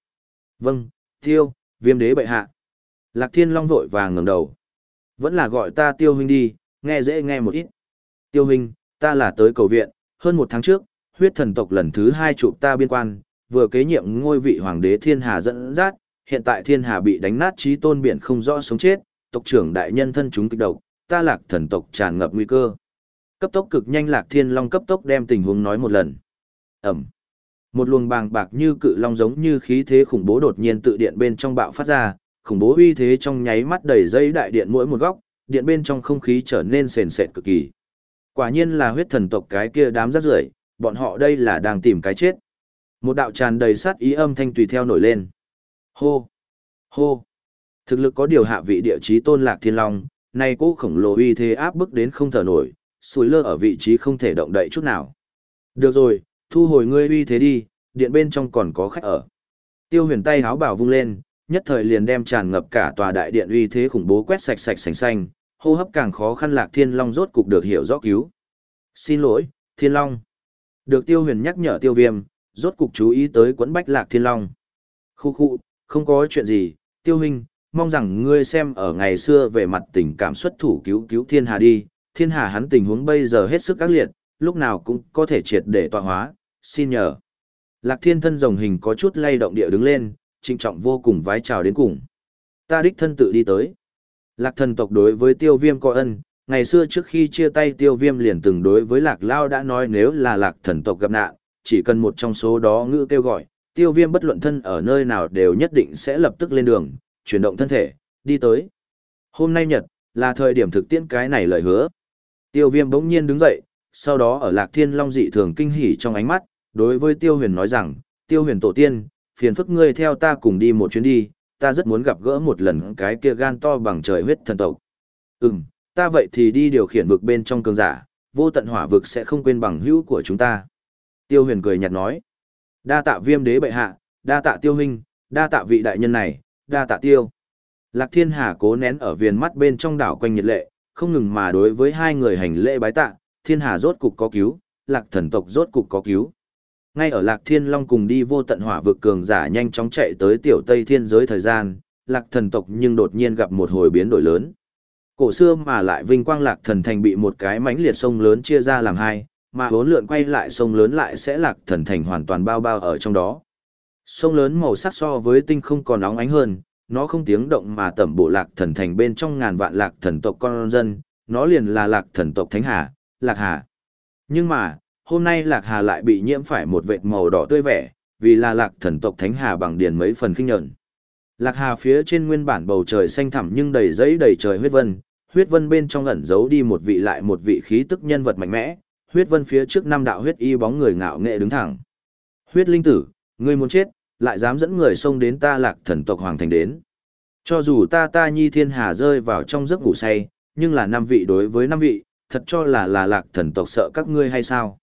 Vâng, tiêu, viêm đế bệ hạ. Lạc Thiên Long vội vàng ngẩng đầu. Vẫn là gọi ta tiêu huynh đi, nghe dễ nghe một ít. Tiêu huynh, ta là tới cầu viện, hơn một tháng trước, huyết thần tộc lần thứ hai chụp ta biên quan, vừa kế nhiệm ngôi vị hoàng đế thiên hà dẫn dắt, hiện tại thiên hà bị đánh nát trí tôn biển không rõ sống chết, tộc trưởng đại nhân thân chúng kích độc, ta lạc thần tộc tràn ngập nguy cơ. Cấp tốc cực nhanh lạc thiên long cấp tốc đem tình huống nói một lần. Ẩm. Một luồng bàng bạc như cự long giống như khí thế khủng bố đột nhiên tự điện bên trong bạo phát ra, khủng bố uy thế trong nháy mắt đầy dây đại điện mỗi một góc, điện bên trong không khí trở nên sền sệt cực kỳ. Quả nhiên là huyết thần tộc cái kia đám rác rưởi, bọn họ đây là đang tìm cái chết. Một đạo tràn đầy sát ý âm thanh tùy theo nổi lên. Hô! Hô! Thực lực có điều hạ vị địa chí tôn lạc thiên long, nay cố khổng lồ uy thế áp bức đến không thở nổi, sùi lơ ở vị trí không thể động đậy chút nào. Được rồi, thu hồi ngươi uy thế đi, điện bên trong còn có khách ở. Tiêu huyền tay háo bảo vung lên, nhất thời liền đem tràn ngập cả tòa đại điện uy thế khủng bố quét sạch sạch sành xanh, hô hấp càng khó khăn lạc thiên long rốt cục được hiểu rõ cứu. Xin lỗi, thiên long. Được tiêu huyền nhắc nhở tiêu viêm, rốt cục chú ý tới quấn bách lạc thiên long. Khu khu, không có chuyện gì, tiêu huynh, mong rằng ngươi xem ở ngày xưa về mặt tình cảm xuất thủ cứu cứu thiên hà đi, thiên hà hắn tình huống bây giờ hết sức ác liệt, lúc nào cũng có thể triệt để tọa hóa, xin nhờ. Lạc thiên thân rồng hình có chút lay động địa đứng lên, trinh trọng vô cùng vái chào đến cùng. Ta đích thân tự đi tới. Lạc thần tộc đối với tiêu viêm có ân, ngày xưa trước khi chia tay tiêu viêm liền từng đối với lạc lao đã nói nếu là lạc thần tộc gặp nạn, chỉ cần một trong số đó ngữ kêu gọi, tiêu viêm bất luận thân ở nơi nào đều nhất định sẽ lập tức lên đường, chuyển động thân thể, đi tới. Hôm nay nhật, là thời điểm thực tiễn cái này lời hứa. Tiêu viêm bỗng nhiên đứng dậy, sau đó ở lạc thiên long dị thường kinh hỉ trong ánh mắt, đối với tiêu huyền nói rằng, tiêu huyền tổ tiên, phiền phức ngươi theo ta cùng đi một chuyến đi, ta rất muốn gặp gỡ một lần cái kia gan to bằng trời huyết thần tộc. Ừm, ta vậy thì đi điều khiển vực bên trong cường giả, vô tận hỏa vực sẽ không quên bằng hữu của chúng ta. Tiêu huyền cười nhạt nói, đa tạ viêm đế bệ hạ, đa tạ tiêu huynh, đa tạ vị đại nhân này, đa tạ tiêu. Lạc thiên hà cố nén ở viền mắt bên trong đảo quanh nhiệt lệ, không ngừng mà đối với hai người hành lễ bái tạ, thiên hà rốt cục có cứu, lạc thần tộc rốt cục có cứu. Ngay ở Lạc Thiên Long cùng đi vô tận hỏa vực cường giả nhanh chóng chạy tới tiểu Tây Thiên giới thời gian, Lạc thần tộc nhưng đột nhiên gặp một hồi biến đổi lớn. Cổ xưa mà lại vinh quang Lạc thần thành bị một cái mãnh liệt sông lớn chia ra làm hai, mà bốn lượn quay lại sông lớn lại sẽ Lạc thần thành hoàn toàn bao bao ở trong đó. Sông lớn màu sắc so với tinh không còn nóng ánh hơn, nó không tiếng động mà tẩm bộ Lạc thần thành bên trong ngàn vạn Lạc thần tộc con dân, nó liền là Lạc thần tộc Thánh Hà, Lạc Hà. Nhưng mà, hôm nay lạc hà lại bị nhiễm phải một vệt màu đỏ tươi vẻ, vì là lạc thần tộc thánh hà bằng điền mấy phần kinh nhợn. Lạc hà phía trên nguyên bản bầu trời xanh thẳm nhưng đầy giấy đầy trời huyết vân, huyết vân bên trong ẩn giấu đi một vị lại một vị khí tức nhân vật mạnh mẽ, huyết vân phía trước năm đạo huyết y bóng người ngạo nghệ đứng thẳng. Huyết linh tử, ngươi muốn chết, lại dám dẫn người xông đến ta lạc thần tộc hoàng thành đến. Cho dù ta ta nhi thiên hà rơi vào trong giấc ngủ say, nhưng là năm vị đối với năm vị, thật cho là là lạc thần tộc sợ các ngươi hay sao?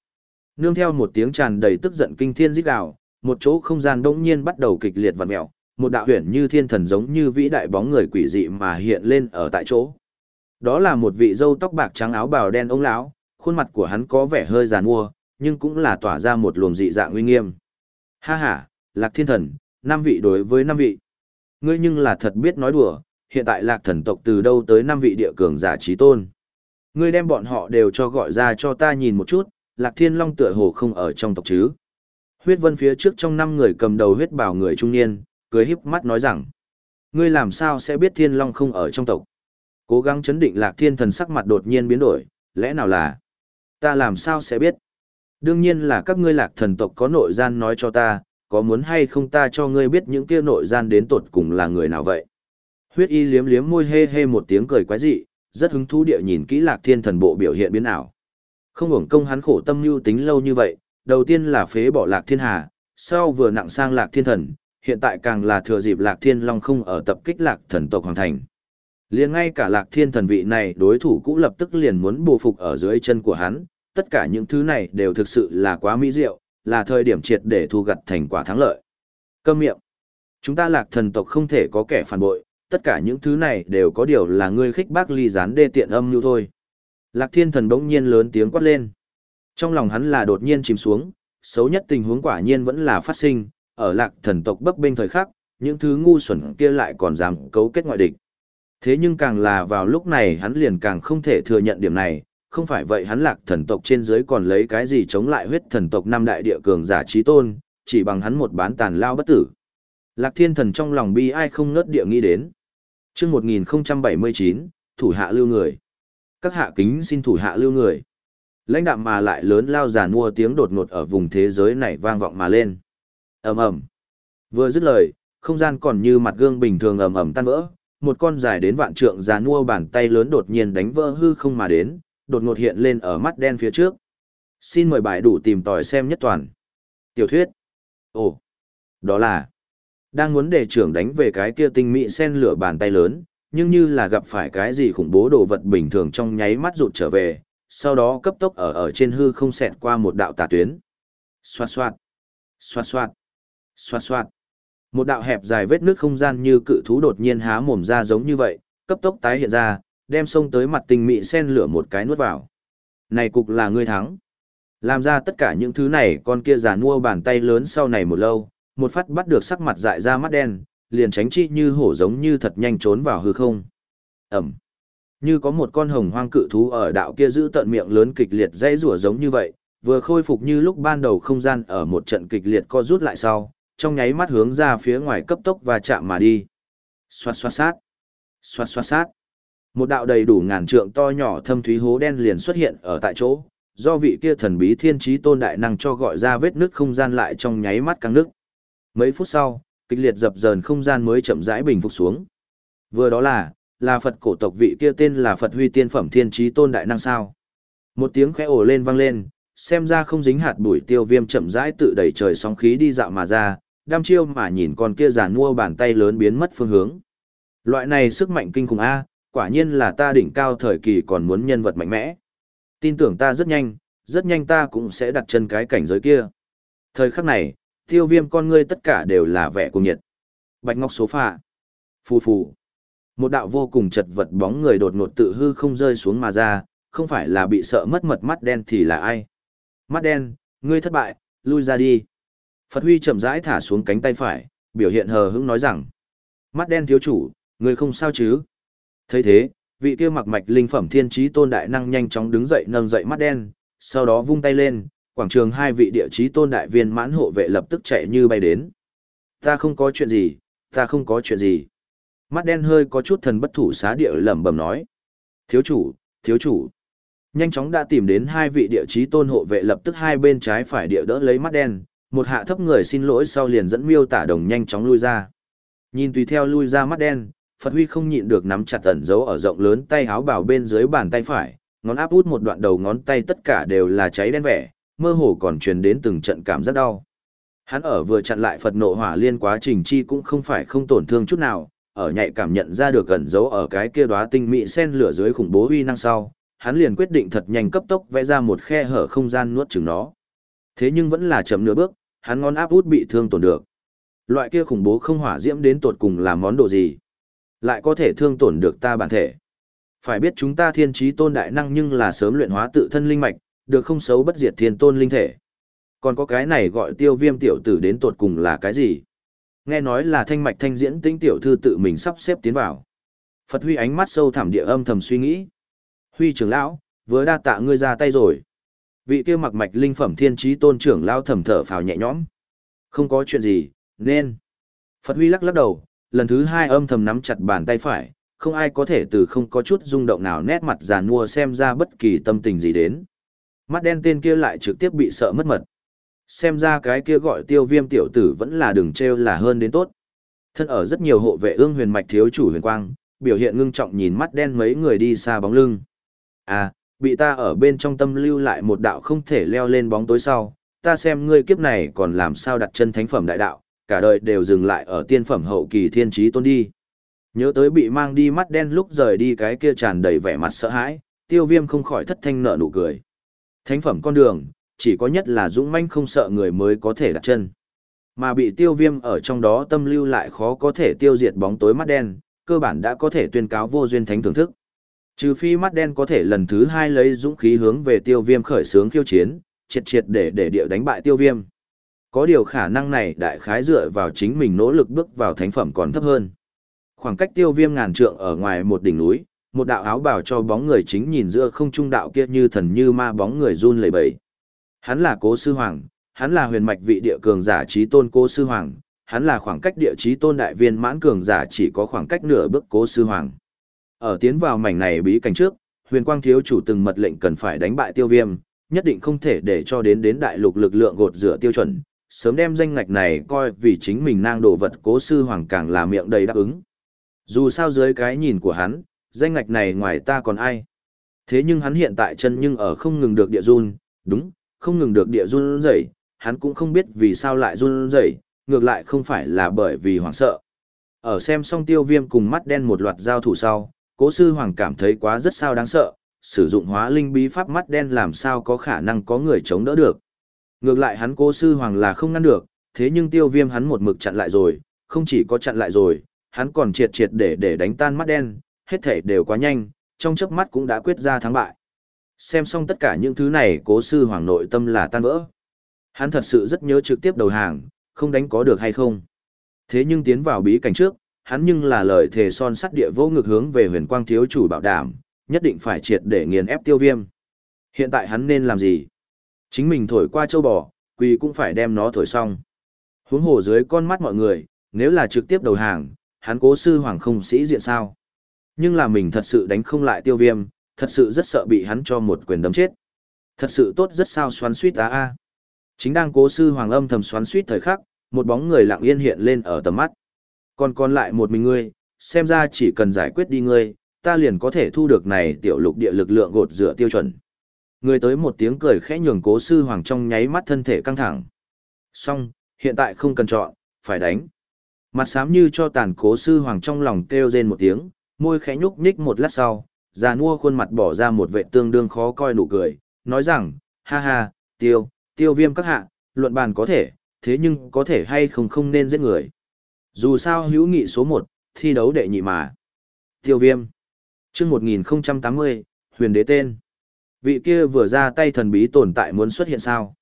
Nương theo một tiếng tràn đầy tức giận kinh thiên rít gào, một chỗ không gian bỗng nhiên bắt đầu kịch liệt vặn mèo, một đạo huyền như thiên thần giống như vĩ đại bóng người quỷ dị mà hiện lên ở tại chỗ. Đó là một vị dâu tóc bạc trắng áo bào đen ông lão, khuôn mặt của hắn có vẻ hơi giàn mua, nhưng cũng là tỏa ra một luồng dị dạng uy nghiêm. Ha ha, Lạc Thiên Thần, năm vị đối với năm vị. Ngươi nhưng là thật biết nói đùa, hiện tại Lạc Thần tộc từ đâu tới năm vị địa cường giả trí tôn. Ngươi đem bọn họ đều cho gọi ra cho ta nhìn một chút, Lạc Thiên Long tựa hồ không ở trong tộc chứ. Huyết vân phía trước trong năm người cầm đầu huyết bảo người trung niên, cười híp mắt nói rằng. Ngươi làm sao sẽ biết Thiên Long không ở trong tộc? Cố gắng chấn định Lạc Thiên thần sắc mặt đột nhiên biến đổi, lẽ nào là? Ta làm sao sẽ biết? Đương nhiên là các ngươi lạc thần tộc có nội gian nói cho ta, có muốn hay không ta cho ngươi biết những kia nội gian đến tột cùng là người nào vậy? Huyết y liếm liếm môi hê hê một tiếng cười quái dị, rất hứng thú địa nhìn kỹ lạc thiên thần bộ biểu hiện biến ảo. Không hưởng công hắn khổ tâm lưu tính lâu như vậy, đầu tiên là phế bỏ lạc thiên hà, sau vừa nặng sang lạc thiên thần, hiện tại càng là thừa dịp lạc thiên long không ở tập kích lạc thần tộc hoàng thành. liền ngay cả lạc thiên thần vị này đối thủ cũng lập tức liền muốn bù phục ở dưới chân của hắn, tất cả những thứ này đều thực sự là quá mỹ diệu, là thời điểm triệt để thu gặt thành quả thắng lợi. Câm miệng. Chúng ta lạc thần tộc không thể có kẻ phản bội, tất cả những thứ này đều có điều là ngươi khích bác ly gián đê tiện âm như thôi. Lạc thiên thần bỗng nhiên lớn tiếng quát lên. Trong lòng hắn là đột nhiên chìm xuống, xấu nhất tình huống quả nhiên vẫn là phát sinh, ở lạc thần tộc bấp bênh thời khắc, những thứ ngu xuẩn kia lại còn dám cấu kết ngoại địch. Thế nhưng càng là vào lúc này hắn liền càng không thể thừa nhận điểm này, không phải vậy hắn lạc thần tộc trên dưới còn lấy cái gì chống lại huyết thần tộc năm đại địa cường giả trí tôn, chỉ bằng hắn một bán tàn lao bất tử. Lạc thiên thần trong lòng bi ai không ngớt địa nghĩ đến chương 1079, thủ hạ lưu người. Các hạ kính xin thủ hạ lưu người. Lãnh đạm mà lại lớn lao giàn mua tiếng đột ngột ở vùng thế giới này vang vọng mà lên. ầm ầm Vừa dứt lời, không gian còn như mặt gương bình thường ầm ầm tan vỡ, một con dài đến vạn trượng giàn mua bàn tay lớn đột nhiên đánh vỡ hư không mà đến, đột ngột hiện lên ở mắt đen phía trước. Xin mời bài đủ tìm tòi xem nhất toàn. Tiểu thuyết. Ồ, đó là đang muốn để trưởng đánh về cái kia tinh mỹ sen lửa bàn tay lớn, nhưng như là gặp phải cái gì khủng bố đồ vật bình thường trong nháy mắt rụt trở về, sau đó cấp tốc ở ở trên hư không xẹt qua một đạo tà tuyến. Xoạt xoạt, xoạt xoạt, xoạt xoạt. Một đạo hẹp dài vết nước không gian như cự thú đột nhiên há mồm ra giống như vậy, cấp tốc tái hiện ra, đem sông tới mặt tình mị sen lửa một cái nuốt vào. Này cục là ngươi thắng. Làm ra tất cả những thứ này con kia giả mua bàn tay lớn sau này một lâu, một phát bắt được sắc mặt dại ra mắt đen, liền tránh chi như hổ giống như thật nhanh trốn vào hư không. Ẩm. Như có một con hồng hoang cự thú ở đạo kia giữ tận miệng lớn kịch liệt dây rủa giống như vậy, vừa khôi phục như lúc ban đầu không gian ở một trận kịch liệt co rút lại sau, trong nháy mắt hướng ra phía ngoài cấp tốc và chạm mà đi. Xoát xoát sát. Xoát xoát sát. Một đạo đầy đủ ngàn trượng to nhỏ thâm thúy hố đen liền xuất hiện ở tại chỗ, do vị kia thần bí thiên trí tôn đại năng cho gọi ra vết nứt không gian lại trong nháy mắt căng nước. Mấy phút sau, kịch liệt dập dờn không gian mới chậm rãi bình phục xuống. Vừa đó là, là Phật cổ tộc vị kia tên là Phật Huy Tiên Phẩm Thiên Trí Tôn Đại Năng sao. Một tiếng khẽ ồ lên vang lên, xem ra không dính hạt bụi tiêu viêm chậm rãi tự đẩy trời sóng khí đi dạo mà ra, đam chiêu mà nhìn con kia giàn mua bàn tay lớn biến mất phương hướng. Loại này sức mạnh kinh khủng A, quả nhiên là ta đỉnh cao thời kỳ còn muốn nhân vật mạnh mẽ. Tin tưởng ta rất nhanh, rất nhanh ta cũng sẽ đặt chân cái cảnh giới kia. Thời khắc này, tiêu viêm con ngươi tất cả đều là vẻ cùng nhiệt. Bạch ngọc số phạ. Phù phù. Một đạo vô cùng chật vật bóng người đột ngột tự hư không rơi xuống mà ra, không phải là bị sợ mất mật mắt đen thì là ai. Mắt đen, ngươi thất bại, lui ra đi. Phật Huy chậm rãi thả xuống cánh tay phải, biểu hiện hờ hững nói rằng. Mắt đen thiếu chủ, ngươi không sao chứ? thấy thế, vị kia mặc mạch linh phẩm thiên trí tôn đại năng nhanh chóng đứng dậy nâng dậy mắt đen, sau đó vung tay lên, quảng trường hai vị địa chí tôn đại viên mãn hộ vệ lập tức chạy như bay đến. Ta không có chuyện gì, ta không có chuyện gì. Mắt đen hơi có chút thần bất thủ xá địa lẩm bẩm nói. Thiếu chủ, thiếu chủ. Nhanh chóng đã tìm đến hai vị địa chí tôn hộ vệ lập tức hai bên trái phải địa đỡ lấy mắt đen, một hạ thấp người xin lỗi sau liền dẫn miêu tả đồng nhanh chóng lui ra. Nhìn tùy theo lui ra mắt đen, Phật Huy không nhịn được nắm chặt tẩn dấu ở rộng lớn tay háo bảo bên dưới bàn tay phải, ngón áp út một đoạn đầu ngón tay tất cả đều là cháy đen vẻ, mơ hồ còn truyền đến từng trận cảm giác đau. Hắn ở vừa chặn lại Phật nộ hỏa liên quá trình chi cũng không phải không tổn thương chút nào, ở nhạy cảm nhận ra được gần dấu ở cái kia đóa tinh mỹ sen lửa dưới khủng bố uy năng sau, hắn liền quyết định thật nhanh cấp tốc vẽ ra một khe hở không gian nuốt chửng nó. Thế nhưng vẫn là chậm nửa bước, hắn ngón áp út bị thương tổn được. Loại kia khủng bố không hỏa diễm đến tột cùng là món đồ gì? Lại có thể thương tổn được ta bản thể. Phải biết chúng ta thiên trí tôn đại năng nhưng là sớm luyện hóa tự thân linh mạch, được không xấu bất diệt thiên tôn linh thể. Còn có cái này gọi tiêu viêm tiểu tử đến tột cùng là cái gì? Nghe nói là thanh mạch thanh diễn tĩnh tiểu thư tự mình sắp xếp tiến vào. Phật Huy ánh mắt sâu thẳm địa âm thầm suy nghĩ. Huy trưởng lão, vừa đa tạ ngươi ra tay rồi. Vị kia mặc mạch linh phẩm thiên trí tôn trưởng lão thầm thở phào nhẹ nhõm. Không có chuyện gì, nên. Phật Huy lắc lắc đầu, lần thứ hai âm thầm nắm chặt bàn tay phải, không ai có thể từ không có chút rung động nào nét mặt giàn mua xem ra bất kỳ tâm tình gì đến. Mắt đen tên kia lại trực tiếp bị sợ mất mật. Xem ra cái kia gọi tiêu viêm tiểu tử vẫn là đừng treo là hơn đến tốt. Thân ở rất nhiều hộ vệ ương huyền mạch thiếu chủ huyền quang, biểu hiện ngưng trọng nhìn mắt đen mấy người đi xa bóng lưng. À, bị ta ở bên trong tâm lưu lại một đạo không thể leo lên bóng tối sau, ta xem ngươi kiếp này còn làm sao đặt chân thánh phẩm đại đạo, cả đời đều dừng lại ở tiên phẩm hậu kỳ thiên trí tôn đi. Nhớ tới bị mang đi mắt đen lúc rời đi cái kia tràn đầy vẻ mặt sợ hãi, tiêu viêm không khỏi thất thanh nở nụ cười. Thánh phẩm con đường, chỉ có nhất là dũng manh không sợ người mới có thể đặt chân. Mà bị tiêu viêm ở trong đó tâm lưu lại khó có thể tiêu diệt bóng tối mắt đen, cơ bản đã có thể tuyên cáo vô duyên thánh thưởng thức. Trừ phi mắt đen có thể lần thứ hai lấy dũng khí hướng về tiêu viêm khởi sướng khiêu chiến, triệt triệt để để địa đánh bại tiêu viêm. Có điều khả năng này đại khái dựa vào chính mình nỗ lực bước vào thánh phẩm còn thấp hơn. Khoảng cách tiêu viêm ngàn trượng ở ngoài một đỉnh núi, một đạo áo bào cho bóng người chính nhìn giữa không trung đạo kia như thần như ma bóng người run lẩy bẩy. Hắn là Cố sư hoàng, hắn là huyền mạch vị địa cường giả trí tôn Cố sư hoàng, hắn là khoảng cách địa trí tôn đại viên mãn cường giả chỉ có khoảng cách nửa bước Cố sư hoàng. Ở tiến vào mảnh này bí cảnh trước, huyền quang thiếu chủ từng mật lệnh cần phải đánh bại tiêu viêm, nhất định không thể để cho đến đến đại lục lực lượng gột rửa tiêu chuẩn, sớm đem danh ngạch này coi vì chính mình nang đồ vật cố sư hoàng càng là miệng đầy đáp ứng. Dù sao dưới cái nhìn của hắn, danh ngạch này ngoài ta còn ai. Thế nhưng hắn hiện tại chân nhưng ở không ngừng được địa run, đúng, không ngừng được địa run rẩy, hắn cũng không biết vì sao lại run rẩy, ngược lại không phải là bởi vì hoảng sợ. Ở xem xong tiêu viêm cùng mắt đen một loạt giao thủ sau, cố sư hoàng cảm thấy quá rất sao đáng sợ, sử dụng hóa linh bí pháp mắt đen làm sao có khả năng có người chống đỡ được. Ngược lại hắn cố sư hoàng là không ngăn được, thế nhưng tiêu viêm hắn một mực chặn lại rồi, không chỉ có chặn lại rồi, hắn còn triệt triệt để để đánh tan mắt đen, hết thể đều quá nhanh, trong chớp mắt cũng đã quyết ra thắng bại. Xem xong tất cả những thứ này cố sư hoàng nội tâm là tan vỡ. Hắn thật sự rất nhớ trực tiếp đầu hàng, không đánh có được hay không. Thế nhưng tiến vào bí cảnh trước, hắn nhưng là lời thề son sắt địa vô ngực hướng về huyền quang thiếu chủ bảo đảm, nhất định phải triệt để nghiền ép tiêu viêm. Hiện tại hắn nên làm gì? Chính mình thổi qua châu bò, quỳ cũng phải đem nó thổi xong. Huống hồ dưới con mắt mọi người, nếu là trực tiếp đầu hàng, hắn cố sư hoàng không sĩ diện sao. Nhưng là mình thật sự đánh không lại tiêu viêm, thật sự rất sợ bị hắn cho một quyền đấm chết. Thật sự tốt rất sao xoắn suýt á a. Chính đang cố sư hoàng âm thầm xoắn suýt thời khắc, một bóng người lặng yên hiện lên ở tầm mắt. Còn còn lại một mình ngươi, xem ra chỉ cần giải quyết đi ngươi, ta liền có thể thu được này tiểu lục địa lực lượng gột rửa tiêu chuẩn. Người tới một tiếng cười khẽ nhường cố sư hoàng trong nháy mắt thân thể căng thẳng. Xong, hiện tại không cần chọn, phải đánh. Mặt xám như cho tàn cố sư hoàng trong lòng kêu rên một tiếng, môi khẽ nhúc nhích một lát sau, già nua khuôn mặt bỏ ra một vệ tương đương khó coi nụ cười, nói rằng, ha ha, tiêu, tiêu viêm các hạ, luận bàn có thể, thế nhưng có thể hay không không nên giết người. Dù sao hữu nghị số 1, thi đấu đệ nhị mà. Tiêu viêm. chương 1080, huyền đế tên. Vị kia vừa ra tay thần bí tồn tại muốn xuất hiện sao?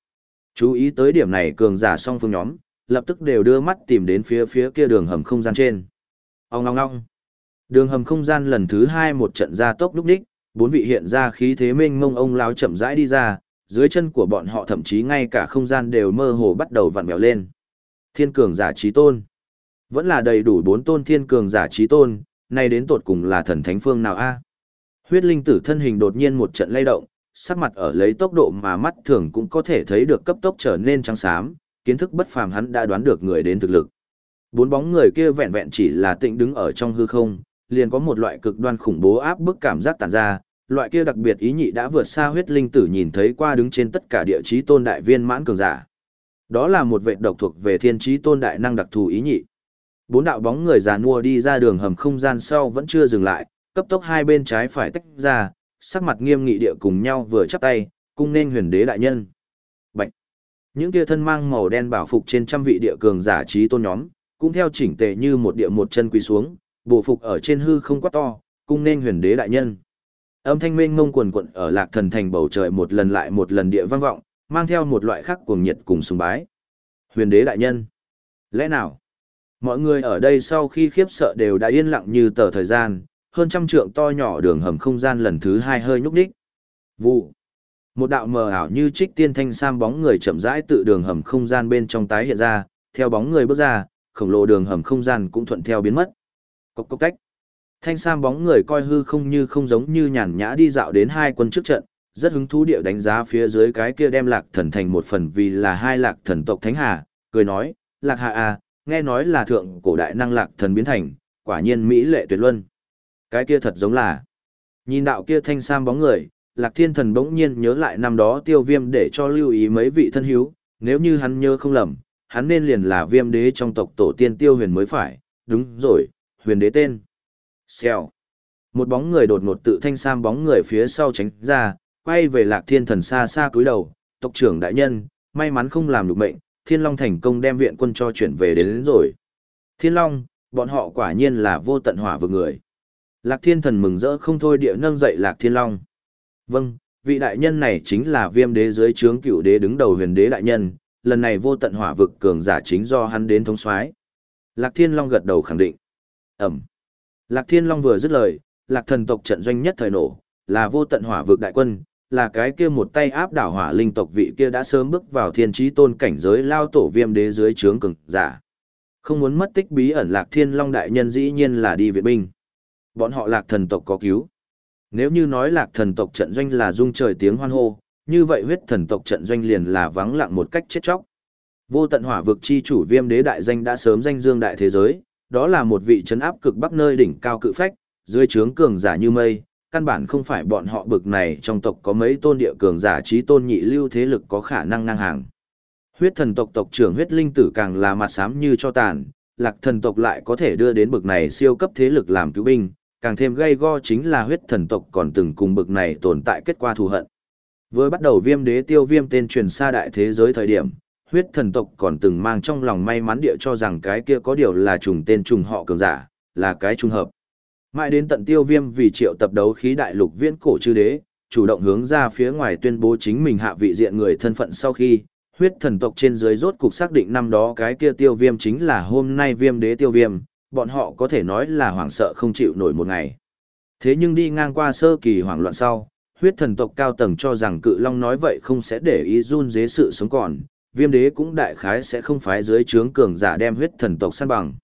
Chú ý tới điểm này cường giả song phương nhóm, lập tức đều đưa mắt tìm đến phía phía kia đường hầm không gian trên. Ông ngong ngong. Đường hầm không gian lần thứ hai một trận ra tốc lúc đích, bốn vị hiện ra khí thế mênh mông ông lão chậm rãi đi ra, dưới chân của bọn họ thậm chí ngay cả không gian đều mơ hồ bắt đầu vặn vẹo lên. Thiên cường giả trí tôn. Vẫn là đầy đủ bốn tôn thiên cường giả trí tôn, nay đến tột cùng là thần thánh phương nào a? Huyết linh tử thân hình đột nhiên một trận lay động, sắc mặt ở lấy tốc độ mà mắt thường cũng có thể thấy được cấp tốc trở nên trắng xám, kiến thức bất phàm hắn đã đoán được người đến thực lực. Bốn bóng người kia vẹn vẹn chỉ là tịnh đứng ở trong hư không, liền có một loại cực đoan khủng bố áp bức cảm giác tản ra, loại kia đặc biệt ý nhị đã vượt xa huyết linh tử nhìn thấy qua đứng trên tất cả địa chí tôn đại viên mãn cường giả. Đó là một vệ độc thuộc về thiên chí tôn đại năng đặc thù ý nhị. Bốn đạo bóng người già nua đi ra đường hầm không gian sau vẫn chưa dừng lại, cấp tốc hai bên trái phải tách ra, sắc mặt nghiêm nghị địa cùng nhau vừa chắp tay, cung nên huyền đế đại nhân. Bạch! Những kia thân mang màu đen bảo phục trên trăm vị địa cường giả trí tôn nhóm, cũng theo chỉnh tề như một địa một chân quỳ xuống, bộ phục ở trên hư không quá to, cung nên huyền đế đại nhân. Âm thanh mênh mông quần quận ở lạc thần thành bầu trời một lần lại một lần địa vang vọng, mang theo một loại khắc cuồng nhiệt cùng sùng bái. Huyền đế đại nhân! Lẽ nào? Mọi người ở đây sau khi khiếp sợ đều đã yên lặng như tờ thời gian, hơn trăm trượng to nhỏ đường hầm không gian lần thứ hai hơi nhúc đích. Vụ. Một đạo mờ ảo như trích tiên thanh sam bóng người chậm rãi tự đường hầm không gian bên trong tái hiện ra, theo bóng người bước ra, khổng lồ đường hầm không gian cũng thuận theo biến mất. Cốc cốc cách. Thanh sam bóng người coi hư không như không giống như nhàn nhã đi dạo đến hai quân trước trận, rất hứng thú điệu đánh giá phía dưới cái kia đem lạc thần thành một phần vì là hai lạc thần tộc thánh hà, cười nói, lạc hạ à, nghe nói là thượng cổ đại năng lạc thần biến thành, quả nhiên mỹ lệ tuyệt luân. Cái kia thật giống là, nhìn đạo kia thanh sam bóng người, lạc thiên thần bỗng nhiên nhớ lại năm đó tiêu viêm để cho lưu ý mấy vị thân hiếu, nếu như hắn nhớ không lầm, hắn nên liền là viêm đế trong tộc tổ tiên tiêu huyền mới phải, đúng rồi, huyền đế tên. Xèo. Một bóng người đột ngột tự thanh sam bóng người phía sau tránh ra, quay về lạc thiên thần xa xa cúi đầu, tộc trưởng đại nhân, may mắn không làm được mệnh, thiên long thành công đem viện quân cho chuyển về đến, đến rồi. Thiên long, bọn họ quả nhiên là vô tận hỏa vực người. Lạc thiên thần mừng rỡ không thôi địa nâng dậy lạc thiên long. Vâng, vị đại nhân này chính là viêm đế dưới trướng cựu đế đứng đầu huyền đế đại nhân, lần này vô tận hỏa vực cường giả chính do hắn đến thống soái. Lạc Thiên Long gật đầu khẳng định. Ẩm. Lạc Thiên Long vừa dứt lời, Lạc thần tộc trận doanh nhất thời nổ, là vô tận hỏa vực đại quân, là cái kia một tay áp đảo hỏa linh tộc vị kia đã sớm bước vào thiên trí tôn cảnh giới lao tổ viêm đế dưới trướng cường giả. Không muốn mất tích bí ẩn Lạc Thiên Long đại nhân dĩ nhiên là đi viện binh. Bọn họ Lạc thần tộc có cứu. Nếu như nói lạc thần tộc trận doanh là dung trời tiếng hoan hô, như vậy huyết thần tộc trận doanh liền là vắng lặng một cách chết chóc. Vô tận hỏa vực chi chủ viêm đế đại danh đã sớm danh dương đại thế giới, đó là một vị trấn áp cực bắc nơi đỉnh cao cự phách, dưới trướng cường giả như mây, căn bản không phải bọn họ bực này trong tộc có mấy tôn địa cường giả trí tôn nhị lưu thế lực có khả năng ngang hàng. Huyết thần tộc tộc trưởng huyết linh tử càng là mặt xám như cho tàn, lạc thần tộc lại có thể đưa đến bực này siêu cấp thế lực làm cứu binh, càng thêm gây go chính là huyết thần tộc còn từng cùng bực này tồn tại kết quả thù hận. Vừa bắt đầu viêm đế tiêu viêm tên truyền xa đại thế giới thời điểm, huyết thần tộc còn từng mang trong lòng may mắn địa cho rằng cái kia có điều là trùng tên trùng họ cường giả, là cái trùng hợp. Mãi đến tận tiêu viêm vì triệu tập đấu khí đại lục viễn cổ chư đế, chủ động hướng ra phía ngoài tuyên bố chính mình hạ vị diện người thân phận sau khi, huyết thần tộc trên dưới rốt cục xác định năm đó cái kia tiêu viêm chính là hôm nay viêm đế tiêu viêm, bọn họ có thể nói là hoảng sợ không chịu nổi một ngày. Thế nhưng đi ngang qua sơ kỳ hoảng loạn sau, huyết thần tộc cao tầng cho rằng cự long nói vậy không sẽ để ý run dế sự sống còn, viêm đế cũng đại khái sẽ không phái dưới trướng cường giả đem huyết thần tộc săn bằng.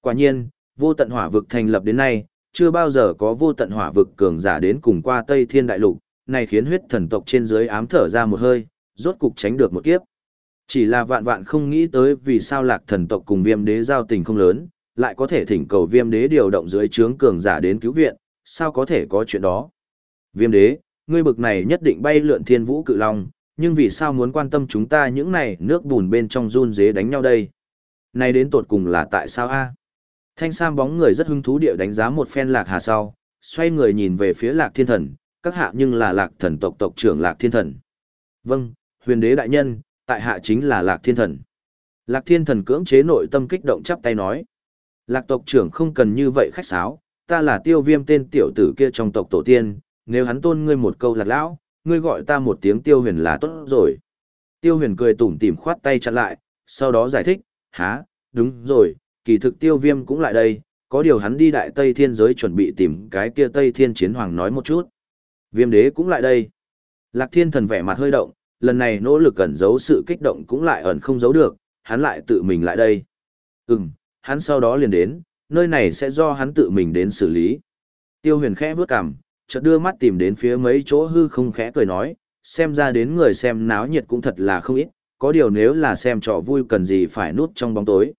Quả nhiên, vô tận hỏa vực thành lập đến nay, chưa bao giờ có vô tận hỏa vực cường giả đến cùng qua Tây Thiên Đại Lục, này khiến huyết thần tộc trên dưới ám thở ra một hơi, rốt cục tránh được một kiếp. Chỉ là vạn vạn không nghĩ tới vì sao lạc thần tộc cùng viêm đế giao tình không lớn, lại có thể thỉnh cầu viêm đế điều động dưới trướng cường giả đến cứu viện, sao có thể có chuyện đó. Viêm đế, ngươi bực này nhất định bay lượn thiên vũ cự long, nhưng vì sao muốn quan tâm chúng ta những này nước bùn bên trong run dế đánh nhau đây? Này đến tột cùng là tại sao a? Thanh Sam bóng người rất hứng thú địa đánh giá một phen lạc hà sau, xoay người nhìn về phía lạc thiên thần, các hạ nhưng là lạc thần tộc tộc trưởng lạc thiên thần. Vâng, huyền đế đại nhân, tại hạ chính là lạc thiên thần. Lạc thiên thần cưỡng chế nội tâm kích động chắp tay nói. Lạc tộc trưởng không cần như vậy khách sáo, ta là tiêu viêm tên tiểu tử kia trong tộc tổ tiên, nếu hắn tôn ngươi một câu lạc lão, ngươi gọi ta một tiếng tiêu huyền là tốt rồi. Tiêu huyền cười tủm tỉm khoát tay chặn lại, sau đó giải thích, há, đúng rồi, kỳ thực tiêu viêm cũng lại đây, có điều hắn đi đại Tây Thiên giới chuẩn bị tìm cái kia Tây Thiên chiến hoàng nói một chút. Viêm đế cũng lại đây. Lạc thiên thần vẻ mặt hơi động, lần này nỗ lực ẩn giấu sự kích động cũng lại ẩn không giấu được, hắn lại tự mình lại đây. Ừm, hắn sau đó liền đến, nơi này sẽ do hắn tự mình đến xử lý. Tiêu huyền khẽ vướt cằm, chợt đưa mắt tìm đến phía mấy chỗ hư không khẽ cười nói, xem ra đến người xem náo nhiệt cũng thật là không ít, có điều nếu là xem trò vui cần gì phải núp trong bóng tối.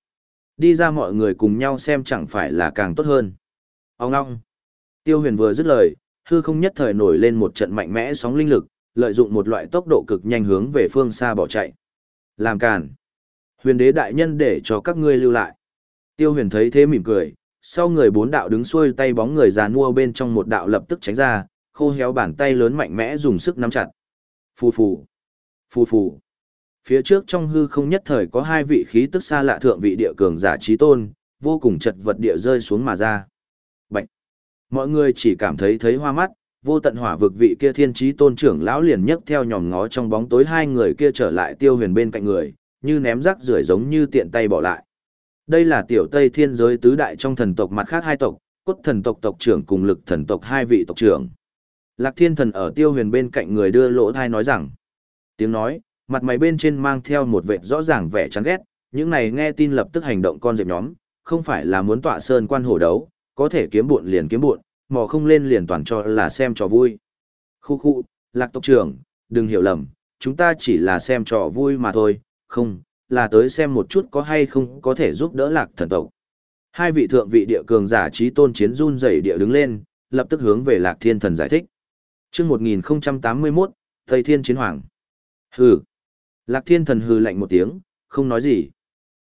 Đi ra mọi người cùng nhau xem chẳng phải là càng tốt hơn. Ông ngong. Tiêu huyền vừa dứt lời, hư không nhất thời nổi lên một trận mạnh mẽ sóng linh lực, lợi dụng một loại tốc độ cực nhanh hướng về phương xa bỏ chạy. Làm càn. Huyền đế đại nhân để cho các ngươi lưu lại. Tiêu huyền thấy thế mỉm cười, sau người bốn đạo đứng xuôi tay bóng người già nua bên trong một đạo lập tức tránh ra, khô héo bàn tay lớn mạnh mẽ dùng sức nắm chặt. Phù phù, phù phù. Phía trước trong hư không nhất thời có hai vị khí tức xa lạ thượng vị địa cường giả trí tôn, vô cùng chật vật địa rơi xuống mà ra. Bạch. Mọi người chỉ cảm thấy thấy hoa mắt, vô tận hỏa vực vị kia thiên trí tôn trưởng lão liền nhấc theo nhòm ngó trong bóng tối hai người kia trở lại tiêu huyền bên cạnh người, như ném rác rưởi giống như tiện tay bỏ lại. Đây là tiểu Tây Thiên giới tứ đại trong thần tộc mặt khác hai tộc, cốt thần tộc tộc trưởng cùng lực thần tộc hai vị tộc trưởng. Lạc thiên thần ở tiêu huyền bên cạnh người đưa lỗ thai nói rằng. Tiếng nói, mặt mày bên trên mang theo một vệt rõ ràng vẻ chán ghét, những này nghe tin lập tức hành động con dẹp nhóm, không phải là muốn tọa sơn quan hổ đấu, có thể kiếm buộn liền kiếm buộn, mò không lên liền toàn cho là xem trò vui. Khu khu, lạc tộc trưởng, đừng hiểu lầm, chúng ta chỉ là xem trò vui mà thôi, không, là tới xem một chút có hay không có thể giúp đỡ lạc thần tộc. Hai vị thượng vị địa cường giả trí tôn chiến run rẩy địa đứng lên, lập tức hướng về lạc thiên thần giải thích. chương 1081, Tây Thiên Chiến Hoàng. Hừ. Lạc thiên thần hừ lạnh một tiếng, không nói gì.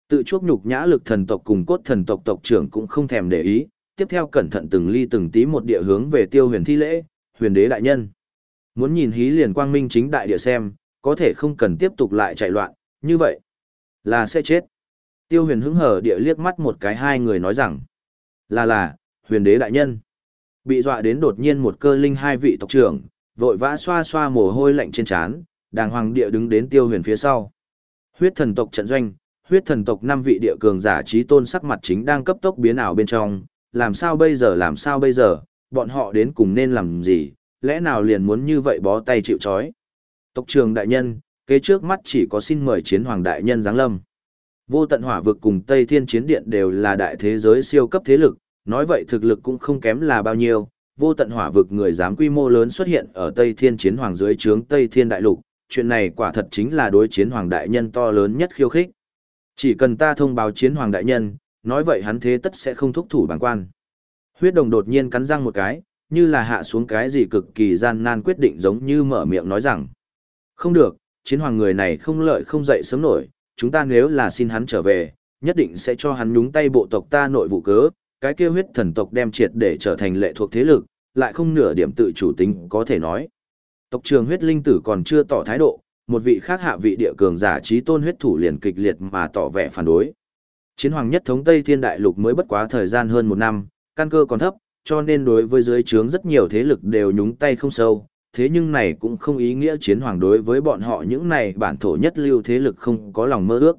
Tự chuốc nhục nhã lực thần tộc cùng cốt thần tộc tộc trưởng cũng không thèm để ý, tiếp theo cẩn thận từng ly từng tí một địa hướng về tiêu huyền thi lễ, huyền đế đại nhân. Muốn nhìn hí liền quang minh chính đại địa xem, có thể không cần tiếp tục lại chạy loạn, như vậy là sẽ chết. Tiêu huyền hứng hở địa liếc mắt một cái hai người nói rằng, là là, huyền đế đại nhân. Bị dọa đến đột nhiên một cơ linh hai vị tộc trưởng, vội vã xoa xoa mồ hôi lạnh trên trán, đàng hoàng địa đứng đến tiêu huyền phía sau. Huyết thần tộc trận doanh, huyết thần tộc năm vị địa cường giả trí tôn sắc mặt chính đang cấp tốc biến ảo bên trong, làm sao bây giờ làm sao bây giờ, bọn họ đến cùng nên làm gì, lẽ nào liền muốn như vậy bó tay chịu chói. Tộc trường đại nhân, kế trước mắt chỉ có xin mời chiến hoàng đại nhân giáng lâm. Vô tận hỏa vực cùng Tây Thiên Chiến Điện đều là đại thế giới siêu cấp thế lực, nói vậy thực lực cũng không kém là bao nhiêu. Vô tận hỏa vực người dám quy mô lớn xuất hiện ở Tây Thiên Chiến Hoàng dưới trướng Tây Thiên Đại Lục, chuyện này quả thật chính là đối chiến Hoàng Đại Nhân to lớn nhất khiêu khích. Chỉ cần ta thông báo chiến Hoàng Đại Nhân, nói vậy hắn thế tất sẽ không thúc thủ bản quan. Huyết đồng đột nhiên cắn răng một cái, như là hạ xuống cái gì cực kỳ gian nan quyết định giống như mở miệng nói rằng. Không được, chiến hoàng người này không lợi không dậy sớm nổi, chúng ta nếu là xin hắn trở về, nhất định sẽ cho hắn nhúng tay bộ tộc ta nội vụ cớ, cái kia huyết thần tộc đem triệt để trở thành lệ thuộc thế lực, lại không nửa điểm tự chủ tính có thể nói. Tộc trường huyết linh tử còn chưa tỏ thái độ, một vị khác hạ vị địa cường giả trí tôn huyết thủ liền kịch liệt mà tỏ vẻ phản đối. Chiến hoàng nhất thống Tây Thiên Đại Lục mới bất quá thời gian hơn một năm, căn cơ còn thấp, cho nên đối với dưới trướng rất nhiều thế lực đều nhúng tay không sâu, thế nhưng này cũng không ý nghĩa chiến hoàng đối với bọn họ những này bản thổ nhất lưu thế lực không có lòng mơ ước.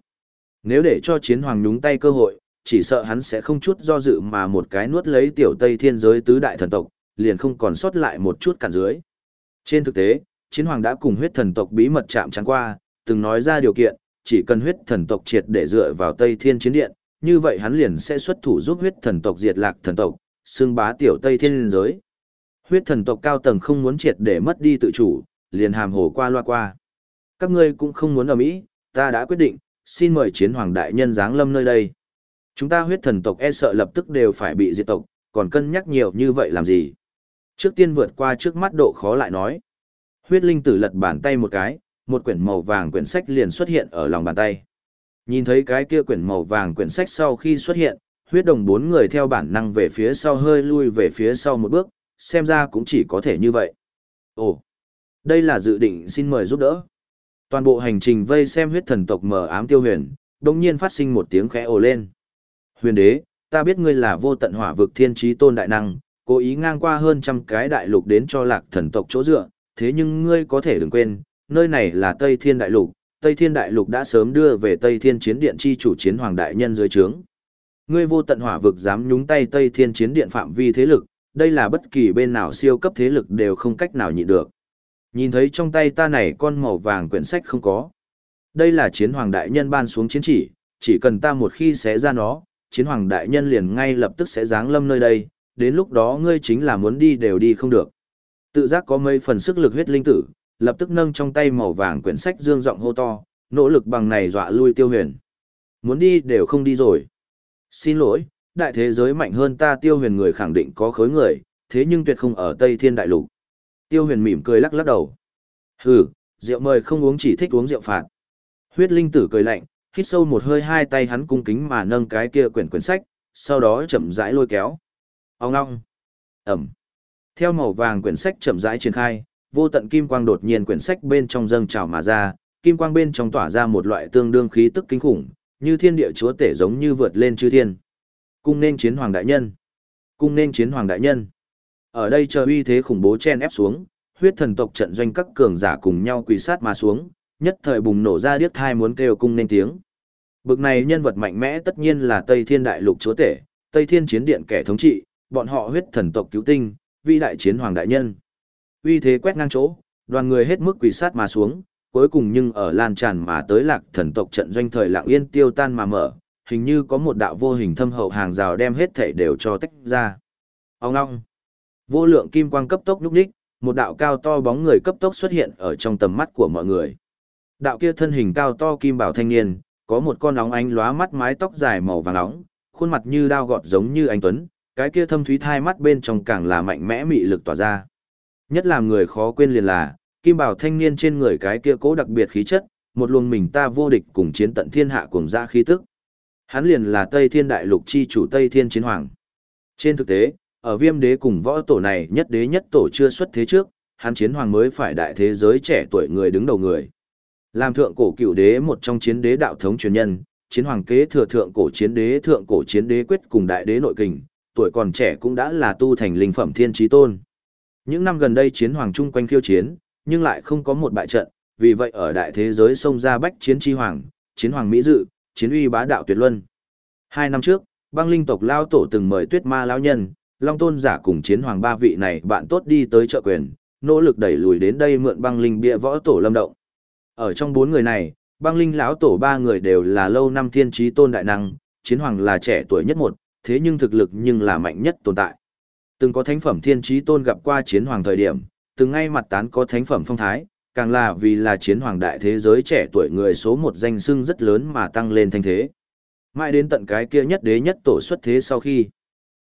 Nếu để cho chiến hoàng nhúng tay cơ hội, chỉ sợ hắn sẽ không chút do dự mà một cái nuốt lấy tiểu tây thiên giới tứ đại thần tộc, liền không còn sót lại một chút cản dưới. Trên thực tế, chiến hoàng đã cùng huyết thần tộc bí mật chạm trắng qua, từng nói ra điều kiện, chỉ cần huyết thần tộc triệt để dựa vào tây thiên chiến điện, như vậy hắn liền sẽ xuất thủ giúp huyết thần tộc diệt lạc thần tộc, xương bá tiểu tây thiên giới. Huyết thần tộc cao tầng không muốn triệt để mất đi tự chủ, liền hàm hồ qua loa qua. Các ngươi cũng không muốn ở Mỹ, ta đã quyết định, xin mời chiến hoàng đại nhân giáng lâm nơi đây. Chúng ta huyết thần tộc e sợ lập tức đều phải bị diệt tộc, còn cân nhắc nhiều như vậy làm gì? Trước tiên vượt qua trước mắt độ khó lại nói. Huyết linh tử lật bàn tay một cái, một quyển màu vàng quyển sách liền xuất hiện ở lòng bàn tay. Nhìn thấy cái kia quyển màu vàng quyển sách sau khi xuất hiện, huyết đồng bốn người theo bản năng về phía sau hơi lui về phía sau một bước, xem ra cũng chỉ có thể như vậy. Ồ, đây là dự định xin mời giúp đỡ. Toàn bộ hành trình vây xem huyết thần tộc mờ ám tiêu huyền, đồng nhiên phát sinh một tiếng khẽ ồ lên. Huyền đế, ta biết ngươi là vô tận hỏa vực thiên trí tôn đại năng, cố ý ngang qua hơn trăm cái đại lục đến cho lạc thần tộc chỗ dựa, thế nhưng ngươi có thể đừng quên, nơi này là Tây Thiên Đại Lục, Tây Thiên Đại Lục đã sớm đưa về Tây Thiên Chiến Điện chi chủ chiến hoàng đại nhân dưới trướng. Ngươi vô tận hỏa vực dám nhúng tay Tây Thiên Chiến Điện phạm vi thế lực, đây là bất kỳ bên nào siêu cấp thế lực đều không cách nào nhịn được. Nhìn thấy trong tay ta này con màu vàng quyển sách không có. Đây là chiến hoàng đại nhân ban xuống chiến chỉ, chỉ cần ta một khi xé ra nó, chiến hoàng đại nhân liền ngay lập tức sẽ giáng lâm nơi đây, đến lúc đó ngươi chính là muốn đi đều đi không được. Tự giác có mấy phần sức lực huyết linh tử, lập tức nâng trong tay màu vàng quyển sách dương giọng hô to, nỗ lực bằng này dọa lui tiêu huyền. Muốn đi đều không đi rồi. Xin lỗi, đại thế giới mạnh hơn ta tiêu huyền người khẳng định có khối người, thế nhưng tuyệt không ở Tây Thiên Đại Lục. Tiêu huyền mỉm cười lắc lắc đầu. Hừ, rượu mời không uống chỉ thích uống rượu phạt. Huyết linh tử cười lạnh, hít sâu một hơi hai tay hắn cung kính mà nâng cái kia quyển quyển sách, sau đó chậm rãi lôi kéo. Ông ngong. Ẩm. Theo màu vàng quyển sách chậm rãi triển khai, vô tận kim quang đột nhiên quyển sách bên trong dâng trào mà ra, kim quang bên trong tỏa ra một loại tương đương khí tức kinh khủng, như thiên địa chúa tể giống như vượt lên chư thiên. Cung nên chiến hoàng đại nhân. Cung nên chiến hoàng đại nhân. Ở đây chờ uy thế khủng bố chen ép xuống, huyết thần tộc trận doanh các cường giả cùng nhau quỳ sát mà xuống, nhất thời bùng nổ ra điếc thai muốn kêu cung nên tiếng. Bực này nhân vật mạnh mẽ tất nhiên là Tây Thiên Đại Lục chúa tể, Tây Thiên Chiến Điện kẻ thống trị, bọn họ huyết thần tộc cứu tinh, vi đại chiến hoàng đại nhân. Uy thế quét ngang chỗ, đoàn người hết mức quỳ sát mà xuống, cuối cùng nhưng ở lan tràn mà tới lạc thần tộc trận doanh thời lặng yên tiêu tan mà mở, hình như có một đạo vô hình thâm hậu hàng rào đem hết thảy đều cho tách ra. Ông ngong. Vô lượng kim quang cấp tốc lúc đích, một đạo cao to bóng người cấp tốc xuất hiện ở trong tầm mắt của mọi người. Đạo kia thân hình cao to kim bảo thanh niên, có một con óng ánh lóa mắt mái tóc dài màu vàng nóng, khuôn mặt như đao gọt giống như anh tuấn, cái kia thâm thúy thai mắt bên trong càng là mạnh mẽ mị lực tỏa ra. Nhất làm người khó quên liền là, kim bảo thanh niên trên người cái kia cố đặc biệt khí chất, một luồng mình ta vô địch cùng chiến tận thiên hạ cùng ra khí tức. Hắn liền là Tây Thiên Đại Lục chi chủ Tây Thiên Chiến Hoàng. Trên thực tế, ở viêm đế cùng võ tổ này nhất đế nhất tổ chưa xuất thế trước, hắn chiến hoàng mới phải đại thế giới trẻ tuổi người đứng đầu người. Làm thượng cổ cựu đế một trong chiến đế đạo thống truyền nhân, chiến hoàng kế thừa thượng cổ chiến đế thượng cổ chiến đế quyết cùng đại đế nội kình, tuổi còn trẻ cũng đã là tu thành linh phẩm thiên trí tôn. Những năm gần đây chiến hoàng chung quanh khiêu chiến, nhưng lại không có một bại trận, vì vậy ở đại thế giới xông ra bách chiến chi hoàng, chiến hoàng mỹ dự, chiến uy bá đạo tuyệt luân. Hai năm trước, băng linh tộc lao tổ từng mời tuyết ma lão nhân, long tôn giả cùng chiến hoàng ba vị này bạn tốt đi tới trợ quyền, nỗ lực đẩy lùi đến đây mượn băng linh bia võ tổ lâm động. Ở trong bốn người này, băng linh lão tổ ba người đều là lâu năm thiên trí tôn đại năng, chiến hoàng là trẻ tuổi nhất một, thế nhưng thực lực nhưng là mạnh nhất tồn tại. Từng có thánh phẩm thiên trí tôn gặp qua chiến hoàng thời điểm, từng ngay mặt tán có thánh phẩm phong thái, càng là vì là chiến hoàng đại thế giới trẻ tuổi người số một danh sưng rất lớn mà tăng lên thanh thế. Mãi đến tận cái kia nhất đế nhất tổ xuất thế sau khi.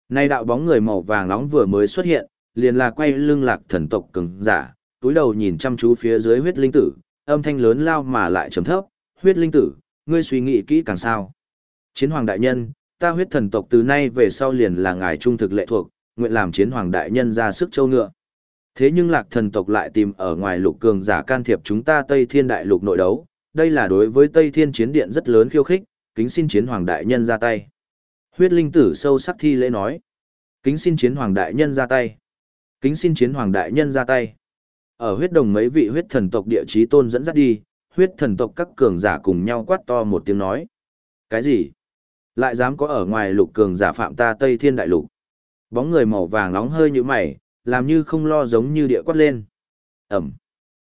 Nay đạo bóng người màu vàng nóng vừa mới xuất hiện, liền là quay lưng lạc thần tộc cứng giả, túi đầu nhìn chăm chú phía dưới huyết linh tử, âm thanh lớn lao mà lại trầm thấp, huyết linh tử, ngươi suy nghĩ kỹ càng sao. Chiến hoàng đại nhân, ta huyết thần tộc từ nay về sau liền là ngài trung thực lệ thuộc, nguyện làm chiến hoàng đại nhân ra sức châu ngựa. Thế nhưng lạc thần tộc lại tìm ở ngoài lục cường giả can thiệp chúng ta Tây Thiên Đại Lục nội đấu, đây là đối với Tây Thiên chiến điện rất lớn khiêu khích, kính xin chiến hoàng đại nhân ra tay. Huyết linh tử sâu sắc thi lễ nói, kính xin chiến hoàng đại nhân ra tay. Kính xin chiến hoàng đại nhân ra tay. Ở huyết đồng mấy vị huyết thần tộc địa chí tôn dẫn dắt đi, huyết thần tộc các cường giả cùng nhau quát to một tiếng nói. Cái gì? Lại dám có ở ngoài lục cường giả phạm ta Tây Thiên Đại Lục. Bóng người màu vàng nóng hơi như mày, làm như không lo giống như địa quát lên. Ẩm.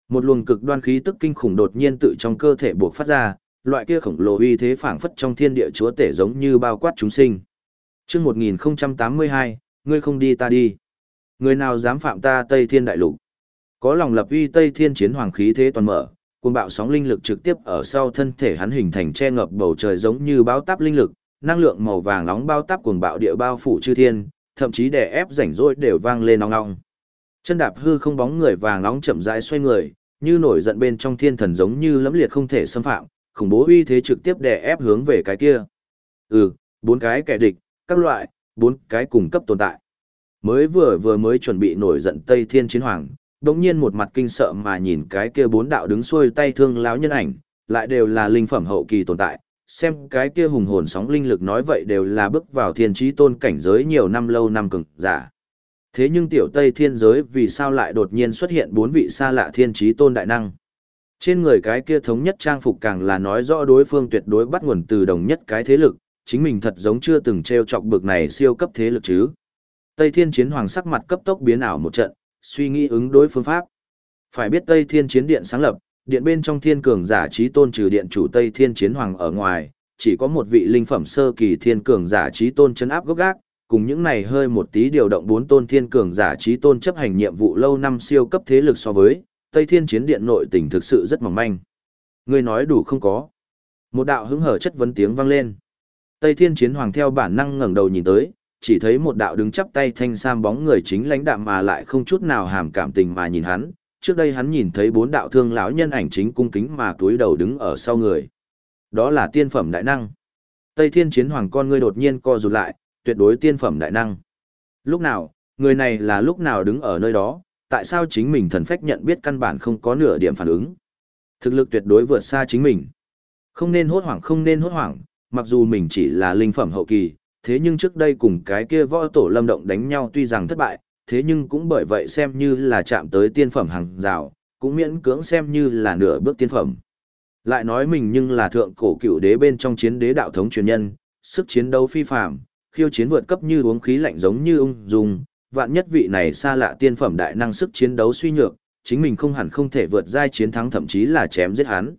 Một luồng cực đoan khí tức kinh khủng đột nhiên tự trong cơ thể buộc phát ra, loại kia khổng lồ uy thế phảng phất trong thiên địa chúa tể giống như bao quát chúng sinh. Chương 1082, ngươi không đi ta đi. Người nào dám phạm ta Tây Thiên Đại Lục? Có lòng lập uy Tây Thiên chiến hoàng khí thế toàn mở, cuồng bạo sóng linh lực trực tiếp ở sau thân thể hắn hình thành che ngập bầu trời giống như báo táp linh lực, năng lượng màu vàng nóng bao táp cuồng bạo địa bao phủ chư thiên, thậm chí đè ép rảnh rỗi đều vang lên nong nong. Chân đạp hư không bóng người vàng nóng chậm rãi xoay người, như nổi giận bên trong thiên thần giống như lẫm liệt không thể xâm phạm, khủng bố uy thế trực tiếp đè ép hướng về cái kia. Ừ, bốn cái kẻ địch, các loại, bốn cái cùng cấp tồn tại. Mới vừa vừa mới chuẩn bị nổi giận Tây Thiên Chiến Hoàng, đống nhiên một mặt kinh sợ mà nhìn cái kia bốn đạo đứng xuôi tay thương láo nhân ảnh, lại đều là linh phẩm hậu kỳ tồn tại, xem cái kia hùng hồn sóng linh lực nói vậy đều là bước vào thiên trí tôn cảnh giới nhiều năm lâu năm cực giả. Thế nhưng tiểu Tây thiên giới vì sao lại đột nhiên xuất hiện bốn vị xa lạ thiên trí tôn đại năng? Trên người cái kia thống nhất trang phục càng là nói rõ đối phương tuyệt đối bắt nguồn từ đồng nhất cái thế lực, chính mình thật giống chưa từng treo chọc bực này siêu cấp thế lực chứ. Tây Thiên Chiến Hoàng sắc mặt cấp tốc biến ảo một trận, suy nghĩ ứng đối phương pháp. Phải biết Tây Thiên Chiến Điện sáng lập, điện bên trong thiên cường giả trí tôn trừ điện chủ Tây Thiên Chiến Hoàng ở ngoài, chỉ có một vị linh phẩm sơ kỳ thiên cường giả trí tôn chấn áp gốc gác, cùng những này hơi một tí điều động bốn tôn thiên cường giả trí tôn chấp hành nhiệm vụ lâu năm siêu cấp thế lực so với, Tây Thiên Chiến Điện nội tình thực sự rất mỏng manh. ngươi nói đủ không có. Một đạo hứng hở chất vấn tiếng vang lên. Tây Thiên Chiến Hoàng theo bản năng ngẩng đầu nhìn tới, chỉ thấy một đạo đứng chắp tay thanh sam bóng người chính lãnh đạm mà lại không chút nào hàm cảm tình mà nhìn hắn. Trước đây hắn nhìn thấy bốn đạo thương lão nhân ảnh chính cung kính mà túi đầu đứng ở sau người. Đó là tiên phẩm đại năng. Tây Thiên Chiến Hoàng con ngươi đột nhiên co rụt lại, tuyệt đối tiên phẩm đại năng. Lúc nào, người này là lúc nào đứng ở nơi đó, tại sao chính mình thần phách nhận biết căn bản không có nửa điểm phản ứng. Thực lực tuyệt đối vượt xa chính mình. Không nên hốt hoảng không nên hốt hoảng, mặc dù mình chỉ là linh phẩm hậu kỳ, thế nhưng trước đây cùng cái kia võ tổ lâm động đánh nhau tuy rằng thất bại, thế nhưng cũng bởi vậy xem như là chạm tới tiên phẩm hàng rào, cũng miễn cưỡng xem như là nửa bước tiên phẩm. Lại nói mình nhưng là thượng cổ cựu đế bên trong chiến đế đạo thống truyền nhân, sức chiến đấu phi phàm, khiêu chiến vượt cấp như uống khí lạnh giống như ung dung, vạn nhất vị này xa lạ tiên phẩm đại năng sức chiến đấu suy nhược, chính mình không hẳn không thể vượt giai chiến thắng thậm chí là chém giết hắn.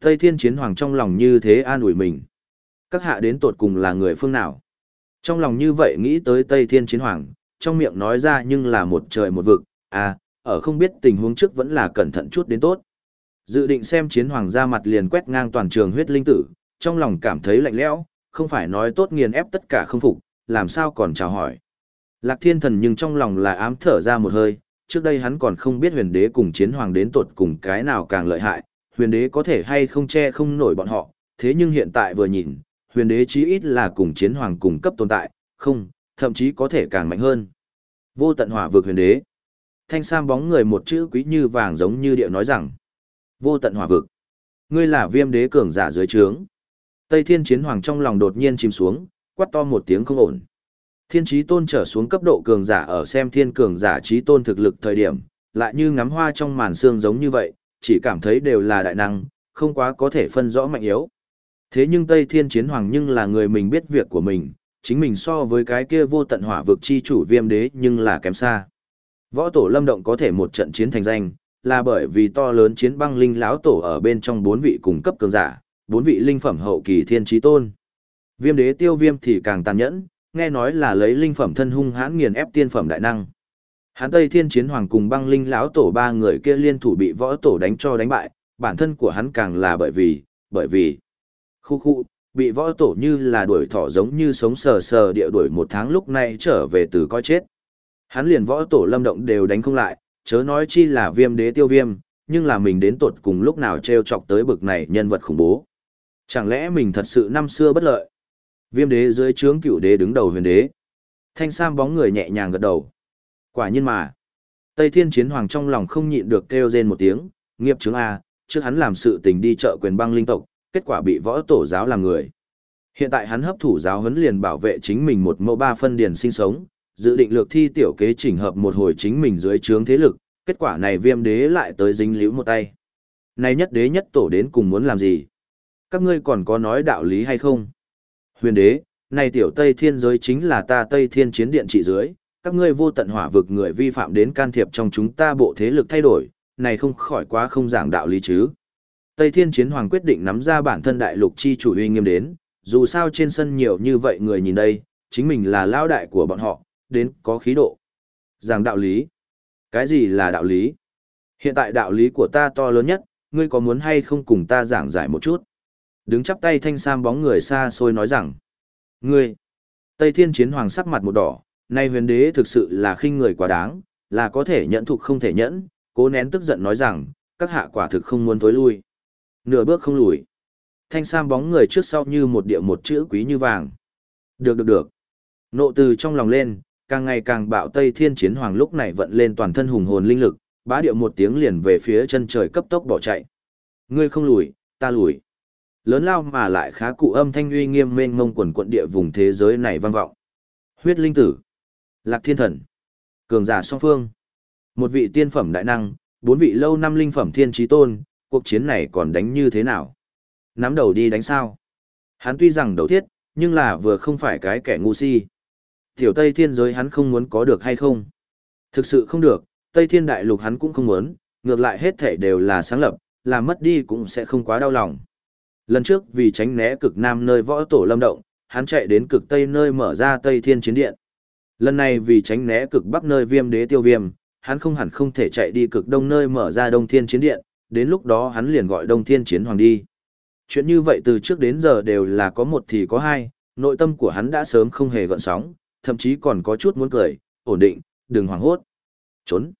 Tây Thiên Chiến Hoàng trong lòng như thế an ủi mình. Các hạ đến tột cùng là người phương nào? Trong lòng như vậy nghĩ tới Tây Thiên Chiến Hoàng, trong miệng nói ra nhưng là một trời một vực, à, ở không biết tình huống trước vẫn là cẩn thận chút đến tốt. Dự định xem Chiến Hoàng ra mặt liền quét ngang toàn trường huyết linh tử, trong lòng cảm thấy lạnh lẽo, không phải nói tốt nghiền ép tất cả không phục, làm sao còn chào hỏi. Lạc Thiên Thần nhưng trong lòng là ám thở ra một hơi, trước đây hắn còn không biết huyền đế cùng chiến hoàng đến tột cùng cái nào càng lợi hại, huyền đế có thể hay không che không nổi bọn họ, thế nhưng hiện tại vừa nhìn, huyền đế chí ít là cùng chiến hoàng cùng cấp tồn tại, không, thậm chí có thể càng mạnh hơn. Vô tận hỏa vực huyền đế. Thanh sam bóng người một chữ quý như vàng giống như điệu nói rằng, vô tận hỏa vực. Ngươi là viêm đế cường giả dưới trướng. Tây thiên chiến hoàng trong lòng đột nhiên chìm xuống, quát to một tiếng không ổn. Thiên trí tôn trở xuống cấp độ cường giả ở xem thiên cường giả trí tôn thực lực thời điểm, lại như ngắm hoa trong màn sương giống như vậy, chỉ cảm thấy đều là đại năng, không quá có thể phân rõ mạnh yếu. Thế nhưng Tây Thiên Chiến Hoàng nhưng là người mình biết việc của mình, chính mình so với cái kia vô tận hỏa vực chi chủ viêm đế nhưng là kém xa. Võ tổ lâm động có thể một trận chiến thành danh, là bởi vì to lớn chiến băng linh lão tổ ở bên trong bốn vị cung cấp cường giả, bốn vị linh phẩm hậu kỳ thiên trí tôn. Viêm đế tiêu viêm thì càng tàn nhẫn, nghe nói là lấy linh phẩm thân hung hãn nghiền ép tiên phẩm đại năng. Hán Tây Thiên Chiến Hoàng cùng băng linh lão tổ ba người kia liên thủ bị võ tổ đánh cho đánh bại, bản thân của hắn càng là bởi vì, bởi vì, khu khu, bị võ tổ như là đuổi thỏ giống như sống sờ sờ địa đuổi một tháng lúc này trở về từ coi chết. Hắn liền võ tổ lâm động đều đánh không lại, chớ nói chi là viêm đế tiêu viêm, nhưng là mình đến tột cùng lúc nào treo chọc tới bực này nhân vật khủng bố. Chẳng lẽ mình thật sự năm xưa bất lợi? Viêm đế dưới trướng cựu đế đứng đầu huyền đế. Thanh Sam bóng người nhẹ nhàng gật đầu. Quả nhiên mà. Tây Thiên Chiến Hoàng trong lòng không nhịn được kêu rên một tiếng, nghiệp chứng A, à, trước hắn làm sự tình đi chợ quyền băng linh tộc, kết quả bị võ tổ giáo làm người. Hiện tại hắn hấp thủ giáo huấn liền bảo vệ chính mình một mẫu ba phân điển sinh sống, dự định lược thi tiểu kế chỉnh hợp một hồi chính mình dưới trướng thế lực, kết quả này viêm đế lại tới dính liễu một tay. Này nhất đế nhất tổ đến cùng muốn làm gì? Các ngươi còn có nói đạo lý hay không? Huyền đế, này tiểu Tây Thiên giới chính là ta Tây Thiên chiến điện trị dưới, các ngươi vô tận hỏa vực người vi phạm đến can thiệp trong chúng ta bộ thế lực thay đổi, này không khỏi quá không giảng đạo lý chứ. Tây Thiên Chiến Hoàng quyết định nắm ra bản thân đại lục chi chủ uy nghiêm đến, dù sao trên sân nhiều như vậy người nhìn đây, chính mình là lao đại của bọn họ, đến có khí độ. Giảng đạo lý. Cái gì là đạo lý? Hiện tại đạo lý của ta to lớn nhất, ngươi có muốn hay không cùng ta giảng giải một chút? Đứng chắp tay thanh sam bóng người xa xôi nói rằng, ngươi, Tây Thiên Chiến Hoàng sắc mặt một đỏ, nay huyền đế thực sự là khinh người quá đáng, là có thể nhẫn thục không thể nhẫn, cố nén tức giận nói rằng, các hạ quả thực không muốn tối lui. Nửa bước không lùi. Thanh sam bóng người trước sau như một địa một chữ quý như vàng. Được được được. Nộ từ trong lòng lên, càng ngày càng bạo Tây Thiên Chiến Hoàng lúc này vận lên toàn thân hùng hồn linh lực, bá điệu một tiếng liền về phía chân trời cấp tốc bỏ chạy. Ngươi không lùi, ta lùi. Lớn lao mà lại khá cụ âm thanh uy nghiêm mênh mông quần quận địa vùng thế giới này vang vọng. Huyết linh tử. Lạc thiên thần. Cường giả song phương. Một vị tiên phẩm đại năng, bốn vị lâu năm linh phẩm thiên trí tôn, cuộc chiến này còn đánh như thế nào? Nắm đầu đi đánh sao? Hắn tuy rằng đầu thiết, nhưng là vừa không phải cái kẻ ngu si. Tiểu Tây Thiên giới hắn không muốn có được hay không? Thực sự không được, Tây Thiên Đại Lục hắn cũng không muốn, ngược lại hết thể đều là sáng lập, làm mất đi cũng sẽ không quá đau lòng. Lần trước vì tránh né cực nam nơi võ tổ lâm động, hắn chạy đến cực tây nơi mở ra Tây Thiên Chiến Điện. Lần này vì tránh né cực bắc nơi viêm đế tiêu viêm, hắn không hẳn không thể chạy đi cực đông nơi mở ra Đông Thiên Chiến Điện, đến lúc đó hắn liền gọi Đông Thiên Chiến Hoàng đi. Chuyện như vậy từ trước đến giờ đều là có một thì có hai, nội tâm của hắn đã sớm không hề gợn sóng, thậm chí còn có chút muốn cười, ổn định, đừng hoảng hốt. Trốn.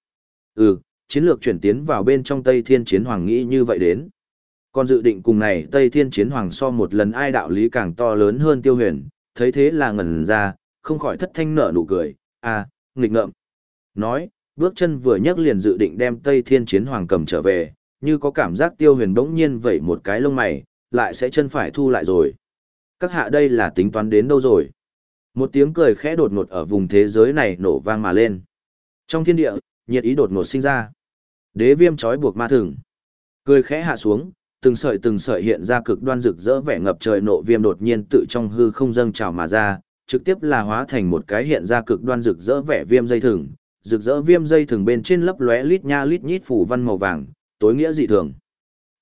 Ừ, chiến lược chuyển tiến vào bên trong Tây Thiên Chiến Hoàng nghĩ như vậy đến. Còn dự định cùng này Tây Thiên Chiến Hoàng so một lần ai đạo lý càng to lớn hơn tiêu huyền, thấy thế là ngẩn ra, không khỏi thất thanh nở nụ cười, à, nghịch ngợm. Nói, bước chân vừa nhấc liền dự định đem Tây Thiên Chiến Hoàng cầm trở về, như có cảm giác tiêu huyền bỗng nhiên vẩy một cái lông mày, lại sẽ chân phải thu lại rồi. Các hạ đây là tính toán đến đâu rồi? Một tiếng cười khẽ đột ngột ở vùng thế giới này nổ vang mà lên. Trong thiên địa, nhiệt ý đột ngột sinh ra. Đế viêm trói buộc ma thường. Cười khẽ hạ xuống, từng sợi từng sợi hiện ra cực đoan rực rỡ vẻ ngập trời nộ viêm đột nhiên tự trong hư không dâng trào mà ra, trực tiếp là hóa thành một cái hiện ra cực đoan rực rỡ vẻ viêm dây thừng, rực rỡ viêm dây thừng bên trên lấp lóe lít nha lít nhít phủ văn màu vàng, tối nghĩa dị thường.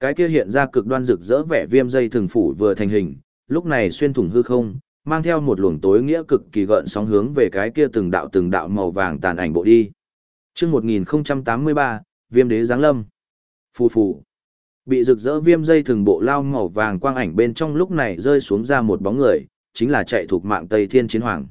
Cái kia hiện ra cực đoan rực rỡ vẻ viêm dây thường phủ vừa thành hình, lúc này xuyên thủng hư không, mang theo một luồng tối nghĩa cực kỳ gợn sóng hướng về cái kia từng đạo từng đạo màu vàng tàn ảnh bộ đi. Chương 1083, Viêm đế giáng lâm. Phù phù. Bị rực rỡ viêm dây thường bộ lao màu vàng quang ảnh bên trong lúc này rơi xuống ra một bóng người, chính là chạy thuộc mạng Tây Thiên Chiến Hoàng.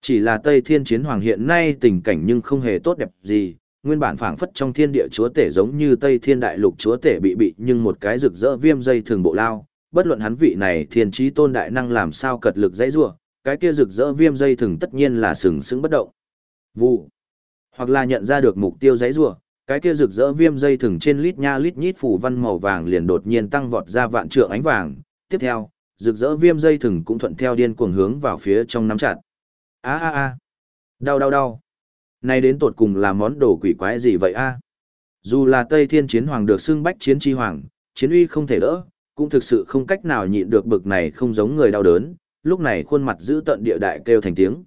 Chỉ là Tây Thiên Chiến Hoàng hiện nay tình cảnh nhưng không hề tốt đẹp gì, nguyên bản phảng phất trong thiên địa chúa tể giống như Tây Thiên Đại Lục chúa tể bị bị nhưng một cái rực rỡ viêm dây thường bộ lao, bất luận hắn vị này thiên trí tôn đại năng làm sao cật lực dãy rủa, cái kia rực rỡ viêm dây thường tất nhiên là sừng sững bất động. Vụ. Hoặc là nhận ra được mục tiêu dãy rủa, cái kia rực rỡ viêm dây thường trên lít nha lít nhít phủ văn màu vàng liền đột nhiên tăng vọt ra vạn trượng ánh vàng. Tiếp theo, rực rỡ viêm dây thừng cũng thuận theo điên cuồng hướng vào phía trong nắm chặt. A a a. Đau đau đau nay đến tột cùng là món đồ quỷ quái gì vậy a? Dù là Tây Thiên Chiến Hoàng được xưng bách chiến chi hoàng, chiến uy không thể đỡ, cũng thực sự không cách nào nhịn được bực này không giống người đau đớn, lúc này khuôn mặt giữ tận địa đại kêu thành tiếng.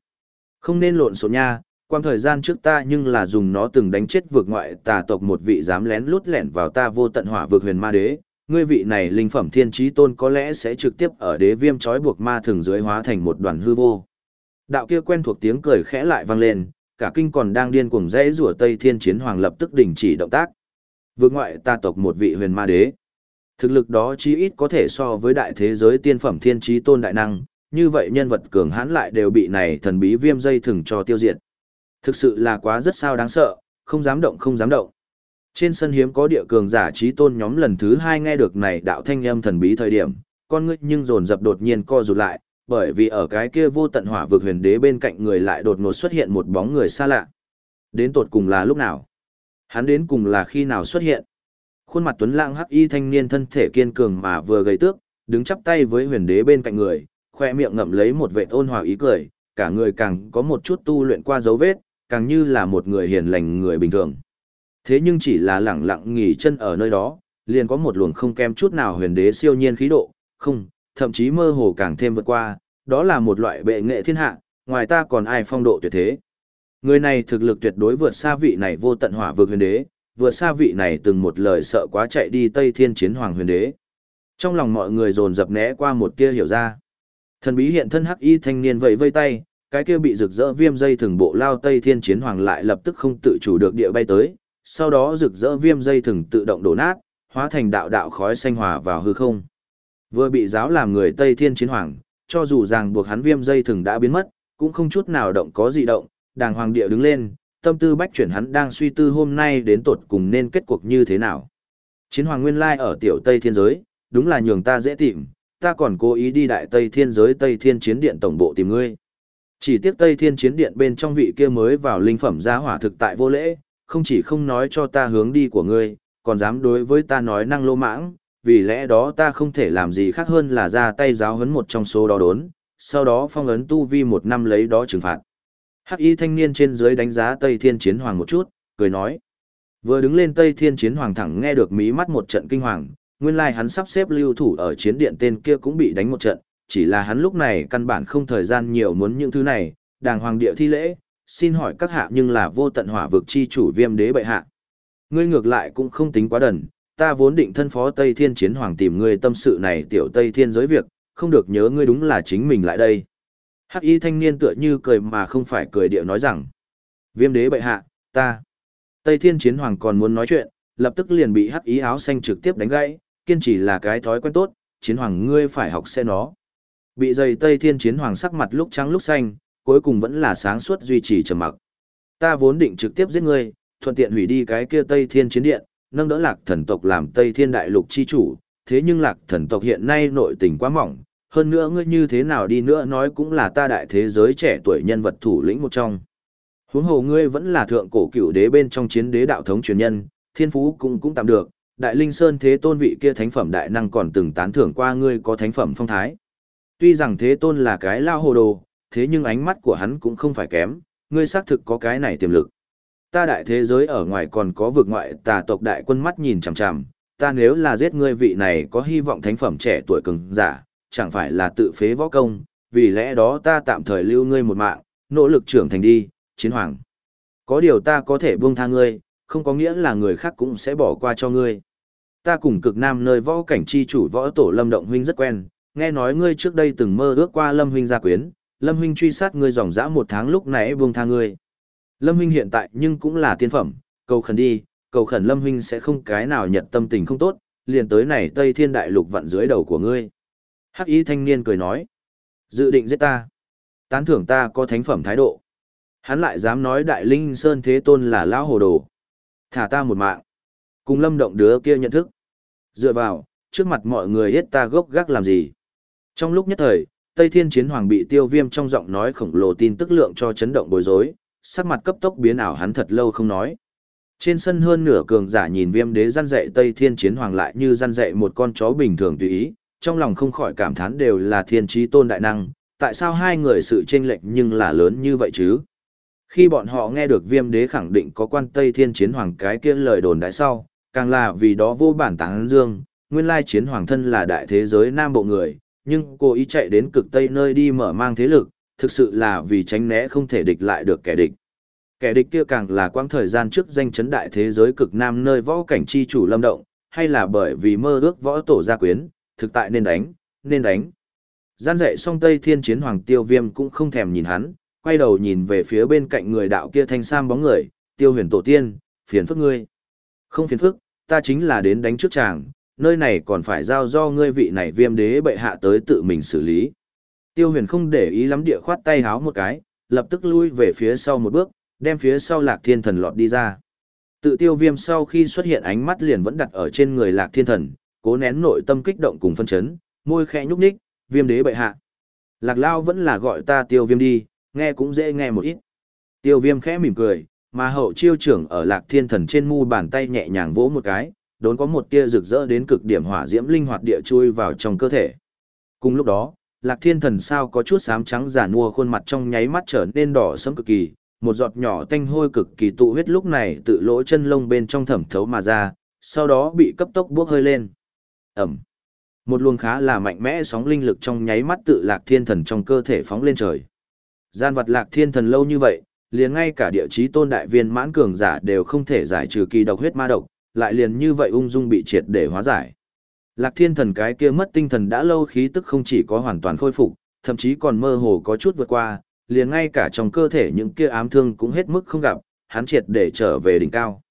Không nên lộn xộn nha, quang thời gian trước ta nhưng là dùng nó từng đánh chết vượt ngoại tà tộc một vị dám lén lút lẻn vào ta vô tận hỏa vượt huyền ma đế, ngươi vị này linh phẩm thiên trí tôn có lẽ sẽ trực tiếp ở đế viêm trói buộc ma thường dưới hóa thành một đoàn hư vô. Đạo kia quen thuộc tiếng cười khẽ lại vang lên, cả kinh còn đang điên cuồng rẽ rủa Tây Thiên Chiến Hoàng lập tức đình chỉ động tác. Vương ngoại ta tộc một vị huyền ma đế. Thực lực đó chí ít có thể so với đại thế giới tiên phẩm thiên trí tôn đại năng, như vậy nhân vật cường hãn lại đều bị này thần bí viêm dây thừng cho tiêu diệt. Thực sự là quá rất sao đáng sợ, không dám động không dám động. Trên sân hiếm có địa cường giả trí tôn nhóm lần thứ hai nghe được này đạo thanh âm thần bí thời điểm, con ngươi nhưng dồn dập đột nhiên co rụt lại, bởi vì ở cái kia vô tận hỏa vực huyền đế bên cạnh người lại đột ngột xuất hiện một bóng người xa lạ. Đến tột cùng là lúc nào? Hắn đến cùng là khi nào xuất hiện? Khuôn mặt tuấn lãng hắc y thanh niên thân thể kiên cường mà vừa gầy tước, đứng chắp tay với huyền đế bên cạnh người, khoe miệng ngậm lấy một vệ ôn hòa ý cười, cả người càng có một chút tu luyện qua dấu vết, càng như là một người hiền lành người bình thường. Thế nhưng chỉ là lẳng lặng nghỉ chân ở nơi đó, liền có một luồng không kém chút nào huyền đế siêu nhiên khí độ, không, thậm chí mơ hồ càng thêm vượt qua, đó là một loại bệ nghệ thiên hạ, ngoài ta còn ai phong độ tuyệt thế. Người này thực lực tuyệt đối vượt xa vị này vô tận hỏa vực huyền đế, vượt xa vị này từng một lời sợ quá chạy đi Tây Thiên chiến hoàng huyền đế. Trong lòng mọi người dồn dập né qua một tia hiểu ra. Thần bí hiện thân hắc y thanh niên vẫy vây tay, cái kia bị rực rỡ viêm dây thừng bộ lao Tây Thiên chiến hoàng lại lập tức không tự chủ được địa bay tới, sau đó rực rỡ viêm dây thừng tự động đổ nát, hóa thành đạo đạo khói xanh hòa vào hư không. Vừa bị giáo làm người Tây Thiên Chiến Hoàng, cho dù ràng buộc hắn viêm dây thừng đã biến mất, cũng không chút nào động có gì động, đàng hoàng địa đứng lên, tâm tư bách chuyển hắn đang suy tư hôm nay đến tột cùng nên kết cuộc như thế nào. Chiến Hoàng nguyên lai ở tiểu Tây Thiên giới, đúng là nhường ta dễ tìm, ta còn cố ý đi đại Tây Thiên giới Tây Thiên Chiến Điện tổng bộ tìm ngươi. Chỉ tiếc Tây Thiên Chiến Điện bên trong vị kia mới vào linh phẩm gia hỏa thực tại vô lễ, không chỉ không nói cho ta hướng đi của ngươi, còn dám đối với ta nói năng lô mãng, vì lẽ đó ta không thể làm gì khác hơn là ra tay giáo huấn một trong số đó đốn, sau đó phong ấn tu vi một năm lấy đó trừng phạt. Hắc y thanh niên trên dưới đánh giá Tây Thiên Chiến Hoàng một chút, cười nói. Vừa đứng lên Tây Thiên Chiến Hoàng thẳng nghe được mí mắt một trận kinh hoàng, nguyên lai hắn sắp xếp lưu thủ ở chiến điện tên kia cũng bị đánh một trận, chỉ là hắn lúc này căn bản không thời gian nhiều muốn những thứ này, đàng hoàng địa thi lễ, xin hỏi các hạ nhưng là vô tận hỏa vực chi chủ viêm đế bệ hạ. Ngươi ngược lại cũng không tính quá đần, ta vốn định thân phó Tây Thiên Chiến Hoàng tìm ngươi tâm sự này tiểu Tây Thiên giới việc, không được nhớ ngươi đúng là chính mình lại đây. Hắc y thanh niên tựa như cười mà không phải cười điệu nói rằng. Viêm đế bệ hạ, ta. Tây Thiên Chiến Hoàng còn muốn nói chuyện, lập tức liền bị hắc Y áo xanh trực tiếp đánh gãy, kiên trì là cái thói quen tốt, Chiến Hoàng ngươi phải học xe nó. Bị dày Tây Thiên Chiến Hoàng sắc mặt lúc trắng lúc xanh, cuối cùng vẫn là sáng suốt duy trì trầm mặc. Ta vốn định trực tiếp giết ngươi, thuận tiện hủy đi cái kia Tây Thiên Chiến Điện, nâng đỡ lạc thần tộc làm Tây Thiên Đại Lục chi chủ, thế nhưng lạc thần tộc hiện nay nội tình quá mỏng, hơn nữa ngươi như thế nào đi nữa nói cũng là ta đại thế giới trẻ tuổi nhân vật thủ lĩnh một trong. Huống hồ ngươi vẫn là thượng cổ cựu đế bên trong chiến đế đạo thống truyền nhân, thiên phú cũng cũng tạm được, đại linh sơn thế tôn vị kia thánh phẩm đại năng còn từng tán thưởng qua ngươi có thánh phẩm phong thái. Tuy rằng thế tôn là cái lao hồ đồ, thế nhưng ánh mắt của hắn cũng không phải kém, ngươi xác thực có cái này tiềm lực. Ta đại thế giới ở ngoài còn có vực ngoại tà tộc đại quân mắt nhìn chằm chằm, ta nếu là giết ngươi vị này có hy vọng thánh phẩm trẻ tuổi cường giả, chẳng phải là tự phế võ công, vì lẽ đó ta tạm thời lưu ngươi một mạng, nỗ lực trưởng thành đi, chiến hoàng. Có điều ta có thể buông tha ngươi, không có nghĩa là người khác cũng sẽ bỏ qua cho ngươi. Ta cùng cực nam nơi võ cảnh chi chủ võ tổ Lâm Động Huynh rất quen, nghe nói ngươi trước đây từng mơ ước qua Lâm Huynh gia quyến, Lâm Huynh truy sát ngươi dòng dã một tháng lúc nãy buông tha ngươi. Lâm huynh hiện tại nhưng cũng là tiên phẩm, cầu khẩn đi, cầu khẩn Lâm huynh sẽ không cái nào nhận tâm tình không tốt, liền tới này Tây Thiên Đại Lục vặn dưới đầu của ngươi. Hắc y thanh niên cười nói, dự định giết ta, tán thưởng ta có thánh phẩm thái độ. Hắn lại dám nói Đại Linh Sơn Thế Tôn là lão hồ đồ. Thả ta một mạng. Cùng lâm động đứa kia nhận thức. Dựa vào, trước mặt mọi người hết ta gốc gác làm gì. Trong lúc nhất thời, Tây Thiên Chiến Hoàng bị tiêu viêm trong giọng nói khổng lồ tin tức lượng cho chấn động bối rối, sắc mặt cấp tốc biến ảo hắn thật lâu không nói. Trên sân hơn nửa cường giả nhìn viêm đế răn dạy Tây Thiên Chiến Hoàng lại như răn dạy một con chó bình thường tùy ý, trong lòng không khỏi cảm thán đều là thiên trí tôn đại năng, tại sao hai người sự chênh lệch nhưng là lớn như vậy chứ? Khi bọn họ nghe được viêm đế khẳng định có quan Tây Thiên Chiến Hoàng cái kia lời đồn đại sau, càng là vì đó vô bản tán dương, nguyên lai chiến hoàng thân là đại thế giới nam bộ người, nhưng cô ý chạy đến cực Tây nơi đi mở mang thế lực, thực sự là vì tránh né không thể địch lại được kẻ địch. Kẻ địch kia càng là quãng thời gian trước danh chấn đại thế giới cực nam nơi võ cảnh chi chủ lâm động, hay là bởi vì mơ ước võ tổ gia quyến, thực tại nên đánh, nên đánh. Gian dạy song Tây Thiên Chiến Hoàng Tiêu Viêm cũng không thèm nhìn hắn, quay đầu nhìn về phía bên cạnh người đạo kia thanh sam bóng người, Tiêu Huyền Tổ Tiên, phiền phức ngươi. Không phiền phức, ta chính là đến đánh trước chàng, nơi này còn phải giao do ngươi vị này viêm đế bệ hạ tới tự mình xử lý. Tiêu huyền không để ý lắm địa khoát tay háo một cái, lập tức lui về phía sau một bước, đem phía sau lạc thiên thần lọt đi ra. Tự tiêu viêm sau khi xuất hiện ánh mắt liền vẫn đặt ở trên người lạc thiên thần, cố nén nội tâm kích động cùng phân chấn, môi khẽ nhúc nhích, viêm đế bệ hạ. Lạc lao vẫn là gọi ta tiêu viêm đi, nghe cũng dễ nghe một ít. Tiêu viêm khẽ mỉm cười, mà hậu chiêu trưởng ở lạc thiên thần trên mu bàn tay nhẹ nhàng vỗ một cái, đốn có một tia rực rỡ đến cực điểm hỏa diễm linh hoạt địa chui vào trong cơ thể. Cùng lúc đó, lạc thiên thần sao có chút sám trắng giả nua khuôn mặt trong nháy mắt trở nên đỏ sẫm cực kỳ, một giọt nhỏ tanh hôi cực kỳ tụ huyết lúc này tự lỗ chân lông bên trong thẩm thấu mà ra, sau đó bị cấp tốc bước hơi lên. Ẩm. Một luồng khá là mạnh mẽ sóng linh lực trong nháy mắt tự lạc thiên thần trong cơ thể phóng lên trời. Gian vật lạc thiên thần lâu như vậy, liền ngay cả địa chí tôn đại viên mãn cường giả đều không thể giải trừ kỳ độc huyết ma độc, lại liền như vậy ung dung bị triệt để hóa giải. Lạc thiên thần cái kia mất tinh thần đã lâu khí tức không chỉ có hoàn toàn khôi phục, thậm chí còn mơ hồ có chút vượt qua, liền ngay cả trong cơ thể những kia ám thương cũng hết mức không gặp, hắn triệt để trở về đỉnh cao.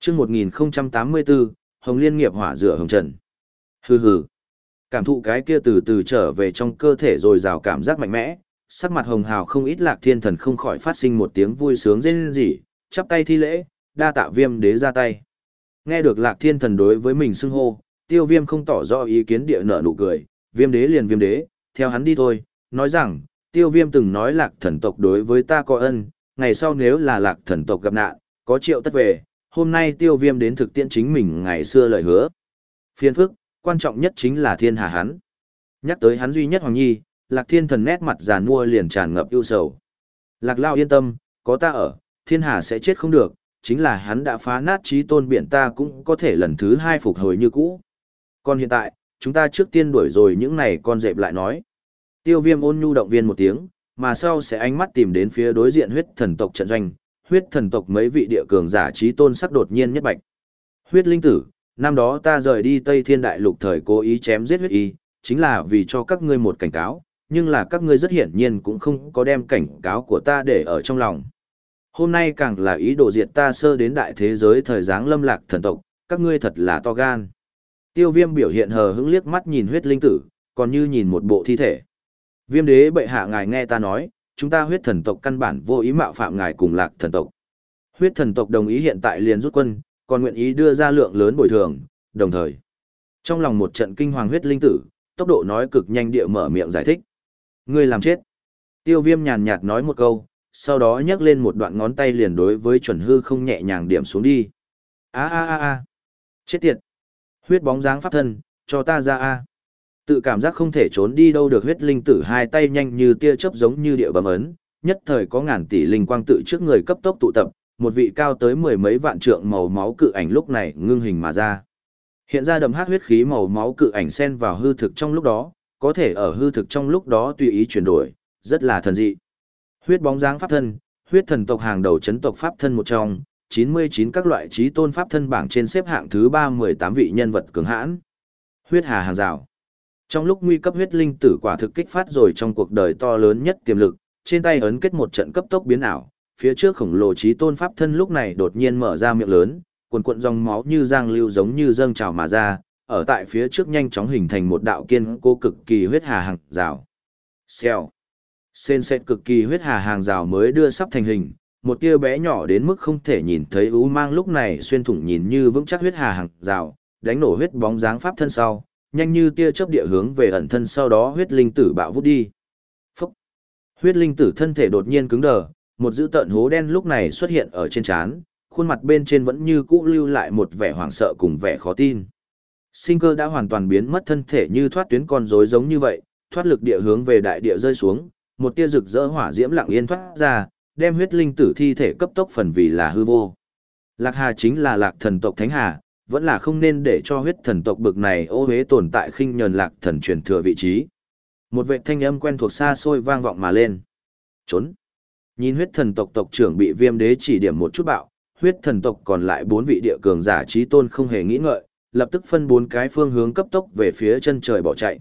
chương 1084, Hồng Liên nghiệp hỏa rửa hồng trần. Hừ hừ. Cảm thụ cái kia từ từ trở về trong cơ thể rồi rào cảm giác mạnh mẽ, sắc mặt hồng hào không ít lạc thiên thần không khỏi phát sinh một tiếng vui sướng rên rỉ, chắp tay thi lễ, đa tạ viêm đế ra tay. Nghe được lạc thiên thần đối với mình xưng hô, tiêu viêm không tỏ rõ ý kiến địa nở nụ cười, viêm đế liền viêm đế, theo hắn đi thôi, nói rằng, tiêu viêm từng nói lạc thần tộc đối với ta có ân, ngày sau nếu là lạc thần tộc gặp nạn, có triệu tất về, hôm nay tiêu viêm đến thực tiễn chính mình ngày xưa lời hứa. Phiên phức, quan trọng nhất chính là thiên hà hắn. Nhắc tới hắn duy nhất Hoàng Nhi, lạc thiên thần nét mặt giàn mua liền tràn ngập ưu sầu. Lạc lao yên tâm, có ta ở, thiên hà sẽ chết không được, chính là hắn đã phá nát trí tôn biển ta cũng có thể lần thứ hai phục hồi như cũ. Còn hiện tại, chúng ta trước tiên đuổi rồi những này con dẹp lại nói. Tiêu viêm ôn nhu động viên một tiếng, mà sau sẽ ánh mắt tìm đến phía đối diện huyết thần tộc trận doanh, huyết thần tộc mấy vị địa cường giả trí tôn sắc đột nhiên nhất bạch. Huyết linh tử, năm đó ta rời đi Tây Thiên Đại Lục thời cố ý chém giết huyết y, chính là vì cho các ngươi một cảnh cáo, nhưng là các ngươi rất hiển nhiên cũng không có đem cảnh cáo của ta để ở trong lòng. Hôm nay càng là ý đồ diệt ta sơ đến đại thế giới thời giáng lâm lạc thần tộc, các ngươi thật là to gan. Tiêu viêm biểu hiện hờ hững liếc mắt nhìn huyết linh tử, còn như nhìn một bộ thi thể. Viêm đế bệ hạ ngài nghe ta nói, chúng ta huyết thần tộc căn bản vô ý mạo phạm ngài cùng lạc thần tộc. Huyết thần tộc đồng ý hiện tại liền rút quân, còn nguyện ý đưa ra lượng lớn bồi thường, đồng thời. Trong lòng một trận kinh hoàng huyết linh tử, tốc độ nói cực nhanh địa mở miệng giải thích. Ngươi làm chết. Tiêu viêm nhàn nhạt nói một câu, sau đó nhấc lên một đoạn ngón tay liền đối với chuẩn hư không nhẹ nhàng điểm xuống đi. A a a a. Chết tiệt. Huyết bóng dáng pháp thân, cho ta ra a. Tự cảm giác không thể trốn đi đâu được huyết linh tử hai tay nhanh như tia chớp giống như địa bấm ấn, nhất thời có ngàn tỷ linh quang tự trước người cấp tốc tụ tập, một vị cao tới mười mấy vạn trượng màu máu cự ảnh lúc này ngưng hình mà ra. Hiện ra đầm hát huyết khí màu máu cự ảnh xen vào hư thực trong lúc đó, có thể ở hư thực trong lúc đó tùy ý chuyển đổi, rất là thần dị. Huyết bóng dáng pháp thân, huyết thần tộc hàng đầu chấn tộc pháp thân một trong, 99 các loại trí tôn pháp thân bảng trên xếp hạng thứ 318 vị nhân vật cường hãn. Huyết hà hàng rào. Trong lúc nguy cấp huyết linh tử quả thực kích phát rồi trong cuộc đời to lớn nhất tiềm lực, trên tay ấn kết một trận cấp tốc biến ảo, phía trước khổng lồ trí tôn pháp thân lúc này đột nhiên mở ra miệng lớn, cuồn cuộn dòng máu như giang lưu giống như dâng trào mà ra, ở tại phía trước nhanh chóng hình thành một đạo kiên cố cực kỳ huyết hà hàng rào. Xèo. Sên sệt cực kỳ huyết hà hàng rào mới đưa sắp thành hình, một tia bé nhỏ đến mức không thể nhìn thấy ú mang lúc này xuyên thủng nhìn như vững chắc huyết hà hàng rào, đánh nổ huyết bóng dáng pháp thân sau, nhanh như tia chớp địa hướng về ẩn thân sau đó huyết linh tử bạo vút đi. Phúc! Huyết linh tử thân thể đột nhiên cứng đờ, một dữ tợn hố đen lúc này xuất hiện ở trên trán, khuôn mặt bên trên vẫn như cũ lưu lại một vẻ hoảng sợ cùng vẻ khó tin. Sinh cơ đã hoàn toàn biến mất thân thể như thoát tuyến con rối giống như vậy, thoát lực địa hướng về đại địa rơi xuống, một tia rực rỡ hỏa diễm lặng yên thoát ra, đem huyết linh tử thi thể cấp tốc phần vì là hư vô. Lạc Hà chính là lạc thần tộc Thánh Hà, vẫn là không nên để cho huyết thần tộc bực này ô hế tồn tại khinh nhờn lạc thần truyền thừa vị trí. Một vệ thanh âm quen thuộc xa xôi vang vọng mà lên. Trốn. Nhìn huyết thần tộc tộc trưởng bị viêm đế chỉ điểm một chút bạo, huyết thần tộc còn lại bốn vị địa cường giả trí tôn không hề nghĩ ngợi, lập tức phân bốn cái phương hướng cấp tốc về phía chân trời bỏ chạy.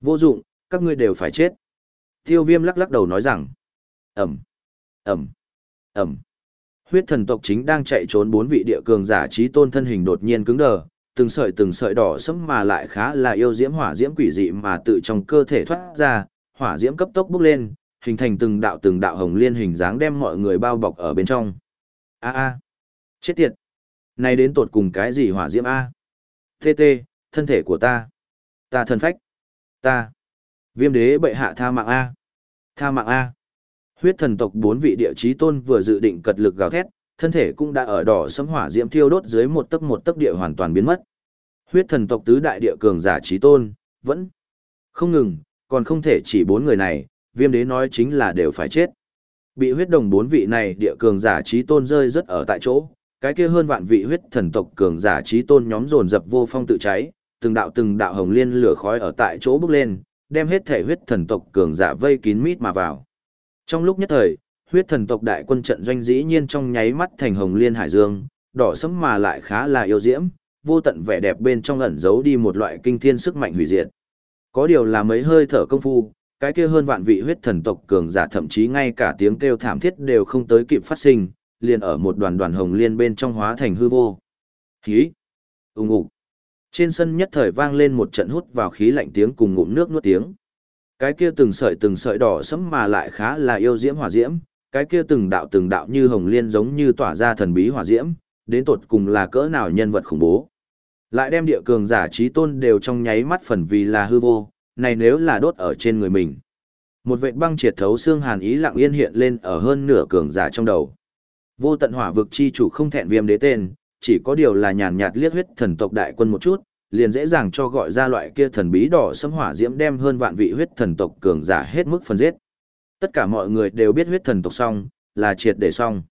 Vô dụng, các ngươi đều phải chết. Tiêu viêm lắc lắc đầu nói rằng, ẩm, ẩm, ẩm. Huyết thần tộc chính đang chạy trốn bốn vị địa cường giả trí tôn thân hình đột nhiên cứng đờ, từng sợi từng sợi đỏ sẫm mà lại khá là yêu diễm hỏa diễm quỷ dị mà tự trong cơ thể thoát ra, hỏa diễm cấp tốc bốc lên, hình thành từng đạo từng đạo hồng liên hình dáng đem mọi người bao bọc ở bên trong. A a, chết tiệt. Này đến tột cùng cái gì hỏa diễm a? Tê tê, thân thể của ta. Ta thần phách. Ta. Viêm đế bệ hạ tha mạng a. Tha mạng a. Huyết thần tộc bốn vị địa chí tôn vừa dự định cật lực gào thét, thân thể cũng đã ở đỏ sấm hỏa diễm thiêu đốt dưới một tấc một tấc địa hoàn toàn biến mất. Huyết thần tộc tứ đại địa cường giả chí tôn, vẫn không ngừng, còn không thể chỉ bốn người này, viêm đế nói chính là đều phải chết. Bị huyết đồng bốn vị này địa cường giả chí tôn rơi rất ở tại chỗ, cái kia hơn vạn vị huyết thần tộc cường giả chí tôn nhóm dồn dập vô phong tự cháy, từng đạo từng đạo hồng liên lửa khói ở tại chỗ bốc lên, đem hết thể huyết thần tộc cường giả vây kín mít mà vào. Trong lúc nhất thời, huyết thần tộc đại quân trận doanh dĩ nhiên trong nháy mắt thành hồng liên hải dương, đỏ sẫm mà lại khá là yêu diễm, vô tận vẻ đẹp bên trong ẩn giấu đi một loại kinh thiên sức mạnh hủy diệt. Có điều là mấy hơi thở công phu, cái kia hơn vạn vị huyết thần tộc cường giả thậm chí ngay cả tiếng kêu thảm thiết đều không tới kịp phát sinh, liền ở một đoàn đoàn hồng liên bên trong hóa thành hư vô. Khí! Úng ục! Trên sân nhất thời vang lên một trận hút vào khí lạnh tiếng cùng ngụm nước nuốt tiếng. Cái kia từng sợi từng sợi đỏ sẫm mà lại khá là yêu diễm hỏa diễm, cái kia từng đạo từng đạo như hồng liên giống như tỏa ra thần bí hỏa diễm, đến tột cùng là cỡ nào nhân vật khủng bố. Lại đem địa cường giả trí tôn đều trong nháy mắt phần vì là hư vô, này nếu là đốt ở trên người mình. Một vệt băng triệt thấu xương hàn ý lặng yên hiện lên ở hơn nửa cường giả trong đầu. Vô tận hỏa vực chi chủ không thẹn viêm đế tên, chỉ có điều là nhàn nhạt liếc huyết thần tộc đại quân một chút, liền dễ dàng cho gọi ra loại kia thần bí đỏ xâm hỏa diễm đem hơn vạn vị huyết thần tộc cường giả hết mức phần giết. Tất cả mọi người đều biết huyết thần tộc xong, là triệt để xong.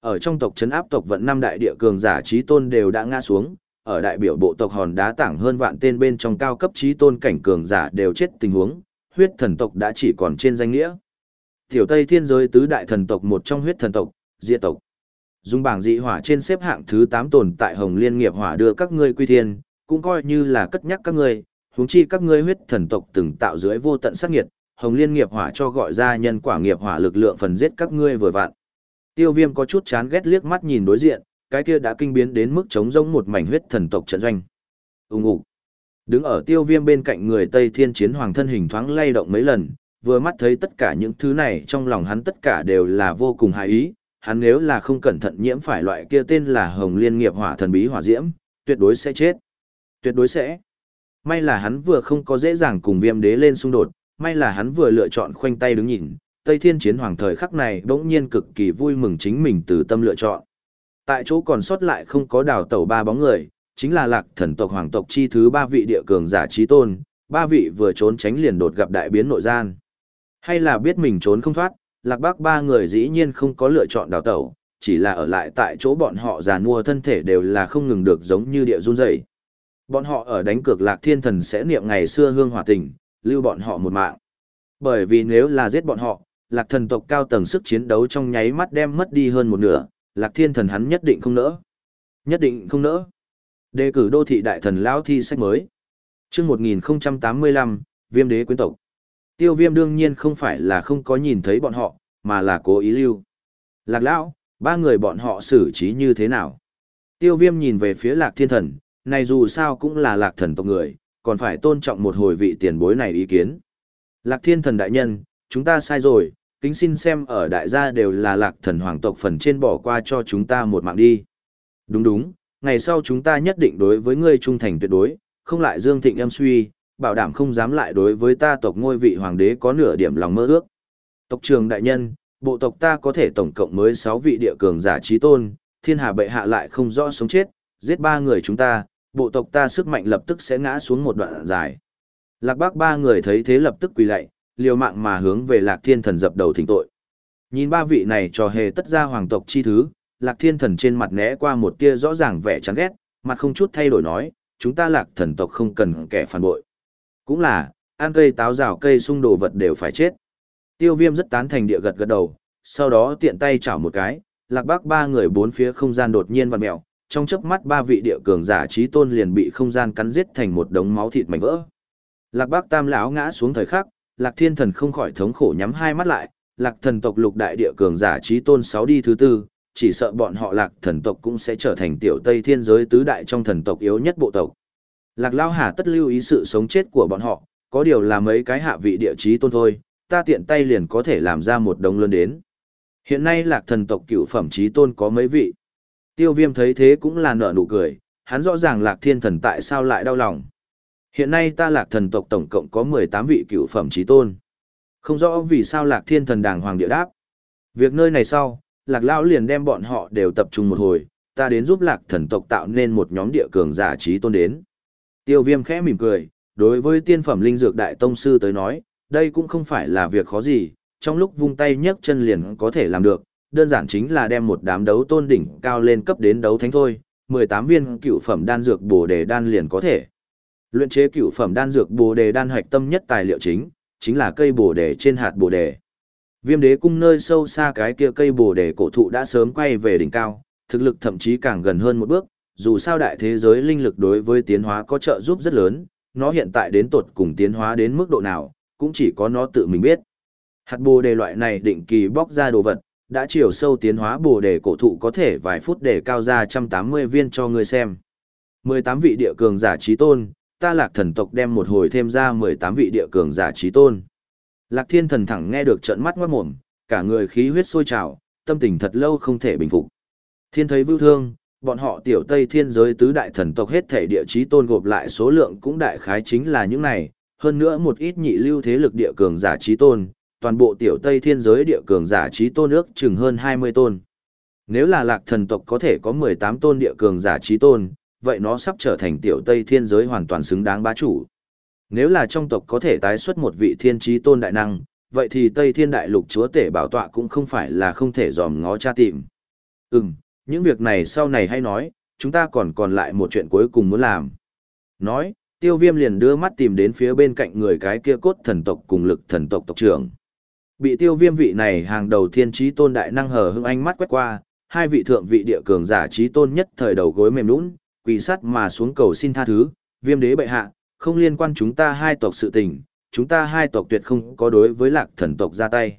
Ở trong tộc trấn áp tộc vận năm đại địa cường giả trí tôn đều đã ngã xuống, ở đại biểu bộ tộc hòn đá tảng hơn vạn tên bên trong cao cấp trí tôn cảnh cường giả đều chết tình huống, huyết thần tộc đã chỉ còn trên danh nghĩa. Tiểu Tây Thiên giới tứ đại thần tộc một trong huyết thần tộc, diệt tộc. Dùng bảng dị hỏa trên xếp hạng thứ 8 tồn tại Hồng Liên nghiệp hỏa đưa các ngươi quy thiên, cũng coi như là cất nhắc các ngươi, huống chi các ngươi huyết thần tộc từng tạo dưới vô tận sát nghiệt, Hồng Liên nghiệp hỏa cho gọi ra nhân quả nghiệp hỏa lực lượng phần giết các ngươi vừa vặn. Tiêu Viêm có chút chán ghét liếc mắt nhìn đối diện, cái kia đã kinh biến đến mức chống rỗng một mảnh huyết thần tộc trận doanh. Ùng ục. Đứng ở Tiêu Viêm bên cạnh người Tây Thiên Chiến Hoàng thân hình thoáng lay động mấy lần, vừa mắt thấy tất cả những thứ này trong lòng hắn tất cả đều là vô cùng hài ý, hắn nếu là không cẩn thận nhiễm phải loại kia tên là Hồng Liên Nghiệp Hỏa Thần Bí Hỏa Diễm, tuyệt đối sẽ chết. Tuyệt đối sẽ. May là hắn vừa không có dễ dàng cùng Viêm Đế lên xung đột, may là hắn vừa lựa chọn khoanh tay đứng nhìn, Tây Thiên Chiến Hoàng thời khắc này bỗng nhiên cực kỳ vui mừng chính mình từ tâm lựa chọn. Tại chỗ còn sót lại không có đào tẩu ba bóng người, chính là lạc thần tộc hoàng tộc chi thứ ba vị địa cường giả trí tôn, ba vị vừa trốn tránh liền đột gặp đại biến nội gian. Hay là biết mình trốn không thoát, lạc bác ba người dĩ nhiên không có lựa chọn đào tẩu, chỉ là ở lại tại chỗ bọn họ già mua thân thể đều là không ngừng được giống như địa run rẩy. Bọn họ ở đánh cược lạc thiên thần sẽ niệm ngày xưa hương hòa tình, lưu bọn họ một mạng. Bởi vì nếu là giết bọn họ, lạc thần tộc cao tầng sức chiến đấu trong nháy mắt đem mất đi hơn một nửa, lạc thiên thần hắn nhất định không nỡ. Nhất định không nỡ. Đề cử đô thị đại thần lão thi sách mới. chương 1085, viêm đế quyến tộc. Tiêu viêm đương nhiên không phải là không có nhìn thấy bọn họ, mà là cố ý lưu. Lạc lão, ba người bọn họ xử trí như thế nào? Tiêu viêm nhìn về phía lạc thiên thần, này dù sao cũng là lạc thần tộc người, còn phải tôn trọng một hồi vị tiền bối này ý kiến. Lạc thiên thần đại nhân, chúng ta sai rồi, kính xin xem ở đại gia đều là lạc thần hoàng tộc phần trên bỏ qua cho chúng ta một mạng đi. Đúng đúng, ngày sau chúng ta nhất định đối với ngươi trung thành tuyệt đối, không lại dương thịnh em suy, bảo đảm không dám lại đối với ta tộc ngôi vị hoàng đế có nửa điểm lòng mơ ước. Tộc trường đại nhân, bộ tộc ta có thể tổng cộng mới 6 vị địa cường giả trí tôn, thiên hà bệ hạ lại không rõ sống chết, giết ba người chúng ta, bộ tộc ta sức mạnh lập tức sẽ ngã xuống một đoạn dài. Lạc bác ba người thấy thế lập tức quỳ lạy, liều mạng mà hướng về lạc thiên thần dập đầu thỉnh tội. Nhìn ba vị này trò hề tất ra hoàng tộc chi thứ, lạc thiên thần trên mặt né qua một tia rõ ràng vẻ chán ghét, mặt không chút thay đổi nói, chúng ta lạc thần tộc không cần kẻ phản bội. Cũng là, ăn cây táo rào cây xung đồ vật đều phải chết. Tiêu viêm rất tán thành địa gật gật đầu, sau đó tiện tay chảo một cái, lạc bác ba người bốn phía không gian đột nhiên vặn mẹo, trong chớp mắt ba vị địa cường giả trí tôn liền bị không gian cắn giết thành một đống máu thịt mảnh vỡ. Lạc bác tam lão ngã xuống thời khắc, lạc thiên thần không khỏi thống khổ nhắm hai mắt lại, lạc thần tộc lục đại địa cường giả trí tôn sáu đi thứ tư, chỉ sợ bọn họ lạc thần tộc cũng sẽ trở thành tiểu tây thiên giới tứ đại trong thần tộc yếu nhất bộ tộc. Lạc Lao Hà tất lưu ý sự sống chết của bọn họ, có điều là mấy cái hạ vị địa trí tôn thôi, ta tiện tay liền có thể làm ra một đống lớn đến. Hiện nay lạc thần tộc cựu phẩm chí tôn có mấy vị. Tiêu viêm thấy thế cũng là nở nụ cười, hắn rõ ràng lạc thiên thần tại sao lại đau lòng. Hiện nay ta lạc thần tộc tổng cộng có 18 vị cựu phẩm trí tôn. Không rõ vì sao lạc thiên thần đàng hoàng địa đáp. Việc nơi này sau, lạc lão liền đem bọn họ đều tập trung một hồi, ta đến giúp lạc thần tộc tạo nên một nhóm địa cường giả trí tôn đến. Tiêu viêm khẽ mỉm cười, đối với tiên phẩm linh dược đại tông sư tới nói, đây cũng không phải là việc khó gì, trong lúc vung tay nhấc chân liền có thể làm được, đơn giản chính là đem một đám đấu tôn đỉnh cao lên cấp đến đấu thánh thôi, 18 viên cựu phẩm đan dược bổ đề đan liền có thể. Luyện chế cựu phẩm đan dược bổ đề đan hoạch tâm nhất tài liệu chính, chính là cây bổ đề trên hạt bổ đề. Viêm đế cung nơi sâu xa cái kia cây bổ đề cổ thụ đã sớm quay về đỉnh cao, thực lực thậm chí càng gần hơn một bước, dù sao đại thế giới linh lực đối với tiến hóa có trợ giúp rất lớn, nó hiện tại đến tột cùng tiến hóa đến mức độ nào, cũng chỉ có nó tự mình biết. Hạt bồ đề loại này định kỳ bóc ra đồ vật, đã chiều sâu tiến hóa bồ đề cổ thụ có thể vài phút để cao ra 180 viên cho ngươi xem. 18 vị địa cường giả trí tôn, ta lạc thần tộc đem một hồi thêm ra 18 vị địa cường giả trí tôn. Lạc thiên thần thẳng nghe được trận mắt ngoát mồm, cả người khí huyết sôi trào, tâm tình thật lâu không thể bình phục. Thiên thấy vưu thương, bọn họ tiểu Tây thiên giới tứ đại thần tộc hết thể địa chí tôn gộp lại số lượng cũng đại khái chính là những này, hơn nữa một ít nhị lưu thế lực địa cường giả chí tôn, toàn bộ tiểu Tây thiên giới địa cường giả trí tôn ước chừng hơn 20 tôn. Nếu là lạc thần tộc có thể có 18 tôn địa cường giả trí tôn, vậy nó sắp trở thành tiểu Tây thiên giới hoàn toàn xứng đáng bá chủ. Nếu là trong tộc có thể tái xuất một vị thiên trí tôn đại năng, vậy thì Tây thiên đại lục chúa tể bảo tọa cũng không phải là không thể dòm ngó tra tìm. Ừm, những việc này sau này hay nói, chúng ta còn còn lại một chuyện cuối cùng muốn làm. Nói, tiêu viêm liền đưa mắt tìm đến phía bên cạnh người cái kia cốt thần tộc cùng lực thần tộc tộc trưởng. Bị tiêu viêm vị này hàng đầu thiên trí tôn đại năng hờ hưng ánh mắt quét qua, hai vị thượng vị địa cường giả trí tôn nhất thời đầu gối mềm nũng, quỳ sắt mà xuống cầu xin tha thứ, viêm đế bệ hạ, không liên quan chúng ta hai tộc sự tình, chúng ta hai tộc tuyệt không có đối với lạc thần tộc ra tay.